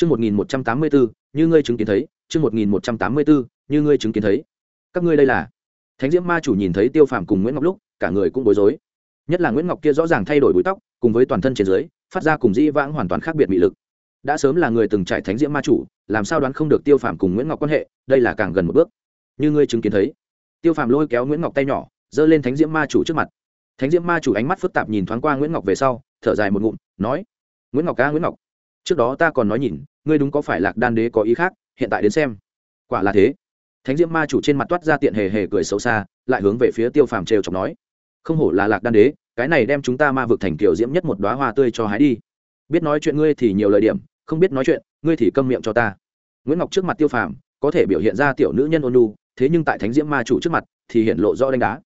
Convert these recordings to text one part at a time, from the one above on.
Chương 1184, như ngươi chứng kiến thấy, chương 1184, như ngươi chứng kiến thấy. Các ngươi đây là? Thánh Diễm Ma chủ nhìn thấy Tiêu Phàm cùng Nguyễn Ngọc lúc, cả người cũng bối rối. Nhất là Nguyễn Ngọc kia rõ ràng thay đổi búi tóc, cùng với toàn thân trên dưới, phát ra cùng dĩ vãng hoàn toàn khác biệt mị lực. Đã sớm là người từng trải Thánh Diễm Ma chủ, làm sao đoán không được Tiêu Phàm cùng Nguyễn Ngọc quan hệ, đây là càng gần một bước. Như ngươi chứng kiến thấy. Tiêu Phàm lôi kéo Nguyễn Ngọc tay nhỏ, giơ lên Thánh Diễm Ma chủ trước mặt. Thánh Diễm Ma chủ ánh mắt phức tạp nhìn thoáng qua Nguyễn Ngọc về sau, thở dài một ngụm, nói: "Nguyễn Ngọc ca, Nguyễn Ngọc, trước đó ta còn nói nhìn, ngươi đúng có phải lạc đan đế có ý khác, hiện tại đến xem. Quả là thế. Thánh diễm ma chủ trên mặt toát ra tiện hề hề cười xấu xa, lại hướng về phía tiêu phàm trêu chọc nói, không hổ là lạc đan đế, cái này đem chúng ta ma vực thành kiểu diễm nhất một đoá hoa tươi cho hái đi. Biết nói chuyện ngươi thì nhiều lời điểm, không biết nói chuyện, ngươi thì câm miệng cho ta. Nguyễn ngọc trước mặt tiêu phàm, có thể biểu hiện ra tiểu nữ nhân ôn lu thế nhưng tại thánh diễm ma chủ trước mặt thì hiện lộ rõ đánh đá.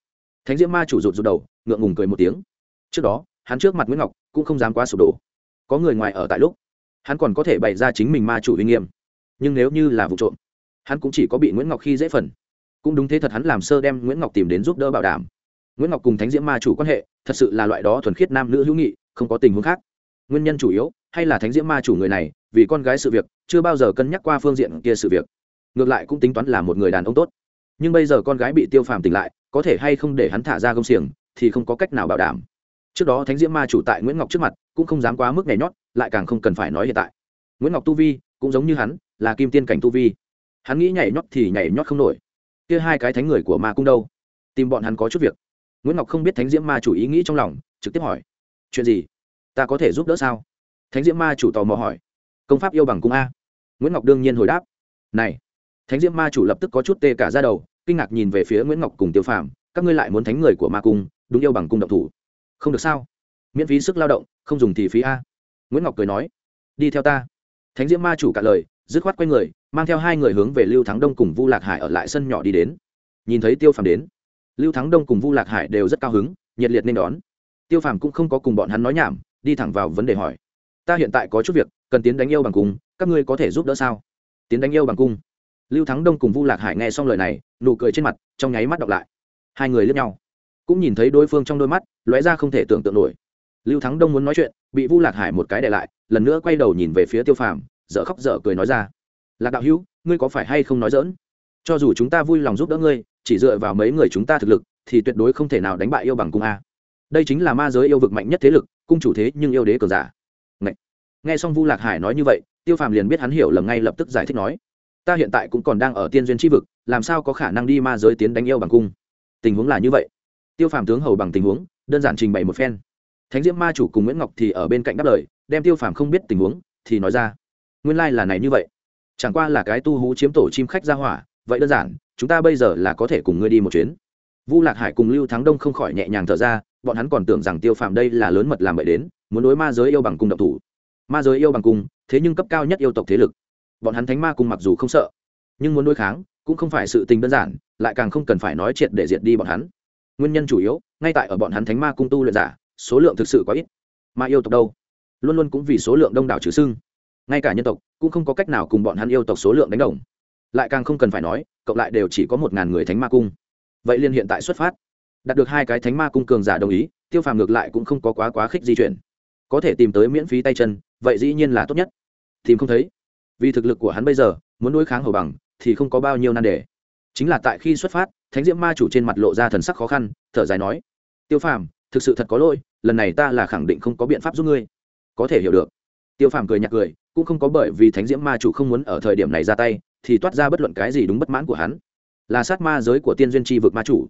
Thánh diễm ma chủ rụt rụt đầu, ngượng ngùng cười một tiếng. Trước đó, hắn trước mặt nguyễn ngọc cũng không dám quá sụp đổ. Có người ngoài ở tại lúc hắn còn có thể bày ra chính mình ma chủ uy nghiêm. Nhưng nếu như là vụ trộm, hắn cũng chỉ có bị nguyễn ngọc khi dễ phần. Cũng đúng thế thật hắn làm sơ đem nguyễn ngọc tìm đến giúp đỡ bảo đảm. Nguyễn ngọc cùng thánh diễm ma chủ quan hệ, thật sự là loại đó thuần khiết nam nữ hữu nghị, không có tình huống khác. Nguyên nhân chủ yếu, hay là thánh diễm ma chủ người này, vì con gái sự việc, chưa bao giờ cân nhắc qua phương diện kia sự việc. Ngược lại cũng tính toán là một người đàn ông tốt. Nhưng bây giờ con gái bị tiêu phàm tỉnh lại, có thể hay không để hắn thả ra công xiềng, thì không có cách nào bảo đảm trước đó thánh diễm ma chủ tại nguyễn ngọc trước mặt, cũng không dám quá mức nhảy nhót, lại càng không cần phải nói hiện tại. Nguyễn ngọc tu vi, cũng giống như hắn, là kim tiên cảnh tu vi. Hắn nghĩ nhảy nhót thì nhảy nhót không nổi. Kia hai cái thánh người của ma cung đâu? Tìm bọn hắn có chút việc. Nguyễn ngọc không biết thánh diễm ma chủ ý nghĩ trong lòng, trực tiếp hỏi. Chuyện gì? Ta có thể giúp đỡ sao? Thánh diễm ma chủ tò mò hỏi. Công pháp yêu bằng cung a. Nguyễn ngọc đương nhiên hồi đáp. Này, thánh diễm ma chủ lập tức có chút tê cả ra đầu, kinh ngạc nhìn về phía nguyễn ngọc cùng tiêu phàm. Các ngươi lại muốn thánh người của ma cung, đúng yêu bằng cung động thủ không được sao? Miễn phí sức lao động, không dùng thì phí a. Nguyễn ngọc cười nói, đi theo ta. Thánh diễm ma chủ cả lời, dứt khoát q u a y người, mang theo hai người hướng về lưu thắng đông cùng vu lạc hải ở lại sân nhỏ đi đến. Nhìn thấy tiêu phàm đến, lưu thắng đông cùng vu lạc hải đều rất cao hứng, nhiệt liệt nên đón. Tiêu phàm cũng không có cùng bọn hắn nói nhảm, đi thẳng vào vấn đề hỏi, ta hiện tại có chút việc, cần tiến đánh yêu bằng cung, các ngươi có thể giúp đỡ sao? Tiến đánh yêu bằng cung? Lưu thắng đông cùng vu lạc hải nghe xong lời này, nụ cười trên mặt, trong nháy mắt đọc lại. Hai người lướt nhau cũng nhìn thấy đối phương trong đôi mắt, lóe ra không thể tưởng tượng nổi. Lưu thắng đông muốn nói chuyện, bị vu lạc hải một cái để lại, lần nữa quay đầu nhìn về phía tiêu phàm, dở khóc dở cười nói ra, lạc đạo hữu, ngươi có phải hay không nói dỡn cho dù chúng ta vui lòng giúp đỡ ngươi, chỉ dựa vào mấy người chúng ta thực lực, thì tuyệt đối không thể nào đánh bại yêu bằng cung a. Đây chính là ma giới yêu vực mạnh nhất thế lực, cung chủ thế nhưng yêu đế cờ giả. Ngậy. nghe xong vu lạc hải nói như vậy, tiêu phàm liền biết hắn hiểu lầm ngay lập tức giải thích nói, ta hiện tại cũng còn đang ở tiên duyên tri vực, làm sao có khả năng đi ma giới tiến đánh yêu bằng cung? Tình huống là như vậy tiêu phàm tướng hầu bằng tình huống, đơn giản trình bày một phen. Thánh diễm ma chủ cùng nguyễn ngọc thì ở bên cạnh đáp lời, đem tiêu phàm không biết tình huống, thì nói ra. Nguyên lai、like、là này như vậy. Chẳng qua là cái tu hú chiếm tổ chim khách ra hỏa, vậy đơn giản, chúng ta bây giờ là có thể cùng ngươi đi một chuyến. Vu lạc hải cùng lưu thắng đông không khỏi nhẹ nhàng thở ra, bọn hắn còn tưởng rằng tiêu phàm đây là lớn mật làm bậy đến, muốn đối ma giới yêu bằng cung độc thủ. Ma giới yêu bằng cung, thế nhưng cấp cao nhất yêu tộc thế lực. Bọn hắn thánh ma cung mặc dù không sợ, nhưng muốn đối kháng, cũng không phải sự tình đơn giản, lại càng không cần phải nói triệt để diệt đi bọn hắn nguyên nhân chủ yếu, ngay tại ở bọn hắn thánh ma cung tu luyện giả, số lượng thực sự quá ít. Mà yêu tộc đâu? Luôn luôn cũng vì số lượng đông đảo trừ sưng. Ngay cả nhân tộc cũng không có cách nào cùng bọn hắn yêu tộc số lượng đánh đồng. Lại càng không cần phải nói, cộng lại đều chỉ có một ngàn người thánh ma cung. Vậy liên hiện tại xuất phát, đạt được hai cái thánh ma cung cường giả đồng ý, tiêu phàm ngược lại cũng không có quá quá khích di chuyển. Có thể tìm tới miễn phí tay chân, vậy dĩ nhiên là tốt nhất. Tìm không thấy. Vì thực lực của hắn bây giờ, muốn đối kháng hầu bằng, thì không có bao nhiêu nan đề. Chính là tại khi xuất phát thánh diễm ma chủ trên mặt lộ ra thần sắc khó khăn, thở dài nói, tiêu phàm, thực sự thật có lỗi, lần này ta là khẳng định không có biện pháp giúp ngươi. Có thể hiểu được. Tiêu phàm cười nhạt cười, cũng không có bởi vì thánh diễm ma chủ không muốn ở thời điểm này ra tay, thì toát ra bất luận cái gì đúng bất mãn của hắn. Là sát ma giới của tiên duyên tri vực ma chủ.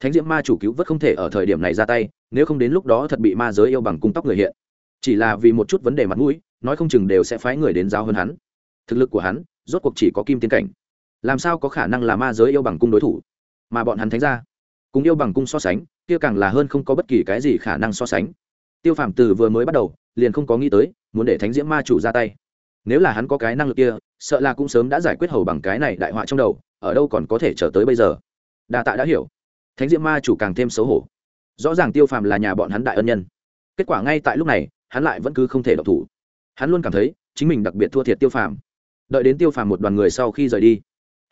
Thánh diễm ma chủ cứu vớt không thể ở thời điểm này ra tay, nếu không đến lúc đó thật bị ma giới yêu bằng cung tóc người hiện. Chỉ là vì một chút vấn đề mặt mũi, nói không chừng đều sẽ phái người đến giáo hơn hắn. Thực lực của hắn, rốt cuộc chỉ có kim tiến cảnh. Làm sao có khả năng là ma giới yêu bằng cung đối thủ? Mà bọn hắn thánh ra cùng yêu bằng cung so sánh, kia càng là hơn không có bất kỳ cái gì khả năng so sánh. Tiêu phàm từ vừa mới bắt đầu, liền không có nghĩ tới, muốn để thánh diễm ma chủ ra tay. Nếu là hắn có cái năng lực kia, sợ là cũng sớm đã giải quyết hầu bằng cái này đại họa trong đầu, ở đâu còn có thể trở tới bây giờ. Đa tạ đã hiểu. Thánh diễm ma chủ càng thêm xấu hổ. Rõ ràng tiêu phàm là nhà bọn hắn đại ân nhân. Kết quả ngay tại lúc này, hắn lại vẫn cứ không thể độc thủ. Hắn luôn cảm thấy, chính mình đặc biệt thua thiệt tiêu phàm. Đợi đến tiêu phàm một đoàn người sau khi rời đi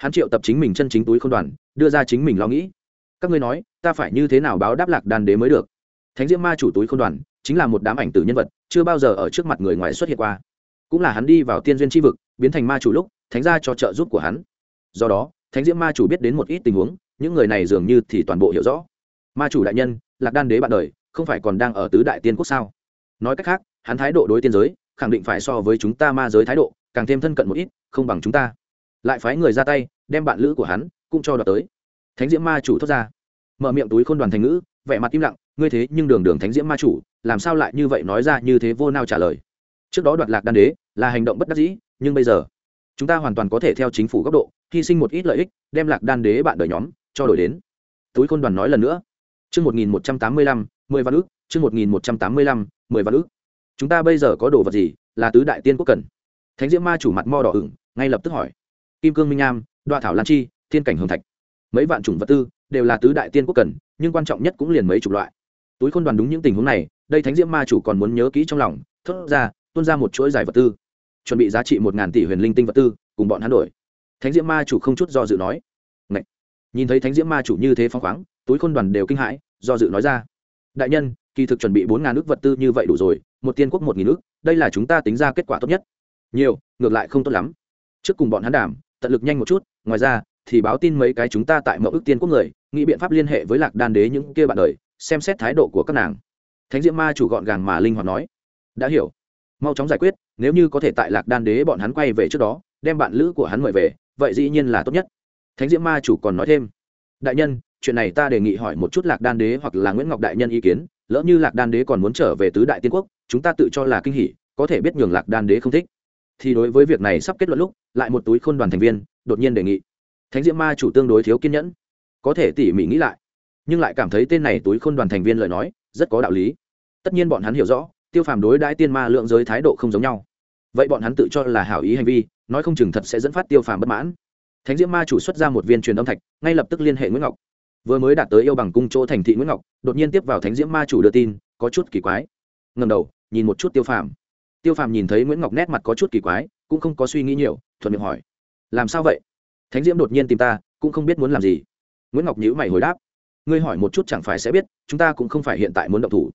hắn triệu tập chính mình chân chính túi không đoàn, đưa ra chính mình lo nghĩ. Các ngươi nói, ta phải như thế nào báo đáp lạc đan đế mới được? Thánh diễm ma chủ túi không đoàn chính là một đám ảnh tử nhân vật, chưa bao giờ ở trước mặt người ngoài xuất hiện qua. Cũng là hắn đi vào tiên duyên tri vực, biến thành ma chủ lúc, thánh gia cho trợ giúp của hắn. Do đó, thánh diễm ma chủ biết đến một ít tình huống, những người này dường như thì toàn bộ hiểu rõ. Ma chủ đại nhân, lạc đan đế bạn đời, không phải còn đang ở tứ đại tiên quốc sao? Nói cách khác, hắn thái độ đối tiên giới, khẳng định phải so với chúng ta ma giới thái độ, càng thêm thân cận một ít, không bằng chúng ta lại phái người ra tay, đem bạn lữ của hắn cũng cho đoạt tới. Thánh diễm ma chủ thốt ra. Mở miệng túi khôn đoàn thành ngữ, vẻ mặt im lặng, ngươi thế nhưng đường đường thánh diễm ma chủ, làm sao lại như vậy nói ra như thế vô nao trả lời? Trước đó đoạt lạc đan đế là hành động bất đắc dĩ, nhưng bây giờ, chúng ta hoàn toàn có thể theo chính phủ góc độ, hy sinh một ít lợi ích, đem lạc đan đế bạn đời nhóm cho đổi đến. Túi khôn đoàn nói lần nữa. Chương một nghìn một trăm tám mươi lăm, mười văn ước chương một nghìn một trăm tám mươi lăm, mười văn ước chúng ta bây giờ có đồ vật gì là tứ đại tiên quốc cần? Thánh diễm ma chủ mặt mo đỏ ửng, ngay lập tức hỏi kim cương minh nham đoa thảo lan chi, thiên cảnh hồng thạch. Mấy vạn chủng vật tư đều là tứ đại tiên quốc cần, nhưng quan trọng nhất cũng liền mấy chục loại. Túi khôn đoàn đúng những tình huống này, đây thánh diễm ma chủ còn muốn nhớ kỹ trong lòng, thốt ra, tuôn ra một chuỗi dài vật tư, chuẩn bị giá trị một ngàn tỷ huyền linh tinh vật tư, cùng bọn hắn đổi. Thánh diễm ma chủ không chút do dự nói. Ngậy! nhìn thấy thánh diễm ma chủ như thế phong khoáng, túi khôn đoàn đều kinh hãi, do dự nói ra. Đại nhân, kỳ thực chuẩn bị bốn ngàn ước vật tư như vậy đủ rồi, một tiên quốc một nghìn ước, đây là chúng ta tính ra kết quả tốt nhất. Nhiều, ngược lại không tốt lắm. Trước cùng bọn hắn đảm tận lực nhanh một chút, ngoài ra, thì báo tin mấy cái chúng ta tại mẫu ước tiên quốc người, nghĩ biện pháp liên hệ với lạc đan đế những kia bạn đời, xem xét thái độ của các nàng. Thánh diễm ma chủ gọn gàng mà linh hoạt nói, đã hiểu. Mau chóng giải quyết, nếu như có thể tại lạc đan đế bọn hắn quay về trước đó, đem bạn lữ của hắn mời về, vậy dĩ nhiên là tốt nhất. Thánh diễm ma chủ còn nói thêm, đại nhân, chuyện này ta đề nghị hỏi một chút lạc đan đế hoặc là nguyễn ngọc đại nhân ý kiến, lỡ như lạc đan đế còn muốn trở về tứ đại tiên quốc, chúng ta tự cho là kinh hỉ, có thể biết nhường lạc đan đế không thích thì đối với việc này sắp kết luận lúc, lại một túi khôn đoàn thành viên, đột nhiên đề nghị. Thánh diễm ma chủ tương đối thiếu kiên nhẫn. Có thể tỉ mỉ nghĩ lại, nhưng lại cảm thấy tên này túi khôn đoàn thành viên lời nói, rất có đạo lý. Tất nhiên bọn hắn hiểu rõ, tiêu phàm đối đãi tiên ma lượng giới thái độ không giống nhau. Vậy bọn hắn tự cho là hảo ý hành vi, nói không chừng thật sẽ dẫn phát tiêu phàm bất mãn. Thánh diễm ma chủ xuất ra một viên truyền âm thạch, ngay lập tức liên hệ nguyễn ngọc. Vừa mới đạt tới yêu bằng cung chỗ thành thị nguyễn ngọc, đột nhiên tiếp vào thánh diễm ma chủ đưa tin, có chút kỳ quái. Ngầm đầu, nhìn một chút tiêu phàm tiêu phàm nhìn thấy nguyễn ngọc nét mặt có chút kỳ quái, cũng không có suy nghĩ nhiều, thuận miệng hỏi, làm sao vậy? Thánh diễm đột nhiên tìm ta, cũng không biết muốn làm gì. Nguyễn ngọc nhữ mày hồi đáp, ngươi hỏi một chút chẳng phải sẽ biết, chúng ta cũng không phải hiện tại muốn động thủ.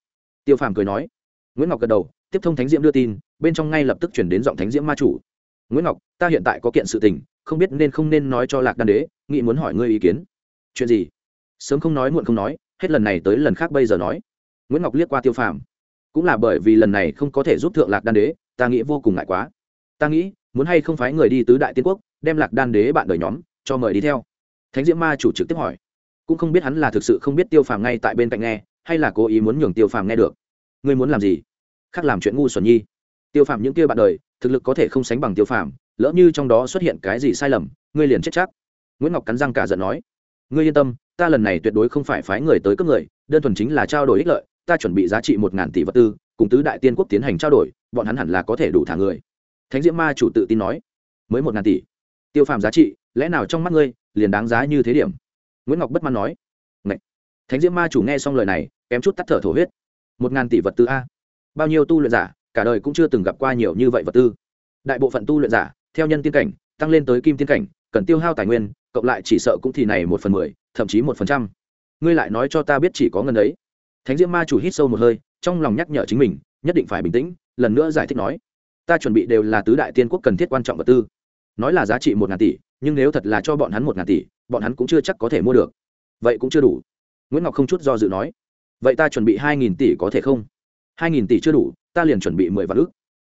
Tiêu phàm cười nói. Nguyễn ngọc gật đầu, tiếp thông thánh diễm đưa tin, bên trong ngay lập tức chuyển đến giọng thánh diễm ma chủ. Nguyễn ngọc, ta hiện tại có kiện sự tình, không biết nên không nên nói cho lạc đan đế nghị muốn hỏi ngươi ý kiến. Chuyện gì? Sớm không nói, muộn không nói, hết lần này tới lần khác bây giờ nói. Nguyễn ngọc liếc qua tiêu phàm cũng là bởi vì lần này không có thể giúp thượng lạc đan đế, ta nghĩ vô cùng ngại quá. Ta nghĩ, muốn hay không phái người đi tứ đại tiên quốc, đem lạc đan đế bạn đời nhóm cho mời đi theo. Thánh diễm ma chủ trực tiếp hỏi. Cũng không biết hắn là thực sự không biết tiêu phàm ngay tại bên cạnh nghe, hay là cố ý muốn nhường tiêu phàm nghe được. Ngươi muốn làm gì? Khác làm chuyện ngu xuẩn nhi. Tiêu phàm những kia bạn đời, thực lực có thể không sánh bằng tiêu phàm, lỡ như trong đó xuất hiện cái gì sai lầm, ngươi liền chết chắc. Nguyễn ngọc cắn răng cả giận nói. Ngươi yên tâm, ta lần này tuyệt đối không phải phái người tới cấp người, đơn thuần chính là trao đổi ích lợi ta chuẩn bị giá trị một ngàn tỷ vật tư, cùng tứ đại tiên quốc tiến hành trao đổi, bọn hắn hẳn là có thể đủ thả người. Thánh diễm ma chủ tự tin nói. Mới một ngàn tỷ? Tiêu phàm giá trị, lẽ nào trong mắt ngươi liền đáng giá như thế điểm? Nguyễn ngọc bất mãn nói. Ngậy! thánh diễm ma chủ nghe xong lời này, kém chút tắt thở thổ huyết. Một ngàn tỷ vật tư a? Bao nhiêu tu luyện giả, cả đời cũng chưa từng gặp qua nhiều như vậy vật tư. Đại bộ phận tu luyện giả, theo nhân tiên cảnh, tăng lên tới kim tiên cảnh, cần tiêu hao tài nguyên, cộng lại chỉ sợ cũng thì này một phần mười, thậm chí một phần trăm. Ngươi lại nói cho ta biết chỉ có ngân ấy thánh diễm ma chủ hít sâu một hơi, trong lòng nhắc nhở chính mình, nhất định phải bình tĩnh, lần nữa giải thích nói, ta chuẩn bị đều là tứ đại tiên quốc cần thiết quan trọng vật tư. Nói là giá trị một ngàn tỷ, nhưng nếu thật là cho bọn hắn một ngàn tỷ, bọn hắn cũng chưa chắc có thể mua được. Vậy cũng chưa đủ. Nguyễn ngọc không chút do dự nói, vậy ta chuẩn bị hai nghìn tỷ có thể không? Hai nghìn tỷ chưa đủ, ta liền chuẩn bị mười vạn ước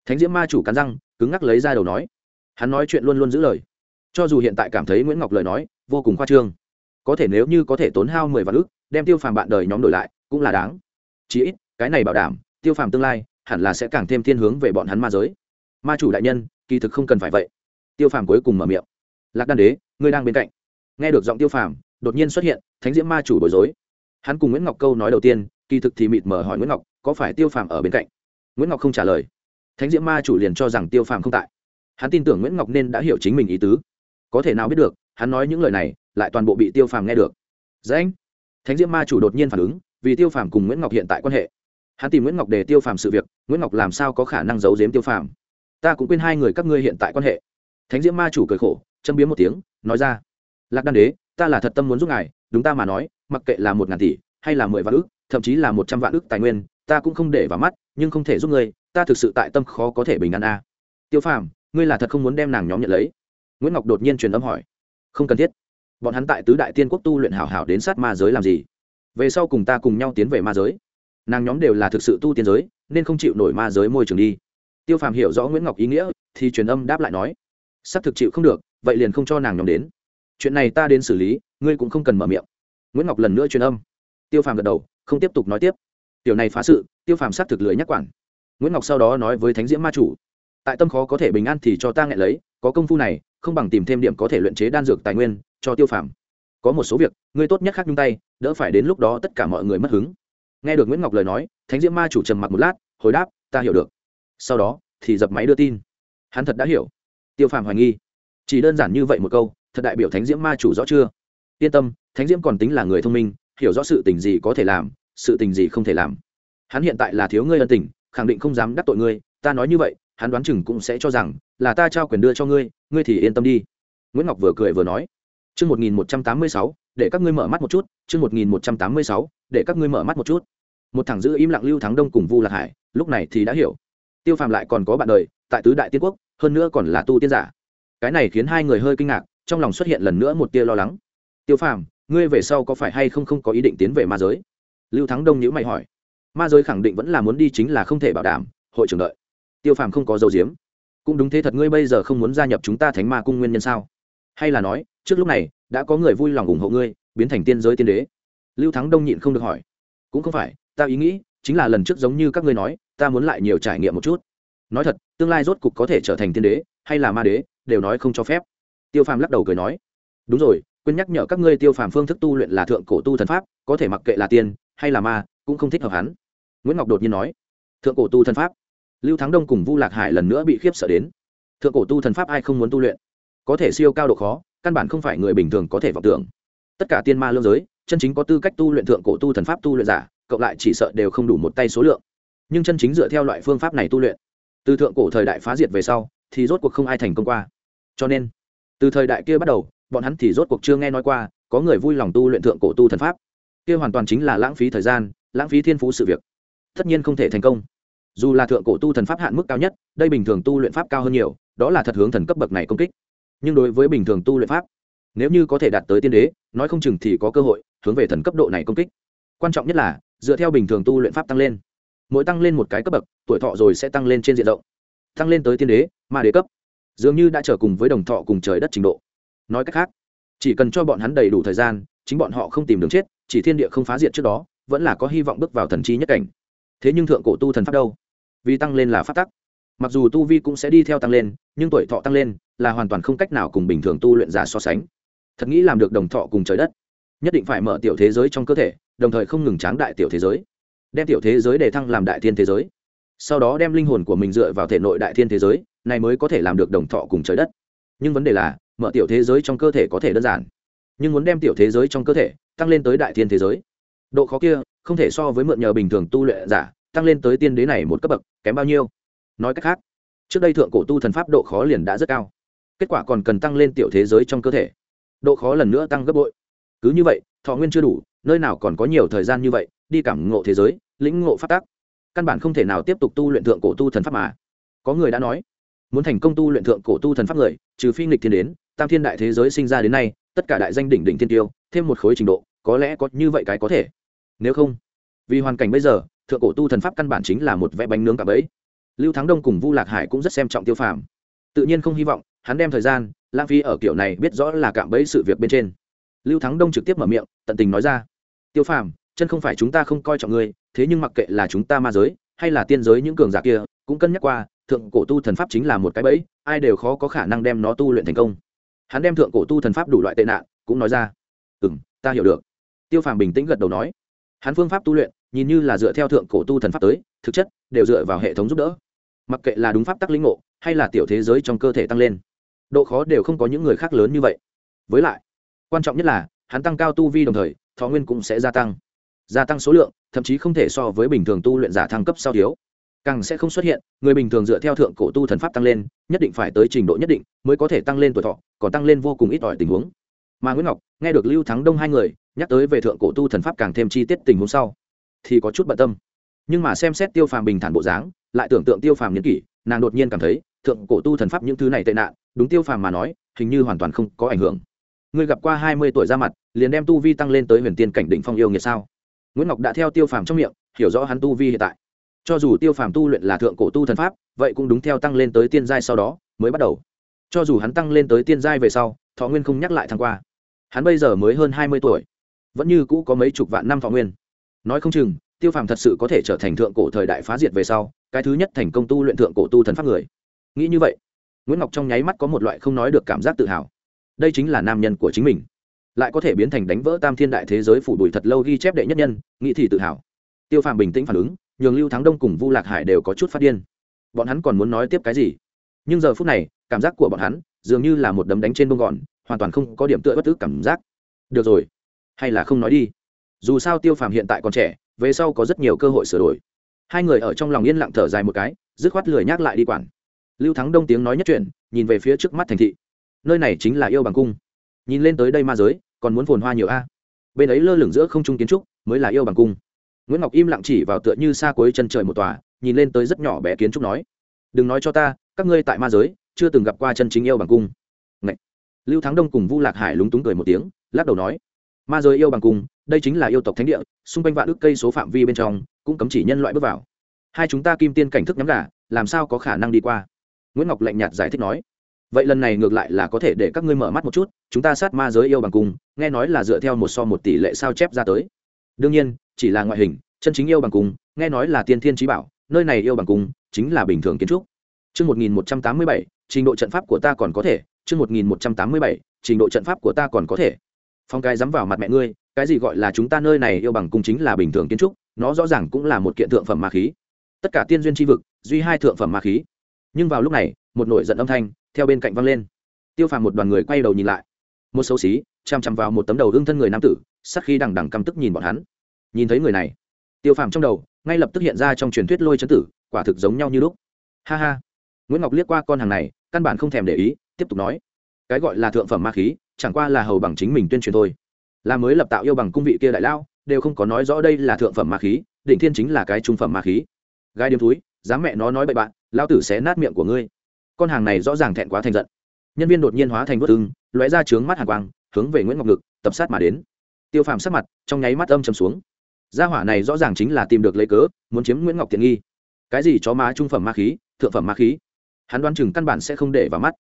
thánh diễm ma chủ cắn răng, cứng ngắc lấy ra đầu nói, hắn nói chuyện luôn luôn giữ lời. Cho dù hiện tại cảm thấy nguyễn ngọc lời nói vô cùng khoa trương, có thể nếu như có thể tốn hao mười vạn ước đem tiêu phàm bạn đời nhóm đổi lại cũng là đáng. Chí ít, cái này bảo đảm, tiêu phàm tương lai, hẳn là sẽ càng thêm thiên hướng về bọn hắn ma giới. Ma chủ đại nhân, kỳ thực không cần phải vậy. Tiêu phàm cuối cùng mở miệng. Lạc đan đế, ngươi đang bên cạnh. Nghe được giọng tiêu phàm, đột nhiên xuất hiện, thánh diễm ma chủ bối rối. Hắn cùng nguyễn ngọc câu nói đầu tiên, kỳ thực thì mịt mờ hỏi nguyễn ngọc, có phải tiêu phàm ở bên cạnh? Nguyễn ngọc không trả lời. Thánh diễm ma chủ liền cho rằng tiêu phàm không tại. Hắn tin tưởng nguyễn ngọc nên đã hiểu chính mình ý tứ. Có thể nào biết được, hắn nói những lời này, lại toàn bộ bị tiêu phàm nghe được. Dễ anh thánh diễm ma chủ đột nhiên phản ứng vì tiêu phàm cùng nguyễn ngọc hiện tại quan hệ hắn tìm nguyễn ngọc để tiêu phàm sự việc nguyễn ngọc làm sao có khả năng giấu giếm tiêu phàm ta cũng quên hai người các ngươi hiện tại quan hệ thánh diễm ma chủ cười khổ châm biếm một tiếng nói ra lạc đan đế ta là thật tâm muốn giúp ngài đúng ta mà nói mặc kệ là một ngàn tỷ hay là mười vạn ước thậm chí là một trăm vạn ước tài nguyên ta cũng không để vào mắt nhưng không thể giúp ngươi ta thực sự tại tâm khó có thể bình an a à. tiêu phàm ngươi là thật không muốn đem nàng nhóm nhận lấy nguyễn ngọc đột nhiên truyền âm hỏi không cần thiết bọn hắn tại tứ đại tiên quốc tu luyện hảo hảo đến sát ma giới làm gì về sau cùng ta cùng nhau tiến về ma giới. Nàng nhóm đều là thực sự tu tiên giới, nên không chịu nổi ma giới môi trường đi. Tiêu phàm hiểu rõ nguyễn ngọc ý nghĩa, thì truyền âm đáp lại nói, sắp thực chịu không được, vậy liền không cho nàng nhóm đến. Chuyện này ta đến xử lý, ngươi cũng không cần mở miệng. Nguyễn ngọc lần nữa truyền âm. Tiêu phàm gật đầu, không tiếp tục nói tiếp. Tiểu này phá sự, tiêu phàm xác thực lười nhắc quản. Nguyễn ngọc sau đó nói với thánh diễm ma chủ, tại tâm khó có thể bình an thì cho ta ngại lấy, có công phu này, không bằng tìm thêm điểm có thể luyện chế đan dược tài nguyên, cho tiêu phàm có một số việc, ngươi tốt nhất khác nhung tay, đỡ phải đến lúc đó tất cả mọi người mất hứng. Nghe được nguyễn ngọc lời nói, thánh diễm ma chủ trầm mặc một lát, hồi đáp, ta hiểu được. Sau đó, thì dập máy đưa tin. Hắn thật đã hiểu. Tiêu phàm hoài nghi. Chỉ đơn giản như vậy một câu, thật đại biểu thánh diễm ma chủ rõ chưa? Yên tâm, thánh diễm còn tính là người thông minh, hiểu rõ sự tình gì có thể làm, sự tình gì không thể làm. Hắn hiện tại là thiếu ngươi ân tình, khẳng định không dám đắc tội ngươi, ta nói như vậy, hắn đoán chừng cũng sẽ cho rằng là ta trao quyền đưa cho ngươi ngươi thì yên tâm đi. Nguyễn ngọc vừa cười vừa nói chương một nghìn một trăm tám mươi sáu, để các ngươi mở mắt một chút. Chương một nghìn một trăm tám mươi sáu, để các ngươi mở mắt một chút. Một thằng giữ im lặng lưu thắng đông cùng vu lạc hải, lúc này thì đã hiểu. Tiêu phàm lại còn có bạn đời, tại tứ đại tiên quốc, hơn nữa còn là tu tiên giả. Cái này khiến hai người hơi kinh ngạc, trong lòng xuất hiện lần nữa một tia lo lắng. Tiêu phàm, ngươi về sau có phải hay không không có ý định tiến về ma giới? Lưu thắng đông nhữ mày hỏi. Ma giới khẳng định vẫn là muốn đi chính là không thể bảo đảm, hội trưởng đợi. Tiêu phàm không có dấu diếm. Cũng đúng thế thật, ngươi bây giờ không muốn gia nhập chúng ta thánh ma cung nguyên nhân sao? Hay là nói, trước lúc này, đã có người vui lòng ủng hộ ngươi, biến thành tiên giới tiên đế. Lưu thắng đông nhịn không được hỏi. Cũng không phải, ta ý nghĩ, chính là lần trước giống như các ngươi nói, ta muốn lại nhiều trải nghiệm một chút. Nói thật, tương lai rốt cục có thể trở thành tiên đế, hay là ma đế, đều nói không cho phép. Tiêu phàm lắc đầu cười nói. Đúng rồi, quên nhắc nhở các ngươi tiêu phàm phương thức tu luyện là thượng cổ tu thần pháp, có thể mặc kệ là tiên, hay là ma, cũng không thích hợp hắn. Nguyễn ngọc đột nhiên nói. Thượng cổ tu thần pháp. Lưu thắng đông cùng vu lạc hải lần nữa bị khiếp sợ đến. Thượng cổ tu thần pháp ai không muốn tu luyện? Có thể siêu cao độ khó, căn bản không phải người bình thường có thể vọng tưởng. Tất cả tiên ma lương giới, chân chính có tư cách tu luyện thượng cổ tu thần pháp tu luyện giả, cộng lại chỉ sợ đều không đủ một tay số lượng. Nhưng chân chính dựa theo loại phương pháp này tu luyện, từ thượng cổ thời đại phá diệt về sau, thì rốt cuộc không ai thành công qua. Cho nên, từ thời đại kia bắt đầu, bọn hắn thì rốt cuộc chưa nghe nói qua, có người vui lòng tu luyện thượng cổ tu thần pháp. Kia hoàn toàn chính là lãng phí thời gian, lãng phí thiên phú sự việc. Tất nhiên không thể thành công. Dù là thượng cổ tu thần pháp hạn mức cao nhất, đây bình thường tu luyện pháp cao hơn nhiều, đó là thật hướng thần cấp bậc này công kích nhưng đối với bình thường tu luyện pháp, nếu như có thể đạt tới tiên đế, nói không chừng thì có cơ hội hướng về thần cấp độ này công kích. Quan trọng nhất là, dựa theo bình thường tu luyện pháp tăng lên. Mỗi tăng lên một cái cấp bậc, tuổi thọ rồi sẽ tăng lên trên diện rộng. Tăng lên tới tiên đế, ma đế cấp. Dường như đã trở cùng với đồng thọ cùng trời đất trình độ. Nói cách khác, chỉ cần cho bọn hắn đầy đủ thời gian, chính bọn họ không tìm đường chết, chỉ thiên địa không phá diệt trước đó, vẫn là có hy vọng bước vào thần chi nhất cảnh. Thế nhưng thượng cổ tu thần pháp đâu? Vì tăng lên là phát tắc mặc dù tu vi cũng sẽ đi theo tăng lên, nhưng tuổi thọ tăng lên là hoàn toàn không cách nào cùng bình thường tu luyện giả so sánh. Thật nghĩ làm được đồng thọ cùng trời đất, nhất định phải mở tiểu thế giới trong cơ thể, đồng thời không ngừng tráng đại tiểu thế giới. Đem tiểu thế giới để thăng làm đại thiên thế giới. Sau đó đem linh hồn của mình dựa vào thể nội đại thiên thế giới, này mới có thể làm được đồng thọ cùng trời đất. Nhưng vấn đề là, mở tiểu thế giới trong cơ thể có thể đơn giản. Nhưng muốn đem tiểu thế giới trong cơ thể tăng lên tới đại thiên thế giới, độ khó kia không thể so với mượn nhờ bình thường tu luyện giả, tăng lên tới tiên đế này một cấp bậc kém bao nhiêu? Nói cách khác, trước đây thượng cổ tu thần pháp độ khó liền đã rất cao, kết quả còn cần tăng lên tiểu thế giới trong cơ thể. Độ khó lần nữa tăng gấp bội. Cứ như vậy, thọ nguyên chưa đủ, nơi nào còn có nhiều thời gian như vậy, đi cảm ngộ thế giới, lĩnh ngộ phát tác căn bản không thể nào tiếp tục tu luyện thượng cổ tu thần pháp mà. Có người đã nói, muốn thành công tu luyện thượng cổ tu thần pháp người, trừ phi nghịch thiên đến, tam thiên đại thế giới sinh ra đến nay, tất cả đại danh đỉnh đỉnh thiên tiêu, thêm một khối trình độ, có lẽ có như vậy cái có thể. Nếu không, vì hoàn cảnh bây giờ, thượng cổ tu thần pháp căn bản chính là một vẽ bánh nướng cả bấy lưu thắng đông cùng vu lạc hải cũng rất xem trọng tiêu phàm. Tự nhiên không hy vọng, hắn đem thời gian, lãng phí ở kiểu này biết rõ là cạm bẫy sự việc bên trên. Lưu thắng đông trực tiếp mở miệng, tận tình nói ra, tiêu phàm, chân không phải chúng ta không coi trọng ngươi, thế nhưng mặc kệ là chúng ta ma giới, hay là tiên giới những cường giả kia, cũng cân nhắc qua, thượng cổ tu thần pháp chính là một cái bẫy, ai đều khó có khả năng đem nó tu luyện thành công. Hắn đem thượng cổ tu thần pháp đủ loại tệ nạn, cũng nói ra ừ m ta hiểu được. Tiêu phàm bình tĩnh gật đầu nói, hắn phương pháp tu luyện nhìn như là dựa theo thượng cổ tu thần pháp tới, thực chất đều dựa vào hệ thống giúp đỡ. Mặc kệ là đúng pháp tắc linh ngộ, hay là tiểu thế giới trong cơ thể tăng lên, độ khó đều không có những người khác lớn như vậy. Với lại, quan trọng nhất là, hắn tăng cao tu vi đồng thời, thọ nguyên cũng sẽ gia tăng. Gia tăng số lượng, thậm chí không thể so với bình thường tu luyện giả thăng cấp sau thiếu. Càng sẽ không xuất hiện, người bình thường dựa theo thượng cổ tu thần pháp tăng lên, nhất định phải tới trình độ nhất định mới có thể tăng lên tuổi thọ, còn tăng lên vô cùng ít ỏi tình huống. Mà nguyễn ngọc, nghe được lưu thắng đông hai người nhắc tới về thượng cổ tu thần pháp càng thêm chi tiết tình huống sau thì có chút bận tâm. Nhưng mà xem xét tiêu phàm bình thản bộ dáng, lại tưởng tượng tiêu phàm n kỷ, nàng đột nhiên cảm thấy, thượng cổ tu thần pháp những thứ này tệ nạn, đúng tiêu phàm mà nói, hình như hoàn toàn không có ảnh hưởng. Ngươi gặp qua hai mươi tuổi ra mặt, liền đem tu vi tăng lên tới huyền tiên cảnh đỉnh phong yêu nghiệt sao? Nguyễn ngọc đã theo tiêu phàm trong miệng, hiểu rõ hắn tu vi hiện tại. Cho dù tiêu phàm tu luyện là thượng cổ tu thần pháp, vậy cũng đúng theo tăng lên tới tiên giai sau đó, mới bắt đầu. Cho dù hắn tăng lên tới tiên giai về sau, thọ nguyên không nhắc lại thăng qua. Hắn bây giờ mới hơn hai mươi tuổi, vẫn như cũ có mấy chục vạn năm thọ nguyên nói không chừng, tiêu phàm thật sự có thể trở thành thượng cổ thời đại phá diệt về sau, cái thứ nhất thành công tu luyện thượng cổ tu thần pháp người. Nghĩ như vậy, nguyễn ngọc trong nháy mắt có một loại không nói được cảm giác tự hào. Đây chính là nam nhân của chính mình. Lại có thể biến thành đánh vỡ tam thiên đại thế giới phủ đùi thật lâu ghi chép đệ nhất nhân, nghĩ thì tự hào. Tiêu phàm bình tĩnh phản ứng, nhường lưu thắng đông cùng vu lạc hải đều có chút phát điên. Bọn hắn còn muốn nói tiếp cái gì? Nhưng giờ phút này, cảm giác của bọn hắn dường như là một đấm đánh trên bông gòn, hoàn toàn không có điểm tựa bất tức cảm giác. Được rồi, hay là không nói đi dù sao tiêu phàm hiện tại còn trẻ, về sau có rất nhiều cơ hội sửa đổi. Hai người ở trong lòng yên lặng thở dài một cái, dứt khoát lười nhắc lại đi quản. Lưu thắng đông tiếng nói nhất chuyện nhìn về phía trước mắt thành thị. Nơi này chính là yêu bằng cung. Nhìn lên tới đây ma giới, còn muốn phồn hoa nhiều a. Bên ấy lơ lửng giữa không trung kiến trúc, mới là yêu bằng cung. Nguyễn ngọc im lặng chỉ vào tựa như xa cuối chân trời một tòa, nhìn lên tới rất nhỏ bé kiến trúc nói. Đừng nói cho ta, các ngươi tại ma giới, chưa từng gặp qua chân chính yêu bằng cung. Ngậy. lưu thắng đông cùng vu lạc hải lúng túng cười một tiếng, lắc đầu nói ma giới yêu bằng cung đây chính là yêu tộc thánh địa xung quanh vạn ước cây số phạm vi bên trong cũng cấm chỉ nhân loại bước vào. Hai chúng ta kim tiên cảnh thức nhắm gà làm sao có khả năng đi qua? Nguyễn ngọc lạnh nhạt giải thích nói. Vậy lần này ngược lại là có thể để các ngươi mở mắt một chút chúng ta sát ma giới yêu bằng cung nghe nói là dựa theo một so một tỷ lệ sao chép ra tới. Đương nhiên chỉ là ngoại hình chân chính yêu bằng cung nghe nói là tiên thiên trí bảo nơi này yêu bằng cung chính là bình thường kiến trúc. Trước 1187, trình độ trận pháp của ta còn có thể, chương 1187, trình độ trận pháp của ta còn có thể. Phong cái dám vào mặt mẹ ngươi, cái gì gọi là chúng ta nơi này yêu bằng cung chính là bình thường kiến trúc, nó rõ ràng cũng là một kiện thượng phẩm ma khí. Tất cả tiên duyên chi vực, duy hai thượng phẩm ma khí. Nhưng vào lúc này, một nổi giận âm thanh theo bên cạnh vang lên. Tiêu Phàm một đoàn người quay đầu nhìn lại. Một xấu xí, chằm chằm vào một tấm đầu hương thân người nam tử, sắc khí đằng đằng căm tức nhìn bọn hắn. Nhìn thấy người này, Tiêu Phàm trong đầu, ngay lập tức hiện ra trong truyền thuyết lôi chấn tử, quả thực giống nhau như lúc. Ha ha nguyễn ngọc liếc qua con hàng này căn bản không thèm để ý tiếp tục nói cái gọi là thượng phẩm ma khí chẳng qua là hầu bằng chính mình tuyên truyền thôi. Là mới lập tạo yêu bằng cung vị kia đại lao đều không có nói rõ đây là thượng phẩm ma khí, định thiên chính là cái trung phẩm ma khí. Gai điếm túi dám mẹ nó nói bậy bạn lao tử sẽ nát miệng của ngươi. Con hàng này rõ ràng thẹn quá thành giận. Nhân viên đột nhiên hóa thành vớt ưng, lóe ra trướng mắt hàng quang, hướng về nguyễn ngọc ngực, tập sát mà đến. Tiêu phàm sắc mặt trong nháy mắt âm chầm xuống. Gia hỏa này rõ ràng chính là tìm được lấy cớ, muốn chiếm nguyễn ngọc tiện nghi. Cái gì chó má trung phẩm ma khí, thượng phẩm ma khí? Hắn đoán chừng căn bản sẽ không để vào mắt.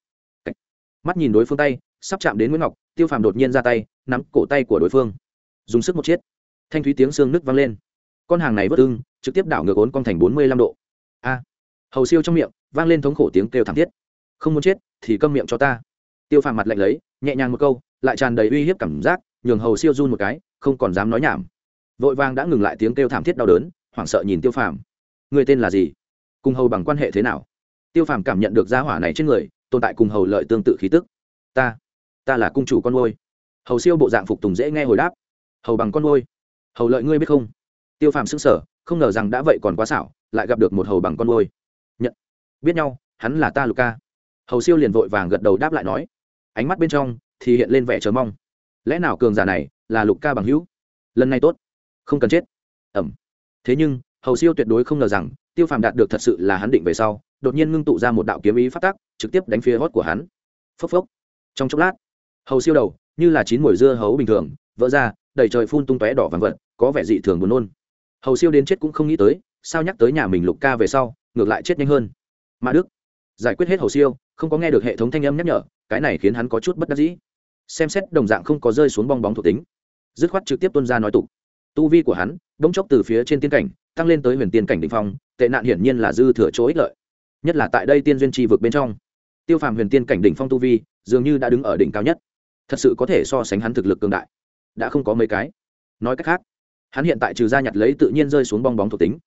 Mắt nhìn đối phương tay sắp chạm đến nguyễn ngọc tiêu phàm đột nhiên ra tay nắm cổ tay của đối phương dùng sức một chiết thanh thúy tiếng xương nứt vang lên con hàng này vớt ưng trực tiếp đảo ngược ốn con thành bốn mươi lăm độ a hầu siêu trong miệng vang lên thống khổ tiếng kêu thảm thiết không muốn chết thì câm miệng cho ta tiêu phàm mặt lạnh lấy nhẹ nhàng một câu lại tràn đầy uy hiếp cảm giác nhường hầu siêu run một cái không còn dám nói nhảm vội vang đã ngừng lại tiếng kêu thảm thiết đau đớn hoảng sợ nhìn tiêu phàm người tên là gì cùng hầu bằng quan hệ thế nào tiêu phàm cảm nhận được gia hỏa này trên người tồn tại cùng hầu lợi tương tự khí tức ta ta là cung chủ con ngôi hầu siêu bộ dạng phục tùng dễ nghe hồi đáp. Hầu bằng con ngôi hầu lợi ngươi biết không? Tiêu phàm xưng sở không ngờ rằng đã vậy còn quá xảo lại gặp được một hầu bằng con ngôi nhận. Biết nhau hắn là ta lục ca, hầu siêu liền vội vàng gật đầu đáp lại nói. Ánh mắt bên trong thì hiện lên vẻ chờ mong. Lẽ nào cường giả này là lục ca bằng hữu? Lần này tốt. Không cần chết. Ẩm. Thế nhưng hầu siêu tuyệt đối không ngờ rằng tiêu phàm đạt được thật sự là hắn định về sau đột nhiên ngưng tụ ra một đạo kiếm ý phát tác trực tiếp đánh phía hót của hắn. Phốc phốc. Trong chốc lát hầu siêu đầu, như là chín mồi dưa hấu bình thường, vỡ ra, đầy trời phun tung tóe đỏ vàng vật, có vẻ dị thường buồn nôn. Hầu siêu đến chết cũng không nghĩ tới, sao nhắc tới nhà mình lục ca về sau, ngược lại chết nhanh hơn. Mã đức, giải quyết hết hầu siêu, không có nghe được hệ thống thanh âm nhắc nhở, cái này khiến hắn có chút bất đắc dĩ. Xem xét, đồng dạng không có rơi xuống bong bóng thuộc tính. Dứt khoát trực tiếp tuân ra nói tục. Tu vi của hắn, bỗng chốc từ phía trên tiên cảnh, tăng lên tới huyền tiên cảnh định phong, tệ nạn hiển nhiên là dư thừa chỗ ích lợi. Nhất là tại đây tiên duyên tri vực bên trong. Tiêu phàm huyền tiên cảnh đỉnh phong tu vi, dường như đã đứng ở đỉnh cao nhất thật sự có thể so sánh hắn thực lực cường đại. Đã không có mấy cái. Nói cách khác, hắn hiện tại trừ ra nhặt lấy tự nhiên rơi xuống bong bóng thuộc tính.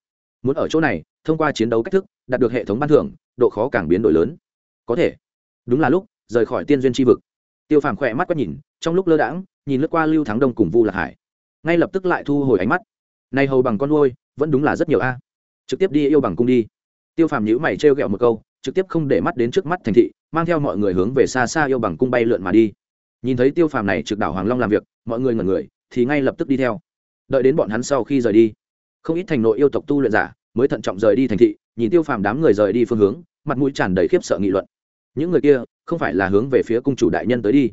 Muốn ở chỗ này, thông qua chiến đấu cách thức, đạt được hệ thống ban thưởng, độ khó càng biến đổi lớn. Có thể. Đúng là lúc, rời khỏi tiên duyên tri vực. Tiêu phàm khỏe mắt quét nhìn, trong lúc lơ đãng, nhìn lướt qua lưu thắng đông cùng vu lạc hải. Ngay lập tức lại thu hồi ánh mắt. Nay hầu bằng con nuôi, vẫn đúng là rất nhiều a. Trực tiếp đi yêu bằng cung đi. Tiêu phàm nhữ mày trêu ghẹo một câu, trực tiếp không để mắt đến trước mắt thành thị, mang theo mọi người hướng về xa xa yêu bằng cung bay lượn mà đi nhìn thấy tiêu phàm này trực đảo hoàng long làm việc, mọi người ngẩn người, thì ngay lập tức đi theo. Đợi đến bọn hắn sau khi rời đi, không ít thành nội yêu tộc tu luyện giả mới thận trọng rời đi thành thị, nhìn tiêu phàm đám người rời đi phương hướng, mặt mũi tràn đầy khiếp sợ nghị luận. Những người kia không phải là hướng về phía cung chủ đại nhân tới đi.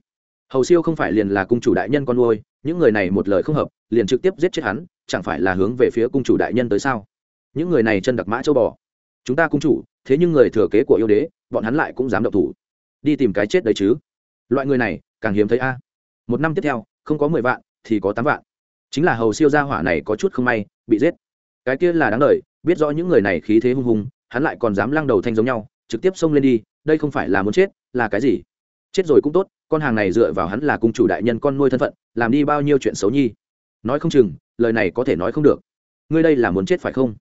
Hầu siêu không phải liền là cung chủ đại nhân con nuôi, những người này một lời không hợp, liền trực tiếp giết chết hắn, chẳng phải là hướng về phía cung chủ đại nhân tới sao? Những người này chân đặc mã châu bò. Chúng ta cung chủ, thế nhưng người thừa kế của yêu đế, bọn hắn lại cũng dám động thủ. Đi tìm cái chết đấy chứ. Loại người này càng hiếm thấy a. Một năm tiếp theo, không có mười vạn, thì có tám vạn. Chính là hầu siêu gia hỏa này có chút không may, bị giết. Cái kia là đáng lời, biết rõ những người này khí thế hung hùng, hắn lại còn dám lăng đầu thanh giống nhau, trực tiếp xông lên đi, đây không phải là muốn chết, là cái gì? Chết rồi cũng tốt, con hàng này dựa vào hắn là cung chủ đại nhân con nuôi thân phận, làm đi bao nhiêu chuyện xấu nhi. Nói không chừng, lời này có thể nói không được. Ngươi đây là muốn chết phải không?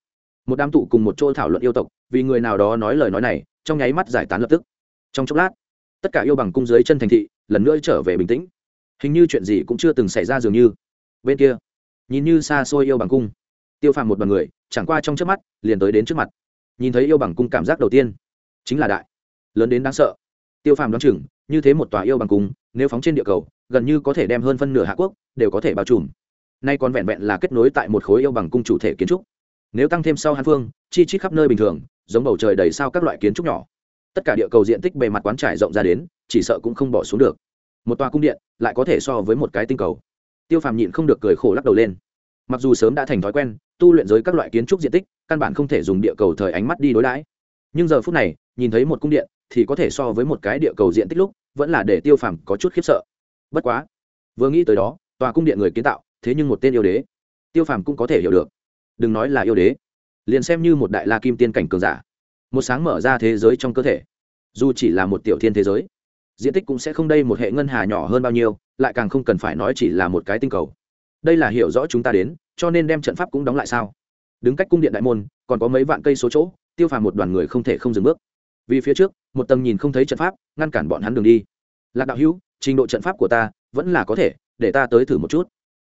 Một đám tụ cùng một chỗ thảo luận yêu tộc, vì người nào đó nói lời nói này, trong nháy mắt giải tán lập tức. Trong chốc lát, tất cả yêu bằng cung dưới chân thành thị lần nữa trở về bình tĩnh. Hình như chuyện gì cũng chưa từng xảy ra dường như. Bên kia, nhìn như xa xôi yêu bằng cung, tiêu phàm một b ằ n người, chẳng qua trong trước mắt, liền tới đến trước mặt. Nhìn thấy yêu bằng cung cảm giác đầu tiên, chính là đại. Lớn đến đáng sợ. Tiêu phàm đoán chừng, như thế một tòa yêu bằng cung, nếu phóng trên địa cầu, gần như có thể đem hơn phân nửa hạ quốc đều có thể bao trùm. Nay còn vẹn vẹn là kết nối tại một khối yêu bằng cung chủ thể kiến trúc. Nếu tăng thêm sau hàn phương, chi chít khắp nơi bình thường, giống bầu trời đầy sao các loại kiến trúc nhỏ. Tất cả địa cầu diện tích bề mặt quán trải rộng ra đến chỉ sợ cũng không bỏ xuống được. Một tòa cung điện, lại có thể so với một cái tinh cầu. Tiêu phàm nhịn không được cười khổ lắc đầu lên. Mặc dù sớm đã thành thói quen, tu luyện giới các loại kiến trúc diện tích, căn bản không thể dùng địa cầu thời ánh mắt đi đối đãi. Nhưng giờ phút này, nhìn thấy một cung điện, thì có thể so với một cái địa cầu diện tích lúc, vẫn là để tiêu phàm có chút khiếp sợ. Bất quá, vừa nghĩ tới đó, tòa cung điện người kiến tạo, thế nhưng một tên yêu đế. Tiêu phàm cũng có thể hiểu được. Đừng nói là yêu đế, liền xem như một đại la kim tiên cảnh cường giả. Một sáng mở ra thế giới trong cơ thể. Dù chỉ là một tiểu thiên thế giới diện tích cũng sẽ không đây một hệ ngân hà nhỏ hơn bao nhiêu, lại càng không cần phải nói chỉ là một cái tinh cầu. Đây là hiểu rõ chúng ta đến, cho nên đem trận pháp cũng đóng lại sao? Đứng cách cung điện đại môn, còn có mấy vạn cây số chỗ, tiêu phàm một đoàn người không thể không dừng bước. Vì phía trước, một tầng nhìn không thấy trận pháp, ngăn cản bọn hắn đường đi. Lạc đạo hữu, trình độ trận pháp của ta, vẫn là có thể, để ta tới thử một chút.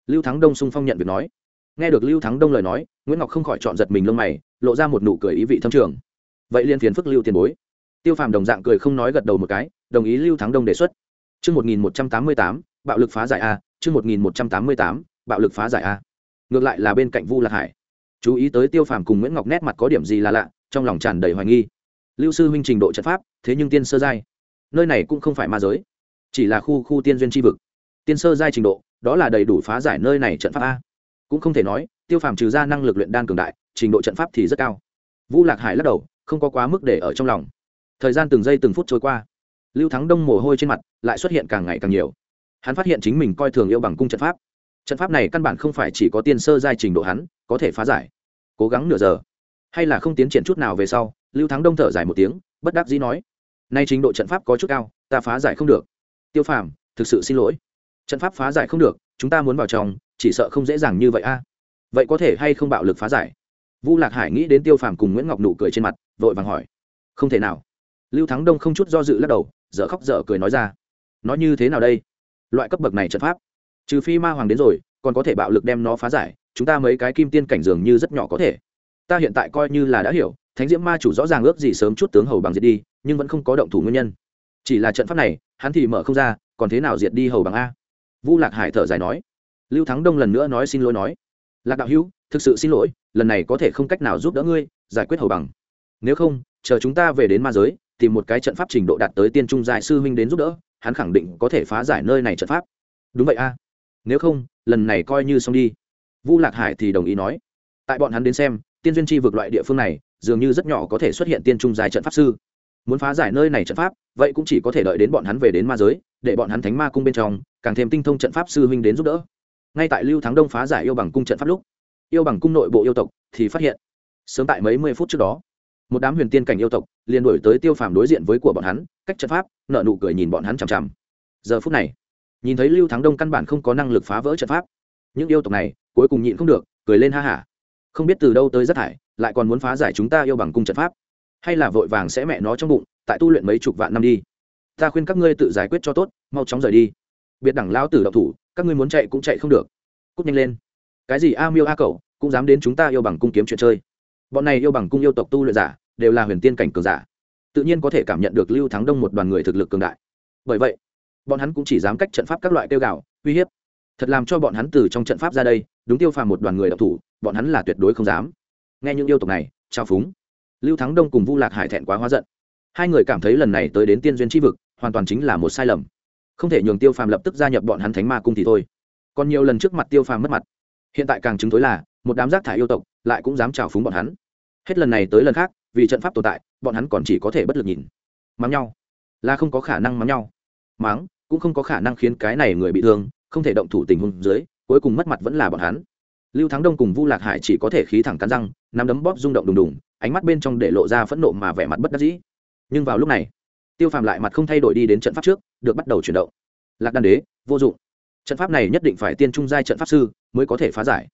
Lưu thắng đông sung phong nhận việc nói. Nghe được lưu thắng đông lời nói, nguyễn ngọc không khỏi chọn giật mình lông mày, lộ ra một nụ cười ý vị thâm trường. Vậy liên phiền phức lưu tiền bối. Tiêu phàm đồng dạng cười không nói gật đầu một cái đồng ý lưu thắng đông đề xuất Trước 1188, bạo lực phá giải A, trước 1188, bạo lực phá giải A. Ngược lại là bên cạnh Vu Lạc Hải. Chú ý tới Tiêu Phàm cùng Nguyễn Ngọc nét mặt có điểm gì là lạ, trong lòng tràn đầy hoài nghi. Lưu sư huynh trình độ trận pháp, thế nhưng tiên sơ giai. Nơi này cũng không phải ma giới, chỉ là khu khu tiên duyên chi vực. Tiên sơ giai trình độ, đó là đầy đủ phá giải nơi này trận pháp a. Cũng không thể nói, Tiêu Phàm trừ ra năng lực luyện đan cường đại, trình độ trận pháp thì rất cao. Vu Lạc Hải lắc đầu, không có quá mức để ở trong lòng. Thời gian từng giây từng phút trôi qua, lưu thắng đông mồ hôi trên mặt, lại xuất hiện càng ngày càng nhiều. Hắn phát hiện chính mình coi thường yêu bằng cung trận pháp. Trận pháp này căn bản không phải chỉ có tiên sơ giai trình độ hắn có thể phá giải. Cố gắng nửa giờ, hay là không tiến triển chút nào về sau, lưu thắng đông thở dài một tiếng, bất đắc dĩ nói, nay trình độ trận pháp có chút cao, ta phá giải không được. Tiêu phàm, thực sự xin lỗi. Trận pháp phá giải không được, chúng ta muốn vào trong, chỉ sợ không dễ dàng như vậy a. Vậy có thể hay không bạo lực phá giải? Vu lạc hải nghĩ đến tiêu phàm cùng nguyễn ngọc nụ cười trên mặt, vội vàng hỏi. Không thể nào. Lưu thắng đông không chút do dự lắc đầu dở khóc dở cười nói ra. Nói như thế nào đây? Loại cấp bậc này trận pháp. Trừ phi ma hoàng đến rồi, còn có thể bạo lực đem nó phá giải, chúng ta mấy cái kim tiên cảnh dường như rất nhỏ có thể. Ta hiện tại coi như là đã hiểu, thánh diễm ma chủ rõ ràng ước gì sớm chút tướng hầu bằng diệt đi, nhưng vẫn không có động thủ nguyên nhân. Chỉ là trận pháp này, hắn thì mở không ra, còn thế nào diệt đi hầu bằng a? Vu lạc hải thở dài nói. Lưu thắng đông lần nữa nói xin lỗi nói. Lạc đạo hữu, thực sự xin lỗi, lần này có thể không cách nào giúp đỡ ngươi, giải quyết hầu bằng. Nếu không, chờ chúng ta về đến ma giới tìm một cái trận pháp trình độ đạt tới tiên trung giai sư huynh đến giúp đỡ, hắn khẳng định có thể phá giải nơi này trận pháp. Đúng vậy a. Nếu không, lần này coi như xong đi. Vu lạc hải thì đồng ý nói. Tại bọn hắn đến xem, tiên duyên chi vực loại địa phương này, dường như rất nhỏ có thể xuất hiện tiên trung giai trận pháp sư. Muốn phá giải nơi này trận pháp, vậy cũng chỉ có thể đợi đến bọn hắn về đến ma giới, để bọn hắn thánh ma cung bên trong, càng thêm tinh thông trận pháp sư huynh đến giúp đỡ. Ngay tại lưu thắng đông phá giải yêu bằng cung trận pháp lúc, yêu bằng cung nội bộ yêu tộc thì phát hiện, sớm tại mấy mươi phút trước đó một đám huyền tiên cảnh yêu tộc liền đổi tới tiêu phàm đối diện với của bọn hắn, cách trận pháp nợ nụ cười nhìn bọn hắn chằm chằm. Giờ phút này, nhìn thấy lưu thắng đông căn bản không có năng lực phá vỡ trận pháp. Những yêu tộc này, cuối cùng nhịn không được, cười lên ha hả. Không biết từ đâu tới rất thải, lại còn muốn phá giải chúng ta yêu bằng cung trận pháp. Hay là vội vàng sẽ mẹ nó trong bụng, tại tu luyện mấy chục vạn năm đi. Ta khuyên các ngươi tự giải quyết cho tốt, mau chóng rời đi. Biệt đẳng lao tử độc thủ, các ngươi muốn chạy cũng chạy không được. Cút nhanh lên. Cái gì a miêu a cậu cũng dám đến chúng ta yêu bằng cung kiếm chuyện chơi. Bọn này yêu bằng cung yêu tộc tu luyện giả đều là huyền tiên cảnh cường giả. Tự nhiên có thể cảm nhận được lưu thắng đông một đoàn người thực lực cường đại. Bởi vậy, bọn hắn cũng chỉ dám cách trận pháp các loại tiêu gạo uy hiếp. Thật làm cho bọn hắn từ trong trận pháp ra đây, đúng tiêu phàm một đoàn người đọc thủ, bọn hắn là tuyệt đối không dám. Nghe những yêu tộc này, trao phúng. Lưu thắng đông cùng vu lạc hải thẹn quá hóa giận. Hai người cảm thấy lần này tới đến tiên duyên tri vực, hoàn toàn chính là một sai lầm. Không thể nhường tiêu phàm lập tức gia nhập bọn hắn thánh ma cung thì thôi. Còn nhiều lần trước mặt tiêu phàm mất mặt. Hiện tại càng chứng tối là, một đám rác thải yêu tộc lại cũng dám trào phúng bọn hắn. Hết lần này tới lần khác vì trận pháp tồn tại, bọn hắn còn chỉ có thể bất lực nhìn. Mắng nhau. Là không có khả năng mắng nhau. Mắng cũng không có khả năng khiến cái này người bị thương, không thể động thủ tình huống dưới, cuối cùng mất mặt vẫn là bọn hắn. Lưu thắng đông cùng vu lạc hải chỉ có thể khí thẳng cắn răng, nắm đấm bóp rung động đùng đùng, ánh mắt bên trong để lộ ra phẫn nộ mà vẻ mặt bất đắc dĩ. Nhưng vào lúc này, tiêu phàm lại mặt không thay đổi đi đến trận pháp trước, được bắt đầu chuyển động. Lạc đan đế, vô dụng. Trận pháp này nhất định phải tiên trung giai trận pháp sư mới có thể phá giải.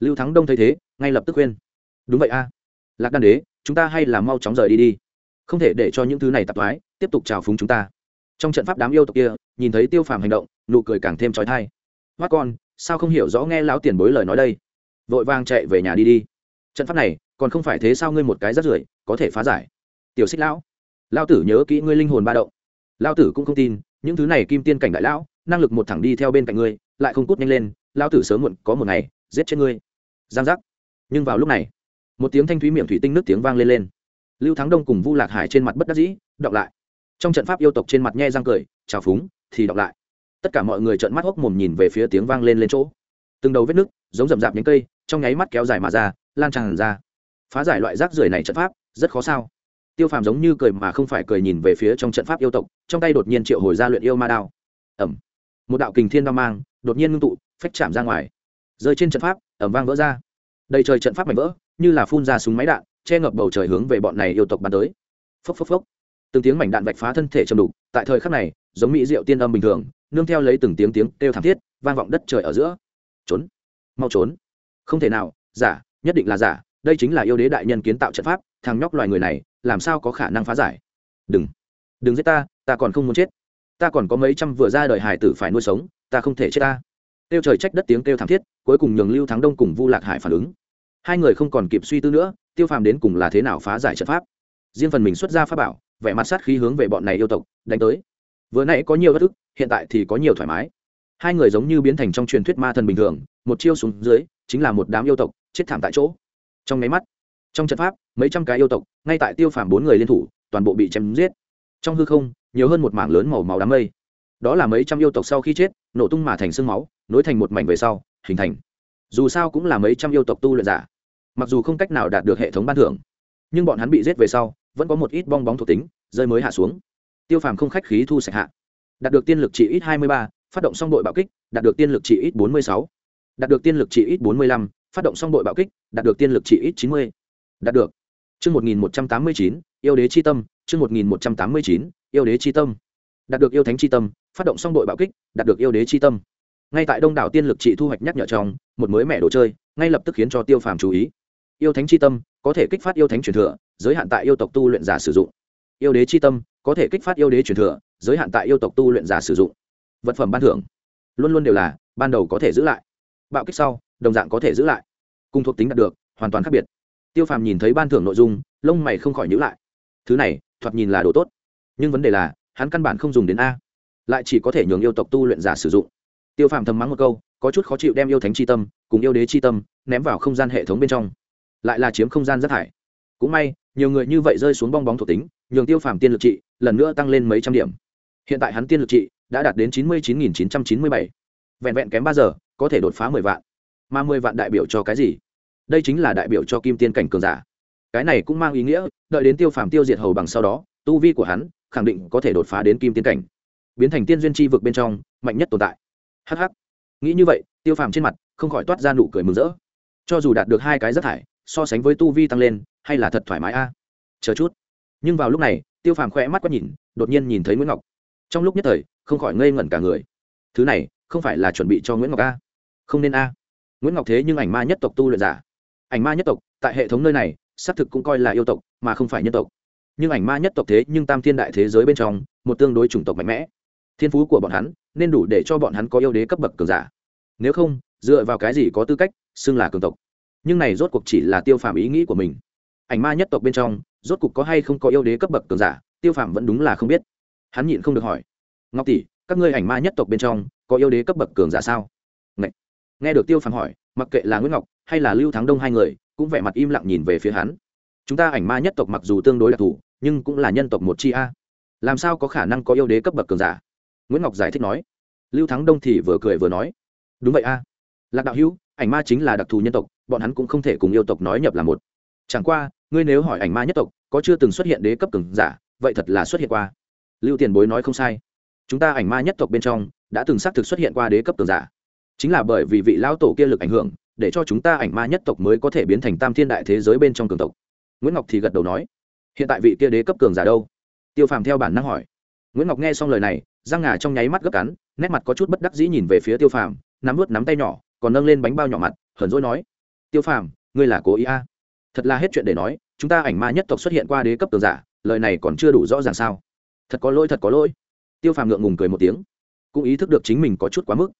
Lưu thắng đông thấy thế, ngay lập tức khuyên. Đúng vậy a. Lạc đan đế chúng ta hay là mau chóng rời đi đi. Không thể để cho những thứ này tạp thoái, tiếp tục trào phúng chúng ta. Trong trận pháp đám yêu tộc kia, nhìn thấy tiêu phàm hành động, nụ cười càng thêm trói thai mắt con, sao không hiểu rõ nghe lão tiền bối lời nói đây? Vội vàng chạy về nhà đi đi. Trận pháp này, còn không phải thế sao ngươi một cái rắt rưởi, có thể phá giải. Tiểu xích lão lao tử nhớ kỹ ngươi linh hồn ba động. Lao tử cũng không tin, những thứ này kim tiên cảnh đại lão, năng lực một thẳng đi theo bên cạnh ngươi, lại không cút nhanh lên lao tử sớm muộn có một ngày, giết chết ngươi. Giang giác. Nhưng vào lúc này một tiếng thanh thúy miệng thủy tinh nước tiếng vang lên lên. Lưu thắng đông cùng vu lạc hải trên mặt bất đắc dĩ, đọc lại. Trong trận pháp yêu tộc trên mặt nhe răng cười trào phúng, thì đọc lại. Tất cả mọi người trợn mắt hốc mồm nhìn về phía tiếng vang lên lên chỗ. Từng đầu vết nước, giống rậm rạp những cây, trong nháy mắt kéo dài mà ra, lan tràn ra. Phá giải loại rác rưởi này trận pháp, rất khó sao. Tiêu phàm giống như cười mà không phải cười nhìn về phía trong trận pháp yêu tộc, trong tay đột nhiên triệu hồi ra luyện yêu ma đao. Ẩm. Một đạo kình thiên đao mang, đột nhiên ngưng tụ, phách chạm ra ngoài. Rơi trên trận pháp, ẩm vang vỡ ra. Đầy trời trận pháp mảnh vỡ như là phun ra súng máy đạn, che ngập bầu trời hướng về bọn này yêu tộc bắn tới. Phốc phốc phốc. Từng tiếng mảnh đạn vạch phá thân thể trầm đục, tại thời khắc này, giống mỹ diệu tiên âm bình thường, nương theo lấy từng tiếng tiếng kêu thảm thiết, vang vọng đất trời ở giữa. Trốn. Mau trốn. Không thể nào, giả, nhất định là giả, đây chính là yêu đế đại nhân kiến tạo trận pháp, thằng nhóc loài người này, làm sao có khả năng phá giải? Đừng. Đừng giết ta ta còn không muốn chết. Ta còn có mấy trăm vừa ra đời hải tử phải nuôi sống, ta không thể chết ta. Kêu trời trách đất tiếng kêu thảm thiết, cuối cùng nhường lưu thắng đông cùng vu lạc hải phản ứng hai người không còn kịp suy tư nữa, tiêu phàm đến cùng là thế nào phá giải trận pháp. Riêng phần mình xuất ra pháp bảo, vẻ mặt sát khí hướng về bọn này yêu tộc, đánh tới. Vừa nãy có nhiều bất ức, hiện tại thì có nhiều thoải mái. Hai người giống như biến thành trong truyền thuyết ma thần bình thường, một chiêu xuống dưới, chính là một đám yêu tộc, chết thảm tại chỗ. Trong máy mắt, trong trận pháp, mấy trăm cái yêu tộc, ngay tại tiêu phàm bốn người liên thủ, toàn bộ bị chém giết. Trong hư không, nhiều hơn một mảng lớn màu màu đám mây. Đó là mấy trăm yêu tộc sau khi chết, nổ tung mà thành sương máu, nối thành một mảnh về sau, hình thành dù sao cũng là mấy trăm yêu tộc tu luyện giả, mặc dù không cách nào đạt được hệ thống ban thưởng, nhưng bọn hắn bị giết về sau, vẫn có một ít bong bóng thuộc tính, rơi mới hạ xuống. Tiêu phàm không khách khí thu sạch hạ. Đạt được tiên lực chỉ ít hai mươi ba, phát động xong đội bạo kích, đạt được tiên lực chỉ ít bốn mươi sáu. Đạt được tiên lực chỉ ít bốn mươi lăm, phát động xong đội bạo kích, đạt được tiên lực chỉ ít chín mươi. Đạt được. Chương một nghìn một trăm tám mươi chín, yêu đế c h i tâm, chương một nghìn một trăm tám mươi chín, yêu đế c h i tâm. Đạt được yêu thánh c h i tâm, phát động xong đội bạo kích, đạt được yêu đế c h i tâm ngay tại đông đảo tiên lực trị thu hoạch nhắc nhở trong, một mới mẻ đồ chơi, ngay lập tức khiến cho tiêu phàm chú ý. Yêu thánh c h i tâm, có thể kích phát yêu thánh truyền thừa, giới hạn tại yêu tộc tu luyện giả sử dụng. Yêu đế c h i tâm, có thể kích phát yêu đế truyền thừa, giới hạn tại yêu tộc tu luyện giả sử dụng. Vật phẩm ban thưởng. Luôn luôn đều là, ban đầu có thể giữ lại. Bạo kích sau, đồng dạng có thể giữ lại. Cùng thuộc tính đạt được, hoàn toàn khác biệt. Tiêu phàm nhìn thấy ban thưởng nội dung, lông mày không khỏi nhữ lại. Thứ này, thoạt nhìn là đồ tốt. Nhưng vấn đề là, hắn căn bản không dùng đến a. Lại chỉ có thể nhường yêu tộc tu luyện giả sử dụng tiêu phàm thầm mắng một câu, có chút khó chịu đem yêu thánh c h i tâm cùng yêu đế c h i tâm ném vào không gian hệ thống bên trong. Lại là chiếm không gian rất thải. Cũng may, nhiều người như vậy rơi xuống bong bóng thuộc tính, nhường tiêu phàm tiên lực trị lần nữa tăng lên mấy trăm điểm. Hiện tại hắn tiên lực trị đã đạt đến chín mươi chín nghìn chín trăm chín mươi bảy. Vẹn vẹn kém ba giờ, có thể đột phá mười vạn. Mà mười vạn đại biểu cho cái gì? Đây chính là đại biểu cho kim tiên cảnh cường giả. Cái này cũng mang ý nghĩa, đợi đến tiêu phàm tiêu diệt hầu bằng sau đó, tu vi của hắn khẳng định có thể đột phá đến kim tiên cảnh. Biến thành tiên duyên tri vực bên trong, mạnh nhất tồn tại hh nghĩ như vậy, tiêu phàm trên mặt không khỏi toát ra nụ cười mừng rỡ. Cho dù đạt được hai cái rác thải, so sánh với tu vi tăng lên, hay là thật thoải mái a? À? Chờ chút. Nhưng vào lúc này, tiêu phàm khỏe mắt quét nhìn, đột nhiên nhìn thấy nguyễn ngọc. Trong lúc nhất thời, không khỏi ngây ngẩn cả người. Thứ này, không phải là chuẩn bị cho nguyễn ngọc a? Không nên a. Nguyễn ngọc thế nhưng ảnh ma nhất tộc tu luyện giả. Ảnh ma nhất tộc, tại hệ thống nơi này, xác thực cũng coi là yêu tộc, mà không phải nhân tộc. Nhưng ảnh ma nhất tộc thế nhưng tam thiên đại thế giới bên trong, một tương đối chủng tộc mạnh mẽ. Thiên phú của bọn hắn nên đủ để cho bọn hắn có yêu đế cấp bậc cường giả. Nếu không dựa vào cái gì có tư cách xưng là cường tộc? Nhưng này rốt cuộc chỉ là tiêu phàm ý nghĩ của mình. Ảnh ma nhất tộc bên trong rốt cuộc có hay không có yêu đế cấp bậc cường giả tiêu phàm vẫn đúng là không biết. Hắn nhịn không được hỏi. Ngọc tỷ các ngươi ảnh ma nhất tộc bên trong có yêu đế cấp bậc cường giả sao? Nghe, nghe được tiêu phàm hỏi mặc kệ là nguyễn ngọc hay là lưu thắng đông hai người cũng vẻ mặt im lặng nhìn về phía hắn. Chúng ta ảnh ma nhất tộc mặc dù tương đối đặc thù nhưng cũng là nhân tộc một chi a. Làm sao có khả năng có yêu đế cấp bậc cường giả? Nguyễn ngọc giải thích nói. Lưu thắng đông thì vừa cười vừa nói. Đúng vậy a. Lạc đạo hữu, ảnh ma chính là đặc thù nhân tộc, bọn hắn cũng không thể cùng yêu tộc nói nhập là một. Chẳng qua, ngươi nếu hỏi ảnh ma nhất tộc, có chưa từng xuất hiện đế cấp cường giả, vậy thật là xuất hiện qua. Lưu tiền bối nói không sai. Chúng ta ảnh ma nhất tộc bên trong, đã từng xác thực xuất hiện qua đế cấp cường giả. Chính là bởi vì vị lão tổ kia lực ảnh hưởng, để cho chúng ta ảnh ma nhất tộc mới có thể biến thành tam thiên đại thế giới bên trong cường tộc. Nguyễn ngọc thì gật đầu nói. Hiện tại vị kia đế cấp cường giả đâu? Tiêu phàm theo bản năng hỏi nguyễn ngọc nghe xong lời này, răng ngà trong nháy mắt gấp cắn, nét mặt có chút bất đắc dĩ nhìn về phía tiêu phàm, nắm vớt nắm tay nhỏ, còn nâng lên bánh bao nhỏ mặt, hờn dỗi nói, tiêu phàm, ngươi là cố ý a? À? thật là hết chuyện để nói, chúng ta ảnh ma nhất tộc xuất hiện qua đế cấp cường giả, lời này còn chưa đủ rõ ràng sao? Thật có lỗi, thật có lỗi. Tiêu phàm ngượng ngùng cười một tiếng, cũng ý thức được chính mình có chút quá mức.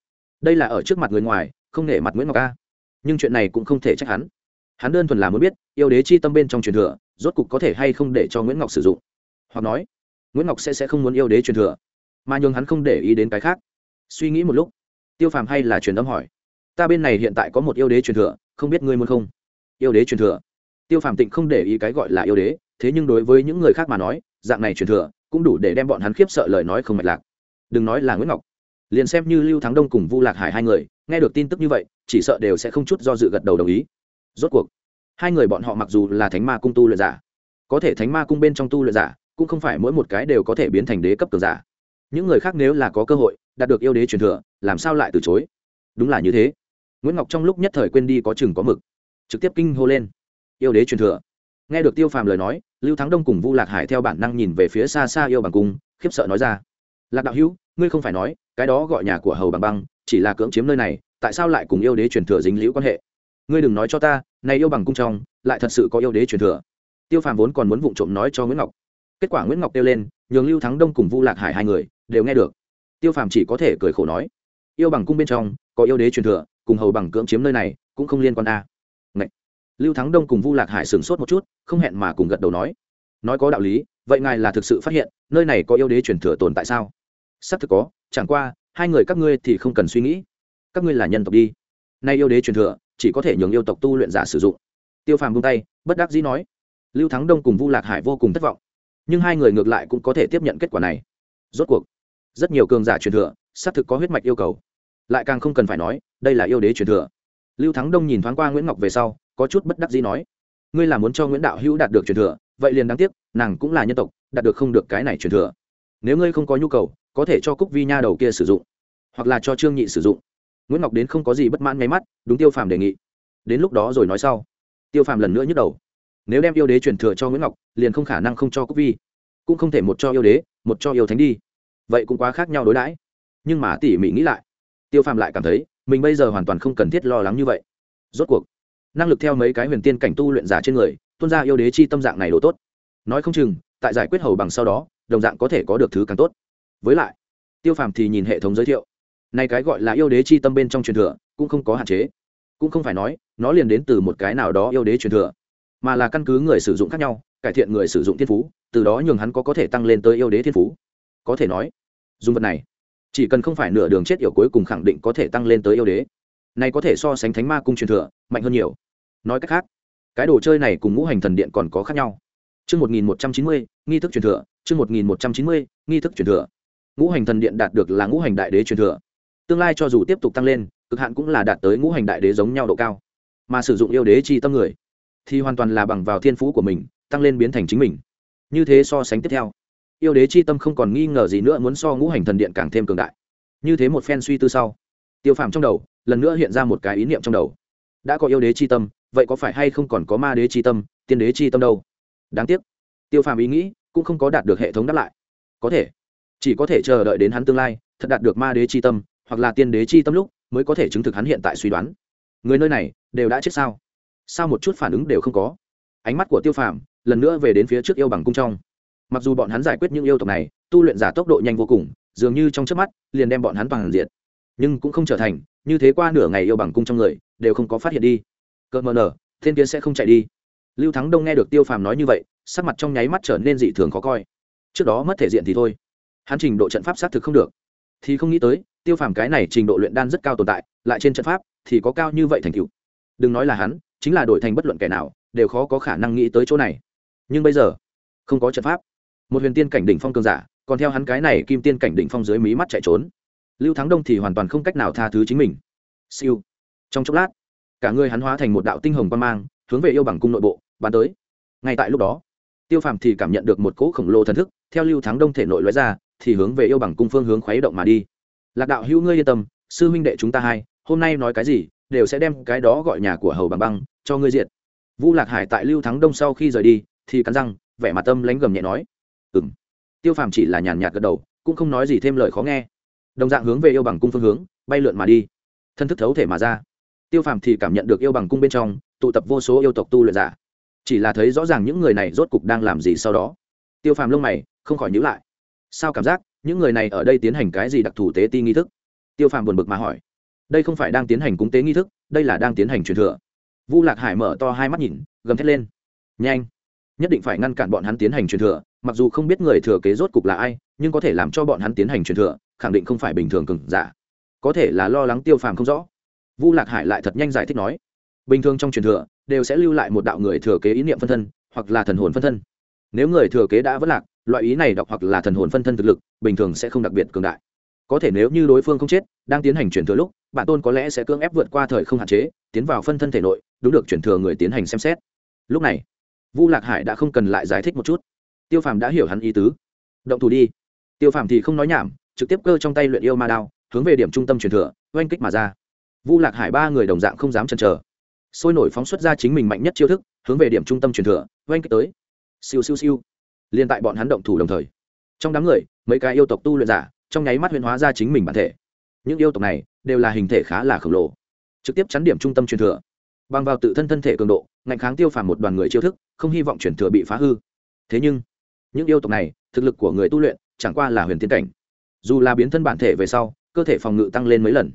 Đây là ở trước mặt người ngoài, không nể mặt nguyễn ngọc a. Nhưng chuyện này cũng không thể trách hắn. Hắn đơn thuần là muốn biết, yêu đế chi tâm bên trong truyền thừa, rốt cục có thể hay không để cho nguyễn ngọc sử dụng. Hoặc nói nguyễn ngọc sẽ sẽ không muốn yêu đế truyền thừa, mà nhường hắn không để ý đến cái khác. Suy nghĩ một lúc, tiêu phàm hay là truyền âm hỏi, ta bên này hiện tại có một yêu đế truyền thừa, không biết ngươi muốn không? Yêu đế truyền thừa? Tiêu phàm tịnh không để ý cái gọi là yêu đế, thế nhưng đối với những người khác mà nói, dạng này truyền thừa cũng đủ để đem bọn hắn khiếp sợ lời nói không mạch lạc. Đừng nói là nguyễn ngọc, liền xem như lưu thắng đông cùng vu lạc hải hai người, nghe được tin tức như vậy, chỉ sợ đều sẽ không chút do dự gật đầu đồng ý. Rốt cuộc, hai người bọn họ mặc dù là thánh ma cung tu luyện giả, có thể thánh ma cung bên trong tu luyện giả cũng không phải mỗi một cái đều có thể biến thành đế cấp cường giả. Những người khác nếu là có cơ hội, đạt được yêu đế truyền thừa, làm sao lại từ chối? Đúng là như thế. Nguyễn ngọc trong lúc nhất thời quên đi có chừng có mực, trực tiếp kinh hô lên. Yêu đế truyền thừa. Nghe được tiêu phàm lời nói, lưu thắng đông cùng vu lạc hải theo bản năng nhìn về phía xa xa yêu bằng cung, khiếp sợ nói ra. Lạc đạo hữu, ngươi không phải nói, cái đó gọi nhà của hầu bằng băng, chỉ là cưỡng chiếm nơi này, tại sao lại cùng yêu đế truyền thừa dính liễu quan hệ? Ngươi đừng nói cho ta, này yêu bằng cung trong, lại thật sự có yêu đế truyền thừa. Tiêu phàm vốn còn muốn vụng trộm nói cho nguyễn ngọc kết quả nguyễn ngọc kêu lên nhường lưu thắng đông cùng vu lạc hải hai người đều nghe được tiêu phàm chỉ có thể cười khổ nói yêu bằng cung bên trong có yêu đế truyền thừa cùng hầu bằng cưỡng chiếm nơi này cũng không liên quan a à. lưu thắng đông cùng vu lạc hải sửng sốt một chút không hẹn mà cùng gật đầu nói nói có đạo lý vậy ngài là thực sự phát hiện nơi này có yêu đế truyền thừa tồn tại sao xác thực có chẳng qua hai người các ngươi thì không cần suy nghĩ các ngươi là nhân tộc đi nay yêu đế truyền thừa chỉ có thể nhường yêu tộc tu luyện giả sử dụng tiêu phàm buông tay bất đắc dĩ nói lưu thắng đông cùng vu lạc hải vô cùng thất vọng nhưng hai người ngược lại cũng có thể tiếp nhận kết quả này. Rốt cuộc, rất nhiều cường giả truyền thừa, xác thực có huyết mạch yêu cầu. Lại càng không cần phải nói, đây là yêu đế truyền thừa. Lưu thắng đông nhìn thoáng qua nguyễn ngọc về sau, có chút bất đắc dĩ nói, ngươi là muốn cho nguyễn đạo hữu đạt được truyền thừa, vậy liền đáng tiếc, nàng cũng là nhân tộc, đạt được không được cái này truyền thừa. Nếu ngươi không có nhu cầu, có thể cho cúc vi nha đầu kia sử dụng, hoặc là cho trương nhị sử dụng. Nguyễn ngọc đến không có gì bất mãn ngay mắt, đúng tiêu phàm đề nghị. Đến lúc đó rồi nói sau. Tiêu phàm lần nữa nhức đầu nếu đem yêu đế truyền thừa cho nguyễn ngọc, liền không khả năng không cho cúc vi. Cũng không thể một cho yêu đế, một cho yêu thánh đi. Vậy cũng quá khác nhau đối đãi. Nhưng mà tỉ mỉ nghĩ lại, tiêu phàm lại cảm thấy, mình bây giờ hoàn toàn không cần thiết lo lắng như vậy. Rốt cuộc, năng lực theo mấy cái huyền tiên cảnh tu luyện giả trên người tuân ra yêu đế chi tâm dạng này đồ tốt. Nói không chừng, tại giải quyết hầu bằng sau đó, đồng dạng có thể có được thứ càng tốt. Với lại, tiêu phàm thì nhìn hệ thống giới thiệu. Này cái gọi là yêu đế chi tâm bên trong truyền thừa, cũng không có hạn chế. Cũng không phải nói, nó liền đến từ một cái nào đó yêu đế truyền thừa mà là căn cứ người sử dụng khác nhau cải thiện người sử dụng thiên phú từ đó nhường hắn có có thể tăng lên tới yêu đế thiên phú có thể nói dùng vật này chỉ cần không phải nửa đường chết yểu cuối cùng khẳng định có thể tăng lên tới yêu đế này có thể so sánh thánh ma cung truyền thừa mạnh hơn nhiều nói cách khác cái đồ chơi này cùng ngũ hành thần điện còn có khác nhau Trước 1190, nghi thức truyền thừa, trước 1190, nghi thức truyền thừa. Ngũ hành thần điện đạt được là ngũ hành đại đế truyền thừa. Tương lai cho dù tiếp tục tăng lên, cực hạn cũng là đạt tới ngũ hành đại đế giống nhau độ cao. Mà sử dụng yêu đế chi tâm người, thì hoàn toàn là bằng vào thiên phú của mình, tăng lên biến thành chính mình. Như thế so sánh tiếp theo, yêu đế chi tâm không còn nghi ngờ gì nữa muốn so ngũ hành thần điện càng thêm cường đại. Như thế một phen suy tư sau, Tiêu Phàm trong đầu, lần nữa hiện ra một cái ý niệm trong đầu. Đã có yêu đế chi tâm, vậy có phải hay không còn có ma đế chi tâm, tiên đế chi tâm đâu? đáng tiếc tiêu phàm ý nghĩ cũng không có đạt được hệ thống đáp lại có thể chỉ có thể chờ đợi đến hắn tương lai thật đạt được ma đế c h i tâm hoặc là tiên đế c h i tâm lúc mới có thể chứng thực hắn hiện tại suy đoán người nơi này đều đã chết sao sao một chút phản ứng đều không có? Ánh mắt của tiêu phàm lần nữa về đến phía trước yêu bằng cung trong. Mặc dù bọn hắn giải quyết những yêu tộc này, tu luyện giả tốc độ nhanh vô cùng, dường như trong trước mắt, liền đem bọn hắn toàn diện nhưng cũng không trở thành, như thế qua nửa ngày yêu bằng cung trong người, đều không có phát hiện đi. Cợt mờ nở, thiên kia sẽ không chạy đi. Lưu thắng đông nghe được tiêu phàm nói như vậy, sắc mặt trong nháy mắt trở nên dị thường khó coi. Trước đó mất thể diện thì thôi. Hắn trình độ trận pháp xác thực không được. Thì không nghĩ tới, tiêu phàm cái này trình độ luyện đan rất cao tồn tại, lại trên trận pháp thì có cao như vậy thành cựu đừng nói là hắn chính là đổi thành bất luận kẻ nào, đều khó có khả năng nghĩ tới chỗ này. Nhưng bây giờ, không có trận pháp. Một huyền tiên cảnh đỉnh phong cường giả, còn theo hắn cái này kim tiên cảnh đỉnh phong dưới mí mắt chạy trốn. Lưu thắng đông thì hoàn toàn không cách nào tha thứ chính mình. Siêu. Trong chốc lát, cả người hắn hóa thành một đạo tinh hồng quan mang, hướng về yêu bằng cung nội bộ, bắn tới. Ngay tại lúc đó, tiêu phàm thì cảm nhận được một cỗ khổng lồ thần thức, theo lưu thắng đông thể nội lóe ra, thì hướng về yêu bằng cung phương hướng khuấy động mà đi. Lạc đạo hữu ngươi yên tâm, sư huynh đệ chúng ta hai, hôm nay nói cái gì, đều sẽ đem cái đó gọi nhà của hầu bằng băng cho ngươi diện vu lạc hải tại lưu thắng đông sau khi rời đi, thì cắn răng, vẻ mặt tâm lánh gầm nhẹ nói ừng tiêu phàm chỉ là nhàn nhạt gật đầu, cũng không nói gì thêm lời khó nghe. Đồng dạng hướng về yêu bằng cung phương hướng, bay lượn mà đi. Thân thức thấu thể mà ra. Tiêu phàm thì cảm nhận được yêu bằng cung bên trong, tụ tập vô số yêu tộc tu luyện giả. Chỉ là thấy rõ ràng những người này rốt cục đang làm gì sau đó. Tiêu phàm lông mày, không khỏi nhữ lại. Sao cảm giác, những người này ở đây tiến hành cái gì đặc thù tế ti nghi thức? Tiêu phàm buồn bực mà hỏi. Đây không phải đang tiến hành cúng tế nghi thức, đây là đang tiến hành truyền thừa vu lạc hải mở to hai mắt nhìn, gầm thét lên. Nhanh! Nhất định phải ngăn cản bọn hắn tiến hành truyền thừa, mặc dù không biết người thừa kế rốt cục là ai, nhưng có thể làm cho bọn hắn tiến hành truyền thừa, khẳng định không phải bình thường cừng giả. Có thể là lo lắng tiêu phàm không rõ. Vu lạc hải lại thật nhanh giải thích nói, bình thường trong truyền thừa, đều sẽ lưu lại một đạo người thừa kế ý niệm phân thân, hoặc là thần hồn phân thân. Nếu người thừa kế đã vất lạc, loại ý này đọc hoặc là thần hồn phân thân thực lực, bình thường sẽ không đặc biệt cường đại có thể nếu như đối phương không chết, đang tiến hành chuyển thừa lúc bạn tôn có lẽ sẽ cưỡng ép vượt qua thời không hạn chế, tiến vào phân thân thể nội, đúng được chuyển thừa người tiến hành xem xét. Lúc này, vu lạc hải đã không cần lại giải thích một chút. Tiêu phàm đã hiểu hắn ý tứ. Động thủ đi. Tiêu phàm thì không nói nhảm, trực tiếp cơ trong tay luyện yêu ma đao, hướng về điểm trung tâm truyền thừa, oanh kích mà ra. Vu lạc hải ba người đồng dạng không dám chần chờ. Sôi nổi phóng xuất ra chính mình mạnh nhất chiêu thức, hướng về điểm trung tâm truyền thừa, oanh kích tới. Siêu siêu siêu. Liên tại bọn hắn động thủ đồng thời. Trong đám người, mấy cái yêu tộc tu luyện giả trong nháy mắt huyễn hóa ra chính mình bản thể. Những yêu tộc này đều là hình thể khá là khổng lồ, trực tiếp chắn điểm trung tâm truyền thừa. Bằng vào tự thân thân thể cường độ, ngạnh kháng tiêu phàm một đoàn người chiêu thức, không hy vọng truyền thừa bị phá hư. Thế nhưng, những yêu tộc này, thực lực của người tu luyện chẳng qua là huyền tiên cảnh. Dù là biến thân bản thể về sau, cơ thể phòng ngự tăng lên mấy lần.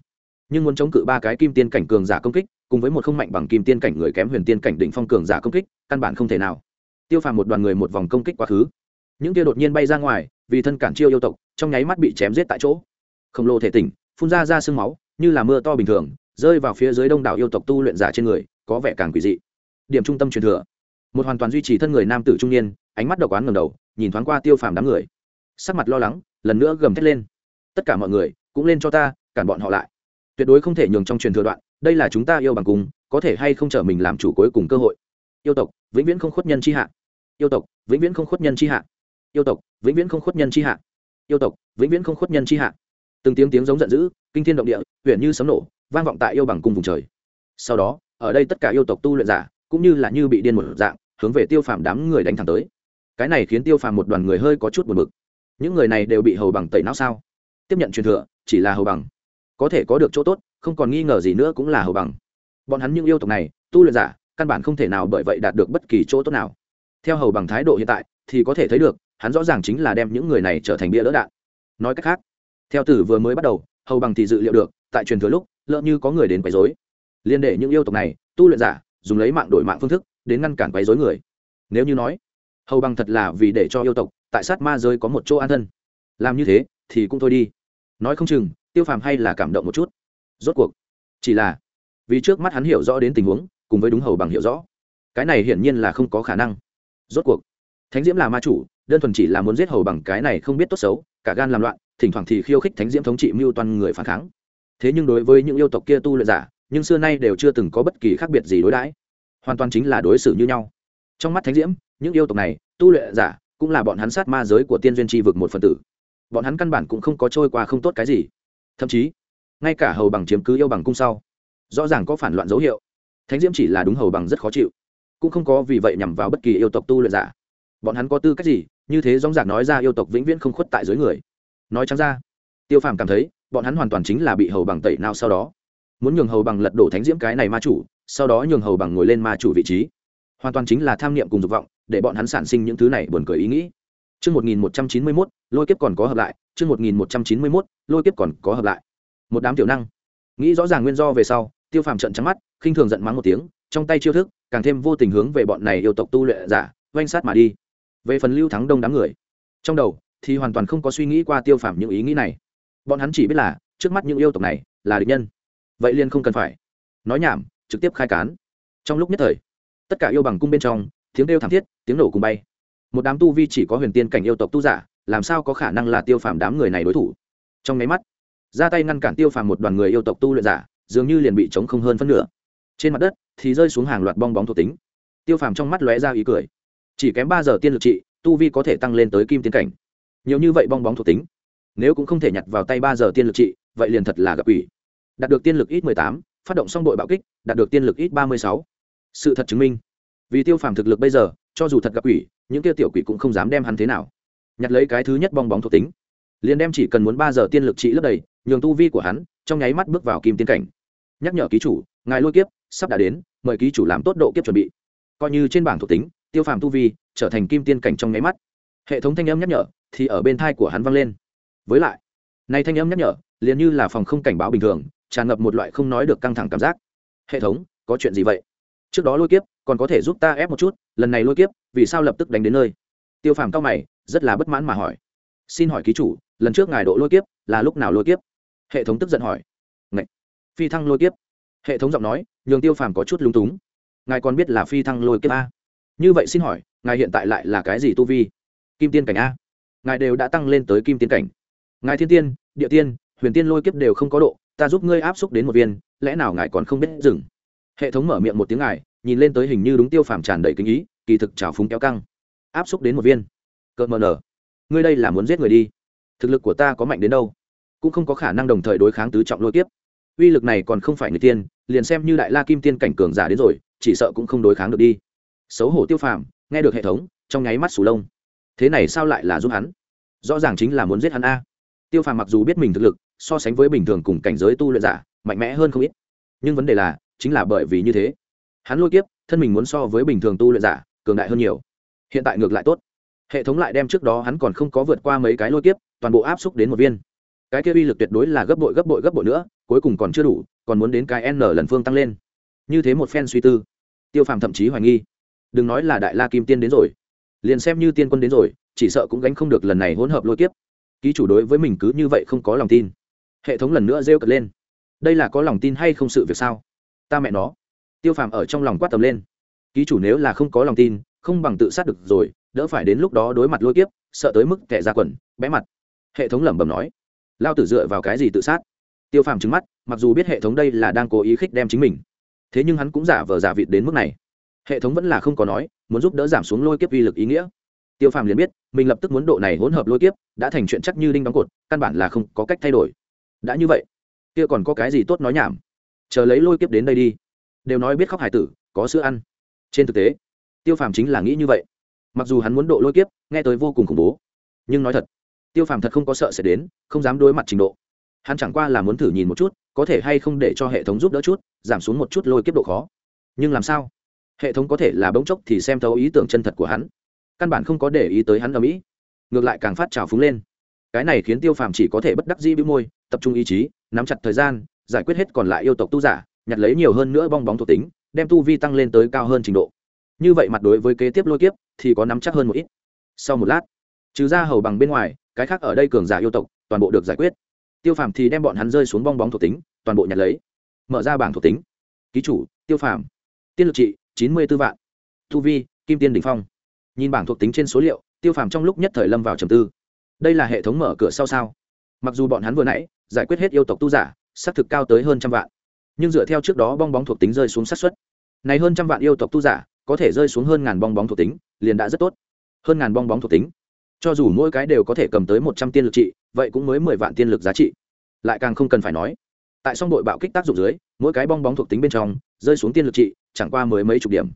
Nhưng muốn chống cự ba cái kim tiên cảnh cường giả công kích, cùng với một không mạnh bằng kim tiên cảnh người kém huyền tiên cảnh đỉnh phong cường giả công kích, căn bản không thể nào. Tiêu phàm một đoàn người một vòng công kích quá khứ. Những kia đột nhiên bay ra ngoài, vì thân cản chiêu yêu tộc trong nháy mắt bị chém giết tại chỗ. Khổng lồ thể tỉnh, phun ra ra sương máu, như là mưa to bình thường, rơi vào phía dưới đông đảo yêu tộc tu luyện giả trên người, có vẻ càng quỷ dị. Điểm trung tâm truyền thừa. Một hoàn toàn duy trì thân người nam tử trung niên, ánh mắt độc oán ngầm đầu, nhìn thoáng qua tiêu phàm đám người. Sắc mặt lo lắng, lần nữa gầm thét lên. Tất cả mọi người, cũng lên cho ta, cản bọn họ lại. Tuyệt đối không thể nhường trong truyền thừa đoạn, đây là chúng ta yêu bằng cùng, có thể hay không trở mình làm chủ cuối cùng cơ hội. Yêu tộc, vĩnh viễn không khuất nhân chi hạ. Yêu tộc, vĩnh viễn không khuất nhân chi hạ. Yêu tộc, vĩnh viễn không khuất nhân chi hạ yêu tộc, vĩnh viễn không khuất nhân chi hạ. Từng tiếng tiếng giống giận dữ, kinh thiên động địa huyện như sấm nổ, vang vọng tại yêu bằng cung vùng trời. Sau đó, ở đây tất cả yêu tộc tu luyện giả, cũng như là như bị điên một dạng, hướng về tiêu phàm đám người đánh thẳng tới. Cái này khiến tiêu phàm một đoàn người hơi có chút buồn bực. Những người này đều bị hầu bằng tẩy não sao? Tiếp nhận truyền thừa, chỉ là hầu bằng. Có thể có được chỗ tốt, không còn nghi ngờ gì nữa cũng là hầu bằng. Bọn hắn những yêu tộc này, tu luyện giả, căn bản không thể nào bởi vậy đạt được bất kỳ chỗ tốt nào. Theo hầu bằng thái độ hiện tại, thì có thể thấy được hắn rõ ràng chính là đem những người này trở thành bia lỡ đạn. Nói cách khác, theo tử vừa mới bắt đầu, hầu bằng thì dự liệu được, tại truyền thừa lúc, lỡ như có người đến quấy dối liên để những yêu tộc này, tu luyện giả, dùng lấy mạng đổi mạng phương thức, đến ngăn cản quấy dối người. Nếu như nói, hầu bằng thật là vì để cho yêu tộc, tại sát ma rơi có một chỗ an thân. Làm như thế, thì cũng thôi đi. Nói không chừng, tiêu phàm hay là cảm động một chút. Rốt cuộc, chỉ là, vì trước mắt hắn hiểu rõ đến tình huống, cùng với đúng hầu bằng hiểu rõ, cái này hiển nhiên là không có khả năng. Rốt cuộc, thánh diễm là ma chủ đơn thuần chỉ là muốn giết hầu bằng cái này không biết tốt xấu, cả gan làm loạn, thỉnh thoảng thì khiêu khích thánh diễm thống trị mưu toàn người phản kháng. Thế nhưng đối với những yêu tộc kia tu luyện giả, nhưng xưa nay đều chưa từng có bất kỳ khác biệt gì đối đãi. Hoàn toàn chính là đối xử như nhau. Trong mắt thánh diễm, những yêu tộc này, tu luyện giả, cũng là bọn hắn sát ma giới của tiên duyên tri vực một phần tử. Bọn hắn căn bản cũng không có trôi qua không tốt cái gì. Thậm chí, ngay cả hầu bằng chiếm cứ yêu bằng cung sau, rõ ràng có phản loạn dấu hiệu. Thánh diễm chỉ là đúng hầu bằng rất khó chịu, cũng không có vì vậy nhằm vào bất kỳ yêu tộc tu luyện giả. Bọn hắn có tư cách gì như thế dóng dạc nói ra yêu tộc vĩnh viễn không khuất tại dưới người nói trắng ra tiêu phàm cảm thấy bọn hắn hoàn toàn chính là bị hầu bằng tẩy nào sau đó muốn nhường hầu bằng lật đổ thánh diễm cái này ma chủ sau đó nhường hầu bằng ngồi lên ma chủ vị trí hoàn toàn chính là tham niệm cùng dục vọng để bọn hắn sản sinh những thứ này buồn cười ý nghĩ Chương 1191, lôi kiếp còn có hợp lại, chương 1191, lôi kiếp còn có hợp lại. Một đám tiểu năng. Nghĩ rõ ràng nguyên do về sau, Tiêu Phàm trợn trắng mắt, khinh thường giận mắng một tiếng, trong tay chiêu thức, càng thêm vô tình hướng về bọn này yêu tộc tu luyện giả, oanh sát mà đi. Về phần Lưu Thắng Đông đám người, trong đầu thì hoàn toàn không có suy nghĩ qua Tiêu Phàm những ý nghĩ này. Bọn hắn chỉ biết là, trước mắt những yêu tộc này là địch nhân. Vậy liền không cần phải nói nhảm, trực tiếp khai cán. Trong lúc nhất thời, tất cả yêu bằng cung bên trong, tiếng đêu thảm thiết, tiếng nổ cùng bay một đám tu vi chỉ có huyền tiên cảnh yêu tộc tu giả làm sao có khả năng là tiêu phàm đám người này đối thủ trong máy mắt ra tay ngăn cản tiêu phàm một đoàn người yêu tộc tu luyện giả dường như liền bị chống không hơn phân nửa trên mặt đất thì rơi xuống hàng loạt bong bóng thuộc tính tiêu phàm trong mắt lóe ra ý cười chỉ kém ba giờ tiên lực trị, tu vi có thể tăng lên tới kim tiên cảnh. Nhiều như vậy bong bóng thuộc tính, nếu cũng không thể nhặt vào tay ba giờ tiên lực trị, vậy liền thật là gặp ủy đạt được tiên lực ít mười tám, phát động xong đội bạo kích, đạt được tiên lực ít ba mươi sáu. Sự thật chứng minh, vì tiêu phàm thực lực bây giờ, cho dù thật gặp quỷ, những tiêu tiểu quỷ cũng không dám đem hắn thế nào. Nhặt lấy cái thứ nhất bong bóng thuộc tính, liền đem chỉ cần muốn ba giờ tiên lực trị lấp đầy, nhường tu vi của hắn trong nháy mắt bước vào kim tiên cảnh. Nhắc nhở ký chủ, ngài lôi kiếp, sắp đã đến, mời ký chủ làm tốt độ kiếp chuẩn bị. Coi như trên bảng thuộc tính tiêu phàm tu vi trở thành kim tiên cảnh trong nháy mắt. Hệ thống thanh âm nhắc nhở thì ở bên thai của hắn vang lên. Với lại nay thanh âm nhắc nhở liền như là phòng không cảnh báo bình thường, tràn ngập một loại không nói được căng thẳng cảm giác. Hệ thống, có chuyện gì vậy? Trước đó lôi kiếp, còn có thể giúp ta ép một chút, lần này lôi kiếp, vì sao lập tức đánh đến nơi? Tiêu phàm cao mày, rất là bất mãn mà hỏi. Xin hỏi ký chủ, lần trước ngài độ lôi kiếp là lúc nào lôi kiếp? Hệ thống tức giận hỏi. Ngậy! phi thăng lôi kiếp. Hệ thống giọng nói, nhường tiêu phàm có chút lung túng. Ngài còn biết là phi thăng lôi kiếp a? Như vậy xin hỏi, ngài hiện tại lại là cái gì tu vi? Kim tiên cảnh a. Ngài đều đã tăng lên tới kim tiên cảnh. Ngài thiên tiên, địa tiên, huyền tiên lôi kiếp đều không có độ, ta giúp ngươi áp xúc đến một viên, lẽ nào ngài còn không biết dừng? Hệ thống mở miệng một tiếng ngài, nhìn lên tới hình như đúng tiêu phàm tràn đầy kinh ý, kỳ thực trào phúng kéo căng. Áp xúc đến một viên. Cợt mờ nở. Ngươi đây là muốn giết người đi. Thực lực của ta có mạnh đến đâu? Cũng không có khả năng đồng thời đối kháng tứ trọng lôi kiếp. Uy lực này còn không phải người tiên, liền xem như đại la kim tiên cảnh cường giả đến rồi, chỉ sợ cũng không đối kháng được đi xấu hổ tiêu phàm, nghe được hệ thống, trong nháy mắt sù lông. Thế này sao lại là giúp hắn? Rõ ràng chính là muốn giết hắn a. Tiêu phàm mặc dù biết mình thực lực, so sánh với bình thường cùng cảnh giới tu luyện giả, mạnh mẽ hơn không ít. Nhưng vấn đề là, chính là bởi vì như thế, hắn lôi kiếp, thân mình muốn so với bình thường tu luyện giả, cường đại hơn nhiều. Hiện tại ngược lại tốt. Hệ thống lại đem trước đó hắn còn không có vượt qua mấy cái lôi kiếp, toàn bộ áp xúc đến một viên. Cái kia uy lực tuyệt đối là gấp bội gấp bội gấp bội nữa, cuối cùng còn chưa đủ, còn muốn đến cái n lần phương tăng lên. Như thế một phen suy tư, tiêu phàm thậm chí hoài nghi đừng nói là đại la kim tiên đến rồi. Liền xem như tiên quân đến rồi, chỉ sợ cũng gánh không được lần này hỗn hợp lôi kiếp. Ký chủ đối với mình cứ như vậy không có lòng tin. Hệ thống lần nữa rêu cật lên. Đây là có lòng tin hay không sự việc sao? Ta mẹ nó. Tiêu phàm ở trong lòng quát tầm lên. Ký chủ nếu là không có lòng tin, không bằng tự sát được rồi, đỡ phải đến lúc đó đối mặt lôi kiếp, sợ tới mức kẻ ra quần bé mặt. Hệ thống lẩm bẩm nói. Lao tử dựa vào cái gì tự sát? Tiêu phàm trứng mắt, mặc dù biết hệ thống đây là đang cố ý khích đem chính mình. Thế nhưng hắn cũng giả vờ giả vịt đến mức này hệ thống vẫn là không có nói, muốn giúp đỡ giảm xuống lôi kiếp uy lực ý nghĩa. Tiêu phàm liền biết, mình lập tức muốn độ này hỗn hợp lôi kiếp, đã thành chuyện chắc như đinh đóng cột, căn bản là không có cách thay đổi. Đã như vậy, kia còn có cái gì tốt nói nhảm? Chờ lấy lôi kiếp đến đây đi. Đều nói biết khóc hải tử, có sữa ăn. Trên thực tế, tiêu phàm chính là nghĩ như vậy. Mặc dù hắn muốn độ lôi kiếp, nghe tới vô cùng khủng bố. Nhưng nói thật, tiêu phàm thật không có sợ sẽ đến, không dám đối mặt trình độ. Hắn chẳng qua là muốn thử nhìn một chút, có thể hay không để cho hệ thống giúp đỡ chút, giảm xuống một chút lôi kiếp độ khó. Nhưng làm sao? Hệ thống có thể là bỗng chốc thì xem thấu ý tưởng chân thật của hắn. Căn bản không có để ý tới hắn ở mỹ. Ngược lại càng phát trào phúng lên. Cái này khiến tiêu phàm chỉ có thể bất đắc dĩ bĩu môi, tập trung ý chí, nắm chặt thời gian, giải quyết hết còn lại yêu tộc tu giả, nhặt lấy nhiều hơn nữa bong bóng thuộc tính, đem tu vi tăng lên tới cao hơn trình độ. Như vậy mặt đối với kế tiếp lôi kiếp thì có nắm chắc hơn một ít. Sau một lát, trừ ra hầu bằng bên ngoài, cái khác ở đây cường giả yêu tộc toàn bộ được giải quyết. Tiêu phàm thì đem bọn hắn rơi xuống bong bóng thuộc tính, toàn bộ nhặt lấy, mở ra bảng thuộc tính. Ký chủ, tiêu phàm. Tiên lực trị chín mươi b ố vạn. Thu vi kim tiên đỉnh phong. Nhìn bảng thuộc tính trên số liệu tiêu phàm trong lúc nhất thời lâm vào trầm tư. Đây là hệ thống mở cửa sau sao? Mặc dù bọn hắn vừa nãy giải quyết hết yêu tộc tu giả xác thực cao tới hơn trăm vạn. Nhưng dựa theo trước đó bong bóng thuộc tính rơi xuống sát suất, này hơn trăm vạn yêu tộc tu giả có thể rơi xuống hơn ngàn bong bóng thuộc tính liền đã rất tốt. Hơn ngàn bong bóng thuộc tính. Cho dù mỗi cái đều có thể cầm tới một trăm tiên lực trị vậy cũng mới mười vạn tiên lực giá trị. Lại càng không cần phải nói. Tại song đội bạo kích tác dụng dưới mỗi cái bong bóng thuộc tính bên trong rơi xuống tiên lực trị, chẳng qua mới mấy chục điểm.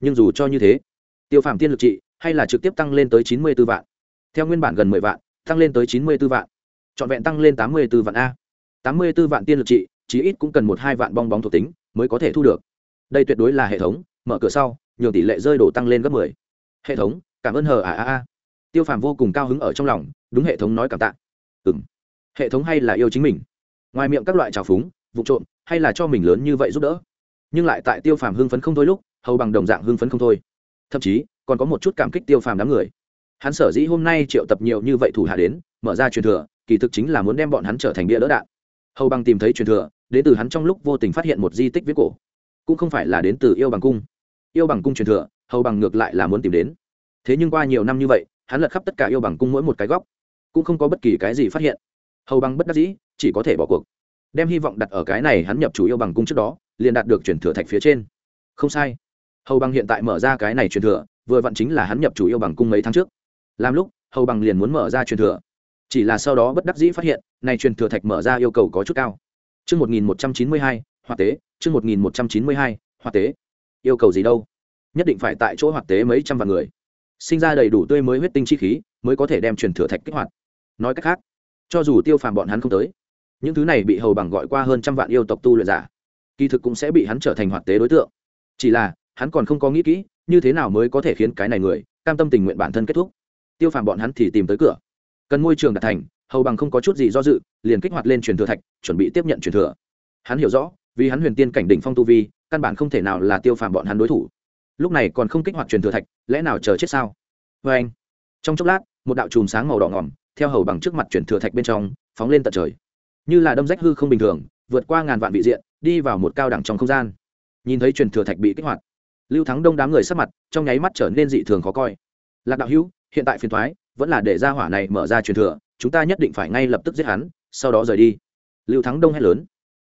Nhưng dù cho như thế, tiêu phàm tiên lực trị hay là trực tiếp tăng lên tới chín mươi b ố vạn. Theo nguyên bản gần mười vạn, tăng lên tới chín mươi b ố vạn. Trọn vẹn tăng lên tám mươi b ố vạn a. tám mươi b ố vạn tiên lực trị, chí ít cũng cần một hai vạn bong bóng thuộc tính mới có thể thu được. Đây tuyệt đối là hệ thống, mở cửa sau, nhường tỷ lệ rơi đổ tăng lên gấp mười. Hệ thống, cảm ơn hờ à à à tiêu phàm vô cùng cao hứng ở trong lòng, đúng hệ thống nói cảm tạ. Ừ m hệ thống hay là yêu chính mình. Ngoài miệng các loại trào phúng, vụ trộm, hay là cho mình lớn như vậy giúp đỡ nhưng lại tại tiêu phàm hưng phấn không thôi lúc, hầu bằng đồng dạng hưng phấn không thôi. Thậm chí, còn có một chút cảm kích tiêu phàm đám người. Hắn sở dĩ hôm nay triệu tập nhiều như vậy thủ hạ đến, mở ra truyền thừa, kỳ thực chính là muốn đem bọn hắn trở thành bia đỡ đạn. Hầu bằng tìm thấy truyền thừa, đến từ hắn trong lúc vô tình phát hiện một di tích viết cổ. Cũng không phải là đến từ yêu bằng cung. Yêu bằng cung truyền thừa, hầu bằng ngược lại là muốn tìm đến. Thế nhưng qua nhiều năm như vậy, hắn lật khắp tất cả yêu bằng cung mỗi một cái góc, cũng không có bất kỳ cái gì phát hiện. Hầu bằng bất đắc dĩ, chỉ có thể bỏ cuộc. Đem hy vọng đặt ở cái này hắn nhập chủ yêu bằng cung trước đó liền đạt được truyền thừa thạch phía trên không sai hầu bằng hiện tại mở ra cái này truyền thừa vừa vặn chính là hắn nhập chủ yêu bằng cung mấy tháng trước làm lúc hầu bằng liền muốn mở ra truyền thừa chỉ là sau đó bất đắc dĩ phát hiện này truyền thừa thạch mở ra yêu cầu có chút cao Chương 1192, hoạt tế, chương 1192, hoạt tế. Yêu cầu gì đâu? Nhất định phải tại chỗ hoạt tế mấy trăm vạn người. Sinh ra đầy đủ tươi mới huyết tinh chi khí, mới có thể đem truyền thừa thạch kích hoạt. Nói cách khác, cho dù tiêu phàm bọn hắn không tới, những thứ này bị hầu bằng gọi qua hơn trăm vạn yêu tộc tu luyện giả, kỳ thực cũng sẽ bị hắn trở thành hoạt tế đối tượng. Chỉ là, hắn còn không có nghĩ kỹ, như thế nào mới có thể khiến cái này người cam tâm tình nguyện bản thân kết thúc. Tiêu phàm bọn hắn thì tìm tới cửa. Cần môi trường đạt thành, hầu bằng không có chút gì do dự liền kích hoạt lên truyền thừa thạch chuẩn bị tiếp nhận truyền thừa hắn hiểu rõ vì hắn huyền tiên cảnh đỉnh phong tu vi căn bản không thể nào là tiêu phàm bọn hắn đối thủ lúc này còn không kích hoạt truyền thừa thạch lẽ nào chờ chết sao vê anh trong chốc lát một đạo chùm sáng màu đỏ ngỏm theo hầu bằng trước mặt truyền thừa thạch bên trong phóng lên tận trời như là đâm rách hư không bình thường vượt qua ngàn vạn vị diện, đi vào một cao đẳng trong không gian. Nhìn thấy truyền thừa thạch bị kích hoạt, lưu thắng đông đám người sắc mặt trong nháy mắt trở nên dị thường khó coi. Lạc đạo hữu, hiện tại phiền thoái, vẫn là để ra hỏa này mở ra truyền thừa, chúng ta nhất định phải ngay lập tức giết hắn, sau đó rời đi. Lưu thắng đông hét lớn.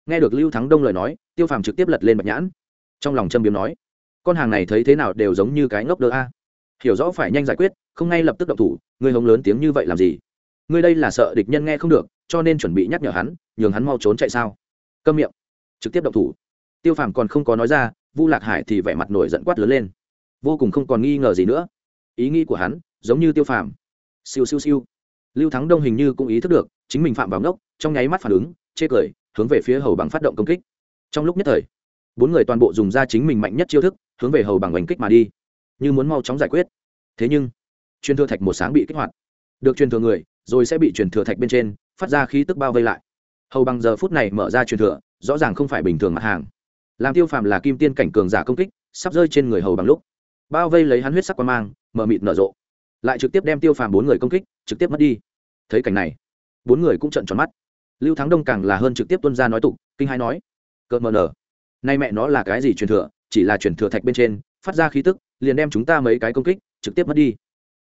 Nghe được lưu thắng đông lời nói, tiêu phàm trực tiếp lật lên bạch nhãn. Trong lòng châm biếm nói, con hàng này thấy thế nào đều giống như cái ngốc đơ a. Hiểu rõ phải nhanh giải quyết, không ngay lập tức động thủ ngươi hống lớn tiếng như vậy làm gì? Ngươi đây là sợ địch nhân nghe không được, cho nên chuẩn bị nhắc nhở hắn, nhường hắn mau trốn chạy sao? Câm miệng. Trực tiếp động thủ. Tiêu phàm còn không có nói ra, vu lạc hải thì vẻ mặt nổi giận quát lớn lên. Vô cùng không còn nghi ngờ gì nữa. Ý nghĩ của hắn, giống như tiêu phàm. Siêu siêu siêu. Lưu thắng đông hình như cũng ý thức được, chính mình phạm vào ngốc, trong nháy mắt phản ứng, chê cười, hướng về phía hầu bằng phát động công kích. Trong lúc nhất thời, bốn người toàn bộ dùng ra chính mình mạnh nhất chiêu thức, hướng về hầu bằng oanh kích mà đi. Như muốn mau chóng giải quyết. Thế nhưng, truyền thừa thạch một sáng bị kích hoạt. Được truyền thừa người, rồi sẽ bị truyền thừa thạch bên trên, phát ra khí tức bao vây lại hầu bằng giờ phút này mở ra truyền thừa, rõ ràng không phải bình thường mặt hàng. Làm tiêu phàm là kim tiên cảnh cường giả công kích, sắp rơi trên người hầu bằng lúc. Bao vây lấy hắn huyết sắc quan mang, mở mịt nở rộ. Lại trực tiếp đem tiêu phàm bốn người công kích, trực tiếp mất đi. Thấy cảnh này, bốn người cũng trận tròn mắt. Lưu thắng đông càng là hơn trực tiếp tuân ra nói tục, kinh hai nói, cợt mờ nở, nay mẹ nó là cái gì truyền thừa, chỉ là truyền thừa thạch bên trên, phát ra khí tức, liền đem chúng ta mấy cái công kích, trực tiếp mất đi.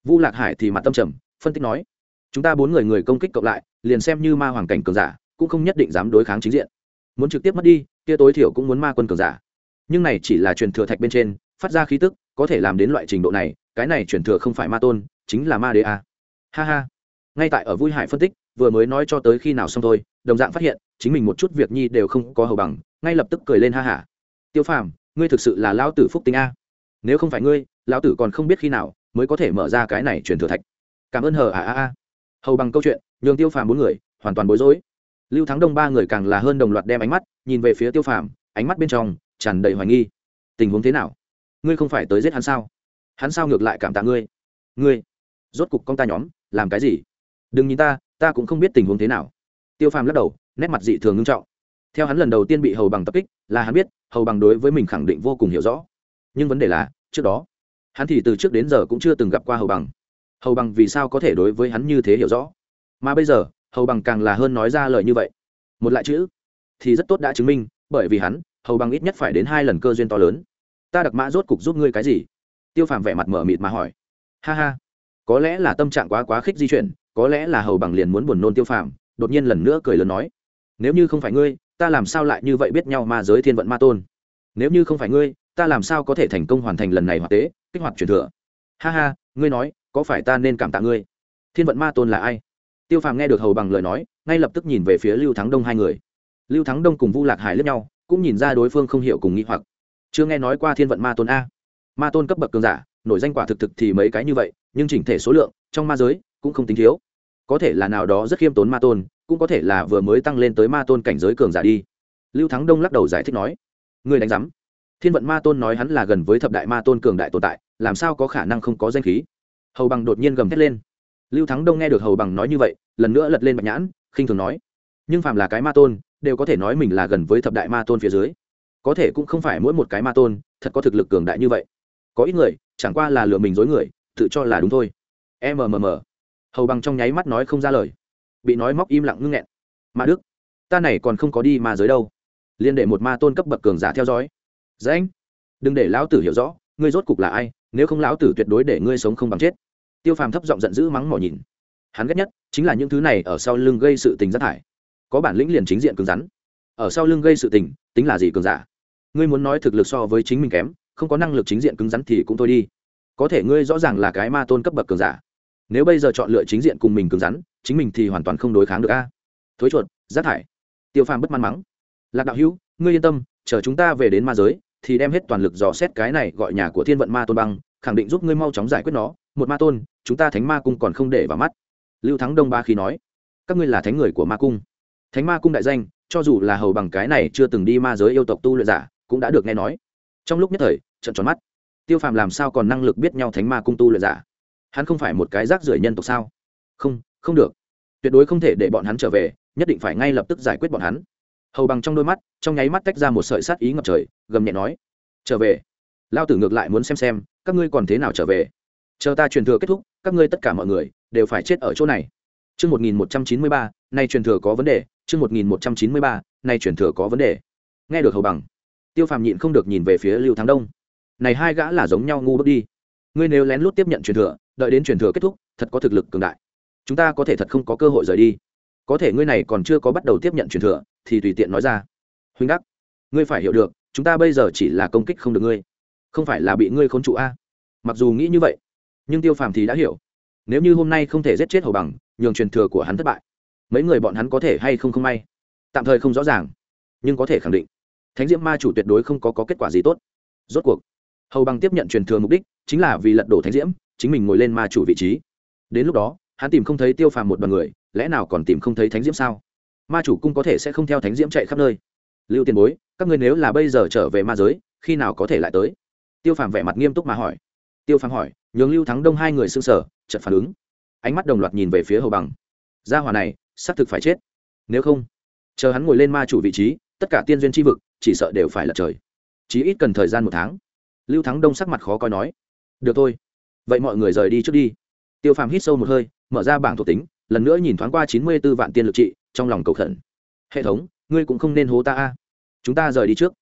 Vu lạc hải thì mặt tâm trầm, phân tích nói, chúng ta bốn người người công kích cộng lại, liền xem như ma hoàng cảnh cường giả cũng không nhất định dám đối kháng chính diện. Muốn trực tiếp mất đi, kia tối thiểu cũng muốn ma quân cường giả. Nhưng này chỉ là truyền thừa thạch bên trên, phát ra khí tức, có thể làm đến loại trình độ này, cái này truyền thừa không phải ma tôn, chính là ma đế a. Ha ha. Ngay tại ở vui hải phân tích, vừa mới nói cho tới khi nào xong thôi, đồng dạng phát hiện, chính mình một chút việc nhi đều không có hầu bằng, ngay lập tức cười lên ha hả tiêu phàm, ngươi thực sự là lão tử phúc tính a. Nếu không phải ngươi, lão tử còn không biết khi nào mới có thể mở ra cái này truyền thừa thạch. Cảm ơn hờ à a a. Hầu bằng câu chuyện, nhường tiêu phàm bốn người, hoàn toàn bối rối lưu thắng đông ba người càng là hơn đồng loạt đem ánh mắt nhìn về phía tiêu phàm, ánh mắt bên trong tràn đầy hoài nghi. Tình huống thế nào? Ngươi không phải tới giết hắn sao? Hắn sao ngược lại cảm tạ ngươi? Ngươi, rốt cục con ta nhóm, làm cái gì? Đừng nhìn ta ta cũng không biết tình huống thế nào. Tiêu phàm lắc đầu, nét mặt dị thường ngưng trọng. Theo hắn lần đầu tiên bị hầu bằng tập kích, là hắn biết, hầu bằng đối với mình khẳng định vô cùng hiểu rõ. Nhưng vấn đề là, trước đó, hắn thì từ trước đến giờ cũng chưa từng gặp qua hầu bằng. Hầu bằng vì sao có thể đối với hắn như thế hiểu rõ? Mà bây giờ hầu bằng càng là hơn nói ra lời như vậy. Một lại chữ, thì rất tốt đã chứng minh, bởi vì hắn, hầu bằng ít nhất phải đến hai lần cơ duyên to lớn. Ta đặc mã rốt cục giúp ngươi cái gì? Tiêu phàm vẻ mặt mở mịt mà hỏi. Ha ha, có lẽ là tâm trạng quá quá khích di chuyển, có lẽ là hầu bằng liền muốn buồn nôn tiêu phàm, đột nhiên lần nữa cười lớn nói. Nếu như không phải ngươi, ta làm sao lại như vậy biết nhau ma giới thiên vận ma tôn? Nếu như không phải ngươi, ta làm sao có thể thành công hoàn thành lần này hoạt tế, kích hoạt truyền thừa? Ha ha, ngươi nói, có phải ta nên cảm tạ ngươi? Thiên vận ma tôn là ai? Tiêu phàm nghe được hầu bằng lời nói, ngay lập tức nhìn về phía lưu thắng đông hai người. Lưu thắng đông cùng vu lạc hải lẫn nhau, cũng nhìn ra đối phương không hiểu cùng nghĩ hoặc. Chưa nghe nói qua thiên vận ma tôn a. Ma tôn cấp bậc cường giả, nổi danh quả thực thực thì mấy cái như vậy, nhưng chỉnh thể số lượng, trong ma giới, cũng không tính thiếu. Có thể là nào đó rất khiêm tốn ma tôn, cũng có thể là vừa mới tăng lên tới ma tôn cảnh giới cường giả đi. Lưu thắng đông lắc đầu giải thích nói người đánh giám. Thiên vận ma tôn nói hắn là gần với thập đại ma tôn cường đại tồn tại, làm sao có khả năng không có danh khí? Hầu bằng đột nhiên gầm thét lên lưu thắng đông nghe được hầu bằng nói như vậy, lần nữa lật lên bạch nhãn, khinh thường nói. Nhưng phàm là cái ma tôn, đều có thể nói mình là gần với thập đại ma tôn phía dưới. Có thể cũng không phải mỗi một cái ma tôn, thật có thực lực cường đại như vậy. Có ít người, chẳng qua là lừa mình dối người, tự cho là đúng thôi. Mmm hầu bằng trong nháy mắt nói không ra lời. Bị nói móc im lặng ngưng nghẹn. Ma đức, ta này còn không có đi ma giới đâu. Liên đệ một ma tôn cấp bậc cường giả theo dõi. Dễ anh, đừng để lão tử hiểu rõ, ngươi rốt cục là ai, nếu không lão tử tuyệt đối để ngươi sống không bằng chết tiêu phàm thấp giọng giận dữ mắng mỏ nhìn. Hắn ghét nhất chính là những thứ này ở sau lưng gây sự tình rác thải. Có bản lĩnh liền chính diện cứng rắn. Ở sau lưng gây sự tình, tính là gì cường giả? Ngươi muốn nói thực lực so với chính mình kém, không có năng lực chính diện cứng rắn thì cũng thôi đi. Có thể ngươi rõ ràng là cái ma tôn cấp bậc cường giả. Nếu bây giờ chọn lựa chính diện cùng mình cứng rắn, chính mình thì hoàn toàn không đối kháng được a. Thối chuột, rác thải. Tiêu phàm bất mắn mắng. Lạc đạo hữu, ngươi yên tâm, chờ chúng ta về đến ma giới, thì đem hết toàn lực dò xét cái này gọi nhà của thiên vận ma tôn băng, khẳng định giúp ngươi mau chóng giải quyết nó. Một ma tôn chúng ta thánh ma cung còn không để vào mắt. Lưu thắng đông ba khi nói, các ngươi là thánh người của ma cung. Thánh ma cung đại danh, cho dù là hầu bằng cái này chưa từng đi ma giới yêu tộc tu luyện giả, cũng đã được nghe nói. Trong lúc nhất thời trận tròn mắt. Tiêu phàm làm sao còn năng lực biết nhau thánh ma cung tu luyện giả? Hắn không phải một cái rác rưởi nhân tộc sao? Không không được. Tuyệt đối không thể để bọn hắn trở về, nhất định phải ngay lập tức giải quyết bọn hắn. Hầu bằng trong đôi mắt, trong nháy mắt tách ra một sợi sát ý ngập trời, gầm nhẹ nói, trở về. Lao tử ngược lại muốn xem xem, các ngươi còn thế nào trở về? Chờ ta truyền thừa kết thúc các ngươi tất cả mọi người đều phải chết ở chỗ này Trước 1193, nay truyền thừa có vấn đề, trước 1193, nay truyền thừa có vấn đề. Nghe được hầu bằng, Tiêu Phàm nhịn không được nhìn về phía Lưu Thắng Đông. Này hai gã là giống nhau ngu bước đi. Ngươi nếu lén lút tiếp nhận truyền thừa, đợi đến truyền thừa kết thúc, thật có thực lực cường đại. Chúng ta có thể thật không có cơ hội rời đi. Có thể ngươi này còn chưa có bắt đầu tiếp nhận truyền thừa, thì tùy tiện nói ra. Huynh đắc, ngươi phải hiểu được, chúng ta bây giờ chỉ là công kích không được ngươi, không phải là bị ngươi khốn trụ a. Mặc dù nghĩ như vậy, nhưng Tiêu Phàm thì đã hiểu, nếu như hôm nay không thể giết chết hầu bằng nhường truyền thừa của hắn thất bại. Mấy người bọn hắn có thể hay không không may? Tạm thời không rõ ràng nhưng có thể khẳng định thánh diễm ma chủ tuyệt đối không có, có kết quả gì tốt. Rốt cuộc hầu bằng tiếp nhận truyền thừa mục đích chính là vì lật đổ thánh diễm chính mình ngồi lên ma chủ vị trí. Đến lúc đó hắn tìm không thấy tiêu phàm một đoàn người lẽ nào còn tìm không thấy thánh diễm sao? Ma chủ cung có thể sẽ không theo thánh diễm chạy khắp nơi. Lưu tiền bối các người nếu là bây giờ trở về ma giới khi nào có thể lại tới? Tiêu phàm vẻ mặt nghiêm túc mà hỏi tiêu phàm hỏi, nhường lưu thắng đông hai người s ư n g sở chật phản ứng. Ánh mắt đồng loạt nhìn về phía hầu bằng. Gia hòa này, xác thực phải chết. Nếu không, chờ hắn ngồi lên ma chủ vị trí, tất cả tiên duyên tri vực, chỉ sợ đều phải lật trời. Chí ít cần thời gian một tháng. Lưu thắng đông sắc mặt khó coi nói, được thôi. Vậy mọi người rời đi trước đi. Tiêu phàm hít sâu một hơi, mở ra bảng thuộc tính, lần nữa nhìn thoáng qua chín mươi b ố vạn tiên lực trị, trong lòng cầu khẩn. Hệ thống, ngươi cũng không nên hố ta a. Chúng ta rời đi trước.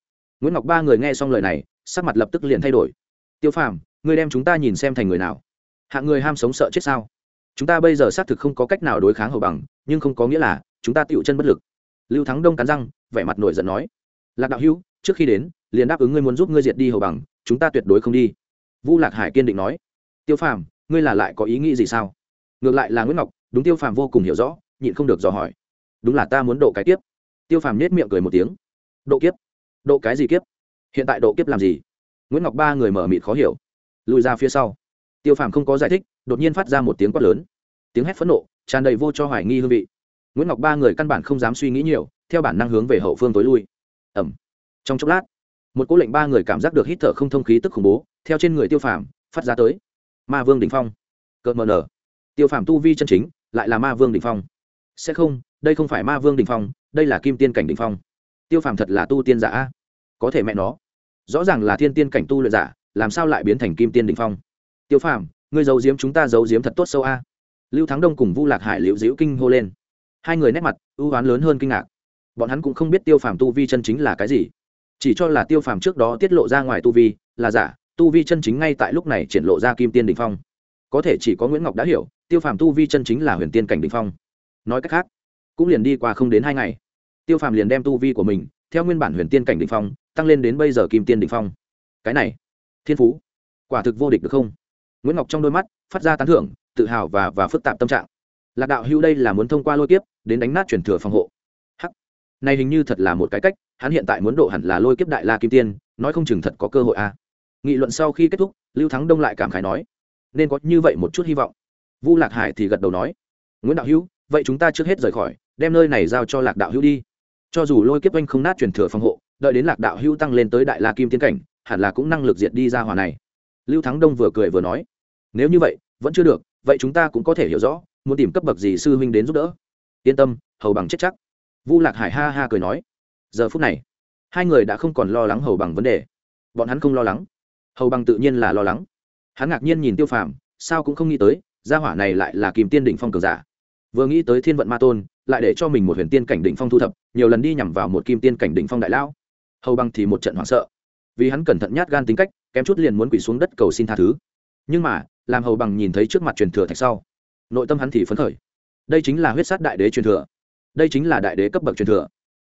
Nguyễn ngọc ba người nghe xong lời này, sắc mặt lập tức liền thay đổi. Tiêu phàm ngươi đem chúng ta nhìn xem thành người nào? Hạng người ham sống sợ chết sao? Chúng ta bây giờ xác thực không có cách nào đối kháng hầu bằng, nhưng không có nghĩa là chúng ta tựu chân bất lực. Lưu thắng đông cắn răng, vẻ mặt nổi giận nói, lạc đạo hữu, trước khi đến, liền đáp ứng ngươi muốn giúp ngươi diệt đi hầu bằng, chúng ta tuyệt đối không đi. Vu lạc hải kiên định nói, tiêu phàm, ngươi là lại có ý nghĩ gì sao? Ngược lại là nguyễn ngọc, đúng tiêu phàm vô cùng hiểu rõ, nhịn không được dò hỏi, đúng là ta muốn độ cái kiếp. Tiêu phàm nết miệng cười một tiếng, độ kiếp? Độ cái gì kiếp? Hiện tại độ kiếp làm gì? Nguyễn ngọc ba người mở mịt khó hiểu lùi ra phía sau. Tiêu phàm không có giải thích, đột nhiên phát ra một tiếng quát lớn. Tiếng hét phẫn nộ, tràn đầy vô cho hoài nghi hương vị. Nguyễn ngọc ba người căn bản không dám suy nghĩ nhiều, theo bản năng hướng về hậu phương tối lui. Ẩm trong chốc lát, một cố lệnh ba người cảm giác được hít thở không thông khí tức khủng bố, theo trên người tiêu phàm phát ra tới. Ma vương đình phong. Cợt mờ nở. Tiêu phàm tu vi chân chính, lại là ma vương đình phong. Sẽ không, đây không phải ma vương đình phong, đây là kim tiên cảnh đình phong. Tiêu phàm thật là tu tiên giả có thể mẹ nó. Rõ ràng là thiên tiên cảnh tu luyện giả làm sao lại biến thành kim tiên đình phong? Tiêu phàm, ngươi giấu giếm chúng ta giấu giếm thật tốt sâu a. Lưu thắng đông cùng vu lạc hải liễu diễu kinh hô lên. Hai người nét mặt, ưu oán lớn hơn kinh ngạc. Bọn hắn cũng không biết tiêu phàm tu vi chân chính là cái gì. Chỉ cho là tiêu phàm trước đó tiết lộ ra ngoài tu vi, là giả, tu vi chân chính ngay tại lúc này triển lộ ra kim tiên đình phong. Có thể chỉ có nguyễn ngọc đã hiểu, tiêu phàm tu vi chân chính là huyền tiên cảnh đình phong. Nói cách khác, cũng liền đi qua không đến hai ngày, tiêu phàm liền đem tu vi của mình, theo nguyên bản huyền tiên cảnh đình phong, tăng lên đến bây giờ kim tiên đình phong. Cái này thiên phú. Quả thực vô địch được không? Nguyễn ngọc trong đôi mắt phát ra tán thưởng, tự hào và và phức tạp tâm trạng. Lạc đạo hưu đây là muốn thông qua lôi kiếp, đến đánh nát truyền thừa phòng hộ. Hắc. Này hình như thật là một cái cách, hắn hiện tại muốn độ hẳn là lôi kiếp đại la kim tiên, nói không chừng thật có cơ hội a à. nghị luận sau khi kết thúc, lưu thắng đông lại cảm khái nói, nên có như vậy một chút hy vọng. Vu lạc hải thì gật đầu nói, nguyễn đạo hữu, vậy chúng ta trước hết rời khỏi, đem nơi này giao cho lạc đạo hữu đi. Cho dù lôi kiếp anh không nát truyền thừa phòng hộ, đợi đến lạc đạo hữu tăng lên tới đại la kim tiên cảnh hẳn là cũng năng lực diệt đi ra hỏa này. Lưu thắng đông vừa cười vừa nói, nếu như vậy, vẫn chưa được, vậy chúng ta cũng có thể hiểu rõ, muốn tìm cấp bậc gì sư huynh đến giúp đỡ. Yên tâm, hầu bằng chết chắc. Vu lạc hải ha ha cười nói, giờ phút này, hai người đã không còn lo lắng hầu bằng vấn đề. Bọn hắn không lo lắng. Hầu bằng tự nhiên là lo lắng. Hắn ngạc nhiên nhìn tiêu phàm, sao cũng không nghĩ tới, gia hỏa này lại là kìm tiên đỉnh phong cường giả. Vừa nghĩ tới thiên vận ma tôn, lại để cho mình một huyền tiên cảnh đỉnh phong thu thập, nhiều lần đi nhằm vào một kim tiên cảnh đỉnh phong đại lão. Hầu bằng thì một trận hoảng sợ vì hắn cẩn thận nhát gan tính cách, kém chút liền muốn quỳ xuống đất cầu xin tha thứ. Nhưng mà, làm hầu bằng nhìn thấy trước mặt truyền thừa thạch sau, nội tâm hắn thì phấn khởi. Đây chính là huyết sát đại đế truyền thừa. Đây chính là đại đế cấp bậc truyền thừa.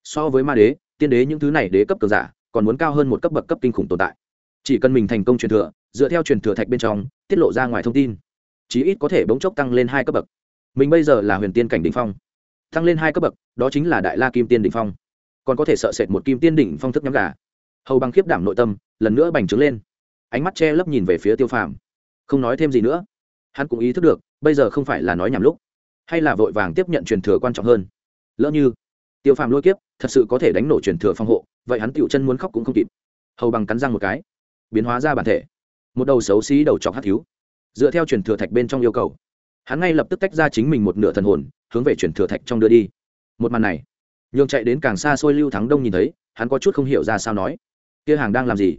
So với ma đế, tiên đế những thứ này đế cấp cường giả, còn muốn cao hơn một cấp bậc cấp kinh khủng tồn tại. Chỉ cần mình thành công truyền thừa, dựa theo truyền thừa thạch bên trong, tiết lộ ra ngoài thông tin, chí ít có thể bỗng chốc tăng lên hai cấp bậc. Mình bây giờ là huyền tiên cảnh đ ỉ n h phong. Tăng lên hai cấp bậc, đó chính là đại la kim tiên đ ỉ n h phong. Còn có thể sợ sệt một kim tiên đỉnh phong thức nhắm gà hầu bằng khiếp đảm nội tâm, lần nữa bành trướng lên. Ánh mắt che lấp nhìn về phía tiêu phàm. Không nói thêm gì nữa. Hắn cũng ý thức được, bây giờ không phải là nói nhảm lúc, hay là vội vàng tiếp nhận truyền thừa quan trọng hơn. Lỡ như, tiêu phàm lôi kiếp, thật sự có thể đánh nổ truyền thừa phong hộ, vậy hắn tựu chân muốn khóc cũng không kịp. Hầu bằng cắn răng một cái. Biến hóa ra bản thể. Một đầu xấu xí đầu chọc hát thiếu. Dựa theo truyền thừa thạch bên trong yêu cầu, hắn ngay lập tức tách ra chính mình một nửa thần hồn, hướng về truyền thừa thạch trong đưa đi. Một màn này, nhường chạy đến càng xa xôi lưu thắng đông nhìn thấy, hắn có chút không hiểu ra sao nói kia hàng đang làm gì?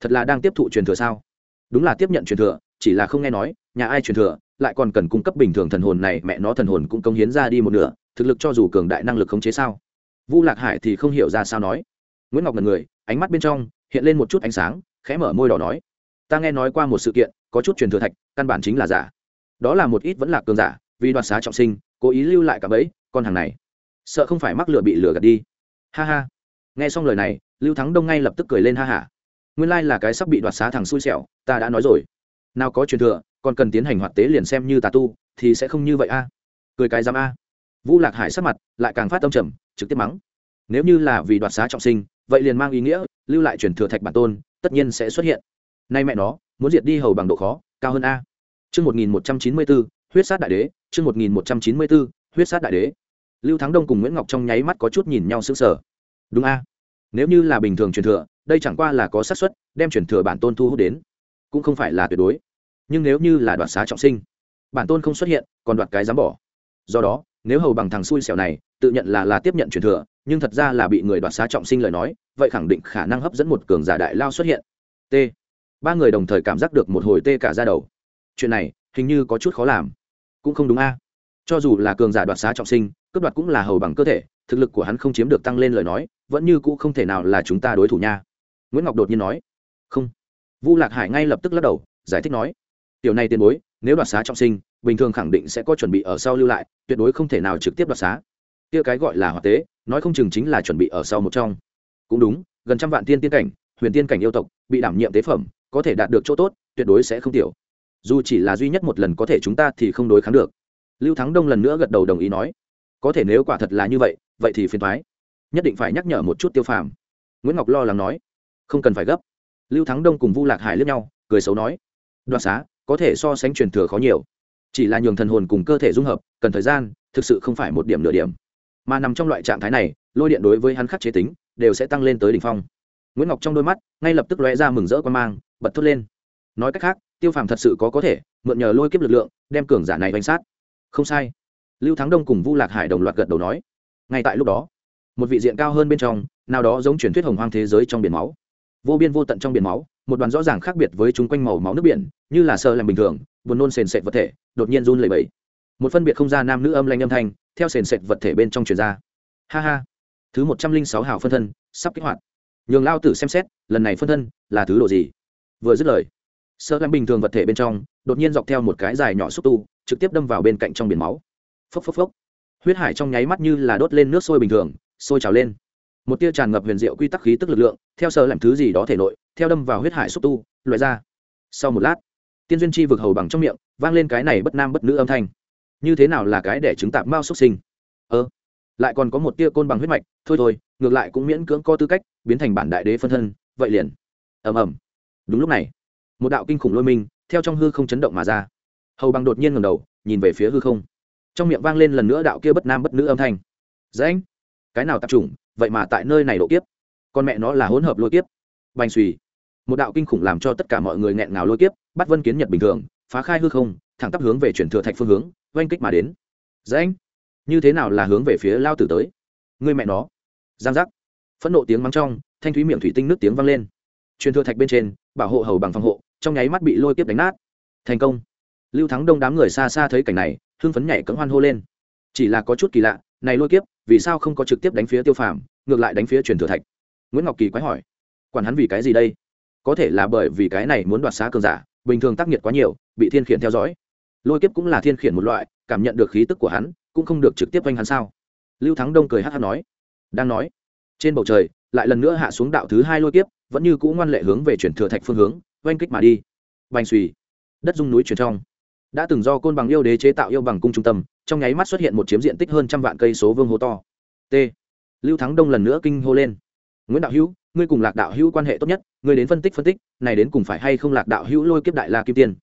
Thật là đang tiếp thụ truyền thừa sao? Đúng là tiếp nhận truyền thừa, chỉ là không nghe nói, nhà ai truyền thừa, lại còn cần cung cấp bình thường thần hồn này, mẹ nó thần hồn cũng công hiến ra đi một nửa, thực lực cho dù cường đại năng lực khống chế sao? Vu lạc hải thì không hiểu ra sao nói. Nguyễn ngọc là người, ánh mắt bên trong hiện lên một chút ánh sáng, khẽ mở môi đỏ nói, ta nghe nói qua một sự kiện, có chút truyền thừa thạch, căn bản chính là giả. Đó là một ít vẫn là cường giả, vì đoạt xá trọng sinh, cố ý lưu lại cả bẫy, con hàng này, sợ không phải mắc lừa bị lừa gạt đi. Ha ha. Nghe xong lời này lưu thắng đông ngay lập tức cười lên ha hả. Nguyên lai là cái sắp bị đoạt xá thằng xui xẻo, ta đã nói rồi. Nào có truyền thừa, còn cần tiến hành hoạt tế liền xem như tà tu, thì sẽ không như vậy a. Cười cái dám a. Vũ lạc hải sắc mặt lại càng phát tâm trầm, trực tiếp mắng. Nếu như là vì đoạt xá trọng sinh, vậy liền mang ý nghĩa, lưu lại truyền thừa thạch bản tôn, tất nhiên sẽ xuất hiện. Nay mẹ nó, muốn diệt đi hầu bằng độ khó, cao hơn a. Chương một nghìn một trăm chín mươi bốn huyết sát đại đế, chương một nghìn một trăm chín mươi bốn huyết sát đại đế. Lưu thắng đông cùng nguyễn ngọc trong nháy mắt có chút nhìn nhau sững sở. đúng a nếu như là bình thường truyền thừa, đây chẳng qua là có xác suất, đem truyền thừa bản tôn thu hút đến, cũng không phải là tuyệt đối. Nhưng nếu như là đoạt xá trọng sinh, bản tôn không xuất hiện, còn đoạt cái dám bỏ. Do đó, nếu hầu bằng thằng xui xẻo này, tự nhận là là tiếp nhận truyền thừa, nhưng thật ra là bị người đoạt xá trọng sinh lời nói, vậy khẳng định khả năng hấp dẫn một cường giả đại lao xuất hiện. T. Ba người đồng thời cảm giác được một hồi tê cả ra đầu. Chuyện này, hình như có chút khó làm. Cũng không đúng a. Cho dù là cường giả đoạt xá trọng sinh, cướp đoạt cũng là hầu bằng cơ thể, thực lực của hắn không chiếm được tăng lên lời nói vẫn như cũ không thể nào là chúng ta đối thủ nha. Nguyễn ngọc đột nhiên nói. Không. Vu lạc hải ngay lập tức lắc đầu, giải thích nói. Tiểu này tiền bối, nếu đoạt xá trọng sinh, bình thường khẳng định sẽ có chuẩn bị ở sau lưu lại, tuyệt đối không thể nào trực tiếp đoạt xá. Kia cái gọi là hoạt tế, nói không chừng chính là chuẩn bị ở sau một trong. Cũng đúng, gần trăm vạn tiên tiên cảnh, huyền tiên cảnh yêu tộc, bị đảm nhiệm tế phẩm, có thể đạt được chỗ tốt, tuyệt đối sẽ không tiểu. Dù chỉ là duy nhất một lần có thể chúng ta thì không đối kháng được. Lưu thắng đông lần nữa gật đầu đồng ý nói. Có thể nếu quả thật là như vậy vậy thì phiền thoái nhất định phải nhắc nhở một chút tiêu phàm. Nguyễn ngọc lo lắng nói, không cần phải gấp. Lưu thắng đông cùng vu lạc hải lướt nhau, cười xấu nói đoạt xá, có thể so sánh truyền thừa khó nhiều. Chỉ là nhường thần hồn cùng cơ thể dung hợp, cần thời gian, thực sự không phải một điểm nửa điểm. Mà nằm trong loại trạng thái này, lôi điện đối với hắn khắc chế tính, đều sẽ tăng lên tới đỉnh phong. Nguyễn ngọc trong đôi mắt, ngay lập tức lóe ra mừng rỡ quan mang, bật thốt lên. Nói cách khác, tiêu phàm thật sự có có thể, mượn nhờ lôi kiếp lực lượng, đem cường giả này bánh sát. Không sai. Lưu thắng đông cùng vu lạc hải đồng loạt gật đầu nói. Ngay tại lúc đó một vị diện cao hơn bên trong, nào đó giống truyền thuyết hồng hoang thế giới trong biển máu. Vô biên vô tận trong biển máu, một đoàn rõ ràng khác biệt với chúng quanh màu máu nước biển, như là sơ làm bình thường, buồn nôn sền sệt vật thể, đột nhiên run lẩy bẩy. Một phân biệt không ra nam nữ âm lanh âm thanh, theo sền sệt vật thể bên trong truyền ra. Ha ha. Thứ một trăm linh sáu hào phân thân, sắp kích hoạt. Nhường lao tử xem xét, lần này phân thân là thứ đồ gì? Vừa dứt lời, sơ làm bình thường vật thể bên trong, đột nhiên dọc theo một cái dài nhỏ xúc tu, trực tiếp đâm vào bên cạnh trong biển máu. Phốc phốc phốc. Huyết hải trong nháy mắt như là đốt lên nước sôi bình thường sôi trào lên. Một tia tràn ngập huyền diệu quy tắc khí tức lực lượng, theo sơ làm thứ gì đó thể nội, theo đâm vào huyết hải xúc tu, loại ra. Sau một lát, tiên duyên chi vực hầu bằng trong miệng, vang lên cái này bất nam bất nữ âm thanh. Như thế nào là cái để chứng tạp mao xuất sinh? Ơ, lại còn có một tia côn bằng huyết mạch, thôi thôi, ngược lại cũng miễn cưỡng có tư cách, biến thành bản đại đế phân thân, vậy liền. Ầm ầm. Đúng lúc này, một đạo kinh khủng lôi minh, theo trong hư không chấn động mà ra. Hầu bằng đột nhiên ngầm đầu, nhìn về phía hư không. Trong miệng vang lên lần nữa đạo kia bất nam bất nữ âm thanh. Dễ anh cái nào tạp chủng, vậy mà tại nơi này độ kiếp. Con mẹ nó là hỗn hợp lôi kiếp. Bành suy một đạo kinh khủng làm cho tất cả mọi người nghẹn ngào lôi kiếp, bắt vân kiến nhật bình thường, phá khai hư không, thẳng tắp hướng về chuyển thừa thạch phương hướng, oanh kích mà đến. Dễ anh như thế nào là hướng về phía lao tử tới? Người mẹ nó! Giang giác! Phẫn nộ tiếng mắng trong, thanh thúy miệng thủy tinh nước tiếng vang lên. Truyền thừa thạch bên trên, bảo hộ hầu bằng phòng hộ, trong nháy mắt bị lôi kiếp đánh nát. Thành công! Lưu thắng đông đám người xa xa thấy cảnh này, hưng phấn nhảy cấm hoan hô lên. Chỉ là có chút kỳ lạ, này lôi kiếp vì sao không có trực tiếp đánh phía tiêu phàm, ngược lại đánh phía truyền thừa thạch? Nguyễn ngọc kỳ quái hỏi. Quản hắn vì cái gì đây? Có thể là bởi vì cái này muốn đoạt xá cường giả, bình thường tác nghiệt quá nhiều, bị thiên khiển theo dõi. Lôi kiếp cũng là thiên khiển một loại, cảm nhận được khí tức của hắn, cũng không được trực tiếp oanh hắn sao? Lưu thắng đông cười hát hát nói. Đang nói, trên bầu trời, lại lần nữa hạ xuống đạo thứ hai lôi kiếp, vẫn như cũ ngoan lệ hướng về chuyển thừa thạch phương hướng, oanh kích mà đi. Vành suy đất dung núi chuyển trong đã từng do côn bằng yêu đế chế tạo yêu bằng cung trung tâm, trong nháy mắt xuất hiện một chiếm diện tích hơn trăm vạn cây số vương hố to. T. Lưu thắng đông lần nữa kinh hô lên. Nguyễn đạo hữu, ngươi cùng lạc đạo hữu quan hệ tốt nhất, ngươi đến phân tích phân tích, này đến cùng phải hay không lạc đạo hữu lôi kiếp đại la kim tiên?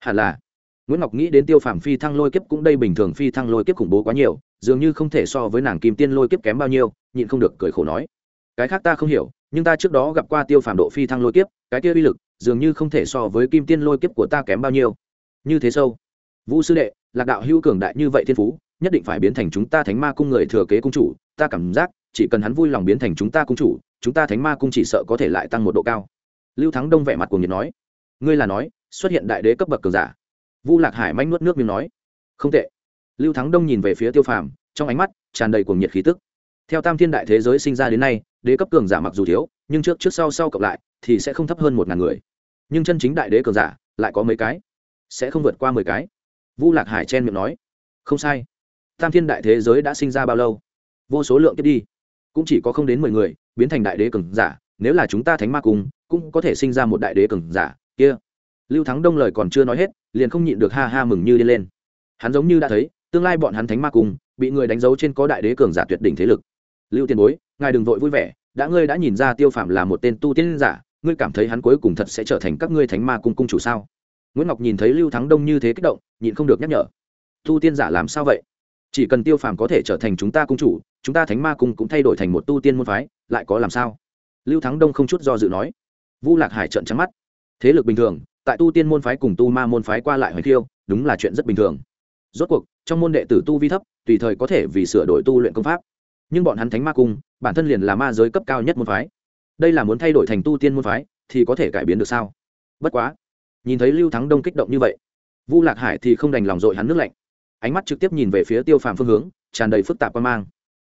Hẳn là. Nguyễn ngọc nghĩ đến tiêu phàm phi thăng lôi kiếp cũng đây bình thường phi thăng lôi kiếp khủng bố quá nhiều, dường như không thể so với nàng kim tiên lôi kiếp kém bao nhiêu, nhịn không được cười khổ nói. Cái khác ta không hiểu, nhưng ta trước đó gặp qua tiêu phàm độ phi thăng lôi kiếp, cái kia uy lực dường như không thể so với kim tiên lôi kiếp của ta kém bao nhiêu như thế sâu. Vũ sư đệ, lạc đạo hữu cường đại như vậy thiên phú, nhất định phải biến thành chúng ta thánh ma cung người thừa kế cung chủ, ta cảm giác, chỉ cần hắn vui lòng biến thành chúng ta cung chủ, chúng ta thánh ma cung chỉ sợ có thể lại tăng một độ cao. Lưu thắng đông vẻ mặt cuồng nhiệt nói. Ngươi là nói, xuất hiện đại đế cấp bậc cường giả. Vu lạc hải manh nuốt nước miếng nói. Không tệ. Lưu thắng đông nhìn về phía tiêu phàm, trong ánh mắt tràn đầy cuồng nhiệt khí tức. Theo tam thiên đại thế giới sinh ra đến nay, đế cấp cường giả mặc dù thiếu, nhưng trước trước sau sau cộng lại thì sẽ không thấp hơn một ngàn người. Nhưng chân chính đại đế cường giả lại có mấy cái? Sẽ không vượt qua mười cái. Vu lạc hải chen miệng nói, không sai. Tam thiên đại thế giới đã sinh ra bao lâu? Vô số lượng tiếp đi. Cũng chỉ có không đến mười người, biến thành đại đế cường giả. Nếu là chúng ta thánh ma cùng, cũng có thể sinh ra một đại đế cường giả. Kia. Lưu thắng đông lời còn chưa nói hết, liền không nhịn được ha ha mừng như đi lên. Hắn giống như đã thấy, tương lai bọn hắn thánh ma cùng, bị người đánh dấu trên có đại đế cường giả tuyệt đỉnh thế lực. Lưu tiền bối, ngài đừng vội vui vẻ. Đã ngươi đã nhìn ra tiêu phạm là một tên tu tiên giả, ngươi cảm thấy hắn cuối cùng thật sẽ trở thành các ngươi thánh ma cung cung chủ sao? Nguyễn ngọc nhìn thấy lưu thắng đông như thế kích động, nhịn không được nhắc nhở. Tu tiên giả làm sao vậy? Chỉ cần tiêu phàm có thể trở thành chúng ta cung chủ, chúng ta thánh ma cung cũng thay đổi thành một tu tiên môn phái, lại có làm sao? Lưu thắng đông không chút do dự nói. Vu lạc hải trợn trắng mắt. Thế lực bình thường, tại tu tiên môn phái cùng tu ma môn phái qua lại hoài thiêu, đúng là chuyện rất bình thường. Rốt cuộc, trong môn đệ tử tu vi thấp, tùy thời có thể vì sửa đổi tu luyện công pháp. Nhưng bọn hắn thánh ma cung, bản thân liền là ma giới cấp cao nhất môn phái. Đây là muốn thay đổi thành tu tiên môn phái, thì có thể cải biến được sao? Bất quá nhìn thấy lưu thắng đông kích động như vậy, vu lạc hải thì không đành lòng dội hắn nước lạnh. Ánh mắt trực tiếp nhìn về phía tiêu phàm phương hướng, tràn đầy phức tạp quan mang.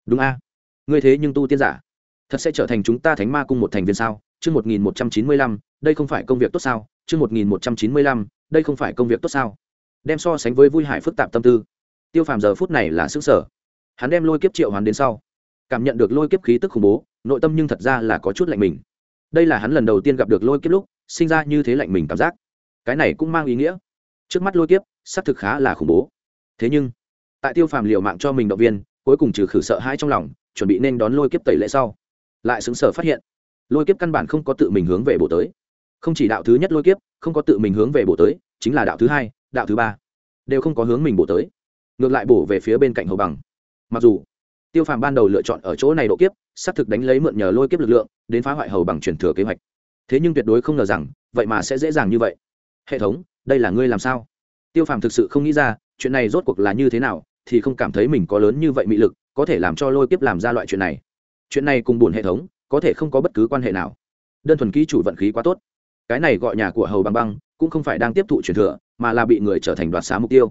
Đúng a, ngươi thế nhưng tu tiên giả, thật sẽ trở thành chúng ta thánh ma cung một thành viên sao? Chương một nghìn một trăm chín mươi lăm, đây không phải công việc tốt sao? Chương một nghìn một trăm chín mươi lăm, đây không phải công việc tốt sao? Đem so sánh với vui hải phức tạp tâm tư. Tiêu phàm giờ phút này là xứng sở. Hắn đem lôi kiếp triệu hoàn đến sau, cảm nhận được lôi kiếp khí tức khủng bố, nội tâm nhưng thật ra là có chút lạnh mình. Đây là hắn lần đầu tiên gặp được lôi kiếp lúc, sinh ra như thế lạnh mình cảm giác cái này cũng mang ý nghĩa. Trước mắt lôi kiếp, xác thực khá là khủng bố. Thế nhưng, tại tiêu phàm liều mạng cho mình động viên, cuối cùng trừ khử sợ hãi trong lòng, chuẩn bị nên đón lôi kiếp tẩy lệ sau. Lại xứng sở phát hiện, lôi kiếp căn bản không có tự mình hướng về bộ tới. Không chỉ đạo thứ nhất lôi kiếp, không có tự mình hướng về bộ tới, chính là đạo thứ hai, đạo thứ ba, đều không có hướng mình bổ tới. Ngược lại bổ về phía bên cạnh hầu bằng. Mặc dù, tiêu phàm ban đầu lựa chọn ở chỗ này độ kiếp, xác thực đánh lấy mượn nhờ lôi kiếp lực lượng, đến phá hoại hầu bằng truyền thừa kế hoạch. Thế nhưng tuyệt đối không ngờ rằng, vậy mà sẽ dễ dàng như vậy hệ thống, đây là ngươi làm sao? Tiêu phàm thực sự không nghĩ ra, chuyện này rốt cuộc là như thế nào, thì không cảm thấy mình có lớn như vậy mị lực, có thể làm cho lôi kiếp làm ra loại chuyện này. Chuyện này cùng buồn hệ thống, có thể không có bất cứ quan hệ nào. Đơn thuần ký chủ vận khí quá tốt. Cái này gọi nhà của hầu bằng băng, cũng không phải đang tiếp thụ truyền thừa, mà là bị người trở thành đoạt xá mục tiêu.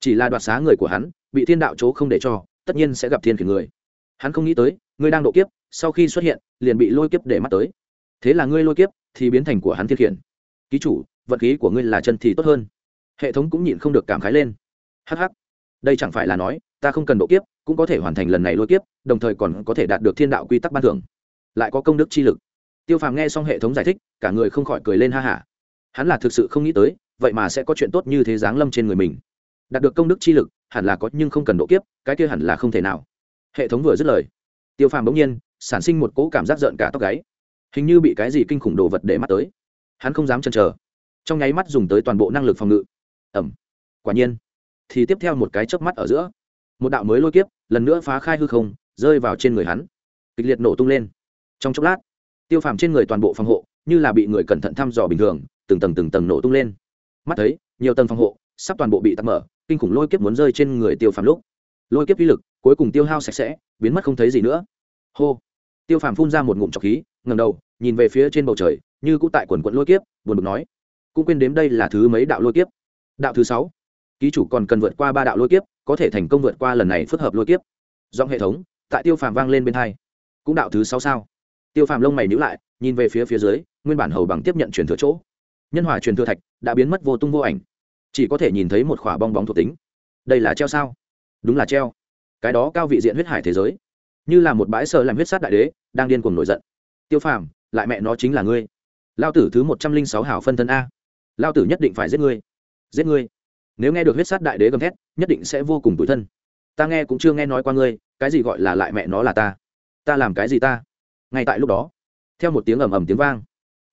Chỉ là đoạt xá người của hắn, bị thiên đạo chỗ không để cho, tất nhiên sẽ gặp thiên khiển người. Hắn không nghĩ tới ngươi đang độ kiếp, sau khi xuất hiện, liền bị lôi kiếp để mắt tới. Thế là ngươi lôi kiếp, thì biến thành của hắn thiên khiển. Ký chủ vận khí của ngươi là chân thì tốt hơn. Hệ thống cũng nhịn không được cảm khái lên. Hh đây chẳng phải là nói, ta không cần độ kiếp, cũng có thể hoàn thành lần này lôi kiếp, đồng thời còn có thể đạt được thiên đạo quy tắc ban thưởng. Lại có công đức chi lực. Tiêu phàm nghe xong hệ thống giải thích, cả người không khỏi cười lên ha hả. Hắn là thực sự không nghĩ tới, vậy mà sẽ có chuyện tốt như thế giáng lâm trên người mình. Đạt được công đức chi lực, hẳn là có nhưng không cần độ kiếp, cái kia hẳn là không thể nào. Hệ thống vừa dứt lời, tiêu phàm bỗng nhiên, sản sinh một cỗ cảm giác rợn cả tóc gáy. Hình như bị cái gì kinh khủng đồ vật để mắt tới. Hắn không dám chần chờ trong nháy mắt dùng tới toàn bộ năng lực phòng ngự. Ẩm. Quả nhiên, thì tiếp theo một cái chớp mắt ở giữa, một đạo mới lôi kiếp, lần nữa phá khai hư không, rơi vào trên người hắn. Kịch liệt nổ tung lên. Trong chốc lát, tiêu phàm trên người toàn bộ phòng hộ, như là bị người cẩn thận thăm dò bình thường, từng tầng từng tầng nổ tung lên. Mắt thấy, nhiều tầng phòng hộ, sắp toàn bộ bị tắt mở, kinh khủng lôi kiếp muốn rơi trên người tiêu phàm lúc. Lôi kiếp uy lực, cuối cùng tiêu hao sạch sẽ, biến mất không thấy gì nữa. Hô. Tiêu phàm phun ra một ngụm trọc khí ngầm đầu, nhìn về phía trên bầu trời, như cũ tại quần quận lôi kiếp, buồn bực nói cũng quên đếm đây là thứ mấy đạo lôi kiếp. Đạo thứ sáu, ký chủ còn cần vượt qua ba đạo lôi kiếp, có thể thành công vượt qua lần này phức hợp lôi kiếp. Giọng hệ thống, tại tiêu phàm vang lên bên hai. Cũng đạo thứ sáu sao? Tiêu phàm lông mày nhữ lại, nhìn về phía phía dưới, nguyên bản hầu bằng tiếp nhận truyền thừa chỗ. Nhân hòa truyền thừa thạch đã biến mất vô tung vô ảnh. Chỉ có thể nhìn thấy một khỏa bong bóng thuộc tính. Đây là treo sao? Đúng là treo. Cái đó cao vị diện huyết hải thế giới. Như là một bãi sờ làm huyết sát đại đế, đang điên cuồng nổi giận. Tiêu phàm, lại mẹ nó chính là ngươi. Lao tử thứ một trăm linh sáu hảo phân thân a lao tử nhất định phải giết ngươi. Giết ngươi. Nếu nghe được huyết sát đại đế gầm thét, nhất định sẽ vô cùng tủi thân. Ta nghe cũng chưa nghe nói qua ngươi, cái gì gọi là lại mẹ nó là ta? Ta làm cái gì ta? Ngay tại lúc đó, theo một tiếng ầm ầm tiếng vang,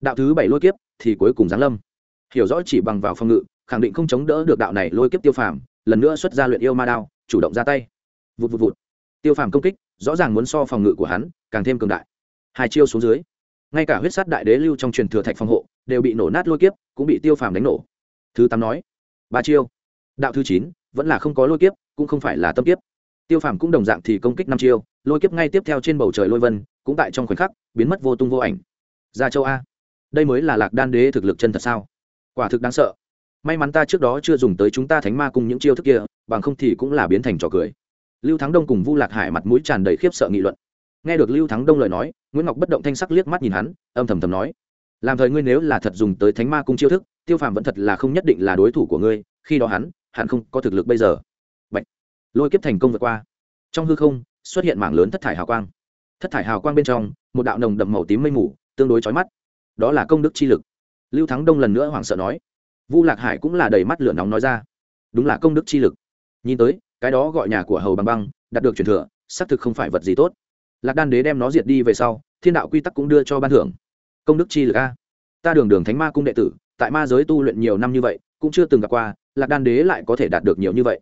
đạo thứ bảy lôi kiếp thì cuối cùng giáng lâm. Hiểu rõ chỉ bằng vào phòng ngự, khẳng định không chống đỡ được đạo này lôi kiếp tiêu phàm, lần nữa xuất ra luyện yêu ma đao, chủ động ra tay. Vụt vụt vụt. Tiêu phàm công kích, rõ ràng muốn so phòng ngự của hắn càng thêm cường đại. Hai chiêu xuống dưới ngay cả huyết sát đại đế lưu trong truyền thừa thạch phòng hộ, đều bị nổ nát lôi kiếp, cũng bị tiêu phàm đánh nổ. Thứ tám nói, ba chiêu. Đạo thứ chín, vẫn là không có lôi kiếp, cũng không phải là tâm kiếp. Tiêu phàm cũng đồng dạng thì công kích năm chiêu, lôi kiếp ngay tiếp theo trên bầu trời lôi vân, cũng tại trong khoảnh khắc, biến mất vô tung vô ảnh. Ra châu a. Đây mới là lạc đan đế thực lực chân thật sao? Quả thực đáng sợ. May mắn ta trước đó chưa dùng tới chúng ta thánh ma cùng những chiêu thức kia, bằng không thì cũng là biến thành trò cười. Lưu thắng đông cùng vu lạc hải mặt mũi tràn đầy khiếp sợ nghị luận nghe được lưu thắng đông lời nói, nguyễn ngọc bất động thanh sắc liếc mắt nhìn hắn, âm thầm thầm nói, làm thời ngươi nếu là thật dùng tới thánh ma cung chiêu thức, tiêu phàm vẫn thật là không nhất định là đối thủ của ngươi, khi đó hắn hắn không có thực lực bây giờ. Bạch. lôi kiếp thành công vượt qua. Trong hư không, xuất hiện mảng lớn thất thải hào quang. Thất thải hào quang bên trong, một đạo nồng đậm màu tím mây mù, tương đối chói mắt. Đó là công đức chi lực. Lưu thắng đông lần nữa hoảng sợ nói, vu lạc hải cũng là đầy mắt lửa nóng nói ra. Đúng là công đức chi lực. Nhìn tới, cái đó gọi nhà của hầu bằng băng, đạt được truyền thừa, xác thực không phải vật gì tốt lạc đan đế đem nó diệt đi về sau, thiên đạo quy tắc cũng đưa cho ban thưởng. Công đức chi lực a. Ta đường đường thánh ma cung đệ tử, tại ma giới tu luyện nhiều năm như vậy, cũng chưa từng gặp qua, lạc đan đế lại có thể đạt được nhiều như vậy.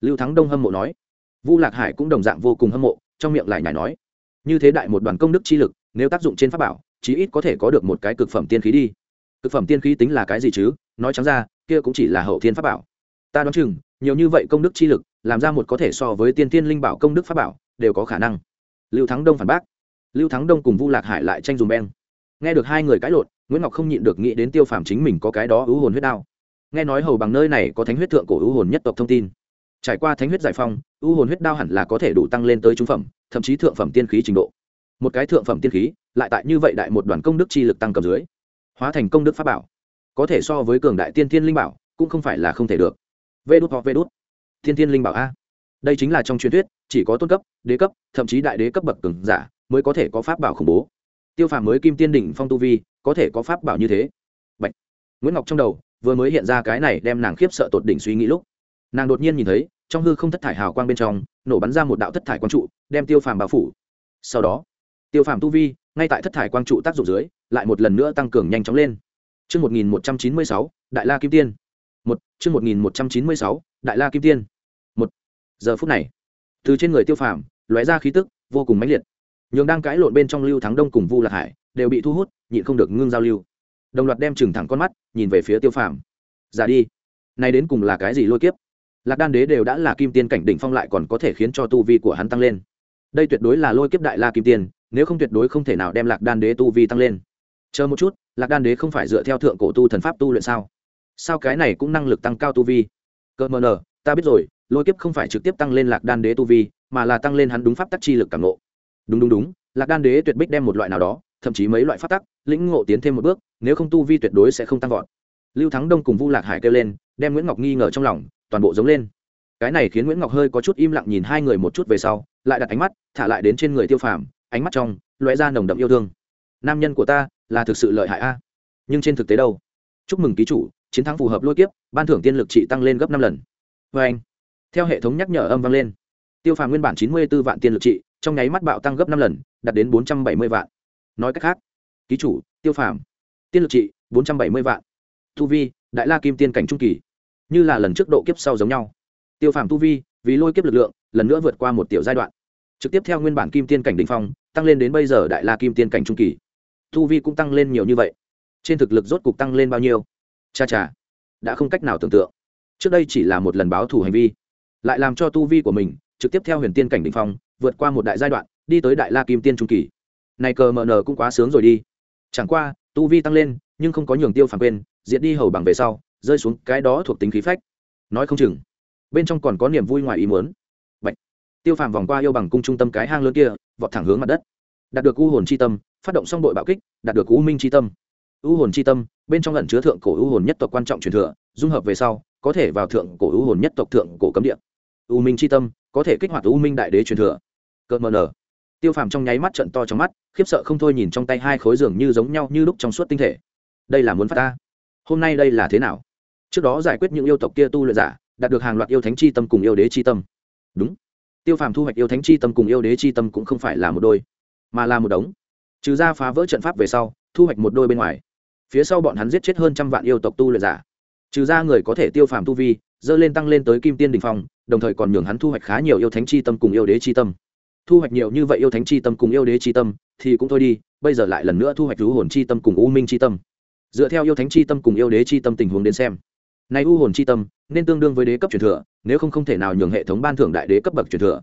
Lưu thắng đông hâm mộ nói. Vu lạc hải cũng đồng dạng vô cùng hâm mộ, trong miệng lại nhảy nói. Như thế đại một đoàn công đức chi lực, nếu tác dụng trên pháp bảo, chí ít có thể có được một cái cực phẩm tiên khí đi. Cực phẩm tiên khí tính là cái gì chứ? Nói trắng ra, kia cũng chỉ là hậu thiên pháp bảo. Ta đoán chừng, nhiều như vậy công đức chi lực, làm ra một có thể so với tiên tiên linh bảo công đức pháp bảo, đều có khả năng lưu thắng đông phản bác. Lưu thắng đông cùng vu lạc hải lại tranh dùng beng. Nghe được hai người cãi lộn nguyễn ngọc không nhịn được nghĩ đến tiêu phàm chính mình có cái đó ưu hồn huyết đao. Nghe nói hầu bằng nơi này có thánh huyết thượng cổ ưu hồn nhất tộc thông tin. Trải qua thánh huyết giải phong ưu hồn huyết đao hẳn là có thể đủ tăng lên tới trung phẩm thậm chí thượng phẩm tiên khí trình độ. Một cái thượng phẩm tiên khí lại tại như vậy đại một đoàn công đức chi lực tăng cầm dưới hóa thành công đức pháp bảo. Có thể so với cường đại tiên thiên linh bảo cũng không phải là không thể được. Vê đốt hoặc vê đốt, thiên thiên linh bảo a đây chính là trong truyền thuyết chỉ có tôn cấp đế cấp thậm chí đại đế cấp bậc cường giả mới có thể có pháp bảo khủng bố tiêu phàm mới kim tiên đỉnh phong tu vi có thể có pháp bảo như thế Bạch. nguyễn ngọc trong đầu vừa mới hiện ra cái này đem nàng khiếp sợ tột đỉnh suy nghĩ lúc nàng đột nhiên nhìn thấy trong hư không thất thải hào quang bên trong nổ bắn ra một đạo thất thải quang trụ đem tiêu phàm bao phủ sau đó tiêu phàm tu vi ngay tại thất thải quang trụ tác dụng dưới lại một lần nữa tăng cường nhanh chóng lên Chương 1196, Đại La Kim Tiên. Một, chương 1196, Đại La Kim Tiên. Giờ phút này, từ trên người Tiêu Phàm, lóe ra khí tức vô cùng mãnh liệt. nhường đang cãi lộn bên trong Lưu Thắng Đông cùng Vu Lạc Hải, đều bị thu hút, nhịn không được ngưng giao lưu. Đồng loạt đem trừng thẳng con mắt, nhìn về phía Tiêu Phàm. "Giả đi, này đến cùng là cái gì lôi kiếp?" Lạc Đan Đế đều đã là kim tiên cảnh đỉnh phong lại còn có thể khiến cho tu vi của hắn tăng lên. Đây tuyệt đối là lôi kiếp đại la kim tiên, nếu không tuyệt đối không thể nào đem Lạc Đan Đế tu vi tăng lên. Chờ một chút, lạc đan đế không phải dựa theo thượng cổ tu thần pháp tu luyện sao sao cái này cũng năng lực tăng cao tu vi cơ mờ nờ ta biết rồi lôi kiếp không phải trực tiếp tăng lên lạc đan đế tu vi, mà là tăng lên hắn đúng pháp tắc chi lực cảm ngộ. Đúng đúng đúng, lạc đan đế tuyệt bích đem một loại nào đó, thậm chí mấy loại pháp tắc, lĩnh ngộ tiến thêm một bước, nếu không tu vi tuyệt đối sẽ không tăng vọt. Lưu thắng đông cùng vu lạc hải kêu lên, đem nguyễn ngọc nghi ngờ trong lòng, toàn bộ giống lên. Cái này khiến nguyễn ngọc hơi có chút im lặng nhìn hai người một chút về sau, lại đặt ánh mắt, thả lại đến trên người tiêu phàm, ánh mắt trong loé ra nồng đậm yêu thương. Nam nhân của ta, là thực sự lợi hại a. À? Nhưng trên thực tế đâu? Chúc mừng ký chủ, chiến thắng phù hợp lôi kiếp, ban thưởng tiên lực trị tăng lên gấp năm lần. Vê anh theo hệ thống nhắc nhở âm vang lên, tiêu phàm nguyên bản chín mươi b ố vạn tiên lực trị, trong nháy mắt bạo tăng gấp năm lần, đạt đến bốn trăm bảy mươi vạn. Nói cách khác, ký chủ, tiêu phàm, tiên lực trị, bốn trăm bảy mươi vạn. Tu vi, đại la kim tiên cảnh trung kỳ, như là lần trước độ kiếp sau giống nhau. Tiêu phàm tu vi, vì lôi kiếp lực lượng, lần nữa vượt qua một tiểu giai đoạn. Trực tiếp theo nguyên bản kim tiên cảnh đ ỉ n h phong, tăng lên đến bây giờ đại la kim tiên cảnh trung kỳ. Thu vi cũng tăng lên nhiều như vậy. Trên thực lực rốt cục tăng lên bao nhiêu? Cha cha, đã không cách nào tưởng tượng. Trước đây chỉ là một lần báo thủ hành vi lại làm cho tu vi của mình trực tiếp theo huyền tiên cảnh đ ỉ n h phong, vượt qua một đại giai đoạn, đi tới đại la kim tiên trung kỳ. Này cờ mờ nờ cũng quá sướng rồi đi. Chẳng qua, tu vi tăng lên, nhưng không có nhường tiêu phản quên, diệt đi hầu bằng về sau, rơi xuống cái đó thuộc tính khí phách. Nói không chừng, bên trong còn có niềm vui ngoài ý muốn. Bạch. tiêu phàm vòng qua yêu bằng cung trung tâm cái hang lớn kia, vọt thẳng hướng mặt đất. Đạt được u hồn c h i tâm, phát động xong đội bạo kích, đạt được u minh c h i tâm. U hồn c h i tâm, bên trong lẩn chứa thượng cổ u hồn nhất tộc quan trọng truyền thừa dung hợp về sau, có thể vào thượng cổ u hồn nhất tộc thượng cổ cấm địa. U minh c h i tâm, có thể kích hoạt u minh đại đế truyền thừa. Cợt mờ nở tiêu phàm trong nháy mắt trận to trong mắt, khiếp sợ không thôi nhìn trong tay hai khối giường như giống nhau như lúc trong suốt tinh thể. Đây là muốn phát ta? Hôm nay đây là thế nào? Trước đó giải quyết những yêu tộc kia tu luyện giả, đạt được hàng loạt yêu thánh chi tâm cùng yêu đế chi tâm. Đúng. Tiêu phàm thu hoạch yêu thánh chi tâm cùng yêu đế chi tâm cũng không phải là một đôi, mà là một đống. Trừ ra phá vỡ trận pháp về sau, thu hoạch một đôi bên ngoài. Phía sau bọn hắn giết chết hơn trăm vạn yêu tộc tu luyện giả trừ ra người có thể tiêu phàm tu vi, dơ lên tăng lên tới kim tiên đình phong, đồng thời còn nhường hắn thu hoạch khá nhiều yêu thánh chi tâm cùng yêu đế chi tâm. Thu hoạch nhiều như vậy yêu thánh chi tâm cùng yêu đế chi tâm, thì cũng thôi đi, bây giờ lại lần nữa thu hoạch rú hồn chi tâm cùng u minh chi tâm. Dựa theo yêu thánh chi tâm cùng yêu đế chi tâm tình huống đến xem. Nay u hồn chi tâm, nên tương đương với đế cấp truyền thừa, nếu không không thể nào nhường hệ thống ban thưởng đại đế cấp bậc truyền thừa.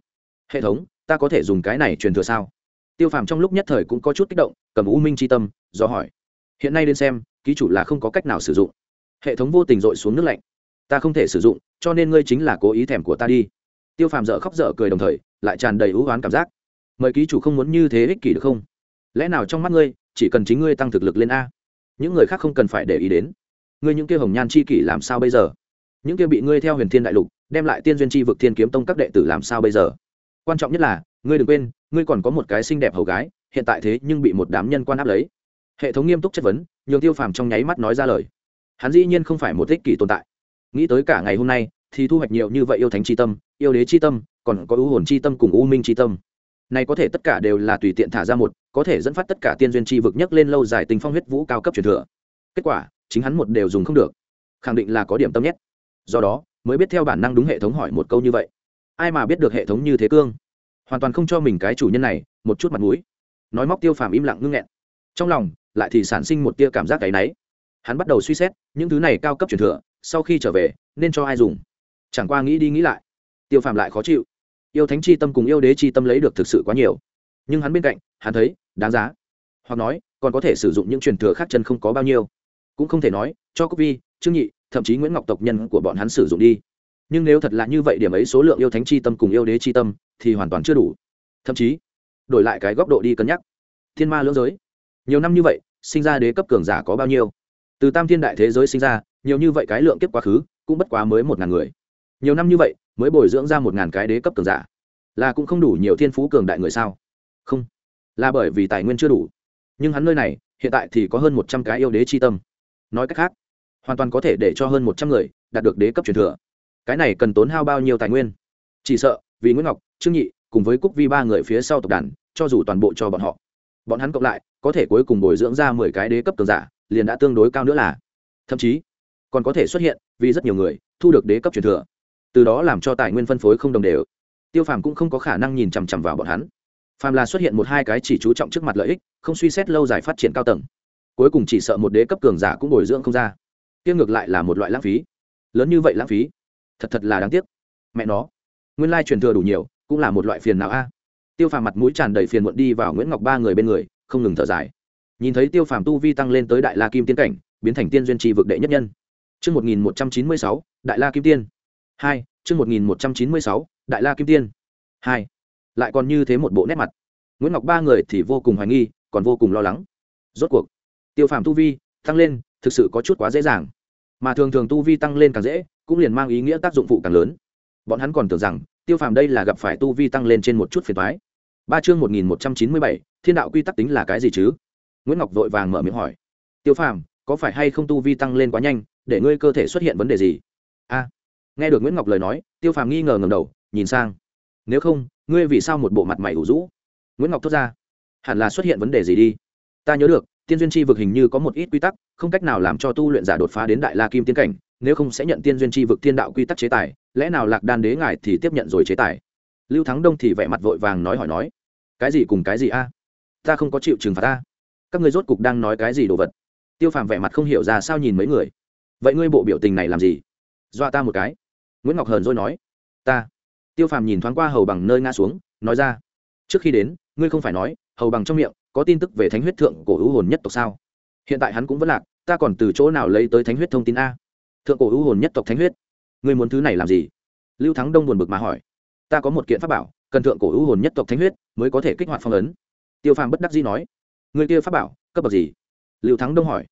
Hệ thống, ta có thể dùng cái này truyền thừa sao? Tiêu phàm trong lúc nhất thời cũng có chút kích động, cầm u minh chi tâm, do hỏi. Hiện nay đến xem, ký chủ là không có cách nào sử dụng hệ thống vô tình dội xuống nước lạnh. Ta không thể sử dụng, cho nên ngươi chính là cố ý thèm của ta đi. Tiêu phàm dở khóc dở cười đồng thời, lại tràn đầy ưu oán cảm giác. Mời ký chủ không muốn như thế ích kỷ được không? Lẽ nào trong mắt ngươi, chỉ cần chính ngươi tăng thực lực lên a? Những người khác không cần phải để ý đến. Ngươi những kia hồng nhan chi kỷ làm sao bây giờ? Những kia bị ngươi theo huyền thiên đại lục, đem lại tiên duyên chi vực thiên kiếm tông các đệ tử làm sao bây giờ? Quan trọng nhất là, ngươi đừng quên, ngươi còn có một cái xinh đẹp hầu gái, hiện tại thế nhưng bị một đám nhân quan áp lấy. Hệ thống nghiêm túc chất vấn, nhường tiêu phàm trong nháy mắt nói ra lời hắn dĩ nhiên không phải một ích kỷ tồn tại. Nghĩ tới cả ngày hôm nay, thì thu hoạch nhiều như vậy yêu thánh c h i tâm, yêu đế c h i tâm, còn có ưu hồn c h i tâm cùng u minh c h i tâm. Này có thể tất cả đều là tùy tiện thả ra một, có thể dẫn phát tất cả tiên duyên tri vực nhấc lên lâu dài tình phong huyết vũ cao cấp truyền thừa. Kết quả, chính hắn một đều dùng không được. Khẳng định là có điểm tâm nhất do đó, mới biết theo bản năng đúng hệ thống hỏi một câu như vậy. Ai mà biết được hệ thống như thế cương? Hoàn toàn không cho mình cái chủ nhân này một chút mặt mũi. Nói móc tiêu phàm im lặng ngưng nghẹn. Trong lòng, lại thì sản sinh một tia cảm giác cái náy hắn bắt đầu suy xét, những thứ này cao cấp truyền thừa, sau khi trở về, nên cho ai dùng? Chẳng qua nghĩ đi nghĩ lại, tiêu phàm lại khó chịu. Yêu thánh chi tâm cùng yêu đế chi tâm lấy được thực sự quá nhiều. Nhưng hắn bên cạnh, hắn thấy, đáng giá. Hoặc nói, còn có thể sử dụng những truyền thừa khác chân không có bao nhiêu. Cũng không thể nói, cho cốc vi, trương nhị, thậm chí nguyễn ngọc tộc nhân của bọn hắn sử dụng đi. Nhưng nếu thật là như vậy điểm ấy số lượng yêu thánh chi tâm cùng yêu đế chi tâm, thì hoàn toàn chưa đủ. Thậm chí, đổi lại cái góc độ đi cân nhắc. Thiên ma lưỡng giới. Nhiều năm như vậy, sinh ra đế cấp cường giả có bao nhiêu? Từ tam thiên đại thế giới sinh ra, nhiều như vậy cái lượng kiếp quá khứ, cũng bất quá mới một ngàn người. Nhiều năm như vậy, mới bồi dưỡng ra một ngàn cái đế cấp cường giả. Là cũng không đủ nhiều thiên phú cường đại người sao? Không. Là bởi vì tài nguyên chưa đủ. Nhưng hắn nơi này, hiện tại thì có hơn một trăm cái yêu đế chi tâm. Nói cách khác, hoàn toàn có thể để cho hơn một trăm người đạt được đế cấp truyền thừa. Cái này cần tốn hao bao nhiêu tài nguyên? Chỉ sợ, vì nguyễn ngọc, trương nhị, cùng với cúc vi ba người phía sau tộc đàn, cho dù toàn bộ cho bọn họ, bọn hắn cộng lại, có thể cuối cùng bồi dưỡng ra mười cái đế cấp cường giả liền đã tương đối cao nữa là. Thậm chí, còn có thể xuất hiện vì rất nhiều người thu được đế cấp truyền thừa. Từ đó làm cho tài nguyên phân phối không đồng đều. Tiêu phàm cũng không có khả năng nhìn chằm chằm vào bọn hắn. Phàm là xuất hiện một hai cái chỉ chú trọng trước mặt lợi ích, không suy xét lâu dài phát triển cao tầng. Cuối cùng chỉ sợ một đế cấp cường giả cũng bồi dưỡng không ra. Tiêu ngược lại là một loại lãng phí. Lớn như vậy lãng phí, thật thật là đáng tiếc. Mẹ nó, nguyên lai truyền thừa đủ nhiều, cũng là một loại phiền nào a. Tiêu phàm mặt mũi tràn đầy phiền muộn đi vào nguyễn ngọc ba người bên người, không ngừng thở dài nhìn thấy tiêu phàm tu vi tăng lên tới đại la kim tiên cảnh biến thành tiên duyên tri vực đệ nhất nhân Trước 1196, Đại La Kim Tiên. 2, trước 1196, Đại La Kim Tiên. 2. Lại còn như thế một bộ nét mặt. Nguyễn Ngọc ba người thì vô cùng hoài nghi, còn vô cùng lo lắng. Rốt cuộc, tiêu phàm tu vi tăng lên, thực sự có chút quá dễ dàng. Mà thường thường tu vi tăng lên càng dễ, cũng liền mang ý nghĩa tác dụng phụ càng lớn. Bọn hắn còn tưởng rằng, tiêu phàm đây là gặp phải tu vi tăng lên trên một chút phiền toái. Ba chương 1197, Thiên đạo quy tắc tính là cái gì chứ? Nguyễn Ngọc vội vàng mở miệng hỏi. Tiêu phàm, có phải hay không tu vi tăng lên quá nhanh, để ngươi cơ thể xuất hiện vấn đề gì? A. Nghe được nguyễn ngọc lời nói tiêu phàm nghi ngờ ngầm đầu nhìn sang. Nếu không ngươi vì sao một bộ mặt mày ủ rũ? Nguyễn ngọc thốt ra. Hẳn là xuất hiện vấn đề gì đi? Ta nhớ được tiên duyên chi vực hình như có một ít quy tắc không cách nào làm cho tu luyện giả đột phá đến đại la kim tiên cảnh nếu không sẽ nhận tiên duyên chi vực tiên đạo quy tắc chế tài lẽ nào lạc đan đế ngài thì tiếp nhận rồi chế tài? Lưu thắng đông thì vẻ mặt vội vàng nói hỏi nói. Cái gì cùng cái gì a? Ta không có chịu trừng phạt ta các ngươi rốt cục đang nói cái gì đồ vật? Tiêu phàm vẻ mặt không hiểu ra sao nhìn mấy người. Vậy ngươi bộ biểu tình này làm gì? Dọa ta một cái. Nguyễn ngọc hờn rồi nói. Ta. Tiêu phàm nhìn thoáng qua hầu bằng nơi ngã xuống, nói ra. Trước khi đến, ngươi không phải nói, hầu bằng trong miệng có tin tức về thánh huyết thượng cổ hữu hồn nhất tộc sao? Hiện tại hắn cũng vẫn lạc, ta còn từ chỗ nào lấy tới thánh huyết thông tin a? Thượng cổ hữu hồn nhất tộc thánh huyết. Ngươi muốn thứ này làm gì? Lưu thắng đông buồn bực mà hỏi. Ta có một kiện pháp bảo, cần thượng cổ hữu hồn nhất tộc thánh huyết mới có thể kích hoạt phong ấn. Tiêu phàm bất đắc dĩ nói người kia pháp bảo, cấp bậc gì? Liệu thắng đông hỏi.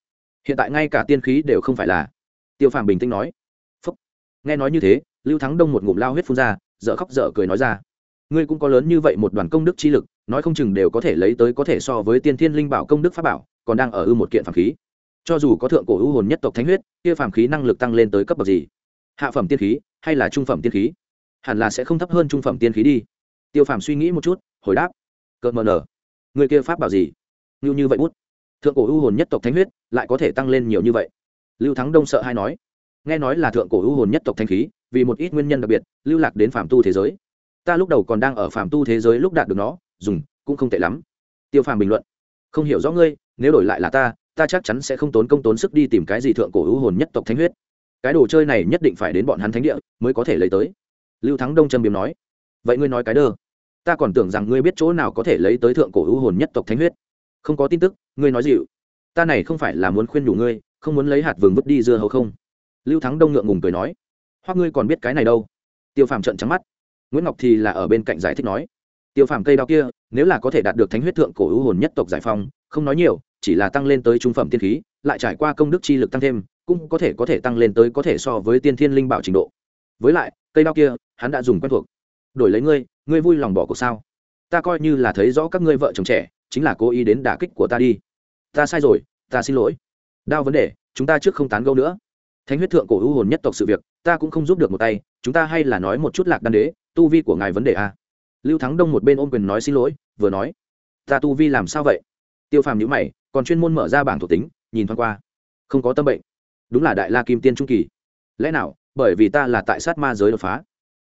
Hiện tại ngay cả tiên khí đều không phải là. Tiêu phàm bình tĩnh nói. Phúc. nghe nói như thế, lưu thắng đông một ngụm lao huyết phun ra, dở khóc dở cười nói ra. Ngươi cũng có lớn như vậy một đoàn công đức chi lực, nói không chừng đều có thể lấy tới có thể so với tiên thiên linh bảo công đức pháp bảo, còn đang ở ư một kiện phàm khí. Cho dù có thượng cổ ưu hồn nhất tộc thánh huyết, kia phàm khí năng lực tăng lên tới cấp bậc gì? Hạ phẩm tiên khí hay là trung phẩm tiên khí? Hẳn là sẽ không thấp hơn trung phẩm tiên khí đi. Tiêu phàm suy nghĩ một chút, hồi đáp. Cợt mờ nở. Người kia pháp bảo gì? Như như vậy bút. Thượng cổ ưu hồn nhất tộc thánh huyết lại có thể tăng lên nhiều như vậy. Lưu thắng đông sợ hay nói. Nghe nói là thượng cổ ưu hồn nhất tộc thanh khí, vì một ít nguyên nhân đặc biệt, lưu lạc đến phàm tu thế giới. Ta lúc đầu còn đang ở phàm tu thế giới lúc đạt được nó, dùng, cũng không tệ lắm. Tiêu phàm bình luận. Không hiểu rõ ngươi, nếu đổi lại là ta ta chắc chắn sẽ không tốn công tốn sức đi tìm cái gì thượng cổ ưu hồn nhất tộc thánh huyết. Cái đồ chơi này nhất định phải đến bọn hắn thánh địa mới có thể lấy tới. Lưu thắng đông trâm biếm nói. Vậy ngươi nói cái đơ. Ta còn tưởng rằng ngươi biết chỗ nào có thể lấy tới thượng cổ ưu hồn nhất tộc thánh huyết không có tin tức, ngươi nói dịu. Ta này không phải là muốn khuyên đủ ngươi, không muốn lấy hạt vừng vứt đi dưa hấu không? Lưu thắng đông ngượng ngùng cười nói. Hoặc ngươi còn biết cái này đâu? Tiêu phàm trận trắng mắt. Nguyễn ngọc thì là ở bên cạnh giải thích nói. Tiêu phàm cây đao kia, nếu là có thể đạt được thánh huyết thượng cổ ưu hồn nhất tộc giải phong, không nói nhiều, chỉ là tăng lên tới trung phẩm tiên khí, lại trải qua công đức chi lực tăng thêm, cũng có thể có thể tăng lên tới có thể so với tiên thiên linh bảo trình độ. Với lại, cây đao kia, hắn đã dùng quen thuộc. Đổi lấy ngươi ngươi vui lòng bỏ cuộc sao? Ta coi như là thấy rõ các ngươi vợ chồng trẻ chính là cố ý đến đả kích của ta đi. Ta sai rồi, ta xin lỗi. Đao vấn đề, chúng ta trước không tán gẫu nữa. Thánh huyết thượng cổ ưu hồn nhất tộc sự việc, ta cũng không giúp được một tay, chúng ta hay là nói một chút lạc đan đế, tu vi của ngài vấn đề a. À? lưu thắng đông một bên ôm quyền nói xin lỗi, vừa nói, ta tu vi làm sao vậy? Tiêu phàm nhữ mày, còn chuyên môn mở ra bảng thuộc tính, nhìn thoáng qua. Không có tâm bệnh. Đúng là đại la kim tiên trung kỳ. Lẽ nào, bởi vì ta là tại sát ma giới đột phá?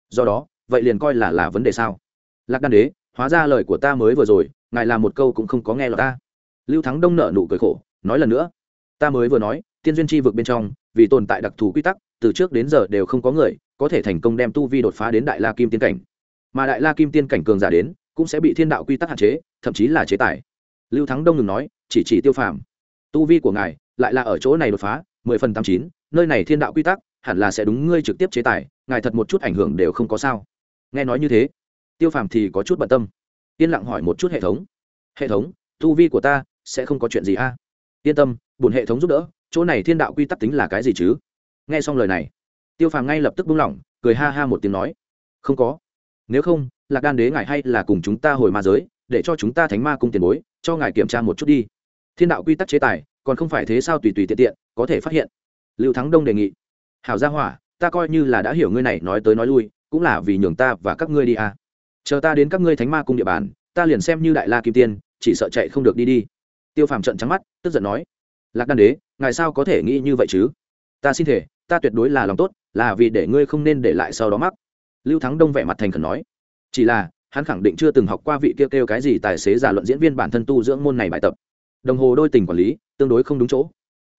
Do đó, vậy liền coi là là vấn đề sao? Lạc đan đế, hóa ra lời của ta mới vừa rồi ngài làm một câu cũng không có nghe lọt ta. Lưu thắng đông nợ nụ cười khổ, nói lần nữa. Ta mới vừa nói, tiên duyên Chi vực bên trong, vì tồn tại đặc thù quy tắc, từ trước đến giờ đều không có người có thể thành công đem tu vi đột phá đến đại la kim tiên cảnh. Mà đại la kim tiên cảnh cường giả đến, cũng sẽ bị thiên đạo quy tắc hạn chế, thậm chí là chế tài. Lưu thắng đông ngừng nói, chỉ chỉ tiêu phàm. Tu vi của ngài lại là ở chỗ này đột phá, mười phần tám chín, nơi này thiên đạo quy tắc, hẳn là sẽ đúng ngươi trực tiếp chế tài, ngài thật một chút ảnh hưởng đều không có sao. Nghe nói như thế, tiêu phàm thì có chút bận tâm yên lặng hỏi một chút hệ thống. Hệ thống, tu vi của ta sẽ không có chuyện gì a? Yên tâm bùn hệ thống giúp đỡ, chỗ này thiên đạo quy tắc tính là cái gì chứ? Nghe xong lời này, tiêu phàm ngay lập tức buông lỏng, cười ha ha một tiếng nói, không có. Nếu không, lạc đan đế ngài hay là cùng chúng ta hồi ma giới, để cho chúng ta thánh ma cung tiền bối, cho ngài kiểm tra một chút đi. Thiên đạo quy tắc chế tài, còn không phải thế sao tùy tùy tiện tiện, có thể phát hiện. Lưu thắng đông đề nghị, hảo gia hỏa, ta coi như là đã hiểu ngươi này nói tới nói lui, cũng là vì nhường ta và các ngươi đi à chờ ta đến các ngươi thánh ma cung địa bàn, ta liền xem như đại la kim tiên, chỉ sợ chạy không được đi đi. Tiêu phàm trận trắng mắt, tức giận nói, lạc đan đế, ngài sao có thể nghĩ như vậy chứ? Ta xin thể, ta tuyệt đối là lòng tốt, là vì để ngươi không nên để lại sau đó mắc. Lưu thắng đông vẻ mặt thành khẩn nói, chỉ là, hắn khẳng định chưa từng học qua vị kêu kêu cái gì tài xế giả luận diễn viên bản thân tu dưỡng môn này bài tập. Đồng hồ đôi tình quản lý, tương đối không đúng chỗ.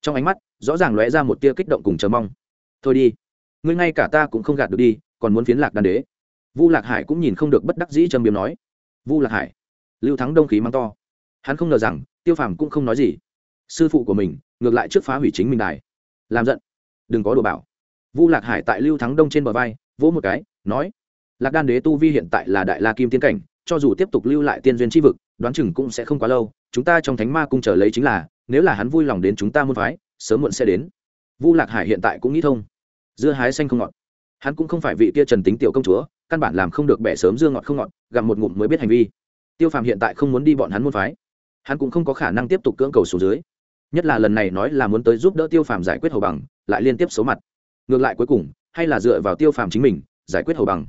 Trong ánh mắt, rõ ràng lóe ra một tia kích động cùng chờ mong. Thôi đi, ngươi ngay cả ta cũng không gạt được đi, còn muốn phiến lạc đan đế vu lạc hải cũng nhìn không được bất đắc dĩ trầm biếm nói, vu lạc hải? Lưu thắng đông khí mang to. Hắn không ngờ rằng, tiêu phàm cũng không nói gì. Sư phụ của mình, ngược lại trước phá hủy chính mình đài. Làm giận. Đừng có đồ bảo. Vu lạc hải tại lưu thắng đông trên bờ vai, vỗ một cái, nói, lạc đan đế tu vi hiện tại là đại la kim tiến cảnh, cho dù tiếp tục lưu lại tiên duyên tri vực, đoán chừng cũng sẽ không quá lâu, chúng ta trong thánh ma cung chờ lấy chính là, nếu là hắn vui lòng đến chúng ta muôn phái, sớm muộn sẽ đến. Vu lạc hải hiện tại cũng nghĩ thông. Dưa hái xanh không ngọt. Hắn cũng không phải vị kia trần tính tiểu công chúa căn bản làm không được bẻ sớm dương ngọt không ngọt, gặm một ngụm mới biết hành vi. Tiêu phàm hiện tại không muốn đi bọn hắn muôn phái. Hắn cũng không có khả năng tiếp tục cưỡng cầu số dưới. Nhất là lần này nói là muốn tới giúp đỡ tiêu phàm giải quyết hầu bằng, lại liên tiếp số mặt. Ngược lại cuối cùng, hay là dựa vào tiêu phàm chính mình, giải quyết hầu bằng.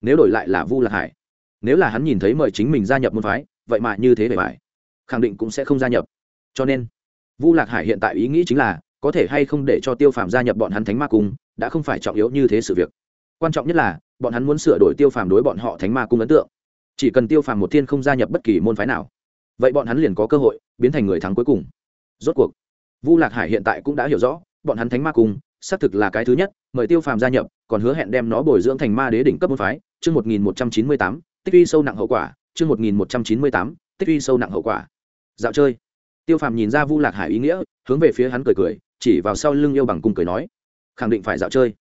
Nếu đổi lại là vu lạc hải, nếu là hắn nhìn thấy mời chính mình gia nhập môn phái, vậy mà như thế bề bài khẳng định cũng sẽ không gia nhập. Cho nên, vu lạc hải hiện tại ý nghĩ chính là, có thể hay không để cho tiêu phàm gia nhập bọn hắn thánh ma cung, đã không phải trọng yếu như thế sự việc quan trọng nhất là, bọn hắn muốn sửa đổi tiêu phàm đối bọn họ thánh ma cung ấn tượng. Chỉ cần tiêu phàm một thiên không gia nhập bất kỳ môn phái nào, vậy bọn hắn liền có cơ hội biến thành người thắng cuối cùng. Rốt cuộc, vu lạc hải hiện tại cũng đã hiểu rõ, bọn hắn thánh ma cung, xác thực là cái thứ nhất, mời tiêu phàm gia nhập, còn hứa hẹn đem nó bồi dưỡng thành ma đế đỉnh cấp môn phái, chương một nghìn một trăm chín mươi tám, tích uy sâu nặng hậu quả, chương một nghìn một trăm chín mươi tám, tích uy sâu nặng hậu quả. Dạo chơi. Tiêu phàm nhìn ra vu lạc hải ý nghĩa, hướng về phía hắn cười cười, chỉ vào sau lưng yêu bằng cung cười nói, khẳng định phải dạo chơi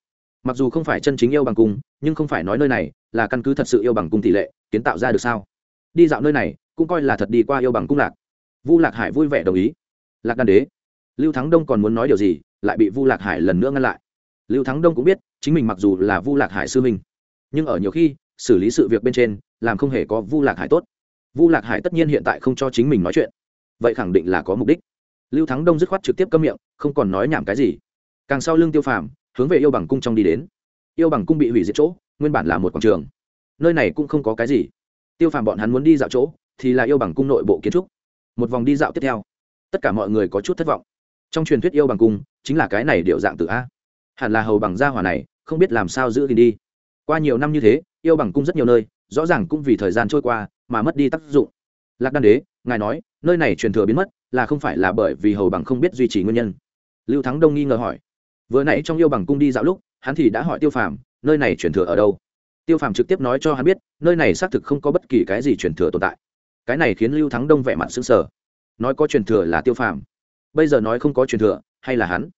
mặc dù không phải chân chính yêu bằng cung, nhưng không phải nói nơi này là căn cứ thật sự yêu bằng cung tỷ lệ, kiến tạo ra được sao? Đi dạo nơi này, cũng coi là thật đi qua yêu bằng cung lạc. Vu lạc hải vui vẻ đồng ý. Lạc đan đế. Lưu thắng đông còn muốn nói điều gì, lại bị vu lạc hải lần nữa ngăn lại. Lưu thắng đông cũng biết, chính mình mặc dù là vu lạc hải sư minh nhưng ở nhiều khi, xử lý sự việc bên trên, làm không hề có vu lạc hải tốt. Vu lạc hải tất nhiên hiện tại không cho chính mình nói chuyện. Vậy khẳng định là có mục đích. Lưu thắng đông dứt khoát trực tiếp câm miệng, không còn nói nhảm cái gì. Càng sau lưng tiêu phàm hướng về yêu bằng cung trong đi đến. Yêu bằng cung bị hủy diệt chỗ, nguyên bản là một quảng trường. Nơi này cũng không có cái gì. Tiêu phàm bọn hắn muốn đi dạo chỗ, thì là yêu bằng cung nội bộ kiến trúc. Một vòng đi dạo tiếp theo. Tất cả mọi người có chút thất vọng. Trong truyền thuyết yêu bằng cung, chính là cái này điệu dạng tự a. Hẳn là hầu bằng gia hỏa này, không biết làm sao giữ gìn đi. Qua nhiều năm như thế, yêu bằng cung rất nhiều nơi, rõ ràng cũng vì thời gian trôi qua mà mất đi tác dụng. Lạc đan đế, ngài nói, nơi này truyền thừa biến mất, là không phải là bởi vì hầu bằng không biết duy trì nguyên nhân. Lưu thắng đông nghi ngờ hỏi vừa nãy trong yêu bằng cung đi dạo lúc, hắn thì đã hỏi tiêu phàm, nơi này truyền thừa ở đâu? Tiêu phàm trực tiếp nói cho hắn biết, nơi này xác thực không có bất kỳ cái gì truyền thừa tồn tại. Cái này khiến lưu thắng đông vẻ mặt xứng sở nói có truyền thừa là tiêu phàm. Bây giờ nói không có truyền thừa, hay là hắn?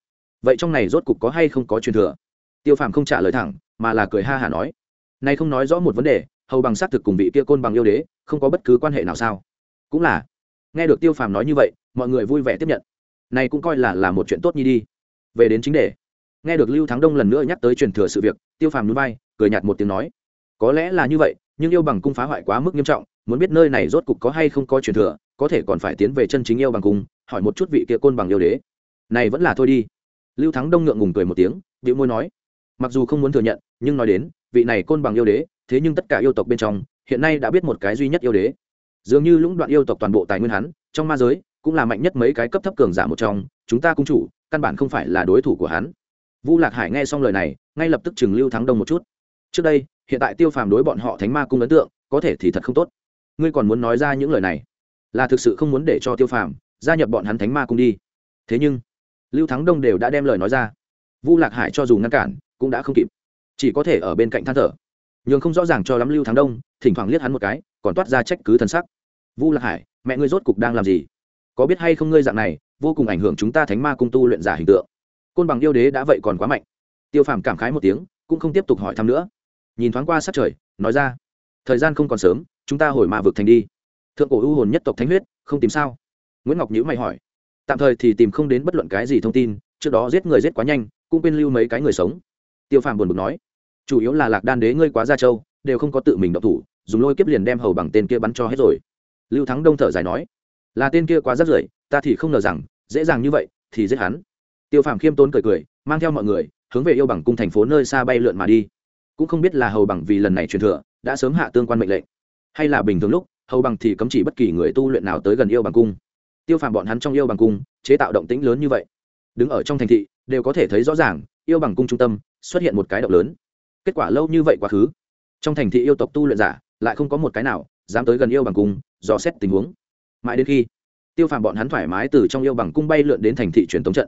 Vậy trong này rốt cục có hay không có truyền thừa? Tiêu phàm không trả lời thẳng, mà là cười ha hả nói. Nay không nói rõ một vấn đề, hầu bằng xác thực cùng vị kia côn bằng yêu đế, không có bất cứ quan hệ nào sao? Cũng là. Nghe được tiêu phàm nói như vậy, mọi người vui vẻ tiếp nhận. Này cũng coi là là một chuyện tốt nhi đi về đến chính đề. Nghe được lưu thắng đông lần nữa nhắc tới truyền thừa sự việc, tiêu phàm núi bay cười nhạt một tiếng nói, có lẽ là như vậy, nhưng yêu bằng cung phá hoại quá mức nghiêm trọng, muốn biết nơi này rốt cục có hay không có truyền thừa, có thể còn phải tiến về chân chính yêu bằng cung, hỏi một chút vị kia côn bằng yêu đế. Này vẫn là thôi đi. Lưu thắng đông ngượng ngùng cười một tiếng điệu môi nói, mặc dù không muốn thừa nhận, nhưng nói đến, vị này côn bằng yêu đế, thế nhưng tất cả yêu tộc bên trong, hiện nay đã biết một cái duy nhất yêu đế. Dường như lũng đoạn yêu tộc toàn bộ tài nguyên hắn, trong ma giới, cũng là mạnh nhất mấy cái cấp thấp cường giả một trong, chúng ta cung chủ căn bản không phải là đối thủ của hắn. Vu lạc hải nghe xong lời này, ngay lập tức chừng lưu thắng đông một chút. Trước đây, hiện tại tiêu phàm đối bọn họ thánh ma cung ấn tượng, có thể thì thật không tốt. Ngươi còn muốn nói ra những lời này? Là thực sự không muốn để cho tiêu phàm gia nhập bọn hắn thánh ma cung đi. Thế nhưng, lưu thắng đông đều đã đem lời nói ra. Vu lạc hải cho dù ngăn cản, cũng đã không kịp. Chỉ có thể ở bên cạnh than thở. Nhường không rõ ràng cho lắm lưu thắng đông, thỉnh thoảng liếc hắn một cái, còn toát ra trách cứ thân sắc. Vu lạc hải, mẹ ngươi rốt cục đang làm gì? Có biết hay không ngươi dạng này vô cùng ảnh hưởng chúng ta thánh ma cung tu luyện giả hình tượng. Côn bằng yêu đế đã vậy còn quá mạnh. Tiêu phàm cảm khái một tiếng, cũng không tiếp tục hỏi thăm nữa. Nhìn thoáng qua sát trời, nói ra, thời gian không còn sớm, chúng ta hồi mà vực thành đi. Thượng cổ ưu hồn nhất tộc thánh huyết, không tìm sao? Nguyễn ngọc nhữ mày hỏi, tạm thời thì tìm không đến bất luận cái gì thông tin, trước đó giết người giết quá nhanh, cũng quên lưu mấy cái người sống. Tiêu phàm buồn bực nói, chủ yếu là lạc đan đế ngươi quá ra châu đều không có tự mình động thủ, dùng lôi kiếp liền đem hầu bằng tên kia bắn cho hết rồi. Lưu thắng đông thở dài nói, là tên kia quá rất rưởi ta thì không ngờ rằng, dễ dàng như vậy thì giết hắn. Tiêu phàm khiêm tốn cười cười, mang theo mọi người, hướng về yêu bằng cung thành phố nơi xa bay lượn mà đi. Cũng không biết là hầu bằng vì lần này truyền thừa, đã sớm hạ tương quan mệnh lệnh, hay là bình thường lúc, hầu bằng thì cấm chỉ bất kỳ người tu luyện nào tới gần yêu bằng cung. Tiêu phàm bọn hắn trong yêu bằng cung, chế tạo động tĩnh lớn như vậy. Đứng ở trong thành thị, đều có thể thấy rõ ràng, yêu bằng cung trung tâm, xuất hiện một cái động lớn. Kết quả lâu như vậy quá khứ. Trong thành thị yêu tộc tu luyện giả, lại không có một cái nào dám tới gần yêu bằng cung, dò xét tình huống. Mãi đến khi tiêu phàm bọn hắn thoải mái từ trong yêu bằng cung bay lượn đến thành thị truyền tống trận.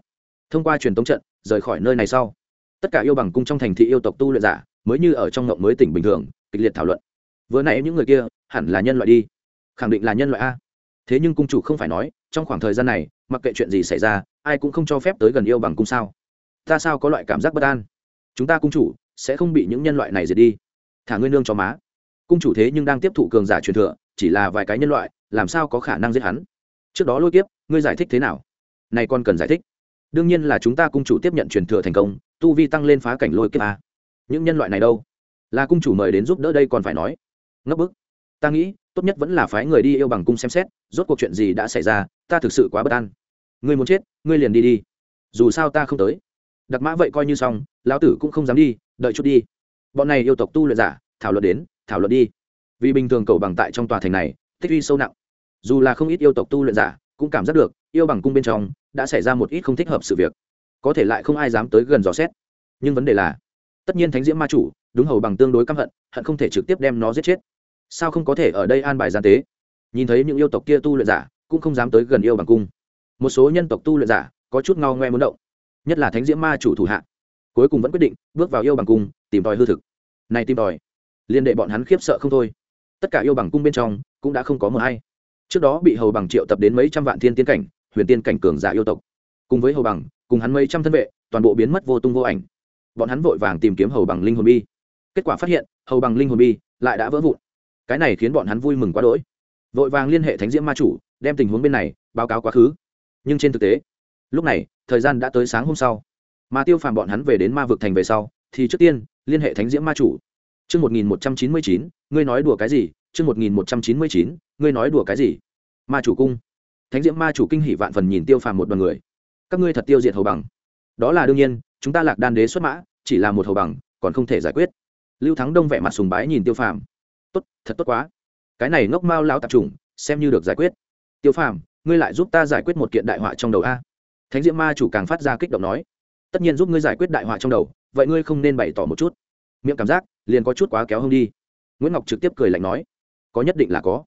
Thông qua truyền tống trận, rời khỏi nơi này sau, tất cả yêu bằng cung trong thành thị yêu tộc tu luyện giả mới như ở trong ngộng mới tỉnh bình thường, kịch liệt thảo luận. Vừa nãy những người kia hẳn là nhân loại đi. Khẳng định là nhân loại a. Thế nhưng cung chủ không phải nói, trong khoảng thời gian này, mặc kệ chuyện gì xảy ra, ai cũng không cho phép tới gần yêu bằng cung sao. Ta sao có loại cảm giác bất an? Chúng ta cung chủ sẽ không bị những nhân loại này diệt đi. Thả ngươi nương cho má. Cung chủ thế nhưng đang tiếp thụ cường giả truyền thừa, chỉ là vài cái nhân loại, làm sao có khả năng giết hắn? Trước đó lôi kiếp, ngươi giải thích thế nào? Này còn cần giải thích. Đương nhiên là chúng ta cung chủ tiếp nhận truyền thừa thành công, tu vi tăng lên phá cảnh lôi kiếp a. Những nhân loại này đâu? Là cung chủ mời đến giúp đỡ đây còn phải nói. Ngấp bức. Ta nghĩ, tốt nhất vẫn là phái người đi yêu bằng cung xem xét, rốt cuộc chuyện gì đã xảy ra, ta thực sự quá bất an. Ngươi muốn chết, ngươi liền đi đi. Dù sao ta không tới. Đặc mã vậy coi như xong, lão tử cũng không dám đi, đợi chút đi. Bọn này yêu tộc tu luyện giả, thảo luận đến, thảo luận đi. Vì bình thường cầu bằng tại trong tòa thành này, tích uy sâu nặng dù là không ít yêu tộc tu luyện giả cũng cảm giác được yêu bằng cung bên trong đã xảy ra một ít không thích hợp sự việc, có thể lại không ai dám tới gần dò xét. Nhưng vấn đề là, tất nhiên thánh diễm ma chủ, đúng hầu bằng tương đối căm hận hận không thể trực tiếp đem nó giết chết. Sao không có thể ở đây an bài gian tế? Nhìn thấy những yêu tộc kia tu luyện giả cũng không dám tới gần yêu bằng cung. Một số nhân tộc tu luyện giả có chút ngao ngoe muốn động, nhất là thánh diễm ma chủ thủ hạ. Cuối cùng vẫn quyết định bước vào yêu bằng cung, tìm tòi hư thực. Này tìm tòi, liên đệ bọn hắn khiếp sợ không thôi. Tất cả yêu bằng cung bên trong cũng đã không có mờ hay trước đó bị hầu bằng triệu tập đến mấy trăm vạn thiên tiên cảnh huyền tiên cảnh cường giả yêu tộc. Cùng với hầu bằng cùng hắn mấy trăm thân vệ toàn bộ biến mất vô tung vô ảnh. Bọn hắn vội vàng tìm kiếm hầu bằng linh hồn bi. Kết quả phát hiện hầu bằng linh hồn bi lại đã vỡ vụn. Cái này khiến bọn hắn vui mừng quá đỗi. Vội vàng liên hệ thánh diễm ma chủ đem tình huống bên này báo cáo quá khứ. Nhưng trên thực tế lúc này thời gian đã tới sáng hôm sau. Mà tiêu phàm bọn hắn về đến ma vực thành về sau thì trước tiên liên hệ thánh diễm ma chủ. Trước 1199, ngươi nói đùa cái gì? Chương 1199, ngươi nói đùa cái gì? Ma chủ cung. Thánh Diễm Ma chủ kinh hỉ vạn phần nhìn Tiêu Phàm một đoàn người. Các ngươi thật tiêu diệt hầu bằng. Đó là đương nhiên, chúng ta Lạc Đan đế xuất mã, chỉ là một hầu bằng, còn không thể giải quyết. Lưu Thắng Đông vẻ mặt sùng bái nhìn Tiêu Phàm. Tốt, thật tốt quá. Cái này ngốc mao lão tạp trùng, xem như được giải quyết. Tiêu Phàm, ngươi lại giúp ta giải quyết một kiện đại họa trong đầu a. Thánh Diễm Ma chủ càng phát ra kích động nói. Tất nhiên giúp ngươi giải quyết đại họa trong đầu, vậy ngươi không nên bày tỏ một chút miệng cảm giác liền có chút quá kéo hông đi nguyễn ngọc trực tiếp cười lạnh nói có nhất định là có.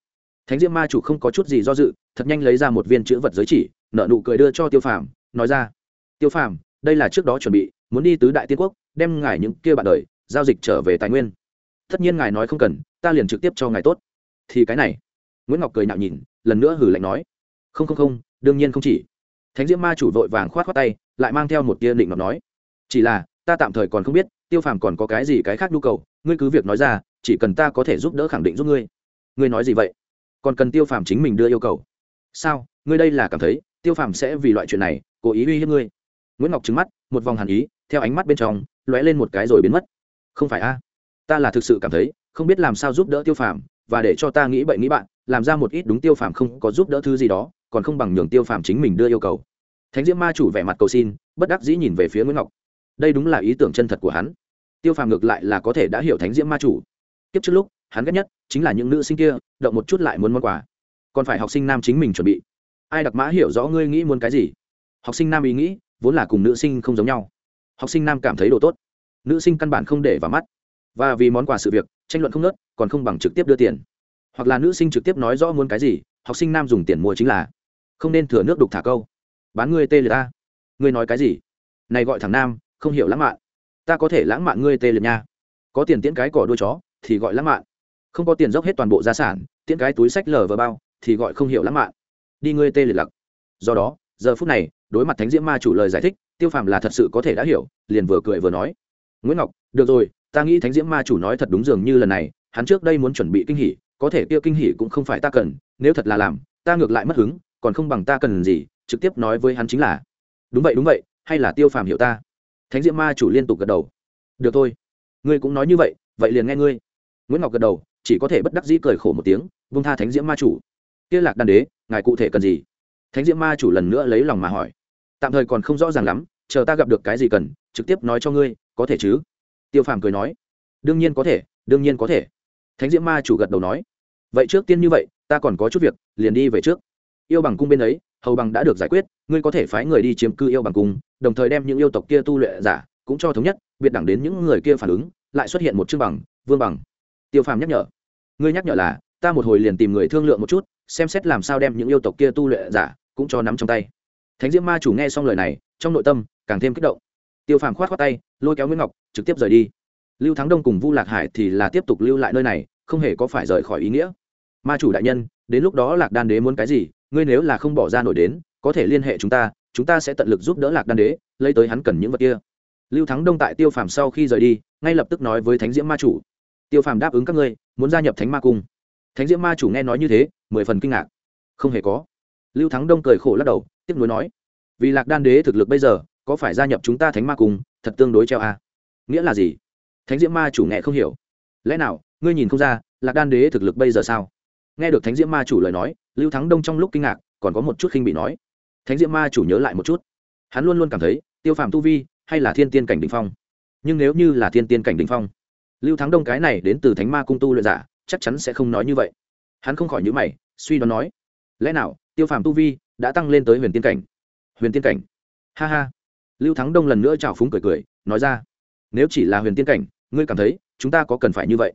Thánh diễm ma chủ không có chút gì do dự, thật nhanh lấy ra một viên chữ vật giới chỉ nợ nụ cười đưa cho tiêu phàm, nói ra, tiêu phàm, đây là trước đó chuẩn bị, muốn đi tứ đại tiên quốc, đem ngài những kia bạn đời, giao dịch trở về tài nguyên. Tất nhiên ngài nói không cần, ta liền trực tiếp cho ngài tốt. Thì cái này, nguyễn ngọc cười nhạo nhìn, lần nữa hử lạnh nói, không không không, đương nhiên không chỉ. Thánh diễm ma chủ vội vàng khoát khoát tay, lại mang theo một tia định ngọc nói, chỉ là, ta tạm thời còn không biết, tiêu phàm còn có cái gì cái khác nhu cầu, ngươi cứ việc nói ra, chỉ cần ta có thể giúp đỡ khẳng định giúp ngươi ngươi nói gì vậy? Còn cần tiêu phàm chính mình đưa yêu cầu. Sao? Ngươi đây là cảm thấy tiêu phàm sẽ vì loại chuyện này cố ý uy hiếp ngươi? Nguyễn ngọc trứng mắt, một vòng hàn ý, theo ánh mắt bên trong, lóe lên một cái rồi biến mất. Không phải a? Ta là thực sự cảm thấy không biết làm sao giúp đỡ tiêu phàm và để cho ta nghĩ bậy nghĩ bạn, làm ra một ít đúng tiêu phàm không có giúp đỡ thứ gì đó, còn không bằng nhường tiêu phàm chính mình đưa yêu cầu. Thánh diễm ma chủ vẻ mặt cầu xin, bất đắc dĩ nhìn về phía nguyễn ngọc. Đây đúng là ý tưởng chân thật của hắn. Tiêu phàm ngược lại là có thể đã hiểu thánh diễm ma chủ. Tiếp trước lúc hắn ghét nhất chính là những nữ sinh kia, động một chút lại muốn món quà. Còn phải học sinh nam chính mình chuẩn bị. Ai đặc mã hiểu rõ ngươi nghĩ muốn cái gì? Học sinh nam ý nghĩ, vốn là cùng nữ sinh không giống nhau. Học sinh nam cảm thấy đồ tốt. Nữ sinh căn bản không để vào mắt. Và vì món quà sự việc, tranh luận không nớt còn không bằng trực tiếp đưa tiền. Hoặc là nữ sinh trực tiếp nói rõ muốn cái gì, học sinh nam dùng tiền mua chính là. Không nên thừa nước đục thả câu. Bán ngươi tê liệt ta. Ngươi nói cái gì? Này gọi thằng nam, không hiểu lãng mạn. Ta có thể lãng mạn ngươi tê liệt nha. Có tiền tiễn cái cỏ đuôi chó, thì gọi lãng mạn không có tiền dốc hết toàn bộ gia sản, tiễn cái túi sách lờ vờ bao, thì gọi không hiểu lãng mạn. Đi ngươi tê liệt lặc. Do đó, giờ phút này, đối mặt thánh diễm ma chủ lời giải thích, tiêu phàm là thật sự có thể đã hiểu, liền vừa cười vừa nói. Nguyễn ngọc, được rồi, ta nghĩ thánh diễm ma chủ nói thật đúng dường như lần này, hắn trước đây muốn chuẩn bị kinh hỉ, có thể kia kinh hỉ cũng không phải ta cần, nếu thật là làm, ta ngược lại mất hứng, còn không bằng ta cần gì, trực tiếp nói với hắn chính là, đúng vậy đúng vậy, hay là tiêu phàm hiểu ta? Thánh diễm ma chủ liên tục gật đầu. Được thôi, ngươi cũng nói như vậy vậy liền nghe ngươi. Nguyễn ngọc gật đầu chỉ có thể bất đắc dĩ cười khổ một tiếng, vung tha thánh diễm ma chủ. Kia lạc đan đế, ngài cụ thể cần gì? Thánh diễm ma chủ lần nữa lấy lòng mà hỏi. Tạm thời còn không rõ ràng lắm, chờ ta gặp được cái gì cần, trực tiếp nói cho ngươi, có thể chứ? Tiêu phàm cười nói. Đương nhiên có thể, đương nhiên có thể. Thánh diễm ma chủ gật đầu nói. Vậy trước tiên như vậy, ta còn có chút việc, liền đi về trước. Yêu bằng cung bên ấy, hầu bằng đã được giải quyết, ngươi có thể phái người đi chiếm cư yêu bằng cung, đồng thời đem những yêu tộc kia tu luyện giả cũng cho thống nhất, biệt đẳng đến những người kia phản ứng, lại xuất hiện một chương bằng, vương bằng. Tiêu phàm nhắc nhở ngươi nhắc nhở là, ta một hồi liền tìm người thương lượng một chút, xem xét làm sao đem những yêu tộc kia tu luyện giả cũng cho nắm trong tay. Thánh diễm ma chủ nghe xong lời này, trong nội tâm càng thêm kích động. Tiêu phàm khoát khoát tay, lôi kéo nguyễn ngọc, trực tiếp rời đi. Lưu thắng đông cùng vu lạc hải thì là tiếp tục lưu lại nơi này, không hề có phải rời khỏi ý nghĩa. Ma chủ đại nhân, đến lúc đó lạc đan đế muốn cái gì, ngươi nếu là không bỏ ra nổi đến, có thể liên hệ chúng ta chúng ta sẽ tận lực giúp đỡ lạc đan đế, lấy tới hắn cần những vật kia. Lưu thắng đông tại tiêu phàm sau khi rời đi, ngay lập tức nói với thánh diễm ma chủ tiêu phàm đáp ứng các ngươi, muốn gia nhập thánh ma cung. Thánh diễm ma chủ nghe nói như thế, mười phần kinh ngạc. Không hề có. Lưu thắng đông cười khổ lắc đầu, tiếp nối nói, vì lạc đan đế thực lực bây giờ, có phải gia nhập chúng ta thánh ma cung, thật tương đối treo a? À? nghĩa là gì? Thánh diễm ma chủ nghe không hiểu. Lẽ nào, ngươi nhìn không ra, lạc đan đế thực lực bây giờ sao? Nghe được thánh diễm ma chủ lời nói, lưu thắng đông trong lúc kinh ngạc, còn có một chút khinh bị nói, thánh diễm ma chủ nhớ lại một chút. Hắn luôn luôn cảm thấy, tiêu phàm tu vi, hay là thiên tiên cảnh đình phong? Nhưng nếu như là thiên tiên cảnh đình phong lưu thắng đông cái này đến từ thánh ma cung tu luyện giả, chắc chắn sẽ không nói như vậy. Hắn không khỏi nhữ mày, suy đoán nói, lẽ nào, tiêu phàm tu vi đã tăng lên tới huyền tiên cảnh? Huyền tiên cảnh? Ha ha. Lưu thắng đông lần nữa trào phúng cười cười, nói ra, nếu chỉ là huyền tiên cảnh, ngươi cảm thấy chúng ta có cần phải như vậy?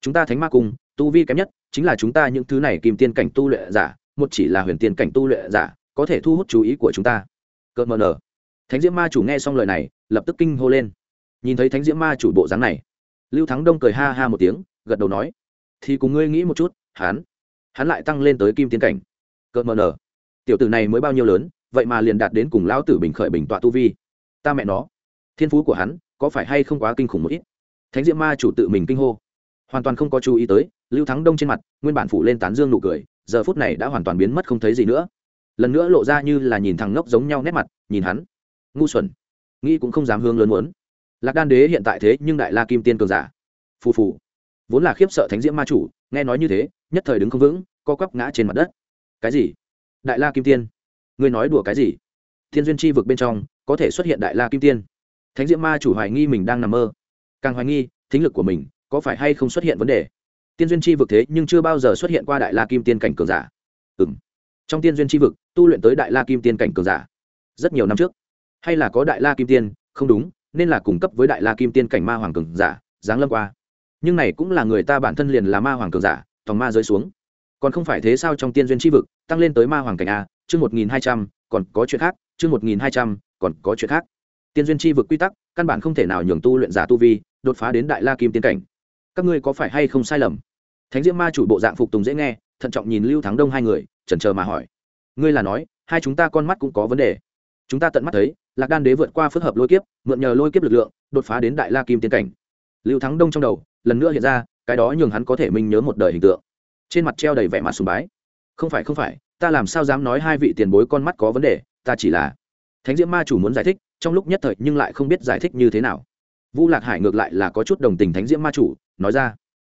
Chúng ta thánh ma cung, tu vi kém nhất chính là chúng ta những thứ này kim tiên cảnh tu luyện giả, một chỉ là huyền tiên cảnh tu luyện giả, có thể thu hút chú ý của chúng ta. Cợt mờ nở. Thánh diễm ma chủ nghe xong lời này, lập tức kinh hô lên. Nhìn thấy thánh diễm ma chủ bộ dáng này lưu thắng đông cười ha ha một tiếng, gật đầu nói, thì cùng ngươi nghĩ một chút, hắn hắn lại tăng lên tới kim tiến cảnh. Cợt mờ nở, tiểu tử này mới bao nhiêu lớn, vậy mà liền đạt đến cùng lão tử bình khởi bình tọa tu vi. Ta mẹ nó, thiên phú của hắn, có phải hay không quá kinh khủng một ít? Thánh diễm ma chủ tự mình kinh hô. Hoàn toàn không có chú ý tới, lưu thắng đông trên mặt, nguyên bản phủ lên tán dương nụ cười, giờ phút này đã hoàn toàn biến mất không thấy gì nữa. Lần nữa lộ ra như là nhìn thằng ngốc giống nhau nét mặt, nhìn hắn. Ngu xuẩn, nghĩ cũng không dám hướng lớn muốn lạc đan đế hiện tại thế nhưng đại la kim tiên cường giả. Phù phù. Vốn là khiếp sợ thánh diễm ma chủ, nghe nói như thế, nhất thời đứng không vững, co quắp ngã trên mặt đất. Cái gì? Đại la kim tiên? Ngươi nói đùa cái gì? Thiên duyên chi vực bên trong, có thể xuất hiện đại la kim tiên? Thánh diễm ma chủ hoài nghi mình đang nằm mơ. Càng hoài nghi, thính lực của mình có phải hay không xuất hiện vấn đề? Tiên duyên chi vực thế nhưng chưa bao giờ xuất hiện qua đại la kim tiên cảnh cường giả. Ừ m trong tiên duyên chi vực, tu luyện tới đại la kim tiên cảnh cường giả. Rất nhiều năm trước. Hay là có đại la kim tiên? Không đúng nên là cung cấp với đại la kim tiên cảnh ma hoàng cường giả, giáng lâm qua. Nhưng này cũng là người ta bản thân liền là ma hoàng cường giả tòng ma rơi xuống. Còn không phải thế sao trong tiên duyên tri vực, tăng lên tới ma hoàng cảnh a, chương một nghìn hai trăm, còn có chuyện khác, chương một nghìn hai trăm, còn có chuyện khác. Tiên duyên tri vực quy tắc, căn bản không thể nào nhường tu luyện giả tu vi, đột phá đến đại la kim tiên cảnh. Các ngươi có phải hay không sai lầm? Thánh diễm ma chủ bộ dạng phục tùng dễ nghe, thận trọng nhìn lưu thắng đông hai người, chần chờ mà hỏi. Ngươi là nói, hai chúng ta con mắt cũng có vấn đề. Chúng ta tận mắt thấy lạc đan đế vượt qua phức hợp lôi kiếp, mượn nhờ lôi kiếp lực lượng, đột phá đến đại la kim tiên cảnh. Lưu thắng đông trong đầu, lần nữa hiện ra, cái đó nhường hắn có thể minh nhớ một đời hình tượng. Trên mặt treo đầy vẻ mặt sùng bái. Không phải không phải, ta làm sao dám nói hai vị tiền bối con mắt có vấn đề, ta chỉ là thánh diễm ma chủ muốn giải thích, trong lúc nhất thời nhưng lại không biết giải thích như thế nào. Vu lạc hải ngược lại là có chút đồng tình thánh diễm ma chủ, nói ra,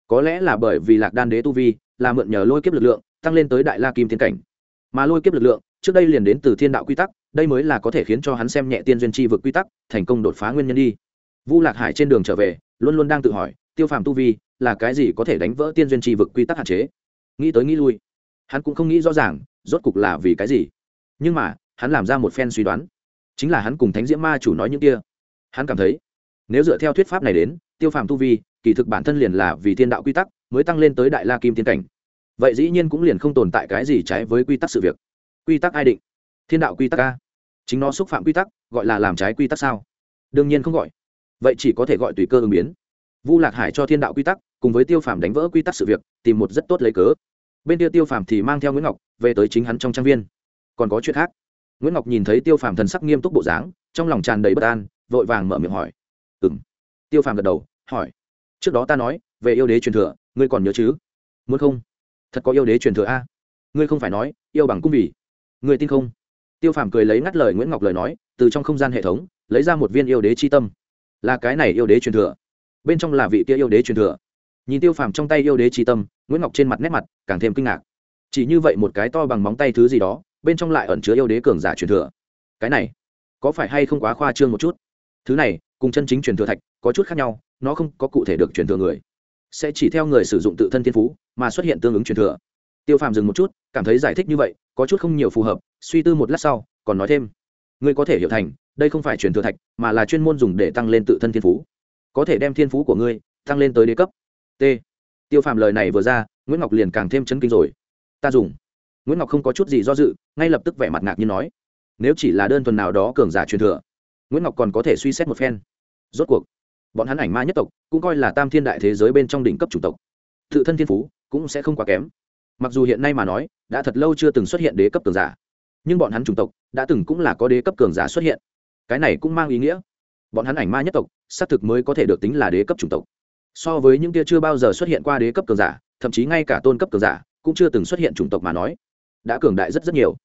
có lẽ là bởi vì lạc đan đế tu vi là mượn nhờ lôi kiếp lực lượng, tăng lên tới đại la kim tiến cảnh. Mà lôi kiếp lực lượng, trước đây liền đến từ thiên đạo quy tắc đây mới là có thể khiến cho hắn xem nhẹ tiên duyên Chi vực quy tắc, thành công đột phá nguyên nhân đi. Vu lạc hải trên đường trở về, luôn luôn đang tự hỏi, tiêu phàm tu vi là cái gì có thể đánh vỡ tiên duyên Chi vực quy tắc hạn chế? Nghĩ tới nghĩ lui, hắn cũng không nghĩ rõ ràng, rốt cục là vì cái gì. Nhưng mà, hắn làm ra một phen suy đoán. Chính là hắn cùng thánh diễm ma chủ nói những kia. Hắn cảm thấy, nếu dựa theo thuyết pháp này đến, tiêu phàm tu vi, kỳ thực bản thân liền là vì thiên đạo quy tắc mới tăng lên tới đại la kim tiên cảnh. Vậy dĩ nhiên cũng liền không tồn tại cái gì trái với quy tắc sự việc. Quy tắc ai định? Thiên đạo quy tắc a. Chính nó xúc phạm quy tắc, gọi là làm trái quy tắc sao? Đương nhiên không gọi. Vậy chỉ có thể gọi tùy cơ ứng biến. Vu lạc hải cho thiên đạo quy tắc, cùng với tiêu phàm đánh vỡ quy tắc sự việc, tìm một rất tốt lấy cớ. Bên kia tiêu phàm thì mang theo nguyễn ngọc, về tới chính hắn trong trang viên. Còn có chuyện khác. Nguyễn ngọc nhìn thấy tiêu phàm thần sắc nghiêm túc bộ dáng, trong lòng tràn đầy bất an, vội vàng mở miệng hỏi. Ừ m tiêu phàm gật đầu, hỏi. Trước đó ta nói, về yêu đế truyền thừa, ngươi còn nhớ chứ? Muốn không? Thật có yêu đế truyền thừa a. Ngươi không phải nói, yêu bằng cung vì. Ngươi tin không? Tiêu phàm cười lấy ngắt lời nguyễn ngọc lời nói, từ trong không gian hệ thống, lấy ra một viên yêu đế c h i tâm. Là cái này yêu đế truyền thừa. Bên trong là vị kia yêu đế truyền thừa. Nhìn tiêu phàm trong tay yêu đế tri tâm, nguyễn ngọc trên mặt nét mặt càng thêm kinh ngạc. Chỉ như vậy một cái to bằng móng tay thứ gì đó, bên trong lại ẩn chứa yêu đế cường giả truyền thừa. Cái này, có phải hay không quá khoa trương một chút? Thứ này, cùng chân chính truyền thừa thạch, có chút khác nhau, nó không có cụ thể được truyền thừa người. Sẽ chỉ theo người sử dụng tự thân thiên phú, mà xuất hiện tương ứng truyền thừa tiêu phàm dừng một chút, cảm thấy giải thích như vậy, có chút không nhiều phù hợp, suy tư một lát sau, còn nói thêm. Ngươi có thể hiểu thành, đây không phải truyền thừa thạch, mà là chuyên môn dùng để tăng lên tự thân thiên phú. Có thể đem thiên phú của ngươi tăng lên tới đế cấp. T. Tiêu phàm lời này vừa ra, nguyễn ngọc liền càng thêm chấn kinh rồi. Ta dùng. Nguyễn ngọc không có chút gì do dự, ngay lập tức vẻ mặt ngạc như nói, nếu chỉ là đơn thuần nào đó cường giả truyền thừa, nguyễn ngọc còn có thể suy xét một phen. Rốt cuộc, bọn hắn ảnh ma nhất tộc, cũng coi là tam thiên đại thế giới bên trong đỉnh cấp chủng tộc. Tự thân thiên phú cũng sẽ không quá kém mặc dù hiện nay mà nói, đã thật lâu chưa từng xuất hiện đế cấp cường giả. Nhưng bọn hắn chủng tộc, đã từng cũng là có đế cấp cường giả xuất hiện. Cái này cũng mang ý nghĩa. Bọn hắn ảnh ma nhất tộc, xác thực mới có thể được tính là đế cấp chủng tộc. So với những kia chưa bao giờ xuất hiện qua đế cấp cường giả, thậm chí ngay cả tôn cấp cường giả, cũng chưa từng xuất hiện chủng tộc mà nói. Đã cường đại rất rất nhiều.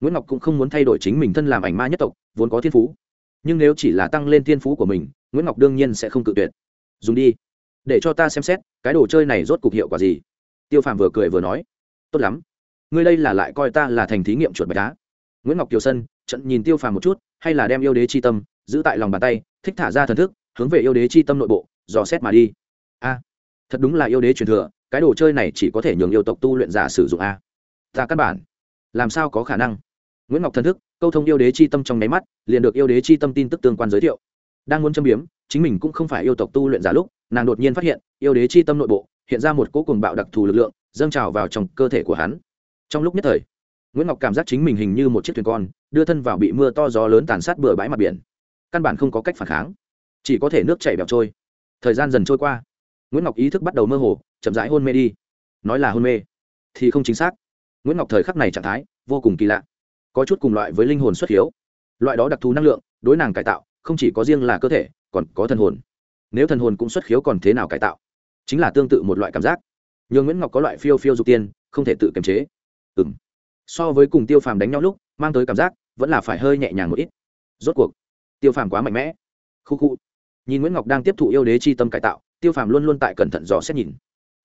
Nguyễn ngọc cũng không muốn thay đổi chính mình thân làm ảnh ma nhất tộc, vốn có thiên phú. Nhưng nếu chỉ là tăng lên thiên phú của mình, nguyễn ngọc đương nhiên sẽ không cự tuyệt. Dùng đi. Để cho ta xem xét, cái đồ chơi này rốt cục hiệu quả gì. Tiêu phàm vừa cười vừa nói tốt lắm. Ngươi đây là lại coi ta là thành thí nghiệm chuột bạch đá. Nguyễn ngọc kiều sân, trận nhìn tiêu phàm một chút, hay là đem yêu đế chi tâm, giữ tại lòng bàn tay, thích thả ra thần thức, hướng về yêu đế chi tâm nội bộ, dò xét mà đi. A, thật đúng là yêu đế truyền thừa, cái đồ chơi này chỉ có thể nhường yêu tộc tu luyện giả sử dụng a. Ta căn bản, làm sao có khả năng? Nguyễn ngọc thần thức, câu thông yêu đế chi tâm trong nháy mắt, liền được yêu đế chi tâm tin tức tương quan giới thiệu. Đang muốn châm biếm, chính mình cũng không phải yêu tộc tu luyện giả lúc, nàng đột nhiên phát hiện, yêu đế chi tâm nội bộ, hiện ra một cỗ cùng bạo đặc thù lực lượng dâng trào vào trong cơ thể của hắn. Trong lúc nhất thời, nguyễn ngọc cảm giác chính mình hình như một chiếc thuyền con, đưa thân vào bị mưa to gió lớn tàn sát bừa bãi mặt biển. Căn bản không có cách phản kháng, chỉ có thể nước chảy bẹo trôi. Thời gian dần trôi qua, nguyễn ngọc ý thức bắt đầu mơ hồ, chậm rãi hôn mê đi. Nói là hôn mê, thì không chính xác. Nguyễn ngọc thời khắc này trạng thái vô cùng kỳ lạ, có chút cùng loại với linh hồn xuất hiếu. Loại đó đặc thù năng lượng, đối nàng cải tạo, không chỉ có riêng là cơ thể, còn có thần hồn. Nếu thần hồn cũng xuất khiếu còn thế nào cải tạo? Chính là tương tự một loại cảm giác nhường nguyễn ngọc có loại phiêu phiêu dục tiên, không thể tự kiềm chế. Ừng so với cùng tiêu phàm đánh nhau lúc, mang tới cảm giác, vẫn là phải hơi nhẹ nhàng một ít. Rốt cuộc, tiêu phàm quá mạnh mẽ. Khu khu. Nhìn nguyễn ngọc đang tiếp thụ yêu đế chi tâm cải tạo, tiêu phàm luôn luôn tại cẩn thận dò xét nhìn.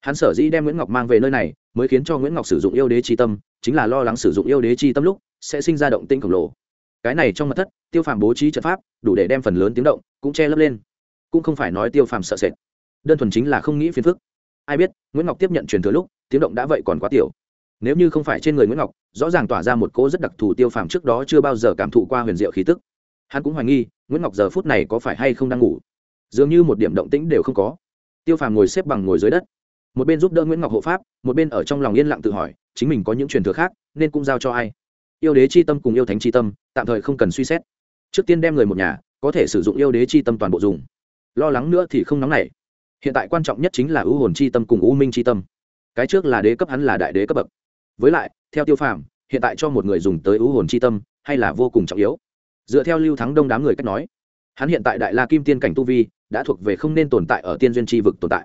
Hắn sở dĩ đem nguyễn ngọc mang về nơi này, mới khiến cho nguyễn ngọc sử dụng yêu đế chi tâm, chính là lo lắng sử dụng yêu đế chi tâm lúc, sẽ sinh ra động tinh khổng lồ. Cái này trong mặt thất, tiêu phàm bố trí trận pháp, đủ để đem phần lớn tiếng động, cũng che lấp lên. Cũng không phải nói tiêu phàm sợ sệt. Đơn thuần chính là không nghĩ phiền phức ai biết, nguyễn ngọc tiếp nhận truyền thừa lúc, tiếng động đã vậy còn quá tiểu. Nếu như không phải trên người nguyễn ngọc, rõ ràng tỏa ra một cỗ rất đặc thù tiêu phàm trước đó chưa bao giờ cảm thụ qua huyền diệu khí tức. Hắn cũng hoài nghi, nguyễn ngọc giờ phút này có phải hay không đang ngủ. Dường như một điểm động tĩnh đều không có. Tiêu phàm ngồi xếp bằng ngồi dưới đất. Một bên giúp đỡ nguyễn ngọc hộ pháp, một bên ở trong lòng yên lặng tự hỏi, chính mình có những truyền thừa khác, nên cũng giao cho ai? Yêu đế c h i tâm cùng yêu thánh c h i tâm, tạm thời không cần suy xét. Trước tiên đem người một nhà, có thể sử dụng yêu đế c h i tâm toàn bộ dùng. Lo lắng nữa thì không nóng nảy hiện tại quan trọng nhất chính là ưu hồn c h i tâm cùng u minh c h i tâm. Cái trước là đế cấp, hắn là đại đế cấp bậc. Với lại, theo tiêu phàm, hiện tại cho một người dùng tới ưu hồn c h i tâm, hay là vô cùng trọng yếu. Dựa theo lưu thắng đông đám người cách nói, hắn hiện tại đại la kim tiên cảnh tu vi, đã thuộc về không nên tồn tại ở tiên duyên tri vực tồn tại.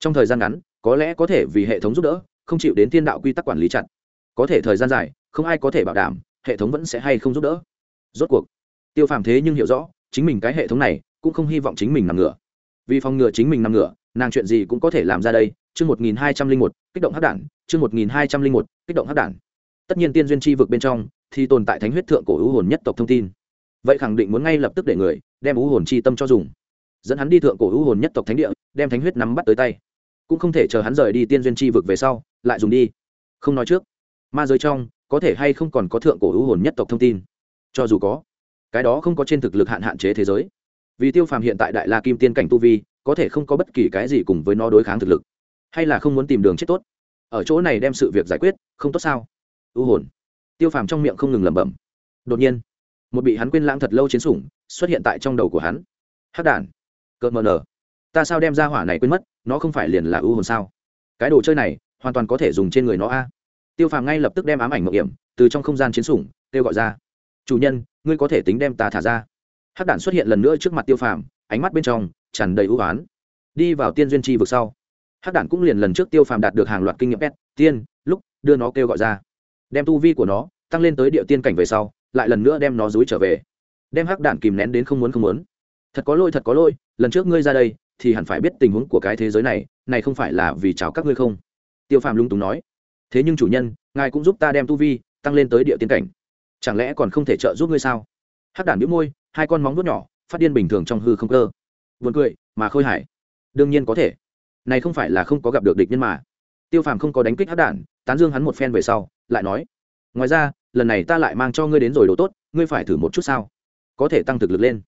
Trong thời gian ngắn, có lẽ có thể vì hệ thống giúp đỡ, không chịu đến tiên đạo quy tắc quản lý chặt. Có thể thời gian dài, không ai có thể bảo đảm, hệ thống vẫn sẽ hay không giúp đỡ. Rốt cuộc, tiêu phàm thế nhưng hiểu rõ, chính mình cái hệ thống này, cũng không hy vọng chính mình nằm ngửa vì phòng ngừa chính mình nằm ngửa, nàng chuyện gì cũng có thể làm ra đây. Chương một nghìn hai trăm linh một, kích động hắc đản. Chương một nghìn hai trăm linh một, kích động hắc đản. Tất nhiên tiên duyên chi vực bên trong thì tồn tại thánh huyết thượng cổ ưu hồn nhất tộc thông tin. Vậy khẳng định muốn ngay lập tức để người đem ưu hồn chi tâm cho dùng. Dẫn hắn đi thượng cổ ưu hồn nhất tộc thánh địa, đem thánh huyết nắm bắt tới tay. Cũng không thể chờ hắn rời đi tiên duyên chi vực về sau, lại dùng đi. Không nói trước, ma giới trong có thể hay không còn có thượng cổ ưu hồn nhất tộc thông tin? Cho dù có, cái đó không có trên thực lực hạn hạn chế thế giới vì tiêu phàm hiện tại đại la kim tiên cảnh tu vi, có thể không có bất kỳ cái gì cùng với nó đối kháng thực lực. Hay là không muốn tìm đường chết tốt? Ở chỗ này đem sự việc giải quyết, không tốt sao? Ưu hồn. Tiêu phàm trong miệng không ngừng lẩm bẩm. Đột nhiên, một bị hắn quên lãng thật lâu chiến sủng xuất hiện tại trong đầu của hắn. Hắc đản. Cợt mờ nở. Ta sao đem ra hỏa này quên mất, nó không phải liền là ưu hồn sao? Cái đồ chơi này, hoàn toàn có thể dùng trên người nó a. Tiêu phàm ngay lập tức đem ám ảnh mộng hiểm từ trong không gian chiến sủng, kêu gọi ra. Chủ nhân, ngươi có thể tính đem ta thả ra hắc đản xuất hiện lần nữa trước mặt tiêu phàm, ánh mắt bên trong tràn đầy ưu oán. Đi vào tiên duyên chi vực sau, hắc đản cũng liền lần trước tiêu phàm đạt được hàng loạt kinh nghiệm pet tiên, lúc, đưa nó kêu gọi ra. Đem tu vi của nó tăng lên tới địa tiên cảnh về sau, lại lần nữa đem nó dối trở về. Đem hắc đản kìm nén đến không muốn không muốn. Thật có lỗi, thật có lỗi, lần trước ngươi ra đây thì hẳn phải biết tình huống của cái thế giới này này không phải là vì chào các ngươi không? Tiêu phàm lung túng nói. Thế nhưng chủ nhân, ngài cũng giúp ta đem tu vi tăng lên tới địa tiên cảnh. Chẳng lẽ còn không thể trợ giúp ngươi sao? Hắc đản biếu môi hai con móng vuốt nhỏ, phát điên bình thường trong hư không cơ. Vườn cười, mà khôi hải đương nhiên có thể. Này không phải là không có gặp được địch nhân mà. Tiêu phàm không có đánh kích hắc đản, tán dương hắn một phen về sau, lại nói, ngoài ra, lần này ta lại mang cho ngươi đến rồi đồ tốt, ngươi phải thử một chút sao? Có thể tăng thực lực lên.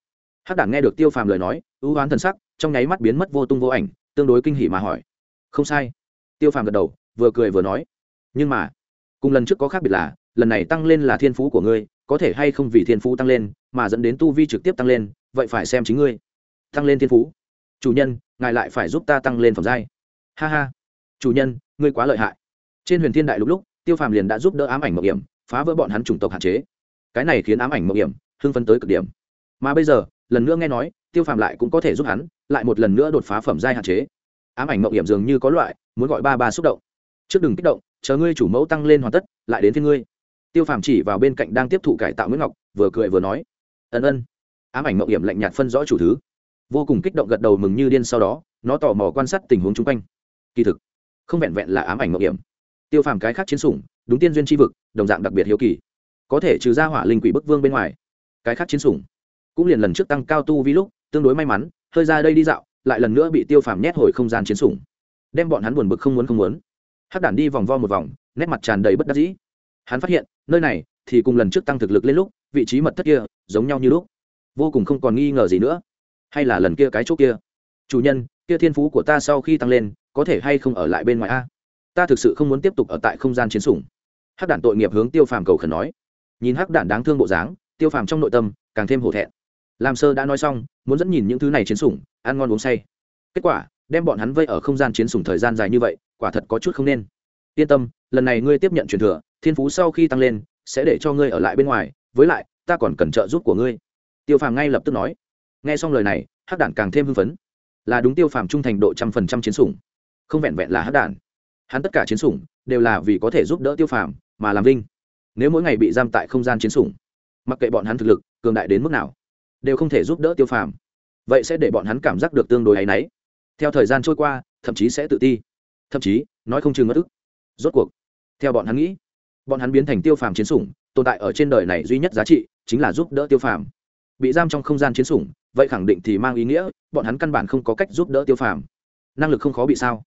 Hắc đản nghe được tiêu phàm lời nói, ưu oán thần sắc, trong nháy mắt biến mất vô tung vô ảnh, tương đối kinh hỉ mà hỏi, không sai. Tiêu phàm gật đầu, vừa cười vừa nói, nhưng mà, cùng lần trước có khác biệt là, lần này tăng lên là thiên phú của ngươi có thể hay không vì thiên phú tăng lên, mà dẫn đến tu vi trực tiếp tăng lên, vậy phải xem chính ngươi. Tăng lên thiên phú. Chủ nhân, ngài lại phải giúp ta tăng lên phẩm giai. Ha ha. Chủ nhân, ngươi quá lợi hại. Trên huyền thiên đại lúc lúc, tiêu phàm liền đã giúp đỡ ám ảnh mậu hiểm, phá vỡ bọn hắn chủng tộc hạn chế. Cái này khiến ám ảnh mậu hiểm hưng phấn tới cực điểm. Mà bây giờ, lần nữa nghe nói, tiêu phàm lại cũng có thể giúp hắn, lại một lần nữa đột phá phẩm giai hạn chế. Ám ảnh mậu hiểm dường như có loại, muốn gọi ba ba xúc động. Trước đừng kích động, chờ ngươi chủ mẫu tăng lên hoàn tất, lại đến thiên ngươi tiêu phàm chỉ vào bên cạnh đang tiếp thụ cải tạo nguyễn ngọc, vừa cười vừa nói, ân ân. Ám ảnh mậu hiểm lạnh nhạt phân rõ chủ thứ. Vô cùng kích động gật đầu mừng như điên sau đó, nó tò mò quan sát tình huống chung quanh. Kỳ thực, không vẹn vẹn là ám ảnh mậu hiểm. Tiêu phàm cái khác chiến sủng, đúng tiên duyên tri vực, đồng dạng đặc biệt hiếu kỳ. Có thể trừ ra hỏa linh quỷ bức vương bên ngoài, cái khác chiến sủng cũng liền lần trước tăng cao tu vi lúc, tương đối may mắn, hơi ra đây đi dạo, lại lần nữa bị tiêu phàm nhét hồi không gian chiến sủng. Đem bọn hắn buồn bực không muốn không muốn. Hắc đản đi vòng vo một vòng, nét mặt tràn đầy bất đắc dĩ hắn phát hiện, nơi này thì cùng lần trước tăng thực lực lên lúc, vị trí mật thất kia giống nhau như lúc. Vô cùng không còn nghi ngờ gì nữa. Hay là lần kia cái chỗ kia? Chủ nhân, kia thiên phú của ta sau khi tăng lên, có thể hay không ở lại bên ngoài a? Ta thực sự không muốn tiếp tục ở tại không gian chiến sủng. Hắc đản tội nghiệp hướng tiêu phàm cầu khẩn nói. Nhìn hắc đản đáng thương bộ dáng, tiêu phàm trong nội tâm càng thêm hổ thẹn. Làm sơ đã nói xong, muốn dẫn nhìn những thứ này chiến sủng, ăn ngon uống say. Kết quả, đem bọn hắn vây ở không gian chiến sủng thời gian dài như vậy, quả thật có chút không nên. Yên tâm, lần này ngươi tiếp nhận truyền thừa thiên phú sau khi tăng lên, sẽ để cho ngươi ở lại bên ngoài, với lại, ta còn cần trợ giúp của ngươi. Tiêu phàm ngay lập tức nói. Nghe xong lời này, hắc đản càng thêm hưng phấn. Là đúng tiêu phàm trung thành độ trăm phần trăm chiến sủng, không vẹn vẹn là hắc đản. Hắn tất cả chiến sủng đều là vì có thể giúp đỡ tiêu phàm mà làm linh. nếu mỗi ngày bị giam tại không gian chiến sủng, mặc kệ bọn hắn thực lực, cường đại đến mức nào, đều không thể giúp đỡ tiêu phàm. Vậy sẽ để bọn hắn cảm giác được tương đối áy náy. Theo thời gian trôi qua, thậm chí sẽ tự ti. Thậm chí, nói không chừng mất ức. Rốt cuộc, theo bọn hắn nghĩ bọn hắn biến thành tiêu phàm chiến sủng, tồn tại ở trên đời này duy nhất giá trị chính là giúp đỡ tiêu phàm. Bị giam trong không gian chiến sủng, vậy khẳng định thì mang ý nghĩa, bọn hắn căn bản không có cách giúp đỡ tiêu phàm. Năng lực không khó bị sao?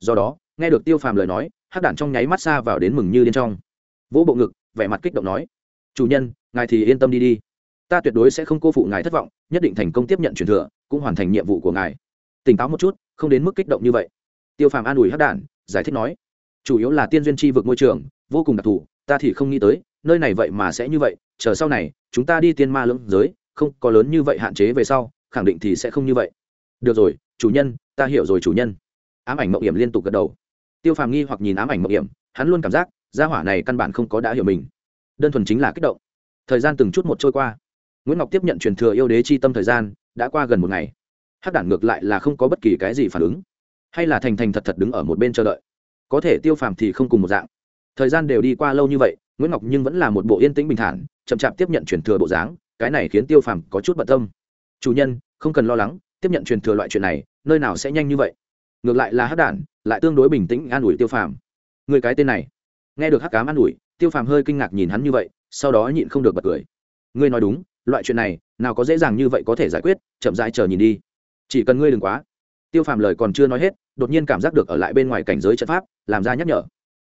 Do đó, nghe được tiêu phàm lời nói, hắc đản trong nháy mắt xa vào đến mừng như điên trong. Vỗ bộ ngực, vẻ mặt kích động nói, chủ nhân, ngài thì yên tâm đi đi. Ta tuyệt đối sẽ không cô phụ ngài thất vọng, nhất định thành công tiếp nhận truyền thừa, cũng hoàn thành nhiệm vụ của ngài. Tỉnh táo một chút, không đến mức kích động như vậy. Tiêu phàm an ủi hắc đản, giải thích nói, chủ yếu là tiên duyên tri vực môi trường vô cùng đặc thù, ta thì không nghĩ tới, nơi này vậy mà sẽ như vậy, chờ sau này, chúng ta đi tiên ma lưỡng giới, không có lớn như vậy hạn chế về sau, khẳng định thì sẽ không như vậy. Được rồi, chủ nhân, ta hiểu rồi chủ nhân. Ám ảnh mậu hiểm liên tục gật đầu. Tiêu phàm nghi hoặc nhìn ám ảnh mậu hiểm, hắn luôn cảm giác, gia hỏa này căn bản không có đã hiểu mình. Đơn thuần chính là kích động. Thời gian từng chút một trôi qua. Nguyễn ngọc tiếp nhận truyền thừa yêu đế chi tâm thời gian, đã qua gần một ngày. Hát đản ngược lại là không có bất kỳ cái gì phản ứng. Hay là thành thành thật thật đứng ở một bên chờ đợi. Có thể tiêu phàm thì không cùng một dạng thời gian đều đi qua lâu như vậy, nguyễn ngọc nhưng vẫn là một bộ yên tĩnh bình thản, chậm chạp tiếp nhận truyền thừa bộ dáng, cái này khiến tiêu phàm có chút bận tâm. Chủ nhân, không cần lo lắng, tiếp nhận truyền thừa loại chuyện này, nơi nào sẽ nhanh như vậy? Ngược lại là hắc đản, lại tương đối bình tĩnh an ủi tiêu phàm. Người cái tên này. Nghe được hắc cám an ủi, tiêu phàm hơi kinh ngạc nhìn hắn như vậy, sau đó nhịn không được bật cười. Ngươi nói đúng, loại chuyện này, nào có dễ dàng như vậy có thể giải quyết, chậm rãi chờ nhìn đi. Chỉ cần ngươi đừng quá. Tiêu phàm lời còn chưa nói hết, đột nhiên cảm giác được ở lại bên ngoài cảnh giới trận pháp, làm ra nhắc nhở.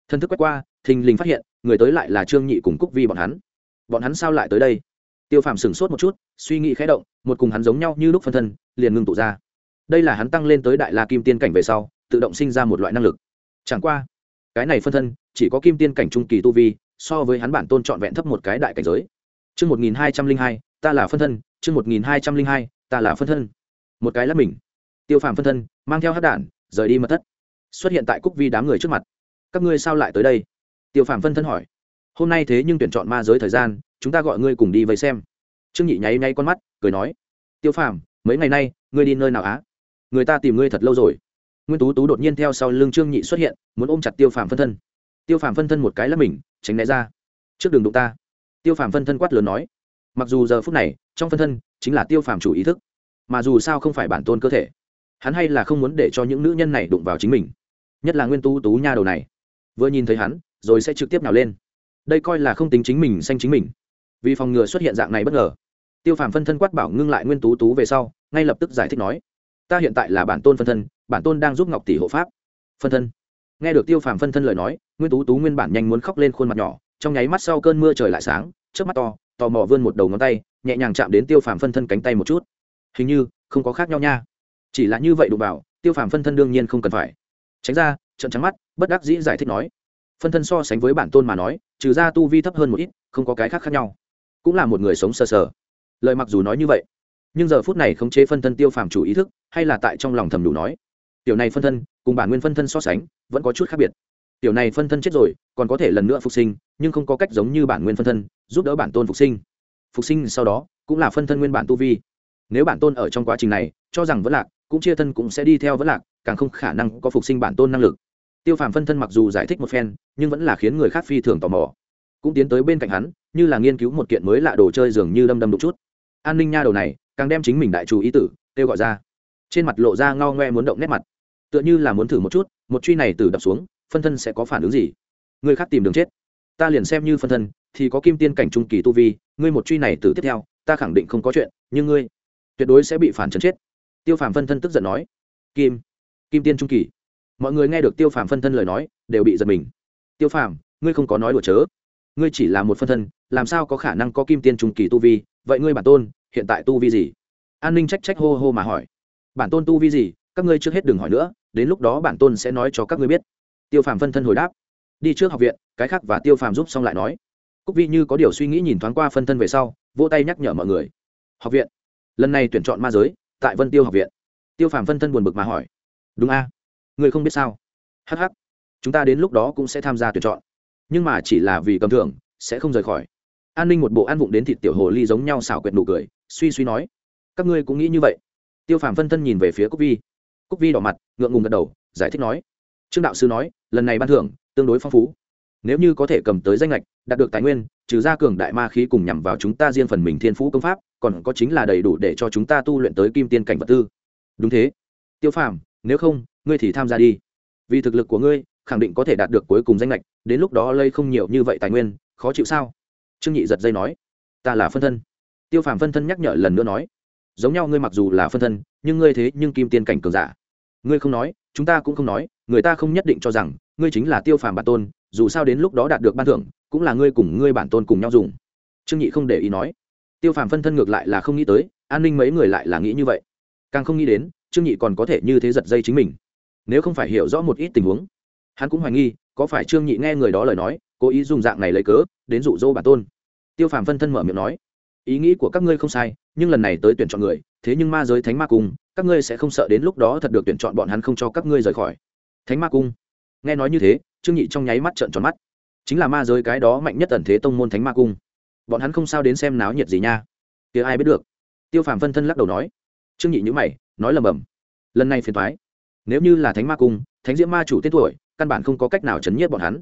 Thân thức quét qua thình lình phát hiện, người tới lại là trương nhị cùng cúc vi bọn hắn. Bọn hắn sao lại tới đây? Tiêu phàm sửng sốt một chút, suy nghĩ khẽ động, một cùng hắn giống nhau như lúc phân thân, liền ngưng tụ ra. Đây là hắn tăng lên tới đại la kim tiên cảnh về sau, tự động sinh ra một loại năng lực. Chẳng qua, cái này phân thân chỉ có kim tiên cảnh trung kỳ tu vi, so với hắn bản tôn trọn vẹn thấp một cái đại cảnh giới. Chương một nghìn hai trăm linh hai, ta là phân thân, chương một nghìn hai trăm linh hai, ta là phân thân. Một cái là mình. Tiêu phàm phân thân, mang theo hát đản, rời đi mật thất. Xuất hiện tại cúc vi đám người trước mặt. Các ngươi sao lại tới đây? Tiêu phàm phân thân hỏi, hôm nay thế nhưng tuyển chọn ma giới thời gian, chúng ta gọi ngươi cùng đi vây xem. Trương nhị nháy nháy con mắt, cười nói, tiêu phàm, mấy ngày nay, ngươi đi nơi nào á? Người ta tìm ngươi thật lâu rồi. Nguyên tú tú đột nhiên theo sau lưng trương nhị xuất hiện, muốn ôm chặt tiêu phàm phân thân. Tiêu phàm phân thân một cái là mình, tránh né ra. Trước đường đụng ta. Tiêu phàm phân thân quát lớn nói, mặc dù giờ phút này, trong phân thân chính là tiêu phàm chủ ý thức, mà dù sao không phải bản tôn cơ thể, hắn hay là không muốn để cho những nữ nhân này đụng vào chính mình, nhất là nguyên tú tú nha đầu này. Vừa nhìn thấy hắn rồi sẽ trực tiếp nào lên. Đây coi là không tính chính mình xanh chính mình. Vì phòng ngừa xuất hiện dạng này bất ngờ, tiêu phàm phân thân quát bảo ngưng lại nguyên tú tú về sau, ngay lập tức giải thích nói, ta hiện tại là bản tôn phân thân, bản tôn đang giúp ngọc tỷ hộ pháp. Phân thân. Nghe được tiêu phàm phân thân lời nói, nguyên tú tú nguyên bản nhanh muốn khóc lên khuôn mặt nhỏ, trong nháy mắt sau cơn mưa trời lại sáng trước mắt to, tò mò vươn một đầu ngón tay, nhẹ nhàng chạm đến tiêu phàm phân thân cánh tay một chút. Hình như không có khác nhau nha. Chỉ là như vậy đụng vào, tiêu phàm phân thân đương nhiên không cần phải. Tránh ra trận trắng mắt, bất đắc dĩ giải thích nói phân thân so sánh với bản tôn mà nói, trừ ra tu vi thấp hơn một ít, không có cái khác khác nhau. Cũng là một người sống sờ sờ. Lời mặc dù nói như vậy, nhưng giờ phút này khống chế phân thân tiêu phàm chủ ý thức, hay là tại trong lòng thầm đủ nói. Tiểu này phân thân, cùng bản nguyên phân thân so sánh, vẫn có chút khác biệt. Tiểu này phân thân chết rồi, còn có thể lần nữa phục sinh, nhưng không có cách giống như bản nguyên phân thân, giúp đỡ bản tôn phục sinh. Phục sinh sau đó, cũng là phân thân nguyên bản tu vi. Nếu bản tôn ở trong quá trình này, cho rằng vẫn lạc, cũng chia thân cũng sẽ đi theo vẫn lạc, càng không khả năng có phục sinh bản tôn năng lực tiêu phàm phân thân mặc dù giải thích một phen, nhưng vẫn là khiến người khác phi thường tò mò. Cũng tiến tới bên cạnh hắn, như là nghiên cứu một kiện mới lạ đồ chơi dường như đâm đâm đụng chút. An ninh nha đầu này, càng đem chính mình đại chủ ý tử, kêu gọi ra. Trên mặt lộ ra ngao ngoe muốn động nét mặt. Tựa như là muốn thử một chút, một truy này từ đập xuống, phân thân sẽ có phản ứng gì? Người khác tìm đường chết. Ta liền xem như phân thân, thì có kim tiên cảnh trung kỳ tu vi, ngươi một truy này từ tiếp theo, ta khẳng định không có chuyện, nhưng ngươi tuyệt đối sẽ bị phản chấn chết. Tiêu phàm phân thân tức giận nói. Kim kim tiên trung kỳ mọi người nghe được tiêu phàm phân thân lời nói, đều bị giật mình. Tiêu phàm, ngươi không có nói đùa chớ. Ngươi chỉ là một phân thân, làm sao có khả năng có kim tiên trung kỳ tu vi? Vậy ngươi bản tôn, hiện tại tu vi gì? An ninh trách trách hô hô mà hỏi. Bản tôn tu vi gì? Các ngươi trước hết đừng hỏi nữa, đến lúc đó bản tôn sẽ nói cho các ngươi biết. Tiêu phàm phân thân hồi đáp. Đi trước học viện, cái khác và tiêu phàm giúp xong lại nói. Cúc vi như có điều suy nghĩ nhìn thoáng qua phân thân về sau, vỗ tay nhắc nhở mọi người. Học viện. Lần này tuyển chọn ma giới, tại vân tiêu học viện. Tiêu phàm phân thân buồn bực mà hỏi. Đúng a người không biết sao? Hh chúng ta đến lúc đó cũng sẽ tham gia tuyển chọn. Nhưng mà chỉ là vì cầm thưởng, sẽ không rời khỏi. An ninh một bộ ăn vụng đến thịt tiểu hồ ly giống nhau xảo quyệt nụ cười, suy suy nói, các ngươi cũng nghĩ như vậy. Tiêu phàm phân thân nhìn về phía cúc vi. Cúc vi đỏ mặt, ngượng ngùng gật đầu, giải thích nói, trương đạo sư nói, lần này ban thưởng tương đối phong phú. Nếu như có thể cầm tới danh lệch đạt được tài nguyên, trừ ra cường đại ma khí cùng nhằm vào chúng ta riêng phần mình thiên phú công pháp, còn có chính là đầy đủ để cho chúng ta tu luyện tới kim tiên cảnh vật tư. Đúng thế. Tiêu phàm, nếu không ngươi thì tham gia đi. Vì thực lực của ngươi, khẳng định có thể đạt được cuối cùng danh lệch, đến lúc đó lây không nhiều như vậy tài nguyên, khó chịu sao? Trương nhị giật dây nói. Ta là phân thân. Tiêu phàm phân thân nhắc nhở lần nữa nói. Giống nhau ngươi mặc dù là phân thân, nhưng ngươi thế nhưng kim tiên cảnh cường giả. Ngươi không nói, chúng ta cũng không nói, người ta không nhất định cho rằng, ngươi chính là tiêu phàm bản tôn, dù sao đến lúc đó đạt được ban thưởng, cũng là ngươi cùng ngươi bản tôn cùng nhau dùng. Trương nhị không để ý nói. Tiêu phàm phân thân ngược lại là không nghĩ tới, an ninh mấy người lại là nghĩ như vậy. Càng không nghĩ đến, trương nhị còn có thể như thế giật dây chính mình nếu không phải hiểu rõ một ít tình huống. Hắn cũng hoài nghi, có phải trương nhị nghe người đó lời nói, cố ý dùng dạng này lấy cớ, đến dụ dỗ bản tôn. Tiêu phàm phân thân mở miệng nói, ý nghĩ của các ngươi không sai, nhưng lần này tới tuyển chọn người, thế nhưng ma giới thánh ma cung, các ngươi sẽ không sợ đến lúc đó thật được tuyển chọn bọn hắn không cho các ngươi rời khỏi. Thánh ma cung. Nghe nói như thế, trương nhị trong nháy mắt trợn tròn mắt. Chính là ma giới cái đó mạnh nhất ẩn thế tông môn thánh ma cung. Bọn hắn không sao đến xem náo nhiệt gì nha. Kia ai biết được? Tiêu phàm phân thân lắc đầu nói. Trương nhị nhữ mày, nói lầm bầm. Lần này phiền thoái nếu như là thánh ma cung, thánh diễm ma chủ tên tuổi, căn bản không có cách nào chấn nhiếp bọn hắn.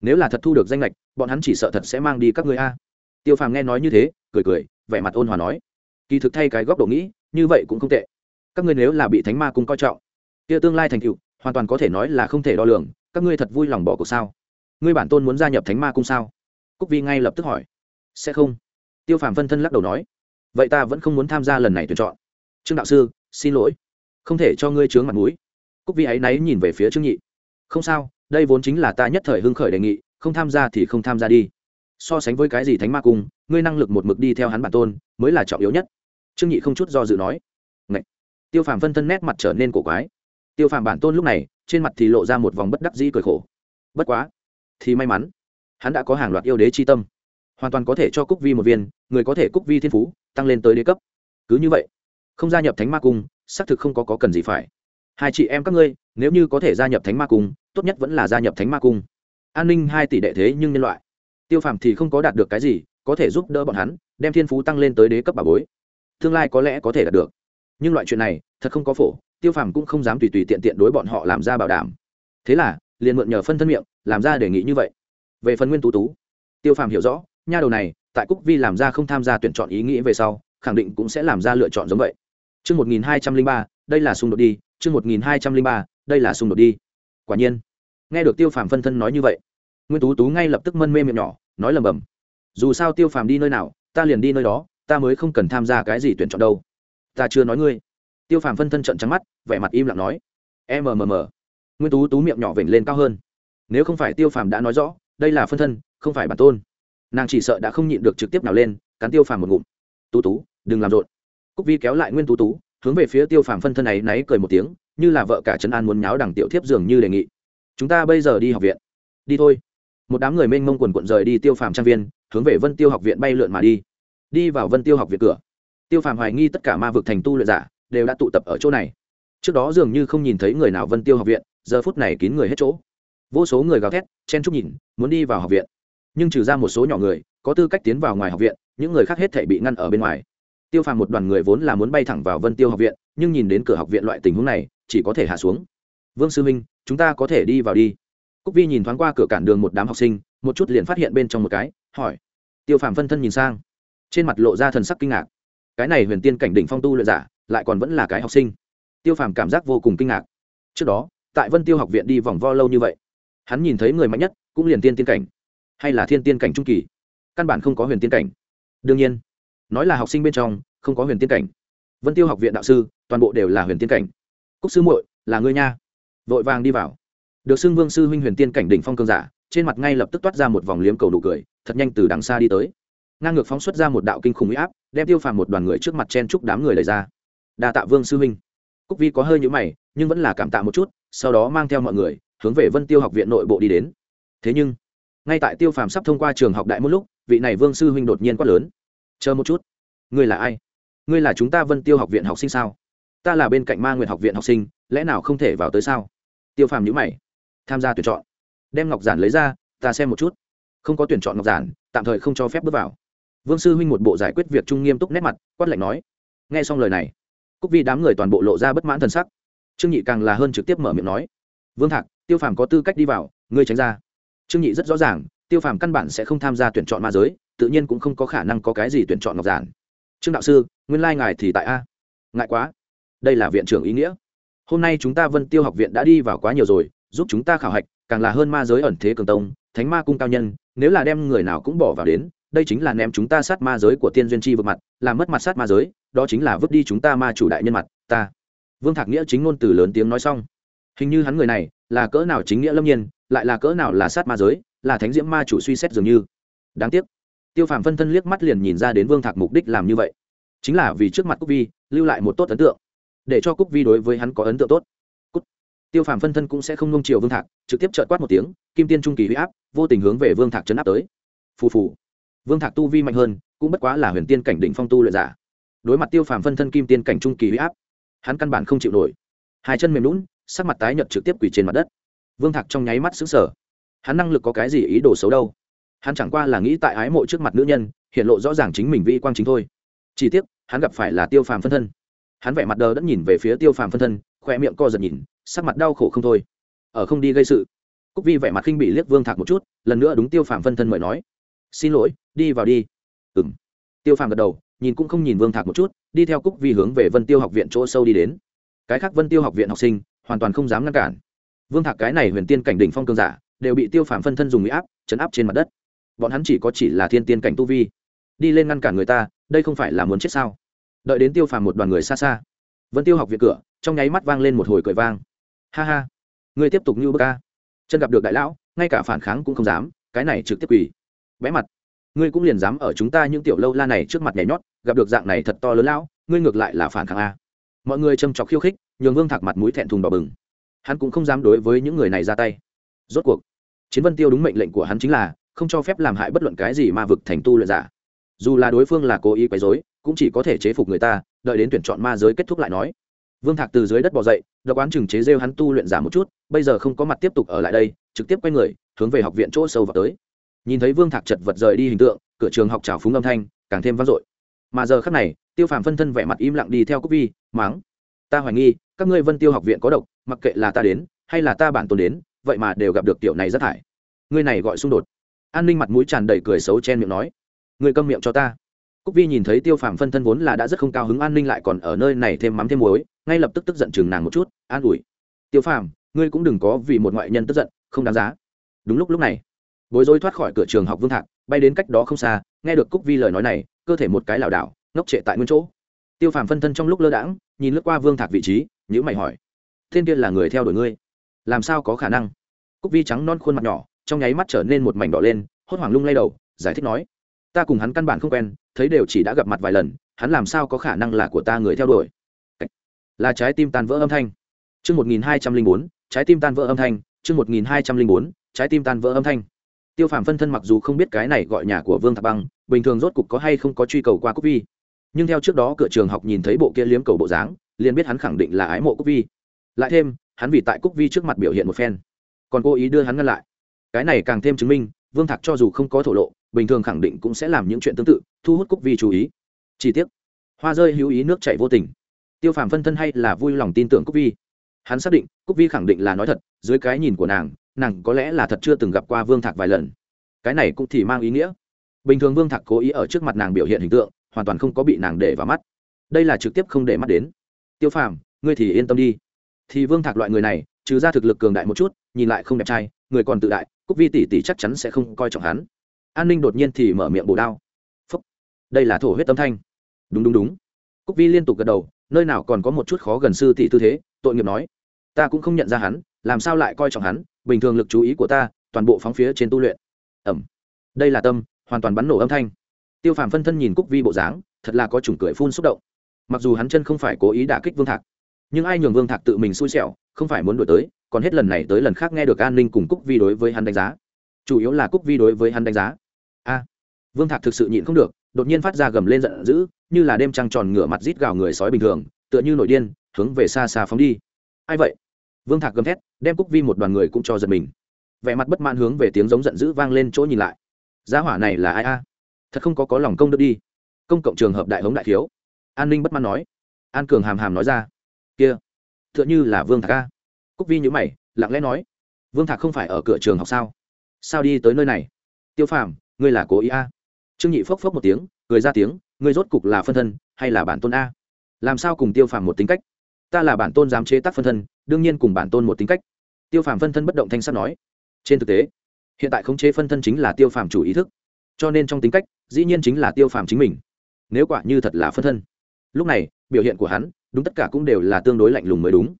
Nếu là thật thu được danh lệch bọn hắn chỉ sợ thật sẽ mang đi các người a. Tiêu phàm nghe nói như thế, cười cười, vẻ mặt ôn hòa nói. Kỳ thực thay cái góc độ nghĩ, như vậy cũng không tệ. Các ngươi nếu là bị thánh ma cung coi trọng, kia tương lai thành cựu hoàn toàn có thể nói là không thể đo lường, các ngươi thật vui lòng bỏ cuộc sao? Ngươi bản tôn muốn gia nhập thánh ma cung sao? Cúc vi ngay lập tức hỏi. Sẽ không. Tiêu phàm phân thân lắc đầu nói. Vậy ta vẫn không muốn tham gia lần này tuyển chọn. Trương đạo sư, xin lỗi. Không thể cho ngươi chướng mặt mũi cúc vi ấy náy nhìn về phía trương nhị. Không sao đây vốn chính là ta nhất thời hưng khởi đề nghị không tham gia thì không tham gia đi. So sánh với cái gì thánh ma cung ngươi năng lực một mực đi theo hắn bản tôn mới là trọng yếu nhất. Trương nhị không chút do dự nói. Ngậy! tiêu phàm phân thân nét mặt trở nên cổ quái. Tiêu phàm bản tôn lúc này trên mặt thì lộ ra một vòng bất đắc dĩ cười khổ. Bất quá thì may mắn hắn đã có hàng loạt yêu đế c h i tâm. Hoàn toàn có thể cho cúc vi một viên người có thể cúc vi thiên phú tăng lên tới đế cấp. Cứ như vậy không gia nhập thánh ma cung xác thực không có, có cần gì phải hai chị em các ngươi nếu như có thể gia nhập thánh ma cung tốt nhất vẫn là gia nhập thánh ma cung. An ninh hai tỷ đệ thế nhưng nhân loại. Tiêu phàm thì không có đạt được cái gì có thể giúp đỡ bọn hắn đem thiên phú tăng lên tới đế cấp bà bối. Tương lai có lẽ có thể đạt được. Nhưng loại chuyện này thật không có phổ tiêu phàm cũng không dám tùy tùy tiện tiện đối bọn họ làm ra bảo đảm. Thế là liền mượn nhờ phân thân miệng làm ra đề nghị như vậy. Về phần nguyên tú tú tiêu phàm hiểu rõ nha đầu này tại cúc vi làm ra không tham gia tuyển chọn ý nghĩ về sau khẳng định cũng sẽ làm ra lựa chọn giống vậy. Trước 1203, đây là xung đột đi, trước 1203, đây là xung đột đi. Quả nhiên, nghe được Tiêu Phàm phân thân nói như vậy, Nguyên Tú Tú ngay lập tức mân mê miệng nhỏ, nói lầm bầm. Dù sao Tiêu Phàm đi nơi nào, ta liền đi nơi đó, ta mới không cần tham gia cái gì tuyển chọn đâu. Ta chưa nói ngươi. Tiêu Phàm phân thân trợn trắng mắt, vẻ mặt im lặng nói. "MMM." Nguyên Tú Tú miệng nhỏ vểnh lên cao hơn. Nếu không phải Tiêu Phàm đã nói rõ, đây là phân thân, không phải bản tôn, nàng chỉ sợ đã không nhịn được trực tiếp nào lên, cắn Tiêu Phàm một ngụm. "Tú Tú, đừng làm rộn." cúc vi kéo lại nguyên tú tú hướng về phía tiêu phàm phân thân ấy náy cười một tiếng, như là vợ cả trấn an muốn nháo đằng tiểu thiếp dường như đề nghị. Chúng ta bây giờ đi học viện. Đi thôi. Một đám người mênh mông quần quận rời đi tiêu phàm trang viên, hướng về vân tiêu học viện bay lượn mà đi. Đi vào vân tiêu học viện cửa. Tiêu phàm hoài nghi tất cả ma vực thành tu luyện giả đều đã tụ tập ở chỗ này. Trước đó dường như không nhìn thấy người nào vân tiêu học viện, giờ phút này kín người hết chỗ. Vô số người gào thét, chen chúc nhìn, muốn đi vào học viện. Nhưng trừ ra một số nhỏ người, có tư cách tiến vào ngoài học viện, những người khác hết thể bị ngăn ở bên ngoài tiêu phàm một đoàn người vốn là muốn bay thẳng vào vân tiêu học viện, nhưng nhìn đến cửa học viện loại tình huống này, chỉ có thể hạ xuống. Vương sư minh chúng ta có thể đi vào đi. Cúc vi nhìn thoáng qua cửa cản đường một đám học sinh, một chút liền phát hiện bên trong một cái, hỏi. Tiêu phàm phân thân nhìn sang. Trên mặt lộ ra thần sắc kinh ngạc. Cái này huyền tiên cảnh đỉnh phong tu luyện giả, lại còn vẫn là cái học sinh. Tiêu phàm cảm giác vô cùng kinh ngạc. Trước đó, tại vân tiêu học viện đi vòng vo lâu như vậy, hắn nhìn thấy người mạnh nhất cũng liền tiên tiên cảnh, hay là thiên tiên cảnh trung kỳ. Căn bản không có huyền tiên cảnh. Đương nhiên nói là học sinh bên trong, không có huyền tiên cảnh. Vân tiêu học viện đạo sư, toàn bộ đều là huyền tiên cảnh. Cúc sư muội, là ngươi nha. Vội vàng đi vào. Được xưng vương sư huynh huyền tiên cảnh đỉnh phong cương giả, trên mặt ngay lập tức toát ra một vòng liếm cầu đủ cười, thật nhanh từ đằng xa đi tới. Ngang ngược phóng xuất ra một đạo kinh khủng huy áp, đem tiêu phàm một đoàn người trước mặt chen chúc đám người lấy ra. Đa tạ vương sư huynh. Cúc vi có hơi nhũ mày, nhưng vẫn là cảm tạ một chút, sau đó mang theo mọi người, hướng về vân tiêu học viện nội bộ đi đến. Thế nhưng, ngay tại tiêu phàm sắp thông qua trường học đại một lúc, vị này vương sư huynh đột nhiên quát lớn chờ một chút. Ngươi là ai? Ngươi là chúng ta vân tiêu học viện học sinh sao? Ta là bên cạnh ma nguyện học viện học sinh, lẽ nào không thể vào tới sao? Tiêu phàm nhữ mày. Tham gia tuyển chọn. Đem ngọc giản lấy ra, ta xem một chút. Không có tuyển chọn ngọc giản, tạm thời không cho phép bước vào. Vương sư huynh một bộ giải quyết việc trung nghiêm túc nét mặt, quát lạnh nói. Nghe xong lời này, cúc vi đám người toàn bộ lộ ra bất mãn t sắc. Trương nhị càng là hơn trực tiếp mở miệng nói. Vương thạc, tiêu phàm có tư cách đi vào, ngươi tránh ra. Trương nhị rất rõ ràng, tiêu phàm căn bản sẽ không tham gia tuyển chọn ma giới tự nhiên cũng không có khả năng có cái gì tuyển chọn ngọc giản. Trương đạo sư, nguyên lai ngài thì tại a. Ngại quá. Đây là viện trưởng ý nghĩa. Hôm nay chúng ta vân tiêu học viện đã đi vào quá nhiều rồi, giúp chúng ta khảo hạch, càng là hơn ma giới ẩn thế cường tông, thánh ma cung cao nhân, nếu là đem người nào cũng bỏ vào đến, đây chính là ném chúng ta sát ma giới của tiên duyên chi vượt mặt làm mất mặt sát ma giới, đó chính là vứt đi chúng ta ma chủ đại nhân mặt, ta. Vương thạc nghĩa chính ngôn từ lớn tiếng nói xong. Hình như hắn người này, là cỡ nào chính nghĩa lâm nhiên, lại là cỡ nào là sát ma giới, là thánh diễm ma chủ suy xét dường như. Đáng tiếc tiêu phàm phân thân liếc mắt liền nhìn ra đến vương thạc mục đích làm như vậy. Chính là vì trước mặt cúc vi, lưu lại một tốt ấn tượng. Để cho cúc vi đối với hắn có ấn tượng tốt. Cút. tiêu phàm phân thân cũng sẽ không nông chiều vương thạc, trực tiếp chợt quát một tiếng, kim tiên trung kỳ huy áp, vô tình hướng về vương thạc chấn áp tới. Phù phù. Vương thạc tu vi mạnh hơn, cũng bất quá là huyền tiên cảnh đỉnh phong tu luyện giả. Đối mặt tiêu phàm phân thân kim tiên cảnh trung kỳ huy áp, hắn căn bản không chịu nổi. Hai chân mềm lún, sắc mặt tái nhợt trực tiếp quỳ trên mặt đất. Vương thạc trong nháy mắt xứng sở hắn năng lực có cái gì ý đồ xấu đâu? Hắn chẳng qua là nghĩ tại ái mộ trước mặt nữ nhân, hiện lộ rõ ràng chính mình vi quang chính thôi. Chỉ tiếc, hắn gặp phải là tiêu phàm phân thân. Hắn vẻ mặt đờ đẫn nhìn về phía tiêu phàm phân thân khoe miệng co giật nhìn, sắc mặt đau khổ không thôi. Ở không đi gây sự. Cúc vi vẻ mặt khinh bị liếc vương thạc một chút, lần nữa đúng tiêu phàm phân thân mời nói. Xin lỗi, đi vào đi. Ừ m tiêu phàm gật đầu, nhìn cũng không nhìn vương thạc một chút, đi theo cúc vi hướng về vân tiêu học viện chỗ sâu đi đến. Cái khác vân tiêu học viện học sinh, hoàn toàn không dám ngăn cản. Vương thạc cái này huyền tiên cảnh đỉnh phong cường giả, đều bị tiêu phàm phân thân dùng mỹ áp, chấn áp trên mặt đất bọn hắn chỉ có chỉ là thiên tiên cảnh tu vi. Đi lên ngăn cản người ta, đây không phải là muốn chết sao? Đợi đến tiêu phàm một đoàn người xa xa. Vân tiêu học viện cửa, trong nháy mắt vang lên một hồi cười vang. Ha ha. Người tiếp tục như bơ ca chân gặp được đại lão, ngay cả phản kháng cũng không dám, cái này trực tiếp quỳ. Bé mặt. Ngươi cũng liền dám ở chúng ta những tiểu lâu la này trước mặt nhảy nhót, gặp được dạng này thật to lớn lão, ngươi ngược lại là phản kháng a. Mọi người châm chọc khiêu khích, nhường vương thạc mặt mũi thẹn thùng đỏ bừng. Hắn cũng không dám đối với những người này ra tay. Rốt cuộc, chiến vân tiêu đúng mệnh lệnh của hắn chính là không cho phép làm hại bất luận cái gì ma vực thành tu luyện giả. Dù là đối phương là cố ý quấy dối cũng chỉ có thể chế phục người ta, đợi đến tuyển chọn ma giới kết thúc lại nói. Vương thạc từ dưới đất bỏ dậy, độc oán chừng chế rêu hắn tu luyện giả một chút, bây giờ không có mặt tiếp tục ở lại đây, trực tiếp quay người, hướng về học viện chỗ sâu vào tới. Nhìn thấy vương thạc chật vật rời đi hình tượng, cửa trường học trào phúng âm thanh, càng thêm vang dội. Mà giờ khắc này, tiêu phàm phân thân vẻ mặt im lặng đi theo cúc vi máng ta hoài nghi, các ngươi vân tiêu học viện có độc, mặc kệ là ta đến, hay là ta bản tồn đến, vậy mà đều gặp được tiểu này rất thải. Ngươi này gọi xung đột an ninh mặt mũi tràn đầy cười xấu chen miệng nói, ngươi câm miệng cho ta. Cúc vi nhìn thấy tiêu phàm phân thân vốn là đã rất không cao hứng an ninh lại còn ở nơi này thêm mắm thêm muối, ngay lập tức tức giận chừng nàng một chút, an ủi, tiêu phàm, ngươi cũng đừng có vì một ngoại nhân tức giận, không đáng giá. Đúng lúc lúc này, bối rối thoát khỏi cửa trường học vương thạc, bay đến cách đó không xa, nghe được cúc vi lời nói này, cơ thể một cái lảo đảo, ngốc trệ tại nguyên chỗ. Tiêu phàm phân thân trong lúc lơ đãng, nhìn lướt qua vương thạc vị trí nhữ mày hỏi, thiên kia là người theo đuổi ngươi? Làm sao có khả năng? Cúc vi trắng non khuôn mặt nhỏ trong nháy mắt trở nên một mảnh đỏ lên, hốt hoảng lung lay đầu, giải thích nói, ta cùng hắn căn bản không quen, thấy đều chỉ đã gặp mặt vài lần, hắn làm sao có khả năng là của ta người theo đuổi? Là trái tim tan vỡ âm thanh. Chương một nghìn hai trăm linh bốn, trái tim tan vỡ âm thanh, chương một nghìn hai trăm linh bốn, trái tim tan vỡ âm thanh. Tiêu phàm phân thân mặc dù không biết cái này gọi nhà của vương thạc băng, bình thường rốt cục có hay không có truy cầu qua cúc vi. Nhưng theo trước đó cửa trường học nhìn thấy bộ kia liếm cầu bộ dáng, liền biết hắn khẳng định là ái mộ cúc vi. Lại thêm, hắn vì tại cúc vi trước mặt biểu hiện một phen, còn cố ý đưa hắn ngăn lại cái này càng thêm chứng minh, vương thạc cho dù không có thổ lộ, bình thường khẳng định cũng sẽ làm những chuyện tương tự, thu hút cúc vi chú ý. Chi tiết hoa rơi hữu ý nước chảy vô tình. Tiêu phàm phân thân hay là vui lòng tin tưởng cúc vi? Hắn xác định, cúc vi khẳng định là nói thật, dưới cái nhìn của nàng nàng có lẽ là thật chưa từng gặp qua vương thạc vài lần. Cái này cũng thì mang ý nghĩa. Bình thường vương thạc cố ý ở trước mặt nàng biểu hiện hình tượng, hoàn toàn không có bị nàng để vào mắt. Đây là trực tiếp không để mắt đến. Tiêu phàm, ngươi thì yên tâm đi. Thì vương thạc loại người này, trừ ra thực lực cường đại một chút, nhìn lại không đẹp trai, người còn tự đại cúc vi tỷ tỷ chắc chắn sẽ không coi trọng hắn. An ninh đột nhiên thì mở miệng bổ đao. Phúc. Đây là thổ huyết tâm thanh. Đúng đúng đúng. Cúc vi liên tục gật đầu, nơi nào còn có một chút khó gần sư tỷ tư thế, tội nghiệp nói. Ta cũng không nhận ra hắn, làm sao lại coi trọng hắn? Bình thường lực chú ý của ta, toàn bộ phóng phía trên tu luyện. Ẩm. Đây là tâm, hoàn toàn bắn nổ âm thanh. Tiêu phàm phân thân nhìn cúc vi bộ dáng, thật là có chủng cười phun xúc động. Mặc dù hắn chân không phải cố ý đả kích vương thạc, nhưng ai nhường vương thạc tự mình xui xẻo, không phải muốn đổi tới còn hết lần này tới lần khác nghe được an ninh cùng cúc vi đối với hắn đánh giá. Chủ yếu là cúc vi đối với hắn đánh giá. A, vương thạc thực sự nhịn không được, đột nhiên phát ra gầm lên giận dữ, như là đêm trăng tròn ngửa mặt rít gào người sói bình thường, tựa như nội điên, hướng về xa xa phóng đi. Ai vậy? Vương thạc gầm thét, đem cúc vi một đoàn người cũng cho giật mình. Vẻ mặt bất mãn hướng về tiếng giống giận dữ vang lên chỗ nhìn lại. Giá hỏa này là ai a? Thật không có có lòng công đức đi. Công cộng trường hợp đại hống đại thiếu. An ninh bất mãn nói. An cường hàm hàm nói ra. Kia, tựa như là vương thạc a cúc vi nhữ mày, lặng lẽ nói, vương thạc không phải ở cửa trường học sao? Sao đi tới nơi này? Tiêu phàm, ngươi là cố ý a? Trương nhị phốc phốc một tiếng, cười ra tiếng, ngươi rốt cục là phân thân, hay là bản tôn a? Làm sao cùng tiêu phàm một tính cách? Ta là bản tôn dám chế tác phân thân, đương nhiên cùng bản tôn một tính cách. Tiêu phàm phân thân bất động thanh sắt nói, trên thực tế, hiện tại khống chế phân thân chính là tiêu phàm chủ ý thức, cho nên trong tính cách, dĩ nhiên chính là tiêu phàm chính mình. Nếu quả như thật là phân thân. Lúc này, biểu hiện của hắn, đúng tất cả cũng đều là tương đối lạnh lùng mới đúng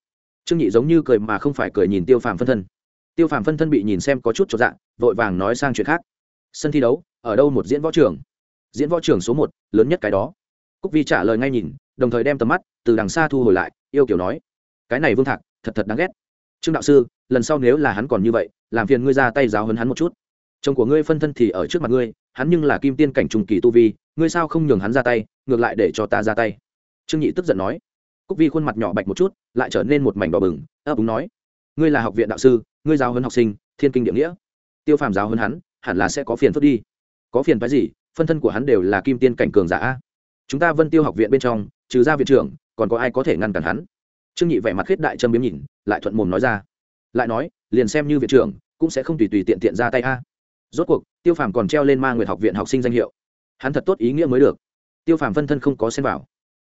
trương nhị giống như cười mà không phải cười nhìn tiêu phàm phân thân. Tiêu phàm phân thân bị nhìn xem có chút cho dạng vội vàng nói sang chuyện khác. Sân thi đấu, ở đâu một diễn võ trường? Diễn võ trường số một, lớn nhất cái đó. Cúc vi trả lời ngay nhìn, đồng thời đem tầm mắt từ đằng xa thu hồi lại, yêu kiểu nói, cái này vương thạc, thật thật đáng ghét. Trương đạo sư, lần sau nếu là hắn còn như vậy, làm phiền ngươi ra tay giáo hấn hắn một chút. Chồng của ngươi phân thân thì ở trước mặt ngươi, hắn nhưng là kim tiên cảnh trùng kỳ tu vi, ngươi sao không nhường hắn ra tay, ngược lại để cho ta ra tay? Trương nhị tức giận nói cúc vi khuôn mặt nhỏ bạch một chút, lại trở nên một mảnh đỏ bừng, ấp úng nói, ngươi là học viện đạo sư, ngươi giáo huấn học sinh, thiên kinh địa nghĩa. Tiêu phàm giáo huấn hắn, hẳn là sẽ có phiền phức đi. Có phiền phái gì? Phân thân của hắn đều là kim tiên cảnh cường giả chúng ta vân tiêu học viện bên trong, trừ ra viện trưởng, còn có ai có thể ngăn cản hắn? Trương nhị vẻ mặt khiết đại châm biếm nhìn, lại thuận mồm nói ra, lại nói, liền xem như viện trưởng, cũng sẽ không tùy tùy tiện tiện ra tay a. Rốt cuộc, tiêu phàm còn treo lên ma nguyệt học viện học sinh danh hiệu. Hắn thật tốt ý nghĩa mới được. Tiêu phàm phân thân không có xen vào.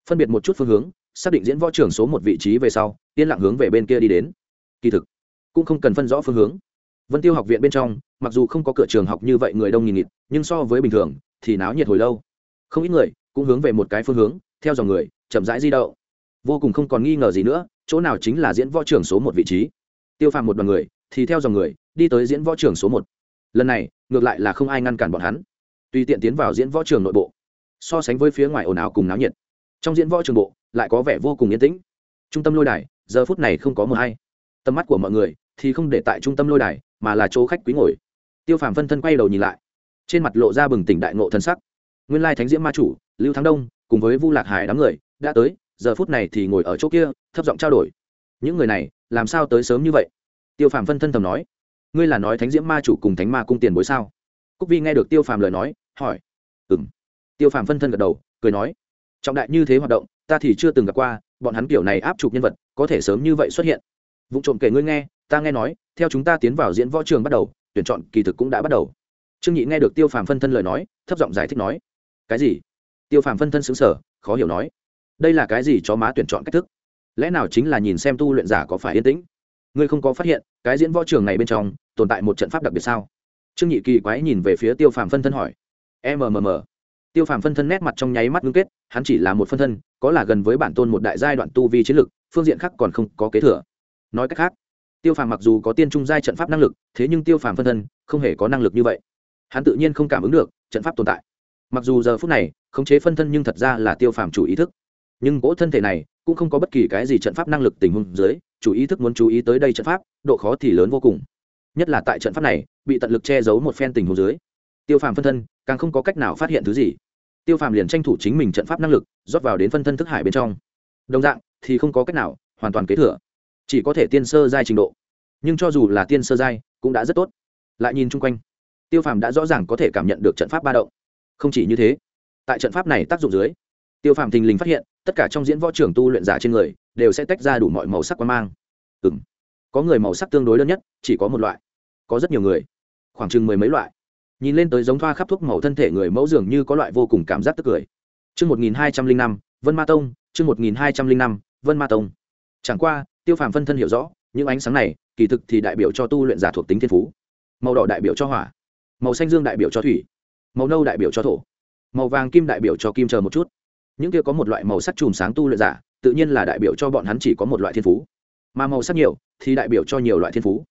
Phân biệt một chút phương hướng xác định diễn võ trưởng số một vị trí về sau, yên lặng hướng về bên kia đi đến. Kỳ thực, cũng không cần phân rõ phương hướng. Vân tiêu học viện bên trong, mặc dù không có cửa trường học như vậy người đông nghìn nghịt, nhưng so với bình thường, thì náo nhiệt hồi lâu. Không ít người cũng hướng về một cái phương hướng, theo dòng người, chậm rãi di động. Vô cùng không còn nghi ngờ gì nữa, chỗ nào chính là diễn võ trưởng số một vị trí. Tiêu phàm một đoàn người, thì theo dòng người, đi tới diễn võ trưởng số một. Lần này, ngược lại là không ai ngăn cản bọn hắn. Tùy tiện tiến vào diễn võ trường nội bộ, so sánh với phía ngoài ồn ào cùng náo nhiệt. Trong diễn võ trường bộ lại có vẻ vô cùng yên tĩnh. Trung tâm lôi đài, giờ phút này không có mờ hay. Tầm mắt của mọi người thì không để tại trung tâm lôi đài, mà là chỗ khách quý ngồi. Tiêu phàm phân thân quay đầu nhìn lại. Trên mặt lộ ra bừng tỉnh đại ngộ thân sắc. Nguyên lai thánh diễm ma chủ, lưu thắng đông, cùng với vu lạc hải đám người, đã tới, giờ phút này thì ngồi ở chỗ kia, thấp giọng trao đổi. Những người này, làm sao tới sớm như vậy? Tiêu phàm phân thân thầm nói. Ngươi là nói thánh diễm ma chủ cùng thánh ma cung tiền bối sao? Cúc vi nghe được tiêu phàm lời nói, hỏi. Ừ m tiêu phàm phân thân gật đầu, cười nói. Trọng đại như thế hoạt động ta thì chưa từng gặp qua, bọn hắn kiểu này áp chụp nhân vật, có thể sớm như vậy xuất hiện. Vụ trộm kể ngươi nghe, ta nghe nói, theo chúng ta tiến vào diễn võ trường bắt đầu, tuyển chọn kỳ thực cũng đã bắt đầu. Trương nhị nghe được tiêu phàm phân thân lời nói, thấp giọng giải thích nói, cái gì? Tiêu phàm phân thân xứng sở khó hiểu nói, đây là cái gì cho má tuyển chọn cách thức? Lẽ nào chính là nhìn xem tu luyện giả có phải yên tĩnh? Ngươi không có phát hiện, cái diễn võ trường này bên trong, tồn tại một trận pháp đặc biệt sao? Trương nhị kỳ quái nhìn về phía tiêu phàm phân thân hỏi mmm tiêu phàm phân thân nét mặt trong nháy mắt ngưng kết, hắn chỉ là một phân thân, có là gần với bản tôn một đại giai đoạn tu vi chiến lực, phương diện khác còn không có kế thừa. Nói cách khác, tiêu phàm mặc dù có tiên trung giai trận pháp năng lực, thế nhưng tiêu phàm phân thân không hề có năng lực như vậy. Hắn tự nhiên không cảm ứng được trận pháp tồn tại. Mặc dù giờ phút này, khống chế phân thân nhưng thật ra là tiêu phàm chủ ý thức. Nhưng cỗ thân thể này cũng không có bất kỳ cái gì trận pháp năng lực tình huống dưới, chủ ý thức muốn chú ý tới đây trận pháp, độ khó thì lớn vô cùng. Nhất là tại trận pháp này, bị tận lực che giấu một phen tình huống dưới. Tiêu phàm phân thân càng không có cách nào phát hiện thứ gì tiêu phàm liền tranh thủ chính mình trận pháp năng lực, rót vào đến phân thân thức hải bên trong. Đồng dạng, thì không có cách nào, hoàn toàn kế thừa. Chỉ có thể tiên sơ giai trình độ. Nhưng cho dù là tiên sơ giai, cũng đã rất tốt. Lại nhìn chung quanh, tiêu phàm đã rõ ràng có thể cảm nhận được trận pháp ba động. Không chỉ như thế, tại trận pháp này tác dụng dưới, tiêu phàm thình lình phát hiện, tất cả trong diễn võ trường tu luyện giả trên người, đều sẽ tách ra đủ mọi màu sắc quan mang. Ừ m có người màu sắc tương đối đơn nhất, chỉ có một loại. Có rất nhiều người, khoảng chừng mười mấy loại nhìn lên tới giống thoa khắp thuốc màu thân thể người mẫu dường như có loại vô cùng cảm giác tức cười. Chương một nghìn hai trăm linh năm, vân ma tông, chương một nghìn hai trăm linh năm, vân ma tông. Chẳng qua, tiêu phàm phân thân hiểu rõ, những ánh sáng này, kỳ thực thì đại biểu cho tu luyện giả thuộc tính thiên phú. Màu đỏ đại biểu cho hỏa, màu xanh dương đại biểu cho thủy, màu nâu đại biểu cho thổ, màu vàng kim đại biểu cho kim chờ một chút. Những kia có một loại màu sắc chùm sáng tu luyện giả, tự nhiên là đại biểu cho bọn hắn chỉ có một loại thiên phú. Mà màu sắc nhiều, thì đại biểu cho nhiều loại thiên phú.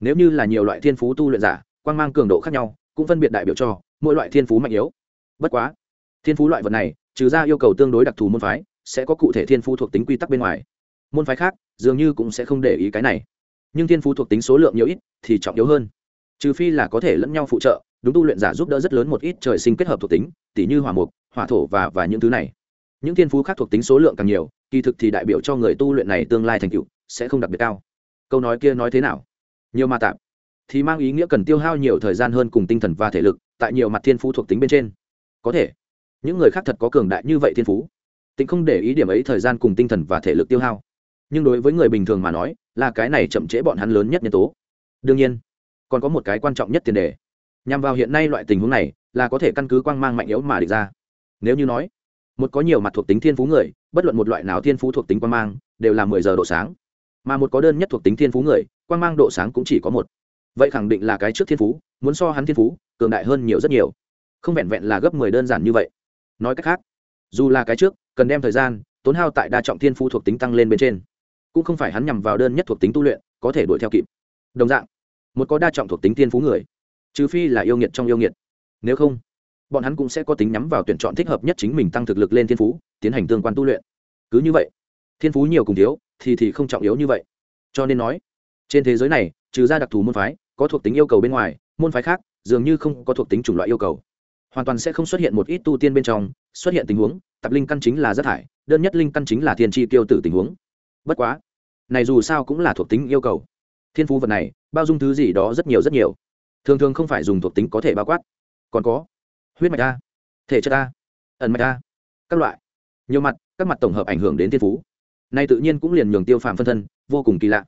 Nếu như là nhiều loại thiên phú tu luyện giả quan g mang cường độ khác nhau cũng phân biệt đại biểu cho mỗi loại thiên phú mạnh yếu. Bất quá, thiên phú loại vật này, trừ ra yêu cầu tương đối đặc thù môn phái, sẽ có cụ thể thiên phú thuộc tính quy tắc bên ngoài. Môn phái khác, dường như cũng sẽ không để ý cái này. Nhưng thiên phú thuộc tính số lượng nhiều ít, thì trọng yếu hơn. Trừ phi là có thể lẫn nhau phụ trợ, đúng tu luyện giả giúp đỡ rất lớn một ít trời sinh kết hợp thuộc tính, tỉ như hỏa mục, hỏa thổ và và những thứ này. Những thiên phú khác thuộc tính số lượng càng nhiều, kỳ thực thì đại biểu cho người tu luyện này tương lai thành tựu sẽ không đặc biệt cao. Câu nói kia nói thế nào? Nhiều mà tạm thì mang ý nghĩa cần tiêu hao nhiều thời gian hơn cùng tinh thần và thể lực, tại nhiều mặt thiên phú thuộc tính bên trên. Có thể, những người khác thật có cường đại như vậy thiên phú. Tịnh không để ý điểm ấy thời gian cùng tinh thần và thể lực tiêu hao. Nhưng đối với người bình thường mà nói, là cái này chậm trễ bọn hắn lớn nhất nhân tố. Đương nhiên, còn có một cái quan trọng nhất tiền đề. Nhằm vào hiện nay loại tình huống này, là có thể căn cứ quang mang mạnh yếu mà địch ra. Nếu như nói, một có nhiều mặt thuộc tính thiên phú người, bất luận một loại nào thiên phú thuộc tính quang mang, đều là mười giờ độ sáng. Mà một có đơn nhất thuộc tính thiên phú người, quang mang độ sáng cũng chỉ có một vậy khẳng định là cái trước thiên phú, muốn so hắn thiên phú, cường đại hơn nhiều rất nhiều. Không vẹn vẹn là gấp mười đơn giản như vậy. Nói cách khác, dù là cái trước, cần đem thời gian, tốn hao tại đa trọng thiên phú thuộc tính tăng lên bên trên. Cũng không phải hắn nhằm vào đơn nhất thuộc tính tu luyện, có thể đuổi theo kịp. Đồng dạng, một có đa trọng thuộc tính thiên phú người, trừ phi là yêu nghiệt trong yêu nghiệt. Nếu không, bọn hắn cũng sẽ có tính nhắm vào tuyển chọn thích hợp nhất chính mình tăng thực lực lên thiên phú, tiến hành tương quan tu luyện. Cứ như vậy, thiên phú nhiều cùng thiếu, thì thì không trọng yếu như vậy. Cho nên nói, trên thế giới này trừ ra đặc thù môn phái, có thuộc tính yêu cầu bên ngoài, môn phái khác dường như không có thuộc tính chủng loại yêu cầu. Hoàn toàn sẽ không xuất hiện một ít tu tiên bên trong, xuất hiện tình huống, tập linh căn chính là rất thải, đơn nhất linh căn chính là thiên tri tiêu tử tình huống. Bất quá, này dù sao cũng là thuộc tính yêu cầu. Thiên phú vật này, bao dung thứ gì đó rất nhiều rất nhiều. Thường thường không phải dùng thuộc tính có thể bao quát. Còn có, huyết mạch a, thể chất a, ẩn mạch a, các loại. Nhiều mặt, các mặt tổng hợp ảnh hưởng đến thiên phú. Nay tự nhiên cũng liền nhường tiêu phàm phân thân vô cùng kỳ lạ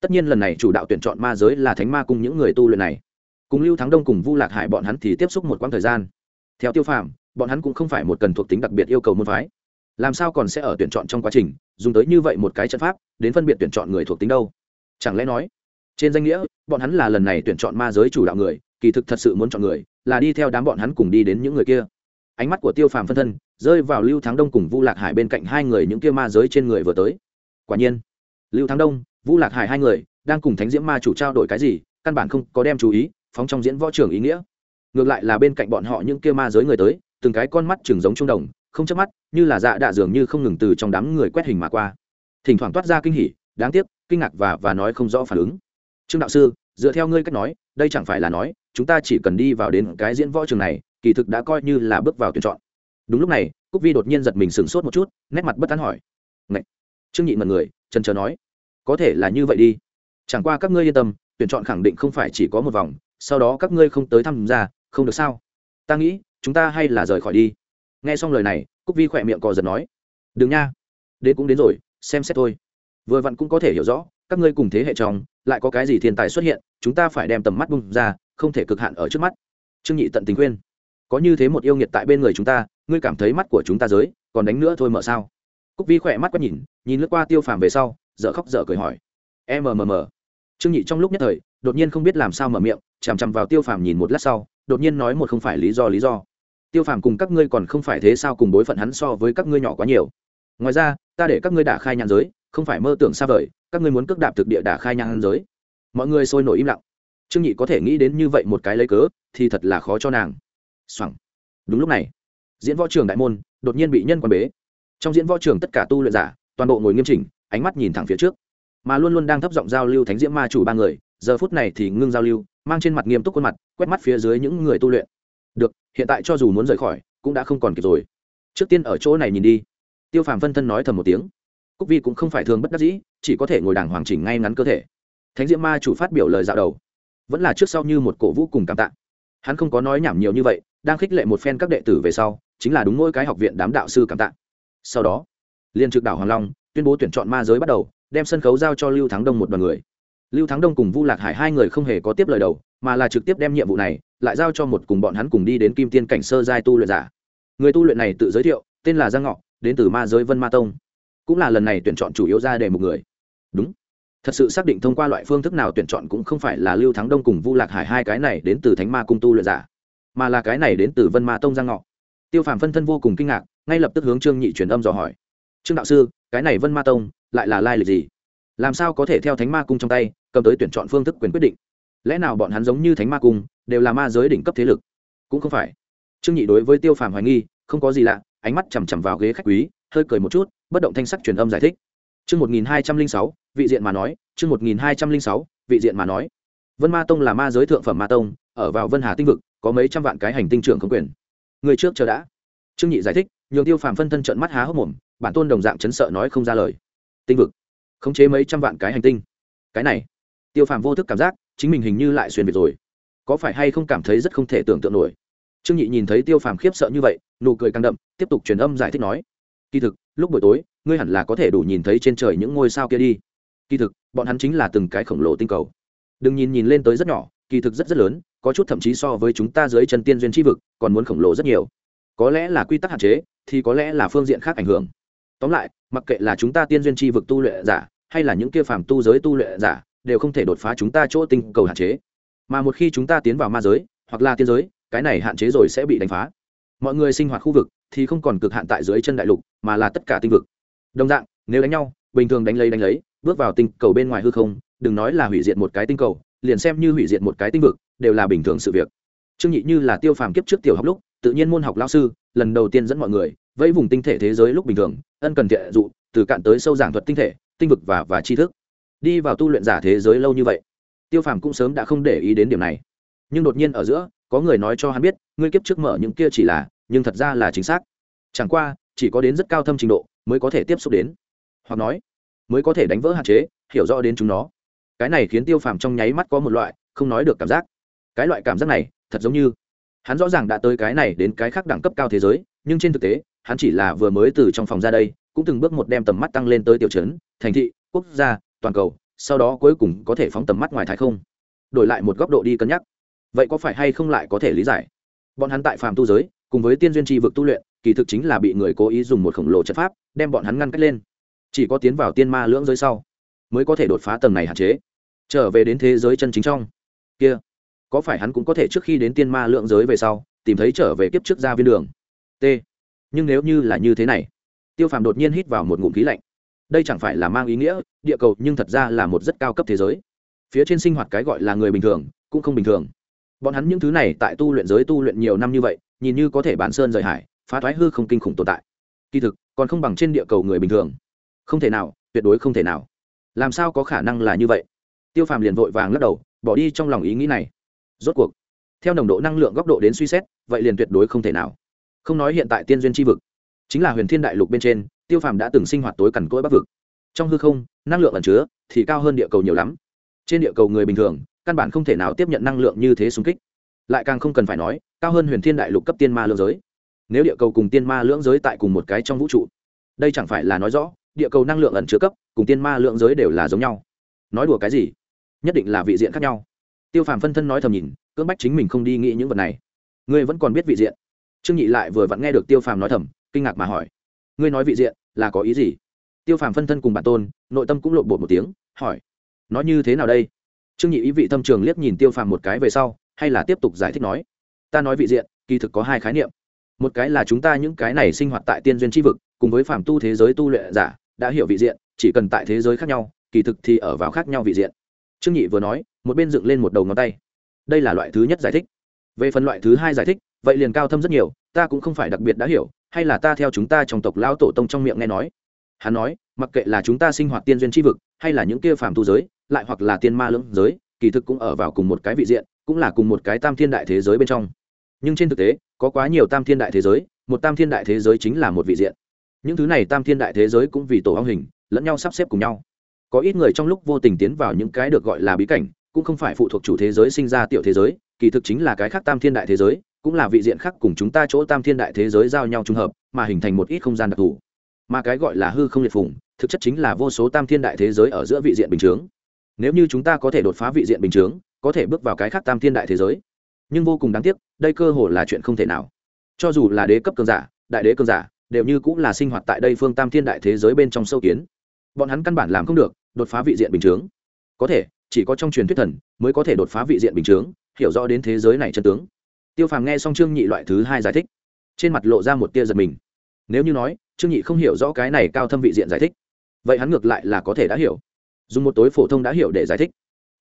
tất nhiên lần này chủ đạo tuyển chọn ma giới là thánh ma cùng những người tu luyện này. Cùng lưu thắng đông cùng vu lạc hải bọn hắn thì tiếp xúc một quãng thời gian. Theo tiêu phàm, bọn hắn cũng không phải một cần thuộc tính đặc biệt yêu cầu môn phái. Làm sao còn sẽ ở tuyển chọn trong quá trình, dùng tới như vậy một cái trận pháp, đến phân biệt tuyển chọn người thuộc tính đâu? Chẳng lẽ nói, trên danh nghĩa, bọn hắn là lần này tuyển chọn ma giới chủ đạo người, kỳ thực thật sự muốn chọn người, là đi theo đám bọn hắn cùng đi đến những người kia. Ánh mắt của tiêu phàm phân thân, rơi vào lưu thắng đông cùng vu lạc hải bên cạnh hai người những kia ma giới trên người vừa tới. Quả nhiên, lưu thắng đông vu lạc hải hai người đang cùng thánh diễm ma chủ trao đổi cái gì, căn bản không có đem chú ý, phóng trong diễn võ trường ý nghĩa. Ngược lại là bên cạnh bọn họ những kia ma giới người tới, từng cái con mắt chừng giống trung đồng, không chớp mắt, như là dạ đạ dường như không ngừng từ trong đám người quét hình mà qua. Thỉnh thoảng toát ra kinh hỉ, đáng tiếc, kinh ngạc và và nói không rõ phản ứng. Trương đạo sư, dựa theo ngươi cách nói, đây chẳng phải là nói, chúng ta chỉ cần đi vào đến cái diễn võ trường này, kỳ thực đã coi như là bước vào tuyển chọn. Đúng lúc này, cúc vi đột nhiên giật mình sửng sốt một chút, nét mặt bất tán hỏi. Ngậy! trương nhị mật người, trần trờ nói có thể là như vậy đi. Chẳng qua các ngươi yên tâm, tuyển chọn khẳng định không phải chỉ có một vòng, sau đó các ngươi không tới tham gia, không được sao? Ta nghĩ, chúng ta hay là rời khỏi đi. Nghe xong lời này, cúc vi khỏe miệng cò giật nói. Đừng nha. Đến cũng đến rồi, xem xét thôi. Vừa vặn cũng có thể hiểu rõ, các ngươi cùng thế hệ chồng, lại có cái gì thiên tài xuất hiện, chúng ta phải đem tầm mắt bung ra, không thể cực hạn ở trước mắt. Trương nhị tận tình khuyên. Có như thế một yêu nghiệt tại bên người chúng ta, ngươi cảm thấy mắt của chúng ta giới, còn đánh nữa thôi mở sao? Cúc vi khỏe mắt quét nhìn nhìn lướt qua tiêu phàm về sau dở khóc dở cười hỏi. Mmm trương nhị trong lúc nhất thời, đột nhiên không biết làm sao mở miệng, chằm chằm vào tiêu phàm nhìn một lát sau, đột nhiên nói một không phải lý do lý do. Tiêu phàm cùng các ngươi còn không phải thế sao cùng bối phận hắn so với các ngươi nhỏ quá nhiều. Ngoài ra, ta để các ngươi đả khai nhãn giới, không phải mơ tưởng xa vời, các ngươi muốn cước đạp thực địa đả khai nhãn giới. Mọi người sôi nổi im lặng. Trương nhị có thể nghĩ đến như vậy một cái lấy cớ, thì thật là khó cho nàng. Xoẳng đúng lúc này, diễn võ trường đại môn đột nhiên bị nhân quan bế. Trong diễn võ trường tất cả tu luyện giả, toàn bộ ngồi nghiêm chỉnh ánh mắt nhìn thẳng phía trước. Mà luôn luôn đang thấp giọng giao lưu thánh diễm ma chủ ba người, giờ phút này thì ngưng giao lưu, mang trên mặt nghiêm túc khuôn mặt, quét mắt phía dưới những người tu luyện. Được, hiện tại cho dù muốn rời khỏi, cũng đã không còn kịp rồi. Trước tiên ở chỗ này nhìn đi. Tiêu phàm phân thân nói thầm một tiếng. Cúc vi cũng không phải thường bất đắc dĩ, chỉ có thể ngồi đàng hoàng chỉnh ngay ngắn cơ thể. Thánh diễm ma chủ phát biểu lời dạo đầu. Vẫn là trước sau như một cổ vũ cùng cảm tạ. Hắn không có nói nhảm nhiều như vậy, đang khích lệ một phen các đệ tử về sau, chính là đúng mỗi cái học viện đám đạo sư cảm tạ. Sau đó, liên trực đảo hoàng long tuyên bố tuyển chọn ma giới bắt đầu, đem sân khấu giao cho lưu thắng đông một đoàn người. Lưu thắng đông cùng vu lạc hải hai người không hề có tiếp lời đầu, mà là trực tiếp đem nhiệm vụ này lại giao cho một cùng bọn hắn cùng đi đến kim tiên cảnh sơ giai tu luyện giả. Người tu luyện này tự giới thiệu, tên là giang ngọ, đến từ ma giới vân ma tông. Cũng là lần này tuyển chọn chủ yếu ra để một người. Đúng. Thật sự xác định thông qua loại phương thức nào tuyển chọn cũng không phải là lưu thắng đông cùng vu lạc hải hai cái này đến từ thánh ma cung tu luyện giả, mà là cái này đến từ vân ma tông giang ngọ. Tiêu phàm phân thân vô cùng kinh ngạc, ngay lập tức hướng trương nhị truyền âm dò hỏi. Trương đạo sư cái này vân ma tông lại là lai lịch gì? Làm sao có thể theo thánh ma cung trong tay, cầm tới tuyển chọn phương thức quyền quyết định? Lẽ nào bọn hắn giống như thánh ma cung, đều là ma giới đỉnh cấp thế lực? Cũng không phải. Trương nhị đối với tiêu phàm hoài nghi, không có gì lạ, ánh mắt chằm chằm vào ghế khách quý, hơi cười một chút, bất động thanh sắc truyền âm giải thích. Chương một nghìn hai trăm linh sáu, vị diện mà nói, chương một nghìn hai trăm linh sáu, vị diện mà nói. Vân ma tông là ma giới thượng phẩm ma tông, ở vào vân hà tinh vực, có mấy trăm vạn cái hành tinh trưởng không quyền. Người trước chờ đã. Trương nhị giải thích, nhường tiêu phàm phân thân trận mắt há hốc mồm bản tôn đồng dạng chấn sợ nói không ra lời. Tinh vực. Khống chế mấy trăm vạn cái hành tinh. Cái này, tiêu phàm vô thức cảm giác, chính mình hình như lại xuyên việt rồi. Có phải hay không cảm thấy rất không thể tưởng tượng nổi. Trương nhị nhìn thấy tiêu phàm khiếp sợ như vậy, nụ cười càng đậm, tiếp tục truyền âm giải thích nói. Kỳ thực, lúc buổi tối, ngươi hẳn là có thể đủ nhìn thấy trên trời những ngôi sao kia đi. Kỳ thực, bọn hắn chính là từng cái khổng lồ tinh cầu. Đừng nhìn nhìn lên tới rất nhỏ, kỳ thực rất rất lớn, có chút thậm chí so với chúng ta dưới chân tiên duyên tri vực, còn muốn khổng lồ rất nhiều. Có lẽ là quy tắc hạn chế, thì có lẽ là phương diện khác ảnh hưởng tóm lại, mặc kệ là chúng ta tiên duyên tri vực tu luyện giả, hay là những kia phàm tu giới tu luyện giả, đều không thể đột phá chúng ta chỗ tinh cầu hạn chế. Mà một khi chúng ta tiến vào ma giới, hoặc là tiên giới, cái này hạn chế rồi sẽ bị đánh phá. Mọi người sinh hoạt khu vực thì không còn cực hạn tại dưới chân đại lục, mà là tất cả tinh vực. Đồng dạng, nếu đánh nhau, bình thường đánh lấy đánh lấy, bước vào tinh cầu bên ngoài hư không, đừng nói là hủy diệt một cái tinh cầu, liền xem như hủy diệt một cái tinh vực, đều là bình thường sự việc. Trương nhị như là tiêu phàm kiếp trước tiểu học lúc, tự nhiên môn học lao sư, lần đầu tiên dẫn mọi người vẫy vùng tinh thể thế giới lúc bình thường ân cần thiện dụ, từ cạn tới sâu giảng thuật tinh thể, tinh vực và và tri thức. Đi vào tu luyện giả thế giới lâu như vậy, tiêu phàm cũng sớm đã không để ý đến điểm này. Nhưng đột nhiên ở giữa, có người nói cho hắn biết, ngươi kiếp trước mở những kia chỉ là, nhưng thật ra là chính xác. Chẳng qua, chỉ có đến rất cao thâm trình độ, mới có thể tiếp xúc đến. Hoặc nói, mới có thể đánh vỡ hạn chế, hiểu rõ đến chúng nó. Cái này khiến tiêu phàm trong nháy mắt có một loại không nói được cảm giác. Cái loại cảm giác này, thật giống như hắn rõ ràng đã tới cái này đến cái khác đẳng cấp cao thế giới, nhưng trên thực tế hắn chỉ là vừa mới từ trong phòng ra đây, cũng từng bước một đem tầm mắt tăng lên tới tiểu trấn, thành thị, quốc gia, toàn cầu, sau đó cuối cùng có thể phóng tầm mắt ngoài thái không. Đổi lại một góc độ đi cân nhắc. Vậy có phải hay không lại có thể lý giải? Bọn hắn tại phàm tu giới, cùng với tiên duyên tri vực tu luyện, kỳ thực chính là bị người cố ý dùng một khổng lồ chất pháp, đem bọn hắn ngăn cách lên. Chỉ có tiến vào tiên ma lưỡng giới sau, mới có thể đột phá tầng này hạn chế. Trở về đến thế giới chân chính trong. Kia, có phải hắn cũng có thể trước khi đến tiên ma lượng giới về sau, tìm thấy trở về kiếp trước ra viên đường? T nhưng nếu như là như thế này, tiêu phàm đột nhiên hít vào một ngụm khí lạnh. Đây chẳng phải là mang ý nghĩa, địa cầu nhưng thật ra là một rất cao cấp thế giới. Phía trên sinh hoạt cái gọi là người bình thường, cũng không bình thường. Bọn hắn những thứ này tại tu luyện giới tu luyện nhiều năm như vậy, nhìn như có thể bản sơn rời hải, phá thoái hư không kinh khủng tồn tại. Kỳ thực, còn không bằng trên địa cầu người bình thường. Không thể nào, tuyệt đối không thể nào. Làm sao có khả năng là như vậy? Tiêu phàm liền vội vàng lắc đầu, bỏ đi trong lòng ý nghĩ này. Rốt cuộc, theo nồng độ năng lượng góc độ đến suy xét, vậy liền tuyệt đối không thể nào không nói hiện tại tiên duyên tri vực, chính là huyền thiên đại lục bên trên, tiêu phàm đã từng sinh hoạt tối cằn cỗi bắc vực. Trong hư không, năng lượng ẩn chứa thì cao hơn địa cầu nhiều lắm. Trên địa cầu người bình thường, căn bản không thể nào tiếp nhận năng lượng như thế xung kích. Lại càng không cần phải nói, cao hơn huyền thiên đại lục cấp tiên ma lưỡng giới. Nếu địa cầu cùng tiên ma lưỡng giới tại cùng một cái trong vũ trụ, đây chẳng phải là nói rõ, địa cầu năng lượng ẩn chứa cấp cùng tiên ma lưỡng giới đều là giống nhau. Nói đùa cái gì? Nhất định là vị diện khác nhau. Tiêu phàm phân thân nói thầm nhìn, cưỡng bách chính mình không đi nghĩ những vật này. Ngươi vẫn còn biết vị diện trương nhị lại vừa vặn nghe được tiêu phàm nói thầm, kinh ngạc mà hỏi, ngươi nói vị diện là có ý gì? Tiêu phàm phân thân cùng bản tôn, nội tâm cũng lộn bột một tiếng, hỏi nói như thế nào đây? Trương nhị ý vị thâm trường liếc nhìn tiêu phàm một cái về sau, hay là tiếp tục giải thích nói, ta nói vị diện, kỳ thực có hai khái niệm. Một cái là chúng ta những cái này sinh hoạt tại tiên duyên tri vực, cùng với phàm tu thế giới tu luyện giả, đã hiểu vị diện, chỉ cần tại thế giới khác nhau, kỳ thực thì ở vào khác nhau vị diện. Trương nhị vừa nói, một bên dựng lên một đầu ngón tay. Đây là loại thứ nhất giải thích. Về phần loại thứ hai giải thích vậy liền cao thâm rất nhiều, ta cũng không phải đặc biệt đã hiểu, hay là ta theo chúng ta trong tộc lão tổ tông trong miệng nghe nói. Hắn nói, mặc kệ là chúng ta sinh hoạt tiên duyên tri vực, hay là những kia phàm tu giới, lại hoặc là tiên ma lưỡng giới, kỳ thực cũng ở vào cùng một cái vị diện, cũng là cùng một cái tam thiên đại thế giới bên trong. Nhưng trên thực tế, có quá nhiều tam thiên đại thế giới, một tam thiên đại thế giới chính là một vị diện. Những thứ này tam thiên đại thế giới cũng vì tổ hong hình, lẫn nhau sắp xếp cùng nhau. Có ít người trong lúc vô tình tiến vào những cái được gọi là bí cảnh, cũng không phải phụ thuộc chủ thế giới sinh ra tiểu thế giới, kỳ thực chính là cái khác tam thiên đại thế giới cũng là vị diện khác cùng chúng ta chỗ tam thiên đại thế giới giao nhau trùng hợp, mà hình thành một ít không gian đặc thù. Mà cái gọi là hư không liệt phùng, thực chất chính là vô số tam thiên đại thế giới ở giữa vị diện bình chướng. Nếu như chúng ta có thể đột phá vị diện bình chướng, có thể bước vào cái khác tam thiên đại thế giới. Nhưng vô cùng đáng tiếc, đây cơ hồ là chuyện không thể nào. Cho dù là đế cấp cường giả, đại đế cường giả, đều như cũng là sinh hoạt tại đây phương tam thiên đại thế giới bên trong sâu kiến. Bọn hắn căn bản làm không được, đột phá vị diện bình chướng. Có thể, chỉ có trong truyền thuyết thần, mới có thể đột phá vị diện bình chướng, hiểu rõ đến thế giới này chân tướng tiêu phàm nghe xong trương nhị loại thứ hai giải thích, trên mặt lộ ra một tia giật mình. Nếu như nói, trương nhị không hiểu rõ cái này cao thâm vị diện giải thích, vậy hắn ngược lại là có thể đã hiểu. Dùng một tối phổ thông đã hiểu để giải thích.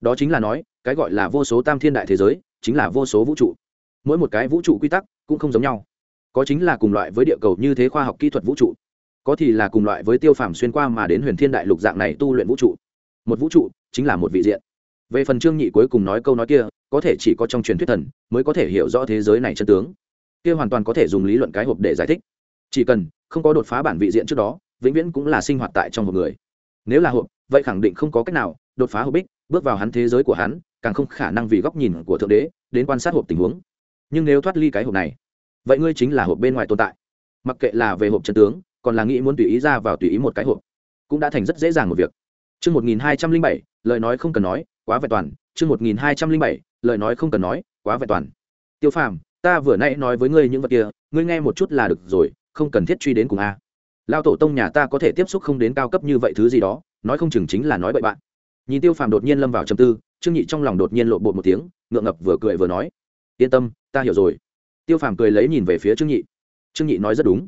Đó chính là nói, cái gọi là vô số tam thiên đại thế giới, chính là vô số vũ trụ. Mỗi một cái vũ trụ quy tắc cũng không giống nhau. Có chính là cùng loại với địa cầu như thế khoa học kỹ thuật vũ trụ, có thì là cùng loại với tiêu phàm xuyên qua mà đến huyền thiên đại lục dạng này tu luyện vũ trụ. Một vũ trụ chính là một vị diện. Về phần trương nhị cuối cùng nói câu nói kia có thể chỉ có trong truyền thuyết thần mới có thể hiểu rõ thế giới này chân tướng. Kia hoàn toàn có thể dùng lý luận cái hộp để giải thích. Chỉ cần không có đột phá bản vị diện trước đó vĩnh viễn cũng là sinh hoạt tại trong một người. Nếu là hộp vậy khẳng định không có cách nào đột phá hộp bích bước vào hắn thế giới của hắn càng không khả năng vì góc nhìn của thượng đế đến quan sát hộp tình huống. Nhưng nếu thoát ly cái hộp này vậy ngươi chính là hộp bên ngoài tồn tại. Mặc kệ là về hộp chân tướng còn là nghĩ muốn tùy ý ra vào tùy ý một cái hộp cũng đã thành rất dễ dàng một việc. Chương 1207, lời nói không cần nói, quá vẹn toàn, chương 1207, lời nói không cần nói, quá vẹn toàn. Tiêu phàm, ta vừa nãy nói với ngươi những vật kia, ngươi nghe một chút là được rồi, không cần thiết truy đến cùng a. Lao tổ tông nhà ta có thể tiếp xúc không đến cao cấp như vậy thứ gì đó, nói không chừng chính là nói bậy bạn. Nhìn tiêu phàm đột nhiên lâm vào trầm tư, trương nhị trong lòng đột nhiên lộ bột một tiếng, ngượng ngập vừa cười vừa nói. Yên tâm, ta hiểu rồi. Tiêu phàm cười lấy nhìn về phía trương nhị. Trương nhị nói rất đúng.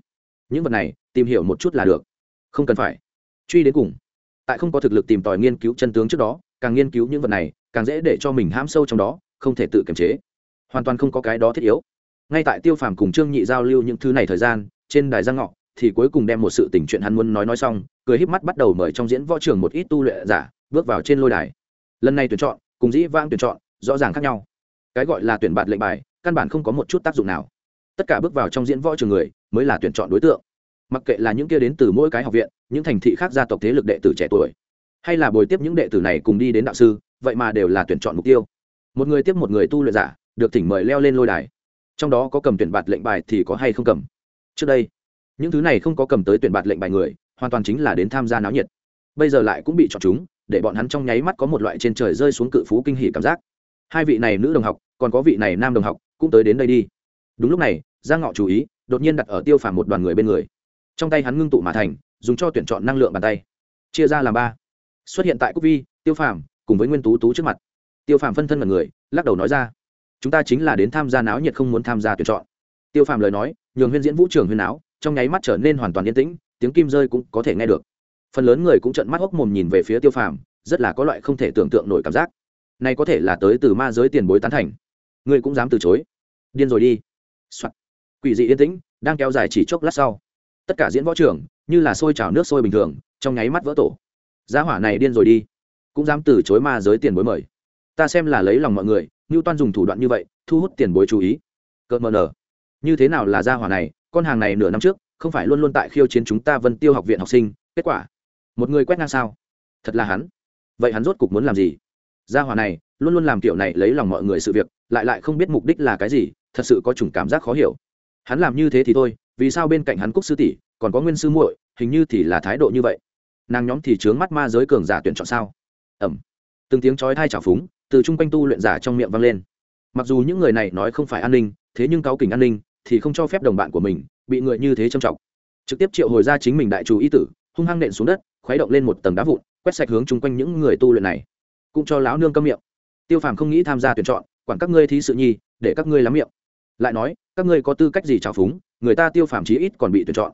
Những vật này, tìm hiểu một chút là được. Không cần phải truy đến cùng. Tại không có thực lực tìm tòi nghiên cứu chân tướng trước đó, càng nghiên cứu những vật này càng dễ để cho mình hãm sâu trong đó, không thể tự kiềm chế. Hoàn toàn không có cái đó thiết yếu. Ngay tại tiêu phàm cùng trương nhị giao lưu những thứ này thời gian, trên đài giang ngọ, thì cuối cùng đem một sự tình chuyện hắn muốn nói nói xong, cười híp mắt bắt đầu mời trong diễn võ trường một ít tu luyện giả, bước vào trên lôi đài. Lần này tuyển chọn, cùng dĩ vãng tuyển chọn, rõ ràng khác nhau. Cái gọi là tuyển bạt lệnh bài, căn bản không có một chút tác dụng nào. Tất cả bước vào trong diễn võ trường người, mới là tuyển chọn đối tượng. Mặc kệ là những kia đến từ mỗi cái học viện, những thành thị khác gia tộc thế lực đệ tử trẻ tuổi, hay là bồi tiếp những đệ tử này cùng đi đến đạo sư vậy mà đều là tuyển chọn mục tiêu. Một người tiếp một người tu luyện giả, được thỉnh mời leo lên lôi đài. Trong đó có cầm tuyển bạt lệnh bài thì có hay không cầm? Trước đây, những thứ này không có cầm tới tuyển bạt lệnh bài người, hoàn toàn chính là đến tham gia náo nhiệt. Bây giờ lại cũng bị chọn chúng, để bọn hắn trong nháy mắt có một loại trên trời rơi xuống cự phú kinh hỉ cảm giác. Hai vị này nữ đồng học, còn có vị này nam đồng học, cũng tới đến đây đi. Đúng lúc này, giang ngọ chú ý, đột nhiên đặt ở tiêu phàm một đoàn người bên người. Trong tay hắn ngưng tụ mà thành, dùng cho tuyển chọn năng lượng bàn tay. Chia ra làm ba. Xuất hiện tại cúc vi, tiêu phàm cùng với nguyên tú tú trước mặt tiêu phàm phân thân là người lắc đầu nói ra chúng ta chính là đến tham gia náo nhiệt không muốn tham gia tuyển chọn tiêu phàm lời nói nhường huyên diễn vũ trường huyên áo trong nháy mắt trở nên hoàn toàn yên tĩnh tiếng kim rơi cũng có thể nghe được phần lớn người cũng trận mắt hốc mồm nhìn về phía tiêu phàm rất là có loại không thể tưởng tượng nổi cảm giác này có thể là tới từ ma giới tiền bối tán thành ngươi cũng dám từ chối điên rồi đi、Soạn. quỷ dị yên tĩnh đang kéo dài chỉ chốc lát sau tất cả diễn võ trưởng như là sôi trào nước sôi bình thường trong nháy mắt vỡ tổ giá hỏa này điên rồi đi cũng dám từ chối ma giới tiền bối mời. Ta xem là lấy lòng mọi người như toan dùng thủ đoạn như vậy, thu hút tiền bối chú ý. Cợt mờ nở. Như thế nào là gia hỏa này, con hàng này nửa năm trước, không phải luôn luôn tại khiêu chiến chúng ta vân tiêu học viện học sinh, kết quả. Một người quét ngang sao? Thật là hắn. Vậy hắn rốt cục muốn làm gì? Gia hỏa này, luôn luôn làm kiểu này lấy lòng mọi người sự việc, lại lại không biết mục đích là cái gì, thật sự có chủng cảm giác khó hiểu. Hắn làm như thế thì thôi, vì sao bên cạnh hắn cúc sư tỷ, còn có nguyên sư muội, hình như thì là thái độ như vậy. Nàng nhóm thì trướng mắt ma giới cường giả tuyển chọn sao? Ẩm. Từng tiếng chói thai trào phúng, từ chung quanh tu luyện giả trong miệng vang lên. Mặc dù những người này nói không phải an ninh, thế nhưng cáo kỉnh an ninh thì không cho phép đồng bạn của mình bị người như thế trầm trọng. Trực tiếp triệu hồi ra chính mình đại chủ ý tử, hung hăng nện xuống đất, khuấy động lên một tầng đá vụn, quét sạch hướng chung quanh những người tu luyện này. Cũng cho lão nương câm miệng. Tiêu phàm không nghĩ tham gia tuyển chọn, quản các ngươi thí sự nhi, để các ngươi lắm miệng. Lại nói, các ngươi có tư cách gì trào phúng, người ta tiêu phàm chí ít còn bị tuyển chọn.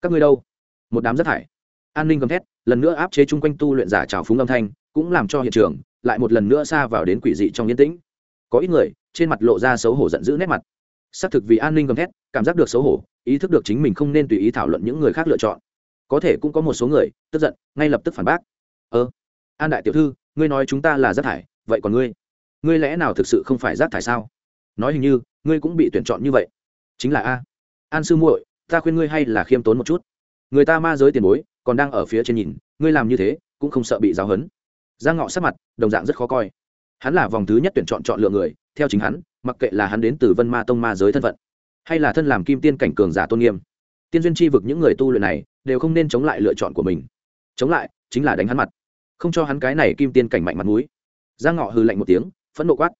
Các ngươi đâu? Một đám rất thải. An ninh gầm thét, lần nữa áp chế chung quanh tu luyện giả trào phúng âm thanh cũng làm cho hiện trường lại một lần nữa xa vào đến quỷ dị trong yên tĩnh. Có ít người, trên mặt lộ ra xấu hổ giận dữ nét mặt. Xác thực vì an ninh gầm thét, cảm giác được xấu hổ, ý thức được chính mình không nên tùy ý thảo luận những người khác lựa chọn. Có thể cũng có một số người, tức giận, ngay lập tức phản bác. Ơ, an đại tiểu thư, ngươi nói chúng ta là rác thải, vậy còn ngươi? Ngươi lẽ nào thực sự không phải rác thải sao? Nói hình như, ngươi cũng bị tuyển chọn như vậy. Chính là a. An sư muội, ta khuyên ngươi hay là khiêm tốn một chút. Người ta ma giới tiền bối, còn đang ở phía trên nhìn, ngươi làm như thế, cũng không sợ bị giáo hấn giang ngọ sắc mặt, đồng dạng rất khó coi. Hắn là vòng thứ nhất tuyển chọn chọn lựa người, theo chính hắn, mặc kệ là hắn đến từ vân ma tông ma giới thân phận, hay là thân làm kim tiên cảnh cường giả tôn nghiêm, tiên duyên chi vực những người tu luyện này đều không nên chống lại lựa chọn của mình. Chống lại chính là đánh hắn mặt, không cho hắn cái này kim tiên cảnh mạnh mặt mũi. Giang ngọ hừ lạnh một tiếng, phẫn nộ quát.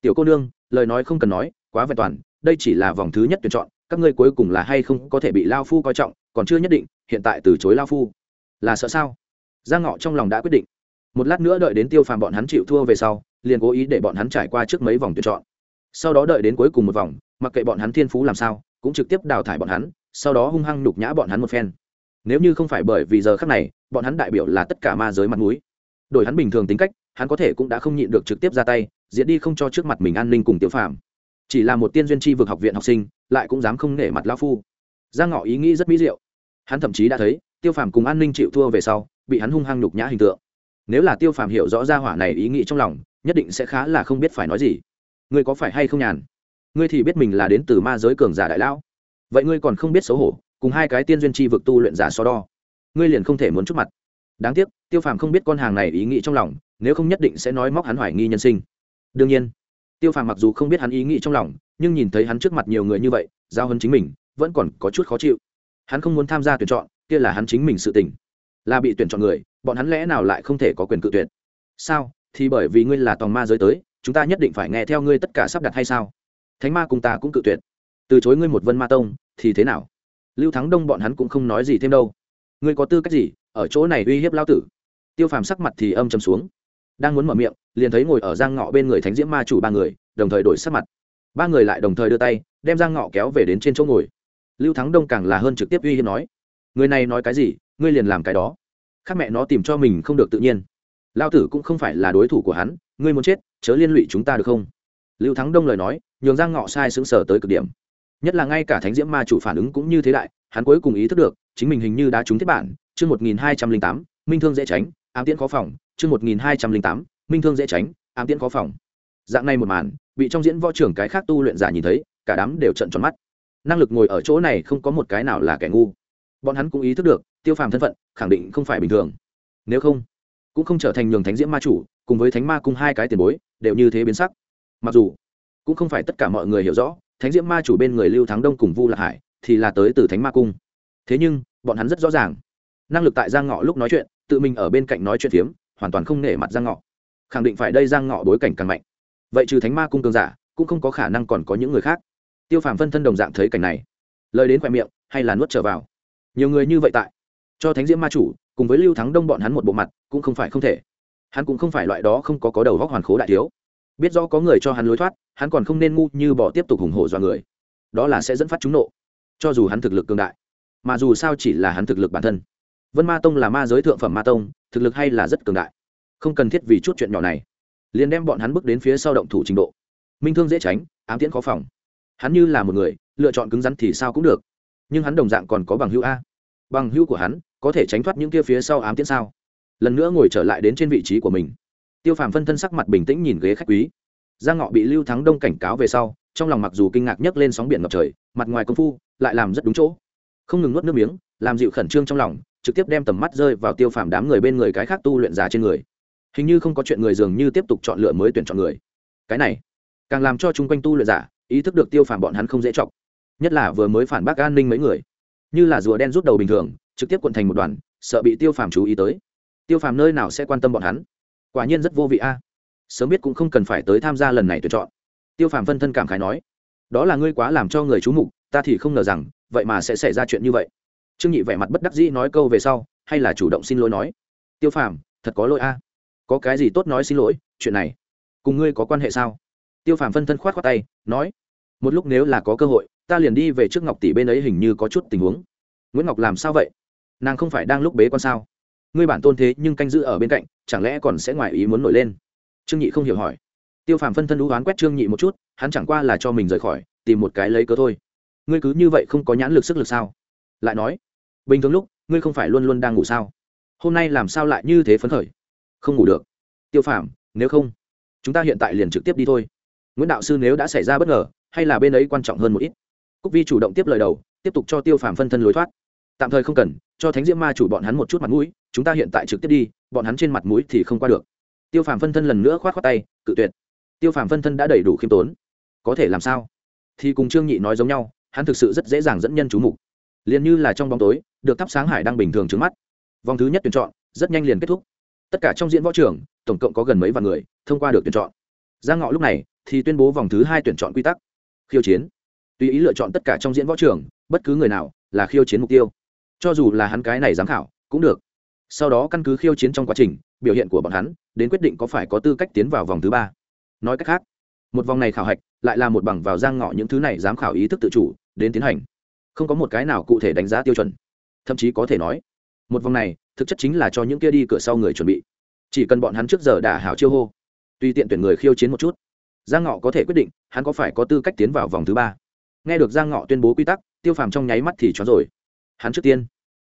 Tiểu cô nương, lời nói không cần nói, quá vẹn toàn, đây chỉ là vòng thứ nhất tuyển chọn, các ngươi cuối cùng là hay không có thể bị lao phu coi trọng, còn chưa nhất định, hiện tại từ chối lao phu. Là sợ sao? Giang ngọ trong lòng đã quyết định một lát nữa đợi đến tiêu phàm bọn hắn chịu thua về sau, liền cố ý để bọn hắn trải qua trước mấy vòng tuyển chọn. Sau đó đợi đến cuối cùng một vòng, mặc kệ bọn hắn thiên phú làm sao, cũng trực tiếp đào thải bọn hắn, sau đó hung hăng nhục nhã bọn hắn một phen. Nếu như không phải bởi vì giờ khác này, bọn hắn đại biểu là tất cả ma giới mặt núi đổi hắn bình thường tính cách, hắn có thể cũng đã không nhịn được trực tiếp ra tay, diễn đi không cho trước mặt mình an ninh cùng tiêu phàm. Chỉ là một tiên duyên tri vực học viện học sinh, lại cũng dám không nể mặt lao phu. Giang ngọ ý nghĩ rất mỹ diệu. Hắn thậm chí đã thấy, tiêu phàm cùng an ninh chịu thua về sau, bị hắn hung hăng nhục nhã hình tượng nếu là tiêu phàm hiểu rõ ra hỏa này ý nghĩ trong lòng, nhất định sẽ khá là không biết phải nói gì. Ngươi có phải hay không nhàn? Ngươi thì biết mình là đến từ ma giới cường giả đại lão. Vậy ngươi còn không biết xấu hổ, cùng hai cái tiên duyên chi vực tu luyện giả so đo. Ngươi liền không thể muốn chút mặt. Đáng tiếc, tiêu phàm không biết con hàng này ý nghĩ trong lòng, nếu không nhất định sẽ nói móc hắn hoài nghi nhân sinh. Đương nhiên, tiêu phàm mặc dù không biết hắn ý nghĩ trong lòng, nhưng nhìn thấy hắn trước mặt nhiều người như vậy, giao hơn chính mình, vẫn còn có chút khó chịu. Hắn không muốn tham gia tuyển chọn, kia là hắn chính mình sự tình. Là bị tuyển chọn người bọn hắn lẽ nào lại không thể có quyền cự tuyển sao? Thì bởi vì ngươi là tòng ma giới tới, chúng ta nhất định phải nghe theo ngươi tất cả sắp đặt hay sao? Thánh ma cùng ta cũng cự tuyệt. Từ chối ngươi một vân ma tông, thì thế nào? Lưu thắng đông bọn hắn cũng không nói gì thêm đâu. Ngươi có tư cách gì ở chỗ này uy hiếp lao tử? Tiêu phàm sắc mặt thì âm chầm xuống. Đang muốn mở miệng, liền thấy ngồi ở giang ngọ bên người thánh diễm ma chủ ba người, đồng thời đổi sắc mặt. Ba người lại đồng thời đưa tay, đem giang ngọ kéo về đến trên chỗ ngồi. Lưu thắng đông càng là hơn trực tiếp uy hiếp nói, người này nói cái gì? Ngươi liền làm cái đó khác mẹ nó tìm cho mình không được tự nhiên. Lao tử cũng không phải là đối thủ của hắn, ngươi muốn chết, chớ liên lụy chúng ta được không? Lưu thắng đông lời nói, nhường giang ngọ sai sững sờ tới cực điểm. Nhất là ngay cả thánh diễm ma chủ phản ứng cũng như thế đại, hắn cuối cùng ý thức được, chính mình hình như đã trúng thiết bản, chương một nghìn hai trăm linh tám, minh thương dễ tránh, ám tiễn khó phòng, chương một nghìn hai trăm linh tám, minh thương dễ tránh, ám tiễn khó phòng. Dạng này một màn, bị trong diễn võ trưởng cái khác tu luyện giả nhìn thấy, cả đám đều trận tròn mắt. Năng lực ngồi ở chỗ này không có một cái nào là kẻ ngu bọn hắn cũng ý thức được, tiêu phàm thân phận khẳng định không phải bình thường. Nếu không, cũng không trở thành nhường thánh diễm ma chủ, cùng với thánh ma cung hai cái tiền bối, đều như thế biến sắc. Mặc dù, cũng không phải tất cả mọi người hiểu rõ, thánh diễm ma chủ bên người lưu thắng đông cùng vu lạc hải thì là tới từ thánh ma cung. Thế nhưng, bọn hắn rất rõ ràng, năng lực tại giang ngọ lúc nói chuyện, tự mình ở bên cạnh nói chuyện phiếm, hoàn toàn không nể mặt giang ngọ. Khẳng định phải đây giang ngọ bối cảnh càng mạnh. Vậy trừ thánh ma cung cường giả, cũng không có khả năng còn có những người khác. Tiêu phàm phân thân đồng dạng thấy cảnh này. Lời đến khoe miệng, hay là nuốt trở vào nhiều người như vậy tại. Cho thánh diễm ma chủ, cùng với lưu thắng đông bọn hắn một bộ mặt, cũng không phải không thể. Hắn cũng không phải loại đó không có có đầu góc hoàn khố đại thiếu. Biết rõ có người cho hắn lối thoát, hắn còn không nên ngu như bỏ tiếp tục ủng hộ dọa người. Đó là sẽ dẫn phát chúng nộ. Cho dù hắn thực lực cường đại, mà dù sao chỉ là hắn thực lực bản thân. Vân ma tông là ma giới thượng phẩm ma tông, thực lực hay là rất cường đại. Không cần thiết vì chút chuyện nhỏ này. Liền đem bọn hắn bước đến phía sau động thủ trình độ. Minh thương dễ tránh, ám tiễn khó phòng. Hắn như là một người, lựa chọn cứng rắn thì sao cũng được. Nhưng hắn đồng dạng còn có bằng hữu a bằng hữu của hắn, có thể tránh thoát những kia phía sau ám tiễn sao? Lần nữa ngồi trở lại đến trên vị trí của mình. Tiêu phàm phân thân sắc mặt bình tĩnh nhìn ghế khách quý. Giang ngọ bị lưu thắng đông cảnh cáo về sau, trong lòng mặc dù kinh ngạc nhấc lên sóng biển ngập trời, mặt ngoài công phu, lại làm rất đúng chỗ. Không ngừng nuốt nước miếng, làm dịu khẩn trương trong lòng, trực tiếp đem tầm mắt rơi vào tiêu phàm đám người bên người cái khác tu luyện giả trên người. Hình như không có chuyện người dường như tiếp tục chọn lựa mới tuyển chọn người. Cái này, càng làm cho chung quanh tu luyện giả, ý thức được tiêu phàm bọn hắn không dễ chọc. Nhất là vừa mới phản bác an ninh mấy người như là rùa đen rút đầu bình thường, trực tiếp quận thành một đoàn, sợ bị tiêu phàm chú ý tới. Tiêu phàm nơi nào sẽ quan tâm bọn hắn? Quả nhiên rất vô vị a. Sớm biết cũng không cần phải tới tham gia lần này tuyển chọn. Tiêu phàm phân thân cảm khái nói, đó là ngươi quá làm cho người chú mục, ta thì không ngờ rằng, vậy mà sẽ xảy ra chuyện như vậy. Trương nhị vẻ mặt bất đắc dĩ nói câu về sau, hay là chủ động xin lỗi nói, tiêu phàm, thật có lỗi a. Có cái gì tốt nói xin lỗi, chuyện này, cùng ngươi có quan hệ sao? Tiêu phàm phân thân khoát khoát tay, nói, một lúc nếu là có cơ hội ta liền đi về trước ngọc tỷ bên ấy hình như có chút tình huống. Nguyễn ngọc làm sao vậy? Nàng không phải đang lúc bế con sao? Ngươi bản tôn thế nhưng canh giữ ở bên cạnh, chẳng lẽ còn sẽ ngoài ý muốn nổi lên? Trương nhị không hiểu hỏi. Tiêu phàm phân thân đũ oán quét trương nhị một chút, hắn chẳng qua là cho mình rời khỏi, tìm một cái lấy cớ thôi. Ngươi cứ như vậy không có nhãn lực sức lực sao? Lại nói, bình thường lúc, ngươi không phải luôn luôn đang ngủ sao? Hôm nay làm sao lại như thế phấn khởi? Không ngủ được. Tiêu phàm, nếu không, chúng ta hiện tại liền trực tiếp đi thôi. Nguyễn đạo sư nếu đã xảy ra bất ngờ, hay là bên ấy quan trọng hơn một ít? Cúc vi chủ động tiếp lời đầu, tiếp tục cho tiêu phàm phân thân lối thoát. Tạm thời không cần, cho thánh diễm ma chủ bọn hắn một chút mặt mũi, chúng ta hiện tại trực tiếp đi, bọn hắn trên mặt mũi thì không qua được. Tiêu phàm phân thân lần nữa khoát khoát tay, cự tuyệt. Tiêu phàm phân thân đã đầy đủ khiêm tốn. Có thể làm sao? Thì cùng trương nhị nói giống nhau, hắn thực sự rất dễ dàng dẫn nhân chú mục. Liền như là trong bóng tối, được thắp sáng hải đang bình thường trước mắt. Vòng thứ nhất tuyển chọn, rất nhanh liền kết thúc. Tất cả trong diễn võ trường, tổng cộng có gần mấy vạn người, thông qua được tuyển chọn. Giang ngọ lúc này thì tuyên bố vòng thứ hai tuyển chọn quy tắc. Khiêu chiến tùy ý lựa chọn tất cả trong diễn võ trường, bất cứ người nào là khiêu chiến mục tiêu. Cho dù là hắn cái này giám khảo, cũng được. Sau đó căn cứ khiêu chiến trong quá trình, biểu hiện của bọn hắn, đến quyết định có phải có tư cách tiến vào vòng thứ ba. Nói cách khác, một vòng này khảo hạch lại là một bằng vào giang ngọ những thứ này giám khảo ý thức tự chủ, đến tiến hành. Không có một cái nào cụ thể đánh giá tiêu chuẩn. Thậm chí có thể nói, một vòng này, thực chất chính là cho những kia đi cửa sau người chuẩn bị. Chỉ cần bọn hắn trước giờ đả hảo chiêu hô, tùy tiện tuyển người khiêu chiến một chút, giang ngọ có thể quyết định hắn có phải có tư cách tiến vào vòng thứ ba nghe được giang ngọ tuyên bố quy tắc, tiêu phàm trong nháy mắt thì cho rồi. Hắn trước tiên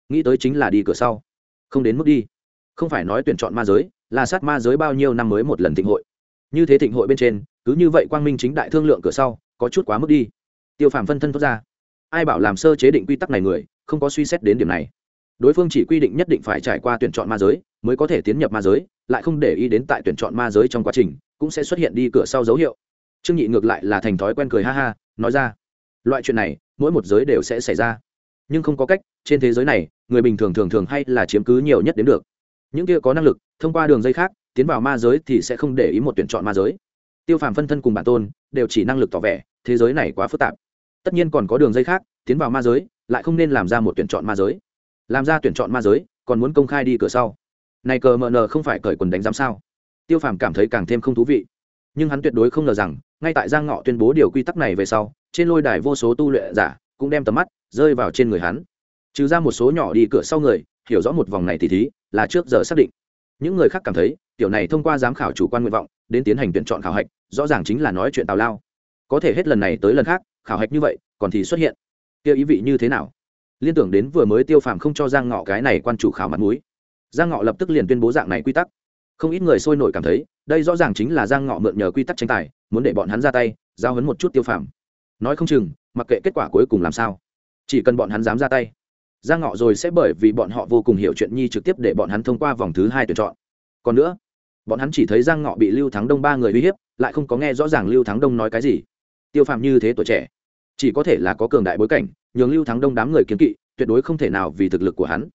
nghĩ tới chính là đi cửa sau. Không đến mức đi. Không phải nói tuyển chọn ma giới, là sát ma giới bao nhiêu năm mới một lần thịnh hội. Như thế thịnh hội bên trên, cứ như vậy quang minh chính đại thương lượng cửa sau, có chút quá mức đi. Tiêu phàm phân thân thoát ra. Ai bảo làm sơ chế định quy tắc này người, không có suy xét đến điểm này. Đối phương chỉ quy định nhất định phải trải qua tuyển chọn ma giới, mới có thể tiến nhập ma giới, lại không để ý đến tại tuyển chọn ma giới trong quá trình, cũng sẽ xuất hiện đi cửa sau dấu hiệu. Trương nhị ngược lại là thành thói quen cười ha ha, nói ra loại chuyện này, mỗi một giới đều sẽ xảy ra. Nhưng không có cách, trên thế giới này, người bình thường thường thường hay là chiếm cứ nhiều nhất đến được. Những kia có năng lực, thông qua đường dây khác, tiến vào ma giới thì sẽ không để ý một tuyển chọn ma giới. Tiêu phàm phân thân cùng bản tôn, đều chỉ năng lực tỏ vẻ, thế giới này quá phức tạp. Tất nhiên còn có đường dây khác, tiến vào ma giới, lại không nên làm ra một tuyển chọn ma giới. Làm ra tuyển chọn ma giới, còn muốn công khai đi cửa sau. Này cờ mờ nờ không phải cởi quần đánh giám sao? Tiêu phàm cảm thấy càng thêm không thú vị. Nhưng hắn tuyệt đối không ngờ rằng, ngay tại giang ngọ tuyên bố điều quy tắc này về sau trên lôi đài vô số tu luyện giả cũng đem tầm mắt rơi vào trên người hắn. Trừ ra một số nhỏ đi cửa sau người, hiểu rõ một vòng này thì thí là trước giờ xác định. Những người khác cảm thấy, tiểu này thông qua giám khảo chủ quan nguyện vọng, đến tiến hành tuyển chọn khảo hạch, rõ ràng chính là nói chuyện tào lao. Có thể hết lần này tới lần khác, khảo hạch như vậy, còn thì xuất hiện. Kia ý vị như thế nào? Liên tưởng đến vừa mới tiêu phàm không cho giang ngọ cái này quan chủ khảo mặt mũi. Giang ngọ lập tức liền tuyên bố dạng này quy tắc. Không ít người sôi nổi cảm thấy, đây rõ ràng chính là giang ngọ mượn nhờ quy tắc tranh tài, muốn để bọn hắn ra tay, giao hấn một chút tiêu phàm nói không chừng, mặc kệ kết quả cuối cùng làm sao, chỉ cần bọn hắn dám ra tay, giang ngọ rồi sẽ bởi vì bọn họ vô cùng hiểu chuyện nhi trực tiếp để bọn hắn thông qua vòng thứ hai tuyển chọn. Còn nữa, bọn hắn chỉ thấy giang ngọ bị lưu thắng đông ba người uy hiếp, lại không có nghe rõ ràng lưu thắng đông nói cái gì. Tiêu phàm như thế tuổi trẻ, chỉ có thể là có cường đại bối cảnh, nhường lưu thắng đông đám người kiến kỵ, tuyệt đối không thể nào vì thực lực của hắn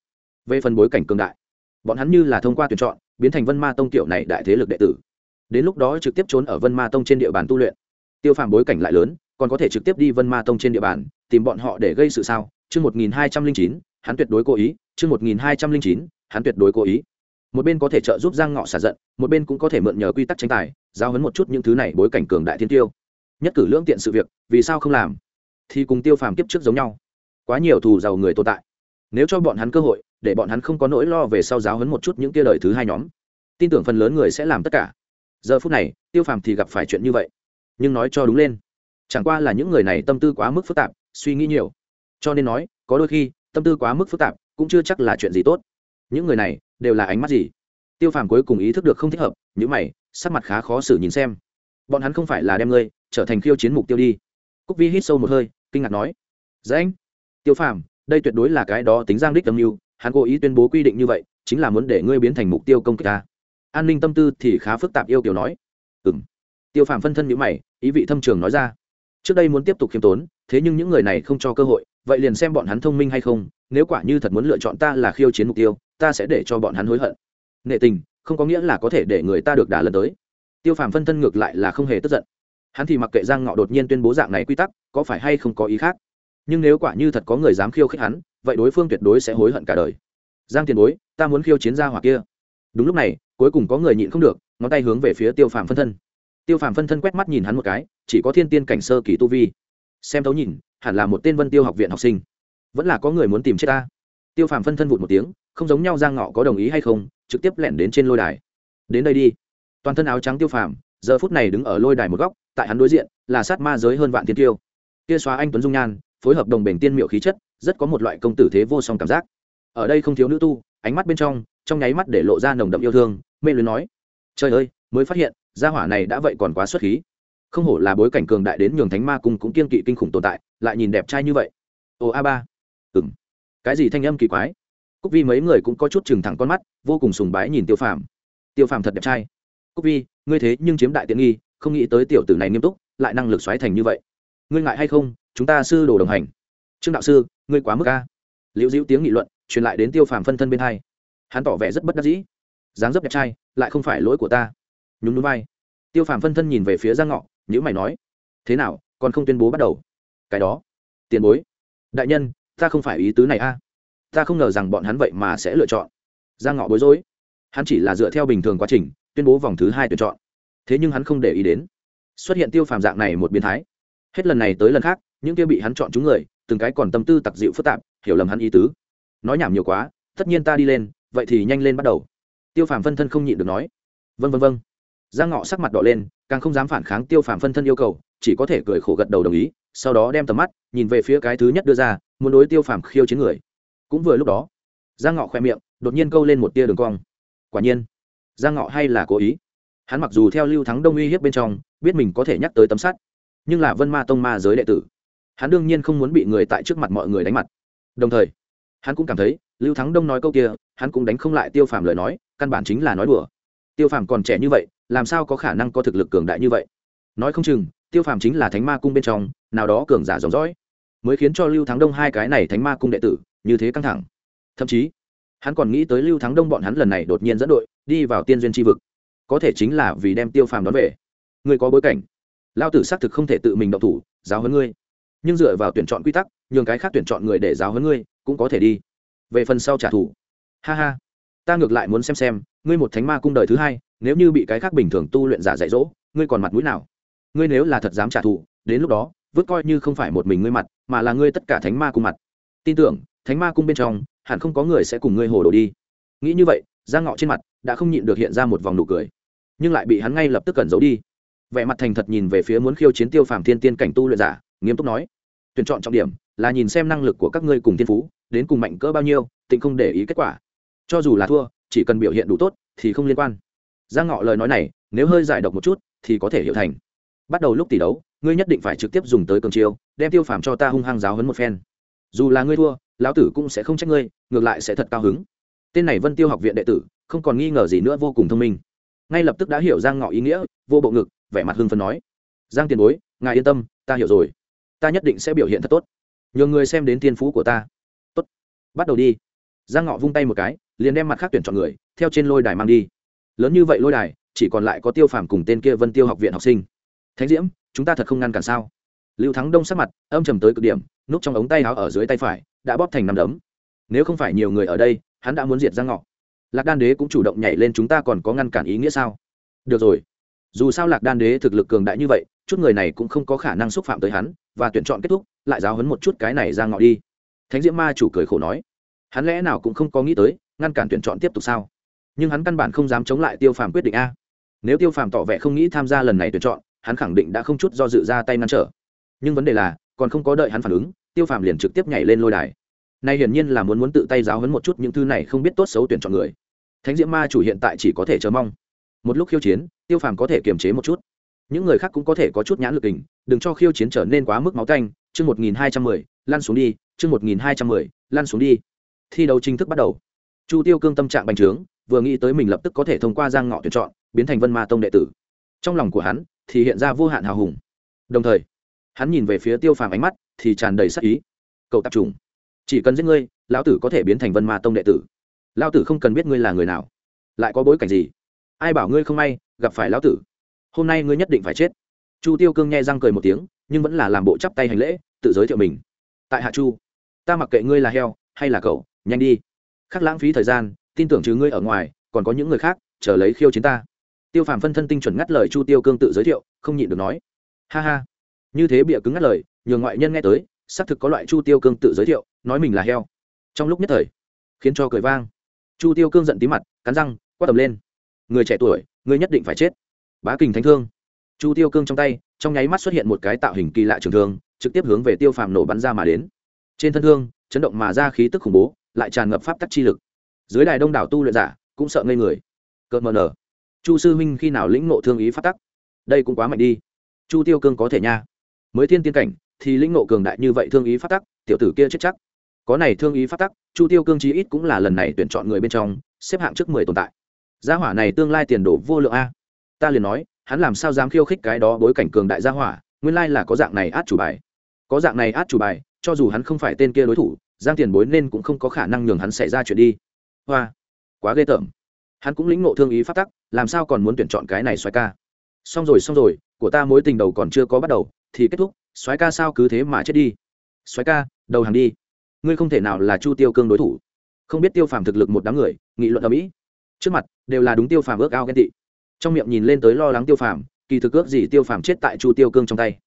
về phần bối cảnh cường đại. Bọn hắn như là thông qua tuyển chọn, biến thành vân ma tông tiểu này đại thế lực đệ tử. Đến lúc đó trực tiếp trốn ở vân ma tông trên địa bàn tu luyện. Tiêu phàm bối cảnh lại lớn còn có thể trực tiếp đi vân ma tông trên địa bàn, tìm bọn họ để gây sự sao? Chương một nghìn hai trăm linh chín, hắn tuyệt đối cố ý. Chương một nghìn hai trăm linh chín, hắn tuyệt đối cố ý. Một bên có thể trợ giúp giang ngọ xả giận, một bên cũng có thể mượn nhờ quy tắc tranh tài giao hấn một chút những thứ này bối cảnh cường đại thiên tiêu. Nhất cử lưỡng tiện sự việc, vì sao không làm? Thì cùng tiêu phàm kiếp trước giống nhau. Quá nhiều thù giàu người tồn tại. Nếu cho bọn hắn cơ hội, để bọn hắn không có nỗi lo về sau giáo huấn một chút những kia đời thứ hai nhóm, tin tưởng phần lớn người sẽ làm tất cả. Giờ phút này, tiêu phàm thì gặp phải chuyện như vậy. Nhưng nói cho đúng lên chẳng qua là những người này tâm tư quá mức phức tạp, suy nghĩ nhiều. Cho nên nói, có đôi khi, tâm tư quá mức phức tạp, cũng chưa chắc là chuyện gì tốt. Những người này, đều là ánh mắt gì? Tiêu phàm cuối cùng ý thức được không thích hợp những mày, sắc mặt khá khó xử nhìn xem. Bọn hắn không phải là đem ngươi, trở thành khiêu chiến mục tiêu đi. Cúc vi hít sâu một hơi, kinh ngạc nói. Dễ anh tiêu phàm, đây tuyệt đối là cái đó tính giang đích âm mưu, hắn cố ý tuyên bố quy định như vậy, chính là muốn để ngươi biến thành mục tiêu công kích ta. An ninh tâm tư thì khá phức tạp yêu kiểu nói. Ừ m tiêu phàm phân thân nhữ mày, ý vị thâm trường nói ra trước đây muốn tiếp tục khiêm tốn, thế nhưng những người này không cho cơ hội, vậy liền xem bọn hắn thông minh hay không, nếu quả như thật muốn lựa chọn ta là khiêu chiến mục tiêu, ta sẽ để cho bọn hắn hối hận. Nệ tình, không có nghĩa là có thể để người ta được đả lần tới. Tiêu phàm phân thân ngược lại là không hề tức giận. Hắn thì mặc kệ giang ngọ đột nhiên tuyên bố dạng này quy tắc, có phải hay không có ý khác? Nhưng nếu quả như thật có người dám khiêu khích hắn, vậy đối phương tuyệt đối sẽ hối hận cả đời. Giang tiền bối, ta muốn khiêu chiến gia hỏa kia. Đúng lúc này, cuối cùng có người nhịn không được, ngón tay hướng về phía tiêu phàm phân thân tiêu phàm phân thân quét mắt nhìn hắn một cái, chỉ có thiên tiên cảnh sơ kỳ tu vi. Xem thấu nhìn, hẳn là một tên vân tiêu học viện học sinh. Vẫn là có người muốn tìm chết ta. Tiêu phàm phân thân vụt một tiếng, không giống nhau giang ngọ có đồng ý hay không, trực tiếp lẻn đến trên lôi đài. Đến đây đi. Toàn thân áo trắng tiêu phàm, giờ phút này đứng ở lôi đài một góc, tại hắn đối diện, là sát ma giới hơn vạn thiên tiêu. Kia xóa anh tuấn dung nhan, phối hợp đồng bền tiên miệu khí chất, rất có một loại công tử thế vô song cảm giác. Ở đây không thiếu nữ tu, ánh mắt bên trong trong nháy mắt để lộ ra nồng đậm yêu thương, mê luyến nói, trời ơi, mới phát hiện gia hỏa này đã vậy còn quá xuất khí. Không hổ là bối cảnh cường đại đến nhường thánh ma cung cũng kiên kỵ kinh khủng tồn tại, lại nhìn đẹp trai như vậy. Ồ a ba. Ừng cái gì thanh âm kỳ quái? Cúc vi mấy người cũng có chút chừng thẳng con mắt, vô cùng sùng bái nhìn tiêu phàm. Tiêu phàm thật đẹp trai. Cúc vi, ngươi thế nhưng chiếm đại tiện nghi, không nghĩ tới tiểu tử này nghiêm túc, lại năng lực xoáy thành như vậy. Ngươi ngại hay không? Chúng ta sư đồ đồng hành. Trương đạo sư, ngươi quá mức ca liễu dĩu tiếng nghị luận, truyền lại đến tiêu phàm phân thân bên hai. Hắn tỏ vẻ rất bất đắc dĩ. Dáng dấp đẹp trai, lại không phải lỗi của ta nhún núi vai tiêu phàm phân thân nhìn về phía giang ngọ nhữ mày nói, thế nào, còn không tuyên bố bắt đầu? Cái đó, tiền bối. Đại nhân, ta không phải ý tứ này a. Ta không ngờ rằng bọn hắn vậy mà sẽ lựa chọn. Giang ngọ bối rối. Hắn chỉ là dựa theo bình thường quá trình, tuyên bố vòng thứ hai tuyển chọn. Thế nhưng hắn không để ý đến. Xuất hiện tiêu phàm dạng này một biến thái. Hết lần này tới lần khác, những kia bị hắn chọn chúng người, từng cái còn tâm tư tặc dịu phức tạp, hiểu lầm hắn ý tứ. Nói nhảm nhiều quá, tất nhiên ta đi lên, vậy thì nhanh lên bắt đầu. Tiêu phàm phân thân không nhịn được nói. Vân vân vân giang ngọ sắc mặt đỏ lên, càng không dám phản kháng tiêu phàm phân thân yêu cầu, chỉ có thể cười khổ gật đầu đồng ý, sau đó đem tầm mắt nhìn về phía cái thứ nhất đưa ra, muốn đối tiêu phàm khiêu chiến người. Cũng vừa lúc đó, giang ngọ khoe miệng, đột nhiên câu lên một tia đường cong. Quả nhiên, giang ngọ hay là cố ý. Hắn mặc dù theo lưu thắng đông uy hiếp bên trong, biết mình có thể nhắc tới tấm sắt, nhưng là vân ma tông ma giới đệ tử. Hắn đương nhiên không muốn bị người tại trước mặt mọi người đánh mặt. Đồng thời, hắn cũng cảm thấy, lưu thắng đông nói câu kia, hắn cũng đánh không lại tiêu phàm lời nói, căn bản chính là nói đùa. Tiêu phàm còn trẻ như vậy làm sao có khả năng có thực lực cường đại như vậy? Nói không chừng, tiêu phàm chính là thánh ma cung bên trong, nào đó cường giả dòng dõi, mới khiến cho lưu thắng đông hai cái này thánh ma cung đệ tử như thế căng thẳng. Thậm chí, hắn còn nghĩ tới lưu thắng đông bọn hắn lần này đột nhiên dẫn đội, đi vào tiên duyên tri vực. Có thể chính là vì đem tiêu phàm đón về. Người có bối cảnh lao tử xác thực không thể tự mình động thủ, giáo hơn ngươi. Nhưng dựa vào tuyển chọn quy tắc, nhường cái khác tuyển chọn người để giáo hơn ngươi, cũng có thể đi. Về phần sau trả thù. Ha ha. Ta ngược lại muốn xem xem, ngươi một thánh ma cung đời thứ hai nếu như bị cái khác bình thường tu luyện giả dạy dỗ, ngươi còn mặt mũi nào? Ngươi nếu là thật dám trả thù, đến lúc đó, vứt coi như không phải một mình ngươi mặt, mà là ngươi tất cả thánh ma cung mặt. Tin tưởng, thánh ma cung bên trong, hẳn không có người sẽ cùng ngươi hồ đồ đi. Nghĩ như vậy, giang ngọ trên mặt đã không nhịn được hiện ra một vòng nụ cười. Nhưng lại bị hắn ngay lập tức cẩn giấu đi. Vẻ mặt thành thật nhìn về phía muốn khiêu chiến tiêu phàm thiên tiên cảnh tu luyện giả, nghiêm túc nói, tuyển chọn trọng điểm là nhìn xem năng lực của các ngươi cùng thiên phú, đến cùng mạnh cỡ bao nhiêu, tịnh không để ý kết quả. Cho dù là thua, chỉ cần biểu hiện đủ tốt, thì không liên quan giang ngọ lời nói này, nếu hơi giải độc một chút, thì có thể hiểu thành. Bắt đầu lúc tỷ đấu, ngươi nhất định phải trực tiếp dùng tới cường chiêu, đem tiêu phàm cho ta hung hăng giáo hấn một phen. Dù là ngươi thua, lão tử cũng sẽ không trách ngươi, ngược lại sẽ thật cao hứng. Tên này vân tiêu học viện đệ tử, không còn nghi ngờ gì nữa vô cùng thông minh. Ngay lập tức đã hiểu giang ngọ ý nghĩa, vô bộ ngực, vẻ mặt hưng phấn nói. Giang tiền bối, ngài yên tâm, ta hiểu rồi. Ta nhất định sẽ biểu hiện thật tốt. Nhờ người xem đến tiên phú của ta. Tốt. Bắt đầu đi. Giang ngọ vung tay một cái, liền đem mặt khác tuyển chọn người, theo trên lôi đài mang đi lớn như vậy lôi đài, chỉ còn lại có tiêu phàm cùng tên kia vân tiêu học viện học sinh. Thánh diễm, chúng ta thật không ngăn cản sao? Lưu thắng đông sắc mặt, âm trầm tới cực điểm, núp trong ống tay áo ở dưới tay phải, đã bóp thành nằm đấm. Nếu không phải nhiều người ở đây, hắn đã muốn diệt giang ngọ. Lạc đan đế cũng chủ động nhảy lên chúng ta còn có ngăn cản ý nghĩa sao? Được rồi. Dù sao lạc đan đế thực lực cường đại như vậy, chút người này cũng không có khả năng xúc phạm tới hắn, và tuyển chọn kết thúc, lại giáo hấn một chút cái này ra ngọ đi. Thánh diễm ma chủ cười khổ nói. Hắn lẽ nào cũng không có nghĩ tới, ngăn cản tuyển chọn tiếp tục sao? Nhưng hắn căn bản không dám chống lại tiêu phàm quyết định a. Nếu tiêu phàm tỏ vẻ không nghĩ tham gia lần này tuyển chọn, hắn khẳng định đã không chút do dự ra tay ngăn trở. Nhưng vấn đề là, còn không có đợi hắn phản ứng, tiêu phàm liền trực tiếp nhảy lên lôi đài. Nay hiển nhiên là muốn muốn tự tay giáo hấn một chút những thứ này không biết tốt xấu tuyển chọn người. Thánh diễm ma chủ hiện tại chỉ có thể chờ mong. Một lúc khiêu chiến, tiêu phàm có thể kiềm chế một chút. Những người khác cũng có thể có chút nhãn lực hình đừng cho khiêu chiến trở nên quá mức máu canh. Chương một nghìn hai trăm mười, lăn xuống đi. Chương một nghìn hai trăm mười, lăn xuống đi. Thi đấu chính thức bắt đầu. Chu tiêu cương tâm trạng bành trướng vừa nghĩ tới mình lập tức có thể thông qua giang ngọ tuyển chọn, biến thành vân ma tông đệ tử. Trong lòng của hắn, thì hiện ra vô hạn hào hùng. Đồng thời, hắn nhìn về phía tiêu phàm ánh mắt, thì tràn đầy sắc ý. Cậu tập trung. Chỉ cần giết ngươi, lão tử có thể biến thành vân ma tông đệ tử. Lão tử không cần biết ngươi là người nào. Lại có bối cảnh gì? Ai bảo ngươi không may, gặp phải lão tử? Hôm nay ngươi nhất định phải chết. Chu tiêu cương nghe răng cười một tiếng, nhưng vẫn là làm bộ chắp tay hành lễ, tự giới thiệu mình. Tại hạ chu, ta mặc kệ ngươi là heo, hay là cậu, nhanh đi. Khắc lãng phí thời gian tin tưởng chứ ngươi ở ngoài, còn có những người khác, chờ lấy khiêu chiến ta. Tiêu phàm phân thân tinh chuẩn ngắt lời chu tiêu cương tự giới thiệu, không nhịn được nói. Ha ha. Như thế bịa cứng ngắt lời, nhường ngoại nhân nghe tới, xác thực có loại chu tiêu cương tự giới thiệu, nói mình là heo. Trong lúc nhất thời, khiến cho cười vang. Chu tiêu cương giận tí mặt, cắn răng, quát tầm lên. Người trẻ tuổi, người nhất định phải chết. Bá kình thánh thương. Chu tiêu cương trong tay, trong nháy mắt xuất hiện một cái tạo hình kỳ lạ trường thương, trực tiếp hướng về tiêu phàm nổ bắn ra mà đến. Trên thân thương, chấn động mà ra khí tức khủng bố, lại tràn ngập pháp tắc chi lực dưới đài đông đảo tu luyện giả cũng sợ ngây người. Cợt mờ nở. Chu sư huynh khi nào lĩnh ngộ thương ý phát tắc? Đây cũng quá mạnh đi. Chu tiêu cương có thể nha. Mới thiên tiên cảnh thì lĩnh ngộ cường đại như vậy thương ý phát tắc, tiểu tử kia chết chắc. Có này thương ý phát tắc, chu tiêu cương chí ít cũng là lần này tuyển chọn người bên trong, xếp hạng trước mười tồn tại. Gia hỏa này tương lai tiền đồ vô lượng a. Ta liền nói, hắn làm sao dám khiêu khích cái đó bối cảnh cường đại gia hỏa, nguyên lai là có dạng này át chủ bài. Có dạng này át chủ bài, cho dù hắn không phải tên kia đối thủ, giang tiền bối nên cũng không có khả năng nhường hắn xảy ra chuyện đi hoa. Quá ghê tởm. Hắn cũng lĩnh ngộ thương ý phát tắc, làm sao còn muốn tuyển chọn cái này xoáy ca? Xong rồi xong rồi, của ta mối tình đầu còn chưa có bắt đầu, thì kết thúc xoáy ca sao cứ thế mà chết đi? Xoáy ca, đầu hàng đi. Ngươi không thể nào là chu tiêu cương đối thủ. Không biết tiêu phàm thực lực một đám người, nghị luận ở mỹ. Trước mặt, đều là đúng tiêu phàm ước ao ghen tị. Trong miệng nhìn lên tới lo lắng tiêu phàm, kỳ thực ước gì tiêu phàm chết tại chu tiêu cương trong tay.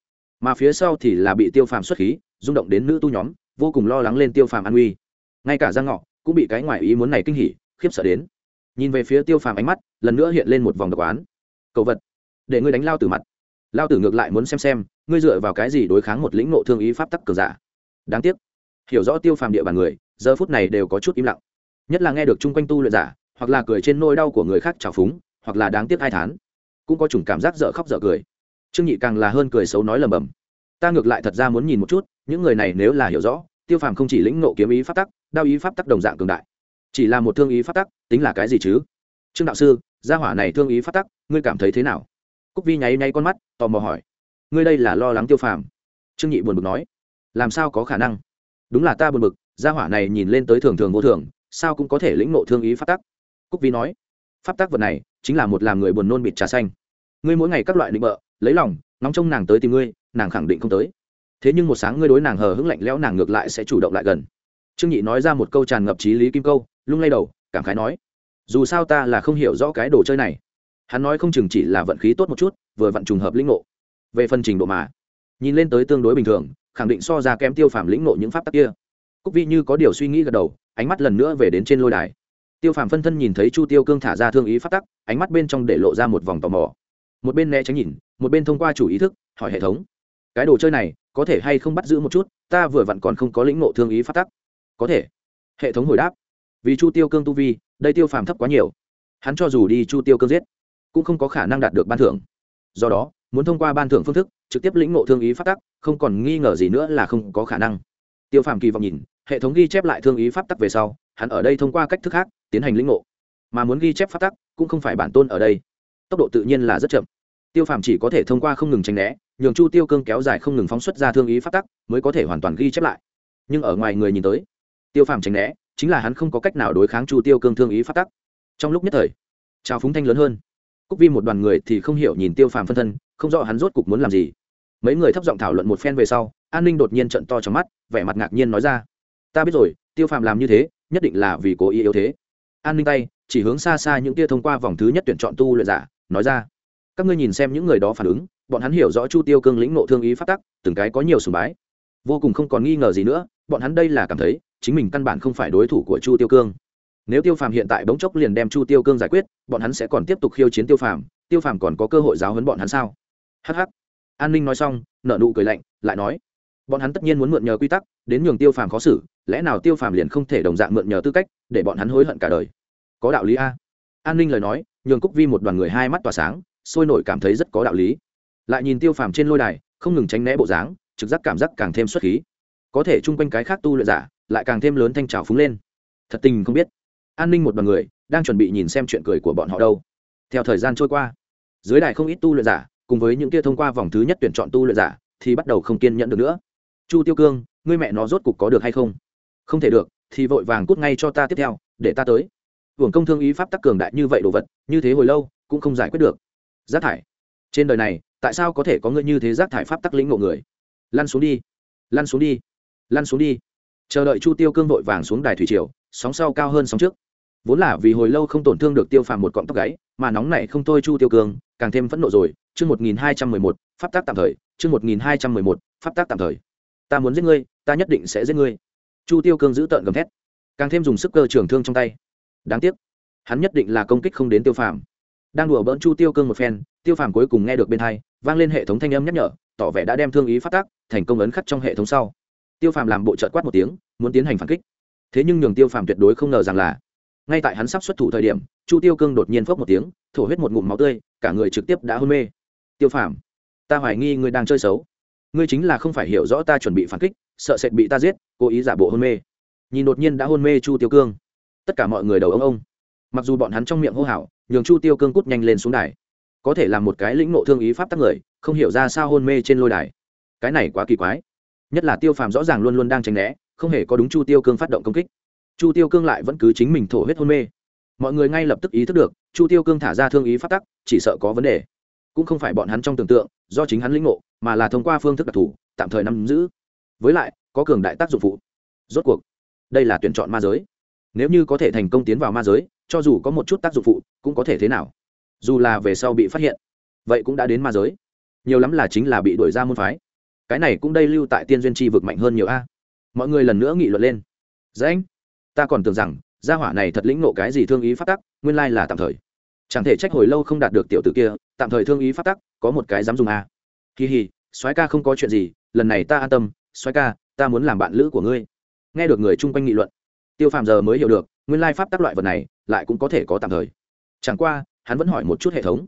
Mà phía sau thì là bị tiêu phàm xuất khí, rung động đến nữ tu nhóm, vô cùng lo lắng lên tiêu phàm an uy ngay cả giang ngọ cũng bị cái ngoài ý muốn này kinh hỉ, khiếp sợ đến. Nhìn về phía tiêu phàm ánh mắt, lần nữa hiện lên một vòng độc oán. Cầu vật, để ngươi đánh lao tử mặt. Lao tử ngược lại muốn xem xem, ngươi dựa vào cái gì đối kháng một lĩnh nộ thương ý pháp tắc cường giả. Đáng tiếc, hiểu rõ tiêu phàm địa bàn người, giờ phút này đều có chút im lặng. Nhất là nghe được chung quanh tu luyện giả, hoặc là cười trên nôi đau của người khác trào phúng, hoặc là đáng tiếc ai thán, cũng có chủng cảm giác dở khóc dở cười. Trương nhị càng là hơn cười xấu nói lầm bầm. Ta ngược lại thật ra muốn nhìn một chút, những người này nếu là hiểu rõ, tiêu phàm không chỉ lĩnh nộ kiếm ý pháp tắc đao ý pháp tắc đồng dạng cường đại. Chỉ là một thương ý pháp tắc, tính là cái gì chứ? Trương đạo sư, gia hỏa này thương ý pháp tắc, ngươi cảm thấy thế nào? Cúc vi nháy nháy con mắt, tò mò hỏi. Ngươi đây là lo lắng tiêu phàm. Trương nhị buồn bực nói. Làm sao có khả năng? Đúng là ta buồn bực, gia hỏa này nhìn lên tới thường thường vô thường, sao cũng có thể lĩnh nộ thương ý pháp tắc? Cúc vi nói. Pháp tắc vật này, chính là một làm người buồn nôn bịt trà xanh. Ngươi mỗi ngày các loại định bợ, lấy lòng nóng trông nàng tới tìm ngươi, nàng khẳng định không tới. Thế nhưng một sáng ngươi đối nàng hờ hững lạnh lẽo, nàng ngược lại sẽ chủ động lại gần trương nhị nói ra một câu tràn ngập trí lý kim câu, lung lay đầu, cảm khái nói, dù sao ta là không hiểu rõ cái đồ chơi này. Hắn nói không chừng chỉ là vận khí tốt một chút, vừa vặn trùng hợp lĩnh ngộ. Về phần trình độ mà, nhìn lên tới tương đối bình thường, khẳng định so ra kém tiêu phàm lĩnh ngộ những pháp tắc kia. Cúc vi như có điều suy nghĩ gật đầu, ánh mắt lần nữa về đến trên lôi đài. Tiêu phàm phân thân nhìn thấy chu tiêu cương thả ra thương ý pháp tắc, ánh mắt bên trong để lộ ra một vòng tò mò. Một bên né tránh nhìn, một bên thông qua chủ ý thức, hỏi hệ thống, cái đồ chơi này có thể hay không bắt giữ một chút? Ta vừa vặn còn không có lĩnh ngộ thương ý pháp tắc có thể. Hệ thống hồi đáp, vì chu tiêu cương tu vi, đây tiêu phàm thấp quá nhiều. Hắn cho dù đi chu tiêu cương giết, cũng không có khả năng đạt được ban thưởng. Do đó, muốn thông qua ban thưởng phương thức, trực tiếp lĩnh ngộ thương ý pháp tắc, không còn nghi ngờ gì nữa là không có khả năng. Tiêu phàm kỳ vọng nhìn, hệ thống ghi chép lại thương ý pháp tắc về sau, hắn ở đây thông qua cách thức khác, tiến hành lĩnh ngộ. Mà muốn ghi chép pháp tắc, cũng không phải bản tôn ở đây. Tốc độ tự nhiên là rất chậm. Tiêu phàm chỉ có thể thông qua không ngừng tránh né, nhường chu tiêu cương kéo dài không ngừng phóng xuất ra thương ý pháp tắc, mới có thể hoàn toàn ghi chép lại. Nhưng ở ngoài người nhìn tới tiêu phàm tránh né, chính là hắn không có cách nào đối kháng chu tiêu cương thương ý pháp tắc. Trong lúc nhất thời, trào phúng thanh lớn hơn. Cúc vi một đoàn người thì không hiểu nhìn tiêu phàm phân thân, không rõ hắn rốt cục muốn làm gì. Mấy người thấp giọng thảo luận một phen về sau, an ninh đột nhiên trận to trong mắt, vẻ mặt ngạc nhiên nói ra. Ta biết rồi, tiêu phàm làm như thế, nhất định là vì cố ý yếu thế. An ninh tay, chỉ hướng xa xa những tia thông qua vòng thứ nhất tuyển chọn tu luyện giả, nói ra. Các ngươi nhìn xem những người đó phản ứng, bọn hắn hiểu rõ chu tiêu cương lĩnh nộ thương ý phát tắc, từng cái có nhiều sùng bái. Vô cùng không còn nghi ngờ gì nữa, bọn hắn đây là cảm thấy chính mình căn bản không phải đối thủ của chu tiêu cương. Nếu tiêu phàm hiện tại bỗng chốc liền đem chu tiêu cương giải quyết, bọn hắn sẽ còn tiếp tục khiêu chiến tiêu phàm. Tiêu phàm còn có cơ hội giáo hấn bọn hắn sao? Hh an ninh nói xong nợ nụ cười lạnh, lại nói, bọn hắn tất nhiên muốn mượn nhờ quy tắc, đến nhường tiêu phàm khó xử, lẽ nào tiêu phàm liền không thể đồng dạng mượn nhờ tư cách, để bọn hắn hối hận cả đời? Có đạo lý a. An ninh lời nói, nhường cúc vi một đoàn người hai mắt tỏa sáng, sôi nổi cảm thấy rất có đạo lý. Lại nhìn tiêu phàm trên lôi đài, không ngừng tránh né bộ dáng, trực giác cảm giác càng thêm xuất khí. Có thể chung quanh cái khác tu luyện giả lại càng thêm lớn thanh trào phúng lên. Thật tình không biết. An ninh một đoàn người đang chuẩn bị nhìn xem chuyện cười của bọn họ đâu. Theo thời gian trôi qua, dưới đài không ít tu luyện giả, cùng với những kia thông qua vòng thứ nhất tuyển chọn tu luyện giả, thì bắt đầu không kiên nhẫn được nữa. Chu tiêu cương, ngươi mẹ nó rốt cục có được hay không? Không thể được, thì vội vàng cút ngay cho ta tiếp theo, để ta tới. Hưởng công thương ý pháp tắc cường đại như vậy đồ vật, như thế hồi lâu, cũng không giải quyết được. Rác thải. Trên đời này, tại sao có thể có ngươi như thế rác thải pháp tắc lĩnh ngộ người? Lăn xuống đi. Lăn xuống đi. Lăn xuống đi chờ đợi chu tiêu cương vội vàng xuống đài thủy triều, sóng sau cao hơn sóng trước. Vốn là vì hồi lâu không tổn thương được tiêu phàm một cọng tóc gáy, mà nóng này không thôi chu tiêu cương, càng thêm phẫn nộ rồi. Chương một nghìn hai trăm mười một, pháp tác tạm thời. Chương một nghìn hai trăm mười một, pháp tác tạm thời. Ta muốn giết ngươi, ta nhất định sẽ giết ngươi. Chu tiêu cương giữ tợn gầm thét, càng thêm dùng sức cơ trường thương trong tay. Đáng tiếc, hắn nhất định là công kích không đến tiêu phàm. Đang đùa bỡn chu tiêu cương một phen, tiêu phàm cuối cùng nghe được bên hai, vang lên hệ thống thanh âm nhắc nhở, tỏ vẻ đã đem thương ý phát tác, thành công ấn khắc trong hệ thống sau tiêu phàm làm bộ trợt quát một tiếng, muốn tiến hành phản kích. Thế nhưng nhường tiêu phàm tuyệt đối không ngờ rằng là, ngay tại hắn sắp xuất thủ thời điểm, chu tiêu cương đột nhiên phốc một tiếng, thổ huyết một ngụm máu tươi, cả người trực tiếp đã hôn mê. Tiêu phàm, ta hoài nghi ngươi đang chơi xấu. Ngươi chính là không phải hiểu rõ ta chuẩn bị phản kích, sợ sệt bị ta giết, cố ý giả bộ hôn mê. Nhìn đột nhiên đã hôn mê chu tiêu cương. Tất cả mọi người đầu ông ông. Mặc dù bọn hắn trong miệng hô hào, nhường chu tiêu cương cút nhanh lên xuống đài. Có thể là một cái lĩnh nộ thương ý pháp tắc người, không hiểu ra sao hôn mê trên lôi đài. Cái này quá kỳ quái nhất là tiêu phàm rõ ràng luôn luôn đang tránh né, không hề có đúng chu tiêu cương phát động công kích. Chu tiêu cương lại vẫn cứ chính mình thổ huyết hôn mê. Mọi người ngay lập tức ý thức được, chu tiêu cương thả ra thương ý phát tắc, chỉ sợ có vấn đề. Cũng không phải bọn hắn trong tưởng tượng, do chính hắn lĩnh ngộ, mà là thông qua phương thức đặc thù, tạm thời nắm giữ. Với lại, có cường đại tác dụng phụ. Rốt cuộc, đây là tuyển chọn ma giới. Nếu như có thể thành công tiến vào ma giới, cho dù có một chút tác dụng phụ, cũng có thể thế nào? Dù là về sau bị phát hiện, vậy cũng đã đến ma giới. Nhiều lắm là chính là bị đuổi ra môn phái cái này cũng đây lưu tại tiên duyên tri vực mạnh hơn nhiều a. Mọi người lần nữa nghị luận lên. Dạ Dễ ta còn tưởng rằng, gia hỏa này thật lĩnh nộ cái gì thương ý phát tắc, nguyên lai là tạm thời. Chẳng thể trách hồi lâu không đạt được tiểu tử kia, tạm thời thương ý phát tắc, có một cái dám dùng a. Kỳ hì, soái ca không có chuyện gì, lần này ta an tâm, soái ca, ta muốn làm bạn lữ của ngươi. Nghe được người chung quanh nghị luận, tiêu phàm giờ mới hiểu được, nguyên lai pháp tắc loại vật này, lại cũng có thể có tạm thời. Chẳng qua, hắn vẫn hỏi một chút hệ thống.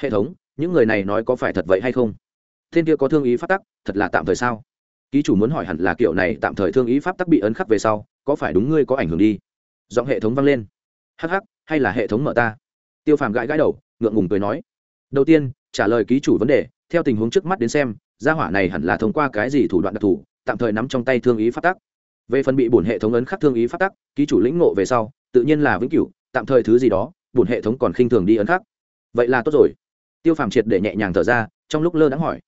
Hệ thống, những người này nói có phải thật vậy hay không? Thiên kia có thương ý pháp tắc, thật là tạm thời sao? Ký chủ muốn hỏi hẳn là kiểu này tạm thời thương ý pháp tắc bị ấn khắc về sau, có phải đúng ngươi có ảnh hưởng đi? Giọng hệ thống vang lên. Hh hay là hệ thống mở ta? Tiêu phàm gãi gãi đầu, ngượng ngùng cười nói. Đầu tiên, trả lời ký chủ vấn đề, theo tình huống trước mắt đến xem, gia hỏa này hẳn là thông qua cái gì thủ đoạn đặc thù, tạm thời nắm trong tay thương ý phát tắc. Về phần bị bổn hệ thống ấn khắc thương ý phát tắc, ký chủ lĩnh ngộ về sau, tự nhiên là vĩnh cửu, tạm thời thứ gì đó, bổn hệ thống còn khinh thường đi ấn khắc. Vậy là tốt rồi. Tiêu phàm triệt để nhẹ nhàng thở ra, trong lúc lơ đãng hỏi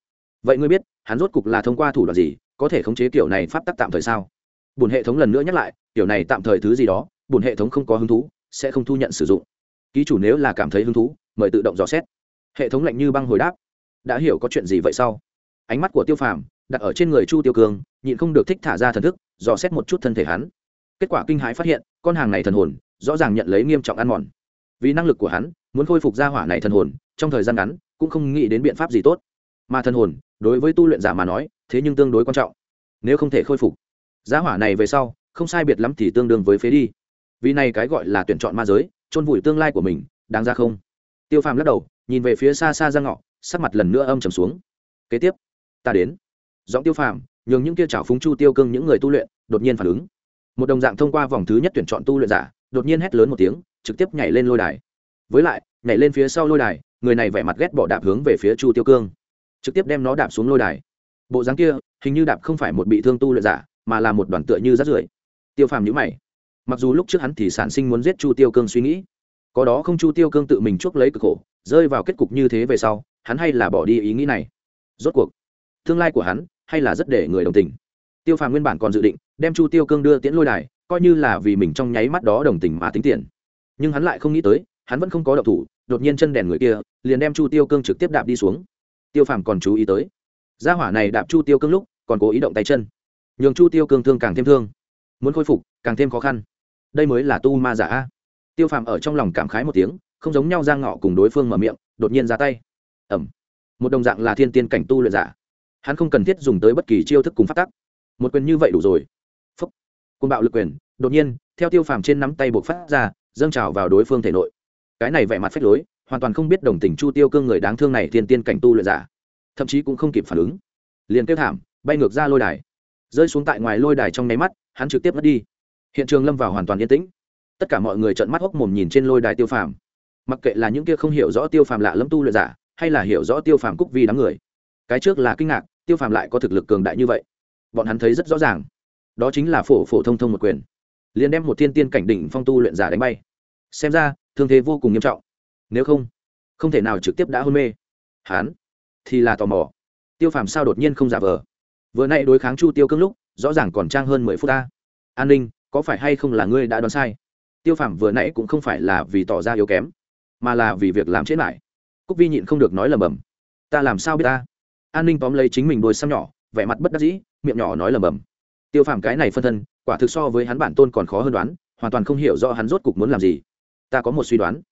vậy ngươi biết, hắn rốt cục là thông qua thủ đoạn gì, có thể khống chế kiểu này pháp tắc tạm thời sao? Bùn hệ thống lần nữa nhắc lại, kiểu này tạm thời thứ gì đó, bùn hệ thống không có hứng thú, sẽ không thu nhận sử dụng. Ký chủ nếu là cảm thấy hứng thú, mời tự động dò xét. Hệ thống lạnh như băng hồi đáp. Đã hiểu có chuyện gì vậy sau? Ánh mắt của tiêu phàm đặt ở trên người chu tiêu cường nhịn không được thích thả ra thần thức, dò xét một chút thân thể hắn. Kết quả kinh hãi phát hiện, con hàng này thần hồn, rõ ràng nhận lấy nghiêm trọng ăn mòn. Vì năng lực của hắn, muốn khôi phục ra hỏa này thần hồn, trong thời gian ngắn, cũng không nghĩ đến biện pháp gì tốt mà thần hồn, đối với tu luyện giả mà nói, thế nhưng tương đối quan trọng. Nếu không thể khôi phục, giá hỏa này về sau, không sai biệt lắm thì tương đương với phế đi. Vì này cái gọi là tuyển chọn ma giới, chôn vùi tương lai của mình, đáng ra không? Tiêu phàm lắc đầu, nhìn về phía xa xa ra ngọ, sắc mặt lần nữa âm trầm xuống. Kế tiếp, ta đến. Giọng tiêu phàm, nhường những kia chảo phúng chu tiêu cương những người tu luyện, đột nhiên phản ứng. Một đồng dạng thông qua vòng thứ nhất tuyển chọn tu luyện giả, đột nhiên hét lớn một tiếng, trực tiếp nhảy lên lôi đài. Với lại, nhảy lên phía sau lôi đài, người này vẻ mặt ghét bỏ đạp hướng về phía chu tiêu cương trực tiếp đem nó đạp xuống lôi đài. Bộ dáng kia, hình như đạp không phải một bị thương tu luyện giả, mà là một đoàn tựa như rắt rưởi. Tiêu phàm nhữ mày. Mặc dù lúc trước hắn thì sản sinh muốn giết chu tiêu cương suy nghĩ, có đó không chu tiêu cương tự mình chuốc lấy cực khổ, rơi vào kết cục như thế về sau, hắn hay là bỏ đi ý nghĩ này. Rốt cuộc, tương lai của hắn hay là rất để người đồng tình. Tiêu phàm nguyên bản còn dự định đem chu tiêu cương đưa tiễn lôi đài, coi như là vì mình trong nháy mắt đó đồng tình mà tính tiền. Nhưng hắn lại không nghĩ tới, hắn vẫn không có động thủ, đột nhiên chân đèn người kia liền đem chu tiêu cương trực tiếp đạp đi xuống tiêu phàm còn chú ý tới. Gia hỏa này đạp chu tiêu cương lúc, còn cố ý động tay chân. Nhường chu tiêu cương thương càng thêm thương. Muốn khôi phục, càng thêm khó khăn. Đây mới là tu ma giả a. Tiêu phàm ở trong lòng cảm khái một tiếng, không giống nhau giang ngọ cùng đối phương mở miệng, đột nhiên ra tay. Ẩm một đồng dạng là thiên tiên cảnh tu luyện giả. Hắn không cần thiết dùng tới bất kỳ chiêu thức cùng phát tắc. Một quyền như vậy đủ rồi. Phúc. Côn bạo lực quyền, đột nhiên, theo tiêu phàm trên nắm tay buộc phát ra, dâng trào vào đối phương thể nội. Cái này vẻ mặt phách lối hoàn toàn không biết đồng tình chu tiêu cương người đáng thương này thiên tiên cảnh tu luyện giả, thậm chí cũng không kịp phản ứng. Liền kêu thảm, bay ngược ra lôi đài. Rơi xuống tại ngoài lôi đài trong nháy mắt, hắn trực tiếp mất đi. Hiện trường lâm vào hoàn toàn yên tĩnh. Tất cả mọi người trợn mắt hốc mồm nhìn trên lôi đài tiêu phàm. Mặc kệ là những kia không hiểu rõ tiêu phàm lạ lâm tu luyện giả, hay là hiểu rõ tiêu phàm cúc vi đám người. Cái trước là kinh ngạc, tiêu phàm lại có thực lực cường đại như vậy. Bọn hắn thấy rất rõ ràng. Đó chính là phổ phổ thông thông một quyền. Liền đem một thiên tiên cảnh đỉnh phong tu luyện giả đánh bay. Xem ra, thương thế vô cùng nghiêm trọng nếu không không thể nào trực tiếp đã hôn mê. Hán, thì là tò mò. Tiêu phàm sao đột nhiên không giả vờ? Vừa nay đối kháng chu tiêu cưng lúc, rõ ràng còn trang hơn mười phút ta. An ninh, có phải hay không là ngươi đã đoán sai? Tiêu phàm vừa nãy cũng không phải là vì tỏ ra yếu kém, mà là vì việc làm chết lại. Cúc vi nhịn không được nói lầm bầm. Ta làm sao biết ta? An ninh tóm lấy chính mình đôi xăm nhỏ, vẻ mặt bất đắc dĩ, miệng nhỏ nói lầm bầm. Tiêu phàm cái này phân thân, quả thực so với hắn bản tôn còn khó hơn đoán, hoàn toàn không hiểu rõ hắn rốt cục muốn làm gì. Ta có một suy đoán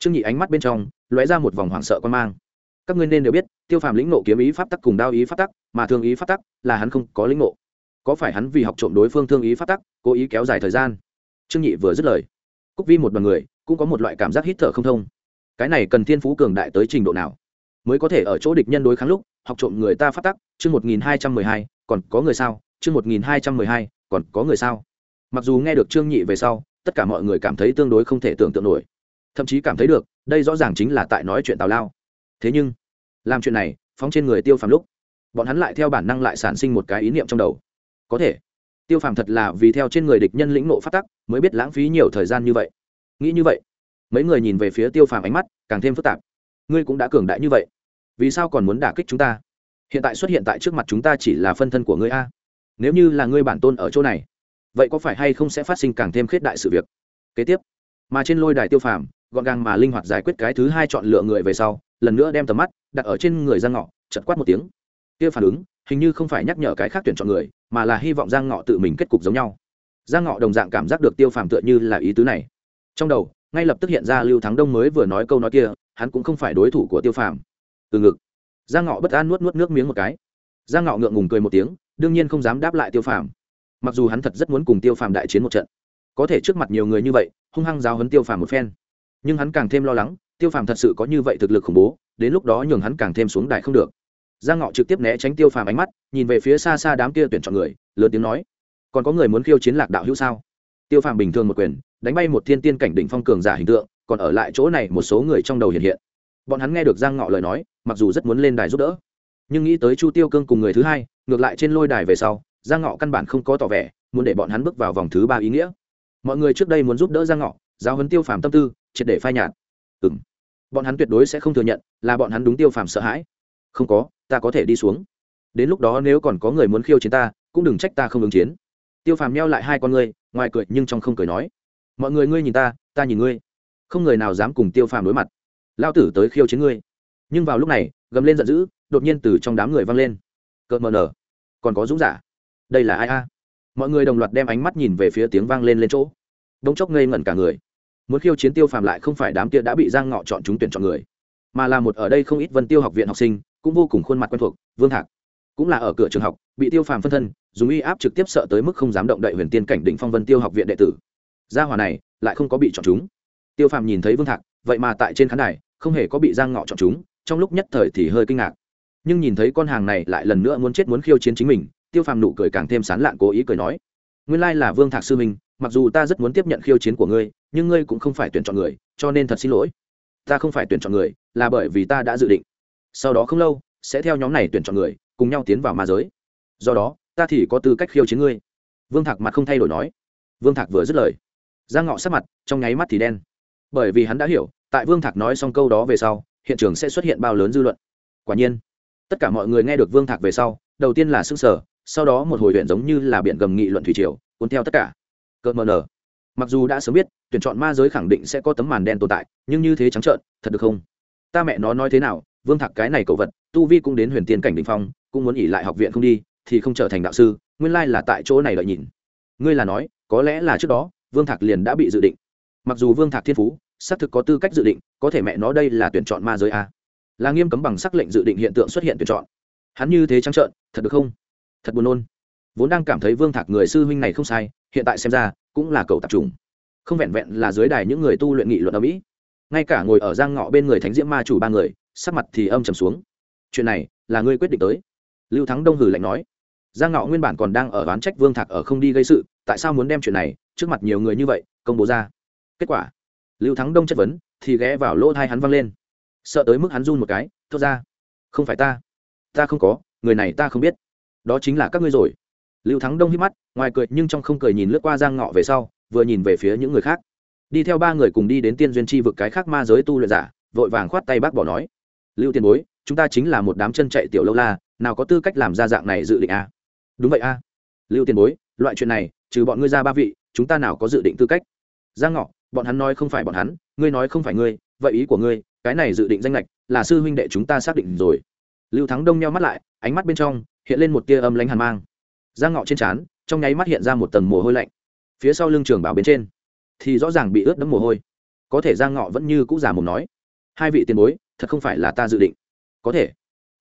trương nhị ánh mắt bên trong, lóe ra một vòng hoảng sợ quan mang. Các ngươi nên đều biết, tiêu phàm lĩnh nộ kiếm ý pháp tắc cùng đao ý pháp tắc, mà thương ý pháp tắc là hắn không có lĩnh nộ có phải hắn vì học trộm đối phương thương ý pháp tắc, cố ý kéo dài thời gian? Trương nhị vừa dứt lời, cúc vi một đ o n người cũng có một loại cảm giác hít thở không thông. Cái này cần thiên phú cường đại tới trình độ nào? Mới có thể ở chỗ địch nhân đối kháng lúc, học trộm người ta phát tắc, chương một nghìn hai trăm mười hai, còn có người sao? Chương một nghìn hai trăm mười hai, còn có người sao? Mặc dù nghe được trương nhị về sau, tất cả mọi người cảm thấy tương đối không thể tưởng tượng nổi thậm chí cảm thấy được, đây rõ ràng chính là tại nói chuyện tào lao. Thế nhưng, làm chuyện này, phóng trên người tiêu phàm lúc, bọn hắn lại theo bản năng lại sản sinh một cái ý niệm trong đầu. Có thể, tiêu phàm thật là vì theo trên người địch nhân lĩnh nộ phát tắc, mới biết lãng phí nhiều thời gian như vậy. Nghĩ như vậy, mấy người nhìn về phía tiêu phàm ánh mắt càng thêm phức tạp. Ngươi cũng đã cường đại như vậy, vì sao còn muốn đả kích chúng ta? Hiện tại xuất hiện tại trước mặt chúng ta chỉ là phân thân của ngươi a. Nếu như là ngươi bản tôn ở chỗ này, vậy có phải hay không sẽ phát sinh càng thêm khuyết đại sự việc? Kế tiếp, mà trên lôi đài tiêu phàm gọn gàng mà linh hoạt giải quyết cái thứ hai chọn lựa người về sau, lần nữa đem tầm mắt đặt ở trên người giang ngọ chật quát một tiếng. Kia phản ứng, hình như không phải nhắc nhở cái khác tuyển chọn người, mà là hy vọng giang ngọ tự mình kết cục giống nhau. Giang ngọ đồng dạng cảm giác được tiêu phàm tựa như là ý tứ này. Trong đầu, ngay lập tức hiện ra lưu thắng đông mới vừa nói câu nói kia, hắn cũng không phải đối thủ của tiêu phàm. Từ ngực, giang ngọ bất an nuốt nuốt nước miếng một cái. Giang ngọ ngượng ngùng cười một tiếng, đương nhiên không dám đáp lại tiêu phàm. Mặc dù hắn thật rất muốn cùng tiêu phàm đại chiến một trận, có thể trước mặt nhiều người như vậy, hung hăng giáo hấn tiêu phàm một phen nhưng hắn càng thêm lo lắng, tiêu phàm thật sự có như vậy thực lực khủng bố, đến lúc đó nhường hắn càng thêm xuống đài không được. Giang ngọ trực tiếp né tránh tiêu phàm ánh mắt, nhìn về phía xa xa đám kia tuyển chọn người, lớn tiếng nói, còn có người muốn khiêu chiến lạc đạo hữu sao? Tiêu phàm bình thường một quyền, đánh bay một thiên tiên cảnh đỉnh phong cường giả hình tượng, còn ở lại chỗ này một số người trong đầu hiện hiện. Bọn hắn nghe được giang ngọ lời nói, mặc dù rất muốn lên đài giúp đỡ, nhưng nghĩ tới chu tiêu cương cùng người thứ hai, ngược lại trên lôi đài về sau, giang ngọ căn bản không có tỏ vẻ, muốn để bọn hắn bước vào vòng thứ ba ý nghĩa. Mọi người trước đây muốn giúp đỡ giang ngọ, giáo huấn tiêu phàm tâm tư triệt để phai nhạt. Ừng bọn hắn tuyệt đối sẽ không thừa nhận là bọn hắn đúng tiêu phàm sợ hãi. Không có, ta có thể đi xuống. Đến lúc đó nếu còn có người muốn khiêu chiến ta, cũng đừng trách ta không ứng chiến. Tiêu phàm neo lại hai con ngươi, ngoài cười nhưng trong không cười nói. Mọi người ngươi nhìn ta ta nhìn ngươi. Không người nào dám cùng tiêu phàm đối mặt. Lao tử tới khiêu chiến ngươi. Nhưng vào lúc này, gầm lên giận dữ, đột nhiên từ trong đám người vang lên. Cợt mờ nở. Còn có dũng giả. Đây là ai a? Mọi người đồng loạt đem ánh mắt nhìn về phía tiếng vang lên lên chỗ. Đông chốc ngây ngẩn cả người muốn khiêu chiến tiêu phàm lại không phải đám kia đã bị giang ngọ chọn chúng tuyển chọn người, mà là một ở đây không ít vân tiêu học viện học sinh cũng vô cùng khuôn mặt quen thuộc, vương thạc cũng là ở cửa trường học, bị tiêu phàm phân thân, dùng uy áp trực tiếp sợ tới mức không dám động đậy huyền tiên cảnh định phong vân tiêu học viện đệ tử. Gia hòa này lại không có bị chọn chúng. Tiêu phàm nhìn thấy vương thạc, vậy mà tại trên khán đài, không hề có bị giang ngọ chọn chúng, trong lúc nhất thời thì hơi kinh ngạc. Nhưng nhìn thấy con hàng này lại lần nữa muốn chết muốn khiêu chiến chính mình, tiêu phàm nụ cười càng thêm sán lạn cố ý cười nói, nguyên lai là vương thạc sư minh mặc dù ta rất muốn tiếp nhận khiêu chiến của ngươi, nhưng ngươi cũng không phải tuyển chọn người, cho nên thật xin lỗi. Ta không phải tuyển chọn người, là bởi vì ta đã dự định. Sau đó không lâu, sẽ theo nhóm này tuyển chọn người, cùng nhau tiến vào ma giới. Do đó, ta thì có tư cách khiêu chiến ngươi. Vương thạc mặt không thay đổi nói. Vương thạc vừa dứt lời, giang ngọ sắc mặt trong nháy mắt thì đen. Bởi vì hắn đã hiểu, tại vương thạc nói xong câu đó về sau, hiện trường sẽ xuất hiện bao lớn dư luận. Quả nhiên, tất cả mọi người nghe được vương thạc về sau, đầu tiên là s ư n g sở sau đó một hồi huyện giống như là biện gầm nghị luận thủy triều, cuốn theo tất cả cợt mờ nở mặc dù đã sớm biết, tuyển chọn ma giới khẳng định sẽ có tấm màn đen tồn tại, nhưng như thế trắng trợn, thật được không? Ta mẹ nó nói thế nào, vương thạc cái này cậu vật, tu vi cũng đến huyền tiên cảnh đình phong, cũng muốn nghỉ lại học viện không đi, thì không trở thành đạo sư, nguyên lai là tại chỗ này đợi nhìn. Ngươi là nói, có lẽ là trước đó, vương thạc liền đã bị dự định. Mặc dù vương thạc thiên phú, xác thực có tư cách dự định, có thể mẹ nó đây là tuyển chọn ma giới a. Là nghiêm cấm bằng sắc lệnh dự định hiện tượng xuất hiện tuyển chọn. Hắn như thế trắng trợn, thật được không? Thật buồn nôn. Vốn đang cảm thấy vương thạc người sư huynh này không sai hiện tại xem ra cũng là cầu tập trung không vẹn vẹn là dưới đài những người tu luyện nghị luận ở mỹ, ngay cả ngồi ở giang ngọ bên người thánh diễm ma chủ ba người, sắc mặt thì âm trầm xuống. Chuyện này là ngươi quyết định tới. Lưu thắng đông hử lạnh nói. Giang ngọ nguyên bản còn đang ở oán trách vương thạc ở không đi gây sự, tại sao muốn đem chuyện này trước mặt nhiều người như vậy công bố ra? Kết quả, lưu thắng đông chất vấn thì ghé vào lỗ thai hắn văng lên. Sợ tới mức hắn run một cái, thốt ra, không phải ta ta không có, người này ta không biết. Đó chính là các ngươi rồi lưu thắng đông hít mắt, ngoài cười nhưng trong không cười nhìn lướt qua giang ngọ về sau, vừa nhìn về phía những người khác đi theo ba người cùng đi đến tiên duyên chi vực cái khác ma giới tu luyện giả, vội vàng khoát tay bác bỏ nói, lưu tiền bối, chúng ta chính là một đám chân chạy tiểu lâu la, nào có tư cách làm ra dạng này dự định a à? đúng vậy a à? lưu tiền bối, loại chuyện này, trừ bọn ngươi ra ba vị, chúng ta nào có dự định tư cách giang ngọ, bọn hắn nói không phải bọn hắn, ngươi nói không phải ngươi, vậy ý của ngươi, cái này dự định danh lệch là sư huynh đệ chúng ta xác định rồi lưu thắng đông nheo mắt lại, ánh mắt bên trong hiện lên một tia âm lánh hàn mang giang ngọ trên trán, trong nháy mắt hiện ra một tầng mồ hôi lạnh. Phía sau lưng trường bảo bên trên thì rõ ràng bị ướt đẫm mồ hôi. Có thể giang ngọ vẫn như cũ già mồm nói, hai vị tiền bối, thật không phải là ta dự định. Có thể.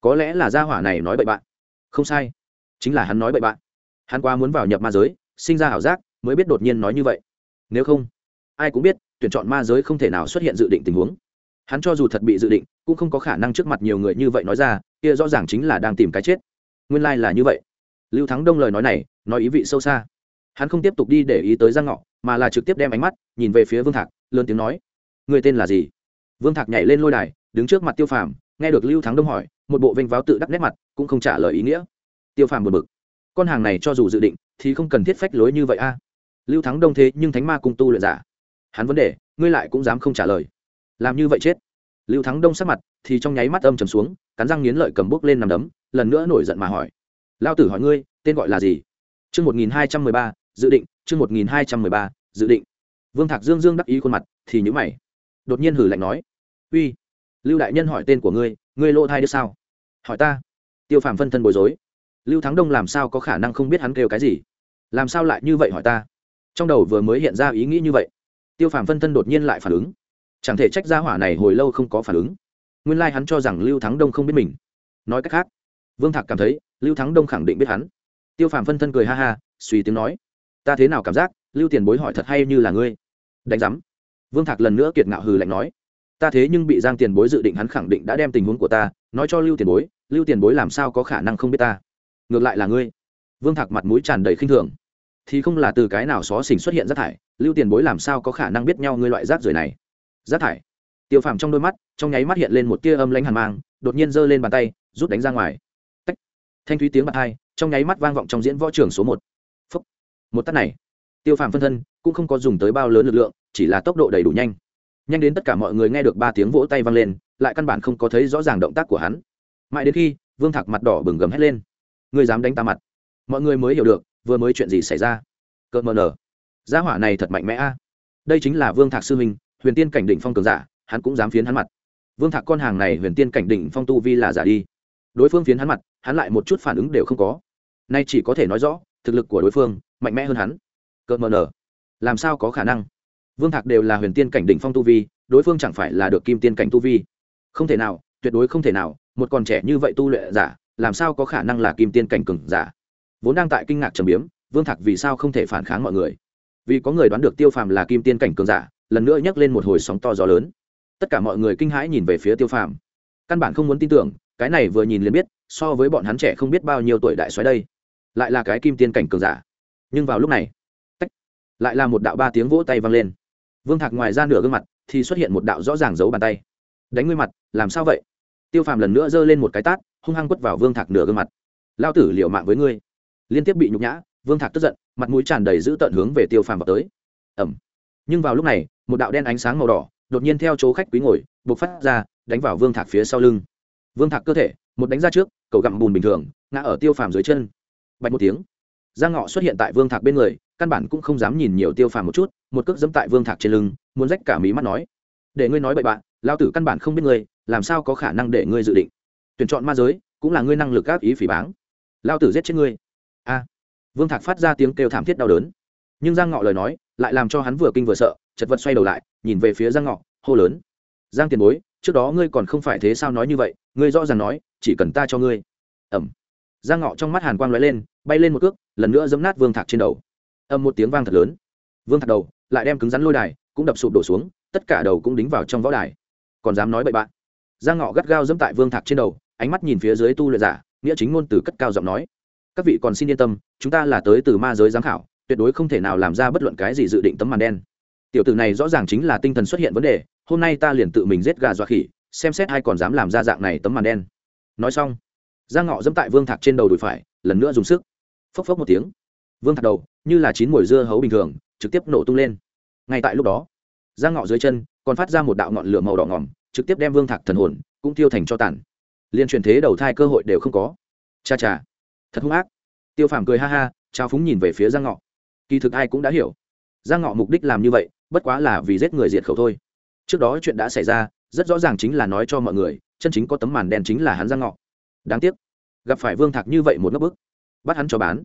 Có lẽ là gia hỏa này nói bậy bạn. Không sai. Chính là hắn nói bậy bạn. Hắn qua muốn vào nhập ma giới, sinh ra ảo giác, mới biết đột nhiên nói như vậy. Nếu không, ai cũng biết, tuyển chọn ma giới không thể nào xuất hiện dự định tình huống. Hắn cho dù thật bị dự định, cũng không có khả năng trước mặt nhiều người như vậy nói ra, kia rõ ràng chính là đang tìm cái chết. Nguyên lai、like、là như vậy lưu thắng đông lời nói này, nói ý vị sâu xa. Hắn không tiếp tục đi để ý tới giang ngọ, mà là trực tiếp đem ánh mắt nhìn về phía vương thạc, lớn tiếng nói, người tên là gì? Vương thạc nhảy lên lôi đài, đứng trước mặt tiêu phàm, nghe được lưu thắng đông hỏi, một bộ vênh váo tự đắc nét mặt, cũng không trả lời ý nghĩa. Tiêu phàm buồn bực, con hàng này cho dù dự định, thì không cần thiết phách lối như vậy a. Lưu thắng đông thế nhưng thánh ma cung tu luyện giả. Hắn vấn đề, ngươi lại cũng dám không trả lời. Làm như vậy chết. Lưu thắng đông sắc mặt thì trong nháy mắt âm trầm xuống, cắn răng nghiến lợi cầm bốc lên nằm đấm, lần nữa nổi giận mà hỏi lao tử hỏi ngươi, tên gọi là gì? Chương một nghìn hai trăm mười ba, dự định, chương một nghìn hai trăm mười ba, dự định. Vương thạc dương dương đắc ý khuôn mặt, thì nhữ mày. Đột nhiên hử lạnh nói. Uy, lưu đại nhân hỏi tên của ngươi ngươi lộ thai đứa sao? Hỏi ta. Tiêu phàm phân thân bối rối. Lưu thắng đông làm sao có khả năng không biết hắn kêu cái gì? Làm sao lại như vậy hỏi ta? Trong đầu vừa mới hiện ra ý nghĩ như vậy, tiêu phàm phân thân đột nhiên lại phản ứng. Chẳng thể trách ra hỏa này hồi lâu không có phản ứng. Nguyên lai、like、hắn cho rằng lưu thắng đông không biết mình. Nói cách khác vương thạc cảm thấy, lưu thắng đông khẳng định biết hắn. Tiêu phàm phân thân cười ha ha, suy tiếng nói, ta thế nào cảm giác, lưu tiền bối hỏi thật hay như là ngươi? Đánh giám. Vương thạc lần nữa kiệt ngạo hừ lạnh nói, ta thế nhưng bị giang tiền bối dự định hắn khẳng định đã đem tình huống của ta nói cho lưu tiền bối, lưu tiền bối làm sao có khả năng không biết ta? Ngược lại là ngươi. Vương thạc mặt mũi tràn đầy khinh thường. Thì không là từ cái nào xó xỉnh xuất hiện rác thải, lưu tiền bối làm sao có khả năng biết nhau ngươi loại rác rưởi này? Rác thải? Tiêu phàm trong đôi mắt, trong nháy mắt hiện lên một tia âm lãnh hàn mang, đột nhiên giơ lên bàn tay, rút đánh ra ngoài thanh thúy tiếng bạc hai, trong nháy mắt vang vọng trong diễn võ trường số một. Phúc. một tắt này, tiêu phàm phân thân cũng không có dùng tới bao lớn lực lượng, chỉ là tốc độ đầy đủ nhanh. Nhanh đến tất cả mọi người nghe được ba tiếng vỗ tay vang lên, lại căn bản không có thấy rõ ràng động tác của hắn. Mãi đến khi, vương thạc mặt đỏ bừng gầm hét lên. Người dám đánh ta mặt? Mọi người mới hiểu được, vừa mới chuyện gì xảy ra. Cợt mờ nở. Gia hỏa này thật mạnh mẽ a. Đây chính là vương thạc sư huynh, huyền tiên cảnh đỉnh phong cường giả, hắn cũng dám phiến hắn mặt. Vương thạc con hàng này huyền tiên cảnh đỉnh phong tu vi là giả đi đối phương phiến hắn mặt, hắn lại một chút phản ứng đều không có. Nay chỉ có thể nói rõ, thực lực của đối phương mạnh mẽ hơn hắn. Cợt mờ nở. Làm sao có khả năng? Vương thạc đều là huyền tiên cảnh đỉnh phong tu vi, đối phương chẳng phải là được kim tiên cảnh tu vi. Không thể nào, tuyệt đối không thể nào, một còn trẻ như vậy tu luyện giả, làm sao có khả năng là kim tiên cảnh cường giả? Vốn đang tại kinh ngạc trầm biếm, vương thạc vì sao không thể phản kháng mọi người? Vì có người đoán được tiêu phàm là kim tiên cảnh cường giả, lần nữa nhắc lên một hồi sóng to gió lớn. Tất cả mọi người kinh hãi nhìn về phía tiêu phàm. Căn bản không muốn tin tưởng cái này vừa nhìn liền biết so với bọn hắn trẻ không biết bao nhiêu tuổi đại xoáy đây. Lại là cái kim tiên cảnh cường giả. Nhưng vào lúc này tách, lại là một đạo ba tiếng vỗ tay vang lên. Vương thạc ngoài ra nửa gương mặt thì xuất hiện một đạo rõ ràng giấu bàn tay. Đánh ngươi mặt làm sao vậy? Tiêu phàm lần nữa giơ lên một cái tát hung hăng quất vào vương thạc nửa gương mặt. Lao tử liệu mạng với ngươi. Liên tiếp bị nhục nhã vương thạc tức giận mặt mũi tràn đầy giữ tận hướng về tiêu phàm vào tới. Ẩm nhưng vào lúc này một đạo đen ánh sáng màu đỏ đột nhiên theo chỗ khách quý ngồi b ộ c phát ra đánh vào vương thạc phía sau lưng vương thạc cơ thể, một đánh ra trước, cầu gặm bùn bình thường, ngã ở tiêu phàm dưới chân. Bạch một tiếng, giang ngọ xuất hiện tại vương thạc bên người, căn bản cũng không dám nhìn nhiều tiêu phàm một chút, một cước dẫm tại vương thạc trên lưng, muốn rách cả mí mắt nói, để ngươi nói bậy bạn lao tử căn bản không biết ngươi, làm sao có khả năng để ngươi dự định? Tuyển chọn ma giới, cũng là ngươi năng lực gáp ý phỉ báng. Lao tử giết chết ngươi. A. Vương thạc phát ra tiếng kêu thảm thiết đau đớn. Nhưng giang ngọ lời nói, lại làm cho hắn vừa kinh vừa sợ, chật vật xoay đầu lại, nhìn về phía giang ngọ, hô lớn, giang tiền bối, trước đó ngươi còn không phải thế sao nói như vậy ngươi rõ ràng nói, chỉ cần ta cho ngươi. Ẩm giang ngọ trong mắt hàn quang lóe lên, bay lên một cước, lần nữa dấm nát vương thạc trên đầu. Âm một tiếng vang thật lớn. Vương thạc đầu, lại đem cứng rắn lôi đài cũng đập sụp đổ xuống, tất cả đầu cũng đính vào trong võ đài. Còn dám nói bậy bạn. Giang ngọ gắt gao dẫm tại vương thạc trên đầu, ánh mắt nhìn phía dưới tu luyện giả, nghĩa chính ngôn từ cất cao giọng nói. Các vị còn xin yên tâm, chúng ta là tới từ ma giới giám khảo, tuyệt đối không thể nào làm ra bất luận cái gì dự định tấm màn đen. Tiểu tử này rõ ràng chính là tinh thần xuất hiện vấn đề, hôm nay ta liền tự mình giết gà dọa khỉ xem xét ai còn dám làm ra dạng này tấm màn đen. Nói xong, giang ngọ dẫm tại vương thạc trên đầu đùi phải, lần nữa dùng sức. Phốc phốc một tiếng, vương thạc đầu, như là chín mồi dưa hấu bình thường, trực tiếp nổ tung lên. Ngay tại lúc đó, giang ngọ dưới chân còn phát ra một đạo ngọn lửa màu đỏ ngỏm trực tiếp đem vương thạc thần hồn cũng tiêu thành cho tàn. Liên truyền thế đầu thai cơ hội đều không có. Cha cha, thật hung ác. Tiêu phàm cười ha ha, trao phúng nhìn về phía giang ngọ. Kỳ thực ai cũng đã hiểu. Giang ngọ mục đích làm như vậy, bất quá là vì giết người diệt khẩu thôi. Trước đó chuyện đã xảy ra rất rõ ràng chính là nói cho mọi người, chân chính có tấm màn đen chính là hắn giang ngọ. Đáng tiếc, gặp phải vương thạc như vậy một ngốc bức, bắt hắn cho bán.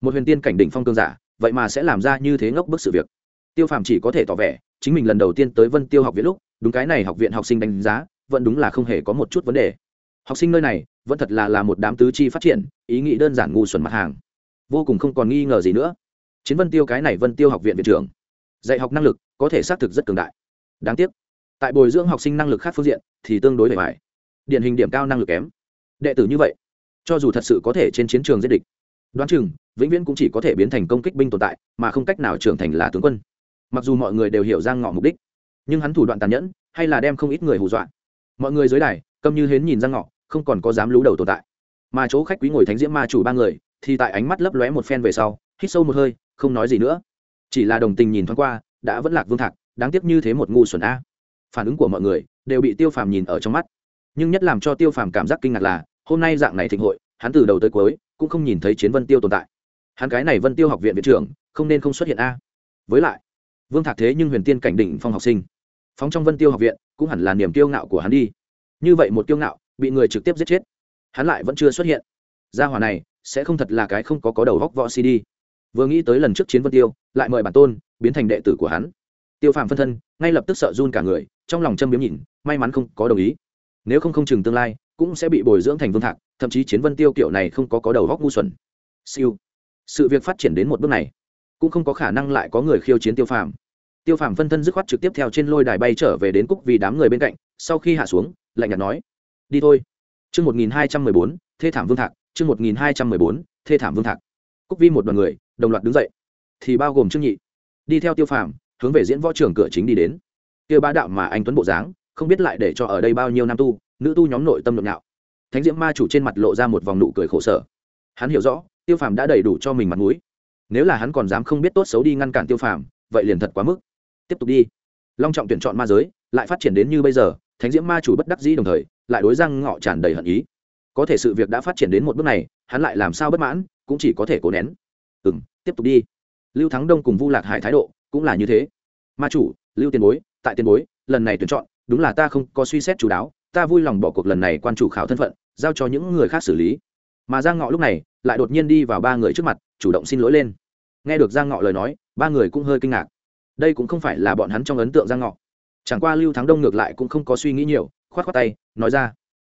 Một huyền tiên cảnh đỉnh phong cương giả, vậy mà sẽ làm ra như thế ngốc bức sự việc. Tiêu phàm chỉ có thể tỏ vẻ, chính mình lần đầu tiên tới vân tiêu học viện lúc, đúng cái này học viện học sinh đánh giá, vẫn đúng là không hề có một chút vấn đề. Học sinh nơi này, vẫn thật là là một đám tứ chi phát triển, ý nghĩ đơn giản ngu xuẩn mặt hàng. Vô cùng không còn nghi ngờ gì nữa. Chiến vân tiêu cái này vân tiêu học viện viện trưởng. Dạy học năng lực có thể xác thực rất cường đại. Đáng tiếc tại bồi dưỡng học sinh năng lực khác phương diện thì tương đối bề bài điển hình điểm cao năng lực kém. Đệ tử như vậy, cho dù thật sự có thể trên chiến trường giết địch, đoán chừng, vĩnh viễn cũng chỉ có thể biến thành công kích binh tồn tại, mà không cách nào trưởng thành là tướng quân. Mặc dù mọi người đều hiểu giang ngọ mục đích, nhưng hắn thủ đoạn tàn nhẫn, hay là đem không ít người hù dọa. Mọi người dưới đài, câm như hến nhìn giang ngọ, không còn có dám lú đầu tồn tại. Mà chỗ khách quý ngồi thánh diễm ma chủ ba người, thì tại ánh mắt lấp lóe một phen về sau, hít sâu một hơi, không nói gì nữa. Chỉ là đồng tình nhìn thoáng qua, đã vẫn lạc vương thạc, đáng tiếc như thế một ngu xuẩn a phản ứng của mọi người đều bị tiêu phàm nhìn ở trong mắt. Nhưng nhất làm cho tiêu phàm cảm giác kinh ngạc là, hôm nay dạng này thịnh hội, hắn từ đầu tới cuối cũng không nhìn thấy chiến vân tiêu tồn tại. Hắn cái này vân tiêu học viện viện trưởng, không nên không xuất hiện a. Với lại, vương thạc thế nhưng huyền tiên cảnh đỉnh phong học sinh. Phóng trong vân tiêu học viện cũng hẳn là niềm kiêu ngạo của hắn đi. Như vậy một kiêu ngạo, bị người trực tiếp giết chết, hắn lại vẫn chưa xuất hiện. Gia hòa này sẽ không thật là cái không có có đầu góc võ cd vừa nghĩ tới lần trước chiến vân tiêu, lại mời bản tôn biến thành đệ tử của hắn. Tiêu phàm phân thân, ngay lập tức sợ run cả người trong lòng châm biếm nhìn, may mắn không có đồng ý. Nếu không không chừng tương lai, cũng sẽ bị bồi dưỡng thành vương thạc, thậm chí chiến vân tiêu kiểu này không có có đầu góc ngu xuẩn. Siêu. Sự việc phát triển đến một bước này, cũng không có khả năng lại có người khiêu chiến tiêu phàm. Tiêu phàm phân thân dứt khoát trực tiếp theo trên lôi đài bay trở về đến cúc vì đám người bên cạnh, sau khi hạ xuống, lạnh nhạt nói, đi thôi. Chương một nghìn hai trăm mười bốn, thê thảm vương thạc, chương một nghìn hai trăm mười bốn, thê thảm vương thạc. Cúc vi một đoàn người, đồng loạt đứng dậy. Thì bao gồm trương nhị. Đi theo tiêu phàm, hướng về diễn võ trường cửa chính đi đến tiêu ba đạo mà anh tuấn bộ dáng, không biết lại để cho ở đây bao nhiêu nam tu, nữ tu nhóm nội tâm nhộn nhạo. Thánh diễm ma chủ trên mặt lộ ra một vòng nụ cười khổ sở. Hắn hiểu rõ, tiêu phàm đã đầy đủ cho mình mặt mũi. Nếu là hắn còn dám không biết tốt xấu đi ngăn cản tiêu phàm, vậy liền thật quá mức. Tiếp tục đi. Long trọng tuyển chọn ma giới, lại phát triển đến như bây giờ, thánh diễm ma chủ bất đắc dĩ đồng thời, lại đối răng ngọ tràn đầy hận ý. Có thể sự việc đã phát triển đến một bước này, hắn lại làm sao bất mãn, cũng chỉ có thể cố nén. Ừ m tiếp tục đi. Lưu thắng đông cùng vu lạc hải thái độ cũng là như thế. Ma chủ, lưu tiền bối tại tiền bối, lần này tuyển chọn, đúng là ta không có suy xét chú đáo, ta vui lòng bỏ cuộc lần này quan chủ khảo thân phận, giao cho những người khác xử lý. Mà giang ngọ lúc này lại đột nhiên đi vào ba người trước mặt, chủ động xin lỗi lên. Nghe được giang ngọ lời nói, ba người cũng hơi kinh ngạc. Đây cũng không phải là bọn hắn trong ấn tượng giang ngọ. Chẳng qua lưu thắng đông ngược lại cũng không có suy nghĩ nhiều k h o á t k h o á tay, nói ra.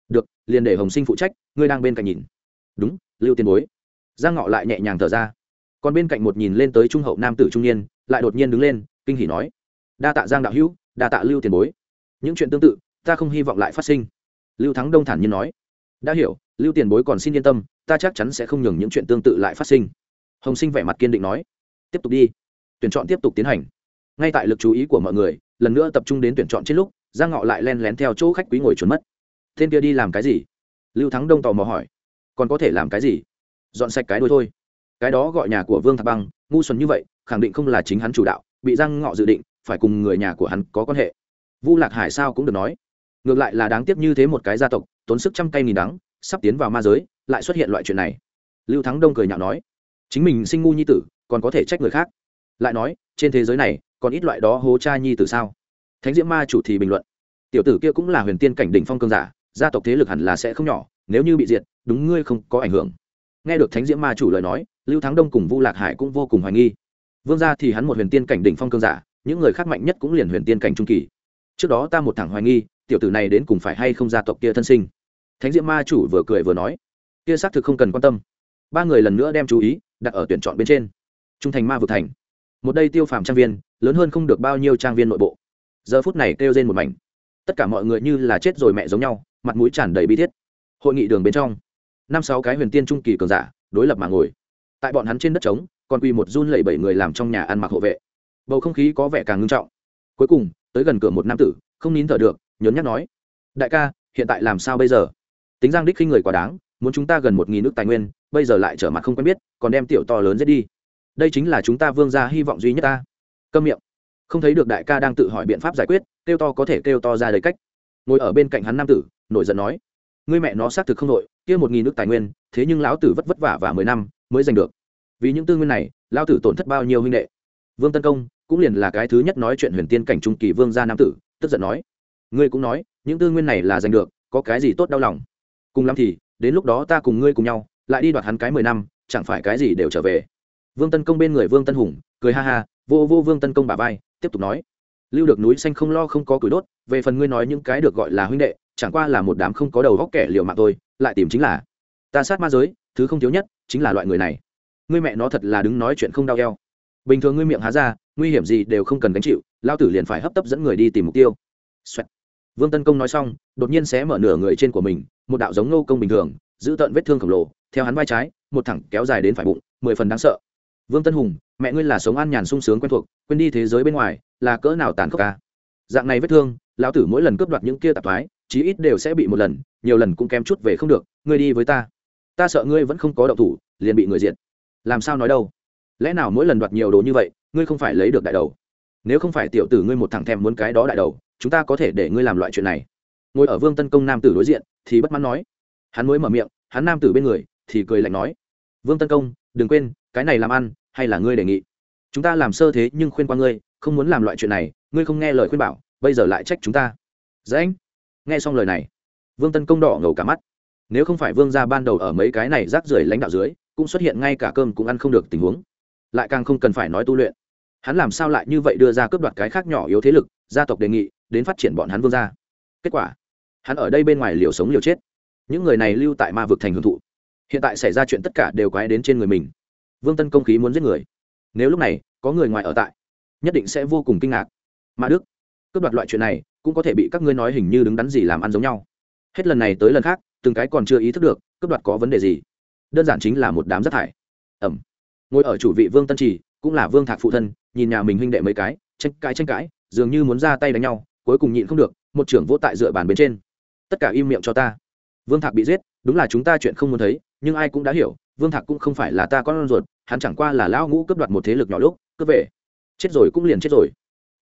Được, liền để hồng sinh phụ trách, ngươi đang bên cạnh nhìn. Đúng, lưu tiền bối. Giang ngọ lại nhẹ nhàng thở ra. Còn bên cạnh một nhìn lên tới trung hậu nam tử trung niên, lại đột nhiên đứng lên, kinh hỉ nói. Đa tạ giang đạo hữu đa tạ lưu tiền bối. Những chuyện tương tự, ta không hy vọng lại phát sinh. Lưu thắng đông thản nhiên nói. Đã hiểu, lưu tiền bối còn xin yên tâm, ta chắc chắn sẽ không nhường những chuyện tương tự lại phát sinh. Hồng sinh vẻ mặt kiên định nói. Tiếp tục đi. Tuyển chọn tiếp tục tiến hành. Ngay tại lực chú ý của mọi người, lần nữa tập trung đến tuyển chọn trên lúc, giang ngọ lại len lén theo chỗ khách quý ngồi trốn mất. Tên kia đi làm cái gì? Lưu thắng đông tò mò hỏi. Còn có thể làm cái gì? Dọn sạch cái đôi thôi. Cái đó gọi nhà của vương thạc băng, ngu xuẩn như vậy, khẳng định không là chính hắn chủ đạo, bị giang ngọ dự định phải cùng người nhà của hắn có quan hệ. Vu lạc hải sao cũng được nói. Ngược lại là đáng tiếc như thế một cái gia tộc, tốn sức trăm cây nghìn đắng, sắp tiến vào ma giới, lại xuất hiện loại chuyện này. Lưu thắng đông cười nhạo nói, chính mình sinh ngu nhi tử, còn có thể trách người khác. Lại nói, trên thế giới này, còn ít loại đó hố cha nhi tử sao? Thánh diễm ma chủ thì bình luận, tiểu tử kia cũng là huyền tiên cảnh đỉnh phong cương giả, gia tộc thế lực hẳn là sẽ không nhỏ, nếu như bị diệt, đúng ngươi không có ảnh hưởng. Nghe được thánh diễm ma chủ lời nói, lưu thắng đông cùng vu lạc hải cũng vô cùng hoài nghi. Vương gia thì hắn một huyền tiên cảnh đỉnh phong cương giả những người khác mạnh nhất cũng liền huyền tiên cảnh trung kỳ. Trước đó ta một thẳng hoài nghi, tiểu tử này đến cùng phải hay không gia tộc kia thân sinh. Thánh diễm ma chủ vừa cười vừa nói, kia xác thực không cần quan tâm. Ba người lần nữa đem chú ý đặt ở tuyển chọn bên trên. Trung thành ma vực thành. Một đây tiêu phàm trang viên, lớn hơn không được bao nhiêu trang viên nội bộ. Giờ phút này kêu trên một mảnh. Tất cả mọi người như là chết rồi mẹ giống nhau, mặt mũi tràn đầy bi thiết. Hội nghị đường bên trong, năm sáu cái huyền tiên trung kỳ cường giả đối lập mà ngồi. Tại bọn hắn trên đất trống, còn quy một run lẩy bảy người làm trong nhà ăn mặc hộ vệ bầu không khí có vẻ càng ngưng trọng. Cuối cùng, tới gần cửa một nam tử, không nín thở được nhốn nhắc nói, đại ca, hiện tại làm sao bây giờ? Tính giang đích khi người quá đáng, muốn chúng ta gần một nghìn nước tài nguyên, bây giờ lại trở mặt không quen biết, còn đem tiểu to lớn giết đi. Đây chính là chúng ta vương ra hy vọng duy nhất ta. Câm miệng. Không thấy được đại ca đang tự hỏi biện pháp giải quyết, kêu to có thể kêu to ra đầy cách. Ngồi ở bên cạnh hắn nam tử, nổi giận nói, ngươi mẹ nó xác thực không đội kia một nghìn nước tài nguyên, thế nhưng lão tử vất vất vả và mười năm, mới giành được. Vì những tư nguyên này, lão tử tổn thất bao nhiêu huynh đệ? Vương tân công cũng liền là cái thứ nhất nói chuyện huyền tiên cảnh trung kỳ vương gia nam tử, tức giận nói, ngươi cũng nói, những tư nguyên này là giành được, có cái gì tốt đau lòng? Cùng lắm thì, đến lúc đó ta cùng ngươi cùng nhau, lại đi đoạt hắn cái mười năm, chẳng phải cái gì đều trở về. Vương tân công bên người vương tân hùng cười ha ha, vô vô vương tân công bà vai, tiếp tục nói, lưu được núi xanh không lo không có củi đốt, về phần ngươi nói những cái được gọi là huynh đệ, chẳng qua là một đám không có đầu góc kẻ liều mạng tôi lại tìm chính là, ta sát ma giới, thứ không thiếu nhất chính là loại người này. Ngươi mẹ nó thật là đứng nói chuyện không đau eo bình thường ngươi miệng há ra, nguy hiểm gì đều không cần gánh chịu lao tử liền phải hấp tấp dẫn người đi tìm mục tiêu、Xoẹt. Vương tân công nói xong, đột nhiên xé mở nửa người trên của mình, một đạo giống nô công bình thường, giữ tợn vết thương khổng lồ, theo hắn vai trái, một thẳng kéo dài đến phải bụng, mười phần đáng sợ. Vương tân hùng, mẹ ngươi là sống an nhàn sung sướng quen thuộc, quên đi thế giới bên ngoài, là cỡ nào tàn khốc ca dạng này vết thương, lão tử mỗi lần cướp đoạt những kia tạp thoái, chí ít đều sẽ bị một lần, nhiều lần cũng kém chút về không được, ngươi đi với ta. Ta sợ ngươi vẫn không có động thủ, liền bị người diệt. Làm sao nói đâu? Lẽ nào mỗi lần đoạt nhiều đồ như vậy, ngươi không phải lấy được đại đầu? Nếu không phải tiểu tử ngươi một thằng thèm muốn cái đó đại đầu, chúng ta có thể để ngươi làm loại chuyện này. Ngồi ở vương tân công nam tử đối diện, thì bất mãn nói. Hắn mới mở miệng, hắn nam tử bên người, thì cười lạnh nói. Vương tân công, đừng quên, cái này làm ăn, hay là ngươi đề nghị? Chúng ta làm sơ thế nhưng khuyên qua ngươi, không muốn làm loại chuyện này, ngươi không nghe lời khuyên bảo, bây giờ lại trách chúng ta. Dễ anh. Nghe xong lời này, vương tân công đỏ ngầu cả mắt. Nếu không phải vương gia ban đầu ở mấy cái này rác rưởi lãnh đạo dưới, cũng xuất hiện ngay cả cơm cũng ăn không được tình huống lại càng không cần phải nói tu luyện. Hắn làm sao lại như vậy đưa ra cướp đoạt cái khác nhỏ yếu thế lực, gia tộc đề nghị, đến phát triển bọn hắn vương gia? Kết quả, hắn ở đây bên ngoài liều sống liều chết. Những người này lưu tại ma vực thành hưởng thụ. Hiện tại xảy ra chuyện tất cả đều quái đến trên người mình. Vương tân công khí muốn giết người. Nếu lúc này, có người ngoài ở tại, nhất định sẽ vô cùng kinh ngạc. Mà đức, cướp đoạt loại chuyện này, cũng có thể bị các ngươi nói hình như đứng đắn gì làm ăn giống nhau. Hết lần này tới lần khác, từng cái còn chưa ý thức được, cướp đoạt có vấn đề gì. Đơn giản chính là một đám rác thải. Ẩm ngồi ở chủ vị vương tân trì, cũng là vương thạc phụ thân, nhìn nhà mình huynh đệ mấy cái, tranh cãi tranh cãi, dường như muốn ra tay đánh nhau, cuối cùng nhịn không được, một trưởng vỗ tại dựa bàn bên trên. Tất cả im miệng cho ta. Vương thạc bị giết, đúng là chúng ta chuyện không muốn thấy, nhưng ai cũng đã hiểu, vương thạc cũng không phải là ta con ruột, hắn chẳng qua là lão ngũ cướp đoạt một thế lực nhỏ lúc, cướp về. Chết rồi cũng liền chết rồi.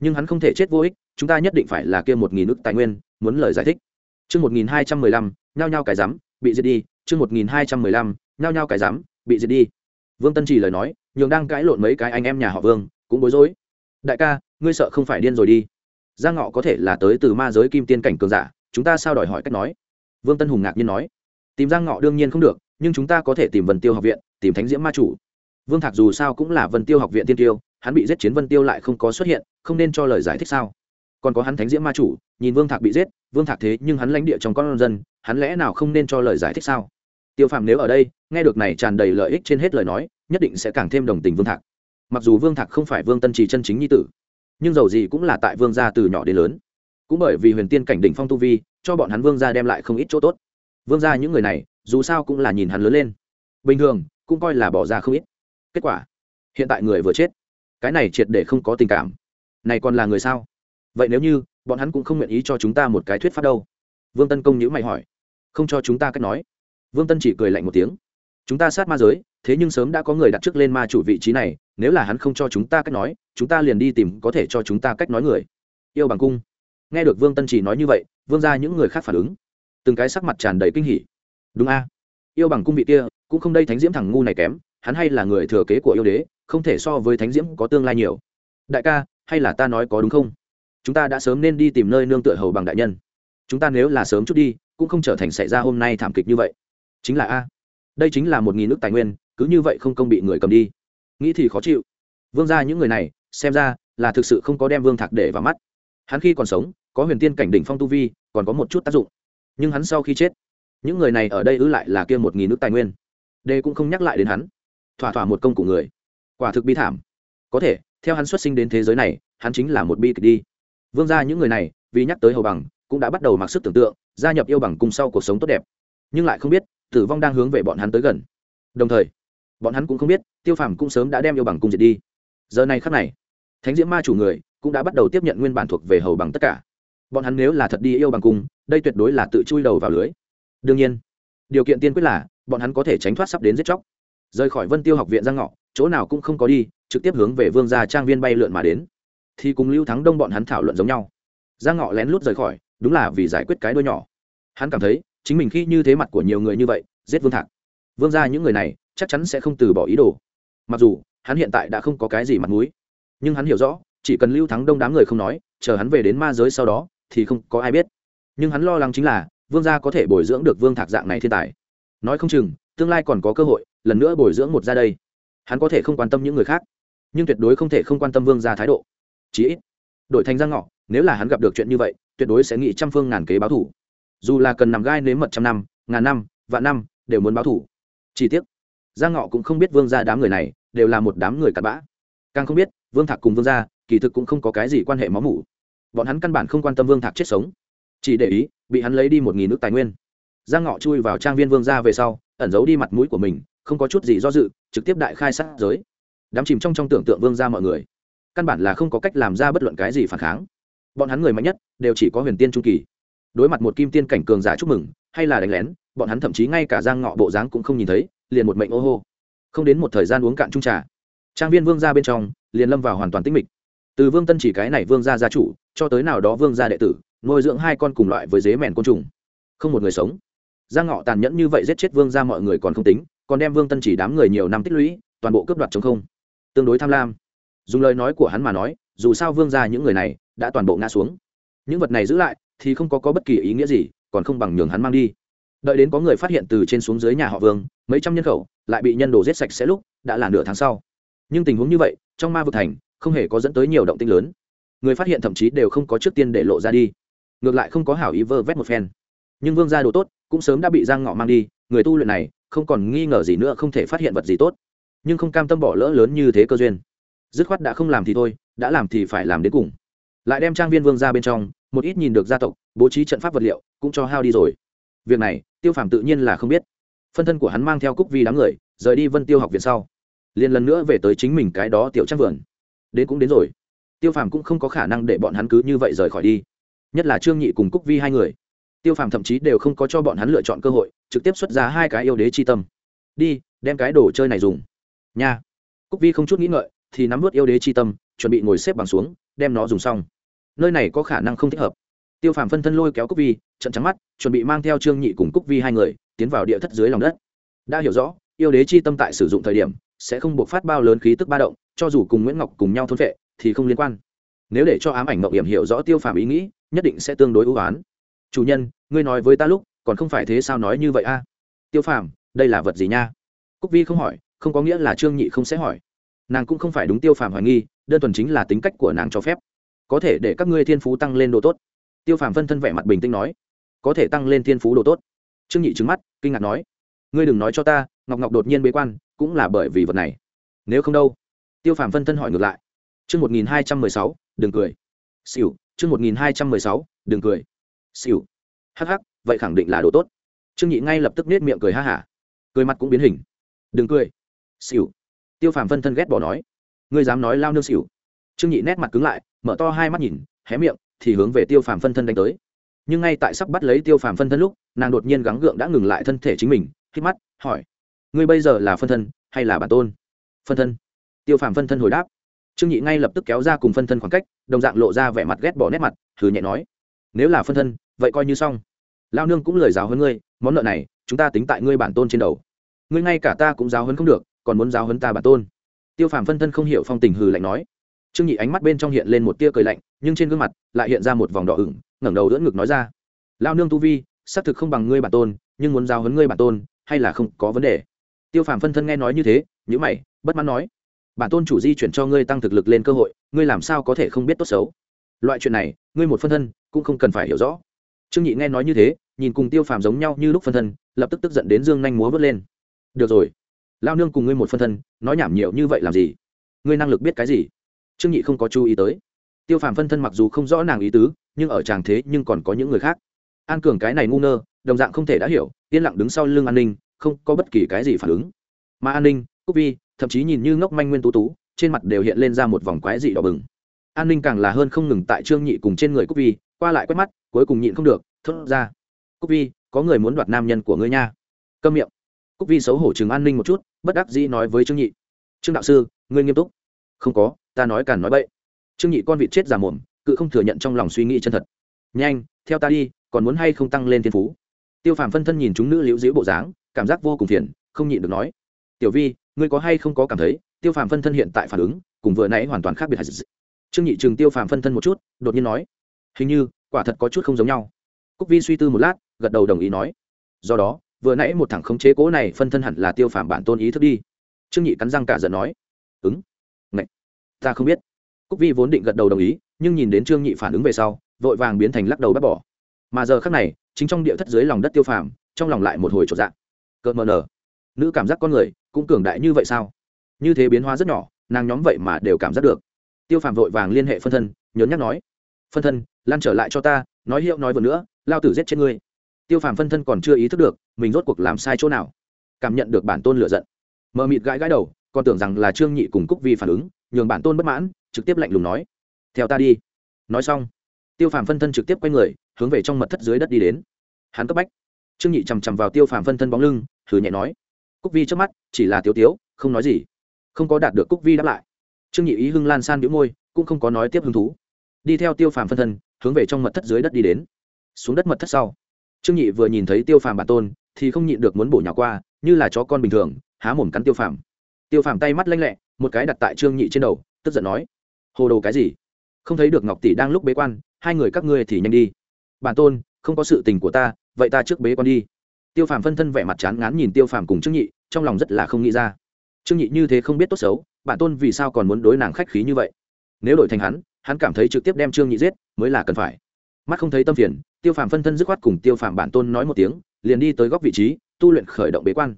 Nhưng hắn không thể chết vô ích, chúng ta nhất định phải là kia một nghìn nước tài nguyên, muốn lời giải thích. Chương một nghìn hai trăm mười lăm, nhao nhao cái rắm bị giết đi. Chương một nghìn hai trăm mười lăm, nhao nhao cái dám bị diệt đi vương tân chỉ lời nói, nhường đang cãi lộn mấy cái anh em nhà họ vương, cũng bối rối. Đại ca, ngươi sợ không phải điên rồi đi. Giang ngọ có thể là tới từ ma giới kim tiên cảnh cường giả, chúng ta sao đòi hỏi cách nói? Vương tân hùng ngạc nhiên nói. Tìm giang ngọ đương nhiên không được, nhưng chúng ta có thể tìm vân tiêu học viện, tìm thánh diễm ma chủ. Vương thạc dù sao cũng là vân tiêu học viện tiên tiêu, hắn bị giết chiến vân tiêu lại không có xuất hiện, không nên cho lời giải thích sao? Còn có hắn thánh diễm ma chủ, nhìn vương thạc bị giết, vương thạc thế nhưng hắn lãnh địa trong con dân, hắn lẽ nào không nên cho lời giải thích sao? Tiêu Phàm nếu ở đây, nghe được này tràn đầy lợi ích trên hết lời nói, nhất định sẽ càng thêm đồng tình vương thạc. Mặc dù vương thạc không phải vương tân trì chân chính nhi tử, nhưng dầu gì cũng là tại vương gia từ nhỏ đến lớn. Cũng bởi vì huyền tiên cảnh đỉnh phong tu vi, cho bọn hắn vương gia đem lại không ít chỗ tốt. Vương gia những người này, dù sao cũng là nhìn hắn lớn lên. Bình thường, cũng coi là bỏ ra không ít. Kết quả, hiện tại người vừa chết. Cái này triệt để không có tình cảm. Này còn là người sao? Vậy nếu như, bọn hắn cũng không nguyện ý cho chúng ta một cái thuyết pháp đâu. Vương tân công nhữ mày hỏi. Không cho chúng ta cách nói vương tân chỉ cười lạnh một tiếng. Chúng ta sát ma giới, thế nhưng sớm đã có người đặt trước lên ma chủ vị trí này, nếu là hắn không cho chúng ta cách nói, chúng ta liền đi tìm có thể cho chúng ta cách nói người. Yêu bằng cung. Nghe được vương tân chỉ nói như vậy, vương ra những người khác phản ứng. Từng cái sắc mặt tràn đầy kinh hỉ. Đúng a. Yêu bằng cung vị kia, cũng không đây thánh diễm thằng ngu này kém, hắn hay là người thừa kế của yêu đế, không thể so với thánh diễm có tương lai nhiều. Đại ca, hay là ta nói có đúng không? Chúng ta đã sớm nên đi tìm nơi nương tựa hầu bằng đại nhân. Chúng ta nếu là sớm chút đi, cũng không trở thành xảy ra hôm nay thảm kịch như vậy chính là a. Đây chính là một nghìn nước tài nguyên, cứ như vậy không công bị người cầm đi. Nghĩ thì khó chịu. Vương ra những người này, xem ra là thực sự không có đem vương thạc để vào mắt. Hắn khi còn sống, có huyền tiên cảnh đỉnh phong tu vi, còn có một chút tác dụng. Nhưng hắn sau khi chết, những người này ở đây ứ lại là kia một nghìn nước tài nguyên. Đây cũng không nhắc lại đến hắn. Thỏa thỏa một công của người. Quả thực bi thảm. Có thể, theo hắn xuất sinh đến thế giới này, hắn chính là một bi kịch đi. Vương gia những người này, vì nhắc tới hầu bằng, cũng đã bắt đầu mặc sức tưởng tượng, gia nhập yêu bằng cùng sau cuộc sống tốt đẹp. Nhưng lại không biết tử vong đang hướng về bọn hắn tới gần. Đồng thời, bọn hắn cũng không biết, tiêu phàm cũng sớm đã đem yêu bằng cung diệt đi. Giờ này khắc này, thánh diễm ma chủ người cũng đã bắt đầu tiếp nhận nguyên bản thuộc về hầu bằng tất cả. Bọn hắn nếu là thật đi yêu bằng cung, đây tuyệt đối là tự chui đầu vào lưới. Đương nhiên, điều kiện tiên quyết là bọn hắn có thể tránh thoát sắp đến giết chóc. Rời khỏi vân tiêu học viện giang ngọ, chỗ nào cũng không có đi, trực tiếp hướng về vương gia trang viên bay lượn mà đến. Thì cùng lưu thắng đông bọn hắn thảo luận giống nhau. Giang ngọ lén lút rời khỏi, đúng là vì giải quyết cái đôi nhỏ. Hắn cảm thấy chính mình khi như thế mặt của nhiều người như vậy, giết vương thạc. Vương gia những người này chắc chắn sẽ không từ bỏ ý đồ. Mặc dù, hắn hiện tại đã không có cái gì mặt mũi. Nhưng hắn hiểu rõ, chỉ cần lưu thắng đông đám người không nói, chờ hắn về đến ma giới sau đó, thì không có ai biết. Nhưng hắn lo lắng chính là, vương gia có thể bồi dưỡng được vương thạc dạng này thiên tài. Nói không chừng, tương lai còn có cơ hội, lần nữa bồi dưỡng một ra đây. Hắn có thể không quan tâm những người khác, nhưng tuyệt đối không thể không quan tâm vương gia thái độ. Chí ít đội thành giang ngọ, nếu là hắn gặp được chuyện như vậy, tuyệt đối sẽ nghĩ trăm phương ngàn kế báo thủ dù là cần nằm gai nếm mật trăm năm, ngàn năm, vạn năm, đều muốn báo thủ. Chi tiết giang ngọ cũng không biết vương gia đám người này đều là một đám người cặn bã. Càng không biết, vương thạc cùng vương gia kỳ thực cũng không có cái gì quan hệ máu mủ. Bọn hắn căn bản không quan tâm vương thạc chết sống. Chỉ để ý, bị hắn lấy đi một nghìn nước tài nguyên. Giang ngọ chui vào trang viên vương gia về sau, ẩn giấu đi mặt mũi của mình, không có chút gì do dự, trực tiếp đại khai sát giới. Đám chìm trong trong tưởng tượng vương gia mọi người, căn bản là không có cách làm ra bất luận cái gì phản kháng. Bọn hắn người mạnh nhất, đều chỉ có huyền tiên trung kỳ đối mặt một kim tiên cảnh cường giả chúc mừng, hay là đánh lén, bọn hắn thậm chí ngay cả giang ngọ bộ dáng cũng không nhìn thấy, liền một mệnh ô hô. Không đến một thời gian uống cạn trung trà, trang viên vương gia bên trong liền lâm vào hoàn toàn tĩnh mịch. Từ vương tân chỉ cái này vương gia gia chủ, cho tới nào đó vương gia đệ tử, nuôi dưỡng hai con cùng loại với dế mèn côn trùng. Không một người sống. Giang ngọ tàn nhẫn như vậy giết chết vương gia mọi người còn không tính, còn đem vương tân chỉ đám người nhiều năm tích lũy, toàn bộ cướp đoạt chống không. Tương đối tham lam. Dùng lời nói của hắn mà nói, dù sao vương gia những người này đã toàn bộ ngã xuống. Những vật này giữ lại thì không có, có bất kỳ ý nghĩa gì còn không bằng nhường hắn mang đi. Đợi đến có người phát hiện từ trên xuống dưới nhà họ vương mấy trăm nhân khẩu lại bị nhân đồ giết sạch sẽ lúc đã là nửa tháng sau. Nhưng tình huống như vậy trong ma vực thành không hề có dẫn tới nhiều động tinh lớn. Người phát hiện thậm chí đều không có trước tiên để lộ ra đi. Ngược lại không có hảo ý vơ vét một phen. Nhưng vương gia đồ tốt cũng sớm đã bị giang ngọ mang đi người tu luyện này không còn nghi ngờ gì nữa không thể phát hiện vật gì tốt. Nhưng không cam tâm bỏ lỡ lớn như thế cơ duyên. Dứt khoát đã không làm thì thôi đã làm thì phải làm đến cùng lại đem trang viên vương ra bên trong, một ít nhìn được gia tộc, bố trí trận pháp vật liệu, cũng cho hao đi rồi. Việc này, tiêu phàm tự nhiên là không biết. Phân thân của hắn mang theo cúc vi đám người, rời đi vân tiêu học viện sau. Liền lần nữa về tới chính mình cái đó tiểu trang vườn. Đến cũng đến rồi. Tiêu phàm cũng không có khả năng để bọn hắn cứ như vậy rời khỏi đi. Nhất là trương nhị cùng cúc vi hai người. Tiêu phàm thậm chí đều không có cho bọn hắn lựa chọn cơ hội, trực tiếp xuất ra hai cái yêu đế chi tâm. Đi, đem cái đồ chơi này dùng. Nha. Cúc vi không chút nghĩ ngợi, thì nắm vớt yêu đế chi tâm, chuẩn bị ngồi xếp bằng xuống, đem nó dùng xong nơi này có khả năng không thích hợp. Tiêu phàm phân thân lôi kéo cúc vi, trận trắng mắt, chuẩn bị mang theo trương nhị cùng cúc vi hai người, tiến vào địa thất dưới lòng đất. Đã hiểu rõ, yêu đế chi tâm tại sử dụng thời điểm, sẽ không buộc phát bao lớn khí tức ba động, cho dù cùng nguyễn ngọc cùng nhau thôn vệ thì không liên quan. Nếu để cho ám ảnh mộng hiểm hiểu rõ tiêu phàm ý nghĩ, nhất định sẽ tương đối ưu oán. Chủ nhân, ngươi nói với ta lúc, còn không phải thế sao nói như vậy a? Tiêu phàm, đây là vật gì nha? Cúc vi không hỏi, không có nghĩa là trương nhị không sẽ hỏi. Nàng cũng không phải đúng tiêu phàm hoài nghi, đơn thuần chính là tính cách của nàng cho phép có thể để các ngươi thiên phú tăng lên đồ tốt. Tiêu phàm phân thân vẻ mặt bình tĩnh nói, có thể tăng lên thiên phú đồ tốt. Trương nhị trứng mắt, kinh ngạc nói, ngươi đừng nói cho ta, ngọc ngọc đột nhiên bế quan, cũng là bởi vì vật này. Nếu không đâu? Tiêu phàm phân thân hỏi ngược lại. Chương một nghìn hai trăm mười sáu, đừng cười. Xỉu, chương một nghìn hai trăm mười sáu, đừng cười. Xỉu. Hắc hắc, vậy khẳng định là đồ tốt. Trương nhị ngay lập tức nết miệng cười ha hả. Cười mặt cũng biến hình. Đừng cười. Xỉu. Tiêu phàm phân thân ghét bỏ nói, ngươi dám nói lao nương xỉu trương nhị nét mặt cứng lại, mở to hai mắt nhìn, hé miệng, thì hướng về tiêu phàm phân thân đánh tới. Nhưng ngay tại sắp bắt lấy tiêu phàm phân thân lúc, nàng đột nhiên gắng gượng đã ngừng lại thân thể chính mình hít mắt, hỏi, ngươi bây giờ là phân thân hay là bản tôn? Phân thân. Tiêu phàm phân thân hồi đáp. Trương nhị ngay lập tức kéo ra cùng phân thân khoảng cách, đồng dạng lộ ra vẻ mặt ghét bỏ nét mặt thử nhẹ nói, nếu là phân thân, vậy coi như xong. Lao nương cũng lời giáo hơn ngươi, món nợ này, chúng ta tính tại ngươi bản tôn trên đầu. Ngươi ngay cả ta cũng giáo hơn không được, còn muốn giáo hơn ta bản tôn. Tiêu phàm phân thân không hiểu phong tình hừ lạnh nói trương nhị ánh mắt bên trong hiện lên một tia cười lạnh, nhưng trên gương mặt lại hiện ra một vòng đỏ ửng, ngẩng đầu đỡ ngực nói ra lao nương tu vi, xác thực không bằng ngươi bản tôn, nhưng muốn giao hấn ngươi bản tôn, hay là không có vấn đề. Tiêu phàm phân thân nghe nói như thế nhữ mày, bất mãn nói, bản tôn chủ di chuyển cho ngươi tăng thực lực lên cơ hội, ngươi làm sao có thể không biết tốt xấu? Loại chuyện này, ngươi một phân thân cũng không cần phải hiểu rõ. Trương nhị nghe nói như thế, nhìn cùng tiêu phàm giống nhau như lúc phân thân, lập tức tức giận đến dương nhanh múa vớt lên. Được rồi lao nương cùng ngươi một phân thân, nói nhảm nhiều như vậy làm gì? Ngươi năng lực biết cái gì? Trương nhị không có chú ý tới. Tiêu phàm phân thân mặc dù không rõ nàng ý tứ, nhưng ở tràng thế nhưng còn có những người khác. An cường cái này ngu ngơ, đồng dạng không thể đã hiểu, yên lặng đứng sau lưng an ninh, không có bất kỳ cái gì phản ứng. Mà an ninh, cúc vi, thậm chí nhìn như ngốc manh nguyên tú tú, trên mặt đều hiện lên ra một vòng quái dị đỏ bừng. An ninh càng là hơn không ngừng tại trương nhị cùng trên người cúc vi, qua lại quét mắt, cuối cùng nhịn không được, thốt ra. Cúc vi, có người muốn đoạt nam nhân của ngươi nha. Câm miệng. Cúc vi xấu hổ chừng an ninh một chút, bất đắc dĩ nói với trương nhị. Trương đạo sư, ngươi nghiêm túc không có, ta nói càn nói bậy. Trương nhị con vịt chết già mồm, cự không thừa nhận trong lòng suy nghĩ chân thật. Nhanh, theo ta đi, còn muốn hay không tăng lên thiên phú? Tiêu phàm phân thân nhìn chúng nữ liễu diễu bộ dáng, cảm giác vô cùng phiền, không nhịn được nói. Tiểu vi, ngươi có hay không có cảm thấy, tiêu phàm phân thân hiện tại phản ứng, cùng vừa nãy hoàn toàn khác biệt trương nhị chừng tiêu phàm phân thân một chút, đột nhiên nói. Hình như, quả thật có chút không giống nhau. Cúc vi suy tư một lát, gật đầu đồng ý nói. Do đó, vừa nãy một thằng khống chế cố này phân thân hẳn là tiêu phàm bản tôn ý thức đi. Trương nhị cắn răng cả giận nói. Ứng ta không biết. Cúc vi vốn định gật đầu đồng ý, nhưng nhìn đến trương nhị phản ứng về sau, vội vàng biến thành lắc đầu bác bỏ. Mà giờ khác này, chính trong địa thất dưới lòng đất tiêu phàm, trong lòng lại một hồi trộn dạng. Cợt mờ nở. Nữ cảm giác con người, cũng cường đại như vậy sao? Như thế biến hóa rất nhỏ, nàng nhóm vậy mà đều cảm giác được. Tiêu phàm vội vàng liên hệ phân thân nhớn nhắc nói. Phân thân, lan trở lại cho ta, nói hiệu nói vừa nữa, lao tử giết chết ngươi. Tiêu phàm phân thân còn chưa ý thức được, mình rốt cuộc làm sai chỗ nào. Cảm nhận được bản tôn lựa giận. Mờ mịt gãi gãi đầu, còn tưởng rằng là trương nhị cùng cúc vi phản ứng nhường bản tôn bất mãn, trực tiếp lạnh lùng nói, theo ta đi. Nói xong, tiêu phàm phân thân trực tiếp quay người, hướng về trong mật thất dưới đất đi đến. Hắn cấp bách. Trương nhị chằm chằm vào tiêu phàm phân thân bóng lưng thử nhẹ nói, cúc vi trước mắt chỉ là tiếu tiếu, không nói gì, không có đạt được cúc vi đáp lại. Trương nhị ý hưng lan san biểu môi, cũng không có nói tiếp hứng thú. Đi theo tiêu phàm phân thân, hướng về trong mật thất dưới đất đi đến. Xuống đất mật thất sau, trương nhị vừa nhìn thấy tiêu phàm bản tôn, thì không nhịn được muốn bổ nhỏ qua, như là chó con bình thường, há mồm cắn tiêu phàm tiêu phàm tay mắt lanh lẹ, một cái đặt tại trương nhị trên đầu, tức giận nói, hồ đồ cái gì? Không thấy được ngọc tỷ đang lúc bế quan, hai người các ngươi thì nhanh đi. Bản tôn, không có sự tình của ta, vậy ta trước bế quan đi. Tiêu phàm phân thân vẻ mặt chán ngán nhìn tiêu phàm cùng trương nhị, trong lòng rất là không nghĩ ra. Trương nhị như thế không biết tốt xấu, bản tôn vì sao còn muốn đối nàng khách khí như vậy? Nếu đổi thành hắn hắn cảm thấy trực tiếp đem trương nhị giết mới là cần phải. Mắt không thấy tâm phiền, tiêu phàm phân thân dứt khoát cùng tiêu phàm bản tôn nói một tiếng, liền đi tới góc vị trí, tu luyện khởi động bế quan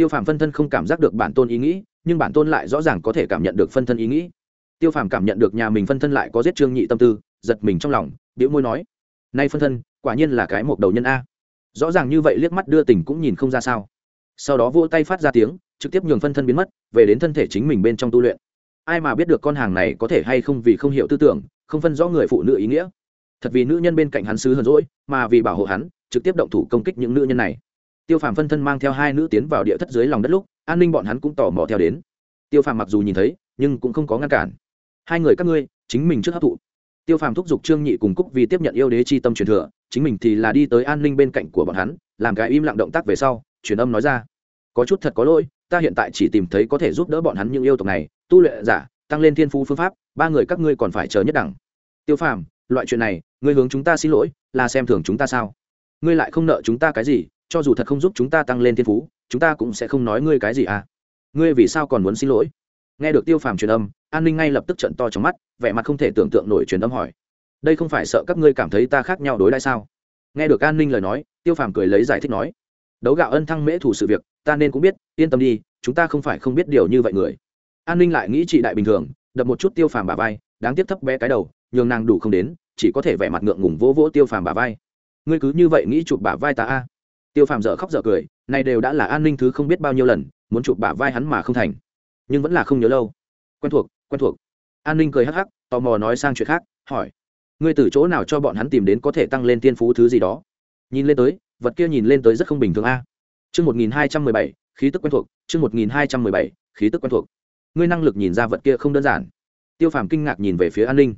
tiêu phàm phân thân không cảm giác được bản tôn ý nghĩ, nhưng bản tôn lại rõ ràng có thể cảm nhận được phân thân ý nghĩ. Tiêu phàm cảm nhận được nhà mình phân thân lại có giết trương nhị tâm tư, giật mình trong lòng, bĩu môi nói, nay phân thân, quả nhiên là cái một đầu nhân a. Rõ ràng như vậy liếc mắt đưa tình cũng nhìn không ra sao. Sau đó vỗ tay phát ra tiếng, trực tiếp nhường phân thân biến mất, về đến thân thể chính mình bên trong tu luyện. Ai mà biết được con hàng này có thể hay không vì không hiểu tư tưởng, không phân rõ người phụ nữ ý nghĩa. Thật vì nữ nhân bên cạnh hắn sứ hờn rỗi mà vì bảo hộ hắn, trực tiếp động thủ công kích những nữ nhân này tiêu phàm phân thân mang theo hai nữ tiến vào địa thất dưới lòng đất lúc, an ninh bọn hắn cũng tò mò theo đến. Tiêu phàm mặc dù nhìn thấy, nhưng cũng không có ngăn cản. Hai người các ngươi, chính mình trước hấp thụ. Tiêu phàm thúc giục trương nhị cùng cúc vì tiếp nhận yêu đế chi tâm truyền thừa, chính mình thì là đi tới an ninh bên cạnh của bọn hắn, làm cái im lặng động tác về sau, truyền âm nói ra. Có chút thật có lỗi, ta hiện tại chỉ tìm thấy có thể giúp đỡ bọn hắn những yêu tộc này, tu luyện giả, tăng lên thiên phú phương pháp, ba người các ngươi còn phải chờ nhất đẳng. Tiêu phàm, loại chuyện này, ngươi hướng chúng ta xin lỗi, là xem thường chúng ta sao? Ngươi lại không nợ chúng ta cái gì cho dù thật không giúp chúng ta tăng lên thiên phú, chúng ta cũng sẽ không nói ngươi cái gì à. Ngươi vì sao còn muốn xin lỗi? Nghe được tiêu phàm truyền âm, an ninh ngay lập tức trận to trong mắt, vẻ mặt không thể tưởng tượng nổi truyền âm hỏi. Đây không phải sợ các ngươi cảm thấy ta khác nhau đối đãi sao? Nghe được an ninh lời nói, tiêu phàm cười lấy giải thích nói. Đấu gạo ân thăng mễ thủ sự việc, ta nên cũng biết, yên tâm đi, chúng ta không phải không biết điều như vậy người. An ninh lại nghĩ chị đại bình thường, đập một chút tiêu phàm bà vai, đáng tiếc thấp bé cái đầu, nhường nàng đủ không đến, chỉ có thể vẻ mặt ngượng ngùng vỗ vỗ tiêu phàm bà vai. Ngươi cứ như vậy nghĩ chụp bà vai ta a tiêu phàm dở khóc dở cười này đều đã là an ninh thứ không biết bao nhiêu lần, muốn chụp bả vai hắn mà không thành. Nhưng vẫn là không nhớ lâu. Quen thuộc quen thuộc. An ninh cười hắc hắc, tò mò nói sang chuyện khác, hỏi. Ngươi từ chỗ nào cho bọn hắn tìm đến có thể tăng lên tiên phú thứ gì đó? Nhìn lên tới, vật kia nhìn lên tới rất không bình thường a. Chương một nghìn hai trăm mười bảy, khí tức quen thuộc, chương một nghìn hai trăm mười bảy, khí tức quen thuộc. Ngươi năng lực nhìn ra vật kia không đơn giản. Tiêu phàm kinh ngạc nhìn về phía an ninh.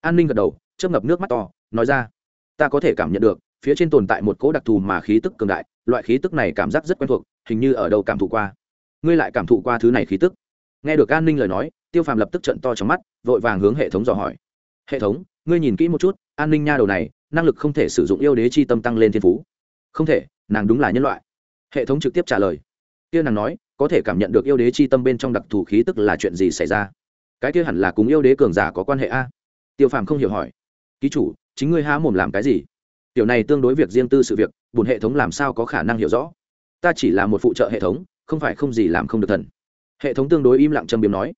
An ninh gật đầu, chớp ngập nước mắt to, nói ra. Ta có thể cảm nhận được phía trên tồn tại một cỗ đặc thù mà khí tức cường đại, loại khí tức này cảm giác rất quen thuộc, hình như ở đâu cảm thụ qua. Ngươi lại cảm thụ qua thứ này khí tức? Nghe được an ninh lời nói, tiêu phàm lập tức trận to trong mắt, vội vàng hướng hệ thống dò hỏi. Hệ thống, ngươi nhìn kỹ một chút, an ninh nha đầu này, năng lực không thể sử dụng yêu đế chi tâm tăng lên thiên phú. Không thể, nàng đúng là nhân loại. Hệ thống trực tiếp trả lời. Kia nàng nói, có thể cảm nhận được yêu đế chi tâm bên trong đặc thù khí tức là chuyện gì xảy ra? Cái kia hẳn là cùng yêu đế cường giả có quan hệ a? Tiêu phàm không hiểu hỏi. Ký chủ, chính ngươi há mồm làm cái gì? Tiểu này tương đối việc riêng tư sự việc bùn hệ thống làm sao có khả năng hiểu rõ? Ta chỉ là một phụ trợ hệ thống, không phải không gì làm không được thần. Hệ thống tương đối im lặng châm biếm nói,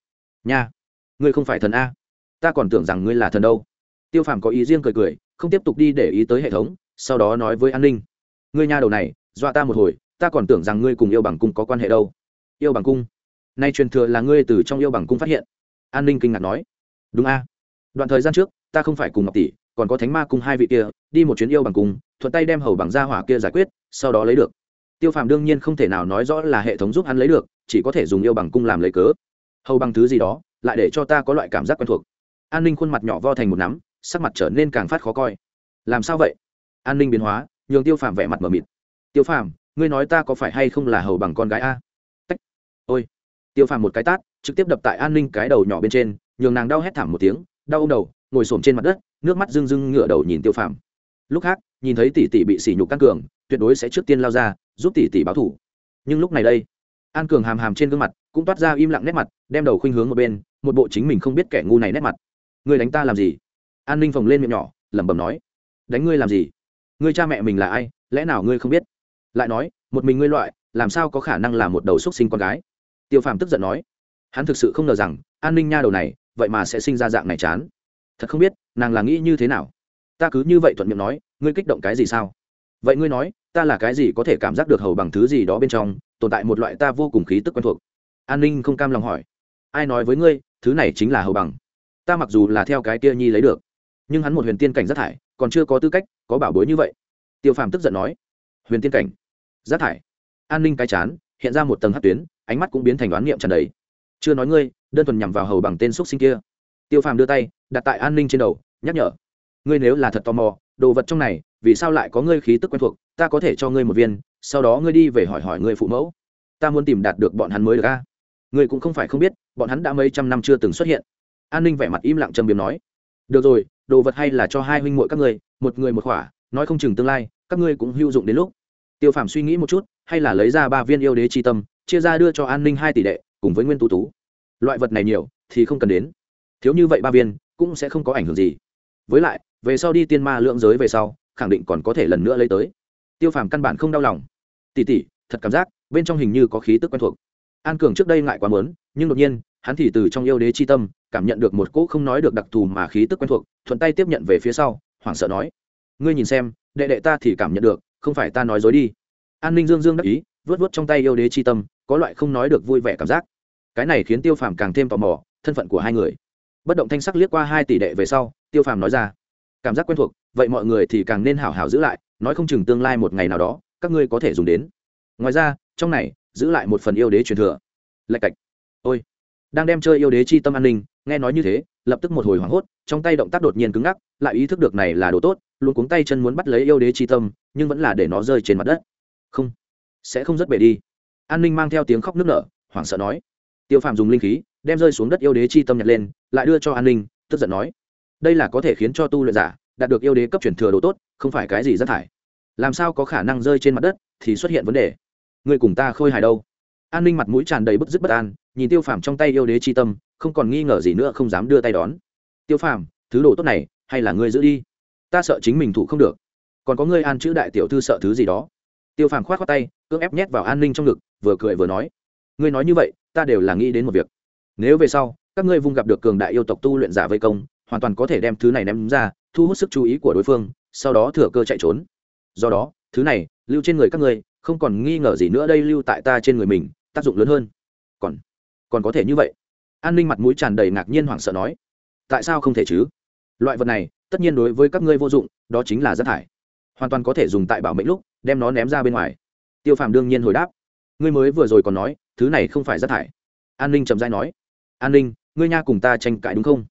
nha, ngươi không phải thần a. Ta còn tưởng rằng ngươi là thần đâu. Tiêu phàm có ý riêng cười cười, không tiếp tục đi để ý tới hệ thống, sau đó nói với an ninh, ngươi nha đầu này, dọa ta một hồi, ta còn tưởng rằng ngươi cùng yêu bằng cung có quan hệ đâu. Yêu bằng cung? Nay truyền thừa là ngươi từ trong yêu bằng cung phát hiện. An ninh kinh ngạc nói, đúng a. Đoạn thời gian trước, ta không phải cùng ngọc tỷ còn có thánh ma cung hai vị kia, đi một chuyến yêu bằng cung, thuận tay đem hầu bằng gia hỏa kia giải quyết, sau đó lấy được. Tiêu phàm đương nhiên không thể nào nói rõ là hệ thống giúp hắn lấy được, chỉ có thể dùng yêu bằng cung làm lấy cớ. Hầu bằng thứ gì đó, lại để cho ta có loại cảm giác quen thuộc. An ninh khuôn mặt nhỏ vo thành một nắm, sắc mặt trở nên càng phát khó coi. Làm sao vậy? An ninh biến hóa, nhường tiêu phàm vẻ mặt mờ mịt. Tiêu phàm, ngươi nói ta có phải hay không là hầu bằng con gái a? Tách. ôi. Tiêu phàm một cái tát, trực tiếp đập tại an ninh cái đầu nhỏ bên trên, nhường nàng đau hét thảm một tiếng, đau ô m đầu ngồi xổm trên mặt đất, nước mắt rưng rưng ngửa đầu nhìn tiêu phàm. Lúc khác, nhìn thấy tỷ tỷ bị sỉ nhục căn cường, tuyệt đối sẽ trước tiên lao ra, giúp tỷ tỷ báo thủ nhưng lúc này đây, an cường hàm hàm trên gương mặt, cũng toát ra im lặng nét mặt, đem đầu khuynh hướng một bên, một bộ chính mình không biết kẻ ngu này nét mặt. Ngươi đánh ta làm gì? An ninh phồng lên miệng nhỏ, lẩm bẩm nói. Đánh ngươi làm gì? Ngươi cha mẹ mình là ai? Lẽ nào ngươi không biết? Lại nói, một mình ngươi loại, làm sao có khả năng là một đầu xúc sinh con gái? Tiêu phàm tức giận nói. Hắn thực sự không ngờ rằng, an ninh nha đầu này, vậy mà sẽ sinh ra dạng này chán thật không biết nàng là nghĩ như thế nào. Ta cứ như vậy thuận miệng nói, ngươi kích động cái gì sao? Vậy ngươi nói, ta là cái gì có thể cảm giác được hầu bằng thứ gì đó bên trong, tồn tại một loại ta vô cùng khí tức quen thuộc. An ninh không cam lòng hỏi, ai nói với ngươi, thứ này chính là hầu bằng? Ta mặc dù là theo cái kia nhi lấy được, nhưng hắn một huyền tiên cảnh rác thải, còn chưa có tư cách, có bảo bối như vậy. Tiêu phàm tức giận nói, huyền tiên cảnh rác thải. An ninh cái chán, hiện ra một tầng hát tuyến, ánh mắt cũng biến thành đoán niệm tràn đầy. Chưa nói ngươi, đơn thuần nhằm vào hầu bằng tên x sinh kia. Tiêu phàm đưa tay đặt tại an ninh trên đầu, nhắc nhở. Ngươi nếu là thật tò mò, đồ vật trong này, vì sao lại có ngươi khí tức quen thuộc, ta có thể cho ngươi một viên, sau đó ngươi đi về hỏi hỏi ngươi phụ mẫu. Ta muốn tìm đạt được bọn hắn mới được a. Ngươi cũng không phải không biết, bọn hắn đã mấy trăm năm chưa từng xuất hiện. An ninh vẻ mặt im lặng trầm biếm nói. Được rồi, đồ vật hay là cho hai huynh muội các ngươi, một người một khỏa, nói không chừng tương lai, các ngươi cũng hữu dụng đến lúc. Tiêu phàm suy nghĩ một chút, hay là lấy ra ba viên yêu đế tri tâm, chia ra đưa cho an ninh hai tỷ đệ, cùng với nguyên tú tú. Loại vật này nhiều, thì không cần đến. Thiếu như vậy ba viên cũng sẽ không có ảnh hưởng gì. Với lại, về sau đi tiên ma lượng giới về sau, khẳng định còn có thể lần nữa lấy tới. Tiêu phàm căn bản không đau lòng. Tỉ tỉ thật cảm giác, bên trong hình như có khí tức quen thuộc. An cường trước đây ngại quá mớn nhưng đột nhiên, hắn thì từ trong yêu đế c h i tâm, cảm nhận được một cỗ không nói được đặc thù mà khí tức quen thuộc, thuận tay tiếp nhận về phía sau, hoảng sợ nói, ngươi nhìn xem, đệ đệ ta thì cảm nhận được, không phải ta nói dối đi. An ninh dương dương đắc ý vớt vớt trong tay yêu đế c h i tâm, có loại không nói được vui vẻ cảm giác. Cái này khiến tiêu phàm càng thêm tò mò, thân phận của hai người bất động thanh sắc liếc qua hai tỷ đệ về sau, tiêu phàm nói ra, cảm giác quen thuộc, vậy mọi người thì càng nên hảo hảo giữ lại, nói không chừng tương lai một ngày nào đó, các ngươi có thể dùng đến. Ngoài ra, trong này, giữ lại một phần yêu đế truyền thừa. Lạch cạch. Ôi. Đang đem chơi yêu đế chi tâm an ninh, nghe nói như thế, lập tức một hồi hoảng hốt, trong tay động tác đột nhiên cứng ngắc, lại ý thức được này là đồ tốt, luôn cuống tay chân muốn bắt lấy yêu đế chi tâm, nhưng vẫn là để nó rơi trên mặt đất. Không, sẽ không rất bể đi. An ninh mang theo tiếng khóc nức nở, hoảng sợ nói. Tiêu phàm dùng linh khí đem rơi xuống đất yêu đế chi tâm nhặt lên, lại đưa cho an ninh, tức giận nói, đây là có thể khiến cho tu luyện giả đạt được yêu đế cấp chuyển thừa đồ tốt, không phải cái gì rất thải. Làm sao có khả năng rơi trên mặt đất thì xuất hiện vấn đề? Người cùng ta khôi hài đâu? An ninh mặt mũi tràn đầy bức dứt bất an, nhìn tiêu phàm trong tay yêu đế chi tâm, không còn nghi ngờ gì nữa, không dám đưa tay đón. Tiêu phàm, thứ đồ tốt này, hay là ngươi giữ đi? Ta sợ chính mình thủ không được. Còn có ngươi an chữ đại tiểu thư sợ thứ gì đó? Tiêu phàm k h o á t khoác tay, cưỡng ép nhét vào an ninh trong ngực, vừa cười vừa nói, ngươi nói như vậy, ta đều là nghĩ đến một việc nếu về sau, các ngươi vung gặp được cường đại yêu tộc tu luyện giả vây công, hoàn toàn có thể đem thứ này ném ra, thu hút sức chú ý của đối phương, sau đó thừa cơ chạy trốn. Do đó, thứ này, lưu trên người các ngươi, không còn nghi ngờ gì nữa đây lưu tại ta trên người mình, tác dụng lớn hơn. Còn còn có thể như vậy? An ninh mặt mũi tràn đầy ngạc nhiên hoảng sợ nói. Tại sao không thể chứ? Loại vật này, tất nhiên đối với các ngươi vô dụng, đó chính là rác thải. Hoàn toàn có thể dùng tại bảo mệnh lúc, đem nó ném ra bên ngoài. Tiêu phàm đương nhiên hồi đáp. Ngươi mới vừa rồi còn nói, thứ này không phải rác thải. An ninh trầm dai nói an ninh, ngươi nha cùng ta tranh cãi đúng không?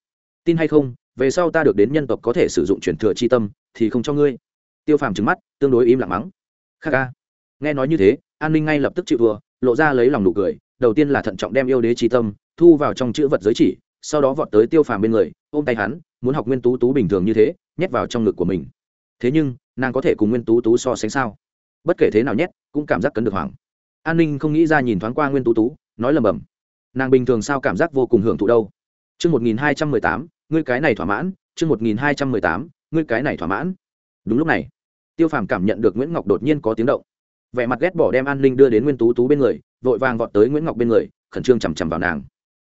Tin hay không, về sau ta được đến nhân tộc có thể sử dụng truyền thừa c h i tâm, thì không cho ngươi. Tiêu phàm trứng mắt, tương đối im lặng mắng. Kha ca. Nghe nói như thế, an ninh ngay lập tức chịu thua, lộ ra lấy lòng nụ cười, đầu tiên là thận trọng đem yêu đế c tâm, thu vào trong chữ vật giới chỉ, sau đó vọt tới tiêu phàm bên người, ôm tay hắn, muốn học nguyên tú tú bình thường như thế, nhét vào trong ngực của mình. Thế nhưng, nàng có thể cùng nguyên tú tú so sánh sao? Bất kể thế nào nhét, cũng cảm giác cấn được hoảng. An ninh không nghĩ ra nhìn thoáng qua nguyên tú tú, nói lầm bầm nàng bình thường sao cảm giác vô cùng hưởng thụ đâu. Chương một nghìn hai trăm mười tám, ngươi cái này thỏa mãn, chương một nghìn hai trăm mười tám, ngươi cái này thỏa mãn. Đúng lúc này, tiêu phàm cảm nhận được nguyễn ngọc đột nhiên có tiếng động. Vẻ mặt ghét bỏ đem an ninh đưa đến nguyên tú tú bên người, vội vàng vọt tới nguyễn ngọc bên người, khẩn trương chằm chằm vào nàng.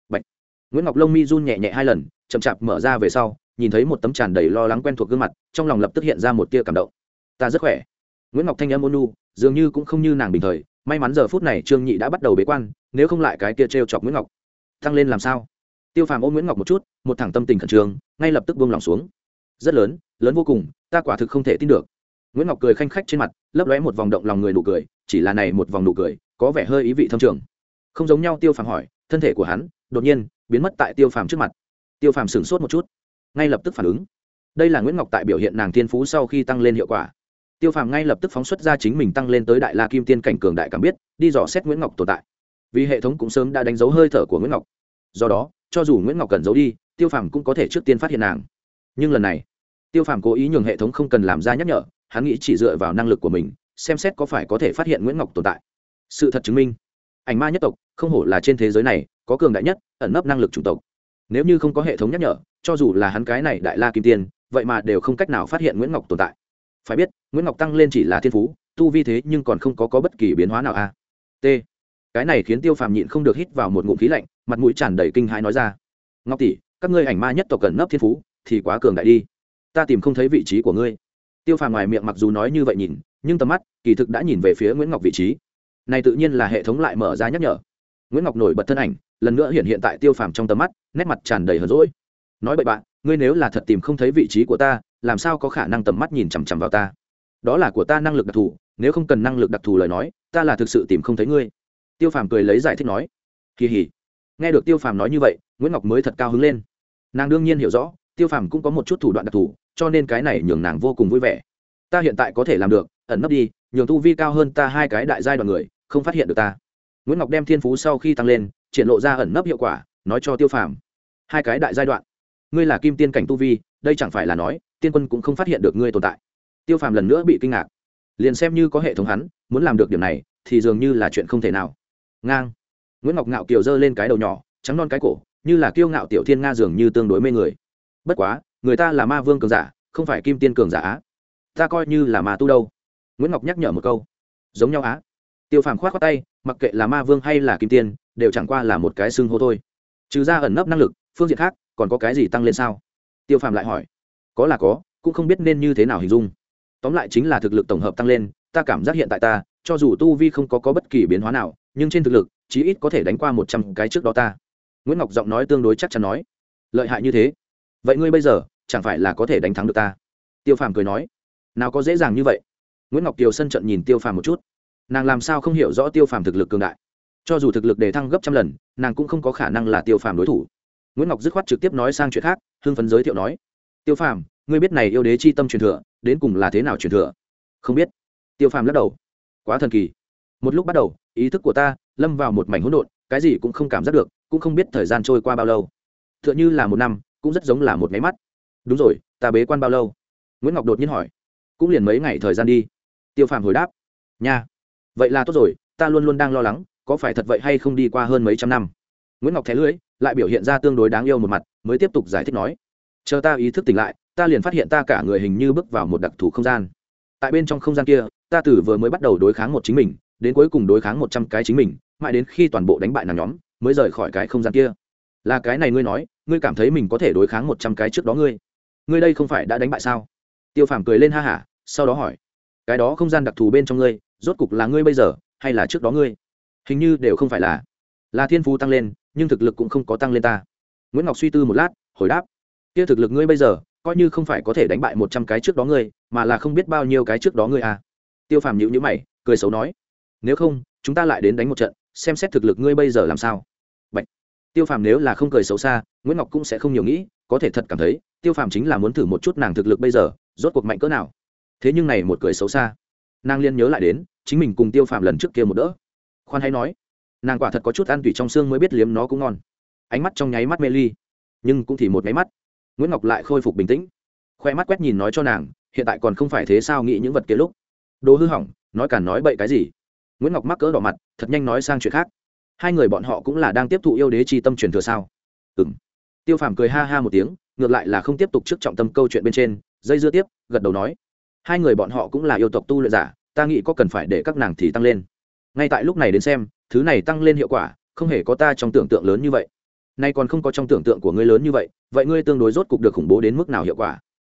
Bạch. nguyễn ngọc lông mi run nhẹ nhẹ hai lần, chậm chạp mở ra về sau, nhìn thấy một tấm tràn đầy lo lắng quen thuộc gương mặt, trong lòng lập tức hiện ra một tia cảm động. Ta rất khỏe. Nguyễn ngọc thanh âm ôn nu dường như cũng không như nàng bình thời may mắn giờ phút này trương nhị đã bắt đầu bế quan, nếu không lại cái kia t chọc nguyễn ngọc. Tăng lên làm sao? Tiêu phàm ôm nguyễn ngọc một chút, một thẳng tâm tình khẩn trương, ngay lập tức buông lòng xuống. Rất lớn lớn vô cùng, ta quả thực không thể tin được. Nguyễn ngọc cười khanh khách trên mặt, lấp lóe một vòng động lòng người nụ cười, chỉ là này một vòng nụ cười, có vẻ hơi ý vị thâm trường. Không giống nhau, tiêu phàm hỏi, thân thể của hắn, đột nhiên, biến mất tại tiêu phàm trước mặt. Tiêu phàm sửng sốt một chút, ngay lập tức phản ứng. Đây là nguyễn ngọc tại biểu hiện nàng thiên phú sau khi tăng lên hiệu quả tiêu phàm ngay lập tức phóng xuất ra chính mình tăng lên tới đại la kim tiên cảnh cường đại cảm biết, đi dò xét nguyễn ngọc tồn tại. Vì hệ thống cũng sớm đã đánh dấu hơi thở của nguyễn ngọc. Do đó, cho dù nguyễn ngọc cần giấu đi, tiêu phàm cũng có thể trước tiên phát hiện nàng. Nhưng lần này, tiêu phàm cố ý nhường hệ thống không cần làm ra nhắc nhở, hắn nghĩ chỉ dựa vào năng lực của mình, xem xét có phải có thể phát hiện nguyễn ngọc tồn tại. Sự thật chứng minh, ảnh ma nhất tộc, không hổ là trên thế giới này, có cường đại nhất, ẩn nấp năng lực chủng tộc. Nếu như không có hệ thống nhắc nhở, cho dù là hắn cái này đại la kim tiên, vậy mà đều không cách nào phát hiện nguyễn ngọc tồn tại phải biết nguyễn ngọc tăng lên chỉ là thiên phú tu vi thế nhưng còn không có, có bất kỳ biến hóa nào a t. Cái này khiến tiêu phàm nhịn không được hít vào một ngụm khí lạnh mặt mũi tràn đầy kinh hãi nói ra. Ngọc tỷ các ngươi ảnh ma nhất tộc cần nấp thiên phú thì quá cường đại đi. Ta tìm không thấy vị trí của ngươi. Tiêu phàm ngoài miệng mặc dù nói như vậy nhìn nhưng tầm mắt kỳ thực đã nhìn về phía nguyễn ngọc vị trí. Này tự nhiên là hệ thống lại mở ra nhắc nhở. Nguyễn ngọc nổi bật thân ảnh lần nữa hiện hiện tại tiêu phàm trong tầm mắt nét mặt tràn đầy hờn rỗi nói bậy bạn ngươi nếu là thật tìm không thấy vị trí của ta làm sao có khả năng tầm mắt nhìn chằm chằm vào ta? Đó là của ta năng lực đặc thù, nếu không cần năng lực đặc thù lời nói, ta là thực sự tìm không thấy ngươi. Tiêu phàm cười lấy giải thích nói. Kỳ hỉ. Nghe được tiêu phàm nói như vậy, nguyễn ngọc mới thật cao hứng lên. Nàng đương nhiên hiểu rõ, tiêu phàm cũng có một chút thủ đoạn đặc thù, cho nên cái này nhường nàng vô cùng vui vẻ. Ta hiện tại có thể làm được, ẩn nấp đi, nhường tu vi cao hơn ta hai cái đại giai đoạn người, không phát hiện được ta. Nguyễn ngọc đem thiên phú sau khi tăng lên, triển lộ ra ẩn nấp hiệu quả, nói cho tiêu phàm. Hai cái đại giai đoạn, ngươi là kim tiên cảnh tu vi, đây chẳng phải là nói tiên quân cũng không phát hiện được ngươi tồn tại. Tiêu phàm lần nữa bị kinh ngạc. Liền xem như có hệ thống hắn, muốn làm được điểm này, thì dường như là chuyện không thể nào. Ngang. Nguyễn ngọc ngạo kiều giơ lên cái đầu nhỏ, trắng non cái cổ, như là kiêu ngạo tiểu thiên nga dường như tương đối mê người. Bất quá, người ta là ma vương cường giả, không phải kim tiên cường giả á. Ta coi như là ma tu đâu. Nguyễn ngọc nhắc nhở một câu. Giống nhau á. Tiêu phàm k h o á t khoác tay, mặc kệ là ma vương hay là kim tiên, đều chẳng qua là một cái xưng hô thôi. Trừ ra ẩn nấp năng lực, phương diện khác, còn có cái gì tăng lên sao? Tiêu phàm lại hỏi có là có cũng không biết nên như thế nào hình dung. Tóm lại chính là thực lực tổng hợp tăng lên ta cảm giác hiện tại ta cho dù tu vi không có, có bất kỳ biến hóa nào nhưng trên thực lực chí ít có thể đánh qua một trăm cái trước đó ta. Nguyễn ngọc giọng nói tương đối chắc chắn nói. Lợi hại như thế. Vậy ngươi bây giờ chẳng phải là có thể đánh thắng được ta? Tiêu phàm cười nói. Nào có dễ dàng như vậy. Nguyễn ngọc kiều sân trận nhìn tiêu phàm một chút. Nàng làm sao không hiểu rõ tiêu phàm thực lực cường đại? Cho dù thực lực đề thăng gấp trăm lần nàng cũng không có khả năng là tiêu phàm đối thủ. Nguyễn ngọc dứt khoát trực tiếp nói sang chuyện khác hưng phấn giới thiệu nói. Tiêu phàm ngươi biết này yêu đế chi tâm truyền thừa, đến cùng là thế nào truyền thừa? Không biết. Tiêu phàm lắc đầu. Quá thần kỳ. Một lúc bắt đầu, ý thức của ta lâm vào một mảnh hỗn độn, cái gì cũng không cảm giác được, cũng không biết thời gian trôi qua bao lâu. T h ư ợ n h ư là một năm, cũng rất giống là một máy mắt. Đúng rồi, ta bế quan bao lâu? Nguyễn ngọc đột nhiên hỏi. Cũng liền mấy ngày thời gian đi. Tiêu phàm hồi đáp. Nha. Vậy là tốt rồi, ta luôn luôn đang lo lắng, có phải thật vậy hay không đi qua hơn mấy trăm năm? Nguyễn ngọc thẻ lưỡi, lại biểu hiện ra tương đối đáng yêu một mặt, mới tiếp tục giải thích nói. Chờ ta ý thức tỉnh lại ta liền phát hiện ta cả người hình như bước vào một đặc thù không gian. Tại bên trong không gian kia, ta từ vừa mới bắt đầu đối kháng một chính mình, đến cuối cùng đối kháng một trăm cái chính mình, mãi đến khi toàn bộ đánh bại nàng nhóm, mới rời khỏi cái không gian kia. Là cái này ngươi nói, ngươi cảm thấy mình có thể đối kháng một trăm cái trước đó ngươi? Ngươi đây không phải đã đánh bại sao? Tiêu phàm cười lên ha hả, sau đó hỏi. Cái đó không gian đặc thù bên trong ngươi, rốt cục là ngươi bây giờ, hay là trước đó ngươi? Hình như đều không phải là. Là thiên phú tăng lên, nhưng thực lực cũng không có tăng lên ta. Nguyễn ngọc suy tư một lát, hồi đáp. Kia thực lực ngươi bây giờ coi như không phải có thể đánh bại một trăm cái trước đó ngươi, mà là không biết bao nhiêu cái trước đó ngươi à. Tiêu phàm nhịu nhữ mày, cười xấu nói, nếu không, chúng ta lại đến đánh một trận, xem xét thực lực ngươi bây giờ làm sao. Bạch. tiêu phàm nếu là không cười xấu xa, nguyễn ngọc cũng sẽ không nhiều nghĩ, có thể thật cảm thấy, tiêu phàm chính là muốn thử một chút nàng thực lực bây giờ, rốt cuộc mạnh cỡ nào. Thế nhưng này một cười xấu xa, nàng liên nhớ lại đến, chính mình cùng tiêu phàm lần trước kia một đỡ. Khoan hay nói, nàng quả thật có chút ăn tủy trong xương mới biết liếm nó cũng ngon. Ánh mắt trong nháy mắt mê ly, nhưng cũng thì một máy mắt nguyễn ngọc lại khôi phục bình tĩnh khoe mắt quét nhìn nói cho nàng hiện tại còn không phải thế sao nghĩ những vật kia lúc đồ hư hỏng nói cản nói bậy cái gì nguyễn ngọc mắc cỡ đỏ mặt thật nhanh nói sang chuyện khác hai người bọn họ cũng là đang tiếp thụ yêu đế chi tâm truyền thừa sao ừ m tiêu phàm cười ha ha một tiếng ngược lại là không tiếp tục trước trọng tâm câu chuyện bên trên dây dưa tiếp gật đầu nói hai người bọn họ cũng là yêu tộc tu luyện giả ta nghĩ có cần phải để các nàng thì tăng lên ngay tại lúc này đến xem thứ này tăng lên hiệu quả không hề có ta trong tưởng tượng lớn như vậy nay còn không có trong tưởng tượng của ngươi lớn như vậy vậy ngươi tương đối rốt cục được khủng bố đến mức nào hiệu quả?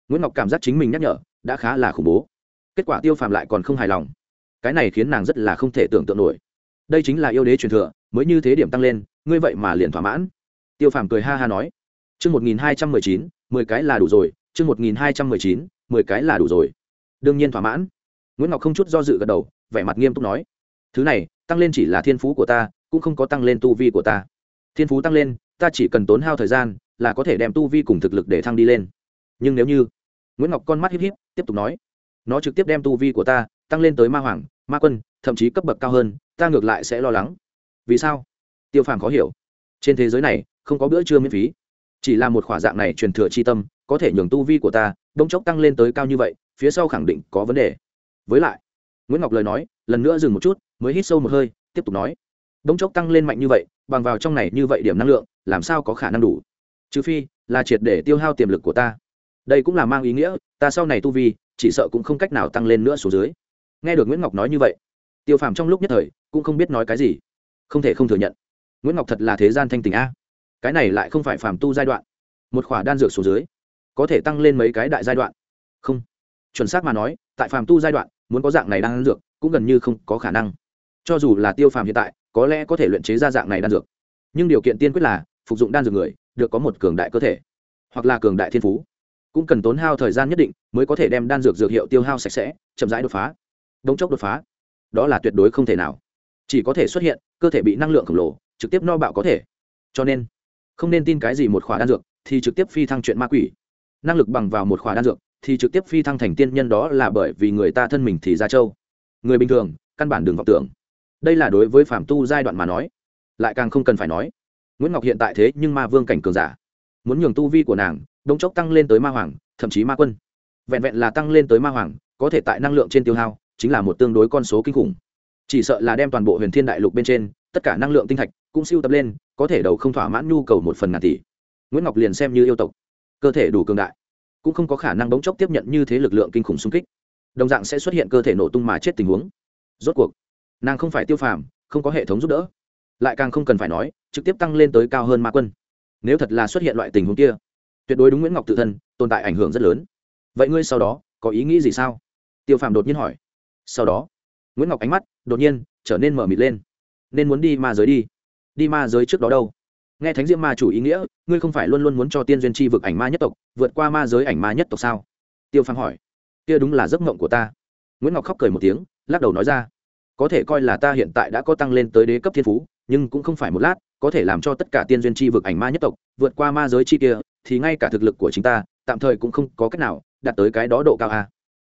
Nguyễn ngọc cảm giác chính mình nhắc nhở, đã khá là khủng bố. Kết quả tiêu phàm lại còn không hài lòng. Cái này khiến nàng rất là không thể tưởng tượng nổi. Đây chính là yêu đế truyền thừa, mới như thế điểm tăng lên, ngươi vậy mà liền thỏa mãn. Tiêu phàm cười ha ha nói. Chương một nghìn hai trăm mười chín, mười cái là đủ rồi, chương một nghìn hai trăm mười chín, mười cái là đủ rồi. Đương nhiên thỏa mãn. Nguyễn ngọc không chút do dự gật đầu, vẻ mặt nghiêm túc nói. Thứ này, tăng lên chỉ là thiên phú của ta, cũng không có tăng lên tu vi của ta. Thiên phú tăng lên ta chỉ cần tốn hao thời gian là có thể đem tu vi cùng thực lực để thăng đi lên. Nhưng nếu như nguyễn ngọc con mắt híp híp, tiếp tục nói, nó trực tiếp đem tu vi của ta tăng lên tới ma hoàng, ma quân, thậm chí cấp bậc cao hơn, ta ngược lại sẽ lo lắng. Vì sao? Tiêu phàm khó hiểu. Trên thế giới này, không có bữa trưa miễn phí. Chỉ là một khỏa dạng này truyền thừa chi tâm, có thể nhường tu vi của ta đông chốc tăng lên tới cao như vậy, phía sau khẳng định có vấn đề. Với lại, nguyễn ngọc lời nói, lần nữa dừng một chút, mới hít sâu một hơi, tiếp tục nói đông chốc tăng lên mạnh như vậy bằng vào trong này như vậy điểm năng lượng, làm sao có khả năng đủ? Trừ phi, là triệt để tiêu hao tiềm lực của ta. Đây cũng là mang ý nghĩa, ta sau này tu vi, chỉ sợ cũng không cách nào tăng lên nữa xuống dưới. Nghe được nguyễn ngọc nói như vậy, tiêu phàm trong lúc nhất thời, cũng không biết nói cái gì. Không thể không thừa nhận, nguyễn ngọc thật là thế gian thanh tình a. Cái này lại không phải phàm tu giai đoạn. Một khỏa đan dược xuống dưới, có thể tăng lên mấy cái đại giai đoạn. Không, chuẩn xác mà nói, tại phàm tu giai đoạn, muốn có dạng này đan dược, cũng gần như không có khả năng cho dù là tiêu phàm hiện tại, có lẽ có thể luyện chế ra dạng này đan dược. Nhưng điều kiện tiên quyết là phục dụng đan dược người, được có một cường đại cơ thể, hoặc là cường đại thiên phú. Cũng cần tốn hao thời gian nhất định mới có thể đem đan dược dược hiệu tiêu hao sạch sẽ, chậm rãi đột phá. Đống chốc đột phá. Đó là tuyệt đối không thể nào. Chỉ có thể xuất hiện, cơ thể bị năng lượng khổng lồ, trực tiếp no bạo có thể. Cho nên, không nên tin cái gì một khỏa đan dược thì trực tiếp phi thăng chuyện ma quỷ. Năng lực bằng vào một khỏa đan dược thì trực tiếp phi thăng thành tiên nhân đó là bởi vì người ta thân mình thì ra châu người bình thường, căn bản đừng vọng tưởng đây là đối với phạm tu giai đoạn mà nói, lại càng không cần phải nói. Nguyễn ngọc hiện tại thế nhưng ma vương cảnh cường giả. Muốn nhường tu vi của nàng đống chốc tăng lên tới ma hoàng, thậm chí ma quân. Vẹn vẹn là tăng lên tới ma hoàng, có thể tại năng lượng trên tiêu hao, chính là một tương đối con số kinh khủng. Chỉ sợ là đem toàn bộ huyền thiên đại lục bên trên, tất cả năng lượng tinh thạch cũng siêu tập lên, có thể đầu không thỏa mãn nhu cầu một phần ngàn tỷ. Nguyễn ngọc liền xem như yêu tộc, cơ thể đủ cường đại, cũng không có khả năng bỗng chốc tiếp nhận như thế lực lượng kinh khủng xung kích. Đồng dạng sẽ xuất hiện cơ thể nổ tung mà chết tình huống. Rốt cuộc nàng không phải tiêu phàm, không có hệ thống giúp đỡ. Lại càng không cần phải nói, trực tiếp tăng lên tới cao hơn ma quân. Nếu thật là xuất hiện loại tình huống kia, tuyệt đối đúng nguyễn ngọc tự thân, tồn tại ảnh hưởng rất lớn. Vậy ngươi sau đó, có ý nghĩ gì sao? Tiêu phàm đột nhiên hỏi. Sau đó, nguyễn ngọc ánh mắt, đột nhiên, trở nên mở mịt lên. Nên muốn đi ma giới đi. Đi ma giới trước đó đâu? Nghe thánh diễm ma chủ ý nghĩa, ngươi không phải luôn luôn muốn cho tiên duyên chi vực ảnh ma nhất tộc, vượt qua ma giới ảnh ma nhất tộc sao? Tiêu phàm hỏi. Kia đúng là giấc mộng của ta. Nguyễn ngọc khóc cười một tiếng, lắc đầu nói ra có thể coi là ta hiện tại đã có tăng lên tới đế cấp thiên phú, nhưng cũng không phải một lát, có thể làm cho tất cả tiên duyên chi vực ảnh ma nhất tộc, vượt qua ma giới chi kia, thì ngay cả thực lực của chính ta, tạm thời cũng không có cách nào đạt tới cái đó độ cao a.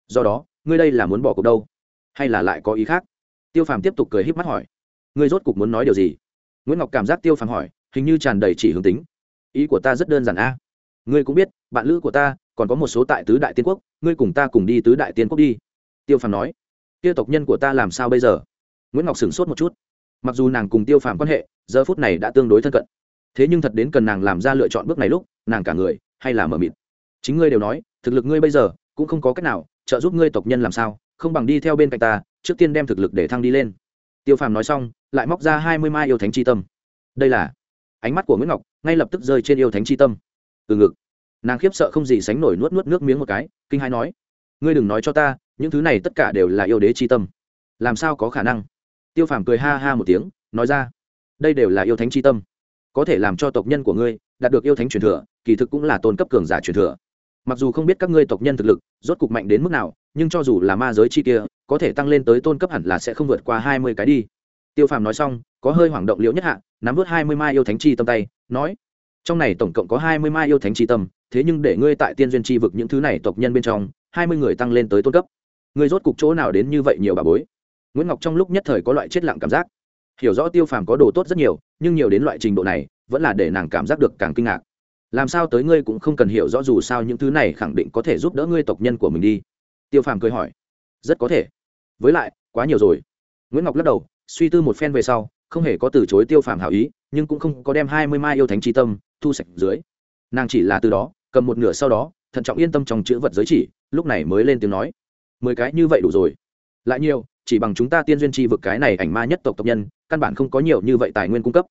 Do đó, ngươi đây là muốn bỏ cuộc đâu? Hay là lại có ý khác? Tiêu phàm tiếp tục cười híp mắt hỏi. Ngươi rốt cục muốn nói điều gì? Nguyễn ngọc cảm giác tiêu phàm hỏi, hình như tràn đầy chỉ hướng tính. Ý của ta rất đơn giản a. Ngươi cũng biết, bạn lữ của ta còn có một số tại tứ đại tiên quốc, ngươi cùng ta cùng đi tứ đại tiên quốc đi. Tiêu phàm nói tiêu tộc nhân của ta làm sao bây giờ? Nguyễn ngọc sửng sốt một chút. Mặc dù nàng cùng tiêu phàm quan hệ, giờ phút này đã tương đối thân cận. Thế nhưng thật đến cần nàng làm ra lựa chọn bước này lúc, nàng cả người hay là mờ mịt. Chính ngươi đều nói, thực lực ngươi bây giờ cũng không có cách nào trợ giúp ngươi tộc nhân làm sao, không bằng đi theo bên cạnh ta, trước tiên đem thực lực để thăng đi lên. Tiêu phàm nói xong, lại móc ra hai mươi mai yêu thánh c h i tâm. Đây là ánh mắt của nguyễn ngọc, ngay lập tức rơi trên yêu thánh c h i tâm. Từ ngực, nàng khiếp sợ không gì sánh nổi nuốt nuốt nước miếng một cái, kinh hai nói, ngươi đừng nói cho ta những thứ này tất cả đều là yêu đế chi tâm. Làm sao có khả năng? Tiêu phàm cười ha ha một tiếng, nói ra, đây đều là yêu thánh chi tâm. Có thể làm cho tộc nhân của ngươi đạt được yêu thánh truyền thừa, kỳ thực cũng là tôn cấp cường giả truyền thừa. Mặc dù không biết các ngươi tộc nhân thực lực rốt cục mạnh đến mức nào, nhưng cho dù là ma giới chi kia, có thể tăng lên tới tôn cấp hẳn là sẽ không vượt qua hai mươi cái đi. Tiêu phàm nói xong, có hơi hoảng động liễu nhất hạ, nắm vớt hai mươi mai yêu thánh chi tâm tay, nói, trong này tổng cộng có hai mươi mai yêu thánh chi tâm, thế nhưng để ngươi tại tiên duyên chi vực những thứ này tộc nhân bên trong, hai mươi người tăng lên tới tôn cấp ngươi rốt cục chỗ nào đến như vậy nhiều bà bối? Nguyễn ngọc trong lúc nhất thời có loại chết lặng cảm giác. Hiểu rõ tiêu phàm có đồ tốt rất nhiều, nhưng nhiều đến loại trình độ này, vẫn là để nàng cảm giác được càng kinh ngạc. Làm sao tới ngươi cũng không cần hiểu rõ dù sao những thứ này khẳng định có thể giúp đỡ ngươi tộc nhân của mình đi. Tiêu phàm cười hỏi. Rất có thể. Với lại, quá nhiều rồi. Nguyễn ngọc lắc đầu, suy tư một phen về sau, không hề có từ chối tiêu phàm hảo ý, nhưng cũng không có đem hai mươi mai yêu thánh tri tâm thu sạch dưới. Nàng chỉ là từ đó, cầm một nửa sau đó, thận trọng yên tâm trong chữ vật giới chỉ, lúc này mới lên tiếng nói mười cái như vậy đủ rồi. Lại nhiều, chỉ bằng chúng ta tiên duyên chi vực cái này ảnh ma nhất tộc tộc nhân, căn bản không có nhiều như vậy tài nguyên cung cấp.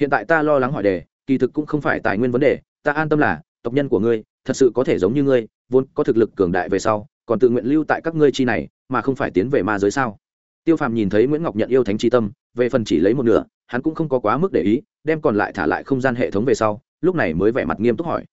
Hiện tại ta lo lắng hỏi đề, kỳ thực cũng không phải tài nguyên vấn đề, ta an tâm là, tộc nhân của ngươi, thật sự có thể giống như ngươi, vốn có thực lực cường đại về sau, còn tự nguyện lưu tại các ngươi chi này, mà không phải tiến về ma giới sao? Tiêu phàm nhìn thấy nguyễn ngọc nhận yêu thánh tri tâm, về phần chỉ lấy một nửa, hắn cũng không có quá mức để ý, đem còn lại thả lại không gian hệ thống về sau, lúc này mới vẻ mặt nghiêm túc hỏi.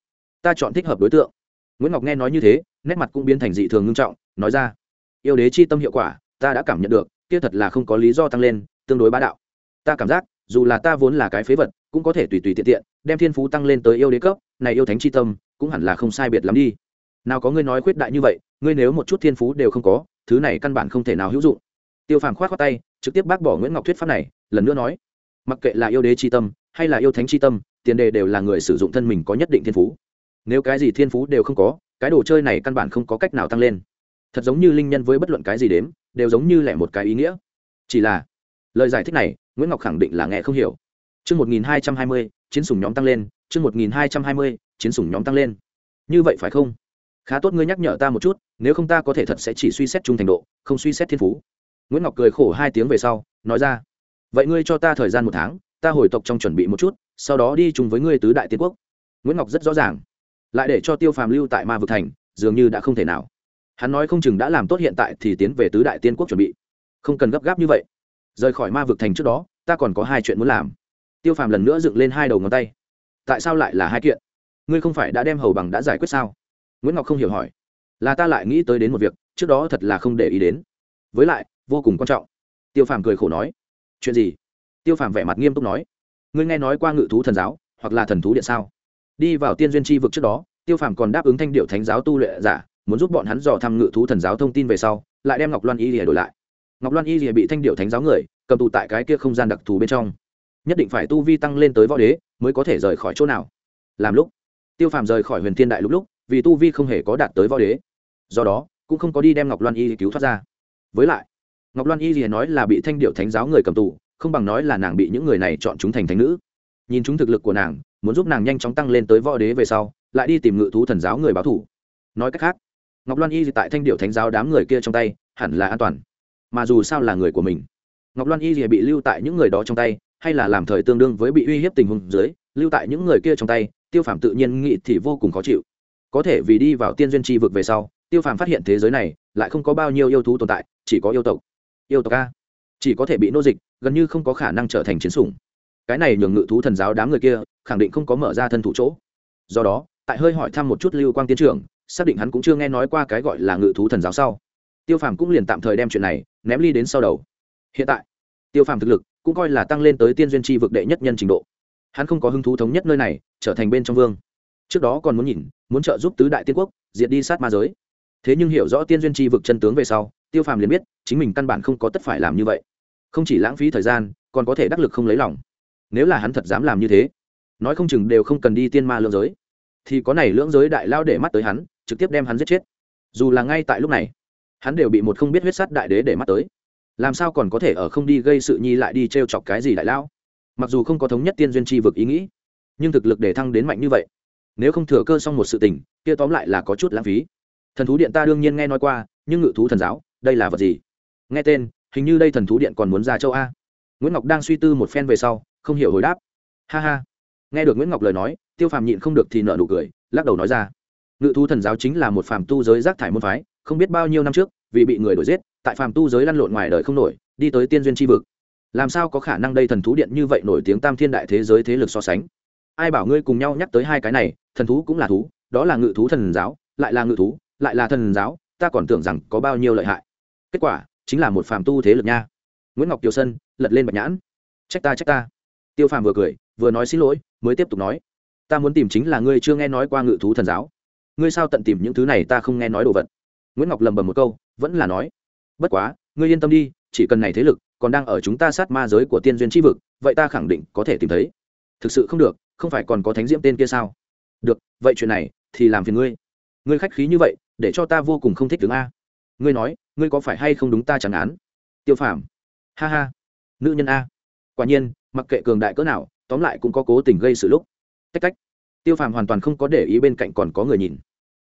Ta chọn thích hợp đối tượng. Nguyễn ngọc nghe nói như thế nét mặt cũng biến thành dị thường ngưng trọng, nói ra, yêu đế chi tâm hiệu quả, ta đã cảm nhận được, kia thật là không có lý do tăng lên, tương đối bá đạo. Ta cảm giác, dù là ta vốn là cái phế vật, cũng có thể tùy tùy tiện tiện, đem thiên phú tăng lên tới yêu đế cấp, này yêu thánh chi tâm, cũng hẳn là không sai biệt lắm đi. Nào có ngươi nói khuyết đại như vậy, ngươi nếu một chút thiên phú đều không có, thứ này căn bản không thể nào hữu dụng. Tiêu phàm khoát khoát tay, trực tiếp bác bỏ nguyễn ngọc thuyết pháp này, lần nữa nói, mặc kệ là yêu đế chi tâm, hay là yêu thánh chi tâm, tiền đề đều là người sử dụng thân mình có nhất định thiên phú. Nếu cái gì thiên phú đều không có cái đồ chơi này căn bản không có cách nào tăng lên. Thật giống như linh nhân với bất luận cái gì đếm, đều giống như lẻ một cái ý nghĩa. Chỉ là, lời giải thích này, nguyễn ngọc khẳng định là nghe không hiểu. Chương một nghìn hai trăm hai mươi, chiến sủng nhóm tăng lên. Chương một nghìn hai trăm hai mươi, chiến sủng nhóm tăng lên. Như vậy phải không? Khá tốt ngươi nhắc nhở ta một chút, nếu không ta có thể thật sẽ chỉ suy xét trung thành độ, không suy xét thiên phú. Nguyễn ngọc cười khổ hai tiếng về sau, nói ra. Vậy ngươi cho ta thời gian một tháng, ta hồi tộc trong chuẩn bị một chút, sau đó đi chung với ngươi tứ đại tiên quốc. Nguyễn ngọc rất rõ ràng lại để cho tiêu phàm lưu tại ma vực thành, dường như đã không thể nào. Hắn nói không chừng đã làm tốt hiện tại thì tiến về tứ đại tiên quốc chuẩn bị. Không cần gấp gáp như vậy. Rời khỏi ma vực thành trước đó, ta còn có hai chuyện muốn làm. Tiêu phàm lần nữa dựng lên hai đầu ngón tay. Tại sao lại là hai kiện? Ngươi không phải đã đem hầu bằng đã giải quyết sao? Nguyễn ngọc không hiểu hỏi. Là ta lại nghĩ tới đến một việc, trước đó thật là không để ý đến. Với lại, vô cùng quan trọng. Tiêu phàm cười khổ nói. Chuyện gì? Tiêu phàm vẻ mặt nghiêm túc nói. Ngươi nghe nói qua ngự thú thần giáo, hoặc là thần thú điện sao? Đi vào tiên duyên Chi vực trước đó, tiêu phàm còn đáp ứng thanh điệu thánh giáo tu luyện giả, muốn giúp bọn hắn dò thăm ngự thú thần giáo thông tin về sau, lại đem ngọc loan y rìa đổi lại. Ngọc loan y rìa bị thanh điệu thánh giáo người, cầm tù tại cái kia không gian đặc thù bên trong. Nhất định phải tu vi tăng lên tới võ đế, mới có thể rời khỏi chỗ nào. Làm lúc, tiêu phàm rời khỏi huyền thiên đại lúc lúc, vì tu vi không hề có đạt tới võ đế. Do đó, cũng không có đi đem ngọc loan y cứu thoát ra. Với lại, ngọc loan y gì nói là bị thanh điệu thánh giáo người cầm tù, không bằng nói là nàng bị những người này chọn chúng thành thánh nữ nhìn chúng thực lực của nàng, muốn giúp nàng nhanh chóng tăng lên tới võ đế về sau, lại đi tìm ngự thú thần giáo người báo thủ. Nói cách khác, ngọc loan y tại thanh điệu thánh giáo đám người kia trong tay, hẳn là an toàn. Mà dù sao là người của mình, ngọc loan y bị lưu tại những người đó trong tay, hay là làm thời tương đương với bị uy hiếp tình huống dưới, lưu tại những người kia trong tay, tiêu phàm tự nhiên nghĩ thì vô cùng khó chịu. Có thể vì đi vào tiên duyên tri vực về sau, tiêu phàm phát hiện thế giới này, lại không có bao nhiêu yêu thú tồn tại, chỉ có yêu tộc. Yêu tộc a. Chỉ có thể bị nô dịch, gần như không có khả năng trở thành chiến sủng cái này nhường ngự thú thần giáo đám người kia khẳng định không có mở ra thân thủ chỗ. Do đó, tại hơi hỏi thăm một chút lưu quang tiến trưởng, xác định hắn cũng chưa nghe nói qua cái gọi là ngự thú thần giáo sau. Tiêu phàm cũng liền tạm thời đem chuyện này ném ly đến sau đầu. Hiện tại, tiêu phàm thực lực cũng coi là tăng lên tới tiên duyên tri vực đệ nhất nhân trình độ. Hắn không có hứng thú thống nhất nơi này, trở thành bên trong vương. Trước đó còn muốn nhìn, muốn trợ giúp tứ đại tiên quốc, diệt đi sát ma giới. Thế nhưng hiểu rõ tiên duyên tri vực chân tướng về sau, tiêu phàm liền biết chính mình căn bản không có tất phải làm như vậy. Không chỉ lãng phí thời gian, còn có thể đắc lực không lấy lòng nếu là hắn thật dám làm như thế, nói không chừng đều không cần đi tiên ma lưỡng giới. Thì có này lưỡng giới đại lao để mắt tới hắn, trực tiếp đem hắn giết chết. Dù là ngay tại lúc này, hắn đều bị một không biết huyết sắt đại đế để mắt tới. Làm sao còn có thể ở không đi gây sự nhi lại đi t r e o chọc cái gì đại lao? Mặc dù không có thống nhất tiên duyên tri vực ý nghĩ, nhưng thực lực để thăng đến mạnh như vậy, nếu không thừa cơ xong một sự tình, kia tóm lại là có chút lãng phí. Thần thú điện ta đương nhiên nghe nói qua, nhưng ngự thú thần giáo, đây là vật gì? Nghe tên, hình như đây thần thú điện còn muốn ra châu a. Nguyễn ngọc đang suy tư một phen về sau không hiểu hồi đáp. Ha ha. Nghe được nguyễn ngọc lời nói, tiêu phàm nhịn không được thì nợ nụ cười, lắc đầu nói ra. Ngự thú thần giáo chính là một phàm tu giới rác thải môn phái, không biết bao nhiêu năm trước, vì bị người đuổi giết, tại phàm tu giới lăn lộn ngoài đời không nổi, đi tới tiên duyên tri vực. Làm sao có khả năng đây thần thú điện như vậy nổi tiếng tam thiên đại thế giới thế lực so sánh? Ai bảo ngươi cùng nhau nhắc tới hai cái này, thần thú cũng là thú, đó là ngự thú thần giáo, lại là ngự thú, lại là thần giáo, ta còn tưởng rằng có bao nhiêu lợi hại. Kết quả, chính là một phàm tu thế lực nha. Nguyễn ngọc kiều sân, lật lên bạch nhãn. Trách ta trách ta tiêu phàm vừa cười, vừa nói xin lỗi, mới tiếp tục nói. Ta muốn tìm chính là ngươi chưa nghe nói qua ngự thú thần giáo. Ngươi sao tận tìm những thứ này ta không nghe nói đồ vật? Nguyễn ngọc lầm bầm một câu, vẫn là nói. Bất quá, ngươi yên tâm đi, chỉ cần này thế lực còn đang ở chúng ta sát ma giới của tiên duyên tri vực, vậy ta khẳng định có thể tìm thấy. Thực sự không được, không phải còn có thánh diễm tên kia sao? Được, vậy chuyện này thì làm phiền ngươi. Ngươi khách khí như vậy, để cho ta vô cùng không thích tướng a. Ngươi nói, ngươi có phải hay không đúng ta chẳng án? Tiêu phàm. Ha ha. Nữ nhân a. Quả nhiên mặc kệ cường đại cỡ nào, tóm lại cũng có cố tình gây sự lúc. Cách cách tiêu phàm hoàn toàn không có để ý bên cạnh còn có người nhìn.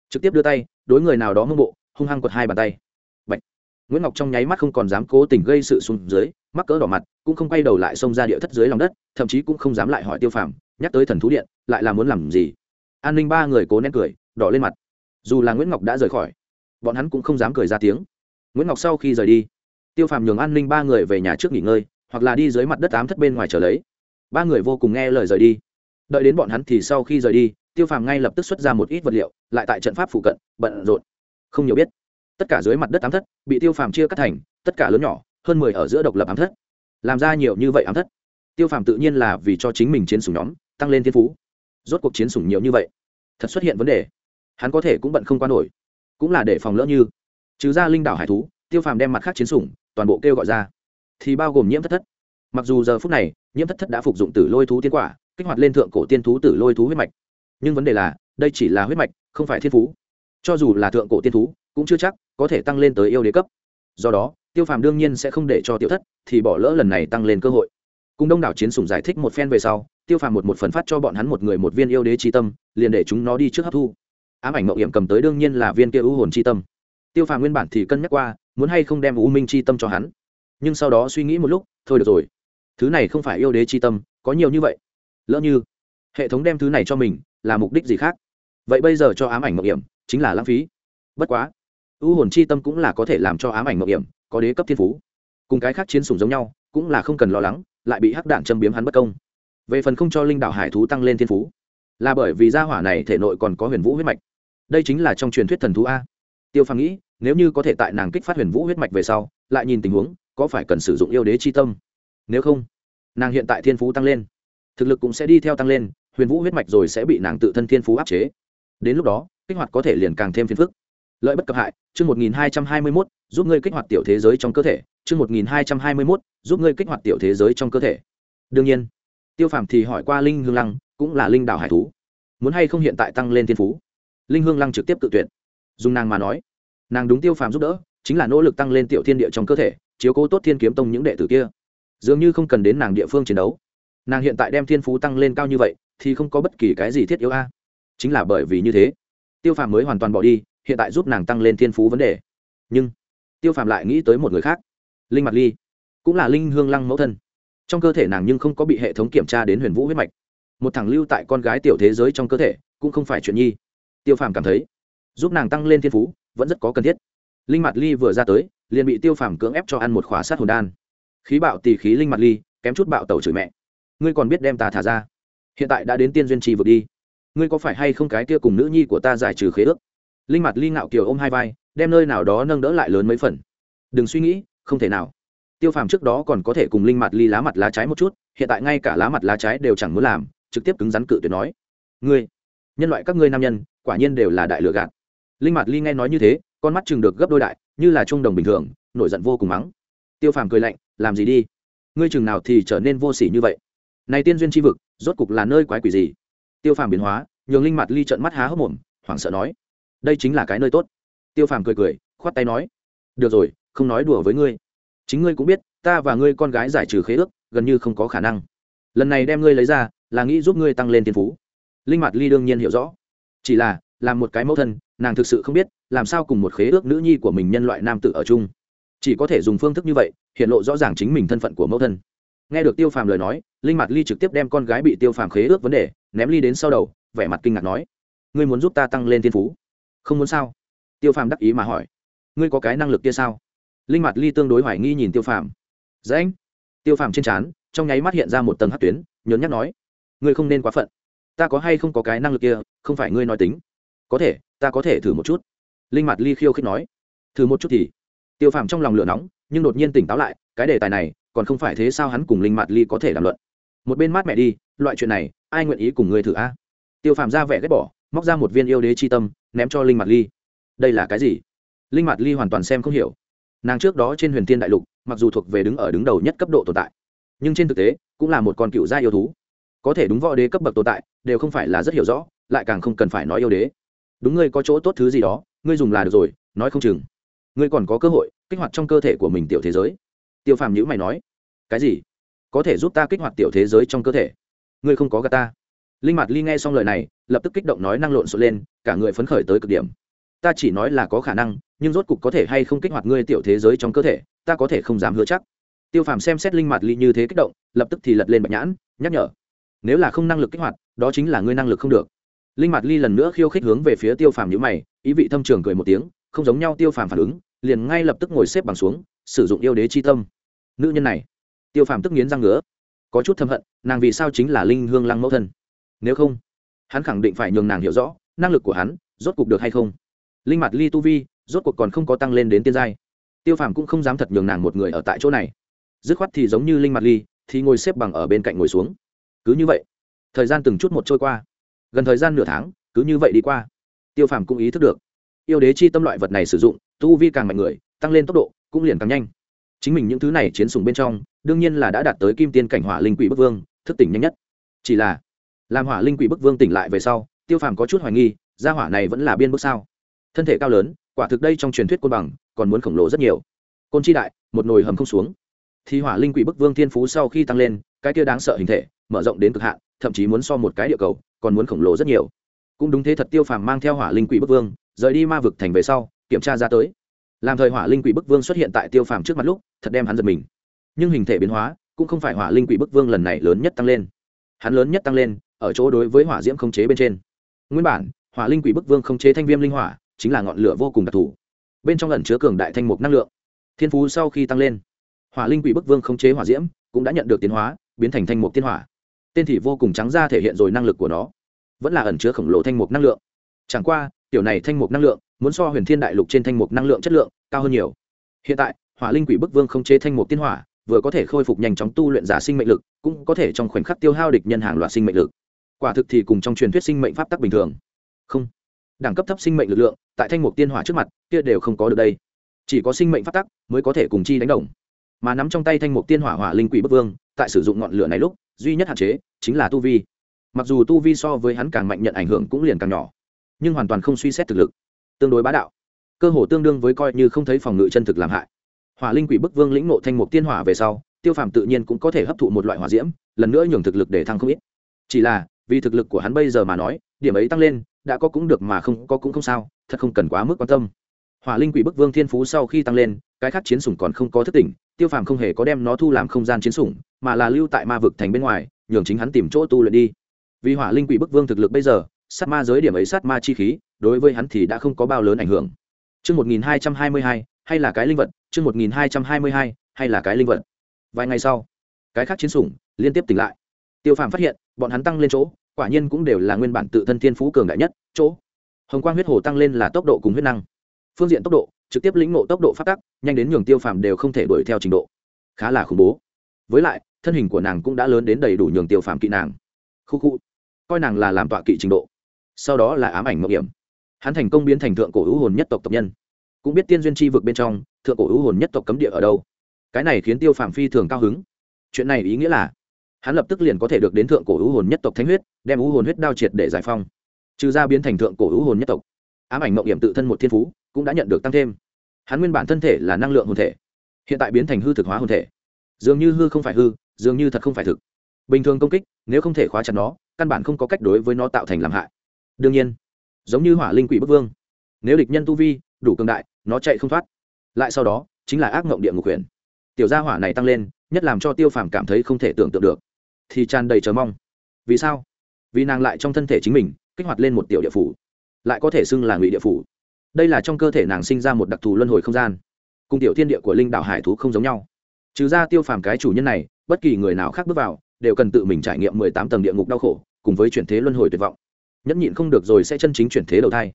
Trực tiếp đưa tay, đối người nào đó mưng bộ, hung hăng quật hai bàn tay. Bạch. nguyễn ngọc trong nháy mắt không còn dám cố tình gây sự xuống dưới, mắc cỡ đỏ mặt, cũng không quay đầu lại xông ra địa thất dưới lòng đất, thậm chí cũng không dám lại hỏi tiêu phàm, nhắc tới thần thú điện, lại là muốn làm gì? An ninh ba người cố nén cười, đỏ lên mặt. Dù là nguyễn ngọc đã rời khỏi, bọn hắn cũng không dám cười ra tiếng. Nguyễn ngọc sau khi rời đi, tiêu phàm nhường an ninh ba người về nhà trước nghỉ ngơi hoặc là đi dưới mặt đất ám thất bên ngoài trở lấy. Ba người vô cùng nghe lời rời đi. Đợi đến bọn hắn thì sau khi rời đi, tiêu phàm ngay lập tức xuất ra một ít vật liệu, lại tại trận pháp phụ cận, bận rộn. Không nhiều biết, tất cả dưới mặt đất ám thất bị tiêu phàm chia cắt thành, tất cả lớn nhỏ, hơn mười ở giữa độc lập ám thất. Làm ra nhiều như vậy ám thất, tiêu phàm tự nhiên là vì cho chính mình chiến sủng nhóm, tăng lên thiên phú. Rốt cuộc chiến sủng nhiều như vậy, thật xuất hiện vấn đề. Hắn có thể cũng bận không qua nổi, cũng là để phòng lỡ như. Trừ ra linh đảo hải thú, tiêu phàm đem mặt khác chiến sủng, toàn bộ kêu gọi ra thì bao gồm nhiễm thất thất. Mặc dù giờ phút này, nhiễm thất thất đã phục dụng tử lôi thú tiên quả, kích hoạt lên thượng cổ tiên thú tử lôi thú huyết mạch. Nhưng vấn đề là, đây chỉ là huyết mạch, không phải thiên phú. Cho dù là thượng cổ tiên thú, cũng chưa chắc có thể tăng lên tới yêu đế cấp. Do đó, tiêu phàm đương nhiên sẽ không để cho tiểu thất thì bỏ lỡ lần này tăng lên cơ hội. Cùng đông đảo chiến sủng giải thích một phen về sau, tiêu phàm một một phần phát cho bọn hắn một người một viên yêu đế tri tâm, liền để chúng nó đi trước hấp thu. Ám ảnh mậu hiểm cầm tới đương nhiên là viên kia ưu hồn tri tâm. Tiêu phàm nguyên bản thì cân nhắc qua, muốn hay không đem u minh tri tâm cho hắn nhưng sau đó suy nghĩ một lúc, thôi được rồi. Thứ này không phải yêu đế chi tâm, có nhiều như vậy. Lỡ như hệ thống đem thứ này cho mình, là mục đích gì khác? Vậy bây giờ cho ám ảnh mộng hiểm, chính là lãng phí. Bất quá, ưu hồn chi tâm cũng là có thể làm cho ám ảnh mộng hiểm, có đế cấp thiên phú. Cùng cái khác chiến sủng giống nhau, cũng là không cần lo lắng, lại bị hắc đạn châm biếm hắn bất công. Về phần không cho linh đạo hải thú tăng lên thiên phú, là bởi vì gia hỏa này thể nội còn có huyền vũ huyết mạch. Đây chính là trong truyền thuyết thần thú a. Tiêu phàm nghĩ, nếu như có thể tại nàng kích phát huyền vũ huyết mạch về sau, lại nhìn tình huống có phải cần sử dụng yêu đế chi tâm? Nếu không, nàng hiện tại thiên phú tăng lên, thực lực cũng sẽ đi theo tăng lên, huyền vũ huyết mạch rồi sẽ bị nàng tự thân thiên phú áp chế. Đến lúc đó, kích hoạt có thể liền càng thêm phiền phức. Lợi bất cập hại, chương một nghìn hai trăm hai mươi mốt, giúp ngươi kích hoạt tiểu thế giới trong cơ thể, chương một nghìn hai trăm hai mươi mốt, giúp ngươi kích hoạt tiểu thế giới trong cơ thể. Đương nhiên, tiêu phàm thì hỏi qua linh hương lăng, cũng là linh đạo hải thú, muốn hay không hiện tại tăng lên thiên phú? Linh hương lăng trực tiếp tự tuyển dùng nàng mà nói, nàng đúng tiêu phàm giúp đỡ chính là nỗ lực tăng lên tiểu thiên địa trong cơ thể, chiếu cố tốt thiên kiếm tông những đệ tử kia. Dường như không cần đến nàng địa phương chiến đấu. Nàng hiện tại đem thiên phú tăng lên cao như vậy, thì không có bất kỳ cái gì thiết yếu a. Chính là bởi vì như thế, tiêu phàm mới hoàn toàn bỏ đi, hiện tại giúp nàng tăng lên thiên phú vấn đề. Nhưng, tiêu phàm lại nghĩ tới một người khác. Linh mặt ly, cũng là linh hương lăng mẫu thân. Trong cơ thể nàng nhưng không có bị hệ thống kiểm tra đến huyền vũ huyết mạch. Một thằng lưu tại con gái tiểu thế giới trong cơ thể, cũng không phải chuyện nhi. Tiêu phàm cảm thấy, giúp nàng tăng lên thiên phú, vẫn rất có cần thiết linh mặt ly vừa ra tới, liền bị tiêu phàm cưỡng ép cho ăn một khóa sát hồn đan. Khí bạo tì khí linh mặt ly, kém chút bạo tẩu chửi mẹ. Ngươi còn biết đem ta thả ra? Hiện tại đã đến tiên duyên trì vượt đi. Ngươi có phải hay không cái kia cùng nữ nhi của ta giải trừ khế ước? Linh mặt ly ngạo kiều ôm hai vai, đem nơi nào đó nâng đỡ lại lớn mấy phần. Đừng suy nghĩ, không thể nào. Tiêu phàm trước đó còn có thể cùng linh mặt ly lá mặt lá trái một chút, hiện tại ngay cả lá mặt lá trái đều chẳng muốn làm, trực tiếp cứng rắn cự tuyệt nói. Ngươi, nhân loại các ngươi nam nhân, quả nhiên đều là đại lừa gạt. Linh mặt ly nghe nói như thế con mắt chừng được gấp đôi đại, như là trung đồng bình thường, nổi giận vô cùng mắng. Tiêu phàm cười lạnh, làm gì đi? Ngươi chừng nào thì trở nên vô s ỉ như vậy? Này tiên duyên tri vực, rốt cục là nơi quái quỷ gì? Tiêu phàm biến hóa, nhường linh mặt ly trận mắt há hốc mồm, hoảng sợ nói, đây chính là cái nơi tốt. Tiêu phàm cười cười, khoát tay nói, được rồi, không nói đùa với ngươi. Chính ngươi cũng biết, ta và ngươi con gái giải trừ khế ước, gần như không có khả năng. Lần này đem ngươi lấy ra, là nghĩ giúp ngươi tăng lên thiên phú. Linh mặt ly đương nhiên hiểu rõ. Chỉ là, làm một cái mẫu thân nàng thực sự không biết, làm sao cùng một khế ước nữ nhi của mình nhân loại nam tự ở chung. Chỉ có thể dùng phương thức như vậy, hiện lộ rõ ràng chính mình thân phận của mẫu thân. Nghe được tiêu phàm lời nói, linh mặt ly trực tiếp đem con gái bị tiêu phàm khế ước vấn đề ném ly đến sau đầu, vẻ mặt kinh ngạc nói, ngươi muốn giúp ta tăng lên thiên phú? Không muốn sao? Tiêu phàm đắc ý mà hỏi, ngươi có cái năng lực kia sao? Linh mặt ly tương đối hoài nghi nhìn tiêu phàm. Dễ anh. Tiêu phàm trên trán, trong nháy mắt hiện ra một tầng hát tuyến, nhớn nhắc nói, ngươi không nên quá phận. Ta có hay không có cái năng lực kia, không phải ngươi nói tính có thể, ta có thể thử một chút. Linh mặt ly khiêu khích nói. Thử một chút thì. Tiêu phàm trong lòng lửa nóng, nhưng đột nhiên tỉnh táo lại, cái đề tài này còn không phải thế sao hắn cùng linh mặt ly có thể đàm luận. Một bên mát mẹ đi, loại chuyện này, ai nguyện ý cùng ngươi thử a? Tiêu phàm ra vẻ ghét bỏ, móc ra một viên yêu đế chi tâm, ném cho linh mặt ly. Đây là cái gì? Linh mặt ly hoàn toàn xem không hiểu. Nàng trước đó trên huyền thiên đại lục, mặc dù thuộc về đứng ở đứng đầu nhất cấp độ tồn tại, nhưng trên thực tế, cũng là một con cựu gia yêu thú. Có thể đúng võ đế cấp bậc tồn tại, đều không phải là rất hiểu rõ, lại càng không cần phải nói yêu đế đúng ngươi có chỗ tốt thứ gì đó, ngươi dùng là được rồi, nói không chừng. Ngươi còn có cơ hội kích hoạt trong cơ thể của mình tiểu thế giới. Tiêu phàm nhữ mày nói. Cái gì? Có thể giúp ta kích hoạt tiểu thế giới trong cơ thể? Ngươi không có gà ta. Linh Mạt ly nghe xong lời này, lập tức kích động nói năng lộn xộn lên, cả người phấn khởi tới cực điểm. Ta chỉ nói là có khả năng, nhưng rốt cục có thể hay không kích hoạt ngươi tiểu thế giới trong cơ thể, ta có thể không dám hứa chắc. Tiêu phàm xem xét linh Mạt ly như thế kích động, lập tức thì lật lên bạch nhãn, nhắc nhở. Nếu là không năng lực kích hoạt, đó chính là ngươi năng lực không được linh mặt ly lần nữa khiêu khích hướng về phía tiêu phàm nhữ mày, ý vị thâm trường cười một tiếng, không giống nhau tiêu phàm phản ứng, liền ngay lập tức ngồi xếp bằng xuống, sử dụng yêu đế chi tâm. Nữ nhân này, tiêu phàm tức nghiến răng ngứa, có chút thâm hận, nàng vì sao chính là linh hương lăng mẫu thân? Nếu không, hắn khẳng định phải nhường nàng hiểu rõ, năng lực của hắn rốt cuộc được hay không? Linh mặt ly tu vi, rốt cuộc còn không có tăng lên đến tiên giai. Tiêu phàm cũng không dám thật nhường nàng một người ở tại chỗ này. Dứt khoát thì giống như linh mặt ly, thì ngồi xếp bằng ở bên cạnh ngồi xuống. Cứ như vậy, thời gian từng chút một trôi qua gần thời gian nửa tháng, cứ như vậy đi qua. Tiêu phàm cũng ý thức được, yêu đế chi tâm loại vật này sử dụng, tu vi càng mạnh người, tăng lên tốc độ, cũng liền càng nhanh. Chính mình những thứ này chiến sùng bên trong, đương nhiên là đã đạt tới kim tiên cảnh hỏa linh quỷ bức vương, thức tỉnh nhanh nhất. Chỉ là, làm hỏa linh quỷ bức vương tỉnh lại về sau, tiêu phàm có chút hoài nghi, gia hỏa này vẫn là biên bức sao? Thân thể cao lớn, quả thực đây trong truyền thuyết côn bằng, còn muốn khổng lồ rất nhiều. Côn chi đại, một nồi hầm không xuống. Thì hỏa linh quỷ bức vương thiên phú sau khi tăng lên, cái kia đáng sợ hình thể, mở rộng đến cực hạn, thậm chí muốn so một cái địa cầu còn muốn khổng lồ rất nhiều. Cũng đúng thế thật tiêu phàm mang theo hỏa linh quỷ bức vương, rời đi ma vực thành về sau, kiểm tra ra tới. Làm thời hỏa linh quỷ bức vương xuất hiện tại tiêu phàm trước mặt lúc, thật đem hắn giật mình. Nhưng hình thể biến hóa, cũng không phải hỏa linh quỷ bức vương lần này lớn nhất tăng lên. Hắn lớn nhất tăng lên, ở chỗ đối với hỏa diễm không chế bên trên. Nguyên bản, hỏa linh quỷ bức vương không chế thanh viêm linh hỏa, chính là ngọn lửa vô cùng đặc thù. Bên trong lần chứa cường đại thanh mục năng lượng. Thiên phú sau khi tăng lên, hỏa linh quỷ bức vương không chế hỏa diễm, cũng đã nhận được tiến hóa, biến thành thanh mục tiên hỏa tên thì vô cùng trắng ra thể hiện rồi năng lực của nó. Vẫn là ẩn chứa khổng lồ thanh mục năng lượng. Chẳng qua, tiểu này thanh mục năng lượng muốn so huyền thiên đại lục trên thanh mục năng lượng chất lượng cao hơn nhiều. Hiện tại, hỏa linh quỷ bức vương không chế thanh mục tiên hỏa, vừa có thể khôi phục nhanh chóng tu luyện giả sinh mệnh lực, cũng có thể trong khoảnh khắc tiêu hao địch nhân hàng loạt sinh mệnh lực. Quả thực thì cùng trong truyền thuyết sinh mệnh pháp tắc bình thường. Không. Đẳng cấp thấp sinh mệnh lực lượng, tại thanh mục tiên hỏa trước mặt, kia đều không có được đây. Chỉ có sinh mệnh pháp tắc mới có thể cùng chi đánh đồng. Mà nắm trong tay thanh mục tiên hỏa hỏa linh quỷ bức vương, tại sử dụng ngọn lửa này lúc duy nhất hạn chế chính là tu vi. Mặc dù tu vi so với hắn càng mạnh nhận ảnh hưởng cũng liền càng nhỏ, nhưng hoàn toàn không suy xét thực lực, tương đối bá đạo. Cơ hồ tương đương với coi như không thấy phòng ngự chân thực làm hại. Hỏa linh quỷ bức vương lĩnh nộ thanh mục tiên hỏa về sau, tiêu phàm tự nhiên cũng có thể hấp thụ một loại hỏa diễm, lần nữa nhường thực lực để thăng không ít. Chỉ là, vì thực lực của hắn bây giờ mà nói, điểm ấy tăng lên, đã có cũng được mà không có cũng không sao, thật không cần quá mức quan tâm. Hỏa linh quỷ bức vương thiên phú sau khi tăng lên, cái khác chiến sủng còn không có thức tỉnh, tiêu phàm không hề có đem nó thu làm không gian chiến sủng mà là lưu tại ma vực thành bên ngoài, nhường chính hắn tìm chỗ tu luyện đi. Vì hỏa linh quỷ bức vương thực lực bây giờ, sát ma giới điểm ấy sát ma chi khí, đối với hắn thì đã không có bao lớn ảnh hưởng. Chương một nghìn hai trăm hai mươi hai, hay là cái linh vật, chương một nghìn hai trăm hai mươi hai, hay là cái linh vật. Vài ngày sau, cái khác chiến sủng liên tiếp tỉnh lại. Tiêu phàm phát hiện, bọn hắn tăng lên chỗ, quả nhiên cũng đều là nguyên bản tự thân thiên phú cường đại nhất, chỗ. Hồng quang huyết hồ tăng lên là tốc độ cùng huyết năng. Phương diện tốc độ, trực tiếp lĩnh ngộ tốc độ phát tắc, nhanh đến nhường tiêu phàm đều không thể đuổi theo trình độ. Khá là khủng bố với lại, thân hình của nàng cũng đã lớn đến đầy đủ nhường tiêu phàm kỵ nàng. Khu khu. Coi nàng là làm tọa kỵ trình độ. Sau đó là ám ảnh mộng hiểm. Hắn thành công biến thành thượng cổ hữu hồn nhất tộc tộc nhân. Cũng biết tiên duyên tri vực bên trong, thượng cổ hữu hồn nhất tộc cấm địa ở đâu. Cái này khiến tiêu phàm phi thường cao hứng. Chuyện này ý nghĩa là, hắn lập tức liền có thể được đến thượng cổ hữu hồn nhất tộc thánh huyết, đem hữu hồn huyết đao triệt để giải phong trừ ra biến thành thượng cổ hữu hồn nhất tộc. Ám ảnh mộng điểm tự thân một thiên phú cũng đã nhận được tăng thêm. Hắn nguyên bản thân thể là năng lượng hồn thể, hiện tại biến thành hư thực hóa hồn thể dường như hư không phải hư, dường như thật không phải thực. Bình thường công kích, nếu không thể khóa chặt nó, căn bản không có cách đối với nó tạo thành làm hại. Đương nhiên, giống như hỏa linh quỷ bức vương, nếu địch nhân tu vi đủ cường đại, nó chạy không thoát. Lại sau đó, chính là ác mộng địa ngục huyền. Tiểu gia hỏa này tăng lên, nhất làm cho tiêu phàm cảm thấy không thể tưởng tượng được. Thì tràn đầy chờ mong. Vì sao? Vì nàng lại trong thân thể chính mình, kích hoạt lên một tiểu địa phủ. Lại có thể xưng là ngụy địa phủ. Đây là trong cơ thể nàng sinh ra một đặc thù luân hồi không gian. Cùng tiểu thiên địa của linh đạo hải thú không giống nhau trừ ra tiêu phàm cái chủ nhân này, bất kỳ người nào khác bước vào, đều cần tự mình trải nghiệm mười tám tầng địa ngục đau khổ, cùng với chuyển thế luân hồi tuyệt vọng. Nhẫn nhịn không được rồi sẽ chân chính chuyển thế đầu thai.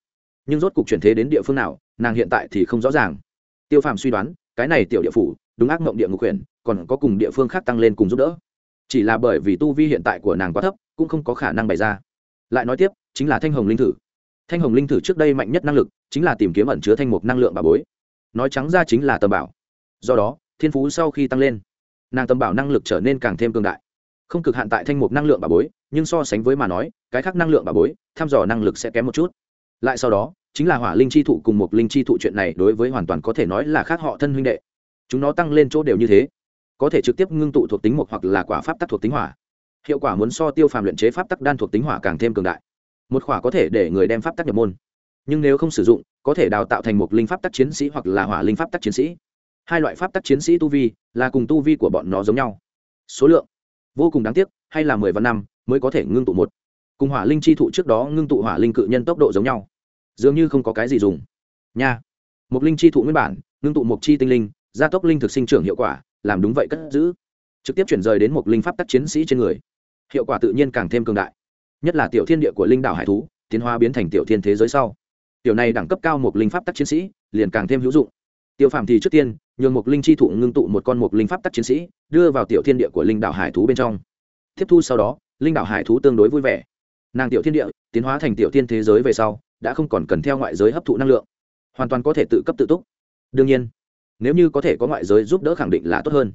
Nhưng rốt cuộc chuyển thế đến địa phương nào, nàng hiện tại thì không rõ ràng. Tiêu phàm suy đoán, cái này tiểu địa phủ, đúng ác mộng địa ngục quyền, còn có cùng địa phương khác tăng lên cùng giúp đỡ. Chỉ là bởi vì tu vi hiện tại của nàng quá thấp, cũng không có khả năng bày ra. Lại nói tiếp, chính là thanh hồng linh thử. Thanh hồng linh thử trước đây mạnh nhất năng lực, chính là tìm kiếm ẩn chứa thanh mục năng lượng bà bối. Nói trắng ra chính là tầm bảo. Do đó thiên phú sau khi tăng lên, nàng tầm bảo năng lực trở nên càng thêm cường đại. Không cực hạn tại thanh mục năng lượng bà bối, nhưng so sánh với mà nói, cái khác năng lượng bà bối thăm dò năng lực sẽ kém một chút. Lại sau đó, chính là hỏa linh chi thụ cùng một linh chi thụ chuyện này đối với hoàn toàn có thể nói là khác họ thân huynh đệ. Chúng nó tăng lên chỗ đều như thế. Có thể trực tiếp ngưng tụ thuộc tính một hoặc là quả pháp tắc thuộc tính hỏa. Hiệu quả muốn so tiêu phàm luyện chế pháp tắc đan thuộc tính hỏa càng thêm cường đại. Một khỏa có thể để người đem pháp tắc nhập môn. Nhưng nếu không sử dụng, có thể đào tạo thành một linh pháp tắc chiến sĩ hoặc là hỏa linh pháp tắc chiến sĩ hai loại pháp tắc chiến sĩ tu vi là cùng tu vi của bọn nó giống nhau. Số lượng, vô cùng đáng tiếc, hay là mười vạn năm mới có thể ngưng tụ một. Cùng hỏa linh chi thụ trước đó ngưng tụ hỏa linh cự nhân tốc độ giống nhau. Dường như không có cái gì dùng. Nha một linh chi thụ nguyên bản, ngưng tụ một chi tinh linh, gia tốc linh thực sinh trưởng hiệu quả, làm đúng vậy cất giữ. Trực tiếp chuyển rời đến một linh pháp tắc chiến sĩ trên người. Hiệu quả tự nhiên càng thêm cường đại. Nhất là tiểu thiên địa của linh đảo hải thú, tiến hóa biến thành tiểu thiên thế giới sau. Tiểu này đẳng cấp cao một linh pháp tắc chiến sĩ, liền càng thêm hữu dụng tiêu phàm thì trước tiên, nhường một linh chi thụ ngưng tụ một con một linh pháp tắc chiến sĩ, đưa vào tiểu thiên địa của linh đảo hải thú bên trong. Tiếp thu sau đó, linh đảo hải thú tương đối vui vẻ. Nàng tiểu thiên địa, tiến hóa thành tiểu thiên thế giới về sau, đã không còn cần theo ngoại giới hấp thụ năng lượng, hoàn toàn có thể tự cấp tự túc. Đương nhiên, nếu như có thể có ngoại giới giúp đỡ khẳng định là tốt hơn.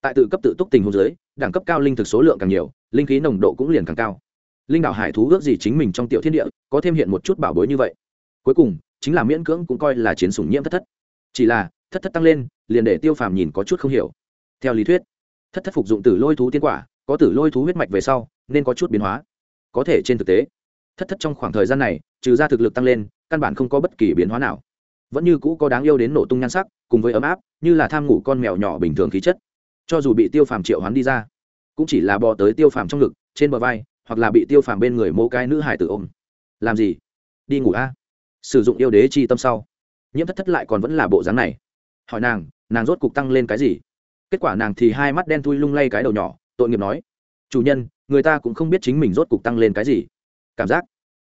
Tại tự cấp tự túc tình huống giới đẳng cấp cao linh thực số lượng càng nhiều, linh khí nồng độ cũng liền càng cao. Linh đảo hải thú ước gì chính mình trong tiểu thiên địa có thêm hiện một chút bảo bối như vậy. Cuối cùng, chính là miễn cưỡng cũng coi là chiến sủng nhiễm thất thất chỉ là, thất thất tăng lên, liền để tiêu phàm nhìn có chút không hiểu. Theo lý thuyết, thất thất phục dụng tử lôi thú tiên quả, có tử lôi thú huyết mạch về sau, nên có chút biến hóa. Có thể trên thực tế, thất thất trong khoảng thời gian này, trừ ra thực lực tăng lên, căn bản không có bất kỳ biến hóa nào. Vẫn như cũ có đáng yêu đến nổ tung nhan sắc, cùng với ấm áp, như là tham ngủ con mèo nhỏ bình thường khí chất. Cho dù bị tiêu phàm triệu hoán đi ra, cũng chỉ là bò tới tiêu phàm trong ngực, trên bờ vai, hoặc là bị tiêu phàm bên người mô cái nữ hải tử ôm. Làm gì? Đi ngủ a. Sử dụng yêu đế chi tâm sau nhiễm thất thất lại còn vẫn là bộ dáng này. Hỏi nàng nàng rốt cục tăng lên cái gì? Kết quả nàng thì hai mắt đen thui lung lay cái đầu nhỏ, tội nghiệp nói. Chủ nhân, người ta cũng không biết chính mình rốt cục tăng lên cái gì. Cảm giác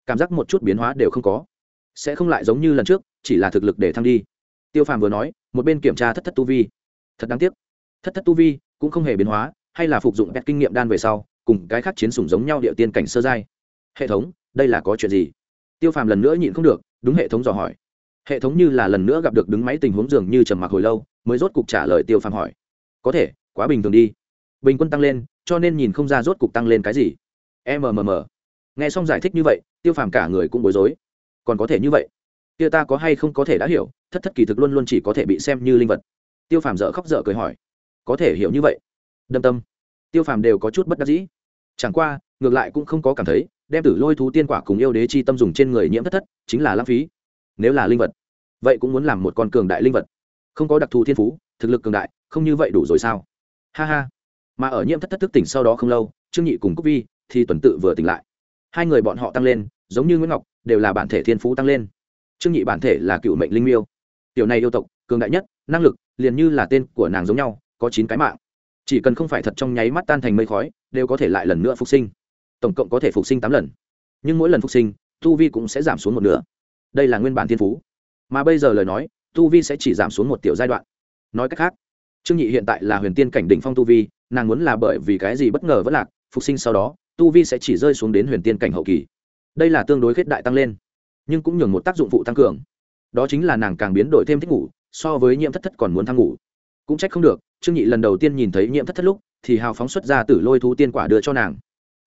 cảm giác một chút biến hóa đều không có. Sẽ không lại giống như lần trước, chỉ là thực lực để thăng đi. Tiêu phàm vừa nói, một bên kiểm tra thất thất tu vi. Thật đáng tiếc. Thất thất tu vi cũng không hề biến hóa, hay là phục dụng pet kinh nghiệm đan về sau, cùng cái khác chiến sủng giống nhau địa tiên cảnh sơ giai. Hệ thống, đây là có chuyện gì? Tiêu phàm lần nữa nhịn không được, đúng hệ thống dò hỏi hệ thống như là lần nữa gặp được đứng máy tình huống dường như trầm mặc hồi lâu, mới rốt cục trả lời tiêu phàm hỏi. Có thể, quá bình thường đi. Bình quân tăng lên, cho nên nhìn không ra rốt cục tăng lên cái gì. Mmm nghe xong giải thích như vậy, tiêu phàm cả người cũng bối rối. Còn có thể như vậy? Kia ta có hay không có thể đã hiểu, thất thất kỳ thực luôn luôn chỉ có thể bị xem như linh vật. Tiêu phàm dở khóc dở cười hỏi. Có thể hiểu như vậy. Đâm tâm. Tiêu phàm đều có chút bất đắc dĩ. Chẳng qua, ngược lại cũng không có cảm thấy, đem tử lôi thú tiên quả cùng yêu đế chi tâm dùng trên người nhiễm thất thất, chính là lãng phí nếu là linh vật, vậy cũng muốn làm một con cường đại linh vật. Không có đặc thù thiên phú, thực lực cường đại, không như vậy đủ rồi sao? Ha ha. Mà ở nhiễm thất thất thức tỉnh sau đó không lâu, trương nhị cùng cúc vi thì tuần tự vừa tỉnh lại. Hai người bọn họ tăng lên, giống như nguyễn ngọc, đều là bản thể thiên phú tăng lên. Trương nhị bản thể là cựu mệnh linh miêu. Tiểu này yêu tộc, cường đại nhất, năng lực, liền như là tên của nàng giống nhau, có chín cái mạng. Chỉ cần không phải thật trong nháy mắt tan thành mây khói, đều có thể lại lần nữa phục sinh. Tổng cộng có thể phục sinh tám lần. Nhưng mỗi lần phục sinh, tu vi cũng sẽ giảm xuống một nửa đây là nguyên bản thiên phú. Mà bây giờ lời nói tu vi sẽ chỉ giảm xuống một tiểu giai đoạn. Nói cách khác trương nhị hiện tại là huyền tiên cảnh đỉnh phong tu vi nàng muốn là bởi vì cái gì bất ngờ vẫn lạc phục sinh sau đó tu vi sẽ chỉ rơi xuống đến huyền tiên cảnh hậu kỳ. Đây là tương đối khết đại tăng lên nhưng cũng nhường một tác dụng phụ tăng cường. Đó chính là nàng càng biến đổi thêm thích ngủ so với nhiễm thất thất còn muốn thăng ngủ. Cũng trách không được trương nhị lần đầu tiên nhìn thấy nhiễm thất thất lúc thì hào phóng xuất ra tử lôi thú tiên quả đưa cho nàng.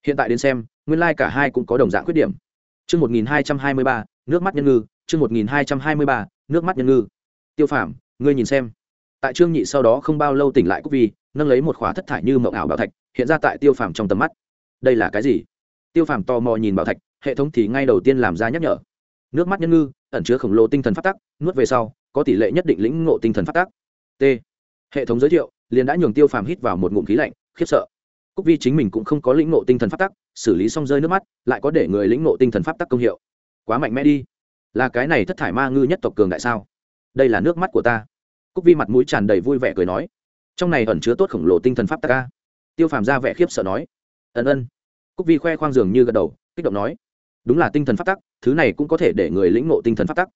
Hiện tại đến xem nguyên lai、like、cả hai cũng có đồng dạng khuyết điểm. Trước 1223, nước mắt nhân ngư, chương một nghìn hai trăm hai mươi ba nước mắt nhân ngư. Tiêu phảm ngươi nhìn xem. Tại Trương Nhị sau đó không bao lâu tỉnh lại Cúc Vi, nâng lấy một khóa thất thải như mộng ảo bảo thạch, hiện ra tại Tiêu Phàm trong tầm mắt. Đây là cái gì? Tiêu Phàm tò mò nhìn bảo thạch, hệ thống thì ngay đầu tiên làm ra nhắc nhở. Nước mắt nhân ngư, ẩn chứa khổng lồ tinh thần phát tắc, nuốt về sau, có tỷ lệ nhất định lĩnh ngộ tinh thần phát tắc. T. Hệ thống giới thiệu, liền đã nhường Tiêu Phàm hít vào một ngụm khí lạnh, khiếp sợ cúc vi chính mình cũng không có lĩnh ngộ tinh thần phát tắc xử lý xong rơi nước mắt lại có để người lĩnh ngộ tinh thần phát tắc công hiệu quá mạnh mẽ đi. Là cái này thất thải ma ngư nhất tộc cường đại sao? Đây là nước mắt của ta. Cúc vi mặt mũi tràn đầy vui vẻ cười nói. Trong này ẩn chứa tốt khổng lồ tinh thần pháp tắc ca tiêu phàm ra vẻ khiếp sợ nói. Ân ân. Cúc vi khoe khoang dường như gật đầu, kích động nói. Đúng là tinh thần pháp tắc, thứ này cũng có thể để người lĩnh ngộ tinh thần pháp tắc.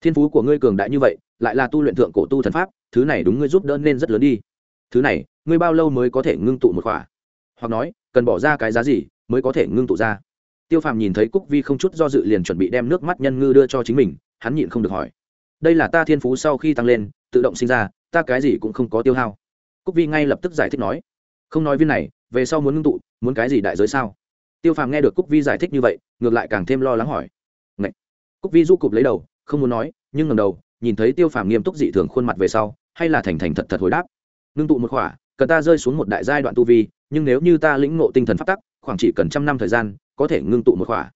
Thiên phú của ngươi cường đại như vậy, lại là tu luyện thượng cổ tu thần pháp, thứ này đúng ngươi giúp đỡ nên rất lớn đi. Thứ này, ngươi bao lâu mới có thể ngưng tụ một khỏa? Hoặc nói, cần bỏ ra cái giá gì mới có thể ngưng tụ ra? Tiêu phàm nhìn thấy cúc vi không chút do dự liền chuẩn bị đem nước mắt nhân ngư đưa cho chính mình, hắn nhịn không được hỏi. Đây là ta thiên phú sau khi tăng lên, tự động sinh ra, ta cái gì cũng không có tiêu hao. Cúc vi ngay lập tức giải thích nói. Không nói viên này, về sau muốn ngưng tụ, muốn cái gì đại giới sao? Tiêu phàm nghe được cúc vi giải thích như vậy, ngược lại càng thêm lo lắng hỏi. Ngậy! cúc vi du cụp lấy đầu, không muốn nói, nhưng ngầm đầu, nhìn thấy tiêu phàm nghiêm túc dị thường khuôn mặt về sau, hay là thành thành thật thật hồi đáp. Ngưng tụ một khỏa, cần ta rơi xuống một đại giai đoạn tu vi, nhưng nếu như ta lĩnh ngộ tinh thần phát tắc, khoảng chỉ cần trăm năm thời gian có thể ngưng tụ một khỏa.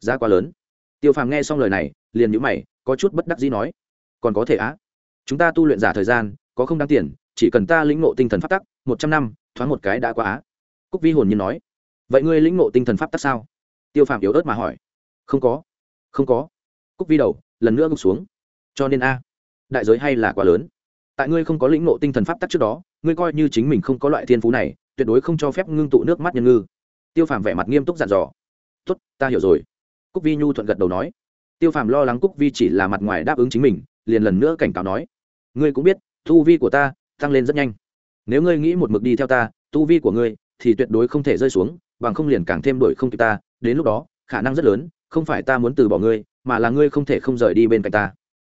Giá quá lớn. Tiêu phàm nghe xong lời này, liền nhữ mày, có chút bất đắc dĩ nói, còn có thể á? Chúng ta tu luyện giả thời gian, có không đáng tiền, chỉ cần ta lĩnh ngộ tinh thần pháp tắc, một trăm năm, thoáng một cái đã quá á. Cúc vi hồn nhiên nói, vậy ngươi lĩnh ngộ tinh thần pháp tắc sao? Tiêu phàm yếu ớt mà hỏi, không có không có. Cúc vi đầu, lần nữa gục xuống, cho nên a, đại giới hay là quá lớn. Tại ngươi không có lĩnh ngộ tinh thần pháp tắc trước đó, ngươi coi như chính mình không có loại thiên phú này, tuyệt đối không cho phép ngưng tụ nước mắt nhân ngư. Tiêu phàm vẻ mặt nghiêm túc dặn dò tốt, ta hiểu rồi. Cúc vi nhu thuận gật đầu nói. Tiêu phàm lo lắng cúc vi chỉ là mặt ngoài đáp ứng chính mình, liền lần nữa cảnh cáo nói. Ngươi cũng biết, tu vi của ta tăng lên rất nhanh. Nếu ngươi nghĩ một mực đi theo ta, tu vi của ngươi thì tuyệt đối không thể rơi xuống, bằng không liền càng thêm đổi không kịp ta. Đến lúc đó, khả năng rất lớn, không phải ta muốn từ bỏ ngươi, mà là ngươi không thể không rời đi bên cạnh ta.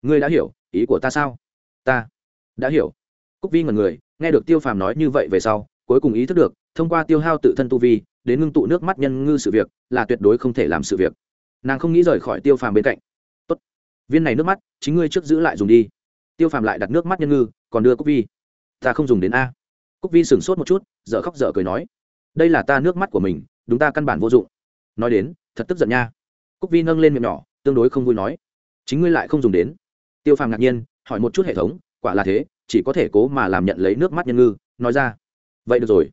Ngươi đã hiểu ý của ta sao? Ta đã hiểu. Cúc vi ngần người, nghe được tiêu phàm nói như vậy về sau, cuối cùng ý thức được, thông qua tiêu hao tự thân tu vi đến ngưng tụ nước mắt nhân ngư sự việc, là tuyệt đối không thể làm sự việc. Nàng không nghĩ rời khỏi tiêu phàm bên cạnh. Tốt. viên này nước mắt, chính ngươi trước giữ lại dùng đi. Tiêu phàm lại đặt nước mắt nhân ngư, còn đưa cúc vi. Ta không dùng đến a. Cúc vi sửng sốt một chút, dở khóc dở cười nói, đây là ta nước mắt của mình, đúng ta căn bản vô dụng. Nói đến, thật tức giận nha. Cúc vi nâng lên miệng nhỏ, tương đối không vui nói, chính ngươi lại không dùng đến. Tiêu phàm ngạc nhiên, hỏi một chút hệ thống, quả là thế, chỉ có thể cố mà làm nhận lấy nước mắt nhân ngư. Nói ra, vậy được rồi,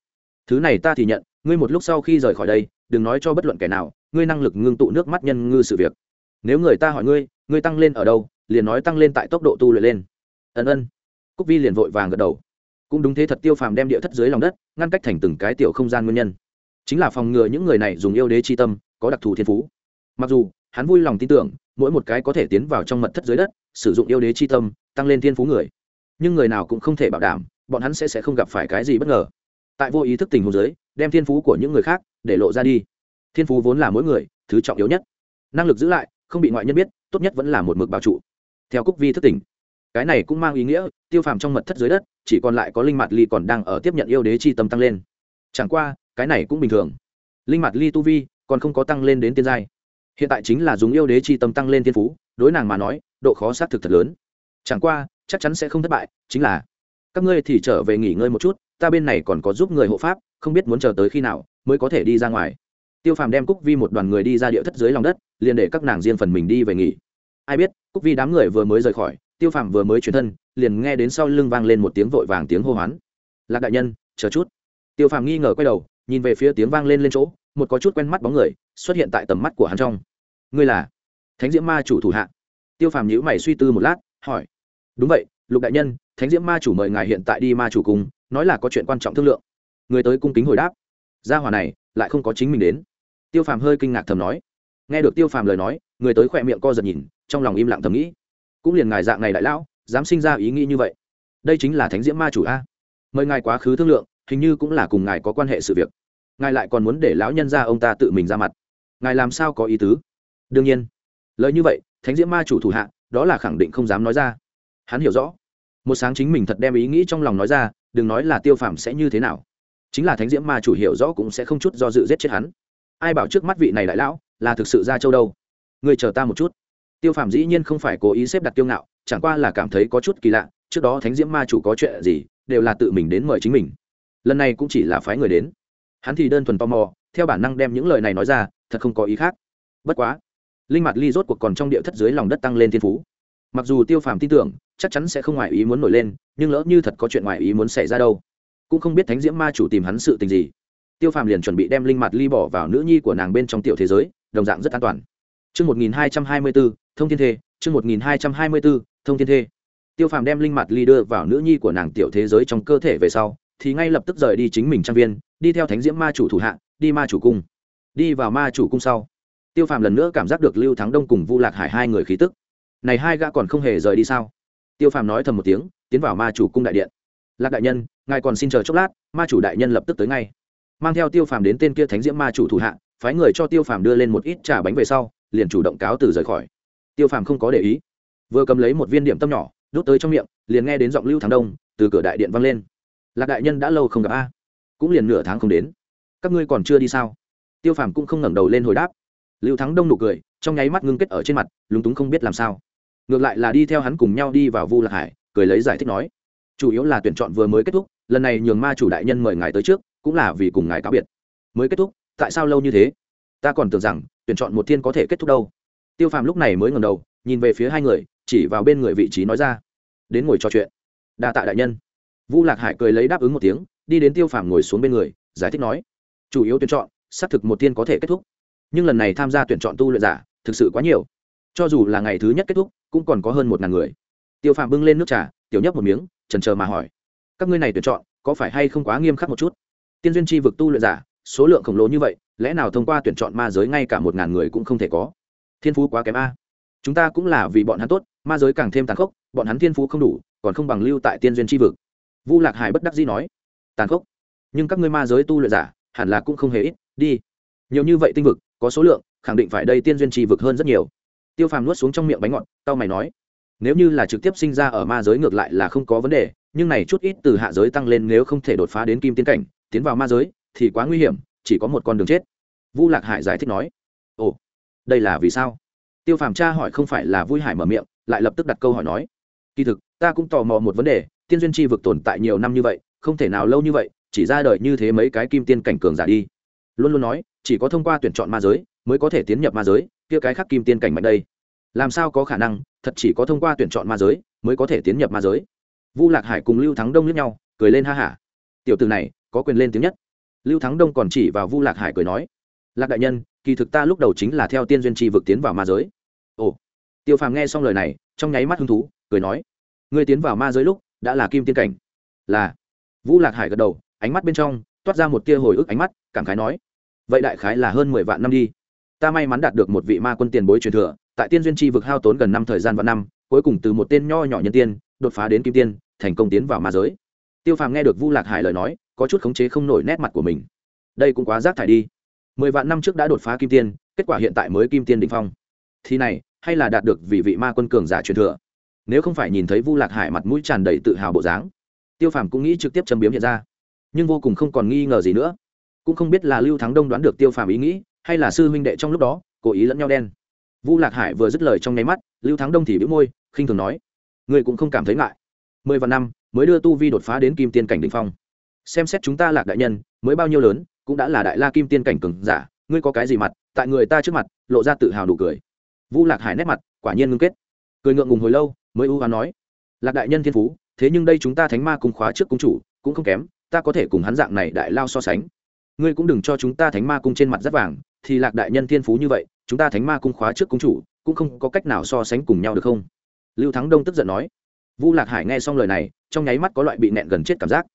thứ này ta thì nhận ngươi một lúc sau khi rời khỏi đây, đừng nói cho bất luận kẻ nào, ngươi năng lực ngưng tụ nước mắt nhân ngư sự việc. Nếu người ta hỏi ngươi ngươi tăng lên ở đâu, liền nói tăng lên tại tốc độ tu luyện lên. Ân ân. Cúc vi liền vội vàng gật đầu. Cũng đúng thế thật tiêu phàm đem địa thất dưới lòng đất, ngăn cách thành từng cái tiểu không gian nguyên nhân. Chính là phòng ngừa những người này dùng yêu đế c h i tâm, có đặc thù thiên phú. Mặc dù, hắn vui lòng tin tưởng, mỗi một cái có thể tiến vào trong mật thất dưới đất, sử dụng yêu đế c h i tâm, tăng lên thiên phú người. Nhưng người nào cũng không thể bảo đảm, bọn hắn sẽ sẽ không gặp phải cái gì bất ngờ. Tại vô ý thức tình huống dưới đem thiên phú của những người khác để lộ ra đi. Thiên phú vốn là mỗi người thứ trọng yếu nhất. Năng lực giữ lại, không bị ngoại nhân biết, tốt nhất vẫn là một mực bảo trụ. Theo cúc vi thức tỉnh, cái này cũng mang ý nghĩa, tiêu phàm trong mật thất dưới đất, chỉ còn lại có linh Mạt ly còn đang ở tiếp nhận yêu đế chi tâm tăng lên. Chẳng qua, cái này cũng bình thường. Linh Mạt ly tu vi còn không có tăng lên đến tiên giai. Hiện tại chính là dùng yêu đế chi tâm tăng lên thiên phú, đối nàng mà nói, độ khó xác thực thật lớn. Chẳng qua, chắc chắn sẽ không thất bại, chính là các ngươi thì trở về nghỉ ngơi một chút ta bên này còn có giúp người hộ pháp, không biết muốn chờ tới khi nào mới có thể đi ra ngoài. Tiêu phàm đem cúc vi một đoàn người đi ra địa thất dưới lòng đất, liền để các nàng riêng phần mình đi về nghỉ. Ai biết, cúc vi đám người vừa mới rời khỏi, tiêu phàm vừa mới chuyển thân, liền nghe đến sau lưng vang lên một tiếng vội vàng tiếng hô hoán. Lạc đại nhân, chờ chút. Tiêu phàm nghi ngờ quay đầu, nhìn về phía tiếng vang lên lên chỗ, một có chút quen mắt bóng người xuất hiện tại tầm mắt của hắn trong. Ngươi là thánh diễm ma chủ thủ hạ? Tiêu phàm nhữ mày suy tư một lát, hỏi. Đúng vậy, lục đại nhân, thánh diễm ma chủ mời ngài hiện tại đi ma chủ cùng nói là có chuyện quan trọng thương lượng. Người tới cung kính hồi đáp. Gia hòa này lại không có chính mình đến. Tiêu phàm hơi kinh ngạc thầm nói. Nghe được tiêu phàm lời nói, người tới khỏe miệng co giật nhìn, trong lòng im lặng thầm nghĩ. Cũng liền ngài dạng này đại lão, dám sinh ra ý nghĩ như vậy. Đây chính là thánh diễm ma chủ a. Mời ngài quá khứ thương lượng, hình như cũng là cùng ngài có quan hệ sự việc. Ngài lại còn muốn để lão nhân ra ông ta tự mình ra mặt. Ngài làm sao có ý tứ? Đương nhiên. Lời như vậy, thánh diễm ma chủ thủ hạ, đó là khẳng định không dám nói ra. Hắn hiểu rõ. Một sáng chính mình thật đem ý nghĩ trong lòng nói ra đừng nói là tiêu phàm sẽ như thế nào. Chính là thánh diễm ma chủ hiểu rõ cũng sẽ không chút do dự giết chết hắn. Ai bảo trước mắt vị này đại lão là thực sự ra châu đâu? Người chờ ta một chút. Tiêu phàm dĩ nhiên không phải cố ý xếp đặt tiêu ngạo, chẳng qua là cảm thấy có chút kỳ lạ, trước đó thánh diễm ma chủ có chuyện gì, đều là tự mình đến mời chính mình. Lần này cũng chỉ là phái người đến. Hắn thì đơn thuần tò mò, theo bản năng đem những lời này nói ra, thật không có ý khác. Bất quá, linh mặt ly rốt cuộc còn trong địa thất dưới lòng đất tăng lên thiên phú mặc dù tiêu phàm tin tưởng chắc chắn sẽ không ngoài ý muốn nổi lên nhưng lỡ như thật có chuyện ngoài ý muốn xảy ra đâu cũng không biết thánh diễm ma chủ tìm hắn sự tình gì tiêu phàm liền chuẩn bị đem linh mặt ly bỏ vào nữ nhi của nàng bên trong tiểu thế giới đồng dạng rất an toàn Chương 1224, Thông Thiên Thê, chương 1224, Thông Thiên Thê. Tiêu Phàm đem linh mặt ly đưa vào nữ nhi của nàng tiểu thế giới trong cơ thể về sau, thì ngay lập tức rời đi chính mình trang viên, đi theo Thánh Diễm Ma chủ thủ hạ, đi Ma chủ cung. Đi vào Ma chủ cung sau, Tiêu Phàm lần nữa cảm giác được Lưu Thắng Đông cùng Vu Lạc Hải hai người khí tức. Này hai gã còn không hề rời đi sao? Tiêu Phàm nói thầm một tiếng, tiến vào Ma chủ cung đại điện. Lạc đại nhân, ngài còn xin chờ chốc lát, Ma chủ đại nhân lập tức tới ngay. Mang theo Tiêu Phàm đến tên kia Thánh Diễm Ma chủ thủ hạ, phái người cho Tiêu Phàm đưa lên một ít trà bánh về sau, liền chủ động cáo từ rời khỏi. Tiêu phàm không có để ý. Vừa cầm lấy một viên điểm tâm nhỏ đốt tới trong miệng liền nghe đến giọng lưu thắng đông từ cửa đại điện vang lên. Lạc đại nhân đã lâu không gặp a cũng liền nửa tháng không đến. Các ngươi còn chưa đi sao? Tiêu phàm cũng không ngẩng đầu lên hồi đáp. Lưu thắng đông nụ cười trong nháy mắt ngưng kết ở trên mặt lúng túng không biết làm sao ngược lại là đi theo hắn cùng nhau đi vào vu lạc hải, cười lấy giải thích nói, chủ yếu là tuyển chọn vừa mới kết thúc, lần này nhường ma chủ đại nhân mời ngài tới trước, cũng là vì cùng ngài cáo biệt. Mới kết thúc, tại sao lâu như thế? Ta còn tưởng rằng, tuyển chọn một thiên có thể kết thúc đâu. Tiêu phàm lúc này mới ngầm đầu, nhìn về phía hai người, chỉ vào bên người vị trí nói ra, đến ngồi trò chuyện. Đa tạ đại nhân. Vu lạc hải cười lấy đáp ứng một tiếng, đi đến tiêu phàm ngồi xuống bên người, giải thích nói, chủ yếu tuyển chọn, xác thực một thiên có thể kết thúc. Nhưng lần này tham gia tuyển chọn tu luyện giả, thực sự quá nhiều cho dù là ngày thứ nhất kết thúc, cũng còn có hơn một ngàn người. Tiêu phàm bưng lên nước trà, tiểu nhấp một miếng, trần trờ mà hỏi, các ngươi này tuyển chọn, có phải hay không quá nghiêm khắc một chút? Tiên duyên tri vực tu luyện giả, số lượng khổng lồ như vậy, lẽ nào thông qua tuyển chọn ma giới ngay cả một ngàn người cũng không thể có? Thiên phú quá kém a. Chúng ta cũng là vì bọn hắn tốt, ma giới càng thêm tàn khốc, bọn hắn thiên phú không đủ, còn không bằng lưu tại tiên duyên tri vực. Vu lạc hải bất đắc dĩ nói, tàn khốc. Nhưng các ngươi ma giới tu luyện giả, hẳn là cũng không hề ít, đi. Nhiều như vậy tinh vực, có số lượng, khẳng định phải đây tiên duyên tri vực hơn rất nhiều tiêu phàm nuốt xuống trong miệng bánh ngọt tao mày nói, nếu như là trực tiếp sinh ra ở ma giới ngược lại là không có vấn đề, nhưng này chút ít từ hạ giới tăng lên nếu không thể đột phá đến kim tiến cảnh, tiến vào ma giới thì quá nguy hiểm, chỉ có một con đường chết. Vu lạc hải giải thích nói, ồ, đây là vì sao? Tiêu phàm cha hỏi không phải là vui hải mở miệng, lại lập tức đặt câu hỏi nói, kỳ thực, ta cũng tò mò một vấn đề, tiên duyên tri vực tồn tại nhiều năm như vậy, không thể nào lâu như vậy, chỉ ra đời như thế mấy cái kim tiên cảnh cường giả đi. Luôn luôn nói, chỉ có thông qua tuyển chọn ma giới mới có thể tiến nhập ma giới kia cái khác kim tiên cảnh mạnh đây. Làm sao có khả năng, thật chỉ có thông qua tuyển chọn ma giới mới có thể tiến nhập ma giới? Vu lạc hải cùng lưu thắng đông lướt nhau, cười lên ha hả. Tiểu từ này, có quyền lên tiếng nhất. Lưu thắng đông còn chỉ vào vu lạc hải cười nói, lạc đại nhân, kỳ thực ta lúc đầu chính là theo tiên duyên tri vực tiến vào ma giới. Ồ. Tiêu phàm nghe xong lời này, trong nháy mắt hứng thú, cười nói, ngươi tiến vào ma giới lúc, đã là kim tiên cảnh. Là. Vũ lạc hải gật đầu, ánh mắt bên trong toát ra một tia hồi ức ánh mắt, cảm khái nói, vậy đại khái là hơn mười vạn năm đi ta may mắn đạt được một vị ma quân tiền bối truyền thừa, tại tiên duyên tri vực hao tốn gần năm thời gian vạn năm, cuối cùng từ một tên nho nhỏ nhân tiên, đột phá đến kim tiên, thành công tiến vào ma giới. Tiêu phàm nghe được vu lạc hải lời nói, có chút khống chế không nổi nét mặt của mình. Đây cũng quá rác thải đi. Mười vạn năm trước đã đột phá kim tiên, kết quả hiện tại mới kim tiên đ ỉ n h phong. Thì này, hay là đạt được vị vị ma quân cường giả truyền thừa? Nếu không phải nhìn thấy vu lạc hải mặt mũi tràn đầy tự hào bộ dáng, tiêu phàm cũng nghĩ trực tiếp châm biếm hiện ra. Nhưng vô cùng không còn nghi ngờ gì nữa. Cũng không biết là lưu thắng đông đoán được tiêu phàm ý nghĩ hay là sư huynh đệ trong lúc đó, cố ý lẫn nhau đen. Vu lạc hải vừa dứt lời trong nháy mắt, lưu thắng đông thì bĩu môi, khinh thường nói người cũng không cảm thấy ngại. Mười vạn năm, mới đưa tu vi đột phá đến kim tiên cảnh đ ỉ n h phong. Xem xét chúng ta lạc đại nhân, mới bao nhiêu lớn, cũng đã là đại la kim tiên cảnh cường giả, ngươi có cái gì mặt, tại người ta trước mặt, lộ ra tự hào đủ cười. Vu lạc hải nét mặt, quả nhiên ngưng kết. Cười ngượng ngùng hồi lâu, mới ưu hoán nói, lạc đại nhân thiên phú, thế nhưng đây chúng ta thánh ma cùng khóa trước cung chủ, cũng không kém, ta có thể cùng hắn dạng này đại lao so sánh. Ngươi cũng đừng cho chúng ta thánh ma cung trên mặt rất vàng thì lạc đại nhân thiên phú như vậy, chúng ta thánh ma cung khóa trước cung chủ, cũng không có cách nào so sánh cùng nhau được không? Lưu thắng đông tức giận nói. Vu lạc hải nghe xong lời này, trong nháy mắt có loại bị nẹn gần chết cảm giác.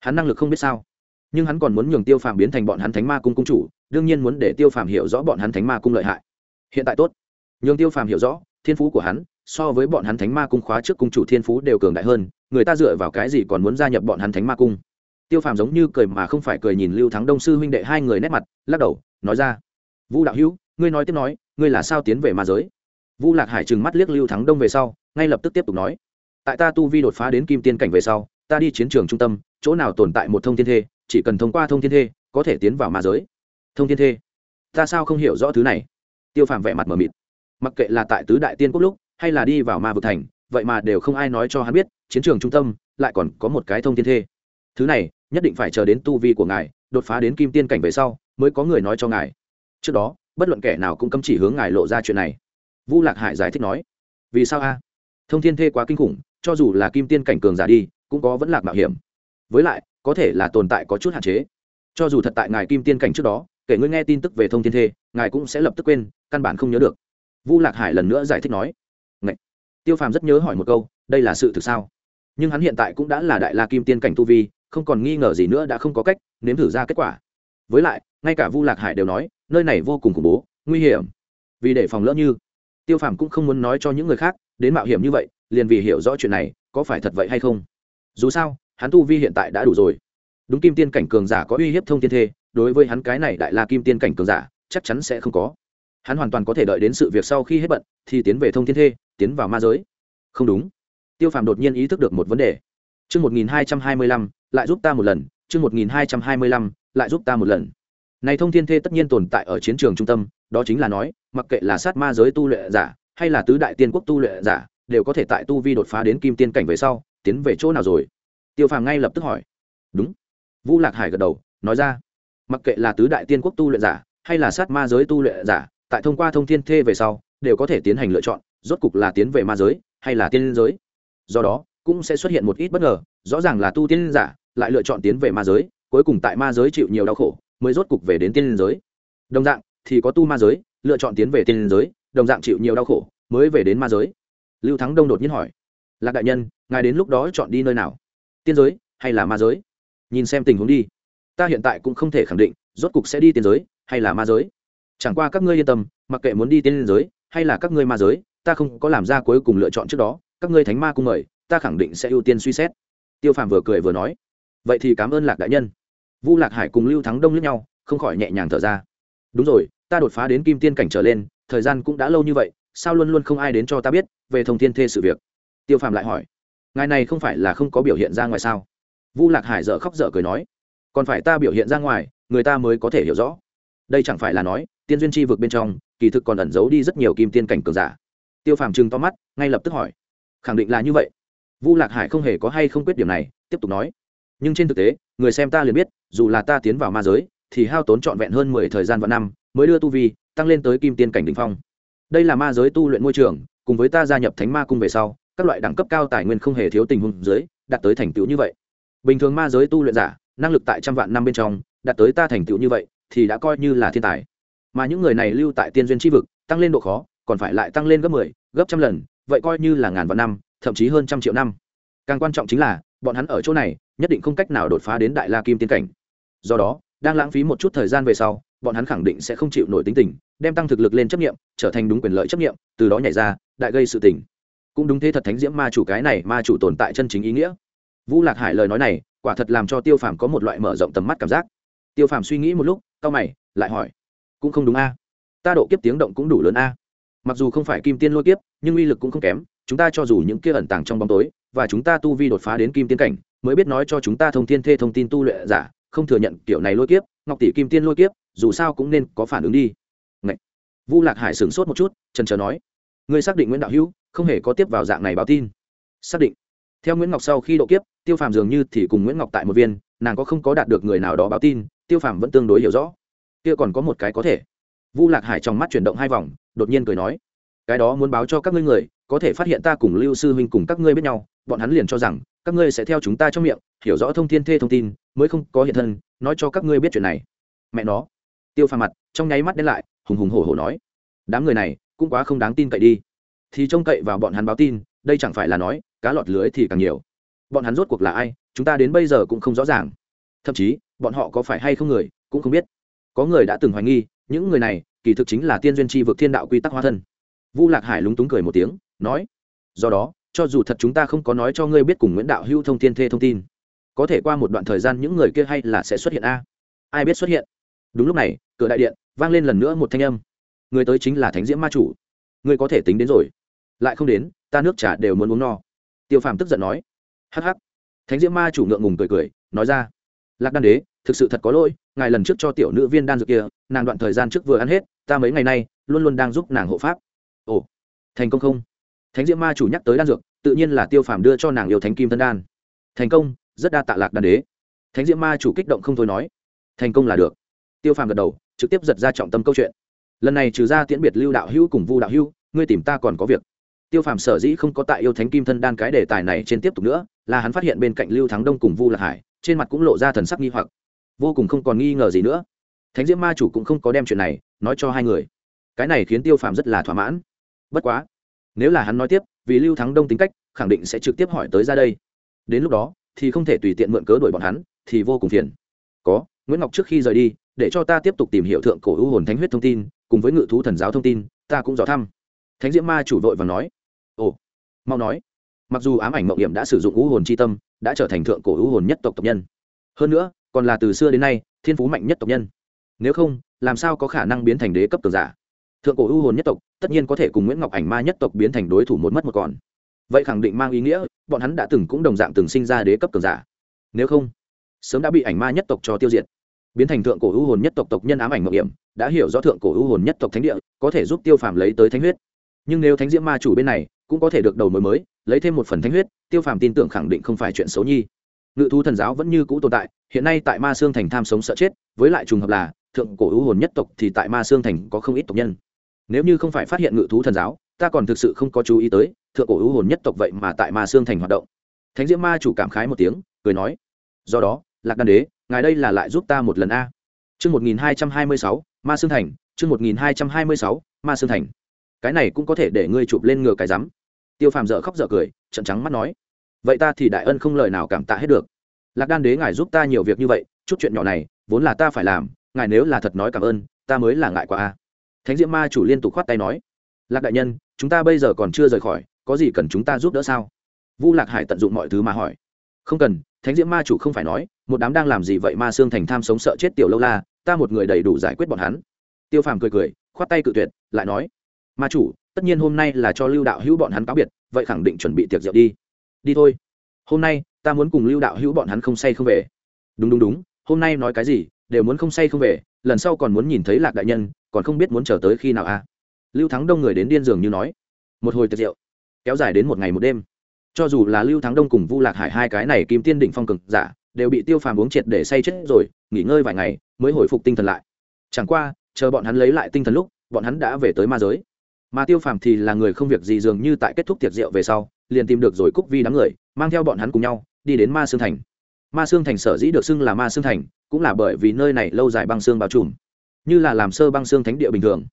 Hắn năng lực không biết sao. Nhưng hắn còn muốn nhường tiêu phàm biến thành bọn hắn thánh ma cung cung chủ, đương nhiên muốn để tiêu phàm hiểu rõ bọn hắn thánh ma cung lợi hại. Hiện tại tốt. Nhường tiêu phàm hiểu rõ, thiên phú của hắn, so với bọn hắn thánh ma cung khóa trước cung chủ thiên phú đều cường đại hơn, người ta dựa vào cái gì còn muốn gia nhập bọn hắn thánh ma cung? Tiêu phàm giống như cười mà không phải cười nhìn lưu thắng đông sư huynh đệ hai người nét mặt, lắc đầu, nói ra vũ đạo hữu, ngươi nói tiếp nói, ngươi là sao tiến về ma giới? Vũ lạc hải trừng mắt liếc lưu thắng đông về sau, ngay lập tức tiếp tục nói. Tại ta tu vi đột phá đến kim tiên cảnh về sau, ta đi chiến trường trung tâm, chỗ nào tồn tại một thông thiên thê, chỉ cần thông qua thông thiên thê, có thể tiến vào ma giới. Thông thiên thê? Ta sao không hiểu rõ thứ này? Tiêu phàm vẻ mặt mờ mịt. Mặc kệ là tại tứ đại tiên quốc lúc, hay là đi vào ma vực thành, vậy mà đều không ai nói cho hắn biết, chiến trường trung tâm lại còn có một cái thông thiên thê. Thứ này, nhất định phải chờ đến tu vi của ngài, đột phá đến kim tiên cảnh về sau, mới có người nói cho ngài trước đó, bất luận kẻ nào cũng cấm chỉ hướng ngài lộ ra chuyện này. Vu lạc hải giải thích nói. Vì sao a? Thông thiên thê quá kinh khủng, cho dù là kim tiên cảnh cường giả đi, cũng có vẫn lạc mạo hiểm. Với lại, có thể là tồn tại có chút hạn chế. Cho dù thật tại ngài kim tiên cảnh trước đó, kể ngươi nghe tin tức về thông thiên thê, ngài cũng sẽ lập tức quên, căn bản không nhớ được. Vu lạc hải lần nữa giải thích nói. Ngậy! tiêu phàm rất nhớ hỏi một câu, đây là sự thực sao? Nhưng hắn hiện tại cũng đã là đại la kim tiên cảnh tu vi, không còn nghi ngờ gì nữa đã không có cách nếm thử ra kết quả. Với lại ngay cả vu lạc hải đều nói, nơi này vô cùng khủng bố, nguy hiểm. Vì để phòng lỡ như, tiêu phàm cũng không muốn nói cho những người khác, đến mạo hiểm như vậy, liền vì hiểu rõ chuyện này, có phải thật vậy hay không? Dù sao, hắn tu vi hiện tại đã đủ rồi. Đúng kim tiên cảnh cường giả có uy hiếp thông tiên thê, đối với hắn cái này đại la kim tiên cảnh cường giả, chắc chắn sẽ không có. Hắn hoàn toàn có thể đợi đến sự việc sau khi hết bận, thì tiến về thông thiên thê, tiến vào ma giới. Không đúng. Tiêu phàm đột nhiên ý thức được một vấn đề. Chương một nghìn hai trăm hai mươi lăm, lại giúp ta một lần, chương một nghìn hai trăm hai mươi lăm, lại giúp ta một lần này thông thiên thê tất nhiên tồn tại ở chiến trường trung tâm, đó chính là nói, mặc kệ là sát ma giới tu luyện giả, hay là tứ đại tiên quốc tu luyện giả, đều có thể tại tu vi đột phá đến kim tiên cảnh về sau, tiến về chỗ nào rồi? Tiêu phàm ngay lập tức hỏi. Đúng. Vũ lạc hải gật đầu, nói ra. Mặc kệ là tứ đại tiên quốc tu luyện giả, hay là sát ma giới tu luyện giả, tại thông qua thông thiên thê về sau, đều có thể tiến hành lựa chọn, rốt cục là tiến về ma giới, hay là tiên giới. Do đó, cũng sẽ xuất hiện một ít bất ngờ, rõ ràng là tu tiên giả, lại lựa chọn tiến về ma giới, cuối cùng tại ma giới chịu nhiều đau khổ mới rốt cục về đến tiên giới. Đồng dạng, thì có tu ma giới, lựa chọn tiến về tiên giới, đồng dạng chịu nhiều đau khổ, mới về đến ma giới. Lưu thắng đông đột nhiên hỏi, lạc đại nhân, ngài đến lúc đó chọn đi nơi nào? Tiên giới hay là ma giới? Nhìn xem tình huống đi. Ta hiện tại cũng không thể khẳng định, rốt cục sẽ đi tiên giới hay là ma giới. Chẳng qua các ngươi yên tâm, mặc kệ muốn đi tiên giới hay là các ngươi ma giới, ta không có làm ra cuối cùng lựa chọn trước đó. Các ngươi thánh ma cung mời, ta khẳng định sẽ ưu tiên suy xét. Tiêu phàm vừa cười vừa nói, vậy thì cảm ơn lạc đại nhân vu lạc hải cùng lưu thắng đông lẫn nhau, không khỏi nhẹ nhàng thở ra. Đúng rồi, ta đột phá đến kim tiên cảnh trở lên, thời gian cũng đã lâu như vậy, sao luôn luôn không ai đến cho ta biết, về thông thiên thê sự việc? Tiêu phàm lại hỏi. Ngài này không phải là không có biểu hiện ra ngoài sao? Vu lạc hải dợ khóc dở cười nói. Còn phải ta biểu hiện ra ngoài, người ta mới có thể hiểu rõ. Đây chẳng phải là nói, tiên duyên chi vực bên trong, kỳ thực còn ẩn giấu đi rất nhiều kim tiên cảnh cường giả. Tiêu phàm trừng to mắt, ngay lập tức hỏi. Khẳng định là như vậy. Vu lạc hải không hề có hay không quyết điểm này, tiếp tục nói nhưng trên thực tế người xem ta liền biết dù là ta tiến vào ma giới thì hao tốn trọn vẹn hơn mười thời gian và năm mới đưa tu vi tăng lên tới kim tiên cảnh đ ỉ n h phong. Đây là ma giới tu luyện môi trường cùng với ta gia nhập thánh ma cung về sau các loại đẳng cấp cao tài nguyên không hề thiếu tình huống dưới đạt tới thành tựu như vậy. Bình thường ma giới tu luyện giả năng lực tại trăm vạn năm bên trong đạt tới ta thành tựu như vậy thì đã coi như là thiên tài. Mà những người này lưu tại tiên duyên tri vực tăng lên độ khó còn phải lại tăng lên gấp mười 10, gấp trăm lần vậy coi như là ngàn vạn năm thậm chí hơn trăm triệu năm. Càng quan trọng chính là bọn hắn ở chỗ này, nhất định không cách nào đột phá đến đại la kim tiên cảnh. Do đó, đang lãng phí một chút thời gian về sau, bọn hắn khẳng định sẽ không chịu nổi tính tình, đem tăng thực lực lên chấp nghiệm, trở thành đúng quyền lợi chấp nghiệm, từ đó nhảy ra, đại gây sự tình. Cũng đúng thế thật thánh diễm ma chủ cái này, ma chủ tồn tại chân chính ý nghĩa. Vũ lạc hải lời nói này, quả thật làm cho tiêu phàm có một loại mở rộng tầm mắt cảm giác. Tiêu phàm suy nghĩ một lúc, cau mày, lại hỏi, cũng không đúng a? Ta độ kiếp tiếng động cũng đủ lớn a. Mặc dù không phải kim tiên lôi kiếp, nhưng uy lực cũng không kém, chúng ta cho dù những kia ẩn tàng trong bóng tối và chúng ta tu vi đột phá đến kim tiên cảnh, mới biết nói cho chúng ta thông thiên thê thông tin tu luyện giả, không thừa nhận kiểu này lôi kiếp, ngọc tỷ kim tiên lôi kiếp, dù sao cũng nên có phản ứng đi. Ngậy. vu lạc hải sửng sốt một chút, trần trờ nói, ngươi xác định nguyễn đạo hữu không hề có tiếp vào dạng này báo tin? Xác định. Theo nguyễn ngọc sau khi độ kiếp, tiêu phàm dường như thì cùng nguyễn ngọc tại một viên, nàng có không có đạt được người nào đó báo tin, tiêu phàm vẫn tương đối hiểu rõ. Kia còn có một cái có thể. Vu lạc hải trong mắt chuyển động hai vòng, đột nhiên cười nói, cái đó muốn báo cho các ngươi người, có thể phát hiện ta cùng lưu sư huynh cùng các ngươi biết nhau bọn hắn liền cho rằng, các ngươi sẽ theo chúng ta trong miệng, hiểu rõ thông thiên thê thông tin, mới không có hiện thân, nói cho các ngươi biết chuyện này. Mẹ nó. Tiêu phàm mặt, trong nháy mắt đến lại, hùng hùng hổ hổ nói. Đám người này, cũng quá không đáng tin cậy đi. Thì trông cậy vào bọn hắn báo tin, đây chẳng phải là nói, cá lọt lưới thì càng nhiều. Bọn hắn rốt cuộc là ai, chúng ta đến bây giờ cũng không rõ ràng. Thậm chí, bọn họ có phải hay không người, cũng không biết. Có người đã từng hoài nghi, những người này, kỳ thực chính là tiên duyên tri vực thiên đạo quy tắc hóa thân. Vu lạc hải lúng túng cười một tiếng, nói. Do đó cho dù thật chúng ta không có nói cho ngươi biết cùng nguyễn đạo hưu thông thiên thê thông tin, có thể qua một đoạn thời gian những người kia hay là sẽ xuất hiện a? Ai biết xuất hiện? Đúng lúc này, cửa đại điện vang lên lần nữa một thanh âm. Người tới chính là thánh diễm ma chủ. Ngươi có thể tính đến rồi. Lại không đến, ta nước trà đều muốn uống no. Tiêu phàm tức giận nói. Hắc hắc. Thánh diễm ma chủ ngượng ngùng cười cười, nói ra. Lạc đan đế, thực sự thật có lỗi, ngài lần trước cho tiểu nữ viên đan dược kia, nàng đoạn thời gian trước vừa ăn hết, ta mấy ngày nay luôn luôn đang giúp nàng hộ pháp. Ồ, thành công không? Thánh diễm ma chủ nhắc tới đan dược, tự nhiên là tiêu phàm đưa cho nàng yêu thánh kim thân đan. Thành công, rất đa tạ lạc đan đế. Thánh diễm ma chủ kích động không thôi nói. Thành công là được. Tiêu phàm gật đầu, trực tiếp giật ra trọng tâm câu chuyện. Lần này trừ ra tiễn biệt lưu đạo hữu cùng vu đạo hữu, ngươi tìm ta còn có việc. Tiêu phàm sở dĩ không có tại yêu thánh kim thân đan cái đề tài này trên tiếp tục nữa, là hắn phát hiện bên cạnh lưu thắng đông cùng vu lạc hải, trên mặt cũng lộ ra thần sắc nghi hoặc. Vô cùng không còn nghi ngờ gì nữa. Thánh diễm ma chủ cũng không có đem chuyện này nói cho hai người. Cái này khiến tiêu phàm rất là thỏa mãn. Bất quá nếu là hắn nói tiếp, vì lưu thắng đông tính cách, khẳng định sẽ trực tiếp hỏi tới ra đây. Đến lúc đó, thì không thể tùy tiện mượn cớ đuổi bọn hắn, thì vô cùng phiền. Có, nguyễn ngọc trước khi rời đi, để cho ta tiếp tục tìm hiểu thượng cổ ưu hồn thánh huyết thông tin, cùng với ngự thú thần giáo thông tin, ta cũng dò thăm. Thánh diễm ma chủ vội và nói. Ồ, mau nói. Mặc dù ám ảnh mộng hiểm đã sử dụng ưu hồn c h i tâm, đã trở thành thượng cổ ưu hồn nhất tộc tộc nhân. Hơn nữa, còn là từ xưa đến nay, thiên phú mạnh nhất tộc nhân. Nếu không, làm sao có khả năng biến thành đế cấp tường giả? Thượng cổ ưu hồn nhất tộc, tất nhiên có thể cùng nguyễn ngọc ảnh ma nhất tộc biến thành đối thủ một mất một còn. Vậy khẳng định mang ý nghĩa, bọn hắn đã từng cũng đồng dạng từng sinh ra đế cấp cường giả. Nếu không, sớm đã bị ảnh ma nhất tộc cho tiêu diệt. Biến thành thượng cổ ưu hồn nhất tộc tộc nhân ám ảnh mộng hiểm, đã hiểu rõ thượng cổ ưu hồn nhất tộc thánh địa, có thể giúp tiêu phàm lấy tới thánh huyết. Nhưng nếu thánh diễm ma chủ bên này, cũng có thể được đầu mối mới, lấy thêm một phần thánh huyết, tiêu phàm tin tưởng khẳng định không phải chuyện xấu nhi. Ngự thú thần giáo vẫn như cũ tồn tại, hiện nay tại ma sương thành tham sống sợ chết, với lại trùng hợp là, thượng cổ ưu hồn nhất tộc thì tại ma sương thành có không ít tộc nhân nếu như không phải phát hiện ngự thú thần giáo, ta còn thực sự không có chú ý tới, thượng cổ ưu hồn nhất tộc vậy mà tại ma sương thành hoạt động. Thánh diễm ma chủ cảm khái một tiếng, cười nói, do đó, lạc đan đế, ngài đây là lại giúp ta một lần a. Chương một nghìn hai trăm hai mươi sáu, ma sương thành, chương một nghìn hai trăm hai mươi sáu, ma sương thành. Cái này cũng có thể để ngươi chụp lên ngựa cái rắm. Tiêu phàm dợ khóc dợ cười trận trắng mắt nói, vậy ta thì đại ân không lời nào cảm tạ hết được. Lạc đan đế ngài giúp ta nhiều việc như vậy, chút chuyện nhỏ này, vốn là ta phải làm, ngài nếu là thật nói cảm ơn, ta mới là ngại quá a thánh diễm ma chủ liên tục khoát tay nói, lạc đại nhân, chúng ta bây giờ còn chưa rời khỏi, có gì cần chúng ta giúp đỡ sao? Vu lạc hải tận dụng mọi thứ mà hỏi. Không cần, thánh diễm ma chủ không phải nói, một đám đang làm gì vậy ma xương thành tham sống sợ chết tiểu lâu la, ta một người đầy đủ giải quyết bọn hắn. Tiêu phàm cười cười, khoát tay cự tuyệt, lại nói, ma chủ, tất nhiên hôm nay là cho lưu đạo hữu bọn hắn cáo biệt, vậy khẳng định chuẩn bị tiệc rượu đi. Đi thôi. Hôm nay, ta muốn cùng lưu đạo hữu bọn hắn không say không về. Đúng đúng đúng, hôm nay nói cái gì, đều muốn không say không về, lần sau còn muốn nhìn thấy lạc đại nhân còn không biết muốn chờ tới khi nào a à? lưu thắng đông người đến điên giường như nói, một hồi tiệc rượu, kéo dài đến một ngày một đêm. Cho dù là lưu thắng đông cùng vu lạc hải hai cái này kim tiên đỉnh phong cực giả, đều bị tiêu phàm uống triệt để say chết rồi, nghỉ ngơi vài ngày mới hồi phục tinh thần lại. Chẳng qua, chờ bọn hắn lấy lại tinh thần lúc, bọn hắn đã về tới ma giới. Mà tiêu phàm thì là người không việc gì dường như tại kết thúc tiệc rượu về sau, liền tìm được rồi cúc vi đám người, mang theo bọn hắn cùng nhau, đi đến ma sương thành. Ma sương thành sở dĩ được xưng là ma sương thành, cũng là bởi vì nơi này lâu dài băng xương bao trùm như là làm sơ băng xương thánh địa bình thường.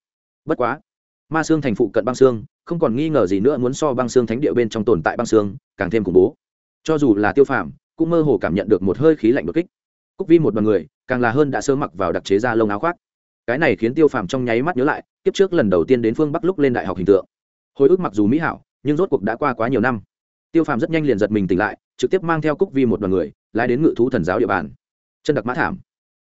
Bất quá, ma xương thành phụ cận băng xương, không còn nghi ngờ gì nữa muốn so băng xương thánh địa bên trong tồn tại băng xương, càng thêm khủng bố. Cho dù là tiêu phàm, cũng mơ hồ cảm nhận được một hơi khí lạnh đột kích. Cúc vi một đoàn người, càng là hơn đã sơ mặc vào đặc chế da lông áo khoác. Cái này khiến tiêu phàm trong nháy mắt nhớ lại, kiếp trước lần đầu tiên đến phương bắc lúc lên đại học hình tượng. Hồi ức mặc dù mỹ hảo, nhưng rốt cuộc đã qua quá nhiều năm. Tiêu phàm rất nhanh liền giật mình tỉnh lại, trực tiếp mang theo cúc vi một đoàn người, lái đến ngự thú thần giáo địa bàn. Chân đặc mã thảm.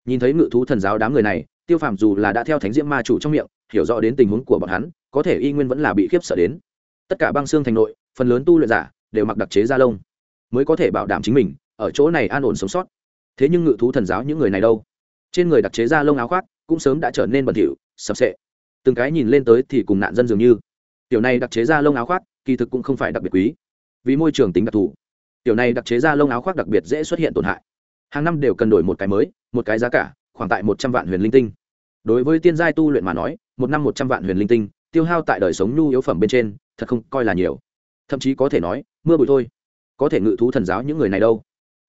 Nhìn thấy ngự thú thần giáo đám người này tiêu phàm dù là đã theo thánh diễm ma chủ trong miệng, hiểu rõ đến tình huống của bọn hắn, có thể y nguyên vẫn là bị khiếp sợ đến. Tất cả băng xương thành nội, phần lớn tu luyện giả, đều mặc đặc chế da lông, mới có thể bảo đảm chính mình, ở chỗ này an ổn sống sót. Thế nhưng ngự thú thần giáo những người này đâu? Trên người đặc chế da lông áo khoác, cũng sớm đã trở nên bẩn thỉu, sập sệ. Từng cái nhìn lên tới thì cùng nạn dân dường như. Tiểu này đặc chế da lông áo khoác, kỳ thực cũng không phải đặc biệt quý. Vì môi trường tính đặc thù, tiểu này đặc chế da lông áo khoác đặc biệt dễ xuất hiện tổn hại. Hàng năm đều cần đổi một cái mới, một cái giá cả khoảng tại một trăm vạn huyền linh tinh. Đối với tiên giai tu luyện mà nói, một năm một trăm vạn huyền linh tinh, tiêu hao tại đời sống nhu yếu phẩm bên trên, thật không coi là nhiều. Thậm chí có thể nói, mưa bụi thôi. Có thể ngự thú thần giáo những người này đâu?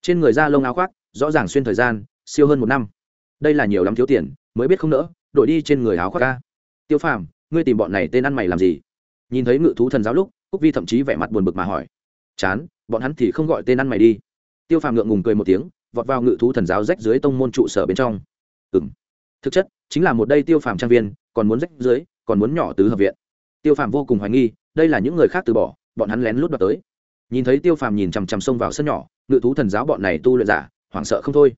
Trên người da lông áo khoác, rõ ràng xuyên thời gian, siêu hơn một năm. Đây là nhiều lắm thiếu tiền, mới biết không nỡ, đổi đi trên người áo khoác ca tiêu phàm, ngươi tìm bọn này tên ăn mày làm gì? Nhìn thấy ngự thú thần giáo lúc, cúc vi thậm chí vẻ mặt buồn bực mà hỏi. Chán, bọn hắn thì không gọi tên ăn mày đi. Tiêu phàm ngượng ngùng cười một tiếng, vọt vào ngự thú thần giáo rách dưới tông môn trụ sở bên trong ừ thực chất, chính là một đây tiêu phàm trang viên, còn muốn rách dưới, còn muốn nhỏ tứ hợp viện. Tiêu phàm vô cùng hoài nghi, đây là những người khác từ bỏ, bọn hắn lén lút đoạt tới. Nhìn thấy tiêu phàm nhìn chằm chằm xông vào sân nhỏ, ngự thú thần giáo bọn này tu luyện giả, hoảng sợ không thôi.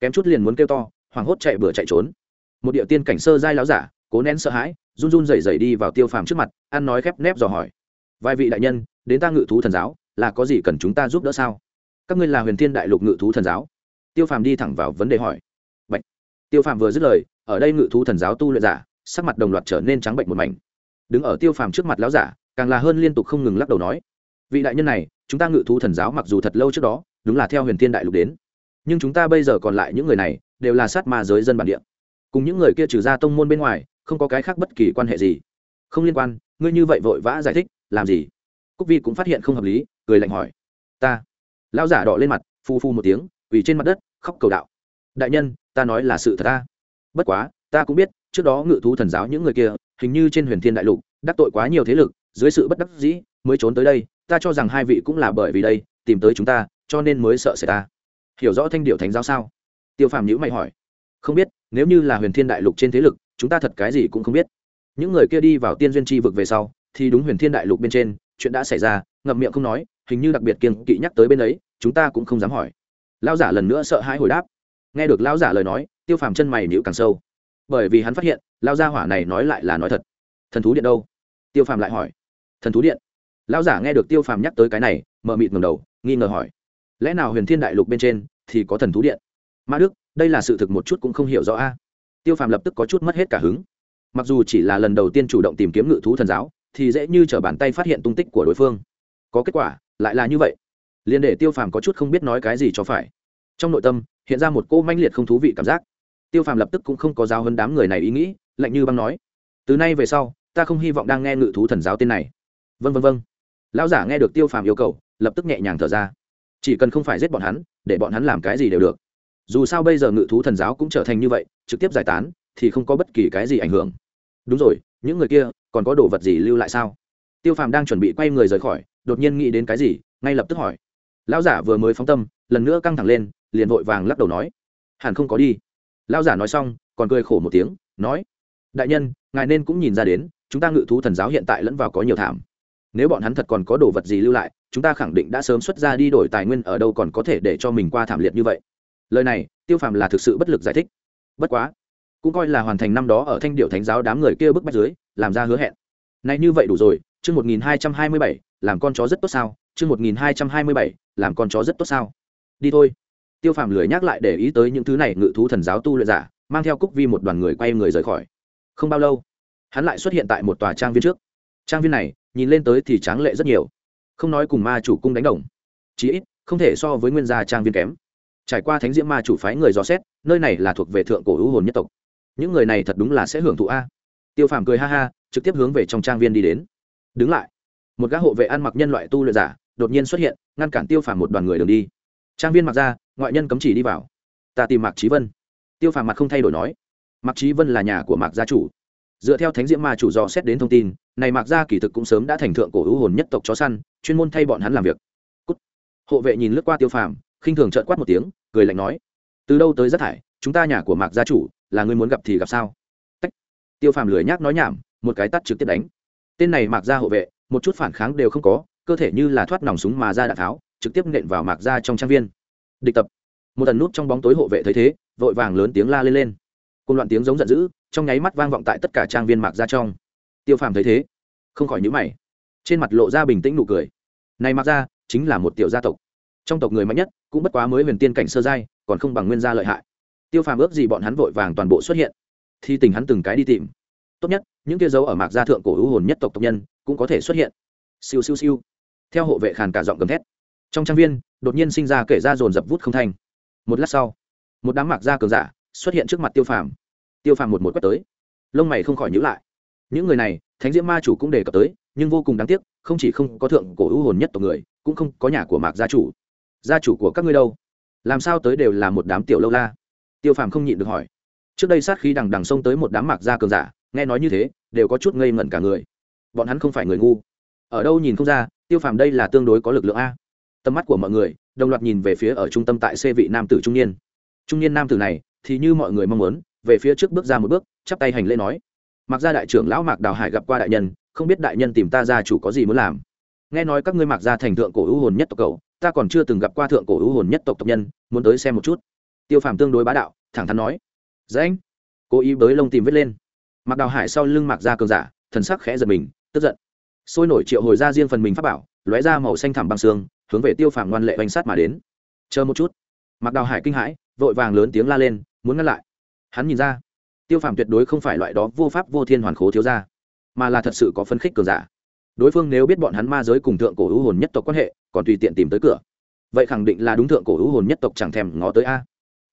Kém chút liền muốn kêu to, hoảng hốt chạy bừa chạy trốn. Một địa tiên cảnh sơ giai láo giả, cố nén sợ hãi, run run rẩy rẩy đi vào tiêu phàm trước mặt, ăn nói khép nép dò hỏi. Vài vị đại nhân, đến ta ngự thú thần giáo, là có gì cần chúng ta giúp đỡ sao? Các ngươi là huyền thiên đại lục ngự thú thần giáo? Tiêu phàm đi thẳng vào vấn đề hỏi tiêu phàm vừa dứt lời, ở đây ngự thú thần giáo tu luyện giả, sắc mặt đồng loạt trở nên trắng bệnh một mảnh. Đứng ở tiêu phàm trước mặt lão giả, càng là hơn liên tục không ngừng lắc đầu nói, vị đại nhân này, chúng ta ngự thú thần giáo mặc dù thật lâu trước đó, đúng là theo huyền thiên đại lục đến, nhưng chúng ta bây giờ còn lại những người này, đều là sát ma giới dân bản địa. Cùng những người kia trừ ra tông môn bên ngoài, không có cái khác bất kỳ quan hệ gì. Không liên quan, ngươi như vậy vội vã giải thích, làm gì? Cúc vi cũng phát hiện không hợp lý, cười lạnh hỏi, ta. Lão giả đỏ lên mặt, phu phu một tiếng, quỳ trên mặt đất, khóc cầu đạo đại nhân, ta nói là sự thật ta. Bất quá, ta cũng biết, trước đó ngự thú thần giáo những người kia, hình như trên huyền thiên đại lục, đắc tội quá nhiều thế lực, dưới sự bất đắc dĩ, mới trốn tới đây, ta cho rằng hai vị cũng là bởi vì đây, tìm tới chúng ta, cho nên mới sợ xảy ta. Hiểu rõ thanh điệu thánh giáo sao? Tiêu phàm nhữ mày hỏi. Không biết, nếu như là huyền thiên đại lục trên thế lực, chúng ta thật cái gì cũng không biết. Những người kia đi vào tiên duyên tri vực về sau, thì đúng huyền thiên đại lục bên trên, chuyện đã xảy ra, ngậm miệng không nói, hình như đặc biệt kiên kỵ nhắc tới bên ấy, chúng ta cũng không dám hỏi. Lao giả lần nữa sợ hãi hồi đáp nghe được lão giả lời nói, tiêu phàm chân mày nhữ càng sâu. Bởi vì hắn phát hiện lao gia hỏa này nói lại là nói thật. Thần thú điện đâu? Tiêu phàm lại hỏi. Thần thú điện. Lao giả nghe được tiêu phàm nhắc tới cái này mờ mịt ngầm đầu, nghi ngờ hỏi. Lẽ nào huyền thiên đại lục bên trên thì có thần thú điện? Ma đức, đây là sự thực một chút cũng không hiểu rõ a. Tiêu phàm lập tức có chút mất hết cả hứng. Mặc dù chỉ là lần đầu tiên chủ động tìm kiếm ngự thú thần giáo, thì dễ như t r ở bàn tay phát hiện tung tích của đối phương. Có kết quả, lại là như vậy. Liền để tiêu phàm có chút không biết nói cái gì cho phải. Trong nội tâm hiện ra một cô manh liệt không thú vị cảm giác. Tiêu phàm lập tức cũng không có giáo hơn đám người này ý nghĩ, lạnh như băng nói, từ nay về sau, ta không hy vọng đang nghe ngự thú thần giáo tên này. Vân vân vân lão giả nghe được tiêu phàm yêu cầu, lập tức nhẹ nhàng thở ra. Chỉ cần không phải giết bọn hắn, để bọn hắn làm cái gì đều được. Dù sao bây giờ ngự thú thần giáo cũng trở thành như vậy, trực tiếp giải tán, thì không có bất kỳ cái gì ảnh hưởng. Đúng rồi, những người kia còn có đồ vật gì lưu lại sao? Tiêu phàm đang chuẩn bị quay người rời khỏi, đột nhiên nghĩ đến cái gì, ngay lập tức hỏi. Lão giả vừa mới phóng tâm, lần nữa căng thẳng lên liền vội vàng lắc đầu nói, hẳn không có đi. Lão giả nói xong, còn cười khổ một tiếng, nói, đại nhân, ngài nên cũng nhìn ra đến, chúng ta ngự thú thần giáo hiện tại lẫn vào có nhiều thảm. Nếu bọn hắn thật còn có đồ vật gì lưu lại, chúng ta khẳng định đã sớm xuất ra đi đổi tài nguyên ở đâu còn có thể để cho mình qua thảm liệt như vậy. Lời này, tiêu phàm là thực sự bất lực giải thích. Bất quá, cũng coi là hoàn thành năm đó ở thanh điệu thánh giáo đám người kia bức bách dưới, làm ra hứa hẹn. Này như vậy đủ rồi, chương một nghìn hai trăm hai mươi bảy, làm con chó rất tốt sao? Chương một nghìn hai trăm hai mươi bảy, làm con chó rất tốt sao? Đi thôi tiêu phàm lười nhắc lại để ý tới những thứ này, ngự thú thần giáo tu luyện giả, mang theo cúc vi một đoàn người quay người rời khỏi. Không bao lâu, hắn lại xuất hiện tại một tòa trang viên trước. Trang viên này, nhìn lên tới thì tráng lệ rất nhiều. Không nói cùng ma chủ cung đánh đồng, chí ít, không thể so với nguyên gia trang viên kém. Trải qua thánh diễm ma chủ phái người dò xét, nơi này là thuộc về thượng cổ hữu hồn nhất tộc. Những người này thật đúng là sẽ hưởng thụ a. Tiêu phàm cười ha ha, trực tiếp hướng về trong trang viên đi đến. Đứng lại, một gã hộ vệ ăn mặc nhân loại tu luyện giả đột nhiên xuất hiện, ngăn cản tiêu phàm một đoàn người đường đi. Trang viên mặc ra ngoại nhân cấm chỉ đi vào. Ta tìm mạc trí vân. Tiêu phàm mặt không thay đổi nói. Mạc trí vân là nhà của mạc gia chủ. Dựa theo thánh diễm ma chủ dò xét đến thông tin, này mạc gia kỳ thực cũng sớm đã thành thượng cổ hữu hồn nhất tộc chó săn, chuyên môn thay bọn hắn làm việc. Cút. hộ vệ nhìn lướt qua tiêu phàm, khinh thường trợn quát một tiếng, cười lạnh nói. Từ đâu tới rác thải, chúng ta nhà của mạc gia chủ, là người muốn gặp thì gặp sao? Tách. tiêu phàm lười nhác nói nhảm, một cái tắt trực tiếp đánh. Tên này mạc gia hộ vệ, một chút phản kháng đều không có, cơ thể như là thoát nòng súng mà ra đạn tháo, trực tiếp nện vào mạc gia trong trang viên địch tập. Một tần nút trong bóng tối hộ vệ thấy thế, vội vàng lớn tiếng la lên lên. Cùng loạn tiếng giống giận dữ, trong nháy mắt vang vọng tại tất cả trang viên mạc gia trong. Tiêu phàm thấy thế, không khỏi nhữ mày. Trên mặt lộ ra bình tĩnh nụ cười. Này mạc gia chính là một tiểu gia tộc. Trong tộc người mạnh nhất, cũng bất quá mới huyền tiên cảnh sơ giai, còn không bằng nguyên gia lợi hại. Tiêu phàm ước gì bọn hắn vội vàng toàn bộ xuất hiện. Thì tình hắn từng cái đi tìm. Tốt nhất, những kia dấu ở mạc gia thượng cổ hữu hồn nhất tộc tộc nhân, cũng có thể xuất hiện. Siêu siêu siêu. Theo hộ vệ khàn cả giọng gầm thét trong trang viên, đột nhiên sinh ra kể ra dồn dập vút không thanh một lát sau, một đám mạc gia cường giả xuất hiện trước mặt tiêu phàm. Tiêu phàm một một quét tới. Lông mày không khỏi nhữ lại. Những người này, thánh diễm ma chủ cũng đề cập tới, nhưng vô cùng đáng tiếc, không chỉ không có thượng cổ hữu hồn nhất tộc người, cũng không có nhà của mạc gia chủ. Gia chủ của các ngươi đâu? Làm sao tới đều là một đám tiểu lâu la? Tiêu phàm không nhịn được hỏi. Trước đây sát khí đằng đằng xông tới một đám mạc gia cường giả, nghe nói như thế, đều có chút ngây ngẩn cả người. Bọn hắn không phải người ngu. Ở đâu nhìn không ra, tiêu phàm đây là tương đối có lực lượng a tầm mắt của mọi người, đồng loạt nhìn về phía ở trung tâm tại xe vị nam tử trung niên. Trung niên nam tử này, thì như mọi người mong muốn, về phía trước bước ra một bước, chắp tay hành lễ nói. Mặc ra đại trưởng lão mạc đào hải gặp qua đại nhân, không biết đại nhân tìm ta ra chủ có gì muốn làm. Nghe nói các ngươi mặc ra thành thượng cổ hữu hồn nhất tộc cầu ta còn chưa từng gặp qua thượng cổ hữu hồn nhất tộc tộc nhân, muốn tới xem một chút. Tiêu phàm tương đối bá đạo, thẳng thắn nói. Dễ anh. Cố ý bới lông tìm vết lên. Mặc đào hải sau lưng mặc ra cường giả, thần sắc khẽ giật mình, tức giận. Sôi nổi triệu hồi ra riêng phần mình pháp bảo, lóe ra màu xanh thẳm băng xương hướng về tiêu phàm ngoan lệ oanh sát mà đến. Chờ một chút. Mặc đào hải kinh hãi, vội vàng lớn tiếng la lên, muốn ngăn lại. Hắn nhìn ra, tiêu phàm tuyệt đối không phải loại đó vô pháp vô thiên hoàn khố thiếu ra mà là thật sự có phân khích cường giả. Đối phương nếu biết bọn hắn ma giới cùng thượng cổ hữu hồn nhất tộc quan hệ, còn tùy tiện tìm tới cửa. Vậy khẳng định là đúng thượng cổ hữu hồn nhất tộc chẳng thèm ngó tới a.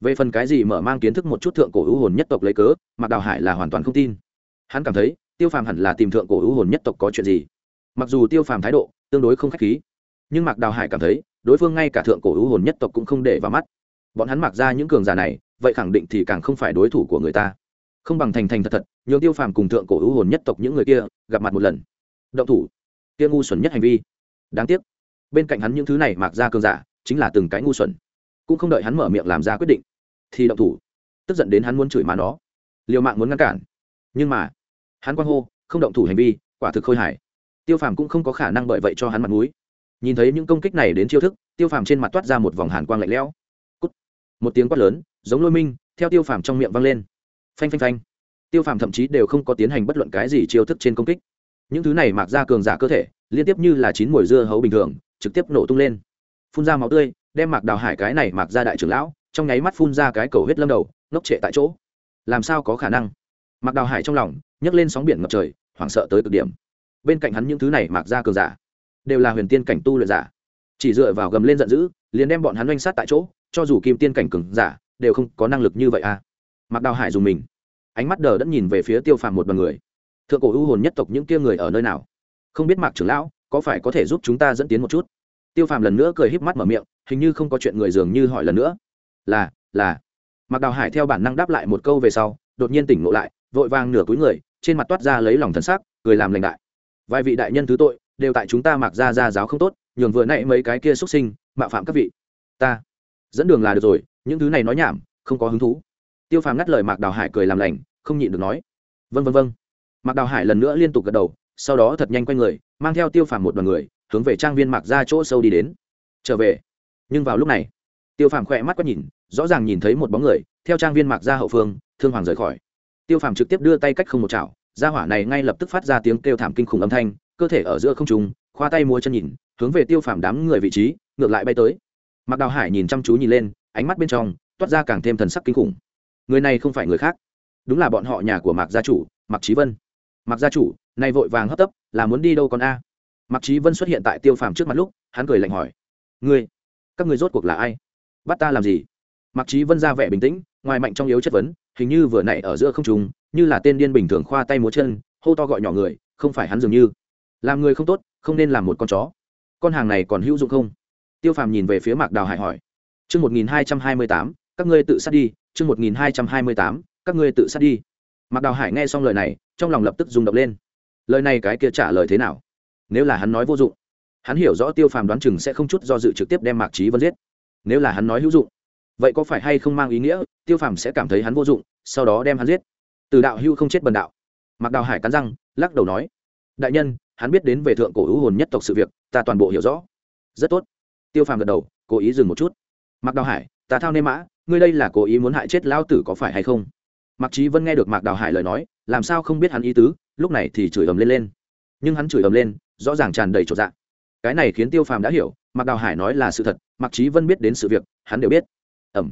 Về phần cái gì mở mang kiến thức một chút thượng cổ hữu hồn nhất tộc lấy cớ mặc đào hải là hoàn toàn không tin. Hắn cảm thấy, tiêu phàm hẳn là tìm thượng cổ hữu hồn nhất tộc có chuyện gì. Mặc dù tiêu phàm thái độ tương đối không k h á c h khí nhưng mạc đào hải cảm thấy, đối phương ngay cả thượng cổ hữu hồn nhất tộc cũng không để vào mắt. Bọn hắn mặc ra những cường giả này, vậy khẳng định thì càng không phải đối thủ của người ta. Không bằng thành thành thật thật, nhường tiêu phàm cùng thượng cổ hữu hồn nhất tộc những người kia gặp mặt một lần. Động thủ. Kia ngu xuẩn nhất hành vi. Đáng tiếc. Bên cạnh hắn những thứ này mặc ra cường giả, chính là từng cái ngu xuẩn. Cũng không đợi hắn mở miệng làm ra quyết định, thì động thủ. Tức giận đến hắn muốn chửi má nó. Liều mạng muốn ngăn cản. Nhưng mà, hắn quang hô, không động thủ hành vi, quả thực khôi hài. Tiêu phàm cũng không có khả năng bởi vậy cho hắn mặt mũi nhìn thấy những công kích này đến chiêu thức, tiêu phàm trên mặt toát ra một vòng hàn quang lạnh lẽo. Cút. một tiếng quát lớn, giống lôi minh, theo tiêu phàm trong miệng vang lên. Phanh phanh phanh. Tiêu phàm thậm chí đều không có tiến hành bất luận cái gì chiêu thức trên công kích. Những thứ này mạc ra cường giả cơ thể, liên tiếp như là chín mồi dưa hấu bình thường, trực tiếp nổ tung lên. Phun ra máu tươi, đem mạc đào hải cái này mạc ra đại trưởng lão, trong nháy mắt phun ra cái cầu huyết lâm đầu, ngốc trệ tại chỗ. Làm sao có khả năng? Mạc đào hải trong lòng nhấc lên sóng biển ngập trời, hoảng sợ tới cực điểm. Bên cạnh hắn những thứ này mạc ra cường giả đều là huyền tiên cảnh tu luyện giả. Chỉ dựa vào gầm lên giận dữ, liền đem bọn hắn oanh sát tại chỗ, cho dù kim tiên cảnh cường giả, đều không có năng lực như vậy à. Mặc đào hải dùng mình, ánh mắt đờ đẫn nhìn về phía tiêu phàm một bằng người. Thượng cổ ưu hồn nhất tộc những kia người ở nơi nào? Không biết mạc trưởng lão, có phải có thể giúp chúng ta dẫn tiến một chút? Tiêu phàm lần nữa cười híp mắt mở miệng, hình như không có chuyện người dường như hỏi lần nữa. Là là. Mạc đào hải theo bản năng đáp lại một câu về sau, đột nhiên tỉnh ngộ lại, vội vàng nửa cúi người, trên mặt toát ra lấy lòng thân xác cười làm lành đại. Vài vị đại nhân thứ tội đều tại chúng ta mặc ra ra giáo không tốt, nhường vừa nãy mấy cái kia xuất sinh, mạo phạm các vị. Ta, dẫn đường là được rồi, những thứ này nói nhảm, không có hứng thú. Tiêu phàm ngắt lời mạc đào hải cười làm lành, không nhịn được nói. Vân vân vân mạc đào hải lần nữa liên tục gật đầu, sau đó thật nhanh quay người, mang theo tiêu phàm một đoàn người, hướng về trang viên mạc ra chỗ sâu đi đến. Trở về. Nhưng vào lúc này, tiêu phàm khỏe mắt quét nhìn, rõ ràng nhìn thấy một bóng người, theo trang viên mạc ra hậu phương, thương hoàng rời khỏi. Tiêu phàm trực tiếp đưa tay cách không một chảo ra hỏa này ngay lập tức phát ra tiếng kêu thảm kinh khủng âm thanh cơ thể ở giữa không trùng khoa tay múa chân nhìn, hướng về tiêu phàm đám người vị trí, ngược lại bay tới. Mạc đào hải nhìn chăm chú nhìn lên, ánh mắt bên trong toát ra càng thêm thần sắc kinh khủng. Người này không phải người khác, đúng là bọn họ nhà của mạc gia chủ, mạc trí vân. Mạc gia chủ nay vội vàng hấp tấp, là muốn đi đâu con a? Mạc trí vân xuất hiện tại tiêu phàm trước mặt lúc, hắn cười lạnh hỏi. Ngươi, các ngươi rốt cuộc là ai? Bắt ta làm gì? Mạc trí vân ra vẻ bình tĩnh, ngoài mạnh trong yếu chất vấn, hình như vừa nãy ở giữa không trùng như là tên điên bình thường khoa tay múa chân, hô to gọi nhỏ người, không phải hắn dường như làm người không tốt, không nên làm một con chó. Con hàng này còn hữu dụng không? Tiêu phàm nhìn về phía mạc đào hải hỏi. Chương một nghìn hai trăm hai mươi tám, các ngươi tự sát đi. Chương một nghìn hai trăm hai mươi tám, các ngươi tự sát đi. Mạc đào hải nghe xong lời này, trong lòng lập tức rung động lên. Lời này cái kia trả lời thế nào? Nếu là hắn nói vô dụng, hắn hiểu rõ tiêu phàm đoán chừng sẽ không chút do dự trực tiếp đem mạc trí vân giết. Nếu là hắn nói hữu dụng, vậy có phải hay không mang ý nghĩa tiêu phàm sẽ cảm thấy hắn vô dụng, sau đó đem hắn giết? Từ đạo hưu không chết bần đạo. Mạc đào hải cắn răng, lắc đầu nói. Đại nhân hắn biết đến về thượng cổ hữu hồn nhất tộc sự việc, ta toàn bộ hiểu rõ. Rất tốt. Tiêu phàm gật đầu, cố ý dừng một chút. Mạc đào hải, ta thao nê mã, ngươi đây là cố ý muốn hại chết Lão tử có phải hay không? Mạc trí vân nghe được mạc đào hải lời nói, làm sao không biết hắn ý tứ, lúc này thì chửi ầm lên lên. Nhưng hắn chửi ầm lên, rõ ràng tràn đầy trột dạ. Cái này khiến tiêu phàm đã hiểu, mạc đào hải nói là sự thật, mạc trí vân biết đến sự việc, hắn đều biết. Ẩm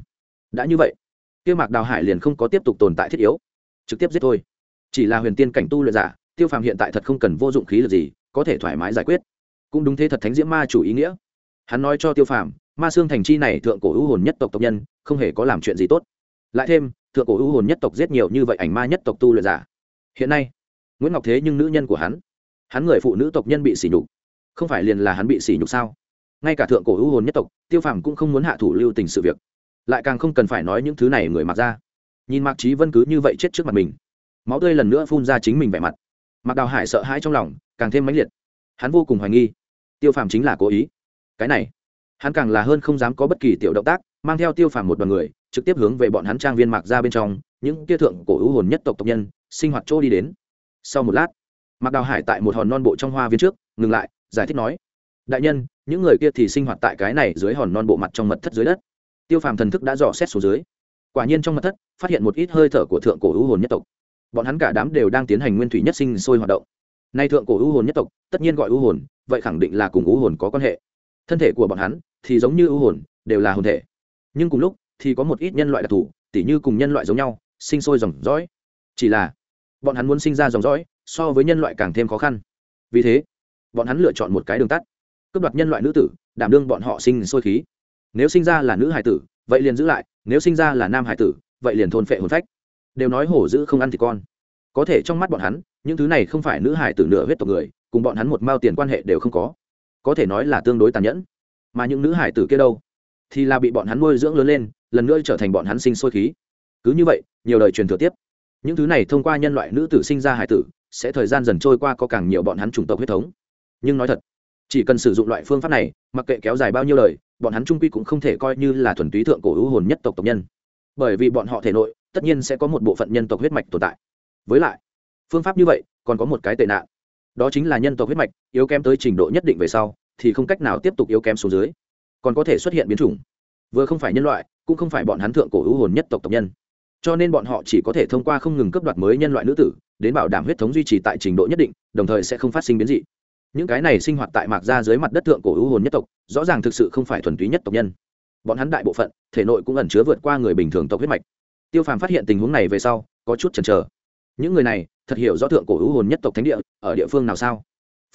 đã như vậy, tiêu mạc đào hải liền không có tiếp tục tồn tại thiết yếu, trực tiếp giết thôi. Chỉ là huyền tiên cảnh tu luyện giả tiêu phàm hiện tại thật không cần vô dụng khí lực gì, có thể thoải mái giải quyết. Cũng đúng thế thật thánh diễm ma chủ ý nghĩa. Hắn nói cho tiêu phàm, ma xương thành chi này thượng cổ ưu hồn nhất tộc tộc nhân, không hề có làm chuyện gì tốt. Lại thêm, thượng cổ ưu hồn nhất tộc giết nhiều như vậy ảnh ma nhất tộc tu luyện giả. Hiện nay, nguyễn ngọc thế nhưng nữ nhân của hắn. Hắn người phụ nữ tộc nhân bị sỉ nhục. Không phải liền là hắn bị sỉ nhục sao? Ngay cả thượng cổ ưu hồn nhất tộc, tiêu phàm cũng không muốn hạ thủ lưu tình sự việc. Lại càng không cần phải nói những thứ này người mặc ra. Nhìn mạc trí vân cứ như vậy chết trước mặt mình. Máu tươi lần nữa phun ra chính mình vẻ mặt mạc đào hải sợ hãi trong lòng, càng thêm mãnh liệt. Hắn vô cùng hoài nghi. Tiêu phàm chính là cố ý. Cái này, hắn càng là hơn không dám có bất kỳ tiểu động tác, mang theo tiêu phàm một đoàn người, trực tiếp hướng về bọn hắn trang viên mạc ra bên trong, những kia thượng cổ hữu hồn nhất tộc tộc nhân, sinh hoạt chỗ đi đến. Sau một lát, mạc đào hải tại một hòn non bộ trong hoa viên trước, ngừng lại, giải thích nói, đại nhân, những người kia thì sinh hoạt tại cái này dưới hòn non bộ mặt trong mật thất dưới đất. Tiêu phàm thần thức đã dò xét xuống dưới. Quả nhiên trong mật thất, phát hiện một ít hơi thở của thượng cổ hữu hồn nhất tộc bọn hắn cả đám đều đang tiến hành nguyên thủy nhất sinh sôi hoạt động. Nay thượng cổ u hồn nhất tộc, tất nhiên gọi u hồn, vậy khẳng định là cùng u hồn có quan hệ. Thân thể của bọn hắn thì giống như u hồn, đều là hồn thể. Nhưng cùng lúc thì có một ít nhân loại đặc thù, tỉ như cùng nhân loại giống nhau, sinh sôi dòng dõi. Chỉ là, bọn hắn muốn sinh ra dòng dõi so với nhân loại càng thêm khó khăn. Vì thế, bọn hắn lựa chọn một cái đường tắt. Cướp đoạt nhân loại nữ tử, đảm đương bọn họ sinh sôi khí. Nếu sinh ra là nữ hải tử, vậy liền giữ lại, nếu sinh ra là nam hải tử, vậy liền thôn phệ hồn phách đều nói hổ dữ không ăn thì con. Có thể trong mắt bọn hắn, những thứ này không phải nữ hải tử nửa huyết tộc người, cùng bọn hắn một mao tiền quan hệ đều không có. Có thể nói là tương đối tàn nhẫn. Mà những nữ hải tử kia đâu? Thì là bị bọn hắn nuôi dưỡng lớn lên, lần nữa trở thành bọn hắn sinh sôi khí. Cứ như vậy, nhiều đời truyền thừa tiếp. Những thứ này thông qua nhân loại nữ tử sinh ra hải tử, sẽ thời gian dần trôi qua có càng nhiều bọn hắn chủng tộc huyết thống. Nhưng nói thật, chỉ cần sử dụng loại phương pháp này, mặc kệ kéo dài bao nhiêu đời bọn hắn trung quy cũng không thể coi như là thuần túy thượng cổ hữu hồn nhất tộc tộc nhân. Bởi vì bọn họ thể nội tất nhiên sẽ có một bộ phận nhân tộc huyết mạch tồn tại. Với lại, phương pháp như vậy còn có một cái tệ nạn. Đó chính là nhân tộc huyết mạch yếu kém tới trình độ nhất định về sau thì không cách nào tiếp tục yếu kém xuống dưới. Còn có thể xuất hiện biến chủng. Vừa không phải nhân loại, cũng không phải bọn hắn thượng cổ hữu hồn nhất tộc tộc nhân. Cho nên bọn họ chỉ có thể thông qua không ngừng cấp đoạt mới nhân loại nữ tử, đến bảo đảm huyết thống duy trì tại trình độ nhất định, đồng thời sẽ không phát sinh biến dị. Những cái này sinh hoạt tại mạc ra dưới mặt đất thượng cổ hữu hồn nhất tộc, rõ ràng thực sự không phải thuần túy nhất tộc nhân. Bọn hắn đại bộ phận, thể nội cũng ẩn chứa vượt qua người bình thường tộc huyết mạch tiêu phàm phát hiện tình huống này về sau, có chút chần chờ. Những người này, thật hiểu rõ thượng cổ hữu hồn nhất tộc thánh địa, ở địa phương nào sao?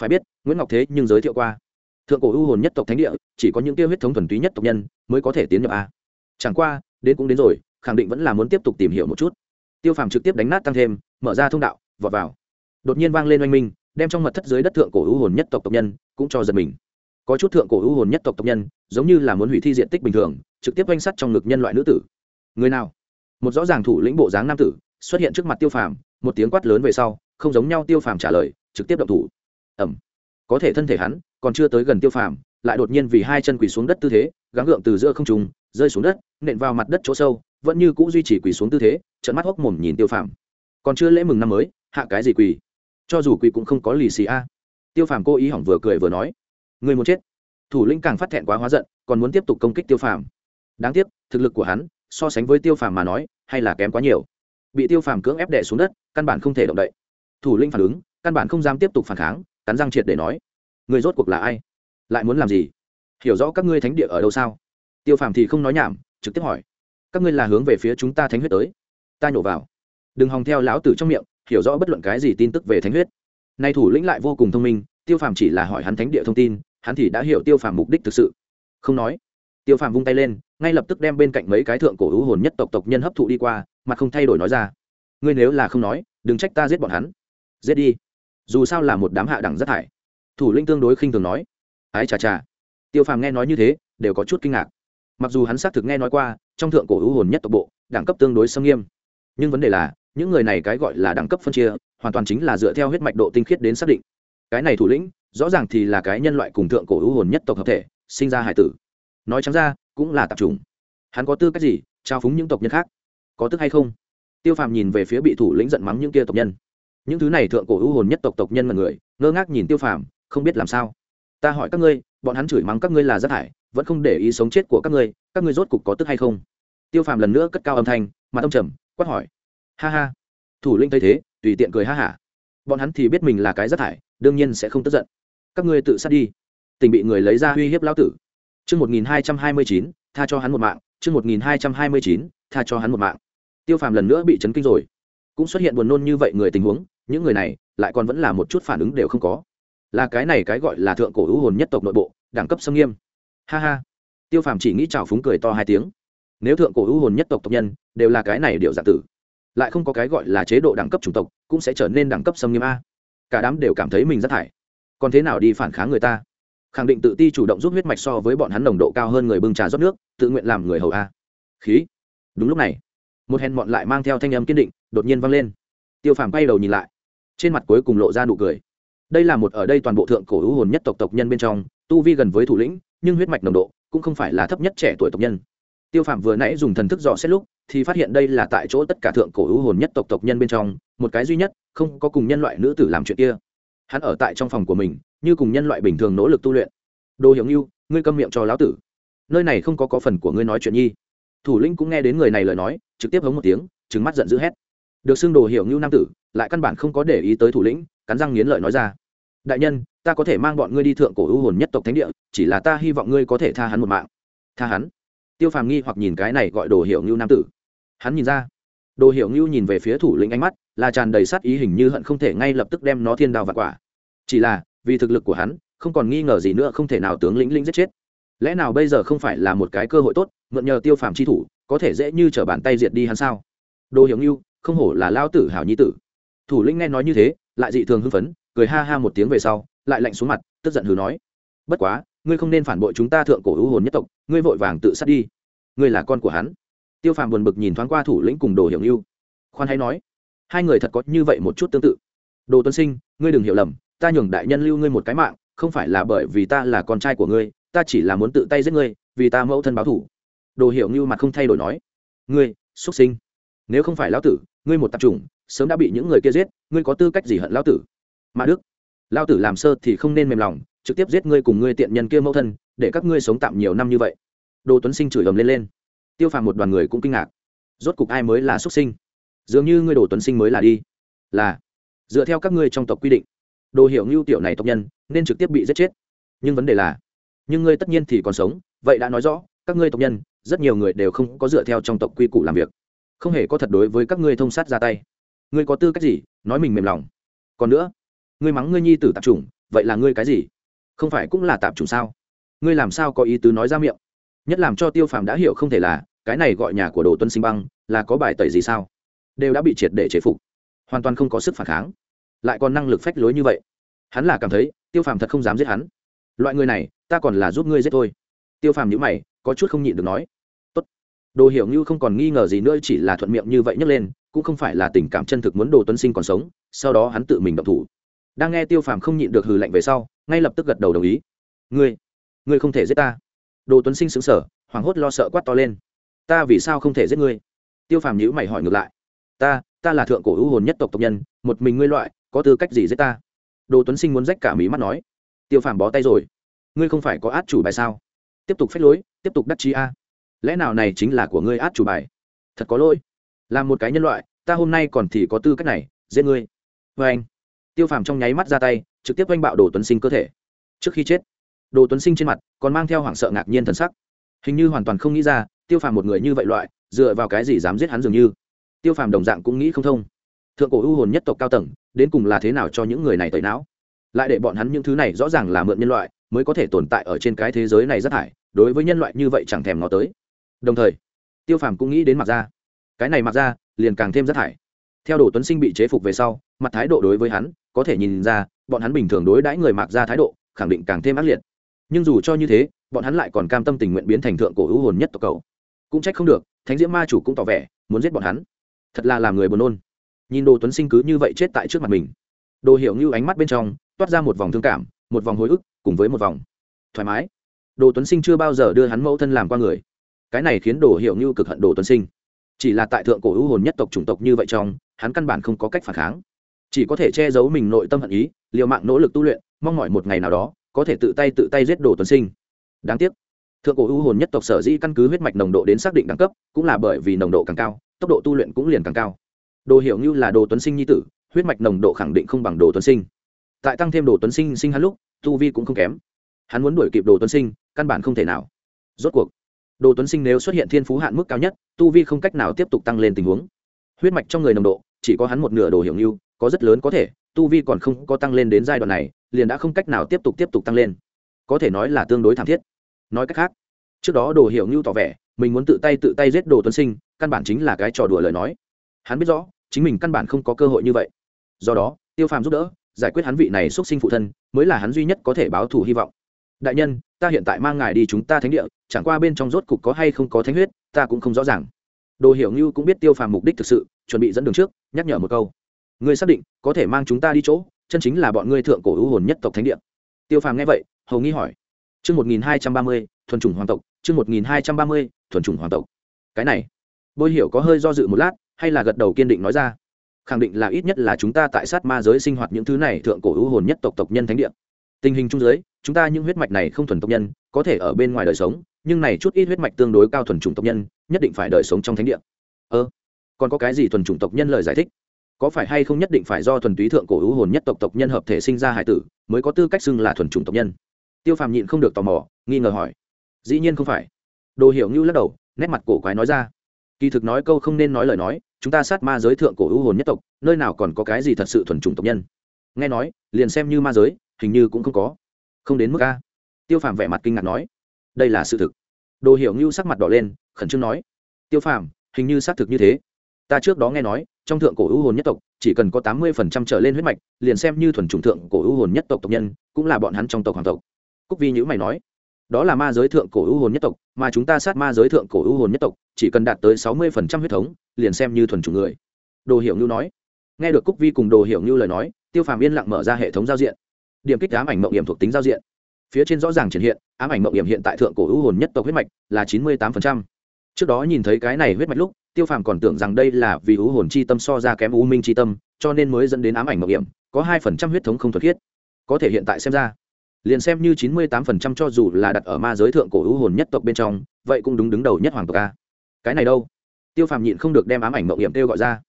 Phải biết, nguyễn ngọc thế nhưng giới thiệu qua. Thượng cổ hữu hồn nhất tộc thánh địa, chỉ có những tiêu huyết thống thuần túy nhất tộc nhân mới có thể tiến nhập a. Chẳng qua, đến cũng đến rồi, khẳng định vẫn là muốn tiếp tục tìm hiểu một chút. Tiêu phàm trực tiếp đánh nát tăng thêm, mở ra thông đạo, vọt vào. Đột nhiên vang lên oanh minh, đem trong mật thất dưới đất thượng cổ hữu hồn nhất tộc tộc nhân cũng cho giật mình. Có chút thượng cổ hữu hồn nhất tộc tộc nhân, giống như là muốn hủy thi diện tích bình thường, trực tiếp oanh sắt trong ngực nhân loại nữ tử. Người nào? Một rõ ràng thủ lĩnh bộ dáng nam tử xuất hiện trước mặt tiêu phàm, một tiếng quát lớn về sau, không giống nhau tiêu phàm trả lời, trực tiếp động thủ. Ẩm có thể thân thể hắn còn chưa tới gần tiêu phàm, lại đột nhiên vì hai chân quỳ xuống đất tư thế, gắng gượng từ giữa không trùng rơi xuống đất, nện vào mặt đất chỗ sâu, vẫn như cũ duy trì quỳ xuống tư thế trận mắt hốc mồm nhìn tiêu phàm. Còn chưa lễ mừng năm mới, hạ cái gì quỳ? Cho dù quỳ cũng không có lì xì a. Tiêu phàm cố ý hỏng vừa cười vừa nói người muốn chết. Thủ lĩnh càng phát thẹn quá hóa giận, còn muốn tiếp tục công kích tiêu phàm. Đáng tiếc, thực lực của hắn so sánh với tiêu phàm mà nói, hay là kém quá nhiều. Bị tiêu phàm cưỡng ép đẻ xuống đất, căn bản không thể động đậy. Thủ lĩnh phản ứng, căn bản không dám tiếp tục phản kháng, cắn răng triệt để nói, người rốt cuộc là ai? Lại muốn làm gì? Hiểu rõ các ngươi thánh địa ở đâu sao? Tiêu phàm thì không nói nhảm, trực tiếp hỏi, các ngươi là hướng về phía chúng ta thánh huyết tới. Ta nhổ vào. Đừng hòng theo lão tử trong miệng, hiểu rõ bất luận cái gì tin tức về thánh huyết. Nay thủ lĩnh lại vô cùng thông minh, tiêu phàm chỉ là hỏi hắn thánh địa thông tin, hắn thì đã hiểu tiêu phàm mục đích thực sự. Không nói. Tiêu phàm vung tay lên ngay lập tức đem bên cạnh mấy cái thượng cổ hữu hồn nhất tộc tộc nhân hấp thụ đi qua, mà không thay đổi nói ra. Ngươi nếu là không nói, đừng trách ta giết bọn hắn. Giết đi. Dù sao là một đám hạ đẳng rất thải. Thủ lĩnh tương đối khinh thường nói. Ái chà chà. Tiêu phàm nghe nói như thế, đều có chút kinh ngạc. Mặc dù hắn xác thực nghe nói qua, trong thượng cổ hữu hồn nhất tộc bộ, đẳng cấp tương đối xâm nghiêm. Nhưng vấn đề là, những người này cái gọi là đẳng cấp phân chia, hoàn toàn chính là dựa theo huyết mạch độ tinh khiết đến xác định. Cái này thủ lĩnh, rõ ràng thì là cái nhân loại cùng thượng cổ hữu hồn nhất tộc hợp thể, sinh ra hải tử nói trắng ra, cũng là tạp chủng. Hắn có tư cách gì trao phúng những tộc nhân khác? Có tức hay không? Tiêu phàm nhìn về phía bị thủ lĩnh giận mắng những kia tộc nhân. Những thứ này thượng cổ ưu hồn nhất tộc tộc nhân mật người, ngơ ngác nhìn tiêu phàm, không biết làm sao. Ta hỏi các ngươi, bọn hắn chửi mắng các ngươi là rác thải, vẫn không để ý sống chết của các ngươi các ngươi rốt cục có tức hay không? Tiêu phàm lần nữa cất cao âm thanh mà ông trầm, quát hỏi. Ha ha. Thủ linh thấy thế, tùy tiện cười ha hả. Bọn hắn thì biết mình là cái rác thải, đương nhiên sẽ không tức giận. Các ngươi tự sát đi. Tình bị người lấy ra uy hiếp lão tử chương một nghìn hai trăm hai mươi chín, tha cho hắn một mạng. Chương một nghìn hai trăm hai mươi chín, tha cho hắn một mạng. Tiêu phàm lần nữa bị chấn kinh rồi. Cũng xuất hiện buồn nôn như vậy người tình huống, những người này lại còn vẫn là một chút phản ứng đều không có. Là cái này cái gọi là thượng cổ hữu hồn nhất tộc nội bộ, đẳng cấp xâm nghiêm. Ha ha. Tiêu phàm chỉ nghĩ chào phúng cười to hai tiếng. Nếu thượng cổ hữu hồn nhất tộc tộc nhân đều là cái này điều giả tử, lại không có cái gọi là chế độ đẳng cấp chủng tộc, cũng sẽ trở nên đẳng cấp xâm nghiêm a. Cả đám đều cảm thấy mình rất thải. Còn thế nào đi phản kháng người ta? Khẳng định tự ti chủ động giúp huyết mạch so với bọn hắn nồng độ cao hơn người bưng trà rót nước, tự nguyện làm người hầu a. Khí. Đúng lúc này, một hèn mọn lại mang theo thanh âm kiên định, đột nhiên vang lên. Tiêu phàm quay đầu nhìn lại, trên mặt cuối cùng lộ ra nụ cười. Đây là một ở đây toàn bộ thượng cổ hữu hồn nhất tộc tộc nhân bên trong, tu vi gần với thủ lĩnh, nhưng huyết mạch nồng độ cũng không phải là thấp nhất trẻ tuổi tộc nhân. Tiêu Phàm vừa nãy dùng thần thức dò xét lúc, thì phát hiện đây là tại chỗ tất cả thượng cổ hữu hồn nhất tộc tộc nhân bên trong, một cái duy nhất, không có cùng nhân loại nữ tử làm chuyện kia. Hắn ở tại trong phòng của mình như cùng nhân loại bình thường nỗ lực tu luyện. Đồ hiểu ngưu, ngươi câm miệng cho lão tử. Nơi này không có có phần của ngươi nói chuyện nhi. Thủ lĩnh cũng nghe đến người này lời nói, trực tiếp hống một tiếng trứng mắt giận dữ hét. Được xưng đồ hiểu ngưu nam tử, lại căn bản không có để ý tới thủ lĩnh, cắn răng nghiến lợi nói ra. Đại nhân, ta có thể mang bọn ngươi đi thượng cổ ưu hồn nhất tộc thánh địa, chỉ là ta hy vọng ngươi có thể tha hắn một mạng. Tha hắn? Tiêu phàm nghi hoặc nhìn cái này gọi đồ hiệu ngưu nam tử. Hắn nhìn ra. Đồ hiệu ngưu nhìn về phía thủ lĩnh ánh mắt, là tràn đầy sát ý hình như hận không thể ngay lập tức đem nó thiên đao và quả. Chỉ là vì thực lực của hắn, không còn nghi ngờ gì nữa không thể nào tướng lĩnh lĩnh giết chết. Lẽ nào bây giờ không phải là một cái cơ hội tốt, mượn nhờ tiêu phàm chi thủ, có thể dễ như t r ở bàn tay diệt đi hắn sao? Đồ hiệu ngưu, không hổ là lao tử hảo nhi tử. Thủ lĩnh nghe nói như thế, lại dị thường hưng phấn, cười ha ha một tiếng về sau, lại lạnh xuống mặt, tức giận hừ nói. Bất quá, ngươi không nên phản bội chúng ta thượng cổ hữu hồn nhất tộc, ngươi vội vàng tự sát đi. Ngươi là con của hắn. Tiêu phàm buồn bực nhìn thoáng qua thủ lĩnh cùng đồ hiểu ngưu. Khoan hay nói, hai người thật có như vậy một chút tương tự. Đồ tuấn sinh, ngươi đừng hiểu lầm ta nhường đại nhân lưu ngươi một cái mạng, không phải là bởi vì ta là con trai của ngươi, ta chỉ là muốn tự tay giết ngươi, vì ta mẫu thân báo thủ đồ hiểu ngưu mặt không thay đổi nói, ngươi, xuất sinh. Nếu không phải lão tử, ngươi một tạp chủng, sớm đã bị những người kia giết, ngươi có tư cách gì hận lão tử? Mà đức. Lão tử làm sơ thì không nên mềm lòng, trực tiếp giết ngươi cùng ngươi tiện nhân kia mẫu thân, để các ngươi sống tạm nhiều năm như vậy. Đồ tuấn sinh chửi ầm lên lên. Tiêu phàm một đoàn người cũng kinh ngạc. Rốt cục ai mới là xuất sinh? Dường như ngươi đồ tuấn sinh mới là đi. Là, dựa theo các ngươi trong tộc quy định đồ hiểu ngưu tiểu này tộc nhân, nên trực tiếp bị giết chết. Nhưng vấn đề là, nhưng ngươi tất nhiên thì còn sống, vậy đã nói rõ, các ngươi tộc nhân, rất nhiều người đều không có dựa theo trong tộc quy củ làm việc. Không hề có thật đối với các ngươi thông sát ra tay. Ngươi có tư cách gì, nói mình mềm lòng? Còn nữa, ngươi mắng ngươi nhi tử tạp chủng, vậy là ngươi cái gì? Không phải cũng là tạp chủng sao? Ngươi làm sao có ý tứ nói ra miệng? Nhất làm cho tiêu phàm đã hiểu không thể là, cái này gọi nhà của đồ tuân sinh băng, là có bài tẩy gì sao? Đều đã bị triệt để chế phục. Hoàn toàn không có sức phản kháng lại còn năng lực phách lối như vậy. Hắn là cảm thấy, tiêu phàm thật không dám giết hắn. Loại người này, ta còn là giúp ngươi giết thôi. Tiêu phàm nhữ mày, có chút không nhịn được nói. Tốt. đồ hiểu như không còn nghi ngờ gì nữa, chỉ là thuận miệng như vậy nhấc lên, cũng không phải là tình cảm chân thực muốn đồ tuấn sinh còn sống, sau đó hắn tự mình động thủ. Đang nghe tiêu phàm không nhịn được hừ lạnh về sau, ngay lập tức gật đầu đồng ý. Ngươi ngươi không thể giết ta. Đồ tuấn sinh sững sờ, hoảng hốt lo sợ quát to lên. Ta vì sao không thể giết ngươi? Tiêu phàm nhữ mày hỏi ngược lại. Ta ta là thượng cổ hữu hồn nhất tộc tộc nhân, một mình ngươi loại có tư cách gì giết ta? Đồ tuấn sinh muốn rách cả mí mắt nói. Tiêu phàm bó tay rồi. Ngươi không phải có át chủ bài sao? Tiếp tục phách lối, tiếp tục đắc chí a. Lẽ nào này chính là của ngươi át chủ bài? Thật có lỗi. Là một cái nhân loại, ta hôm nay còn thì có tư cách này, giết ngươi. Vê anh. Tiêu phàm trong nháy mắt ra tay, trực tiếp oanh bạo đồ tuấn sinh cơ thể. Trước khi chết, đồ tuấn sinh trên mặt còn mang theo hoảng sợ ngạc nhiên thần sắc. Hình như hoàn toàn không nghĩ ra, tiêu phàm một người như vậy loại, dựa vào cái gì dám giết hắn dường như? Tiêu phàm đồng dạng cũng nghĩ không thông thượng cổ ưu hồn nhất tộc cao tầng, đến cùng là thế nào cho những người này tẩy não? Lại để bọn hắn những thứ này rõ ràng là mượn nhân loại, mới có thể tồn tại ở trên cái thế giới này rất hại. đối với nhân loại như vậy chẳng thèm nó tới. Đồng thời, tiêu phàm cũng nghĩ đến mặt ra cái này mặc ra liền càng thêm rất hại. theo đồ tuấn sinh bị chế phục về sau, mặt thái độ đối với hắn, có thể nhìn ra, bọn hắn bình thường đối đãi người mặc ra thái độ, khẳng định càng thêm ác liệt. Nhưng dù cho như thế, bọn hắn lại còn cam tâm tình nguyện biến thành thượng cổ hữu hồn nhất tộc cầu cũng trách không được, thánh diễm ma chủ cũng tỏ vẻ muốn giết bọn hắn. Thật là làm người buồn nôn nhìn đồ tuấn sinh cứ như vậy chết tại trước mặt mình. Đồ hiểu như ánh mắt bên trong, toát ra một vòng thương cảm, một vòng hồi ức, cùng với một vòng thoải mái. Đồ tuấn sinh chưa bao giờ đưa hắn mẫu thân làm qua người. Cái này khiến đồ hiểu như cực hận đồ tuấn sinh. Chỉ là tại thượng cổ hữu hồn nhất tộc chủng tộc như vậy trong, hắn căn bản không có cách phản kháng. Chỉ có thể che giấu mình nội tâm hận ý, liều mạng nỗ lực tu luyện, mong mỏi một ngày nào đó, có thể tự tay tự tay giết đồ tuấn sinh. Đáng tiếc, thượng cổ hữu hồn nhất tộc sở dĩ căn cứ huyết mạch nồng độ đến xác định đẳng cấp, cũng là bởi vì nồng độ càng cao, tốc độ tu luyện cũng liền càng cao đồ hiểu như là đồ tuấn sinh nhi tử, huyết mạch nồng độ khẳng định không bằng đồ tuấn sinh. Tại tăng thêm đồ tuấn sinh sinh hắn lúc, tu vi cũng không kém. Hắn muốn đuổi kịp đồ tuấn sinh, căn bản không thể nào. Rốt cuộc, đồ tuấn sinh nếu xuất hiện thiên phú hạn mức cao nhất, tu vi không cách nào tiếp tục tăng lên tình huống. Huyết mạch trong người nồng độ, chỉ có hắn một nửa đồ hiểu như có rất lớn có thể, tu vi còn không có tăng lên đến giai đoạn này, liền đã không cách nào tiếp tục tiếp tục tăng lên. Có thể nói là tương đối thảm thiết. Nói cách khác, trước đó đồ hiểu như tỏ vẻ, mình muốn tự tay tự tay giết đồ tuấn sinh, căn bản chính là cái trò đùa lời nói. Hắn biết rõ chính mình căn bản không có cơ hội như vậy. Do đó, tiêu phàm giúp đỡ, giải quyết hắn vị này xuất sinh phụ thân, mới là hắn duy nhất có thể báo thù hy vọng. Đại nhân, ta hiện tại mang ngài đi chúng ta thánh địa, chẳng qua bên trong rốt cục có hay không có thánh huyết, ta cũng không rõ ràng. Đồ hiểu như cũng biết tiêu phàm mục đích thực sự, chuẩn bị dẫn đường trước, nhắc nhở một câu. Ngươi xác định, có thể mang chúng ta đi chỗ, chân chính là bọn ngươi thượng cổ hữu hồn nhất tộc thánh địa. Tiêu phàm nghe vậy, hầu nghi hỏi. Chương một nghìn hai trăm ba mươi, thuần chủng hoàng tộc, chương một nghìn hai trăm ba mươi, thuần chủng hoàng tộc. Cái này, bôi hiểu có hơi do dự một lát hay là gật đầu kiên định nói ra. Khẳng định là ít nhất là chúng ta tại sát ma giới sinh hoạt những thứ này thượng cổ hữu hồn nhất tộc tộc nhân thánh địa. Tình hình trung giới chúng ta những huyết mạch này không thuần tộc nhân, có thể ở bên ngoài đời sống, nhưng này chút ít huyết mạch tương đối cao thuần chủng tộc nhân, nhất định phải đời sống trong thánh địa. Ơ, còn có cái gì thuần chủng tộc nhân lời giải thích? Có phải hay không nhất định phải do thuần túy thượng cổ hữu hồn nhất tộc tộc nhân hợp thể sinh ra hải tử, mới có tư cách xưng là thuần chủng tộc nhân? Tiêu phàm nhịn không được tò mò, nghi ngờ hỏi. Dĩ nhiên không phải. Đồ hiểu ngưu lắc đầu, nét mặt cổ quái nói ra. Kỳ thực nói câu không nên nói lời nói chúng ta sát ma giới thượng cổ ưu hồn nhất tộc, nơi nào còn có cái gì thật sự thuần chủng tộc nhân? Nghe nói, liền xem như ma giới, hình như cũng không có. Không đến mức a. Tiêu phàm vẻ mặt kinh ngạc nói, đây là sự thực. Đồ hiểu ngưu sắc mặt đỏ lên, khẩn trương nói, tiêu phàm, hình như xác thực như thế. Ta trước đó nghe nói, trong thượng cổ ưu hồn nhất tộc, chỉ cần có tám mươi phần trăm trở lên huyết mạch, liền xem như thuần chủng thượng cổ ưu hồn nhất tộc tộc nhân, cũng là bọn hắn trong tộc hoàng tộc. Cúc vi nhữ mày nói, đó là ma giới thượng cổ ưu hồn nhất tộc, mà chúng ta sát ma giới thượng cổ ưu hồn nhất tộc, chỉ cần đạt tới sáu mươi phần trăm huyết thống liền xem như thuần chủng người. Đồ hiểu như nói. Nghe được cúc vi cùng đồ hiểu như lời nói, tiêu phàm yên lặng mở ra hệ thống giao diện. Điểm kích ám ảnh mộng điểm thuộc tính giao diện. Phía trên rõ ràng triển hiện, ám ảnh mộng điểm hiện tại thượng cổ hữu hồn nhất tộc huyết mạch là chín mươi tám trước đó nhìn thấy cái này huyết mạch lúc, tiêu phàm còn tưởng rằng đây là vì hữu hồn chi tâm so ra kém u minh chi tâm, cho nên mới dẫn đến ám ảnh mộng điểm có hai phần trăm huyết thống không thuật khiết. Có thể hiện tại xem ra, liền xem như chín mươi tám phần trăm cho dù là đặt ở ma giới thượng cổ hữu hồn nhất tộc bên trong, vậy cũng đúng đứng đầu nhất hoàng tộc a. Cái này đâu? Tiêu phàm nhịn không được đem ám ảnh mộng hiểm kêu gọi ra.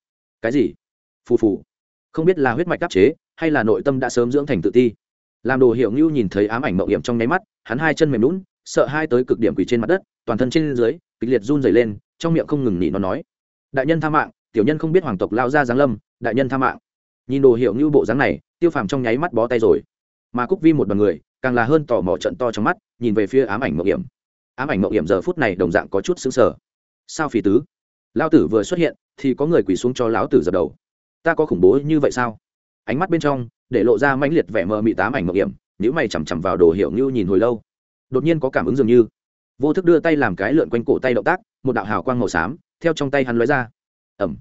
Cái gì? Phù phù. Không biết là huyết mạch đáp chế, hay là nội tâm đã sớm dưỡng thành tự ti. Làm đồ hiệu ngưu nhìn thấy ám ảnh mộng hiểm trong nháy mắt, hắn hai chân mềm lún sợ hai tới cực điểm quỳ trên mặt đất, toàn thân trên dưới, kịch liệt run dày lên, trong miệng không ngừng nỉ nó nói. Đại nhân tha mạng, tiểu nhân không biết hoàng tộc lao ra giáng lâm, đại nhân tha mạng. Nhìn đồ hiệu ngưu bộ dáng này, tiêu phàm trong nháy mắt bó tay rồi. Mà cúc vi một đ o n người, càng là hơn tò mò trận to trong mắt, nhìn về phía ám ảnh mộng hiểm. Ám ảnh mộng hiểm giờ phút này đồng dạng có chút xứng sở sao phì tứ? Lao tử vừa xuất hiện, thì có người quỳ xuống cho lão tử dập đầu. Ta có khủng bố như vậy sao? Ánh mắt bên trong, để lộ ra mãnh liệt vẻ mờ mị tám ảnh mộng hiểm nếu mày chằm chằm vào đồ hiệu như nhìn hồi lâu. Đột nhiên có cảm ứng dường như. Vô thức đưa tay làm cái lượn quanh cổ tay động tác, một đạo hào quang màu xám, theo trong tay hắn lóe ra. Ẩm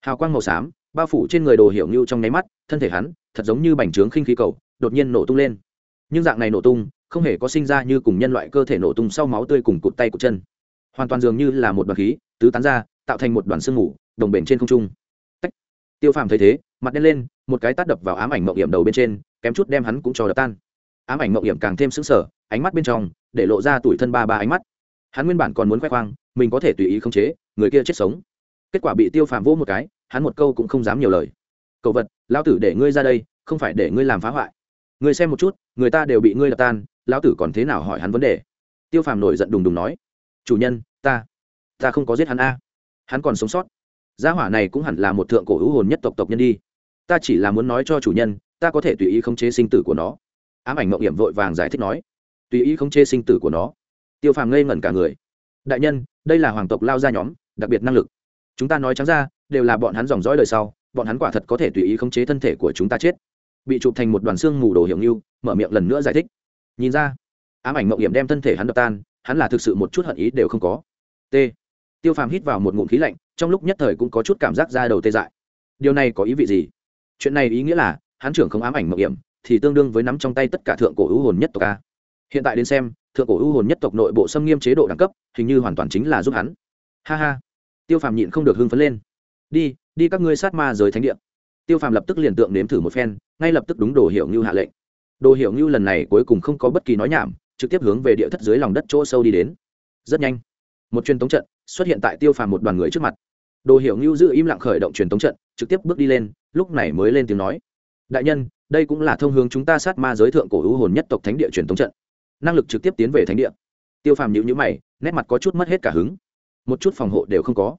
hào quang màu xám, bao phủ trên người đồ hiệu như trong nháy mắt, thân thể hắn, thật giống như bành trướng khinh khí cầu, đột nhiên nổ tung lên. Nhưng dạng này nổ tung, không hề có sinh ra như cùng nhân loại cơ thể nổ tung sau máu tươi cùng cụt tay cụt chân. Hoàn toàn dường như là một bậc khí, tứ tán ra tạo thành một đoàn sương mù, đồng bền trên không trung. Tách. tiêu phàm thấy thế, mặt đen lên, một cái tát đập vào ám ảnh mậu hiểm đầu bên trên, kém chút đem hắn cũng cho đập tan. Ám ảnh mậu hiểm càng thêm sững sờ, ánh mắt bên trong, để lộ ra tuổi thân ba ba ánh mắt. Hắn nguyên bản còn muốn khoe khoang, mình có thể tùy ý khống chế, người kia chết sống. Kết quả bị tiêu phàm vỗ một cái, hắn một câu cũng không dám nhiều lời. Cậu vật, lão tử để ngươi ra đây, không phải để ngươi làm phá hoại. Ngươi xem một chút, người ta đều bị ngươi đập tan, lão tử còn thế nào hỏi hắn vấn đề? Tiêu phàm nổi giận đùng đùng nói, chủ nhân, ta ta không có giết hắn a hắn còn sống sót. Gia hỏa này cũng hẳn là một thượng cổ hữu hồn nhất tộc tộc nhân đi. Ta chỉ là muốn nói cho chủ nhân, ta có thể tùy ý khống chế sinh tử của nó. Ám ảnh mộng hiểm vội vàng giải thích nói. Tùy ý khống chế sinh tử của nó. Tiêu phàm ngây ngẩn cả người. Đại nhân, đây là hoàng tộc lao ra nhóm, đặc biệt năng lực. Chúng ta nói trắng ra, đều là bọn hắn dòng dõi đời sau, bọn hắn quả thật có thể tùy ý khống chế thân thể của chúng ta chết. Bị chụp thành một đoàn xương mù đồ hiểu như mở miệng lần nữa giải thích. Nhìn ra, ám ảnh mộng hiểm đem thân thể hắn đập tan, hắn là thực sự một chút hận ý đều không có. T tiêu phàm hít vào một ngụm khí lạnh, trong lúc nhất thời cũng có chút cảm giác ra đầu tê dại. Điều này có ý vị gì? Chuyện này ý nghĩa là, hắn trưởng không ám ảnh mộng hiểm, thì tương đương với nắm trong tay tất cả thượng cổ ưu hồn nhất tộc a. Hiện tại đến xem, thượng cổ ưu hồn nhất tộc nội bộ xâm nghiêm chế độ đẳng cấp, hình như hoàn toàn chính là giúp hắn. Ha ha. Tiêu phàm nhịn không được hưng phấn lên. Đi đi các ngươi sát ma giới thánh địa. Tiêu phàm lập tức liền tượng nếm thử một phen, ngay lập tức đúng đồ hiểu như hạ lệnh. Đồ hiểu như lần này cuối cùng không có bất kỳ nói nhảm, trực tiếp hướng về địa thất dưới lòng đất chỗ sâu đi đến. Rất nhanh. Một truyền tống trận xuất hiện tại tiêu phàm một đoàn người trước mặt. Đồ hiểu ngưu giữ im lặng khởi động truyền tống trận, trực tiếp bước đi lên, lúc này mới lên tiếng nói. Đại nhân, đây cũng là thông hướng chúng ta sát ma giới thượng cổ hữu hồn nhất tộc thánh địa truyền tống trận. Năng lực trực tiếp tiến về thánh địa. Tiêu phàm nhữ nhữ mày, nét mặt có chút mất hết cả hứng. Một chút phòng hộ đều không có.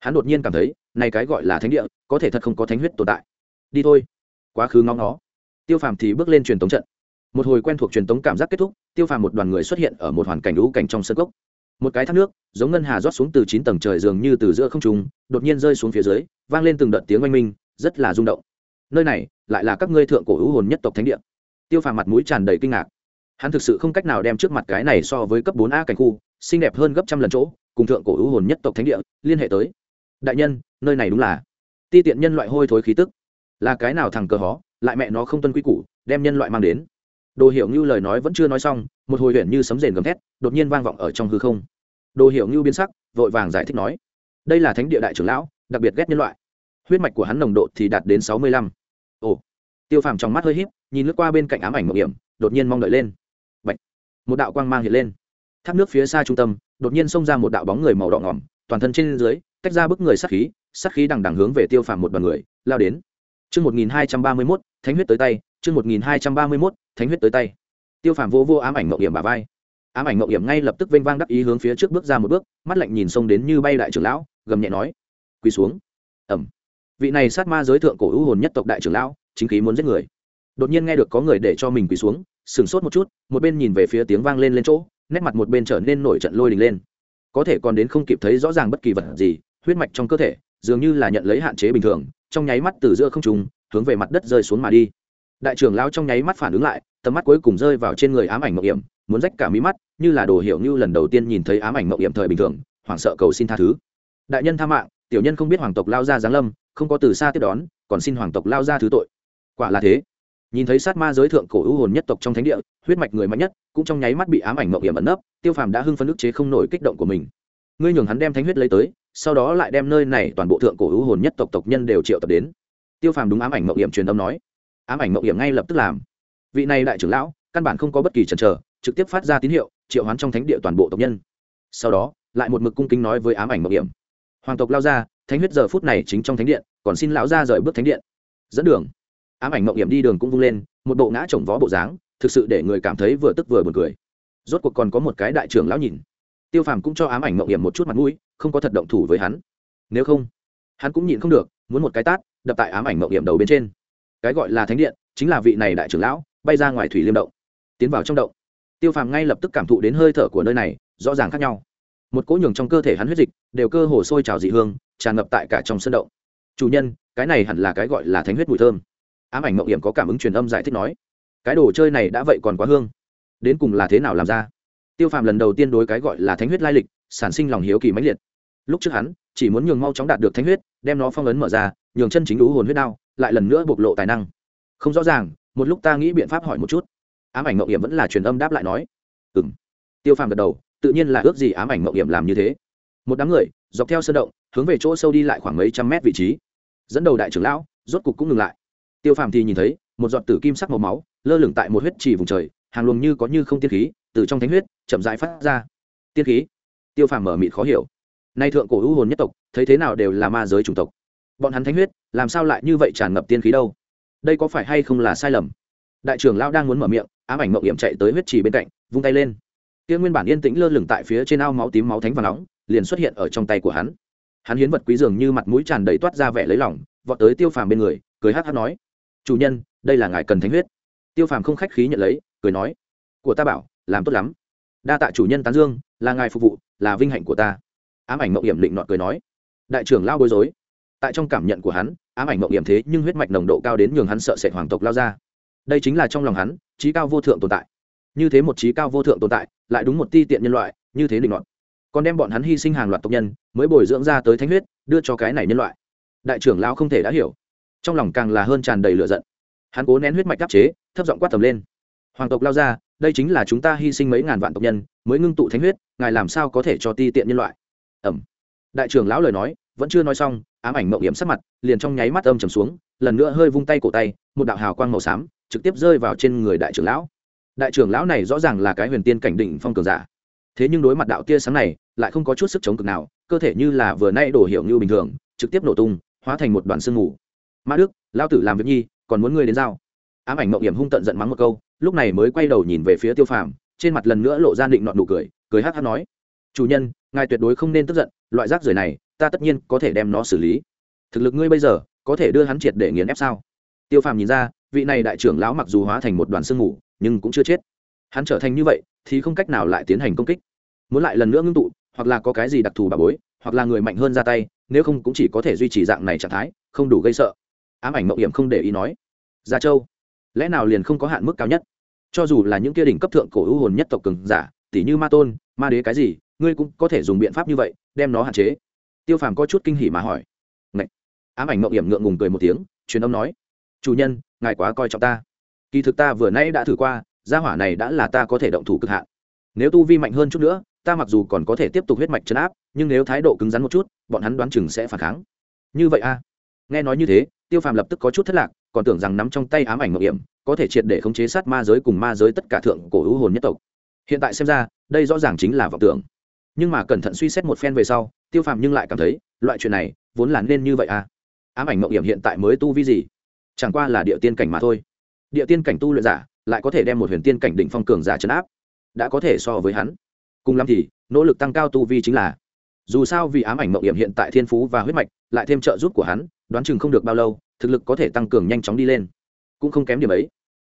Hắn đột nhiên cảm thấy, này cái gọi là thánh địa, có thể thật không có thánh huyết tồn tại. Đi thôi. Quá khứ ngóng nó tiêu phàm thì bước lên truyền tống trận. Một hồi quen thuộc truyền tống cảm giác kết thúc, tiêu phàm một đoàn người xuất hiện ở một hoàn cảnh lũ cảnh trong sân gốc một cái thác nước, giống ngân hà rót xuống từ chín tầng trời dường như từ giữa không trung, đột nhiên rơi xuống phía dưới, vang lên từng đợt tiếng oanh minh, rất là rung động. Nơi này lại là các ngươi thượng cổ hữu hồn nhất tộc thánh địa. Tiêu phàm mặt mũi tràn đầy kinh ngạc. Hắn thực sự không cách nào đem trước mặt cái này so với cấp bốn a cảnh khu, xinh đẹp hơn gấp trăm lần chỗ, cùng thượng cổ hữu hồn nhất tộc thánh địa liên hệ tới. Đại nhân, nơi này đúng là ti tiện nhân loại hôi thối khí tức. Là cái nào thằng cờ hó, lại mẹ nó không tuân quy củ, đem nhân loại mang đến. Đồ hiểu như lời nói vẫn chưa nói xong một hồi huyện như sấm rền gầm thét đột nhiên vang vọng ở trong hư không. Đồ hiểu như biến sắc vội vàng giải thích nói đây là thánh địa đại trưởng lão đặc biệt ghét nhân loại. Huyết mạch của hắn nồng độ thì đạt đến sáu mươi lăm. Ồ. Tiêu phàm trong mắt hơi híp nhìn lướt qua bên cạnh ám ảnh mộng hiểm đột nhiên mong đợi lên. Bạch. một đạo quang mang hiện lên. Thác nước phía xa trung tâm đột nhiên xông ra một đạo bóng người màu đỏ ngỏm toàn thân trên dưới tách ra bức người sát khí sát khí đằng đằng hướng về tiêu phàm một đoàn người lao đến. Chương 1231, Thánh huyết tới tay, chương 1231, Thánh huyết tới tay. Tiêu Phàm vô vô ám ảnh mậu hiểm bà vai. ám ảnh mậu hiểm ngay lập tức vênh vang đắc ý hướng phía trước bước ra một bước, mắt lạnh nhìn xông đến như bay đại trưởng lão, gầm nhẹ nói, quỳ xuống. Ẩm vị này sát ma giới thượng cổ ưu hồn nhất tộc đại trưởng lão, chính khí muốn giết người. Đột nhiên nghe được có người để cho mình quỳ xuống, sửng sốt một chút, một bên nhìn về phía tiếng vang lên lên chỗ, nét mặt một bên trở nên nổi trận lôi đình lên. Có thể còn đến không kịp thấy rõ ràng bất kỳ vật gì, huyết mạch trong cơ thể, dường như là nhận lấy hạn chế bình thường, trong nháy mắt từ giữa không trùng hướng về mặt đất rơi xuống mà đi. Đại trưởng lão trong nháy mắt phản ứng lại tầm mắt cuối cùng rơi vào trên người ám ảnh mộng hiểm, muốn rách cả mí mắt, như là đồ hiểu như lần đầu tiên nhìn thấy ám ảnh mộng hiểm thời bình thường, hoảng sợ cầu xin tha thứ. Đại nhân tha mạng, tiểu nhân không biết hoàng tộc lao ra giáng lâm, không có từ xa tiếp đón, còn xin hoàng tộc lao ra thứ tội. Quả là thế. Nhìn thấy sát ma giới thượng cổ ưu hồn nhất tộc trong thánh địa, huyết mạch người mạnh nhất, cũng trong nháy mắt bị ám ảnh mộng hiểm ẩn nấp, tiêu phàm đã hưng phấn ức chế không nổi kích động của mình. Ngươi nhường hắn đem thánh huyết lấy tới, sau đó lại đem nơi này toàn bộ thượng cổ ưu hồn nhất tộc tộc nhân đều triệu tập đến. Tiêu phàm đúng ám ảnh mộng hiểm truyền âm nói. Ám ảnh mộng hiểm ngay lập tức làm vị này đại trưởng lão, căn bản không có bất kỳ chần chờ, trực tiếp phát ra tín hiệu, triệu hoán trong thánh địa toàn bộ tộc nhân. Sau đó, lại một mực cung kính nói với ám ảnh mộng hiểm. Hoàng tộc lao ra, thánh huyết giờ phút này chính trong thánh điện, còn xin lão ra rời bước thánh điện. Dẫn đường. Ám ảnh mộng hiểm đi đường cũng vung lên, một bộ ngã chồng vó bộ dáng, thực sự để người cảm thấy vừa tức vừa buồn cười. Rốt cuộc còn có một cái đại trưởng lão nhìn. Tiêu phàm cũng cho ám ảnh mộng hiểm một chút mặt mũi, không có thật động thủ với hắn. Nếu không, hắn cũng nhịn không được, muốn một cái tát, đập tại ám ảnh mộng hiểm đầu bên trên. Cái gọi là thánh điện, chính là vị này đại trưởng lão bay ra ngoài thủy liêm động, tiến vào trong động. Tiêu phàm ngay lập tức cảm thụ đến hơi thở của nơi này, rõ ràng khác nhau. Một cỗ nhường trong cơ thể hắn huyết dịch đều cơ hồ sôi trào dị hương, tràn ngập tại cả trong sân động. Chủ nhân, cái này hẳn là cái gọi là thánh huyết mùi thơm. Ám ảnh mộng hiểm có cảm ứng truyền âm giải thích nói. Cái đồ chơi này đã vậy còn quá hương. Đến cùng là thế nào làm ra? Tiêu phàm lần đầu tiên đối cái gọi là thánh huyết lai lịch sản sinh lòng hiếu kỳ mãnh liệt. Lúc trước hắn chỉ muốn nhường mau chóng đạt được thánh huyết, đem nó phong ấn mở ra, nhường chân chính lũ hồn huyết đao lại lần nữa bộc lộ tài năng. Không rõ ràng một lúc ta nghĩ biện pháp hỏi một chút. Ám ảnh mậu hiểm vẫn là truyền âm đáp lại nói. Ừ m tiêu phàm gật đầu, tự nhiên là ước gì ám ảnh mậu hiểm làm như thế. Một đám người, dọc theo sơn động, hướng về chỗ sâu đi lại khoảng mấy trăm mét vị trí. Dẫn đầu đại trưởng lão, rốt cục cũng ngừng lại. Tiêu phàm thì nhìn thấy, một giọt tử kim sắc màu máu, lơ lửng tại một huyết trì vùng trời, hàng luồng như có như không tiên khí, từ trong thánh huyết, chậm rãi phát ra. Tiên khí? Tiêu phàm mở mịt khó hiểu. Nay thượng cổ hữu hồn nhất tộc, thấy thế nào đều là ma giới chủng tộc. Bọn hắn thánh huyết, làm sao lại như vậy tràn ngập tiên khí đâu? Đây có phải hay không là sai lầm? Đại trưởng lão đang muốn mở miệng, ám ảnh mộng hiểm chạy tới huyết trì bên cạnh, vung tay lên. Kia nguyên bản yên tĩnh lơ lửng tại phía trên ao máu tím máu thánh và nóng, liền xuất hiện ở trong tay của hắn. Hắn hiến vật quý dường như mặt mũi tràn đầy toát ra vẻ lấy lỏng vọt tới tiêu phàm bên người, cười hát hát nói, chủ nhân, đây là ngài cần thánh huyết. Tiêu phàm không khách khí nhận lấy, cười nói, của ta bảo, làm tốt lắm. Đa tạ chủ nhân tán dương, là ngài phục vụ, là vinh hạnh của ta. Ám ảnh mộng hiểm định nọt cười nói, đại trưởng lao bối rối tại trong cảm nhận của hắn, ám ảnh mộng hiểm thế nhưng huyết mạch nồng độ cao đến nhường hắn sợ sệt hoàng tộc lao ra. Đây chính là trong lòng hắn, trí cao vô thượng tồn tại. Như thế một trí cao vô thượng tồn tại, lại đúng một ti tiện nhân loại, như thế định luận còn đem bọn hắn hy sinh hàng loạt tộc nhân, mới bồi dưỡng ra tới thánh huyết, đưa cho cái này nhân loại. Đại trưởng lão không thể đã hiểu. Trong lòng càng là hơn tràn đầy lửa giận. Hắn cố nén huyết mạch đáp chế, thấp giọng quát tầm lên. Hoàng tộc lao ra, đây chính là chúng ta hy sinh mấy ngàn vạn tộc nhân, mới ngưng tụ thánh huyết, ngài làm sao có thể cho ti tiện nhân loại? Ẩm. Đại trưởng lão lời nói, vẫn chưa nói xong ám ảnh mộng hiểm sắc mặt, liền trong nháy mắt âm trầm xuống, lần nữa hơi vung tay cổ tay, một đạo hào quang màu xám trực tiếp rơi vào trên người đại trưởng lão. Đại trưởng lão này rõ ràng là cái huyền tiên cảnh đỉnh phong cường giả. Thế nhưng đối mặt đạo tia sáng này, lại không có chút sức chống cực nào, cơ thể như là vừa nay đổ hiệu như bình thường, trực tiếp nổ tung, hóa thành một đoàn sương mù. Mã đức lao tử làm việc nhi, còn muốn ngươi đến giao? Ám ảnh mộng hiểm hung tận giận mắng một câu, lúc này mới quay đầu nhìn về phía tiêu phàm, trên mặt lần nữa lộ ra định nọn nụ cười cười hát hát nói, chủ nhân, ngài tuyệt đối không nên tức giận, loại rác rưởi này ta tất nhiên có thể đem nó xử lý. Thực lực ngươi bây giờ có thể đưa hắn triệt để nghiền ép sao? Tiêu phàm nhìn ra, vị này đại trưởng lão mặc dù hóa thành một đoàn sương mù, nhưng cũng chưa chết. Hắn trở thành như vậy thì không cách nào lại tiến hành công kích. Muốn lại lần nữa ngưng tụ, hoặc là có cái gì đặc thù bà bối, hoặc là người mạnh hơn ra tay, nếu không cũng chỉ có thể duy trì dạng này trạng thái, không đủ gây sợ. Ám ảnh mậu hiểm không để ý nói. Gia châu, lẽ nào liền không có hạn mức cao nhất? Cho dù là những kia đỉnh cấp thượng cổ hữu hồn nhất tộc cường giả tỷ như ma tôn, ma đế cái gì, ngươi cũng có thể dùng biện pháp như vậy, đem nó hạn chế tiêu phàm có chút kinh hỉ mà hỏi. Ngậy! ám ảnh mậu hiểm ngượng ngùng cười một tiếng, truyền âm nói. Chủ nhân, ngài quá coi trọng ta. Kỳ thực ta vừa nãy đã thử qua, gia hỏa này đã là ta có thể động thủ cực hạn. Nếu tu vi mạnh hơn chút nữa, ta mặc dù còn có thể tiếp tục huyết mạch chấn áp, nhưng nếu thái độ cứng rắn một chút, bọn hắn đoán chừng sẽ phản kháng. Như vậy a nghe nói như thế, tiêu phàm lập tức có chút thất lạc, còn tưởng rằng nắm trong tay ám ảnh mậu hiểm, có thể triệt để khống chế sát ma giới cùng ma giới tất cả thượng cổ hữu hồn nhất tộc. Hiện tại xem ra, đây rõ ràng chính là vọng tưởng. Nhưng mà cẩn thận suy xét một phen về sau tiêu phàm nhưng lại cảm thấy, loại chuyện này, vốn là nên như vậy à? Ám ảnh mộng hiểm hiện tại mới tu vi gì? Chẳng qua là địa tiên cảnh mà thôi. Địa tiên cảnh tu luyện giả, lại có thể đem một huyền tiên cảnh đỉnh phong cường giả chấn áp. Đã có thể so với hắn. Cùng lắm thì, nỗ lực tăng cao tu vi chính là, dù sao vì ám ảnh mộng hiểm hiện tại thiên phú và huyết mạch, lại thêm trợ giúp của hắn, đoán chừng không được bao lâu, thực lực có thể tăng cường nhanh chóng đi lên. Cũng không kém điểm ấy.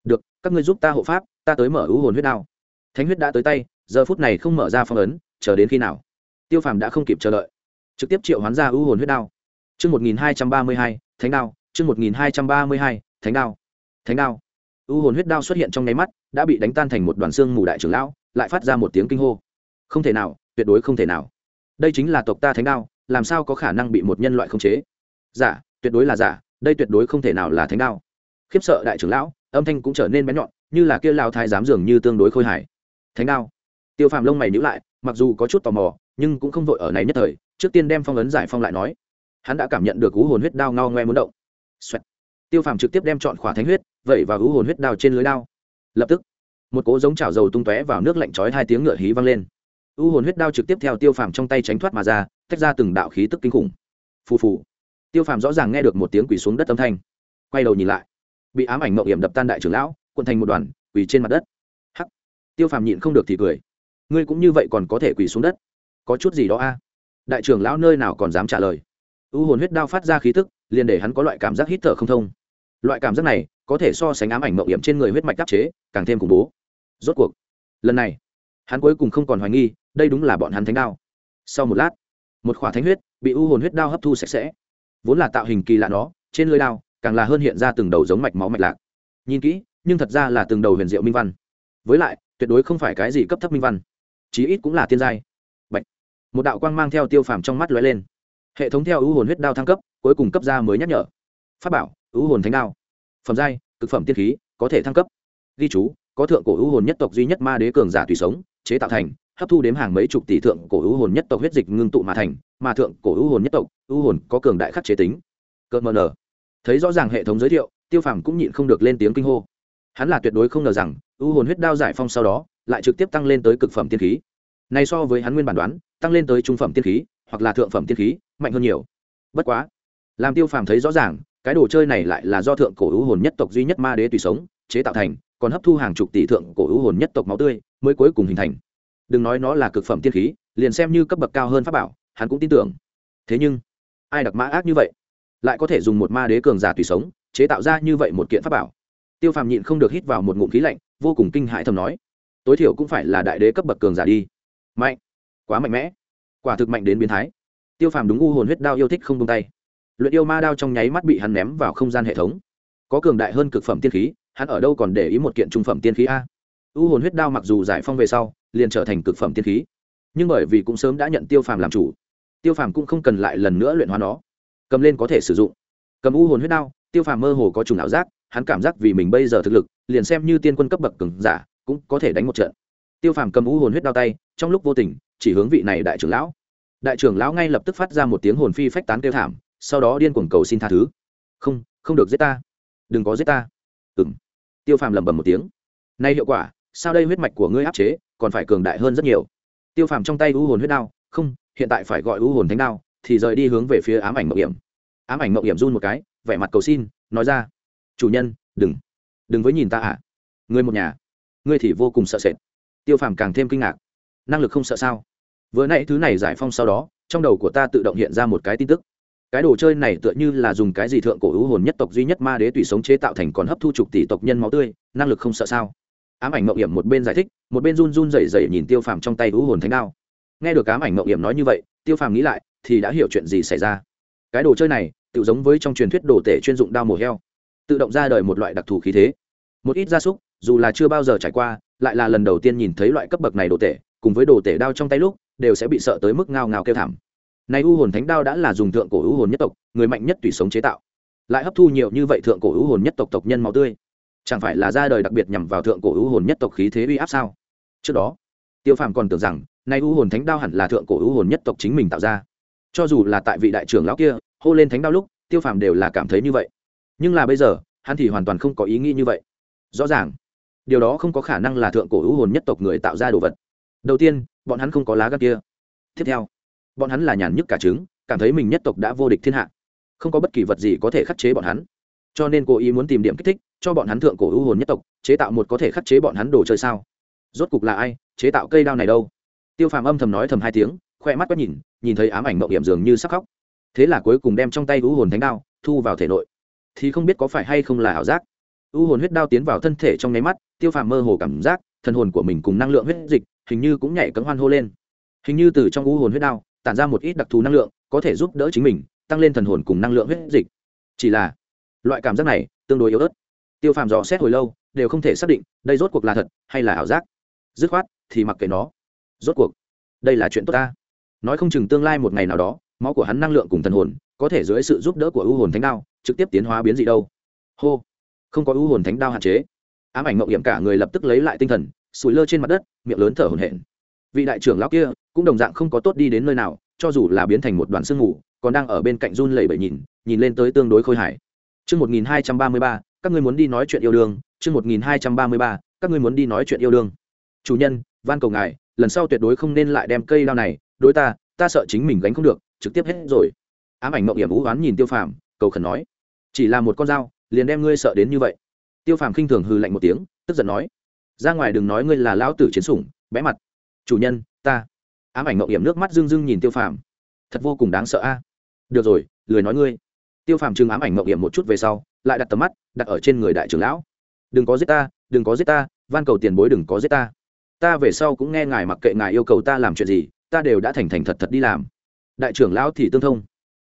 Được, các ngươi giúp ta hộ pháp, ta tới mở ưu hồn huyết đao. Thánh huyết đã tới tay, giờ phút này không mở ra phong ấn, chờ đến khi nào? Tiêu phàm đã không kịp chờ đợi. Trực tiếp triệu hoán ra ưu hồn huyết đao. Chương một nghìn hai trăm ba mươi hai, thánh đao. Chương một nghìn hai trăm ba mươi hai, thánh đao. Thánh đao. Ưu hồn huyết đao xuất hiện trong nháy mắt, đã bị đánh tan thành một đoàn xương mù đại trưởng lão, lại phát ra một tiếng kinh hô. Không thể nào, tuyệt đối không thể nào. Đây chính là tộc ta thánh đao, làm sao có khả năng bị một nhân loại khống chế? Giả, tuyệt đối là giả, đây tuyệt đối không thể nào là thánh đao. Khiếp sợ đại trưởng lão, âm thanh cũng trở nên bén nhọn, như là kia lao thái giám dường như tương đối khôi hài. Thánh đao. Tiêu phàm lông mày nhữ lại, mặc dù có chút tò mò nhưng cũng không vội ở này nhất thời, trước tiên đem phong ấn giải phong lại nói. Hắn đã cảm nhận được hú hồn huyết đao ngao ngoe muốn động. Xoẹt. tiêu phàm trực tiếp đem chọn khỏa thánh huyết, vẩy vào hú hồn huyết đao trên lưới đao. Lập tức, một cỗ giống chảo dầu tung tóe vào nước lạnh chói hai tiếng ngựa hí vang lên. U hồn huyết đao trực tiếp theo tiêu phàm trong tay tránh thoát mà ra, tách ra từng đạo khí tức kinh khủng. Phù phù. Tiêu phàm rõ ràng nghe được một tiếng quỷ xuống đất âm thanh. Quay đầu nhìn lại, bị ám ảnh mậu hiểm đập tan đại trưởng lão quận thành một đoàn, quỳ trên mặt đất. Hắc. Tiêu phàm nhịn không được thì cười. Ngươi cũng như vậy còn có thể quỳ xuống đất có chút gì đó a? Đại trưởng lão nơi nào còn dám trả lời? U hồn huyết đao phát ra khí tức, liền để hắn có loại cảm giác hít thở không thông. Loại cảm giác này có thể so sánh ám ảnh mậu hiểm trên người huyết mạch đắc chế, càng thêm khủng bố. Rốt cuộc, lần này, hắn cuối cùng không còn hoài nghi, đây đúng là bọn hắn thánh đao. Sau một lát, một khỏa thánh huyết bị u hồn huyết đao hấp thu sạch sẽ. Vốn là tạo hình kỳ lạ nó, trên lưới đao càng là hơn hiện ra từng đầu giống mạch máu mạch lạc. Nhìn kỹ, nhưng thật ra là từng đầu huyền diệu minh văn. Với lại, tuyệt đối không phải cái gì cấp thấp minh văn, chí ít cũng là tiên giai một đạo quang mang theo tiêu phàm trong mắt lóe lên. Hệ thống theo ưu hồn huyết đao thăng cấp, cuối cùng cấp ra mới nhắc nhở. Phát bảo, ưu hồn thánh đao. Phẩm giai, cực phẩm tiên khí, có thể thăng cấp. Ghi chú, có thượng cổ ưu hồn nhất tộc duy nhất ma đế cường giả tùy sống, chế tạo thành, hấp thu đếm hàng mấy chục tỷ thượng cổ ưu hồn nhất tộc huyết dịch ngưng tụ mà thành, mà thượng cổ ưu hồn nhất tộc, ưu hồn có cường đại khắc chế tính. Cơ mờ nở. Thấy rõ ràng hệ thống giới thiệu, tiêu phàm cũng nhịn không được lên tiếng kinh hô. Hắn là tuyệt đối không ngờ rằng, ưu hồn huyết đao giải phong sau đó, lại trực tiếp tăng lên tới cực phẩm tiên khí này so với hắn nguyên bản đoán, tăng lên tới trung phẩm tiên khí, hoặc là thượng phẩm tiên khí, mạnh hơn nhiều. Bất quá, làm tiêu phàm thấy rõ ràng, cái đồ chơi này lại là do thượng cổ hữu hồn nhất tộc duy nhất ma đế tùy sống, chế tạo thành, còn hấp thu hàng chục tỷ thượng cổ hữu hồn nhất tộc máu tươi, mới cuối cùng hình thành. Đừng nói nó là cực phẩm tiên khí, liền xem như cấp bậc cao hơn pháp bảo, hắn cũng tin tưởng. Thế nhưng, ai đặc mã ác như vậy? Lại có thể dùng một ma đế cường giả tùy sống, chế tạo ra như vậy một kiện pháp bảo? Tiêu phàm nhịn không được hít vào một ngụm khí lạnh, vô cùng kinh hãi thầm nói. Tối thiểu cũng phải là đại đế cấp bậc cường giả đi mạnh. Quá mạnh mẽ. Quả thực mạnh đến biến thái. Tiêu phàm đúng u hồn huyết đao yêu thích không tung tay. Luyện yêu ma đao trong nháy mắt bị hắn ném vào không gian hệ thống. Có cường đại hơn cực phẩm tiên khí, hắn ở đâu còn để ý một kiện trung phẩm tiên khí a? U hồn huyết đao mặc dù giải phong về sau, liền trở thành cực phẩm tiên khí. Nhưng bởi vì cũng sớm đã nhận tiêu phàm làm chủ, tiêu phàm cũng không cần lại lần nữa luyện hóa nó. Cầm lên có thể sử dụng. Cầm u hồn huyết đao, tiêu phàm mơ hồ có trùng ảo giác, hắn cảm giác vì mình bây giờ thực lực, liền xem như tiên quân cấp bậc cường giả, cũng có thể đánh một trận tiêu phàm cầm u hồn huyết đao tay, trong lúc vô tình, chỉ hướng vị này đại trưởng lão. Đại trưởng lão ngay lập tức phát ra một tiếng hồn phi phách tán kêu thảm, sau đó điên cuồng cầu xin tha thứ. Không không được giết ta. Đừng có giết ta. Ừ m tiêu phàm lẩm bẩm một tiếng. Nay hiệu quả, sao đây huyết mạch của ngươi áp chế, còn phải cường đại hơn rất nhiều? Tiêu phàm trong tay u hồn huyết đao, không, hiện tại phải gọi u hồn thánh đao, thì rời đi hướng về phía ám ảnh mậu hiểm. Ám ảnh mậu hiểm run một cái, vẻ mặt cầu xin, nói ra, chủ nhân, đừng đừng với nhìn ta ạ. À. người một nhà, ngươi thì vô cùng sợ sệt tiêu phàm càng thêm kinh ngạc. Năng lực không sợ sao? Vừa nãy thứ này giải phong sau đó, trong đầu của ta tự động hiện ra một cái tin tức. Cái đồ chơi này tựa như là dùng cái gì thượng cổ hữu hồn nhất tộc duy nhất ma đế tùy sống chế tạo thành còn hấp thu chục tỷ tộc nhân máu tươi, năng lực không sợ sao? Ám ảnh mậu hiểm một bên giải thích, một bên run run rẩy rẩy nhìn tiêu phàm trong tay hữu hồn thánh đao. Nghe được ám ảnh mậu hiểm nói như vậy, tiêu phàm nghĩ lại, thì đã hiểu chuyện gì xảy ra. Cái đồ chơi này tự giống với trong truyền thuyết đồ tể chuyên dụng đao mổ heo, tự động ra đời một loại đặc thù khí thế. Một ít gia súc, dù là chưa bao giờ trải qua lại là lần đầu tiên nhìn thấy loại cấp bậc này đồ tể, cùng với đồ tể đao trong tay lúc, đều sẽ bị sợ tới mức ngao ngao kêu thảm. Nay u hồn thánh đao đã là dùng thượng cổ u hồn nhất tộc, người mạnh nhất tùy sống chế tạo. Lại hấp thu nhiều như vậy thượng cổ u hồn nhất tộc tộc nhân máu tươi. Chẳng phải là ra đời đặc biệt nhằm vào thượng cổ u hồn nhất tộc khí thế uy áp sao? Trước đó, tiêu phàm còn tưởng rằng nay u hồn thánh đao hẳn là thượng cổ u hồn nhất tộc chính mình tạo ra. Cho dù là tại vị đại trưởng lão kia, hô lên thánh đao lúc, tiêu phàm đều là cảm thấy như vậy. Nhưng là bây giờ, hắn thì hoàn toàn không có ý nghĩ như vậy. Rõ ràng điều đó không có khả năng là thượng cổ u hồn nhất tộc người tạo ra đồ vật. Đầu tiên, bọn hắn không có lá gan kia. Tiếp theo, bọn hắn là nhàn nhức cả trứng, cảm thấy mình nhất tộc đã vô địch thiên hạ. Không có bất kỳ vật gì có thể khắc chế bọn hắn. Cho nên cố ý muốn tìm điểm kích thích, cho bọn hắn thượng cổ hữu hồn nhất tộc, chế tạo một có thể khắc chế bọn hắn đồ chơi sao? Rốt cục là ai, chế tạo cây đao này đâu? Tiêu phàm âm thầm nói thầm hai tiếng, khoe mắt quét nhìn nhìn thấy ám ảnh mộng hiểm dường như sắc khóc. Thế là cuối cùng đem trong tay u hồn thánh đao, thu vào thể nội. Thì không biết có phải hay không là ảo giác u hồn huyết đao tiến vào thân thể trong nháy mắt, tiêu phàm mơ hồ cảm giác, thần hồn của mình cùng năng lượng huyết dịch hình như cũng nhảy cấm hoan hô lên. Hình như từ trong u hồn huyết đao, tản ra một ít đặc thù năng lượng, có thể giúp đỡ chính mình, tăng lên thần hồn cùng năng lượng huyết dịch. Chỉ là, loại cảm giác này tương đối yếu ớt. Tiêu phàm dò xét hồi lâu, đều không thể xác định đây rốt cuộc là thật hay là ảo giác. Dứt khoát, thì mặc kệ nó. Rốt cuộc, đây là chuyện tốt ta. Nói không chừng tương lai một ngày nào đó, máu của hắn năng lượng cùng thần hồn có thể dưới sự giúp đỡ của u hồn thánh đao, trực tiếp tiến hóa biến dị đâu. Hô không có ưu hồn thánh đao hạn chế. Ám ảnh mộng hiểm cả người lập tức lấy lại tinh thần sủi lơ trên mặt đất miệng lớn thở hổn hển. Vị đại trưởng lão kia cũng đồng dạng không có tốt đi đến nơi nào cho dù là biến thành một đoàn sương mù còn đang ở bên cạnh run lẩy bẩy nhìn nhìn lên tới tương đối khôi hài. Chương 1233, các ngươi muốn đi nói chuyện yêu đương, chương 1233, các ngươi muốn đi nói chuyện yêu đương. Chủ nhân, van cầu ngài, lần sau tuyệt đối không nên lại đem cây lao này, đối ta, ta sợ chính mình gánh không được, trực tiếp hết rồi. Ám ảnh mộng hiểm ú oán nhìn Tiêu Phàm, cầu khẩn nói: "Chỉ là một con dao, liền đem ngươi sợ đến như vậy?" Tiêu Phàm khinh thường hừ lạnh một tiếng, tức giận nói: "Ra ngoài đừng nói ngươi là lão tử chiến sủng, bé mặt." "Chủ nhân, ta." Ám ảnh mậu hiểm nước mắt rưng rưng nhìn Tiêu Phàm, thật vô cùng đáng sợ a. "Được rồi, lười nói ngươi." tiêu phàm chừng ám ảnh mậu hiểm một chút về sau lại đặt tầm mắt đặt ở trên người đại trưởng lão đừng có giết ta đừng có giết ta van cầu tiền bối đừng có giết ta ta về sau cũng nghe ngài mặc kệ ngài yêu cầu ta làm chuyện gì ta đều đã thành thành thật thật đi làm đại trưởng lão thì tương thông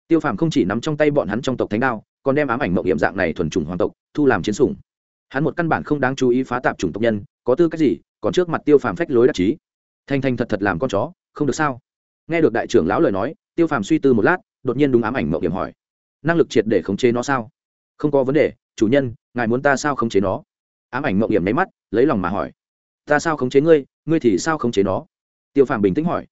tiêu phàm không chỉ nắm trong tay bọn hắn trong tộc thánh đao còn đem ám ảnh mộng hiểm dạng này thuần chủng hoàng tộc, thu làm chiến sủng. Hắn một căn bản không đáng chú ý phá tạp chủng tộc nhân, có tư cách gì, còn trước mặt tiêu phàm phách lối đắc chí. Thanh thanh thật thật làm con chó, không được sao? Nghe được đại trưởng lão lời nói, tiêu phàm suy tư một lát, đột nhiên đúng ám ảnh mộng hiểm hỏi, năng lực triệt để khống chế nó sao? Không có vấn đề, chủ nhân, ngài muốn ta sao khống chế nó? Ám ảnh mộng hiểm nháy mắt, lấy lòng mà hỏi, ta sao khống chế ngươi ngươi thì sao khống chế nó? Tiêu phàm bình tĩnh hỏi,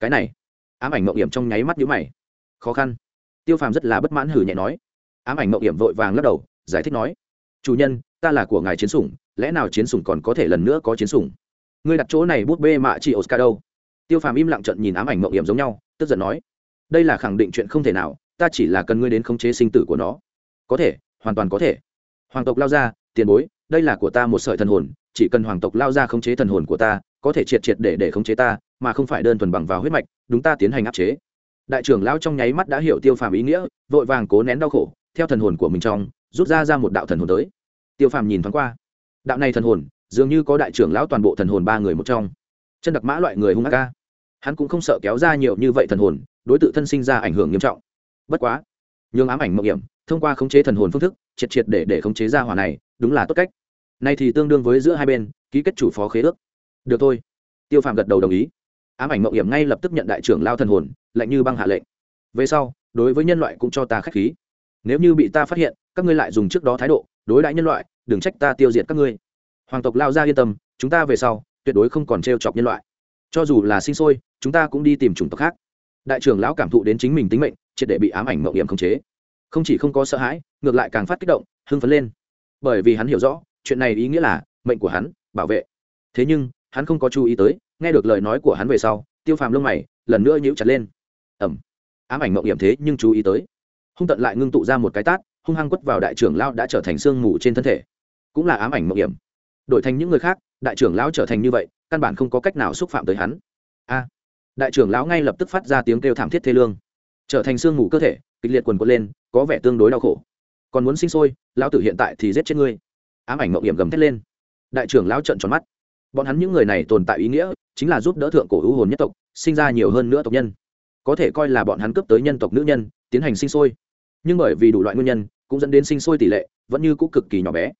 cái này. Ám ảnh mộng hiểm trong nháy mắt nhíu mày, khó khăn. Tiêu phàm rất là bất mãn hử nhẹ nói ám ảnh mộng hiểm vội vàng lắc đầu, giải thích nói, chủ nhân, ta là của ngài chiến sủng, lẽ nào chiến sủng còn có thể lần nữa có chiến sủng? Ngươi đặt chỗ này bút bê mạ chị oscar đâu? Tiêu phàm im lặng trận nhìn ám ảnh mộng hiểm giống nhau, tức giận nói, đây là khẳng định chuyện không thể nào, ta chỉ là cần ngươi đến khống chế sinh tử của nó. Có thể, hoàn toàn có thể. Hoàng tộc lao ra, tiền bối, đây là của ta một sợi thần hồn, chỉ cần hoàng tộc lao ra khống chế thần hồn của ta, có thể triệt triệt để để khống chế ta, mà không phải đơn thuần bằng vào huyết mạch, đúng ta tiến hành áp chế. Đại trưởng lao trong nháy mắt đã hiểu tiêu phàm ý nghĩa, vội vàng cố nén đau khổ theo thần hồn của mình trong, rút ra ra một đạo thần hồn tới. Tiêu phàm nhìn thoáng qua. Đạo này thần hồn, dường như có đại trưởng lão toàn bộ thần hồn ba người một trong. Chân đặc mã loại người hung ác ca. Hắn cũng không sợ kéo ra nhiều như vậy thần hồn, đối t thân sinh ra ảnh hưởng nghiêm trọng. Bất quá, nhường ám ảnh mộng hiểm, thông qua khống chế thần hồn phương thức, triệt triệt để để khống chế ra hỏa này, đúng là tốt cách. Này thì tương đương với giữa hai bên, ký kết chủ phó khế ước. Được thôi. Tiêu phàm gật đầu đồng ý. Ám ảnh mộng hiểm ngay lập tức nhận đại trưởng lao thần hồn, lạnh như băng hạ lệnh. Về sau, đối với nhân loại cũng cho ta k h á c h khí nếu như bị ta phát hiện, các ngươi lại dùng trước đó thái độ, đối đãi nhân loại, đừng trách ta tiêu diệt các ngươi. Hoàng tộc lao ra yên tâm, chúng ta về sau, tuyệt đối không còn t r e o chọc nhân loại. Cho dù là sinh sôi, chúng ta cũng đi tìm chủng tộc khác. Đại trưởng lão cảm thụ đến chính mình tính mệnh, triệt để bị ám ảnh mậu hiểm khống chế. Không chỉ không có sợ hãi, ngược lại càng phát kích động, hưng phấn lên. Bởi vì hắn hiểu rõ, chuyện này ý nghĩa là, mệnh của hắn, bảo vệ. Thế nhưng, hắn không có chú ý tới, nghe được lời nói của hắn về sau, tiêu phàm lông mày, lần nữa nhíu chặt lên. Ẩm. Ám ảnh mậu hiểm thế nhưng chú ý tới hung tận lại ngưng tụ ra một cái tát, hung hăng quất vào đại trưởng lão đã trở thành xương mù trên thân thể. Cũng là ám ảnh mộng hiểm. Đổi thành những người khác, đại trưởng lão trở thành như vậy, căn bản không có cách nào xúc phạm tới hắn. A! Đại trưởng lão ngay lập tức phát ra tiếng kêu thảm thiết thê lương. Trở thành xương mù cơ thể, kịch liệt quần quật lên, có vẻ tương đối đau khổ. Còn muốn sinh sôi, lão tử hiện tại thì giết chết ngươi. Ám ảnh mộng hiểm gầm thét lên. Đại trưởng lão trợn tròn mắt. Bọn hắn những người này tồn tại ý nghĩa, chính là giúp đỡ thượng cổ hữu hồn nhất tộc, sinh ra nhiều hơn nữa tộc nhân. Có thể coi là bọn hắn cướp tới nhân tộc nữ nhân, tiến hành sinh sôi nhưng bởi vì đủ loại nguyên nhân, cũng dẫn đến sinh sôi tỷ lệ vẫn như cũ cực kỳ nhỏ bé.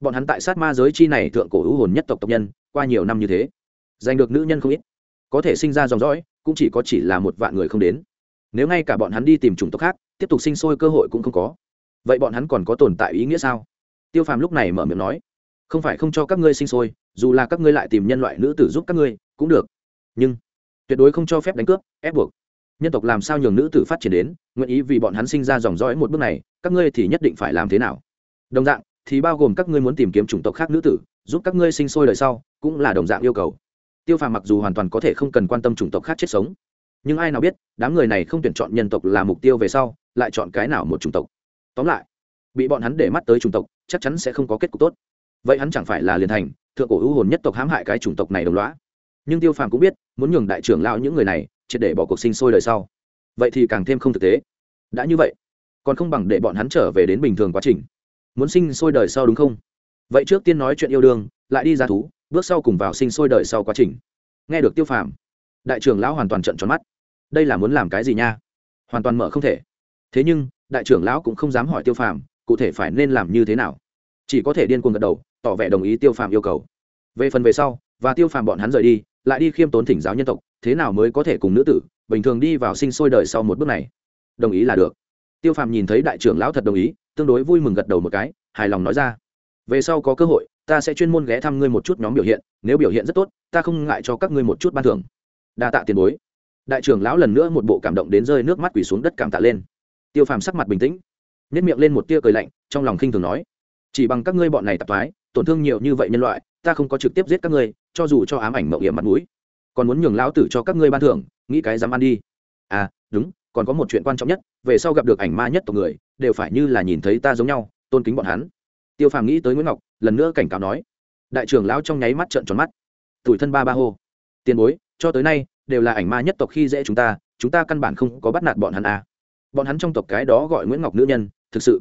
Bọn hắn tại sát ma giới chi này thượng cổ hữu hồn nhất tộc tộc nhân, qua nhiều năm như thế, giành được nữ nhân không ít. Có thể sinh ra dòng dõi, cũng chỉ có chỉ là một vạn người không đến. Nếu ngay cả bọn hắn đi tìm chủng tộc khác, tiếp tục sinh sôi cơ hội cũng không có. Vậy bọn hắn còn có tồn tại ý nghĩa sao? Tiêu phàm lúc này mở miệng nói, không phải không cho các ngươi sinh sôi, dù là các ngươi lại tìm nhân loại nữ tử giúp các ngươi, cũng được. Nhưng tuyệt đối không cho phép đánh cướp, ép buộc nhân tộc làm sao nhường nữ tử phát triển đến, nguyện ý vì bọn hắn sinh ra dòng dõi một bước này, các ngươi thì nhất định phải làm thế nào? Đồng dạng, thì bao gồm các ngươi muốn tìm kiếm chủng tộc khác nữ tử, giúp các ngươi sinh sôi đời sau, cũng là đồng dạng yêu cầu. Tiêu phàm mặc dù hoàn toàn có thể không cần quan tâm chủng tộc khác chết sống, nhưng ai nào biết, đám người này không tuyển chọn nhân tộc là mục tiêu về sau, lại chọn cái nào một chủng tộc. Tóm lại, bị bọn hắn để mắt tới chủng tộc, chắc chắn sẽ không có kết cục tốt. Vậy hắn chẳng phải là liền thành, thượng cổ ưu hồn nhất tộc hãm hại cái chủng tộc này đồng loá nhưng tiêu phàm cũng biết, muốn nhường đại trưởng lão những người này triệt để bỏ cuộc sinh sôi đời sau. Vậy thì càng thêm không thực tế. Đã như vậy, còn không bằng để bọn hắn trở về đến bình thường quá trình. Muốn sinh sôi đời sau đúng không? Vậy trước tiên nói chuyện yêu đương, lại đi ra thú, bước sau cùng vào sinh sôi đời sau quá trình. Nghe được tiêu phàm, đại trưởng lão hoàn toàn trận tròn mắt. Đây là muốn làm cái gì nha? Hoàn toàn mở không thể. Thế nhưng, đại trưởng lão cũng không dám hỏi tiêu phàm, cụ thể phải nên làm như thế nào. Chỉ có thể điên cuồng gật đầu, tỏ vẻ đồng ý tiêu phàm yêu cầu. Về phần về sau và tiêu phàm bọn hắn rời đi, lại đi khiêm tốn thỉnh giáo nhân tộc, thế nào mới có thể cùng nữ tử, bình thường đi vào sinh sôi đời sau một bước này? Đồng ý là được. Tiêu phàm nhìn thấy đại trưởng lão thật đồng ý, tương đối vui mừng gật đầu một cái, hài lòng nói ra. Về sau có cơ hội, ta sẽ chuyên môn ghé thăm ngươi một chút nhóm biểu hiện, nếu biểu hiện rất tốt, ta không ngại cho các ngươi một chút ban thưởng. Đa tạ tiền bối. Đại trưởng lão lần nữa một bộ cảm động đến rơi nước mắt quỳ xuống đất cảm tạ lên. Tiêu phàm sắc mặt bình tĩnh nếp miệng lên một tia cười lạnh, trong lòng khinh thường nói, chỉ bằng các ngươi bọn này tạp thoái tổn thương nhiều như vậy nhân loại, ta không có trực tiếp giết các ngươi, cho dù cho ám ảnh mậu hiểm mặt mũi. Còn muốn nhường lão tử cho các ngươi ban thưởng, nghĩ cái dám ăn đi. À đúng, còn có một chuyện quan trọng nhất, về sau gặp được ảnh ma nhất tộc người, đều phải như là nhìn thấy ta giống nhau, tôn kính bọn hắn. Tiêu phàm nghĩ tới nguyễn ngọc, lần nữa cảnh cáo nói. Đại trưởng lão trong nháy mắt trợn tròn mắt. Tủi thân ba ba hô. Tiền bối, cho tới nay, đều là ảnh ma nhất tộc khi dễ chúng ta chúng ta căn bản không có bắt nạt bọn hắn à. bọn hắn trong tộc cái đó gọi nguyễn ngọc nữ nhân, thực sự.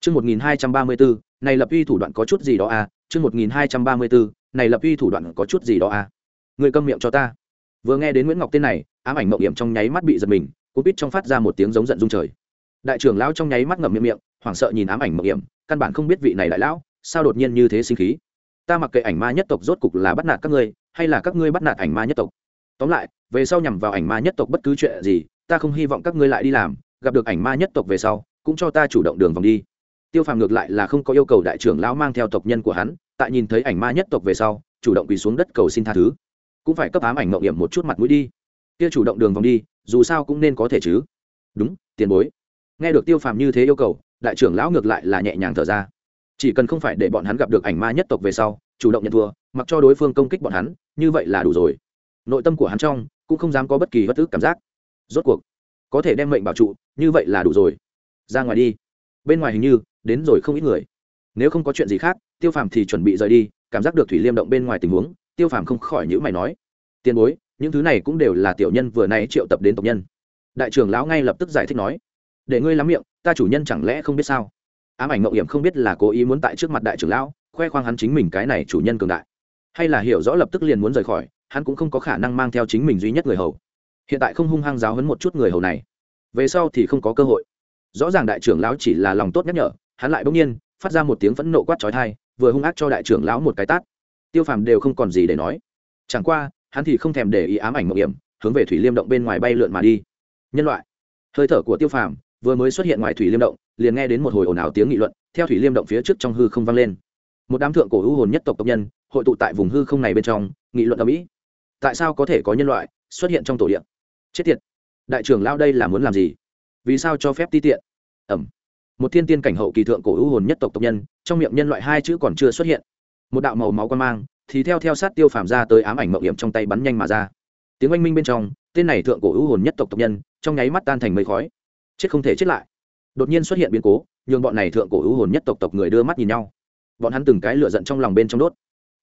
Chương 1234, này lập uy thủ đoạn có chút gì đó à, chương 1234, này lập uy thủ đoạn có chút gì đó à. Người câm miệng cho ta. Vừa nghe đến Nguyễn Ngọc tên này, ám ảnh mộng hiểm trong nháy mắt bị giật mình, cú bít trong phát ra một tiếng giống giận rung trời. Đại trưởng lão trong nháy mắt ngậm miệng miệng, hoảng sợ nhìn ám ảnh mộng hiểm, căn bản không biết vị này đại lão, sao đột nhiên như thế sinh khí. Ta mặc kệ ảnh ma nhất tộc rốt cục là bắt nạt các ngươi, hay là các ngươi bắt nạt ảnh ma nhất tộc. Tóm lại, về sau nhằm vào ảnh ma nhất tộc bất cứ chuyện gì, ta không hy vọng các ngươi lại đi làm, gặp được ảnh ma nhất tộc về sau, cũng cho ta chủ động đường vòng đi tiêu phàm ngược lại là không có yêu cầu đại trưởng lão mang theo tộc nhân của hắn, tại nhìn thấy ảnh ma nhất tộc về sau, chủ động quỳ xuống đất cầu xin tha thứ. Cũng phải cấp ám ảnh mậu hiểm một chút mặt mũi đi. Kia chủ động đường vòng đi, dù sao cũng nên có thể chứ. Đúng, tiền bối. Nghe được tiêu phàm như thế yêu cầu, đại trưởng lão ngược lại là nhẹ nhàng thở ra. Chỉ cần không phải để bọn hắn gặp được ảnh ma nhất tộc về sau, chủ động nhận thua, mặc cho đối phương công kích bọn hắn, như vậy là đủ rồi. Nội tâm của hắn trong, cũng không dám có bất kỳ bất tức cảm giác. Rốt cuộc, có thể đem mệnh bảo trụ, như vậy là đủ rồi. Ra ngoài đi. Bên ngoài hình như đến rồi không ít người. Nếu không có chuyện gì khác, tiêu phàm thì chuẩn bị rời đi, cảm giác được thủy liêm động bên ngoài tình huống, tiêu phàm không khỏi nhữ mày nói, tiền bối, những thứ này cũng đều là tiểu nhân vừa nay triệu tập đến tộc nhân. Đại trưởng lão ngay lập tức giải thích nói, để ngươi lắm miệng, ta chủ nhân chẳng lẽ không biết sao? Ám ảnh mậu hiểm không biết là cố ý muốn tại trước mặt đại trưởng lão, khoe khoang hắn chính mình cái này chủ nhân cường đại. Hay là hiểu rõ lập tức liền muốn rời khỏi, hắn cũng không có khả năng mang theo chính mình duy nhất người hầu. Hiện tại không hung hăng giáo hấn một chút người hầu này. Về sau thì không có cơ hội. Rõ ràng đại trưởng lão chỉ là lòng tốt nhắc nhở hắn lại bỗng nhiên phát ra một tiếng phẫn nộ quát trói thai, vừa hung ác cho đại trưởng lão một cái tát. Tiêu phàm đều không còn gì để nói. Chẳng qua, hắn thì không thèm để ý ám ảnh mộng hiểm, hướng về thủy liêm động bên ngoài bay lượn mà đi. Nhân loại. Hơi thở của tiêu phàm vừa mới xuất hiện ngoài thủy liêm động, liền nghe đến một hồi ồn ào tiếng nghị luận, theo thủy liêm động phía trước trong hư không vang lên. Một đám thượng cổ hư hồn nhất tộc tộc nhân, hội tụ tại vùng hư không này bên trong, nghị luận ở mỹ tại sao có thể có nhân loại xuất hiện trong tổ điện chết tiệt. Đại trưởng lao đây là muốn làm gì? Vì sao cho phép ti tiện? Ẩm một thiên tiên cảnh hậu kỳ thượng cổ ưu hồn nhất tộc tộc nhân, trong miệng nhân loại hai chữ còn chưa xuất hiện. Một đạo màu máu quan mang, thì theo theo sát tiêu phàm ra tới ám ảnh mậu hiểm trong tay bắn nhanh mà ra. Tiếng oanh minh bên trong, tên này thượng cổ ưu hồn nhất tộc tộc nhân, trong nháy mắt tan thành mây khói. Chết không thể chết lại. Đột nhiên xuất hiện biến cố, nhường bọn này thượng cổ ưu hồn nhất tộc tộc người đưa mắt nhìn nhau. Bọn hắn từng cái lựa giận trong lòng bên trong đốt.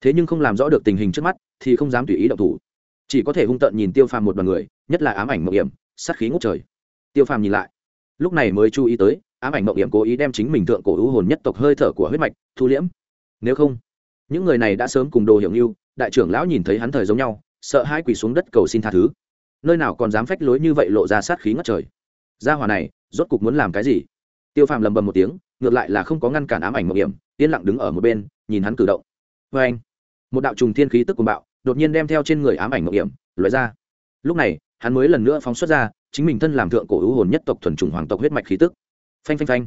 Thế nhưng không làm rõ được tình hình trước mắt, thì không dám tùy ý động thủ. Chỉ có thể hung tợn nhìn tiêu phàm một đoàn người, nhất là ám ảnh mậu hiểm, sát khí ngốc trời. Tiêu phàm nhìn lại, lúc này mới chú ý tới ám ảnh mộng hiểm cố ý đem chính mình thượng cổ ưu hồn nhất tộc hơi thở của huyết mạch, thu liễm. Nếu không, những người này đã sớm cùng đồ hiểu như đại trưởng lão nhìn thấy hắn thời giống nhau, sợ hai quỳ xuống đất cầu xin tha thứ. Nơi nào còn dám phách lối như vậy lộ ra sát khí ngất trời. Gia hòa này, rốt cục muốn làm cái gì? Tiêu phàm lầm bầm một tiếng, ngược lại là không có ngăn cản ám ảnh mộng hiểm, yên lặng đứng ở một bên, nhìn hắn cử động. Vê anh, một đạo trùng thiên khí tức cuồng bạo, đột nhiên đem theo trên người ám ảnh mộng hiểm loại ra. Lúc này, hắn mới lần nữa phóng xuất ra, chính mình thân làm thượng cổ ưu hồn nhất tộc thuần trùng hoàng tộc huyết mạch khí tức phanh phanh phanh.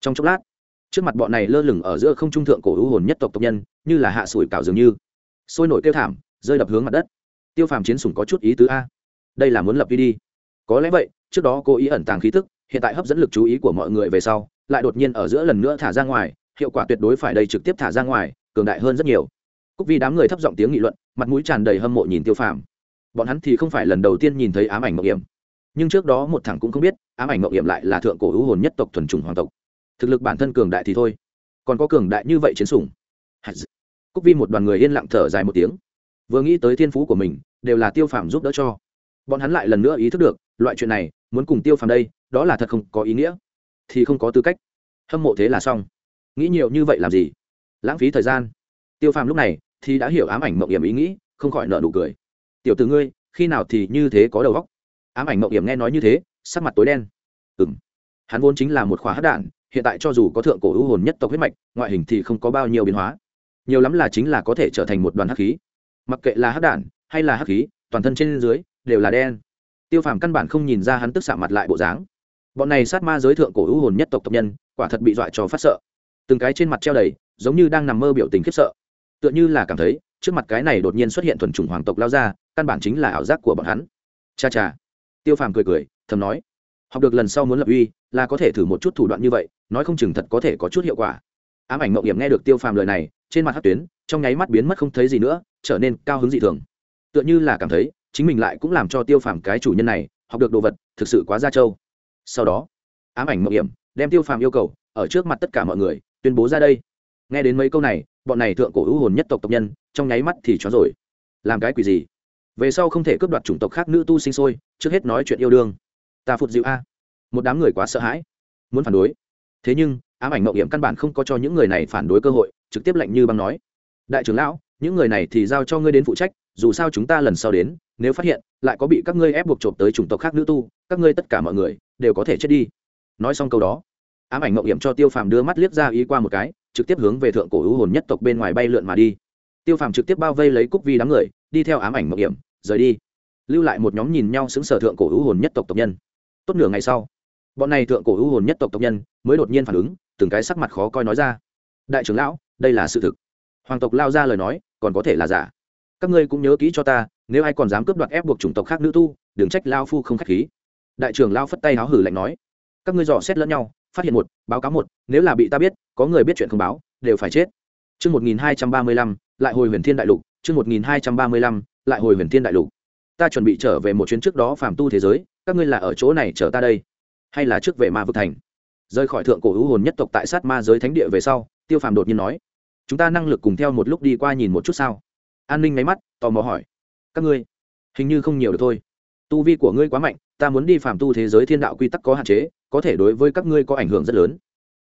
Trong chốc lát, trước mặt bọn này lơ lửng ở giữa không trung thượng cổ hữu hồn nhất tộc tộc nhân, như là hạ sủi cảo dường như. Sôi nổi kêu thảm, rơi đập hướng mặt đất. Tiêu phàm chiến sủng có chút ý tứ a. Đây là muốn lập đi đi. Có lẽ vậy, trước đó cố ý ẩn tàng khí tức, hiện tại hấp dẫn lực chú ý của mọi người về sau, lại đột nhiên ở giữa lần nữa thả ra ngoài, hiệu quả tuyệt đối phải đây trực tiếp thả ra ngoài, cường đại hơn rất nhiều. Cúc vi đám người thấp giọng tiếng nghị luận, mặt mũi tràn đầy hâm mộ nhìn tiêu phàm. Bọn hắn thì không phải lần đầu tiên nhìn thấy ám ảnh mộng hiểm nhưng trước đó một thằng cũng không biết, ám ảnh mậu hiểm lại là thượng cổ hữu hồn nhất tộc thuần trùng hoàng tộc. Thực lực bản thân cường đại thì thôi, còn có cường đại như vậy chiến sủng. Cúc vi một đoàn người yên lặng thở dài một tiếng. Vừa nghĩ tới thiên phú của mình, đều là tiêu phàm giúp đỡ cho. Bọn hắn lại lần nữa ý thức được, loại chuyện này, muốn cùng tiêu phàm đây, đó là thật không có ý nghĩa. Thì không có tư cách. Hâm mộ thế là xong. Nghĩ nhiều như vậy làm gì? Lãng phí thời gian. Tiêu phàm lúc này, thì đã hiểu ám ảnh mộng hiểm ý nghĩ, không khỏi nợ nụ cười. Tiểu từ ngươi, khi nào thì như thế có đầu óc? Ám ảnh mộng hiểm nghe nói như thế, sắc mặt tối đen. Ừ m hắn vốn chính là một khóa hát đạn hiện tại cho dù có thượng cổ ưu hồn nhất tộc huyết mạch, ngoại hình thì không có bao nhiêu biến hóa. Nhiều lắm là chính là có thể trở thành một đoàn hắc khí. Mặc kệ là hắc đạn hay là hắc khí, toàn thân trên dưới đều là đen. Tiêu phàm căn bản không nhìn ra hắn tức xạ mặt lại bộ dáng. Bọn này sát ma giới thượng cổ ưu hồn nhất tộc tộc nhân, quả thật bị dọa cho phát sợ. Từng cái trên mặt treo đầy, giống như đang nằm mơ biểu tình khiếp sợ. Tựa như là cảm thấy, trước mặt cái này đột nhiên xuất hiện thuần chủng hoàng tộc lao ra, căn bản chính là ảo giác của bọn hắn. Cha cha tiêu phàm cười cười, thầm nói, học được lần sau muốn lập uy, là có thể thử một chút thủ đoạn như vậy, nói không chừng thật có thể có chút hiệu quả. Ám ảnh mậu hiểm nghe được tiêu phàm lời này, trên mặt hát tuyến, trong nháy mắt biến mất không thấy gì nữa, trở nên cao hứng dị thường. Tựa như là cảm thấy, chính mình lại cũng làm cho tiêu phàm cái chủ nhân này, học được đồ vật, thực sự quá ra trâu. Sau đó, ám ảnh mậu hiểm đem tiêu phàm yêu cầu, ở trước mặt tất cả mọi người, tuyên bố ra đây. Nghe đến mấy câu này, bọn này thượng cổ hữu hồn nhất tộc tộc nhân, trong nháy mắt thì chó rồi. Làm cái quỷ gì? Về sau không thể cướp đoạt chủng tộc khác nữ tu sinh sôi, trước hết nói chuyện yêu đương. Ta phụt dịu a. Một đám người quá sợ hãi, muốn phản đối. Thế nhưng, ám ảnh mậu hiểm căn bản không có cho những người này phản đối cơ hội, trực tiếp lệnh như băng nói. Đại trưởng lão, những người này thì giao cho ngươi đến phụ trách, dù sao chúng ta lần sau đến, nếu phát hiện, lại có bị các ngươi ép buộc trộm tới chủng tộc khác nữ tu, các ngươi tất cả mọi người, đều có thể chết đi. Nói xong câu đó, ám ảnh mậu hiểm cho tiêu phàm đưa mắt liếc ra ý qua một cái, trực tiếp hướng về thượng cổ hữu hồn nhất tộc bên ngoài bay lượn mà đi. Tiêu phàm trực tiếp bao vây lấy cúc vi đám người, đi theo ám ảnh mậu hiểm rời đi. Lưu lại một nhóm nhìn nhau xứng sở thượng cổ hữu hồn nhất tộc tộc nhân. Tốt nửa ngày sau bọn này thượng cổ hữu hồn nhất tộc tộc nhân mới đột nhiên phản ứng từng cái sắc mặt khó coi nói ra. Đại trưởng lão đây là sự thực. Hoàng tộc lao ra lời nói còn có thể là giả. Các ngươi cũng nhớ kỹ cho ta nếu ai còn dám cướp đoạt ép buộc chủng tộc khác nữ tu đừng trách lao phu không k h á c h khí. Đại trưởng lao phất tay háo hử lạnh nói các ngươi dò xét lẫn nhau phát hiện một báo cáo một nếu là bị ta biết có người biết chuyện không báo đều phải chết. Trước 1235, lại hồi huyền thiên đại lục, trước 1235, lại hồi huyền thiên đại lục. Ta chuẩn bị trở về một chuyến trước đó phàm tu thế giới, các ngươi là ở chỗ này chờ ta đây, hay là trước về ma vực thành? Rời khỏi thượng cổ hữu hồn nhất tộc tại sát ma giới thánh địa về sau, Tiêu Phàm đột nhiên nói, chúng ta năng lực cùng theo một lúc đi qua nhìn một chút sao? An Ninh máy mắt, tò mò hỏi, các ngươi, hình như không nhiều được thôi. Tu vi của ngươi quá mạnh, ta muốn đi phàm tu thế giới thiên đạo quy tắc có hạn chế, có thể đối với các ngươi có ảnh hưởng rất lớn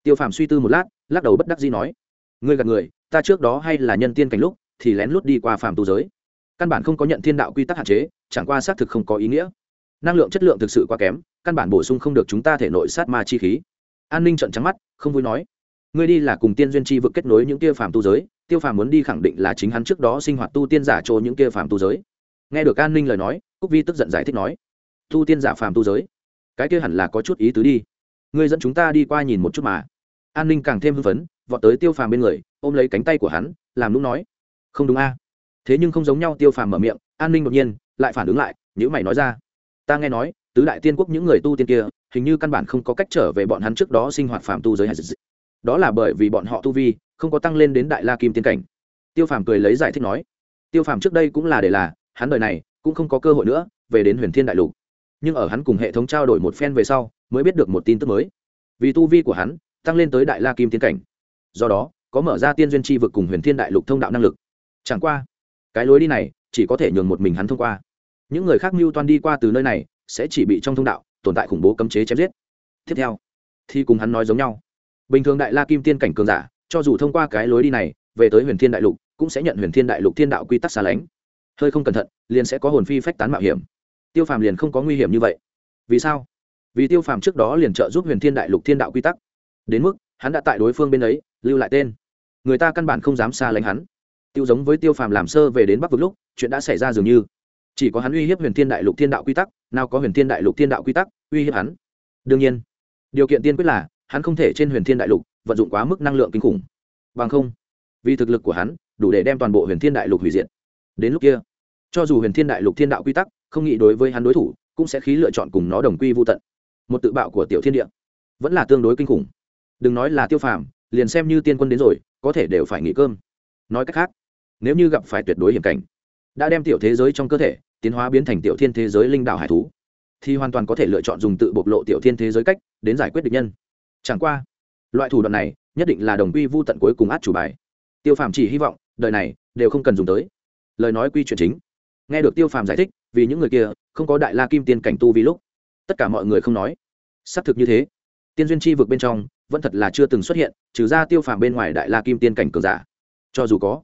tiêu phàm suy tư một lát lắc đầu bất đắc dĩ nói ngươi gạt người ta trước đó hay là nhân tiên cảnh lúc thì lén lút đi qua phàm tu giới căn bản không có nhận thiên đạo quy tắc hạn chế, chẳng qua xác thực không có ý nghĩa. Năng lượng chất lượng thực sự quá kém, căn bản bổ sung không được chúng ta thể nội sát ma chi khí. An ninh trận trắng mắt, không vui nói, ngươi đi là cùng tiên duyên chi vực kết nối những kia phàm tu giới, tiêu phàm muốn đi khẳng định là chính hắn trước đó sinh hoạt tu tiên giả cho những kia phàm tu giới. Nghe được an ninh lời nói, cúc vi tức giận giải thích nói, tu tiên giả phàm tu giới? Cái kia hẳn là có chút ý tứ đi. Ngươi dẫn chúng ta đi qua nhìn một chút mà. An ninh càng thêm hưng phấn, vọt tới tiêu phàm bên người, ôm lấy cánh tay của hắn, làm lúc nói, không đúng a thế nhưng không giống nhau tiêu phàm mở miệng, an ninh đột nhiên lại phản ứng lại nhữ mày nói ra. Ta nghe nói, tứ đại tiên quốc những người tu tiên kia, hình như căn bản không có cách trở về bọn hắn trước đó sinh hoạt phạm tu giới hạt dịch đó là bởi vì bọn họ tu vi không có tăng lên đến đại la kim tiên cảnh. Tiêu phàm cười lấy giải thích nói, tiêu phàm trước đây cũng là để là, hắn đời này cũng không có cơ hội nữa, về đến huyền thiên đại lục. Nhưng ở hắn cùng hệ thống trao đổi một phen về sau, mới biết được một tin tức mới. Vì tu vi của hắn tăng lên tới đại la kim tiên cảnh. Do đó, có mở ra tiên duyên tri vực cùng huyền thiên đại lục thông đạo năng lực. Chẳng qua cái lối đi này chỉ có thể nhường một mình hắn thông qua. Những người khác mưu toan đi qua từ nơi này sẽ chỉ bị trong thông đạo tồn tại khủng bố cấm chế chém giết. Tiếp theo, thì cùng hắn nói giống nhau. Bình thường đại la kim tiên cảnh cường giả, cho dù thông qua cái lối đi này, về tới huyền thiên đại lục, cũng sẽ nhận huyền thiên đại lục thiên đạo quy tắc xa lánh. Hơi không cẩn thận, liền sẽ có hồn phi phách tán mạo hiểm. Tiêu phàm liền không có nguy hiểm như vậy. Vì sao? Vì tiêu phàm trước đó liền trợ giúp huyền thiên đại lục thiên đạo quy tắc. Đến mức, hắn đã tại đối phương bên ấy lưu lại tên. Người ta căn bản không dám xa lánh hắn tiêu giống với tiêu phàm làm sơ về đến bắc vực lúc, chuyện đã xảy ra dường như. Chỉ có hắn uy hiếp huyền thiên đại lục thiên đạo quy tắc, nào có huyền thiên đại lục thiên đạo quy tắc uy hiếp hắn. Đương nhiên, điều kiện tiên quyết là, hắn không thể trên huyền thiên đại lục vận dụng quá mức năng lượng kinh khủng. Bằng không, vì thực lực của hắn, đủ để đem toàn bộ huyền thiên đại lục hủy diệt. Đến lúc kia, cho dù huyền thiên đại lục thiên đạo quy tắc không nghĩ đối với hắn đối thủ, cũng sẽ khí lựa chọn cùng nó đồng quy vô tận. Một tự bạo của tiểu thiên địa vẫn là tương đối kinh khủng. Đừng nói là tiêu phàm, liền xem như tiên quân đến rồi, có thể đều phải nghỉ cơm. Nói cách khác nếu như gặp phải tuyệt đối hiểm cảnh, đã đem tiểu thế giới trong cơ thể tiến hóa biến thành tiểu thiên thế giới linh đạo hải thú, thì hoàn toàn có thể lựa chọn dùng tự bộc lộ tiểu thiên thế giới cách đến giải quyết địch nhân. Chẳng qua, loại thủ đoạn này nhất định là đồng quy vu tận cuối cùng át chủ bài. Tiêu phàm chỉ hy vọng, đời này đều không cần dùng tới. Lời nói quy chuyện chính. Nghe được tiêu phàm giải thích, vì những người kia không có đại la kim tiên cảnh tu vì lúc, tất cả mọi người không nói. Xác thực như thế. Tiên duyên chi vực bên trong vẫn thật là chưa từng xuất hiện, trừ ra tiêu phàm bên ngoài đại la kim tiên cảnh cường giả. Cho dù có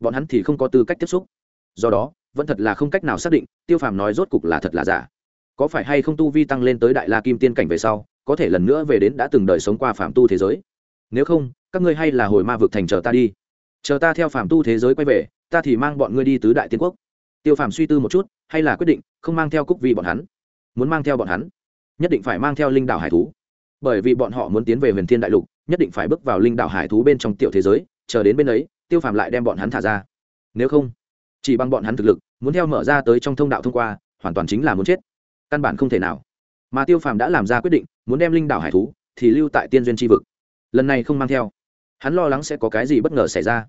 bọn hắn thì không có tư cách tiếp xúc. Do đó, vẫn thật là không cách nào xác định, tiêu phàm nói rốt cục là thật là giả. Có phải hay không tu vi tăng lên tới đại la kim tiên cảnh về sau, có thể lần nữa về đến đã từng đời sống qua phạm tu thế giới? Nếu không, các ngươi hay là hồi ma vực thành chờ ta đi. Chờ ta theo phạm tu thế giới quay về, ta thì mang bọn ngươi đi tứ đại tiên quốc. Tiêu phàm suy tư một chút, hay là quyết định không mang theo cúc vi bọn hắn? Muốn mang theo bọn hắn, nhất định phải mang theo linh đảo hải thú. Bởi vì bọn họ muốn tiến về huyền thiên đại lục, nhất định phải bước vào linh đảo hải thú bên trong tiểu thế giới, chờ đến bên ấy tiêu phàm lại đem bọn hắn thả ra. Nếu không, chỉ bằng bọn hắn thực lực, muốn theo mở ra tới trong thông đạo thông qua, hoàn toàn chính là muốn chết. Căn bản không thể nào. Mà tiêu phàm đã làm ra quyết định, muốn đem linh đảo hải thú, thì lưu tại tiên duyên tri vực. Lần này không mang theo. Hắn lo lắng sẽ có cái gì bất ngờ xảy ra.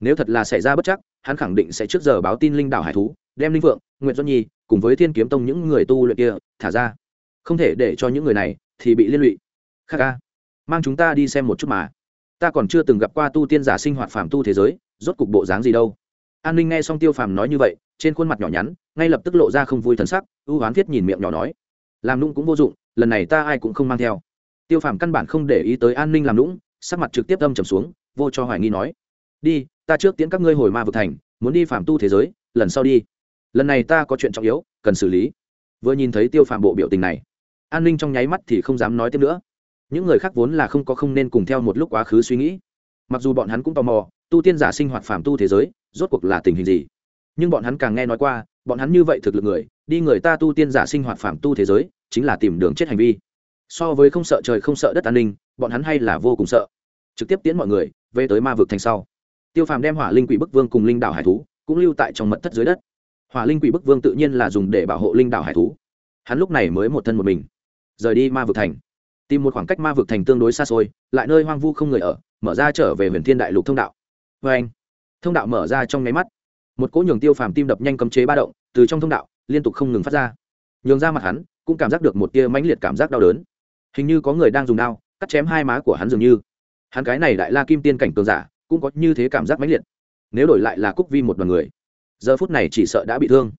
Nếu thật là xảy ra bất chắc, hắn khẳng định sẽ trước giờ báo tin linh đảo hải thú, đem linh vượng nguyễn doãn nhi, cùng với thiên kiếm tông những người tu luyện kia, thả ra. Không thể để cho những người này, thì bị liên lụy. Khắc ca. Mang chúng ta đi xem một chút mà ta còn chưa từng gặp qua tu tiên giả sinh hoạt phàm tu thế giới, rốt cục bộ dáng gì đâu. An ninh nghe xong tiêu phàm nói như vậy, trên khuôn mặt nhỏ nhắn, ngay lập tức lộ ra không vui thần sắc, ưu hoán thiết nhìn miệng nhỏ nói. Làm nũng cũng vô dụng, lần này ta ai cũng không mang theo. Tiêu phàm căn bản không để ý tới an ninh làm nũng, sắc mặt trực tiếp âm trầm xuống, vô cho hoài nghi nói. Đi, ta trước tiễn các ngươi hồi ma vực thành, muốn đi phàm tu thế giới, lần sau đi. Lần này ta có chuyện trọng yếu, cần xử lý. Vừa nhìn thấy tiêu phàm bộ biểu tình này, an ninh trong nháy mắt thì không dám nói tiếp nữa những người khác vốn là không có không nên cùng theo một lúc quá khứ suy nghĩ. Mặc dù bọn hắn cũng tò mò, tu tiên giả sinh hoạt phàm tu thế giới, rốt cuộc là tình hình gì. Nhưng bọn hắn càng nghe nói qua, bọn hắn như vậy thực lực người, đi người ta tu tiên giả sinh hoạt phàm tu thế giới, chính là tìm đường chết hành vi. So với không sợ trời không sợ đất an ninh, bọn hắn hay là vô cùng sợ. Trực tiếp tiến mọi người, về tới ma vực thành sau. Tiêu phàm đem hỏa linh quỷ bức vương cùng linh đảo hải thú, cũng lưu tại trong mật thất dưới đất. Hỏa linh quỷ bức vương tự nhiên là dùng để bảo hộ linh đảo hải thú. Hắn lúc này mới một thân một mình, rời đi ma vực thành tìm một khoảng cách ma vực thành tương đối xa xôi, lại nơi hoang vu không người ở, mở ra trở về huyền thiên đại lục thông đạo. Vê anh, thông đạo mở ra trong nháy mắt. Một cỗ nhường tiêu phàm tim đập nhanh cấm chế ba động, từ trong thông đạo, liên tục không ngừng phát ra. Nhường ra mặt hắn, cũng cảm giác được một tia mãnh liệt cảm giác đau đớn. Hình như có người đang dùng đao, cắt chém hai má của hắn dường như. Hắn cái này đại la kim tiên cảnh cường giả, cũng có như thế cảm giác mãnh liệt. Nếu đổi lại là cúc vi một đoàn người, giờ phút này chỉ sợ đã bị thương.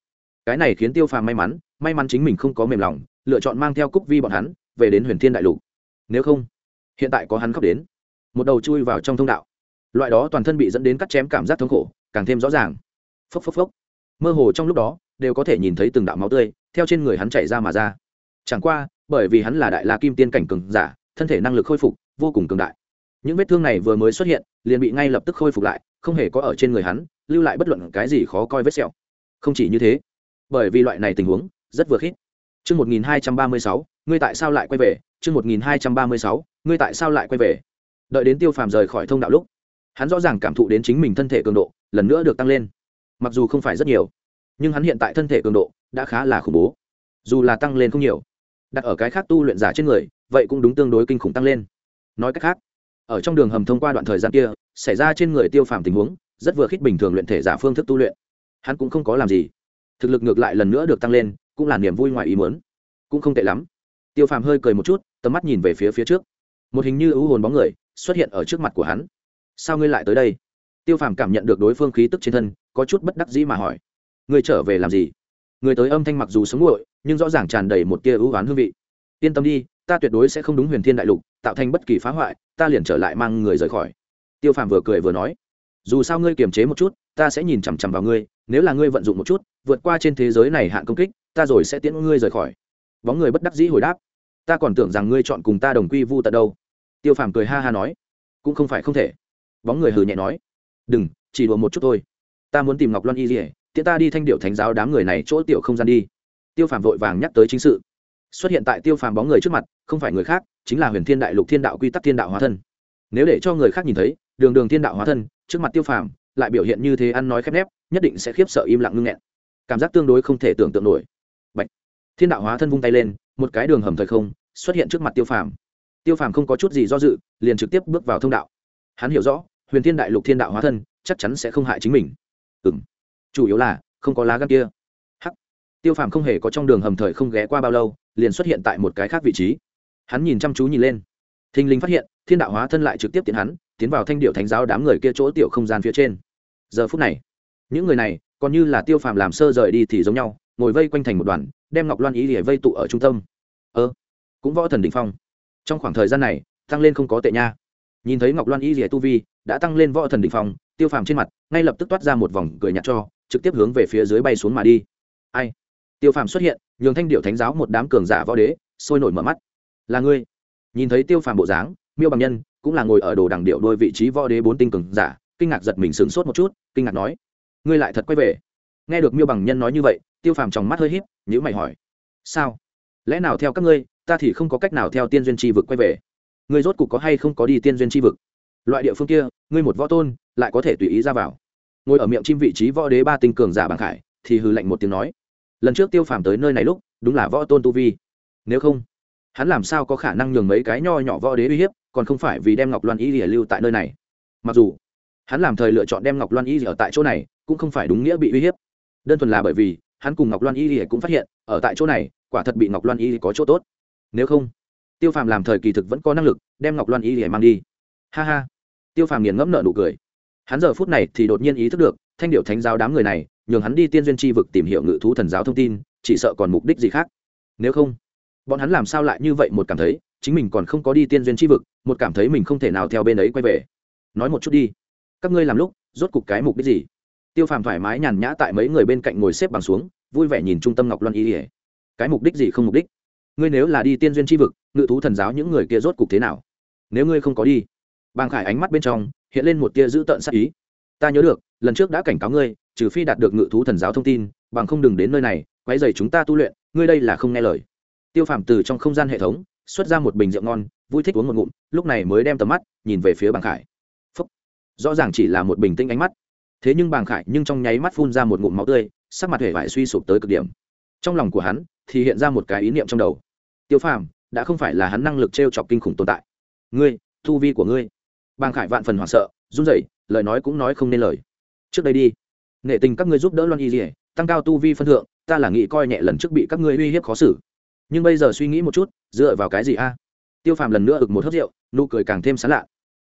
Cái này khiến tiêu phàm may mắn may mắn chính mình không có mềm lòng, lựa chọn mang theo cúc vi bọn hắn về đến huyền thiên đại lục. Nếu không hiện tại có hắn khóc đến. Một đầu chui vào trong thông đạo. Loại đó toàn thân bị dẫn đến cắt chém cảm giác thống khổ càng thêm rõ ràng. Phốc phốc phốc. Mơ hồ trong lúc đó đều có thể nhìn thấy từng đạo máu tươi theo trên người hắn chảy ra mà ra. Chẳng qua bởi vì hắn là đại la kim tiên cảnh cường giả thân thể năng lực khôi phục vô cùng cường đại. Những vết thương này vừa mới xuất hiện liền bị ngay lập tức khôi phục lại không hề có ở trên người hắn lưu lại bất luận cái gì khó coi vết sẹo. Không chỉ như thế bởi vì loại này tình huống rất vừa khít. Trước 1236, ngươi tại sao lại quay về? Chương 1236, ngươi tại sao lại quay về? Đợi đến Tiêu Phàm rời khỏi thông đạo lúc, hắn rõ ràng cảm thụ đến chính mình thân thể cường độ lần nữa được tăng lên. Mặc dù không phải rất nhiều, nhưng hắn hiện tại thân thể cường độ đã khá là khủng bố. Dù là tăng lên không nhiều, đặt ở cái khác tu luyện giả trên người, vậy cũng đúng tương đối kinh khủng tăng lên. Nói cách khác, ở trong đường hầm thông qua đoạn thời gian kia, xảy ra trên người Tiêu Phàm tình huống, rất vừa khít bình thường luyện thể giả phương thức tu luyện. Hắn cũng không có làm gì, thực lực ngược lại lần nữa được tăng lên, cũng là niềm vui ngoài ý muốn cũng không tệ lắm tiêu phàm hơi cười một chút, tầm mắt nhìn về phía phía trước. Một hình như ưu hồn bóng người xuất hiện ở trước mặt của hắn. Sao ngươi lại tới đây? Tiêu phàm cảm nhận được đối phương khí tức trên thân, có chút bất đắc dĩ mà hỏi. Ngươi trở về làm gì? Người tới âm thanh mặc dù sống nguội, nhưng rõ ràng tràn đầy một tia ưu oán hương vị. Yên tâm đi, ta tuyệt đối sẽ không đúng huyền thiên đại lục, tạo thành bất kỳ phá hoại, ta liền trở lại mang người rời khỏi. Tiêu phàm vừa cười vừa nói. Dù sao ngươi kiềm chế một chút, ta sẽ nhìn chằm chằm vào ngươi, nếu là ngươi vận dụng một chút, vượt qua trên thế giới này hạn công kích, ta rồi sẽ tiễn ngươi rời khỏi. Bóng người bất đắc dĩ hồi đáp ta còn tưởng rằng ngươi chọn cùng ta đồng quy vu tận đâu. Tiêu phàm cười ha ha nói, cũng không phải không thể. Bóng người hừ nhẹ nói, đừng, chỉ đùa một chút thôi. Ta muốn tìm ngọc loan y dỉa tiễn ta đi thanh điệu thánh giáo đám người này chỗ tiểu không gian đi. Tiêu phàm vội vàng nhắc tới chính sự. Xuất hiện tại tiêu phàm bóng người trước mặt, không phải người khác, chính là huyền thiên đại lục thiên đạo quy tắc thiên đạo hóa thân. Nếu để cho người khác nhìn thấy, đường đường thiên đạo hóa thân, trước mặt tiêu phàm, lại biểu hiện như thế ăn nói khép nép, nhất định sẽ khiếp sợ im lặng ngưng nghẹn. Cảm giác tương đối không thể tưởng tượng nổi. Bạch. thiên đạo hóa thân vung tay lên, một cái đường hầm thời không xuất hiện trước mặt tiêu phàm. Tiêu phàm không có chút gì do dự, liền trực tiếp bước vào thông đạo. Hắn hiểu rõ, huyền thiên đại lục thiên đạo hóa thân, chắc chắn sẽ không hại chính mình. Ừ m chủ yếu là, không có lá gan kia. Hắc. Tiêu phàm không hề có trong đường hầm thời không ghé qua bao lâu, liền xuất hiện tại một cái khác vị trí. Hắn nhìn chăm chú nhìn lên. Thình lình phát hiện, thiên đạo hóa thân lại trực tiếp tiến hắn, tiến vào thanh điệu thánh giáo đám người kia chỗ tiểu không gian phía trên. Giờ phút này, những người này, còn như là tiêu phàm làm sơ rời đi thì giống nhau, ngồi vây quanh thành một đoàn, đem ngọc loan ý ỉa vây tụ ở trung tâm. Ơ cũng võ thần định phong. Trong khoảng thời gian này, tăng lên không có tệ nha. Nhìn thấy ngọc loan y rỉa tu vi, đã tăng lên võ thần định phong, tiêu phàm trên mặt, ngay lập tức toát ra một vòng cười nhạt cho, trực tiếp hướng về phía dưới bay xuống mà đi. Ai? Tiêu phàm xuất hiện, nhường thanh điệu thánh giáo một đám cường giả võ đế, sôi nổi mở mắt. Là ngươi. Nhìn thấy tiêu phàm bộ dáng, miêu bằng nhân, cũng là ngồi ở đồ đằng điệu đôi vị trí võ đế bốn tinh cường giả, kinh ngạc giật mình sửng sốt một chút, kinh ngạc nói, ngươi lại thật quay về. Nghe được miêu bằng nhân nói như vậy, tiêu phàm trong mắt hơi híp nhữ mày hỏi, sao? Lẽ nào theo các ngươi ta thì không có cách nào theo tiên duyên tri vực quay về. Ngươi rốt cục có hay không có đi tiên duyên tri vực? Loại địa phương kia, ngươi một võ tôn, lại có thể tùy ý ra vào. Ngồi ở miệng chim vị trí võ đế ba tinh cường giả bằng khải, thì hư lạnh một tiếng nói, lần trước tiêu phàm tới nơi này lúc, đúng là võ tôn tu vi. Nếu không, hắn làm sao có khả năng nhường mấy cái nho nhỏ võ đế uy hiếp, còn không phải vì đem ngọc loan y lìa lưu tại nơi này? Mặc dù, hắn làm thời lựa chọn đem ngọc loan y ở tại chỗ này, cũng không phải đúng nghĩa bị uy hiếp. Đơn thuần là bởi vì, hắn cùng ngọc loan y lìa cũng phát hiện, ở tại chỗ này, quả thật bị ngọc loan y có chỗ tốt nếu không, tiêu phàm làm thời kỳ thực vẫn có năng lực, đem ngọc loan y để mang đi. Ha ha. Tiêu phàm nghiền ngẫm nợ nụ cười. Hắn giờ phút này thì đột nhiên ý thức được, thanh điệu thánh giáo đám người này, nhường hắn đi tiên duyên tri vực tìm hiểu ngự thú thần giáo thông tin, chỉ sợ còn mục đích gì khác. Nếu không, bọn hắn làm sao lại như vậy một cảm thấy, chính mình còn không có đi tiên duyên tri vực, một cảm thấy mình không thể nào theo bên ấy quay về. Nói một chút đi. Các ngươi làm lúc, rốt cục cái mục đích gì? Tiêu phàm thoải mái nhàn nhã tại mấy người bên cạnh ngồi xếp bằng xuống, vui vẻ nhìn trung tâm ngọc loan y ỉa cái mục đích gì không mục đích? Ngươi nếu là đi tiên duyên tri vực, ngự thú thần giáo những người kia rốt cục thế nào? Nếu ngươi không có đi. Bàng khải ánh mắt bên trong hiện lên một tia dữ tợn sắc ý. Ta nhớ được, lần trước đã cảnh cáo ngươi, trừ phi đạt được ngự thú thần giáo thông tin, bằng không đừng đến nơi này, quấy dày chúng ta tu luyện, ngươi đây là không nghe lời. Tiêu phàm từ trong không gian hệ thống xuất ra một bình rượu ngon, vui thích uống một ngụm, lúc này mới đem tầm mắt nhìn về phía bàng khải. Phúc. rõ ràng chỉ là một bình tĩnh ánh mắt. Thế nhưng bàng khải nhưng trong nháy mắt phun ra một ngụm máu tươi, sắc mặt hề vải suy sụp tới cực điểm. Trong lòng của hắn thì hiện ra một cái ý niệm trong đầu tiêu phàm, đã không phải là hắn năng lực t r e o chọc kinh khủng tồn tại. Ngươi thu vi của ngươi. Bàng khải vạn phần hoảng sợ, run rẩy, lời nói cũng nói không nên lời. Trước đây đi nghệ tình các ngươi giúp đỡ loan y dỉa tăng cao tu vi phân thượng, ta là nghĩ coi nhẹ lần trước bị các ngươi uy hiếp khó xử. Nhưng bây giờ suy nghĩ một chút, dựa vào cái gì a? Tiêu phàm lần nữa ực một hớt rượu, nụ cười càng thêm sán lạ.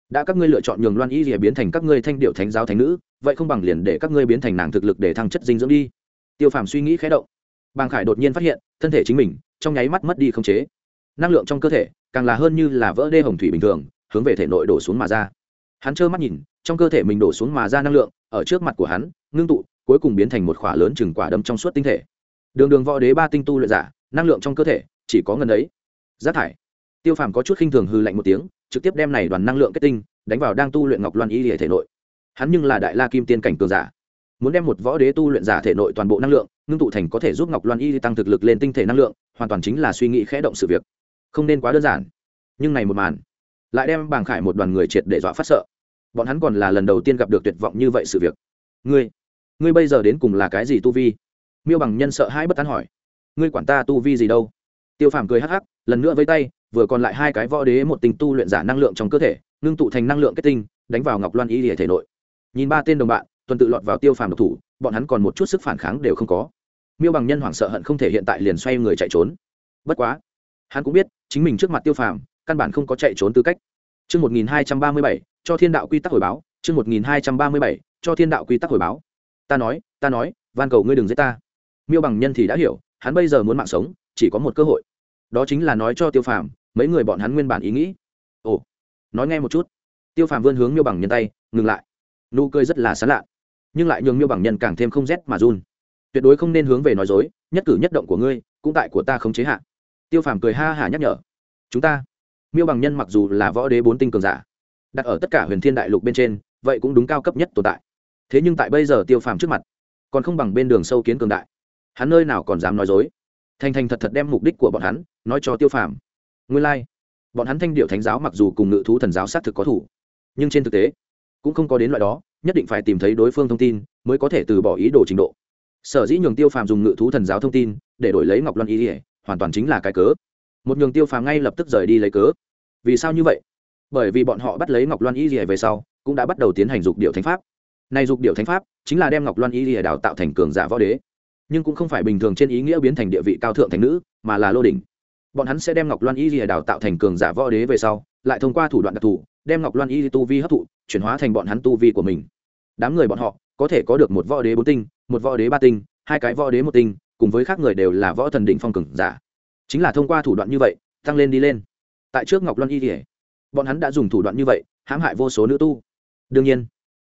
Đã các ngươi lựa chọn nhường loan y rìa biến thành các ngươi thanh điệu thánh giáo thánh nữ, vậy không bằng liền để các ngươi biến thành nàng thực lực để thăng chất dinh dưỡng đi. Tiêu phàm suy nghĩ khé động. Bàng khải đột nhiên phát hiện, thân thể chính mình trong nháy mắt mất đi không chế. Năng lượng trong cơ thể càng là hơn như là vỡ đê hồng thủy bình thường, hướng về thể nội đổ xuống mà ra. Hắn trơ mắt nhìn, trong cơ thể mình đổ xuống mà ra năng lượng, ở trước mặt của hắn, ngưng tụ, cuối cùng biến thành một khỏa lớn chừng quả đấm trong suốt tinh thể. Đường đường võ đế ba tinh tu luyện giả, năng lượng trong cơ thể chỉ có ngần ấy. Rác thải. Tiêu phàm có chút khinh thường hư lạnh một tiếng, trực tiếp đem này đoàn năng lượng kết tinh đánh vào đang tu luyện ngọc loan y hệ thể nội. Hắn nhưng là đại la kim tiên cảnh cường giả. Muốn đem một võ đế tu luyện giả thể nội toàn bộ năng lượng, ngưng tụ thành có thể giúp ngọc loan y tăng thực lực lên tinh thể năng lượng hoàn toàn chính là suy nghĩ khẽ động sự việc. Không nên quá đơn giản. Nhưng này một màn lại đem bàng khải một đoàn người triệt để dọa phát sợ. Bọn hắn còn là lần đầu tiên gặp được tuyệt vọng như vậy sự việc. Ngươi ngươi bây giờ đến cùng là cái gì tu vi? Miêu bằng nhân sợ hai bất tán hỏi. Ngươi quản ta tu vi gì đâu? Tiêu phàm cười hắc hắc, lần nữa với tay, vừa còn lại hai cái võ đế một tình tu luyện giả năng lượng trong cơ thể, ngưng tụ thành năng lượng kết tinh, đánh vào ngọc loan y lìa thể nội. Nhìn ba tên đồng bạn, tuần tự lọt vào tiêu phàm độc thủ, bọn hắn còn một chút sức phản kháng đều không có miêu bằng nhân hoảng sợ hận không thể hiện tại liền xoay người chạy trốn bất quá hắn cũng biết chính mình trước mặt tiêu phàm căn bản không có chạy trốn tư cách Trước 1237, cho thiên đạo quy tắc hồi báo. Trước 1237, cho thiên đạo quy tắc hồi báo. Ta nói, ta nói, van cầu ngươi đừng giết ta. Miêu bằng nhân thì đã hiểu, hắn bây giờ muốn mạng sống, chỉ có một cơ hội. Đó chính là nói cho tiêu phàm, mấy người bọn hắn nguyên bản ý nghĩ. Ồ, nói nghe một chút. Tiêu phàm vươn hướng miêu bằng nhân tay, ngừng lại. Nụ cười rất là sán lạ, nhưng lại nhường miêu bằng nhân càng thêm không rét mà run tuyệt đối không nên hướng về nói dối, nhất cử nhất động của ngươi, cũng tại của ta không chế hạn tiêu phàm cười ha hả nhắc nhở. Chúng ta, miêu bằng nhân mặc dù là võ đế bốn tinh cường giả, đặt ở tất cả huyền thiên đại lục bên trên, vậy cũng đúng cao cấp nhất tồn tại. Thế nhưng tại bây giờ tiêu phàm trước mặt, còn không bằng bên đường sâu kiến cường đại. Hắn nơi nào còn dám nói dối? Thành thành thật thật đem mục đích của bọn hắn nói cho tiêu phàm. Nguyên lai、like. bọn hắn thanh điệu thánh giáo mặc dù cùng ngự thú thần giáo xác thực có thủ, nhưng trên thực tế, cũng không có đến loại đó, nhất định phải tìm thấy đối phương thông tin, mới có thể từ bỏ ý đồ trình độ sở dĩ nhường tiêu phàm dùng ngự thú thần giáo thông tin, để đổi lấy ngọc loan ý ỉa hoàn toàn chính là cái cớ. Một nhường tiêu phàm ngay lập tức rời đi lấy cớ. Vì sao như vậy? Bởi vì bọn họ bắt lấy ngọc loan ý ỉa về sau, cũng đã bắt đầu tiến hành dục điệu thánh pháp. Này dục điệu thánh pháp, chính là đem ngọc loan ý ỉa đào tạo thành cường giả võ đế. Nhưng cũng không phải bình thường trên ý nghĩa biến thành địa vị cao thượng thành nữ, mà là lô đỉnh. Bọn hắn sẽ đem ngọc loan y lìa đào tạo thành cường giả võ đế về sau, lại thông qua thủ đoạn đặc thù, đem ngọc loan y tu vi hấp thụ, chuyển hóa thành bọn hắn tu vi của mình đám người bọn họ có thể có được một võ đế bốn tinh, một võ đế ba tinh, hai cái võ đế một tinh, cùng với khác người đều là võ thần định phong cường giả. Chính là thông qua thủ đoạn như vậy, tăng lên đi lên. Tại trước ngọc loan y kỉa bọn hắn đã dùng thủ đoạn như vậy, hãm hại vô số nữ tu. Đương nhiên,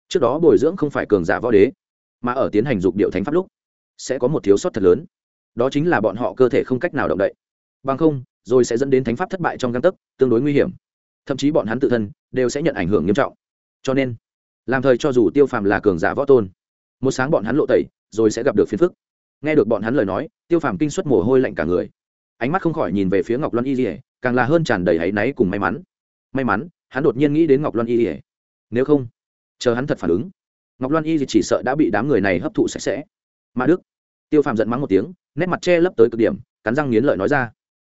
trước đó bồi dưỡng không phải cường giả võ đế, mà ở tiến hành dục điệu thánh pháp lúc, sẽ có một thiếu sót thật lớn. Đó chính là bọn họ cơ thể không cách nào động đậy. Bằng không, rồi sẽ dẫn đến thánh pháp thất bại trong găng tấc, tương đối nguy hiểm. Thậm chí bọn hắn tự thân đều sẽ nhận ảnh hưởng nghiêm trọng. Cho nên làm thời cho dù tiêu phàm là cường giả võ tôn, một sáng bọn hắn lộ tẩy, rồi sẽ gặp được phiền phức. Nghe được bọn hắn lời nói, tiêu phàm kinh suất mồ hôi lạnh cả người. Ánh mắt không khỏi nhìn về phía ngọc loan y dỉa càng là hơn tràn đầy áy náy cùng may mắn. May mắn, hắn đột nhiên nghĩ đến ngọc loan y dỉa nếu không, chờ hắn thật phản ứng, ngọc loan y chỉ sợ đã bị đám người này hấp thụ sạch sẽ. Mà đức, tiêu phàm giận mắng một tiếng, nét mặt che lấp tới cực điểm, cắn răng nghiến lợi nói ra.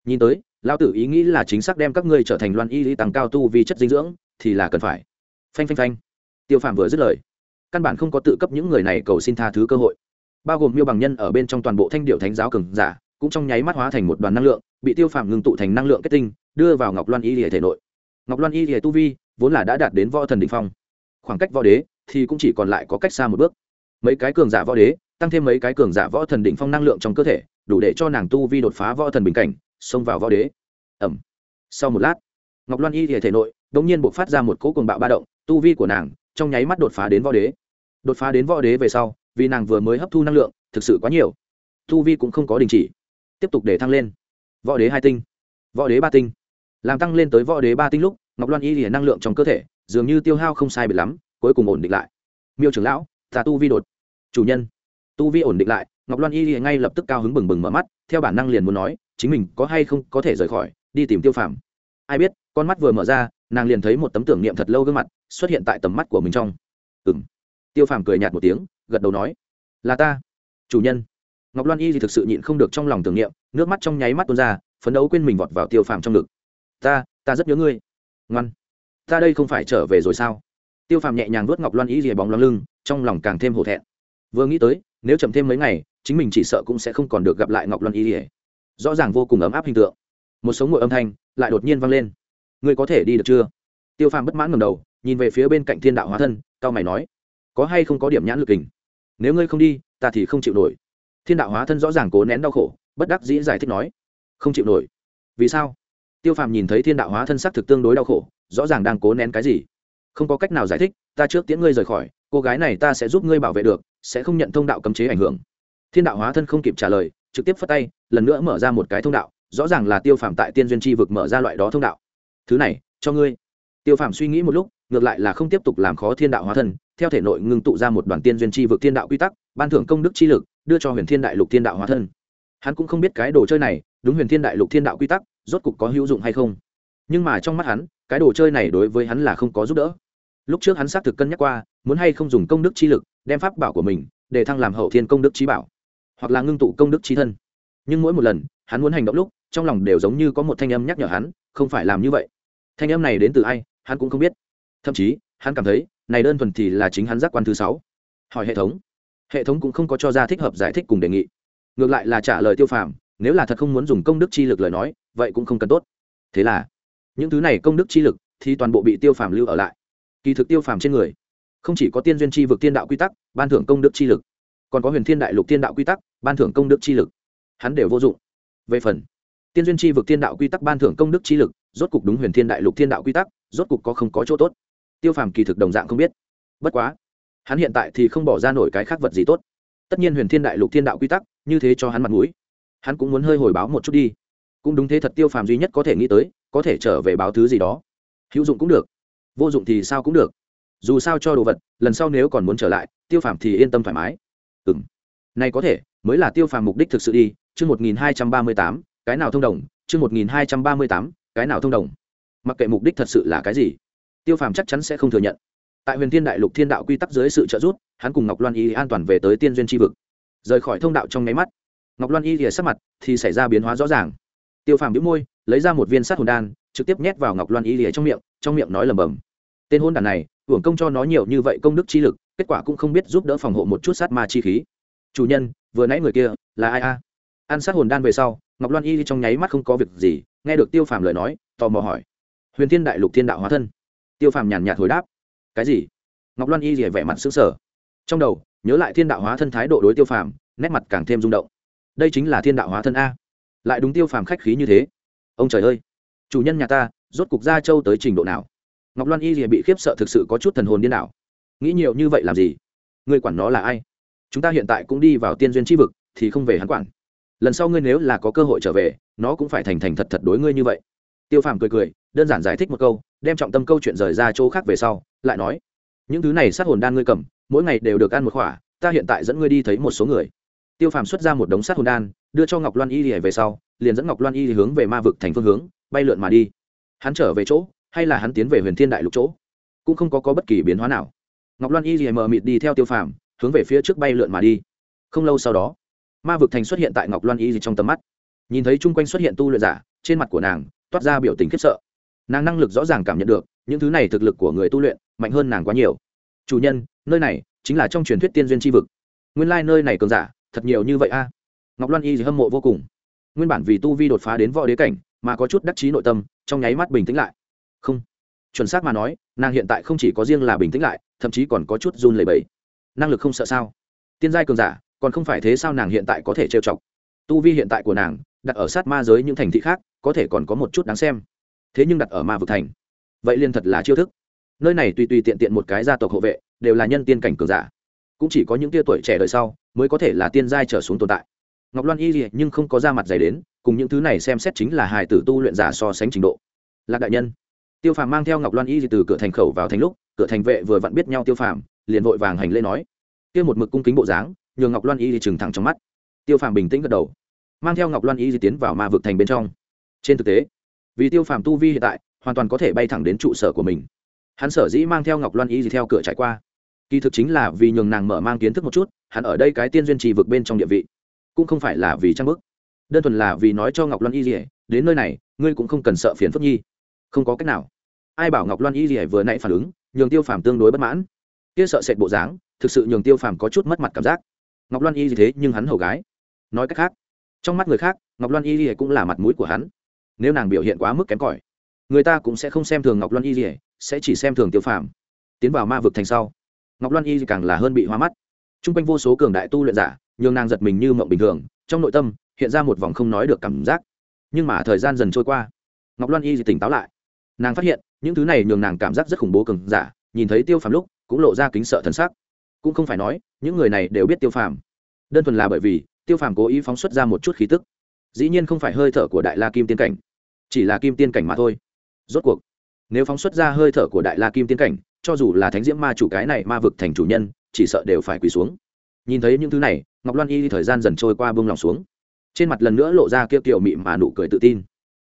Nhìn tới lao tử ý nghĩ là chính xác đem các ngươi trở thành loan y lý tăng cao tu vì chất dinh dưỡng, thì là cần phải. Phanh phanh phanh tiêu phàm vừa dứt lời, căn bản không có tự cấp những người này cầu xin tha thứ cơ hội. Bao gồm miêu bằng nhân ở bên trong toàn bộ thanh điệu thánh giáo cường giả, cũng trong nháy mắt hóa thành một đoàn năng lượng, bị tiêu phàm ngừng tụ thành năng lượng kết tinh, đưa vào ngọc loan y lìa thể nội. Ngọc loan y lìa tu vi vốn là đã đạt đến võ thần đ ỉ n h phong. Khoảng cách võ đế thì cũng chỉ còn lại có cách xa một bước. Mấy cái cường giả võ đế, tăng thêm mấy cái cường giả võ thần đ ỉ n h phong năng lượng trong cơ thể, đủ để cho nàng tu vi đột phá võ thần bình cảnh, xông vào võ đế. Ẩm. Sau một lát, ngọc loan y lìa thể nội đ ỗ n g nhiên buộc phát ra một cỗ cuồng bạo ba động, tu vi của nàng trong nháy mắt đột phá đến võ đế. Đột phá đến võ đế về sau, vì nàng vừa mới hấp thu năng lượng, thực sự quá nhiều. Tu vi cũng không có đình chỉ. Tiếp tục để thăng lên. Võ đế hai tinh. Võ đế ba tinh. Làm tăng lên tới võ đế ba tinh lúc, ngọc loan y lìa năng lượng trong cơ thể, dường như tiêu hao không sai biệt lắm, cuối cùng ổn định lại. Miêu trưởng lão, ta tu vi đột. Chủ nhân. Tu vi ổn định lại, ngọc loan y lìa ngay lập tức cao hứng bừng bừng mở mắt, theo bản năng liền muốn nói, chính mình có hay không có thể rời khỏi, đi tìm tiêu phàm. Ai biết, con mắt vừa mở ra, nàng liền thấy một tấm tưởng niệm thật lâu gương mặt xuất hiện tại tầm mắt của mình trong. Ừ m tiêu phàm cười nhạt một tiếng, gật đầu nói, là ta, chủ nhân. Ngọc loan y thì thực sự nhịn không được trong lòng tưởng niệm, nước mắt trong nháy mắt tuôn ra, phấn đấu quên mình vọt vào tiêu phàm trong ngực. Ta ta rất nhớ ngươi. Ngoan, ta đây không phải trở về rồi sao? Tiêu phàm nhẹ nhàng vuốt ngọc loan Y rìa bóng lóng lưng, trong lòng càng thêm hổ thẹn. Vừa nghĩ tới, nếu chậm thêm mấy ngày, chính mình chỉ sợ cũng sẽ không còn được gặp lại ngọc loan Y rìa rõ ràng vô cùng ấm áp hình tượng. Một số ngội âm thanh lại đột nhiên vang lên. Ngươi có thể đi được chưa? Tiêu phàm bất mãn ngầm đầu nhìn về phía bên cạnh thiên đạo hóa thân, cao mày nói, có hay không có điểm nhãn lực hình nếu ngươi không đi, ta thì không chịu nổi. Thiên đạo hóa thân rõ ràng cố nén đau khổ, bất đắc dĩ giải thích nói, không chịu nổi. Vì sao? Tiêu phàm nhìn thấy thiên đạo hóa thân sắc thực tương đối đau khổ, rõ ràng đang cố nén cái gì. Không có cách nào giải thích, ta trước tiễn ngươi rời khỏi, cô gái này ta sẽ giúp ngươi bảo vệ được, sẽ không nhận thông đạo cấm chế ảnh hưởng. Thiên đạo hóa thân không kịp trả lời, trực tiếp phất tay, lần nữa mở ra một cái thông đạo, rõ ràng là tiêu phàm tại tiên duyên tri vực mở ra loại đó thông đạo. Thứ này, cho ngươi. Tiêu phàm suy nghĩ một lúc ngược lại là không tiếp tục làm khó thiên đạo hóa thân, theo thể nội ngưng tụ ra một đoàn tiên duyên chi vực thiên đạo quy tắc, ban thưởng công đức chi lực, đưa cho huyền thiên đại lục thiên đạo hóa thân. Hắn cũng không biết cái đồ chơi này, đúng huyền thiên đại lục thiên đạo quy tắc, rốt cục có hữu dụng hay không. Nhưng mà trong mắt hắn, cái đồ chơi này đối với hắn là không có giúp đỡ. Lúc trước hắn xác thực cân nhắc qua, muốn hay không dùng công đức chi lực, đem pháp bảo của mình, để thăng làm hậu thiên công đức trí bảo, hoặc là ngưng tụ công đức trí thân. Nhưng mỗi một lần, hắn muốn hành động lúc, trong lòng đều giống như có một thanh âm nhắc nhở hắn, không phải làm như vậy. Thanh âm này đến từ ai, hắn cũng không biết thậm chí, hắn cảm thấy, này đơn thuần thì là chính hắn giác quan thứ sáu. Hỏi hệ thống. Hệ thống cũng không có cho ra thích hợp giải thích cùng đề nghị. Ngược lại là trả lời tiêu phàm, nếu là thật không muốn dùng công đức chi lực lời nói, vậy cũng không cần tốt. Thế là, những thứ này công đức chi lực thì toàn bộ bị tiêu phàm lưu ở lại. Kỳ thực tiêu phàm trên người, không chỉ có tiên duyên chi vực tiên đạo quy tắc, ban thưởng công đức chi lực, còn có huyền thiên đại lục tiên đạo quy tắc, ban thưởng công đức chi lực. Hắn đều vô dụng. Về phần, tiên duyên chi vực tiên đạo quy tắc ban thưởng công đức chi lực, rốt cục đúng huyền thiên đại lục tiên đạo quy tắc, rốt cục có không có chỗ tốt tiêu phàm kỳ thực đồng dạng không biết. Bất quá, hắn hiện tại thì không bỏ ra nổi cái khác vật gì tốt. Tất nhiên huyền thiên đại lục thiên đạo quy tắc, như thế cho hắn mặt mũi. Hắn cũng muốn hơi hồi báo một chút đi. Cũng đúng thế thật tiêu phàm duy nhất có thể nghĩ tới, có thể trở về báo thứ gì đó. Hữu dụng cũng được, vô dụng thì sao cũng được. Dù sao cho đồ vật, lần sau nếu còn muốn trở lại, tiêu phàm thì yên tâm thoải mái. Ừ m này có thể, mới là tiêu phàm mục đích thực sự đi, chương một nghìn hai trăm ba mươi tám, cái nào thông đồng, chương một nghìn hai trăm ba mươi tám, cái nào thông đồng. Mặc kệ mục đích thật sự là cái gì tiêu phàm chắc chắn sẽ không thừa nhận. Tại huyền thiên đại lục thiên đạo quy tắc dưới sự trợ giúp, hắn cùng ngọc loan y an toàn về tới tiên duyên tri vực. Rời khỏi thông đạo trong nháy mắt, ngọc loan y thìa sắc mặt thì xảy ra biến hóa rõ ràng. Tiêu phàm đĩu môi, lấy ra một viên sát hồn đan, trực tiếp nhét vào ngọc loan y lìa trong miệng trong miệng nói lầm bầm tên hôn đàn này, hưởng công cho nó nhiều như vậy công đức chi lực, kết quả cũng không biết giúp đỡ phòng hộ một chút sát ma chi khí. Chủ nhân, vừa nãy người kia là ai a? Ăn sát hồn đan về sau, ngọc loan y trong nháy mắt không có việc gì, nghe được tiêu phàm lời nói, tò mò hỏi. Huyền thiên đại lục thiên đạo hóa thân tiêu phàm nhàn nhạt hồi đáp. Cái gì? Ngọc loan y rỉa vẻ mặt xứng sở trong đầu, nhớ lại thiên đạo hóa thân thái độ đối tiêu phàm, nét mặt càng thêm rung động. Đây chính là thiên đạo hóa thân a. Lại đúng tiêu phàm khách khí như thế. Ông trời ơi, chủ nhân nhà ta, rốt cục gia châu tới trình độ nào? Ngọc loan y rỉa bị khiếp sợ thực sự có chút thần hồn điên đảo. Nghĩ nhiều như vậy làm gì? Người quản nó là ai? Chúng ta hiện tại cũng đi vào tiên duyên tri vực, thì không về hắn quản. Lần sau ngươi nếu là có cơ hội trở về, nó cũng phải thành thành thật thật đối ngươi như vậy tiêu phàm cười cười đơn giản giải thích một câu đem trọng tâm câu chuyện rời ra chỗ khác về sau lại nói những thứ này sát hồn đan ngươi cầm mỗi ngày đều được ăn một khỏa ta hiện tại dẫn ngươi đi thấy một số người. Tiêu phàm xuất ra một đống sát hồn đan đưa cho ngọc loan y thì về sau liền dẫn ngọc loan y hướng về ma vực thành phương hướng bay lượn mà đi. Hắn trở về chỗ hay là hắn tiến về huyền thiên đại lục chỗ cũng không có, có bất kỳ biến hóa nào. Ngọc loan y thì mờ mịt đi theo tiêu phàm hướng về phía trước bay lượn mà đi. Không lâu sau đó ma vực thành xuất hiện tại ngọc loan y trong tầm mắt. Nhìn thấy chung quanh xuất hiện tu luyện giả trên mặt của nàng toát ra biểu tình khiếp sợ. Nàng năng lực rõ ràng cảm nhận được, những thứ này thực lực của người tu luyện mạnh hơn nàng quá nhiều. Chủ nhân, nơi này chính là trong truyền thuyết tiên duyên tri vực. Nguyên lai、like、nơi này cường giả, thật nhiều như vậy a. Ngọc loan y hâm mộ vô cùng. Nguyên bản vì tu vi đột phá đến võ đế cảnh, mà có chút đắc chí nội tâm, trong nháy mắt bình tĩnh lại. Không. Chuẩn xác mà nói, nàng hiện tại không chỉ có riêng là bình tĩnh lại, thậm chí còn có chút run lẩy bẩy. Năng lực không sợ sao? Tiên giai cường giả, còn không phải thế sao nàng hiện tại có thể trêu chọc? Tu vi hiện tại của nàng đặt ở sát ma giới những thành thị khác, có thể còn có một chút đáng xem. Thế nhưng đặt ở ma vực thành, vậy liền thật là chiêu thức. Nơi này tùy tùy tiện tiện một cái gia tộc hộ vệ, đều là nhân tiên cảnh cường giả. Cũng chỉ có những tia tuổi trẻ đời sau, mới có thể là tiên giai trở xuống tồn tại. Ngọc loan y gì nhưng không có ra mặt dày đến, cùng những thứ này xem xét chính là hài tử tu luyện giả so sánh trình độ. Lạc đại nhân, tiêu phàm mang theo ngọc loan y từ cửa thành khẩu vào thành lúc, cửa thành vệ vừa vặn biết nhau tiêu phàm, liền vội vàng hành lễ nói. Kia một mực cung kính bộ dáng, nhường ngọc loan y thì trừng thẳng trong mắt. Tiêu phàm bình tĩnh gật đầu mang theo ngọc loan y di tiến vào ma vực thành bên trong. Trên thực tế, vì tiêu phàm tu vi hiện tại, hoàn toàn có thể bay thẳng đến trụ sở của mình. Hắn sở dĩ mang theo ngọc loan y di theo cửa trải qua. Kỳ thực chính là vì nhường nàng mở mang kiến thức một chút, hắn ở đây cái tiên duyên trì vực bên trong địa vị, cũng không phải là vì trang bức. Đơn thuần là vì nói cho ngọc loan y di đến nơi này, ngươi cũng không cần sợ phiền phức nhi. Không có cách nào. Ai bảo ngọc loan y di vừa nãy phản ứng, nhường tiêu phàm tương đối bất mãn. Kia sợ sệt bộ dáng, thực sự nhường tiêu phàm có chút mất mặt cảm giác. Ngọc loan y gì thế nhưng hắn hầu gái. Nói cách khác trong mắt người khác ngọc loan y lìa cũng là mặt mũi của hắn. Nếu nàng biểu hiện quá mức kém cỏi người ta cũng sẽ không xem thường ngọc loan y lìa, sẽ chỉ xem thường tiêu phàm. Tiến vào ma vực thành sau ngọc loan y càng là hơn bị hoa mắt. T r u n g quanh vô số cường đại tu luyện giả nhường nàng giật mình như mộng bình thường trong nội tâm hiện ra một vòng không nói được cảm giác. Nhưng mà thời gian dần trôi qua ngọc loan y tỉnh táo lại. Nàng phát hiện những thứ này nhường nàng cảm giác rất khủng bố cường giả nhìn thấy tiêu phàm lúc cũng lộ ra kính sợ thần sắc. Cũng không phải nói những người này đều biết tiêu phàm. Đơn thuần là bởi vì tiêu phàm cố ý phóng xuất ra một chút khí tức. Dĩ nhiên không phải hơi thở của đại la kim tiên cảnh, chỉ là kim tiên cảnh mà thôi. Rốt cuộc, nếu phóng xuất ra hơi thở của đại la kim tiên cảnh, cho dù là thánh diễm ma chủ cái này ma vực thành chủ nhân, chỉ sợ đều phải quỳ xuống. Nhìn thấy những thứ này, ngọc loan y thời gian dần trôi qua bông lòng xuống. Trên mặt lần nữa lộ ra kia kiểu mị mà nụ cười tự tin.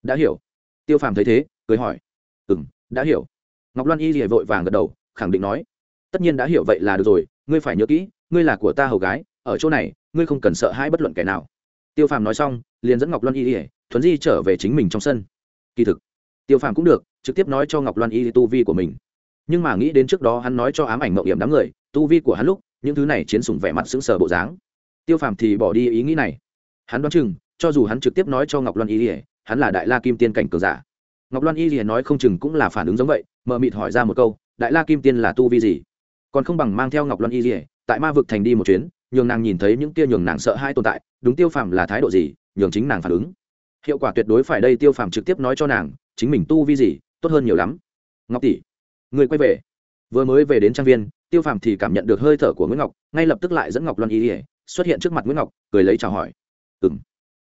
Đã hiểu. Tiêu phàm thấy thế, cười hỏi. Ừ m đã hiểu. Ngọc loan y thì vội vàng gật đầu, khẳng định nói. Tất nhiên đã hiểu vậy là được rồi, ngươi phải nhớ kỹ, ngươi là của ta hầu gái, ở chỗ này ngươi không cần sợ hãi bất luận kẻ nào. Tiêu phàm nói xong, liền dẫn ngọc loan y ỉa thuấn di trở về chính mình trong sân. Kỳ thực, tiêu phàm cũng được, trực tiếp nói cho ngọc loan y tu vi của mình. Nhưng mà nghĩ đến trước đó hắn nói cho ám ảnh mậu hiểm đám người, tu vi của hắn lúc, những thứ này chiến sủng vẻ mặt sững sờ bộ dáng. Tiêu phàm thì bỏ đi ý nghĩ này. Hắn đoán chừng, cho dù hắn trực tiếp nói cho ngọc loan y ỉa hắn là đại la kim tiên cảnh cường giả. Ngọc loan y ỉa nói không chừng cũng là phản ứng giống vậy, mờ mịt hỏi ra một câu, đại la kim tiên là tu vi gì? Còn không bằng mang theo ngọc loan y ỉa tại ma vực thành đi một chuyến nhường nàng nhìn thấy những tia nhường nàng sợ hai tồn tại, đúng tiêu phàm là thái độ gì, nhường chính nàng phản ứng. Hiệu quả tuyệt đối phải đây, tiêu phàm trực tiếp nói cho nàng, chính mình tu vi gì, tốt hơn nhiều lắm. Ngọc tỷ, người quay về. Vừa mới về đến trang viên, tiêu phàm thì cảm nhận được hơi thở của nguyễn ngọc, ngay lập tức lại dẫn ngọc loan y ỉa xuất hiện trước mặt nguyễn ngọc, cười lấy chào hỏi. Ừ m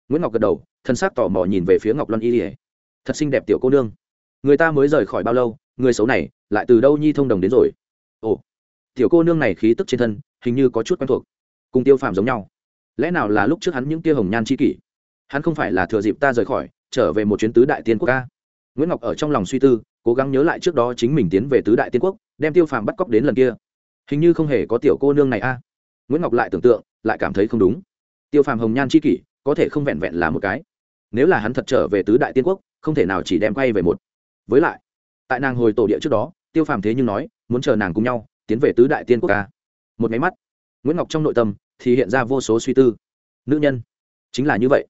nguyễn ngọc gật đầu, thân xác tò mò nhìn về phía ngọc loan y ỉa thật xinh đẹp tiểu cô nương. Người ta mới rời khỏi bao lâu, người xấu này, lại từ đâu nhi thông đồng đến rồi? Ồ. Tiểu cô nương này khí tức trên thân, hình như có chút quen thuộc cùng tiêu phàm giống nhau. Lẽ nào là lúc trước hắn những tia hồng nhan c h i kỷ? Hắn không phải là thừa dịp ta rời khỏi, trở về một chuyến tứ đại tiên quốc ca? Nguyễn ngọc ở trong lòng suy tư, cố gắng nhớ lại trước đó chính mình tiến về tứ đại tiên quốc, đem tiêu phàm bắt cóc đến lần kia. Hình như không hề có tiểu cô nương này a. Nguyễn ngọc lại tưởng tượng, lại cảm thấy không đúng. Tiêu phàm hồng nhan c h i kỷ, có thể không vẹn vẹn là một cái. Nếu là hắn thật trở về tứ đại tiên quốc, không thể nào chỉ đem quay về một. Với lại, tại nàng hồi tổ địa trước đó, tiêu phàm thế nhưng nói, muốn chờ nàng cùng nhau, tiến về tứ đại tiên quốc ca. Một máy mắt, nguyễn ngọc trong nội tâm thì hiện ra vô số suy tư. Nữ nhân chính là như vậy.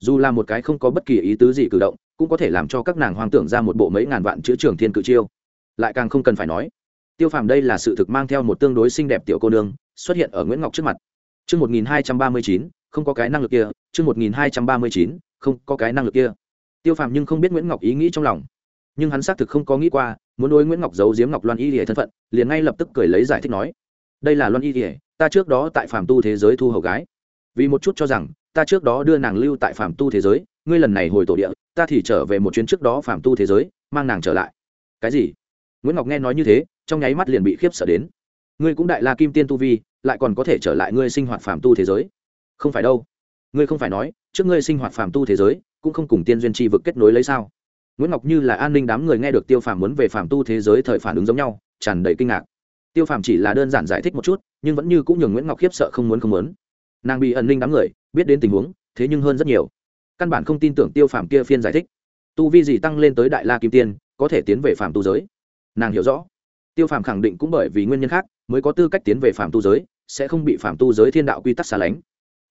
Dù là một cái không có bất kỳ ý tứ gì cử động cũng có thể làm cho các nàng hoang tưởng ra một bộ mấy ngàn vạn chữ trường thiên cự chiêu. Lại càng không cần phải nói tiêu phàm đây là sự thực mang theo một tương đối xinh đẹp tiểu cô nương xuất hiện ở nguyễn ngọc trước mặt. Chương 1239, không có cái năng lực kia, chương 1239, không có cái năng lực kia. Tiêu Phàm nhưng không biết Nguyễn Ngọc ý nghĩ trong lòng, nhưng hắn xác thực không có nghĩ qua, muốn đối Nguyễn Ngọc giấu giếm Ngọc Loan Y hệ thân phận, liền ngay lập tức cười lấy giải thích nói: "Đây là Loan Y Liễu, ta trước đó tại Phàm tu thế giới thu hầu gái, vì một chút cho rằng ta trước đó đưa nàng lưu tại Phàm tu thế giới, ngươi lần này hồi tổ địa, ta thì trở về một chuyến trước đó Phàm tu thế giới, mang nàng trở lại." Cái gì? Nguyễn Ngọc nghe nói như thế, trong nháy mắt liền bị khiếp sợ đến. Ngươi cũng đại la kim tiên tu vi, lại còn có thể trở lại ngươi sinh hoạt phàm tu thế giới không phải đâu ngươi không phải nói trước ngươi sinh hoạt phàm tu thế giới cũng không cùng tiên duyên tri vực kết nối lấy sao nguyễn ngọc như là an ninh đám người nghe được tiêu phàm muốn về phàm tu thế giới thời phản ứng giống nhau tràn đầy kinh ngạc tiêu phàm chỉ là đơn giản giải thích một chút, nhưng vẫn như cũng nhường nguyễn ngọc khiếp sợ không muốn không muốn. Nàng bị ẩn ninh đám người, biết đến tình huống, thế nhưng hơn rất nhiều. Căn bản không tin tưởng tiêu phàm kia phiên giải thích. Tu vi gì tăng lên tới đại la kim tiên, có thể tiến về phàm tu giới? Nàng hiểu rõ. Tiêu phàm khẳng định cũng bởi vì nguyên nhân khác, mới có tư cách tiến về phàm tu giới, sẽ không bị phàm tu giới thiên đạo quy tắc xa lánh.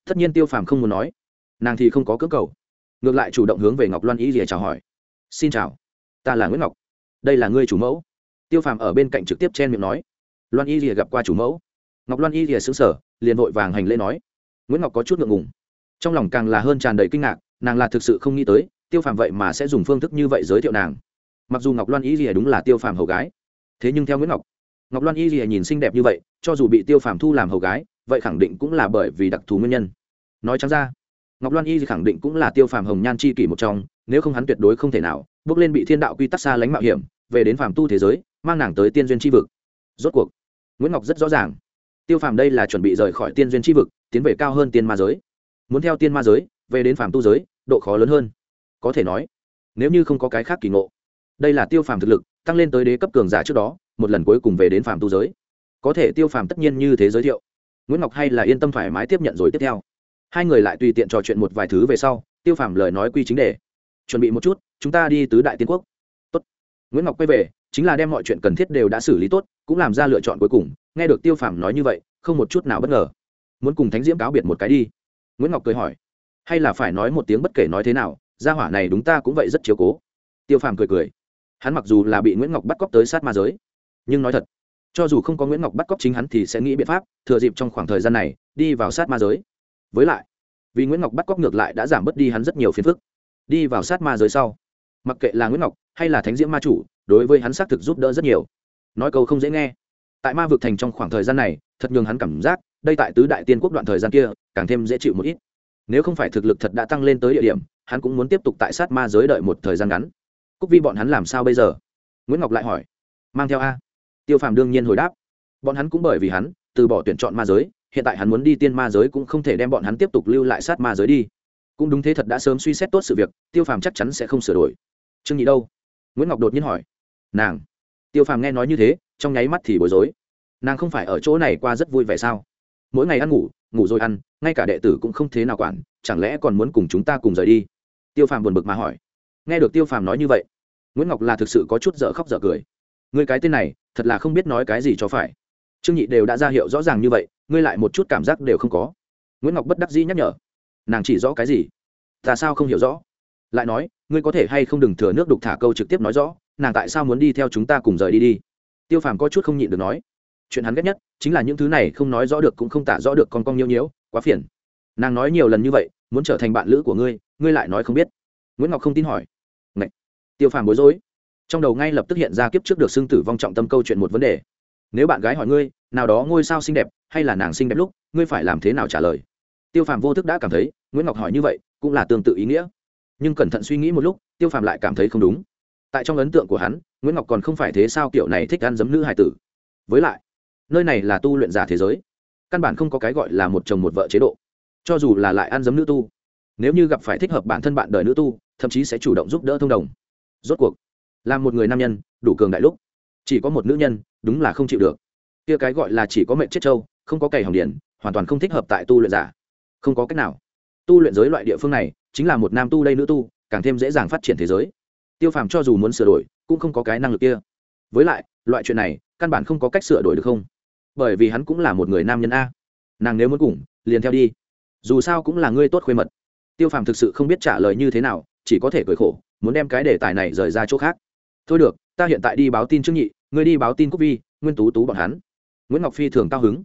Tất nhiên tiêu phàm không muốn nói. Nàng thì không có cơ cầu. Ngược lại chủ động hướng về ngọc loan ý rìa chào hỏi. Xin chào, ta là nguyễn ngọc. Đây là ngươi chủ mẫu. Tiêu phàm ở bên cạnh trực tiếp chen miệng nói loan y rìa gặp qua chủ mẫu. Ngọc loan y rìa xứng sở liền vội vàng hành lễ nói. Nguyễn ngọc có chút ngượng ngùng. Trong lòng càng là hơn tràn đầy kinh ngạc, nàng là thực sự không nghĩ tới, tiêu phàm vậy mà sẽ dùng phương thức như vậy giới thiệu nàng. Mặc dù ngọc loan y rìa đúng là tiêu phàm hầu gái, thế nhưng theo nguyễn ngọc ngọc loan y rìa nhìn xinh đẹp như vậy, cho dù bị tiêu phàm thu làm hầu gái, vậy khẳng định cũng là bởi vì đặc thù nguyên nhân. Nói chăng ra, ngọc loan y khẳng định cũng là tiêu phàm hồng nhan c h i kỷ một trong, nếu không hắn tuyệt đối không thể nào bước lên bị thiên đạo quy tắc xa lánh mạo hiểm, về đến phàm tu thế giới, mang nàng tới tiên duyên tri vực. Rốt cuộc nguyễn ngọc rất rõ ràng. Tiêu phàm đây là chuẩn bị rời khỏi tiên duyên tri vực, tiến về cao hơn tiên ma giới. Muốn theo tiên ma giới, về đến phàm tu giới, độ khó lớn hơn. Có thể nói, nếu như không có cái khác kỳ ngộ, đây là tiêu phàm thực lực, tăng lên tới đế cấp cường giả trước đó, một lần cuối cùng về đến phàm tu giới. Có thể tiêu phàm tất nhiên như thế giới thiệu. Nguyễn ngọc hay là yên tâm thoải mái tiếp nhận rồi tiếp theo. Hai người lại tùy tiện trò chuyện một vài thứ về sau, tiêu phàm lời nói quy chính đề. Chuẩn bị một chút, chúng ta đi tứ đại tiên quốc. Tốt. nguyễn ngọc quay về chính là đem mọi chuyện cần thiết đều đã xử lý tốt, cũng làm ra lựa chọn cuối cùng. Nghe được tiêu phàm nói như vậy, không một chút nào bất ngờ. Muốn cùng thánh diễm cáo biệt một cái đi. Nguyễn ngọc cười hỏi, hay là phải nói một tiếng bất kể nói thế nào, gia hỏa này đúng ta cũng vậy rất chiếu cố. Tiêu phàm cười cười, hắn mặc dù là bị nguyễn ngọc bắt cóc tới sát ma giới, nhưng nói thật, cho dù không có nguyễn ngọc bắt cóc chính hắn thì sẽ nghĩ biện pháp thừa dịp trong khoảng thời gian này đi vào sát ma giới. Với lại, vì nguyễn ngọc bắt cóc ngược lại đã giảm bớt đi hắn rất nhiều phiền phức. Đi vào sát ma giới sau, mặc kệ là nguyễn ngọc hay là thánh diễm ma chủ đối với hắn xác thực giúp đỡ rất nhiều. Nói câu không dễ nghe. Tại ma vực thành trong khoảng thời gian này, thật nhường hắn cảm giác, đây tại tứ đại tiên quốc đoạn thời gian kia, càng thêm dễ chịu một ít. Nếu không phải thực lực thật đã tăng lên tới địa điểm, hắn cũng muốn tiếp tục tại sát ma giới đợi một thời gian ngắn. Cúc vi bọn hắn làm sao bây giờ? Nguyễn ngọc lại hỏi. Mang theo a. Tiêu phàm đương nhiên hồi đáp. Bọn hắn cũng bởi vì hắn, từ bỏ tuyển chọn ma giới, hiện tại hắn muốn đi tiên ma giới cũng không thể đem bọn hắn tiếp tục lưu lại sát ma giới đi. Cũng đúng thế thật đã sớm suy xét tốt sự việc, tiêu phàm chắc chắn sẽ không sửa đổi. Trương nhị đâu? Nguyễn ngọc đột nhiên hỏi nàng. Tiêu phàm nghe nói như thế, trong nháy mắt thì bối rối. Nàng không phải ở chỗ này qua rất vui vẻ sao? Mỗi ngày ăn ngủ ngủ rồi ăn, ngay cả đệ tử cũng không thế nào quản, chẳng lẽ còn muốn cùng chúng ta cùng rời đi? Tiêu phàm buồn bực mà hỏi. Nghe được tiêu phàm nói như vậy, nguyễn ngọc là thực sự có chút dở khóc dở cười. Người cái tên này, thật là không biết nói cái gì cho phải. Trương nhị đều đã ra hiệu rõ ràng như vậy, ngươi lại một chút cảm giác đều không có. Nguyễn ngọc bất đắc dĩ nhắc nhở. Nàng chỉ rõ cái gì? Ta sao không hiểu rõ? Lại nói, ngươi có thể hay không đừng thừa nước đục thả câu trực tiếp nói rõ? Nàng tại sao muốn đi theo chúng ta cùng rời đi đi? Tiêu phàm có chút không nhịn được nói. Chuyện hắn ghét nhất chính là những thứ này không nói rõ được cũng không tả rõ được con cong nhiêu nhiễu, quá phiền. Nàng nói nhiều lần như vậy, muốn trở thành bạn lữ của ngươi ngươi lại nói không biết. Nguyễn ngọc không tin hỏi. Ngậy! tiêu phàm bối rối. Trong đầu ngay lập tức hiện ra kiếp trước được xưng tử vong trọng tâm câu chuyện một vấn đề. Nếu bạn gái hỏi ngươi, nào đó ngôi sao xinh đẹp hay là nàng xinh đẹp lúc, ngươi phải làm thế nào trả lời? Tiêu phàm vô thức đã cảm thấy, nguyễn ngọc hỏi như vậy cũng là tương tự ý nghĩa. Nhưng cẩn thận suy nghĩ một lúc, tiêu phàm lại cảm thấy không đúng tại trong ấn tượng của hắn, nguyễn ngọc còn không phải thế sao kiểu này thích ăn giấm nữ hải tử. Với lại, nơi này là tu luyện giả thế giới, căn bản không có cái gọi là một chồng một vợ chế độ. Cho dù là lại ăn giấm nữ tu, nếu như gặp phải thích hợp bản thân bạn đời nữ tu, thậm chí sẽ chủ động giúp đỡ thông đồng. Rốt cuộc, là một người nam nhân, đủ cường đại lúc. Chỉ có một nữ nhân, đúng là không chịu được. Kia cái gọi là chỉ có mệnh chết trâu, không có cày hỏng điển, hoàn toàn không thích hợp tại tu luyện giả. Không có cách nào. Tu luyện giới loại địa phương này, chính là một nam tu đây nữ tu, càng thêm dễ dàng phát triển thế giới tiêu phàm cho dù muốn sửa đổi, cũng không có cái năng lực kia. Với lại, loại chuyện này, căn bản không có cách sửa đổi được không? Bởi vì hắn cũng là một người nam nhân a. Nàng nếu muốn cùng, liền theo đi. Dù sao cũng là ngươi tốt khuê mật. Tiêu phàm thực sự không biết trả lời như thế nào, chỉ có thể cười khổ, muốn đem cái đề tài này rời ra chỗ khác. Thôi được, ta hiện tại đi báo tin trước nhị, ngươi đi báo tin cúc vi, nguyên tú tú bọn hắn. Nguyễn ngọc phi thường cao hứng.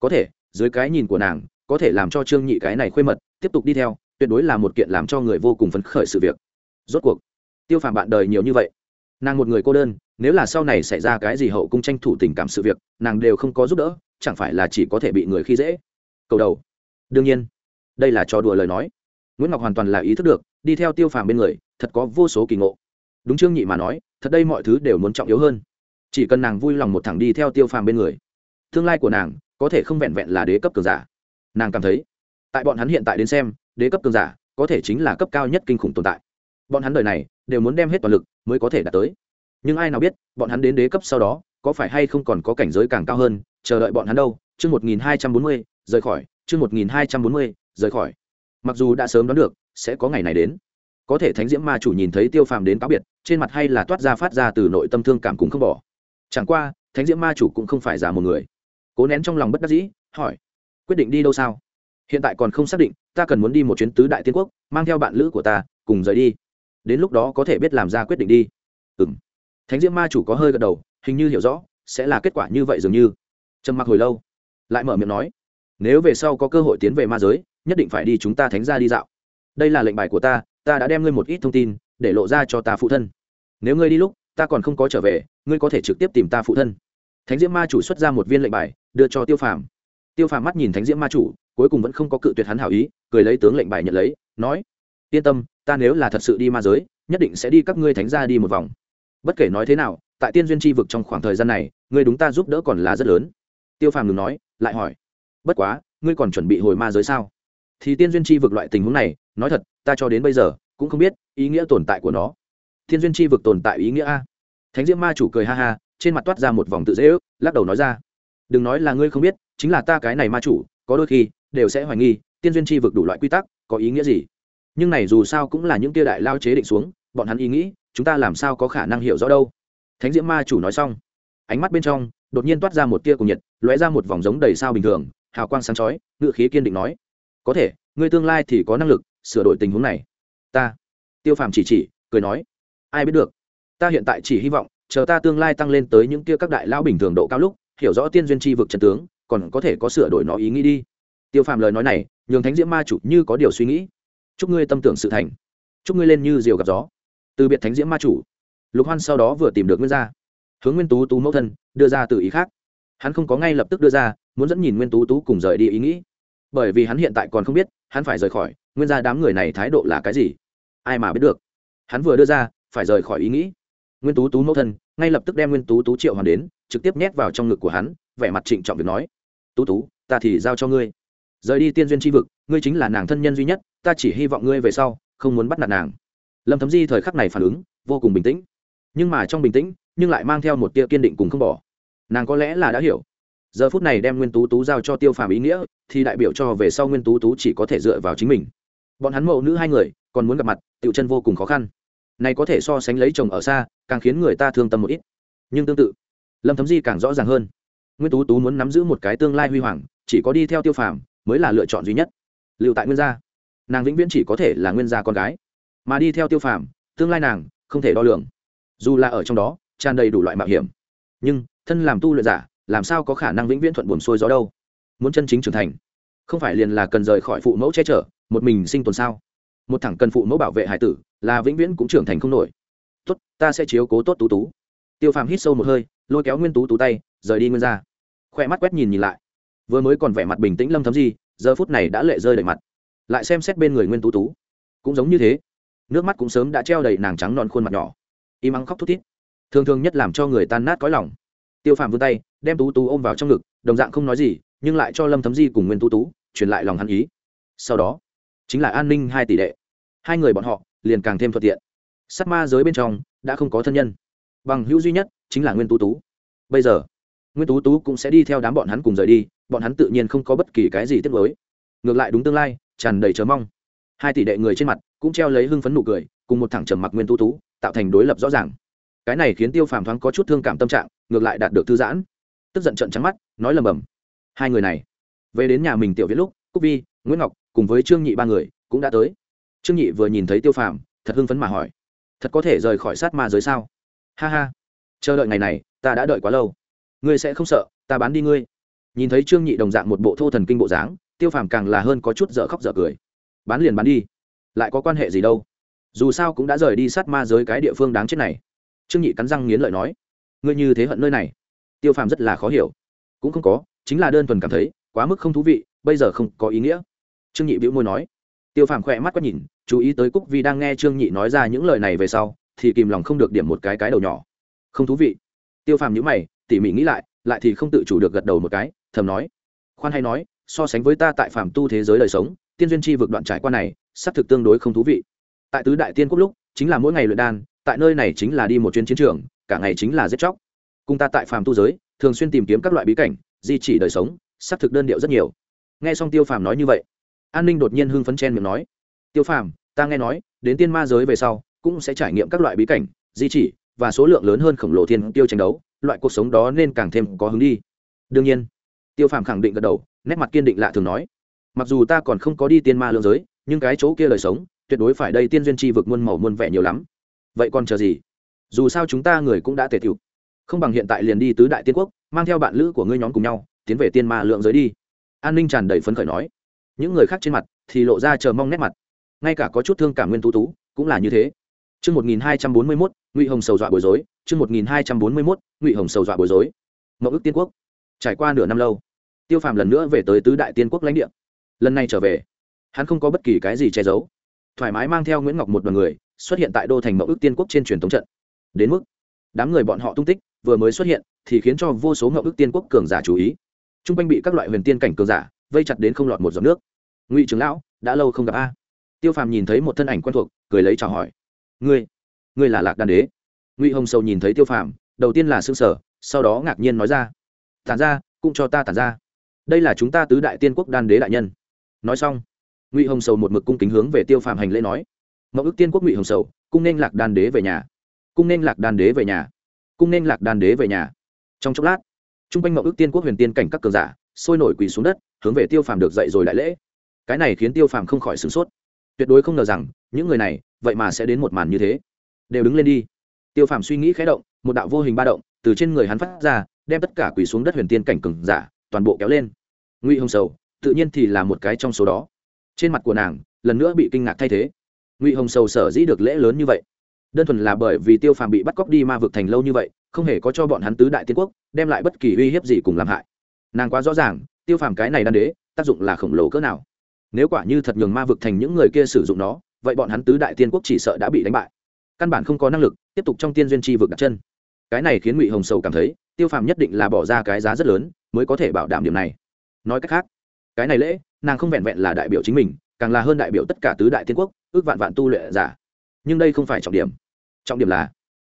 Có thể, dưới cái nhìn của nàng, có thể làm cho trương nhị cái này khuê mật, tiếp tục đi theo, tuyệt đối là một kiện làm cho người vô cùng phấn khởi sự việc. Rốt cuộc tiêu phàm bạn đời nhiều như vậy, nàng một người cô đơn, nếu là sau này xảy ra cái gì hậu cung tranh thủ tình cảm sự việc, nàng đều không có giúp đỡ, chẳng phải là chỉ có thể bị người khi dễ. Cầu đầu. Đương nhiên, đây là trò đùa lời nói. Nguyễn ngọc hoàn toàn là ý thức được, đi theo tiêu phàm bên người, thật có vô số kỳ ngộ. Đúng trương nhị mà nói, thật đây mọi thứ đều muốn trọng yếu hơn. Chỉ cần nàng vui lòng một thẳng đi theo tiêu phàm bên người, tương lai của nàng có thể không vẹn vẹn là đế cấp cường giả. Nàng cảm thấy, tại bọn hắn hiện tại đến xem, đế cấp cường giả có thể chính là cấp cao nhất kinh khủng tồn tại bọn hắn đời này đều muốn đem hết toàn lực mới có thể đạt tới. Nhưng ai nào biết, bọn hắn đến đế cấp sau đó, có phải hay không còn có cảnh giới càng cao hơn, chờ đợi bọn hắn đâu, chương một nghìn hai trăm bốn mươi, rời khỏi, chương một nghìn hai trăm bốn mươi, rời khỏi. Mặc dù đã sớm đoán được, sẽ có ngày này đến. Có thể thánh diễm ma chủ nhìn thấy tiêu phàm đến cáo biệt, trên mặt hay là toát ra phát ra từ nội tâm thương cảm cùng không bỏ. Chẳng qua, thánh diễm ma chủ cũng không phải giả một người. Cố nén trong lòng bất đắc dĩ, hỏi, quyết định đi đâu sao? Hiện tại còn không xác định, ta cần muốn đi một chuyến tứ đại tiên quốc, mang theo bạn lữ của ta, cùng rời đi đến lúc đó có thể biết làm ra quyết định đi. Ừ m thánh diễm ma chủ có hơi gật đầu, hình như hiểu rõ, sẽ là kết quả như vậy dường như. Trầm mặc hồi lâu, lại mở miệng nói, nếu về sau có cơ hội tiến về ma giới, nhất định phải đi chúng ta thánh ra đi dạo. Đây là lệnh bài của ta ta đã đem ngươi một ít thông tin, để lộ ra cho ta phụ thân. Nếu ngươi đi lúc, ta còn không có trở về, ngươi có thể trực tiếp tìm ta phụ thân. Thánh diễm ma chủ xuất ra một viên lệnh bài, đưa cho tiêu phàm. Tiêu phàm mắt nhìn thánh diễm ma chủ, cuối cùng vẫn không có cự tuyệt hắn hảo ý, cười lấy tướng lệnh bài nhận lấy, nói, yên tâm ta nếu là thật sự đi ma giới, nhất định sẽ đi các ngươi thánh ra đi một vòng. Bất kể nói thế nào, tại tiên duyên tri vực trong khoảng thời gian này, ngươi đúng ta giúp đỡ còn là rất lớn. Tiêu phàm ngừng nói, lại hỏi, bất quá, ngươi còn chuẩn bị hồi ma giới sao? Thì tiên duyên tri vực loại tình huống này, nói thật, ta cho đến bây giờ cũng không biết ý nghĩa tồn tại của nó. Thiên duyên tri vực tồn tại ý nghĩa a? Thánh diễm ma chủ cười ha ha, trên mặt toát ra một vòng tự dễ ước, lắc đầu nói ra, đừng nói là ngươi không biết, chính là ta cái này ma chủ, có đôi khi đều sẽ hoài nghi tiên duyên tri vực đủ loại quy tắc, có ý nghĩa gì? Nhưng này dù sao cũng là những tia đại lao chế định xuống, bọn hắn ý nghĩ, chúng ta làm sao có khả năng hiểu rõ đâu. Thánh diễm ma chủ nói xong, ánh mắt bên trong đột nhiên toát ra một tia cùng nhiệt, lóe ra một vòng giống đầy sao bình thường, hào quang sáng chói, ngự khí kiên định nói, có thể, ngươi tương lai thì có năng lực sửa đổi tình huống này. Ta, tiêu phàm chỉ chỉ, cười nói, ai biết được, ta hiện tại chỉ hy vọng chờ ta tương lai tăng lên tới những kia các đại lão bình thường độ cao lúc, hiểu rõ tiên duyên tri vực trần tướng, còn có thể có sửa đổi nó ý nghĩ đi. Tiêu phàm lời nói này, nhường thánh diễm ma chủ như có điều suy nghĩ chúc ngươi tâm tưởng sự thành. Chúc ngươi lên như diều gặp gió. Từ biệt thánh diễm ma chủ. Lục hoan sau đó vừa tìm được nguyên gia. Hướng nguyên tú tú mẫu thân, đưa ra từ ý khác. Hắn không có ngay lập tức đưa ra, muốn dẫn nhìn nguyên tú tú cùng rời đi ý nghĩ. Bởi vì hắn hiện tại còn không biết, hắn phải rời khỏi, nguyên gia đám người này thái độ là cái gì? Ai mà biết được? Hắn vừa đưa ra, phải rời khỏi ý nghĩ. Nguyên tú tú mẫu thân, ngay lập tức đem nguyên tú tú triệu hoàn đến, trực tiếp nhét vào trong ngực của hắn, vẻ mặt trịnh trọng việc nói. Tú tú, ta thì giao cho ngươi. Rời đi tiên duyên tri vực, ngươi chính là nàng thân nhân duy nhất ta chỉ hy vọng ngươi về sau không muốn bắt nạt nàng. Lâm thấm di thời khắc này phản ứng vô cùng bình tĩnh. Nhưng mà trong bình tĩnh, nhưng lại mang theo một tia kiên định cùng không bỏ. Nàng có lẽ là đã hiểu. Giờ phút này đem nguyên tú tú giao cho tiêu phàm ý nghĩa, thì đại biểu cho về sau nguyên tú tú chỉ có thể dựa vào chính mình. Bọn hắn mẫu nữ hai người, còn muốn gặp mặt, tựu chân vô cùng khó khăn. Này có thể so sánh lấy chồng ở xa, càng khiến người ta thương tâm một ít. Nhưng tương tự, lâm thấm di càng rõ ràng hơn. Nguyên tú tú muốn nắm giữ một cái tương lai huy hoàng, chỉ có đi theo tiêu phàm mới là lựa chọn duy nhất. Liệu tại nguyên gia nàng vĩnh viễn chỉ có thể là nguyên gia con gái, mà đi theo tiêu phàm, tương lai nàng không thể đo lường. Dù là ở trong đó, tràn đầy đủ loại mạo hiểm, nhưng thân làm tu luyện giả, làm sao có khả năng vĩnh viễn thuận buồn xuôi gió đâu? Muốn chân chính trưởng thành, không phải liền là cần rời khỏi phụ mẫu che chở, một mình sinh tồn sao? Một thằng cần phụ mẫu bảo vệ hải tử là vĩnh viễn cũng trưởng thành không nổi. Tốt, ta sẽ chiếu cố tốt tú tú. Tiêu phàm hít sâu một hơi, lôi kéo nguyên tú tú tay, rời đi nguyên ra khoe mắt quét nhìn nhìn lại. Vừa mới còn vẻ mặt bình tĩnh lâm thấm gì giờ phút này đã lệ rơi đầy mặt lại xem xét bên người nguyên tú tú. Cũng giống như thế. Nước mắt cũng sớm đã treo đầy nàng trắng non khuôn mặt nhỏ. Im ắng khóc thút thít. Thường thường nhất làm cho người tan nát cõi lòng. Tiêu phàm vươn tay, đem tú tú ôm vào trong ngực, đồng dạng không nói gì, nhưng lại cho lâm thấm di cùng nguyên tú tú truyền lại lòng hắn ý. Sau đó, chính là an ninh hai tỷ đệ. Hai người bọn họ liền càng thêm thuận tiện. Sát ma giới bên trong đã không có thân nhân. Bằng hữu duy nhất chính là nguyên tú tú. Bây giờ, nguyên tú tú cũng sẽ đi theo đám bọn hắn cùng rời đi, bọn hắn tự nhiên không có bất kỳ cái gì tiếc với ngược lại đúng tương lai tràn đầy chờ mong. Hai tỷ đệ người trên mặt cũng treo lấy hưng phấn nụ cười, cùng một thẳng trầm mặc nguyên tú tú, tạo thành đối lập rõ ràng. Cái này khiến tiêu phàm thoáng có chút thương cảm tâm trạng, ngược lại đạt được thư giãn. Tức giận trận trắng mắt, nói lầm bầm. Hai người này, về đến nhà mình tiểu viết lúc, cúc vi, nguyễn ngọc cùng với trương nhị ba người cũng đã tới. Trương nhị vừa nhìn thấy tiêu phàm, thật hưng phấn mà hỏi, thật có thể rời khỏi sát ma giới sao? Ha ha, chờ đợi ngày này, ta đã đợi quá lâu. Ngươi sẽ không sợ, ta bán đi ngươi. Nhìn thấy trương nhị đồng dạng một bộ thô thần kinh bộ dáng tiêu phàm càng là hơn có chút dở khóc dở cười. Bán liền bán đi. Lại có quan hệ gì đâu? Dù sao cũng đã rời đi sát ma giới cái địa phương đáng chết này. Trương nhị cắn răng nghiến lợi nói, ngươi như thế hận nơi này. Tiêu phàm rất là khó hiểu. Cũng không có, chính là đơn thuần cảm thấy quá mức không thú vị, bây giờ không có ý nghĩa. Trương nhị bĩu môi nói. Tiêu phàm khỏe mắt quá nhìn, chú ý tới cúc vi đang nghe trương nhị nói ra những lời này về sau, thì kìm lòng không được điểm một cái cái đầu nhỏ. Không thú vị. Tiêu phàm nhữ mày, tỉ mỉ nghĩ lại lại thì không tự chủ được gật đầu một cái, thầm nói. Khoan hay nói so sánh với ta tại phàm tu thế giới đời sống, tiên duyên chi vực đoạn trải qua này, xác thực tương đối không thú vị. Tại tứ đại tiên quốc lúc, chính là mỗi ngày luyện đan, tại nơi này chính là đi một chuyến chiến trường, cả ngày chính là giết chóc. Cùng ta tại phàm tu giới, thường xuyên tìm kiếm các loại bí cảnh, di chỉ đời sống, xác thực đơn điệu rất nhiều. Nghe xong tiêu phàm nói như vậy, an ninh đột nhiên hưng phấn chen miệng nói, tiêu phàm, ta nghe nói, đến tiên ma giới về sau, cũng sẽ trải nghiệm các loại bí cảnh, di chỉ, và số lượng lớn hơn khổng lồ thiên tiêu tranh đấu, loại cuộc sống đó nên càng thêm có hứng đi. Đương nhiên. Tiêu phàm khẳng định gật đầu nét mặt kiên định lạ thường nói mặc dù ta còn không có đi tiên ma lương giới nhưng cái chỗ kia lời sống tuyệt đối phải đây tiên duyên chi vực muôn màu muôn vẻ nhiều lắm. Vậy còn chờ gì? Dù sao chúng ta người cũng đã tề thiệu không bằng hiện tại liền đi tứ đại tiên quốc mang theo bạn lữ của ngươi nhóm cùng nhau tiến về tiên ma lượng giới đi. An ninh tràn đầy phấn khởi nói. Những người khác trên mặt thì lộ ra chờ mong nét mặt. Ngay cả có chút thương cảm nguyên tú tú cũng là như thế. Chương 1241, Ngụy Hồng sầu dọa bối rối, chương 1241, Ngụy Hồng sầu dọa bối rối. mậu ước tiên quốc. Trải qua nửa năm lâu, Tiêu Phàm lần nữa về tới tứ đại tiên quốc lãnh địa. Lần này trở về, hắn không có bất kỳ cái gì che giấu, thoải mái mang theo Nguyễn Ngọc một đoàn người, xuất hiện tại đô thành Mộng ước tiên quốc trên truyền thống trận. Đến mức, đám người bọn họ tung tích vừa mới xuất hiện, thì khiến cho vô số Mộng ước tiên quốc cường giả chú ý. Trung quanh bị các loại huyền tiên cảnh cường giả vây chặt đến không lọt một giọt nước. Ngụy trưởng lão, đã lâu không gặp a. Tiêu Phàm nhìn thấy một thân ảnh quen thuộc, cười lấy chào hỏi ngươi ngươi là lạc đan đế ngụy hồng sầu nhìn thấy tiêu phàm đầu tiên là xương sở sau đó ngạc nhiên nói ra tản ra cũng cho ta tản ra đây là chúng ta tứ đại tiên quốc đan đế đại nhân. Nói xong, ngụy hồng sầu một mực cung kính hướng về tiêu phàm hành lễ nói, mậu ước tiên quốc ngụy hồng sầu, cung nên lạc đan đế về nhà. Cung nên lạc đan đế về nhà. Cung nên lạc đan đế về nhà. Trong chốc lát t r u n g quanh mậu ước tiên quốc huyền tiên cảnh các cường giả sôi nổi quỳ xuống đất, hướng về tiêu phàm được dậy rồi đại lễ. Cái này khiến tiêu phàm không khỏi sửng sốt. Tuyệt đối không ngờ rằng, những người này vậy mà sẽ đến một màn như thế. Đều đứng lên đi. Tiêu phàm suy nghĩ khé động, một đạo vô hình ba động từ trên người hắn phát ra, đem tất cả quỳ xuống đất huyền tiên cảnh cừng giả toàn bộ kéo lên. Ngụy hồng sầu, tự nhiên thì là một cái trong số đó. Trên mặt của nàng, lần nữa bị kinh ngạc thay thế. Ngụy hồng sầu sở dĩ được lễ lớn như vậy? Đơn thuần là bởi vì tiêu phàm bị bắt cóc đi ma vực thành lâu như vậy, không hề có cho bọn hắn tứ đại tiên quốc đem lại bất kỳ uy hiếp gì cùng làm hại. Nàng quá rõ ràng, tiêu phàm cái này đan đế, tác dụng là khổng lồ cỡ nào. Nếu quả như thật nhường ma vực thành những người kia sử dụng nó, vậy bọn hắn tứ đại tiên quốc chỉ sợ đã bị đánh bại. Căn bản không có năng lực tiếp tục trong tiên duyên tri vực đặt chân. Cái này khiến ngụy hồng sầu cảm thấy, tiêu phàm nhất định là bỏ ra cái giá rất lớn mới có thể bảo đảm điểm này. Nói cách khác, cái này lễ, nàng không vẹn vẹn là đại biểu chính mình, càng là hơn đại biểu tất cả tứ đại tiên quốc, ước vạn vạn tu lệ giả. Nhưng đây không phải trọng điểm. Trọng điểm là,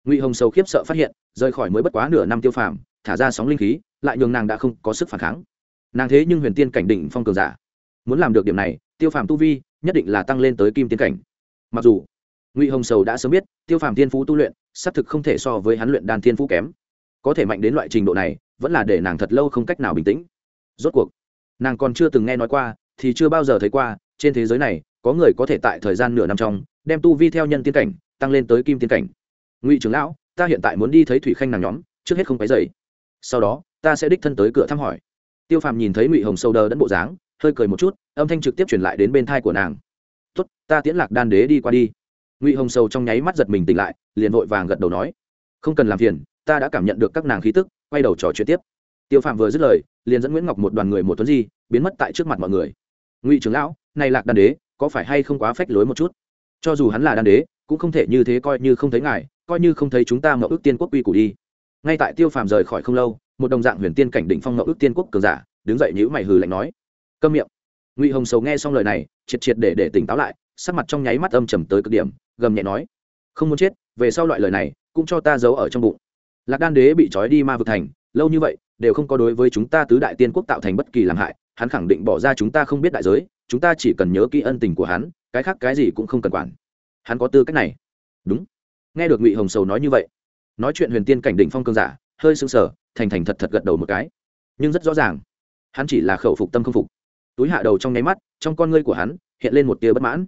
ngụy hồng sầu khiếp sợ phát hiện, rời khỏi mới bất quá nửa năm tiêu phàm, thả ra sóng linh khí, lại nhường nàng đã không có sức phản kháng. Nàng thế nhưng huyền tiên cảnh đỉnh phong cường giả. Muốn làm được điểm này, tiêu phàm tu vi nhất định là tăng lên tới kim tiến cảnh. Mặc dù, ngụy hồng sầu đã sớm biết, tiêu phàm thiên phú tu luyện, xác thực không thể so với hắn luyện đan thiên phú kém. Có thể mạnh đến loại trình độ này vẫn là để nàng thật lâu không cách nào bình tĩnh. Rốt cuộc, nàng còn chưa từng nghe nói qua, thì chưa bao giờ thấy qua, trên thế giới này, có người có thể tại thời gian nửa năm trong, đem tu vi theo nhân tiến cảnh, tăng lên tới kim tiến cảnh. Ngụy trưởng lão, ta hiện tại muốn đi thấy thủy khanh nàng nhóm, trước hết không phải dậy sau đó, ta sẽ đích thân tới cửa thăm hỏi. Tiêu phàm nhìn thấy ngụy hồng sâu đờ đẫn bộ dáng, hơi cười một chút, âm thanh trực tiếp truyền lại đến bên thai của nàng. Tốt, ta tiễn lạc đan đế đi qua đi. Ngụy hồng sầu trong nháy mắt giật mình tỉnh lại, liền vội vàng gật đầu nói. Không cần làm phiền, ta đã cảm nhận được các nàng khí tức quay đầu trò chuyện tiếp. Tiêu phạm vừa dứt lời, liền dẫn nguyễn ngọc một đoàn người một tuấn di, biến mất tại trước mặt mọi người. Ngụy trưởng lão, này lạc đan đế, có phải hay không quá phách lối một chút? Cho dù hắn là đan đế, cũng không thể như thế coi như không thấy ngài, coi như không thấy chúng ta mậu ước tiên quốc quy củ đi. Ngay tại tiêu phàm rời khỏi không lâu, một đồng dạng huyền tiên cảnh đỉnh phong mậu ước tiên quốc cường giả, đứng dậy nhữ mày hừ lạnh nói. Câm miệng. Ngụy hồng sầu nghe xong lời này, triệt triệt để để tỉnh táo lại, sắc mặt trong nháy mắt âm trầm tới cực điểm, gầm nhẹ nói. Không muốn chết, về sau loại lời này, cũng cho ta giấu ở trong bụng lạc đan đế bị trói đi ma vực thành, lâu như vậy, đều không có đối với chúng ta tứ đại tiên quốc tạo thành bất kỳ làm hại, hắn khẳng định bỏ ra chúng ta không biết đại giới, chúng ta chỉ cần nhớ kỹ ân tình của hắn, cái khác cái gì cũng không cần quản. Hắn có tư cách này. Đúng. Nghe được ngụy hồng sầu nói như vậy, nói chuyện huyền tiên cảnh đỉnh phong cương giả, hơi sưng sờ, thành thành thật thật gật đầu một cái. Nhưng rất rõ ràng, hắn chỉ là khẩu phục tâm không phục. Túi hạ đầu trong nháy mắt, trong con ngươi của hắn, hiện lên một tia bất mãn.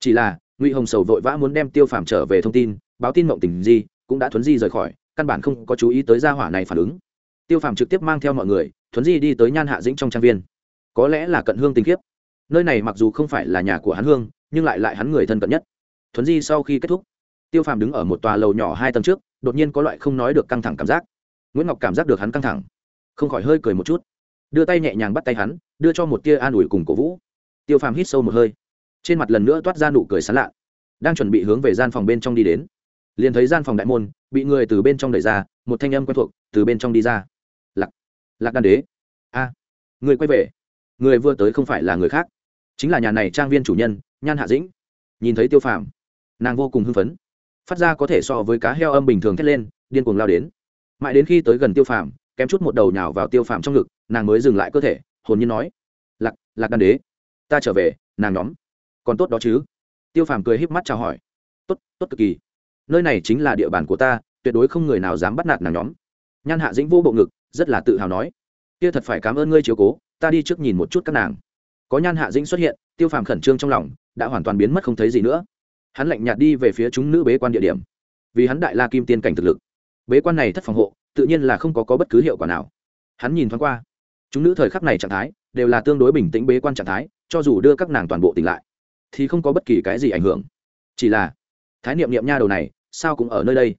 Chỉ là, ngụy hồng sầu vội vã muốn đem tiêu phàm trở về thông tin, báo tin mộng tình di, cũng đã thuấn di rời khỏi căn bản không có chú ý tới gia hỏa này phản ứng. Tiêu phàm trực tiếp mang theo mọi người, thuấn di đi tới nhan hạ dĩnh trong trang viên. Có lẽ là cận hương tình khiếp. Nơi này mặc dù không phải là nhà của hắn hương, nhưng lại lại hắn người thân cận nhất. Thuấn di sau khi kết thúc, tiêu phàm đứng ở một tòa lầu nhỏ hai tầng trước, đột nhiên có loại không nói được căng thẳng cảm giác. Nguyễn ngọc cảm giác được hắn căng thẳng. Không khỏi hơi cười một chút. Đưa tay nhẹ nhàng bắt tay hắn, đưa cho một tia an ủi cùng cổ vũ. Tiêu phàm hít sâu một hơi. Trên mặt lần nữa toát ra nụ cười sán lạ. Đang chuẩn bị hướng về gian phòng bên trong đi đến, liền thấy gian phòng đại môn bị người từ bên trong đẩy ra, một thanh âm quen thuộc từ bên trong đi ra. Lạc lạc đan đế. A, người quay về. Người vừa tới không phải là người khác, chính là nhà này trang viên chủ nhân, nhan hạ dĩnh. Nhìn thấy tiêu phàm, nàng vô cùng hưng phấn. Phát ra có thể so với cá heo âm bình thường thét lên, điên cuồng lao đến. Mãi đến khi tới gần tiêu phàm, kém chút một đầu nhào vào tiêu phàm trong ngực, nàng mới dừng lại cơ thể, hồn nhiên nói, lạc lạc đan đế, ta trở về, nàng nhóm. Còn tốt đó chứ? Tiêu phàm cười híp mắt chào hỏi, tốt tốt cực kỳ nơi này chính là địa bàn của ta tuyệt đối không người nào dám bắt nạt nàng nhóm. Nhan hạ dĩnh vô bộ ngực rất là tự hào nói. Kia thật phải cảm ơn ngươi chiếu cố ta đi trước nhìn một chút các nàng. Có nhan hạ dĩnh xuất hiện tiêu phàm khẩn trương trong lòng đã hoàn toàn biến mất không thấy gì nữa. Hắn lạnh nhạt đi về phía chúng nữ bế quan địa điểm. Vì hắn đại la kim tiên cảnh thực lực. Bế quan này thất phòng hộ tự nhiên là không có, có bất cứ hiệu quả nào. Hắn nhìn thoáng qua chúng nữ thời khắc này trạng thái đều là tương đối bình tĩnh bế quan trạng thái cho dù đưa các nàng toàn bộ tỉnh lại thì không có bất kỳ cái gì ảnh hưởng. Chỉ là thái niệm niệm nha đầu này, sao cũng ở nơi đây?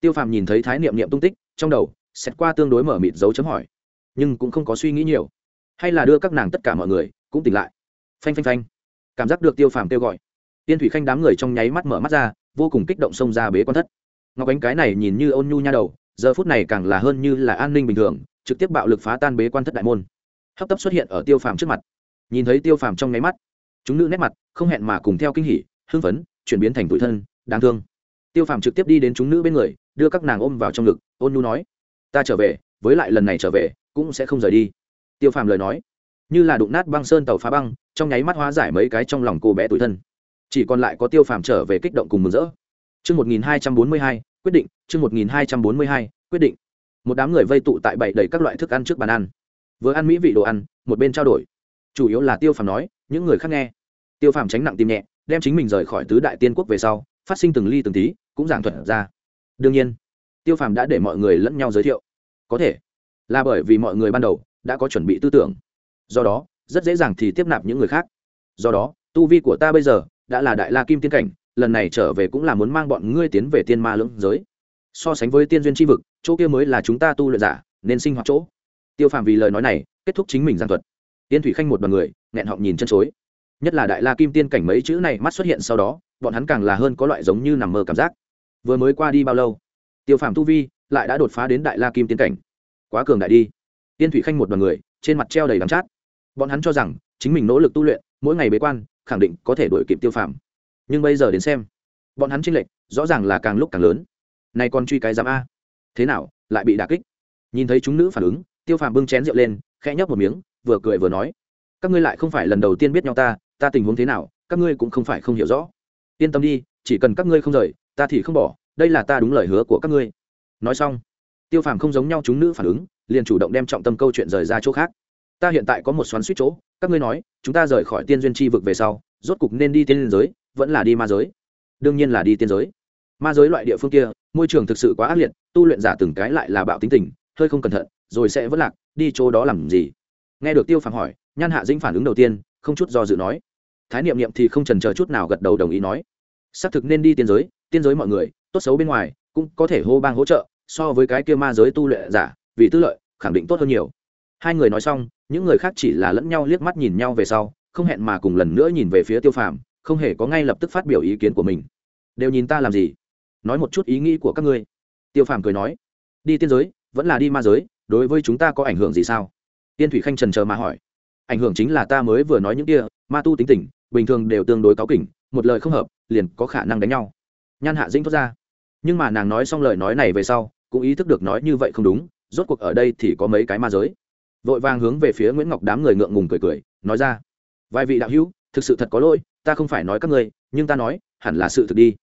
Tiêu phàm nhìn thấy thái niệm niệm tung tích, trong đầu xét qua tương đối mở mịt dấu chấm hỏi. Nhưng cũng không có suy nghĩ nhiều. Hay là đưa các nàng tất cả mọi người, cũng tỉnh lại. Phanh phanh phanh. Cảm giác được tiêu phàm kêu gọi. Tiên thủy khanh đám người trong nháy mắt mở mắt ra, vô cùng kích động xông ra bế quan thất. Ngọc ánh cái này nhìn như ôn nhu nha đầu, giờ phút này càng là hơn như là an ninh bình thường, trực tiếp bạo lực phá tan bế quan thất đại môn. Hấp tấp xuất hiện ở tiêu phàm trước mặt. Nhìn thấy tiêu phàm trong nháy mắt, chúng nữ nét mặt, không hẹn mà cùng theo kinh hỉ, hưng phấn, chuyển biến thành tủi thân đáng thương tiêu phàm trực tiếp đi đến chúng nữ bên người đưa các nàng ôm vào trong ngực ôn nhu nói ta trở về với lại lần này trở về cũng sẽ không rời đi tiêu phàm lời nói như là đụng nát băng sơn tàu phá băng trong nháy mắt hóa giải mấy cái trong lòng cô bé tủi thân chỉ còn lại có tiêu phàm trở về kích động cùng mừng rỡ Trước 1242, quyết định, trước 1242, quyết định. Một đám người vây tụ tại bảy đầy các loại thức ăn trước bàn ăn. Vừa ăn mỹ vị đồ ăn, một bên trao đổi. Chủ yếu là Tiêu Phàm nói, những người khác nghe. Tiêu Phàm tránh nặng tim nhẹ, đem chính mình rời khỏi tứ đại tiên quốc về sau, phát sinh từng ly từng tí, cũng giảng thuật ra. Đương nhiên, Tiêu Phàm đã để mọi người lẫn nhau giới thiệu. Có thể là bởi vì mọi người ban đầu đã có chuẩn bị tư tưởng. Do đó, rất dễ dàng thì tiếp nạp những người khác. Do đó, tu vi của ta bây giờ đã là đại la kim tiên cảnh lần này trở về cũng là muốn mang bọn ngươi tiến về tiên ma lưỡng giới so sánh với tiên duyên tri vực chỗ kia mới là chúng ta tu luyện giả nên sinh hoạt chỗ tiêu phàm vì lời nói này kết thúc chính mình giang thuật tiên thủy khanh một đoàn người nghẹn họng nhìn chân chối nhất là đại la kim tiên cảnh mấy chữ này mắt xuất hiện sau đó bọn hắn càng là hơn có loại giống như nằm mơ cảm giác. Vừa mới qua đi bao lâu? Tiêu phàm tu vi lại đã đột phá đến đại la kim tiên cảnh. Quá cường đại đi. Tiên thủy khanh một đoàn người, trên mặt treo đầy đắm chát. Bọn hắn cho rằng, chính mình nỗ lực tu luyện, mỗi ngày bế quan, khẳng định có thể đổi kịp tiêu phàm. Nhưng bây giờ đến xem, bọn hắn tranh lệch, rõ ràng là càng lúc càng lớn. Nay còn truy cái giám a. Thế nào, lại bị đà kích? Nhìn thấy chúng nữ phản ứng, tiêu phàm bưng chén rượu lên, khẽ nhấp một miếng, vừa cười vừa nói. Các ngươi lại không phải lần đầu tiên biết nhau ta ta tình huống thế nào, các ngươi cũng không phải không hiểu rõ yên tâm đi, chỉ cần các ngươi không rời, ta thì không bỏ, đây là ta đúng lời hứa của các ngươi. Nói xong, tiêu phàm không giống nhau chúng nữ phản ứng, liền chủ động đem trọng tâm câu chuyện rời ra chỗ khác. Ta hiện tại có một xoắn suýt chỗ, các ngươi nói, chúng ta rời khỏi tiên duyên Chi vực về sau, rốt cục nên đi tiên giới, vẫn là đi ma giới. Đương nhiên là đi tiên giới. Ma giới loại địa phương kia, môi trường thực sự quá ác liệt, tu luyện giả từng cái lại là bạo tính tình, hơi không cẩn thận, rồi sẽ vất lạc, đi chỗ đó làm gì? Nghe được tiêu phàm hỏi, nhan hạ dĩnh phản ứng đầu tiên, không chút do dự nói thái niệm niệm thì không trần chờ chút nào gật đầu đồng ý nói. Xác thực nên đi tiên giới tiên giới mọi người, tốt xấu bên ngoài, cũng có thể hô bang hỗ trợ, so với cái kia ma giới tu luyện giả, vì tư lợi, khẳng định tốt hơn nhiều. Hai người nói xong, những người khác chỉ là lẫn nhau liếc mắt nhìn nhau về sau, không hẹn mà cùng lần nữa nhìn về phía tiêu phàm, không hề có ngay lập tức phát biểu ý kiến của mình. Đều nhìn ta làm gì? Nói một chút ý nghĩ của các ngươi. Tiêu phàm cười nói. Đi tiên giới, vẫn là đi ma giới, đối với chúng ta có ảnh hưởng gì sao? Tiên thủy khanh trần chờ mà hỏi. Ảnh hưởng chính là ta mới vừa nói những kia, ma tu tính tình bình thường đều tương đối cáo kỉnh, một lời không hợp, liền có khả năng đánh nhau. Nhan hạ dĩnh thốt ra. Nhưng mà nàng nói xong lời nói này về sau, cũng ý thức được nói như vậy không đúng, rốt cuộc ở đây thì có mấy cái ma giới. Vội vàng hướng về phía nguyễn ngọc đám người ngượng ngùng cười cười, nói ra. Vài vị đạo hữu, thực sự thật có lỗi, ta không phải nói các ngươi, nhưng ta nói, hẳn là sự thực đi.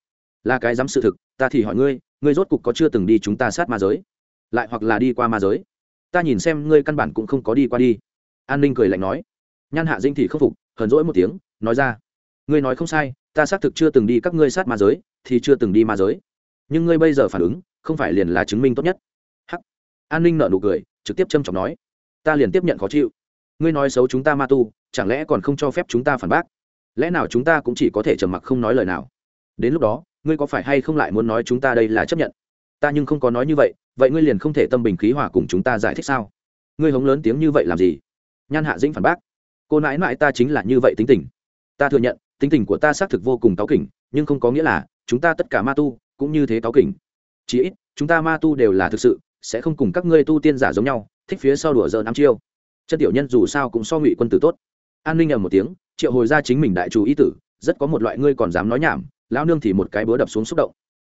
Là cái dám sự thực, ta thì hỏi ngươi ngươi rốt cuộc có chưa từng đi chúng ta sát ma giới? Lại hoặc là đi qua ma giới? Ta nhìn xem ngươi căn bản cũng không có đi qua đi. An ninh cười lạnh nói. Nhan hạ dinh thì không phục, hờn rỗi một tiếng nói ra, ngươi nói không sai, ta xác thực chưa từng đi các ngươi sát ma giới, thì chưa từng đi ma giới. Nhưng ngươi bây giờ phản ứng, không phải liền là chứng minh tốt nhất. Hắc. An ninh nợ nụ cười, trực tiếp châm trọng nói, ta liền tiếp nhận khó chịu. Ngươi nói xấu chúng ta ma tu, chẳng lẽ còn không cho phép chúng ta phản bác? Lẽ nào chúng ta cũng chỉ có thể trầm mặc không nói lời nào? Đến lúc đó, ngươi có phải hay không lại muốn nói chúng ta đây là chấp nhận? Ta nhưng không có nói như vậy vậy ngươi liền không thể tâm bình khí hòa cùng chúng ta giải thích sao? Ngươi hống lớn tiếng như vậy làm gì? Nhan hạ dĩnh phản bác, cô nãi nãi ta chính là như vậy tính tình ta thừa nhận, tính tình của ta xác thực vô cùng cáu kỉnh, nhưng không có nghĩa là chúng ta tất cả ma tu cũng như thế cáu kỉnh. Chí ít, chúng ta ma tu đều là thực sự, sẽ không cùng các ngươi tu tiên giả giống nhau, thích phía sau đùa dợ năm chiêu. Chân tiểu nhân dù sao cũng so ngụy quân tử tốt. An ninh ầm một tiếng, triệu hồi ra chính mình đại chủ ý tử, rất có một loại ngươi còn dám nói nhảm, lão nương thì một cái búa đập xuống xúc động.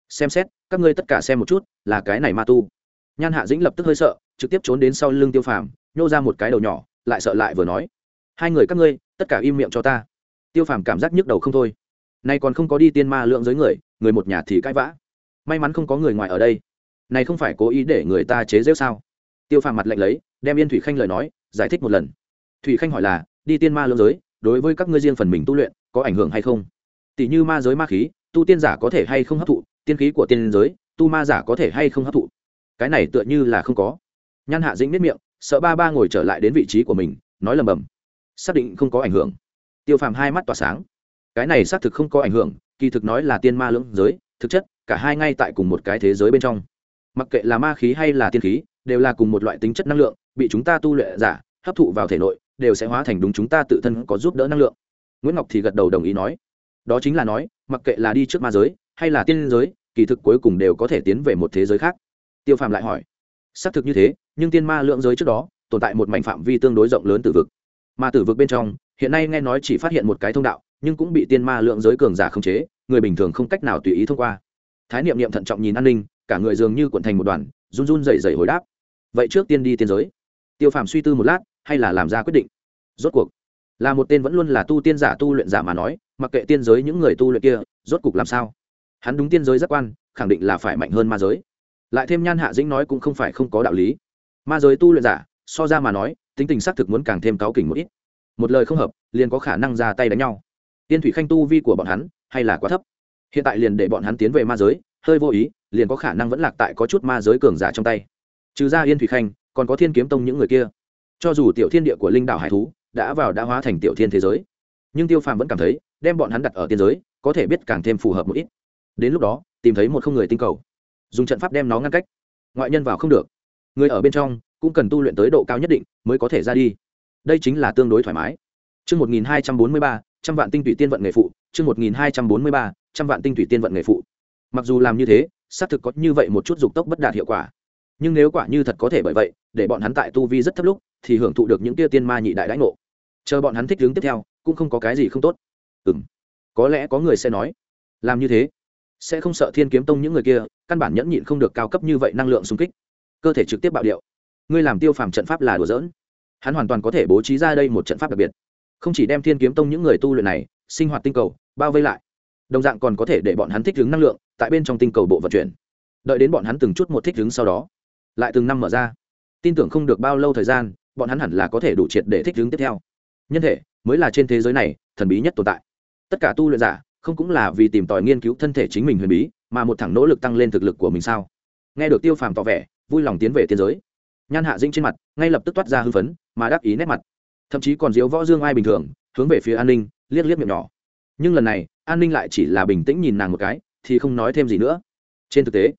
Xem xét, các ngươi tất cả xem một chút, là cái này ma tu. Nhan hạ dĩnh lập tức hơi sợ, trực tiếp trốn đến sau lưng tiêu phàm, nhô ra một cái đầu nhỏ, lại sợ lại vừa nói. Hai người các ngươi, tất cả im miệng cho ta tiêu phàm cảm giác nhức đầu không thôi. Nay còn không có đi tiên ma lượng giới người người một nhà thì cãi vã. May mắn không có người ngoài ở đây. Này không phải cố ý để người ta chế rêu sao? Tiêu phàm mặt lạnh lấy, đem yên thủy khanh lời nói giải thích một lần. Thủy khanh hỏi là, đi tiên ma lượng giới, đối với các ngươi riêng phần mình tu luyện, có ảnh hưởng hay không? Tỷ như ma giới ma khí, tu tiên giả có thể hay không hấp thụ? Tiên khí của tiên giới, tu ma giả có thể hay không hấp thụ? Cái này tựa như là không có. Nhan hạ dĩnh nếp miệng, sợ ba ba ngồi trở lại đến vị trí của mình, nói lầm bầm. Xác định không có ảnh hưởng tiêu phàm hai mắt tỏa sáng. Cái này xác thực không có ảnh hưởng, kỳ thực nói là tiên ma lưỡng giới, thực chất, cả hai ngay tại cùng một cái thế giới bên trong. Mặc kệ là ma khí hay là tiên khí, đều là cùng một loại tính chất năng lượng, bị chúng ta tu luyện giả, hấp thụ vào thể nội, đều sẽ hóa thành đúng chúng ta tự thân có giúp đỡ năng lượng. Nguyễn ngọc thì gật đầu đồng ý nói. Đó chính là nói, mặc kệ là đi trước ma giới, hay là tiên giới, kỳ thực cuối cùng đều có thể tiến về một thế giới khác. Tiêu phàm lại hỏi. Xác thực như thế, nhưng tiên ma lượng giới trước đó, tồn tại một mảnh phạm vi tương đối rộng lớn từ vực. Mà tử vực bên trong hiện nay nghe nói chỉ phát hiện một cái thông đạo, nhưng cũng bị tiên ma lượng giới cường giả khống chế, người bình thường không cách nào tùy ý thông qua. Thái niệm niệm thận trọng nhìn an ninh, cả người dường như cuộn thành một đoàn, run run dày dày hồi đáp. Vậy trước tiên đi tiên giới. Tiêu phàm suy tư một lát, hay là làm ra quyết định? Rốt cuộc, là một tên vẫn luôn là tu tiên giả tu luyện giả mà nói, mặc kệ tiên giới những người tu luyện kia, rốt cuộc làm sao? Hắn đúng tiên giới giác quan, khẳng định là phải mạnh hơn ma giới. Lại thêm nhan hạ dĩnh nói cũng không phải không có đạo lý. Ma giới tu luyện giả, so ra mà nói, tính tình xác thực muốn càng thêm cáu kỉnh một ít một lời không hợp, liền có khả năng ra tay đánh nhau. Tiên thủy khanh tu vi của bọn hắn hay là quá thấp. Hiện tại liền để bọn hắn tiến về ma giới, hơi vô ý, liền có khả năng vẫn lạc tại có chút ma giới cường giả trong tay. Trừ ra yên thủy khanh, còn có thiên kiếm tông những người kia. Cho dù tiểu thiên địa của linh đảo hải thú đã vào đã hóa thành tiểu thiên thế giới, nhưng tiêu phàm vẫn cảm thấy, đem bọn hắn đặt ở tiên giới, có thể biết càng thêm phù hợp một ít. Đến lúc đó, tìm thấy một không người tinh cầu. Dùng trận pháp đem nó ngăn cách. Ngoại nhân vào không được. Người ở bên trong cũng cần tu luyện tới độ cao nhất định mới có thể ra đi đây chính là tương đối thoải mái Trước 1243, trăm vạn tinh tụy tiên vận nghề phụ, trước 1243, trăm vạn tinh tụy tiên vận nghề phụ. Mặc dù làm như thế, xác thực có như vậy một chút dục tốc bất đạt hiệu quả. Nhưng nếu quả như thật có thể bởi vậy, để bọn hắn tại tu vi rất thấp lúc, thì hưởng thụ được những tia tiên ma nhị đại đãi ngộ. Chờ bọn hắn thích hướng tiếp theo, cũng không có cái gì không tốt. Ừm. Có lẽ có người sẽ nói, làm như thế, sẽ không sợ thiên kiếm tông những người kia căn bản nhẫn nhịn không được cao cấp như vậy năng lượng xung kích cơ thể trực tiếp bạo điệu ngươi làm tiêu phàm trận pháp là đùa dỡn hắn hoàn toàn có thể bố trí ra đây một trận pháp đặc biệt. Không chỉ đem thiên kiếm tông những người tu luyện này, sinh hoạt tinh cầu, bao vây lại, đồng dạng còn có thể để bọn hắn thích ứng năng lượng tại bên trong tinh cầu bộ vận chuyển. Đợi đến bọn hắn từng chút một thích ứng sau đó, lại từng năm mở ra. Tin tưởng không được bao lâu thời gian, bọn hắn hẳn là có thể đủ triệt để thích ứng tiếp theo. Nhân thể mới là trên thế giới này thần bí nhất tồn tại. Tất cả tu luyện giả không cũng là vì tìm tòi nghiên cứu thân thể chính mình huyền bí, mà một thẳng nỗ lực tăng lên thực lực của mình sao? Nghe được tiêu phàm tỏ vẻ, vui lòng tiến về tiên giới nhan hạ dĩnh trên mặt, ngay lập tức toát ra hư phấn, mà đáp ý nét mặt. Thậm chí còn diếu võ dương ai bình thường, hướng về phía an ninh, liếc liếc miệng nhỏ. Nhưng lần này, an ninh lại chỉ là bình tĩnh nhìn nàng một cái, thì không nói thêm gì nữa. Trên thực tế,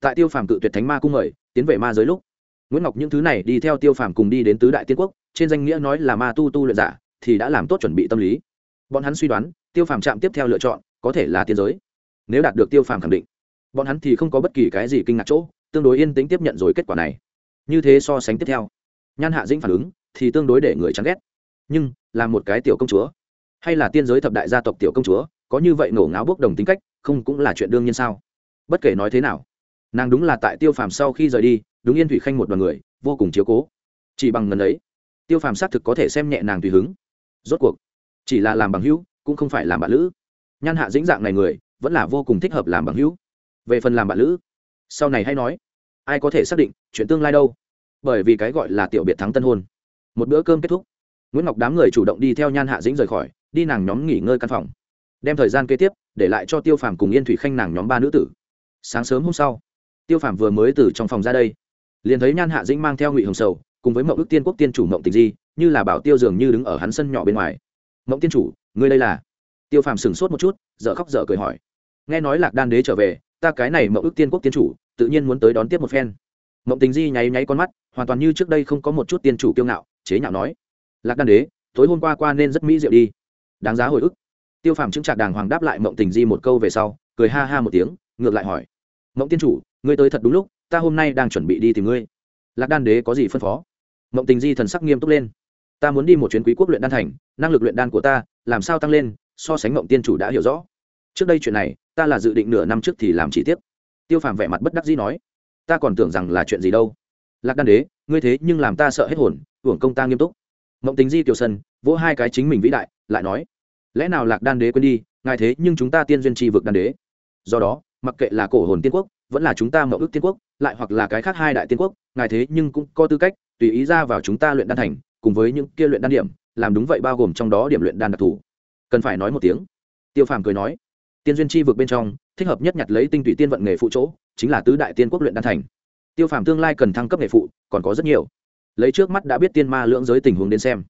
tại tiêu phàm cự tuyệt thánh ma cung mời, tiến về ma giới lúc, nguyễn ngọc những thứ này đi theo tiêu phàm cùng đi đến tứ đại tiên quốc, trên danh nghĩa nói là ma tu tu luyện giả, thì đã làm tốt chuẩn bị tâm lý. Bọn hắn suy đoán, tiêu phàm chạm tiếp theo lựa chọn, có thể là tiên giới. Nếu đạt được tiêu phàm khẳng định, bọn hắn thì không có bất kỳ cái gì kinh ngạc chỗ, tương đối yên tĩnh tiếp nhận rồi kết quả này như thế so sánh tiếp theo. Nhan hạ dĩnh phản ứng thì tương đối để người chán ghét. Nhưng là một cái tiểu công chúa, hay là tiên giới thập đại gia tộc tiểu công chúa, có như vậy nổ ngáo bốc đồng tính cách, không cũng là chuyện đương nhiên sao? Bất kể nói thế nào, nàng đúng là tại tiêu phàm sau khi rời đi, đúng yên thủy khanh một đoàn người, vô cùng chiếu cố. Chỉ bằng ngần ấy, tiêu phàm xác thực có thể xem nhẹ nàng tùy hứng. Rốt cuộc, chỉ là làm bằng hữu, cũng không phải làm bạn lữ. Nhan hạ dĩnh dạng này người, vẫn là vô cùng thích hợp làm bằng hữu. Về phần làm bạn lữ, sau này hay nói ai có thể xác định chuyện tương lai đâu? Bởi vì cái gọi là tiểu biệt thắng tân hôn. Một bữa cơm kết thúc, nguyễn ngọc đám người chủ động đi theo nhan hạ dĩnh rời khỏi, đi nàng nhóm nghỉ ngơi căn phòng. Đem thời gian kế tiếp để lại cho tiêu phàm cùng yên thủy khanh nàng nhóm ba nữ tử. Sáng sớm hôm sau, tiêu phàm vừa mới từ trong phòng ra đây, liền thấy nhan hạ dĩnh mang theo ngụy hồng sầu cùng với mậu ước tiên quốc tiên chủ mộng tình di, như là bảo tiêu dường như đứng ở hắn sân nhỏ bên ngoài. Mộng tiên chủ, ngươi đây là? Tiêu phàm sửng sốt một chút dợ khóc dở cười hỏi. Nghe nói lạc đan đế trở về, ta cái này mậu ước tiên quốc tiên chủ tự nhiên muốn tới đón tiếp một phen. Mộng tình di nháy nháy con mắt, hoàn toàn như trước đây không có một chút tiên chủ kiêu ngạo, chế nhạo nói, lạc đan đế, tối hôm qua qua nên rất mỹ diệu đi. Đáng giá hồi ức. Tiêu phàm chứng trạc đàng hoàng đáp lại mộng tình di một câu về sau, cười ha ha một tiếng, ngược lại hỏi, mộng tiên chủ, ngươi tới thật đúng lúc, ta hôm nay đang chuẩn bị đi tìm ngươi. Lạc đan đế có gì phân phó? Mộng tình di thần sắc nghiêm túc lên, ta muốn đi một chuyến quý quốc luyện đan thành, năng lực luyện đan của ta, làm sao tăng lên, so sánh mộng tiên chủ đã hiểu rõ. Trước đây chuyện này, ta là dự định nửa năm trước thì làm chỉ tiếp tiêu phàm vẻ mặt bất đắc dĩ nói, ta còn tưởng rằng là chuyện gì đâu. Lạc đan đế, ngươi thế nhưng làm ta sợ hết hồn, hưởng công ta nghiêm túc. Mộng tính di tiểu sân vỗ hai cái chính mình vĩ đại, lại nói, lẽ nào lạc đan đế quên đi, ngài thế nhưng chúng ta tiên duyên tri vực đan đế? Do đó, mặc kệ là cổ hồn tiên quốc, vẫn là chúng ta mậu ước tiên quốc, lại hoặc là cái khác hai đại tiên quốc, ngài thế nhưng cũng có tư cách, tùy ý ra vào chúng ta luyện đan thành, cùng với những kia luyện đan điểm, làm đúng vậy bao gồm trong đó điểm luyện đan đặc thù. Cần phải nói một tiếng. Tiêu phàm cười nói tiên duyên Chi vực bên trong, thích hợp nhất nhặt lấy tinh tụy tiên vận nghề phụ chỗ, chính là tứ đại tiên quốc luyện đan thành. Tiêu phàm tương lai cần thăng cấp nghề phụ, còn có rất nhiều. Lấy trước mắt đã biết tiên ma lưỡng giới tình huống đến xem.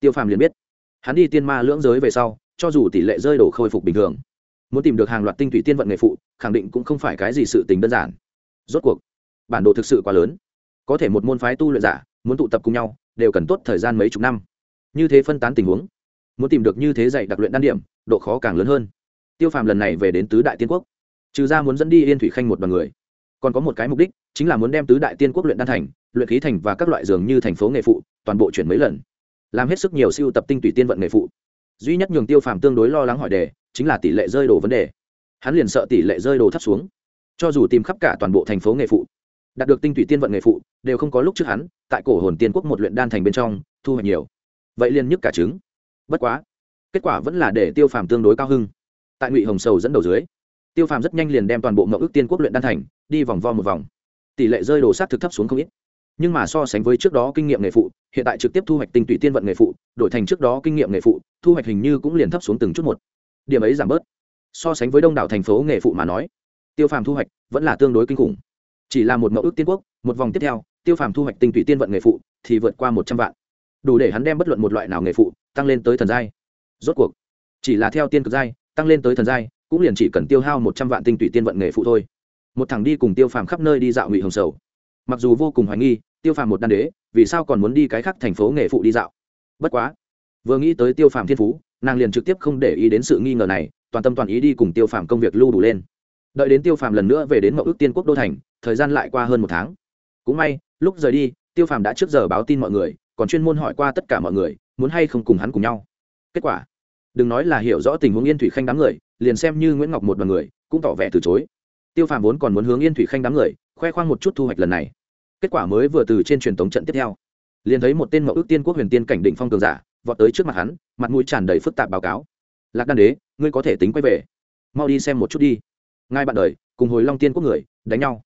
Tiêu phàm liền biết, hắn đi tiên ma lưỡng giới về sau, cho dù tỷ lệ rơi đổ khôi phục bình thường, muốn tìm được hàng loạt tinh thủy tiên vận nghề phụ, khẳng định cũng không phải cái gì sự tình đơn giản. Rốt cuộc, bản đồ thực sự quá lớn. Có thể một môn phái tu luyện giả, muốn tụ tập cùng nhau, đều cần tốt thời gian mấy chục năm. Như thế phân tán tình huống, muốn tìm được như thế dạy đặc luyện đan điểm, độ khó càng lớn hơn tiêu phàm lần này về đến tứ đại tiên quốc. Trừ ra muốn dẫn đi yên thủy khanh một đoàn người, còn có một cái mục đích, chính là muốn đem tứ đại tiên quốc luyện đan thành, luyện khí thành và các loại giường như thành phố nghề phụ, toàn bộ chuyển mấy lần. Làm hết sức nhiều siêu tập tinh tùy tiên vận nghề phụ. Duy nhất nhường tiêu phàm tương đối lo lắng hỏi đề, chính là tỷ lệ rơi đồ vấn đề. Hắn liền sợ tỷ lệ rơi đồ thấp xuống. Cho dù tìm khắp cả toàn bộ thành phố nghề phụ, đạt được tinh thủy tiên vận nghề phụ, đều không có lúc trước hắn, tại cổ hồn tiên quốc một luyện đan thành bên trong, thu hoạch nhiều. Vậy liền nhức cả trứng. Bất quá, kết quả vẫn là để tiêu phàm tương đối cao hưng tại ngụy hồng sầu dẫn đầu dưới tiêu phàm rất nhanh liền đem toàn bộ mậu ước tiên quốc luyện đan thành đi vòng vo một vòng tỷ lệ rơi đồ sát thực thấp xuống không ít nhưng mà so sánh với trước đó kinh nghiệm nghề phụ hiện tại trực tiếp thu hoạch tinh tụy tiên vận nghề phụ đổi thành trước đó kinh nghiệm nghề phụ thu hoạch hình như cũng liền thấp xuống từng chút một điểm ấy giảm bớt so sánh với đông đảo thành phố nghề phụ mà nói tiêu phàm thu hoạch vẫn là tương đối kinh khủng chỉ là một mẫu ước tiên quốc một vòng tiếp theo tiêu phàm thu hoạch tinh tụy tiên vận nghề phụ thì vượt qua một trăm vạn đủ để hắn đem bất luận một loại nào nghề phụ tăng lên tới thần giai rốt cuộc chỉ là theo tiên cực giai tăng lên tới thần giai, cũng liền chỉ cần tiêu hao một trăm vạn tinh tụy tiên vận nghề phụ thôi. Một thằng đi cùng tiêu phàm khắp nơi đi dạo ngụy hồng sầu. Mặc dù vô cùng hoài nghi, tiêu phàm một đan đế, vì sao còn muốn đi cái khác thành phố nghề phụ đi dạo? Bất quá, vừa nghĩ tới tiêu phàm thiên phú, nàng liền trực tiếp không để ý đến sự nghi ngờ này, toàn tâm toàn ý đi cùng tiêu phàm công việc lưu đủ lên. Đợi đến tiêu phàm lần nữa về đến mậu ước tiên quốc đô thành, thời gian lại qua hơn một tháng. Cũng may, lúc rời đi, tiêu phàm đã trước giờ báo tin mọi người, còn chuyên môn hỏi qua tất cả mọi người, muốn hay không cùng hắn cùng nhau. Kết quả đừng nói là hiểu rõ tình huống yên thủy khanh đám người, liền xem như nguyễn ngọc một đoàn người, cũng tỏ vẻ từ chối. Tiêu phàm vốn còn muốn hướng yên thủy khanh đám người, khoe khoang một chút thu hoạch lần này. Kết quả mới vừa từ trên truyền thống trận tiếp theo, liền thấy một tên mẫu ước tiên quốc huyền tiên cảnh định phong cường giả, vọt tới trước mặt hắn, mặt mũi tràn đầy phức tạp báo cáo. Lạc đan đế, ngươi có thể tính quay về. Mau đi xem một chút đi. Ngay bạn đời, cùng hồi long tiên quốc người, đánh nhau.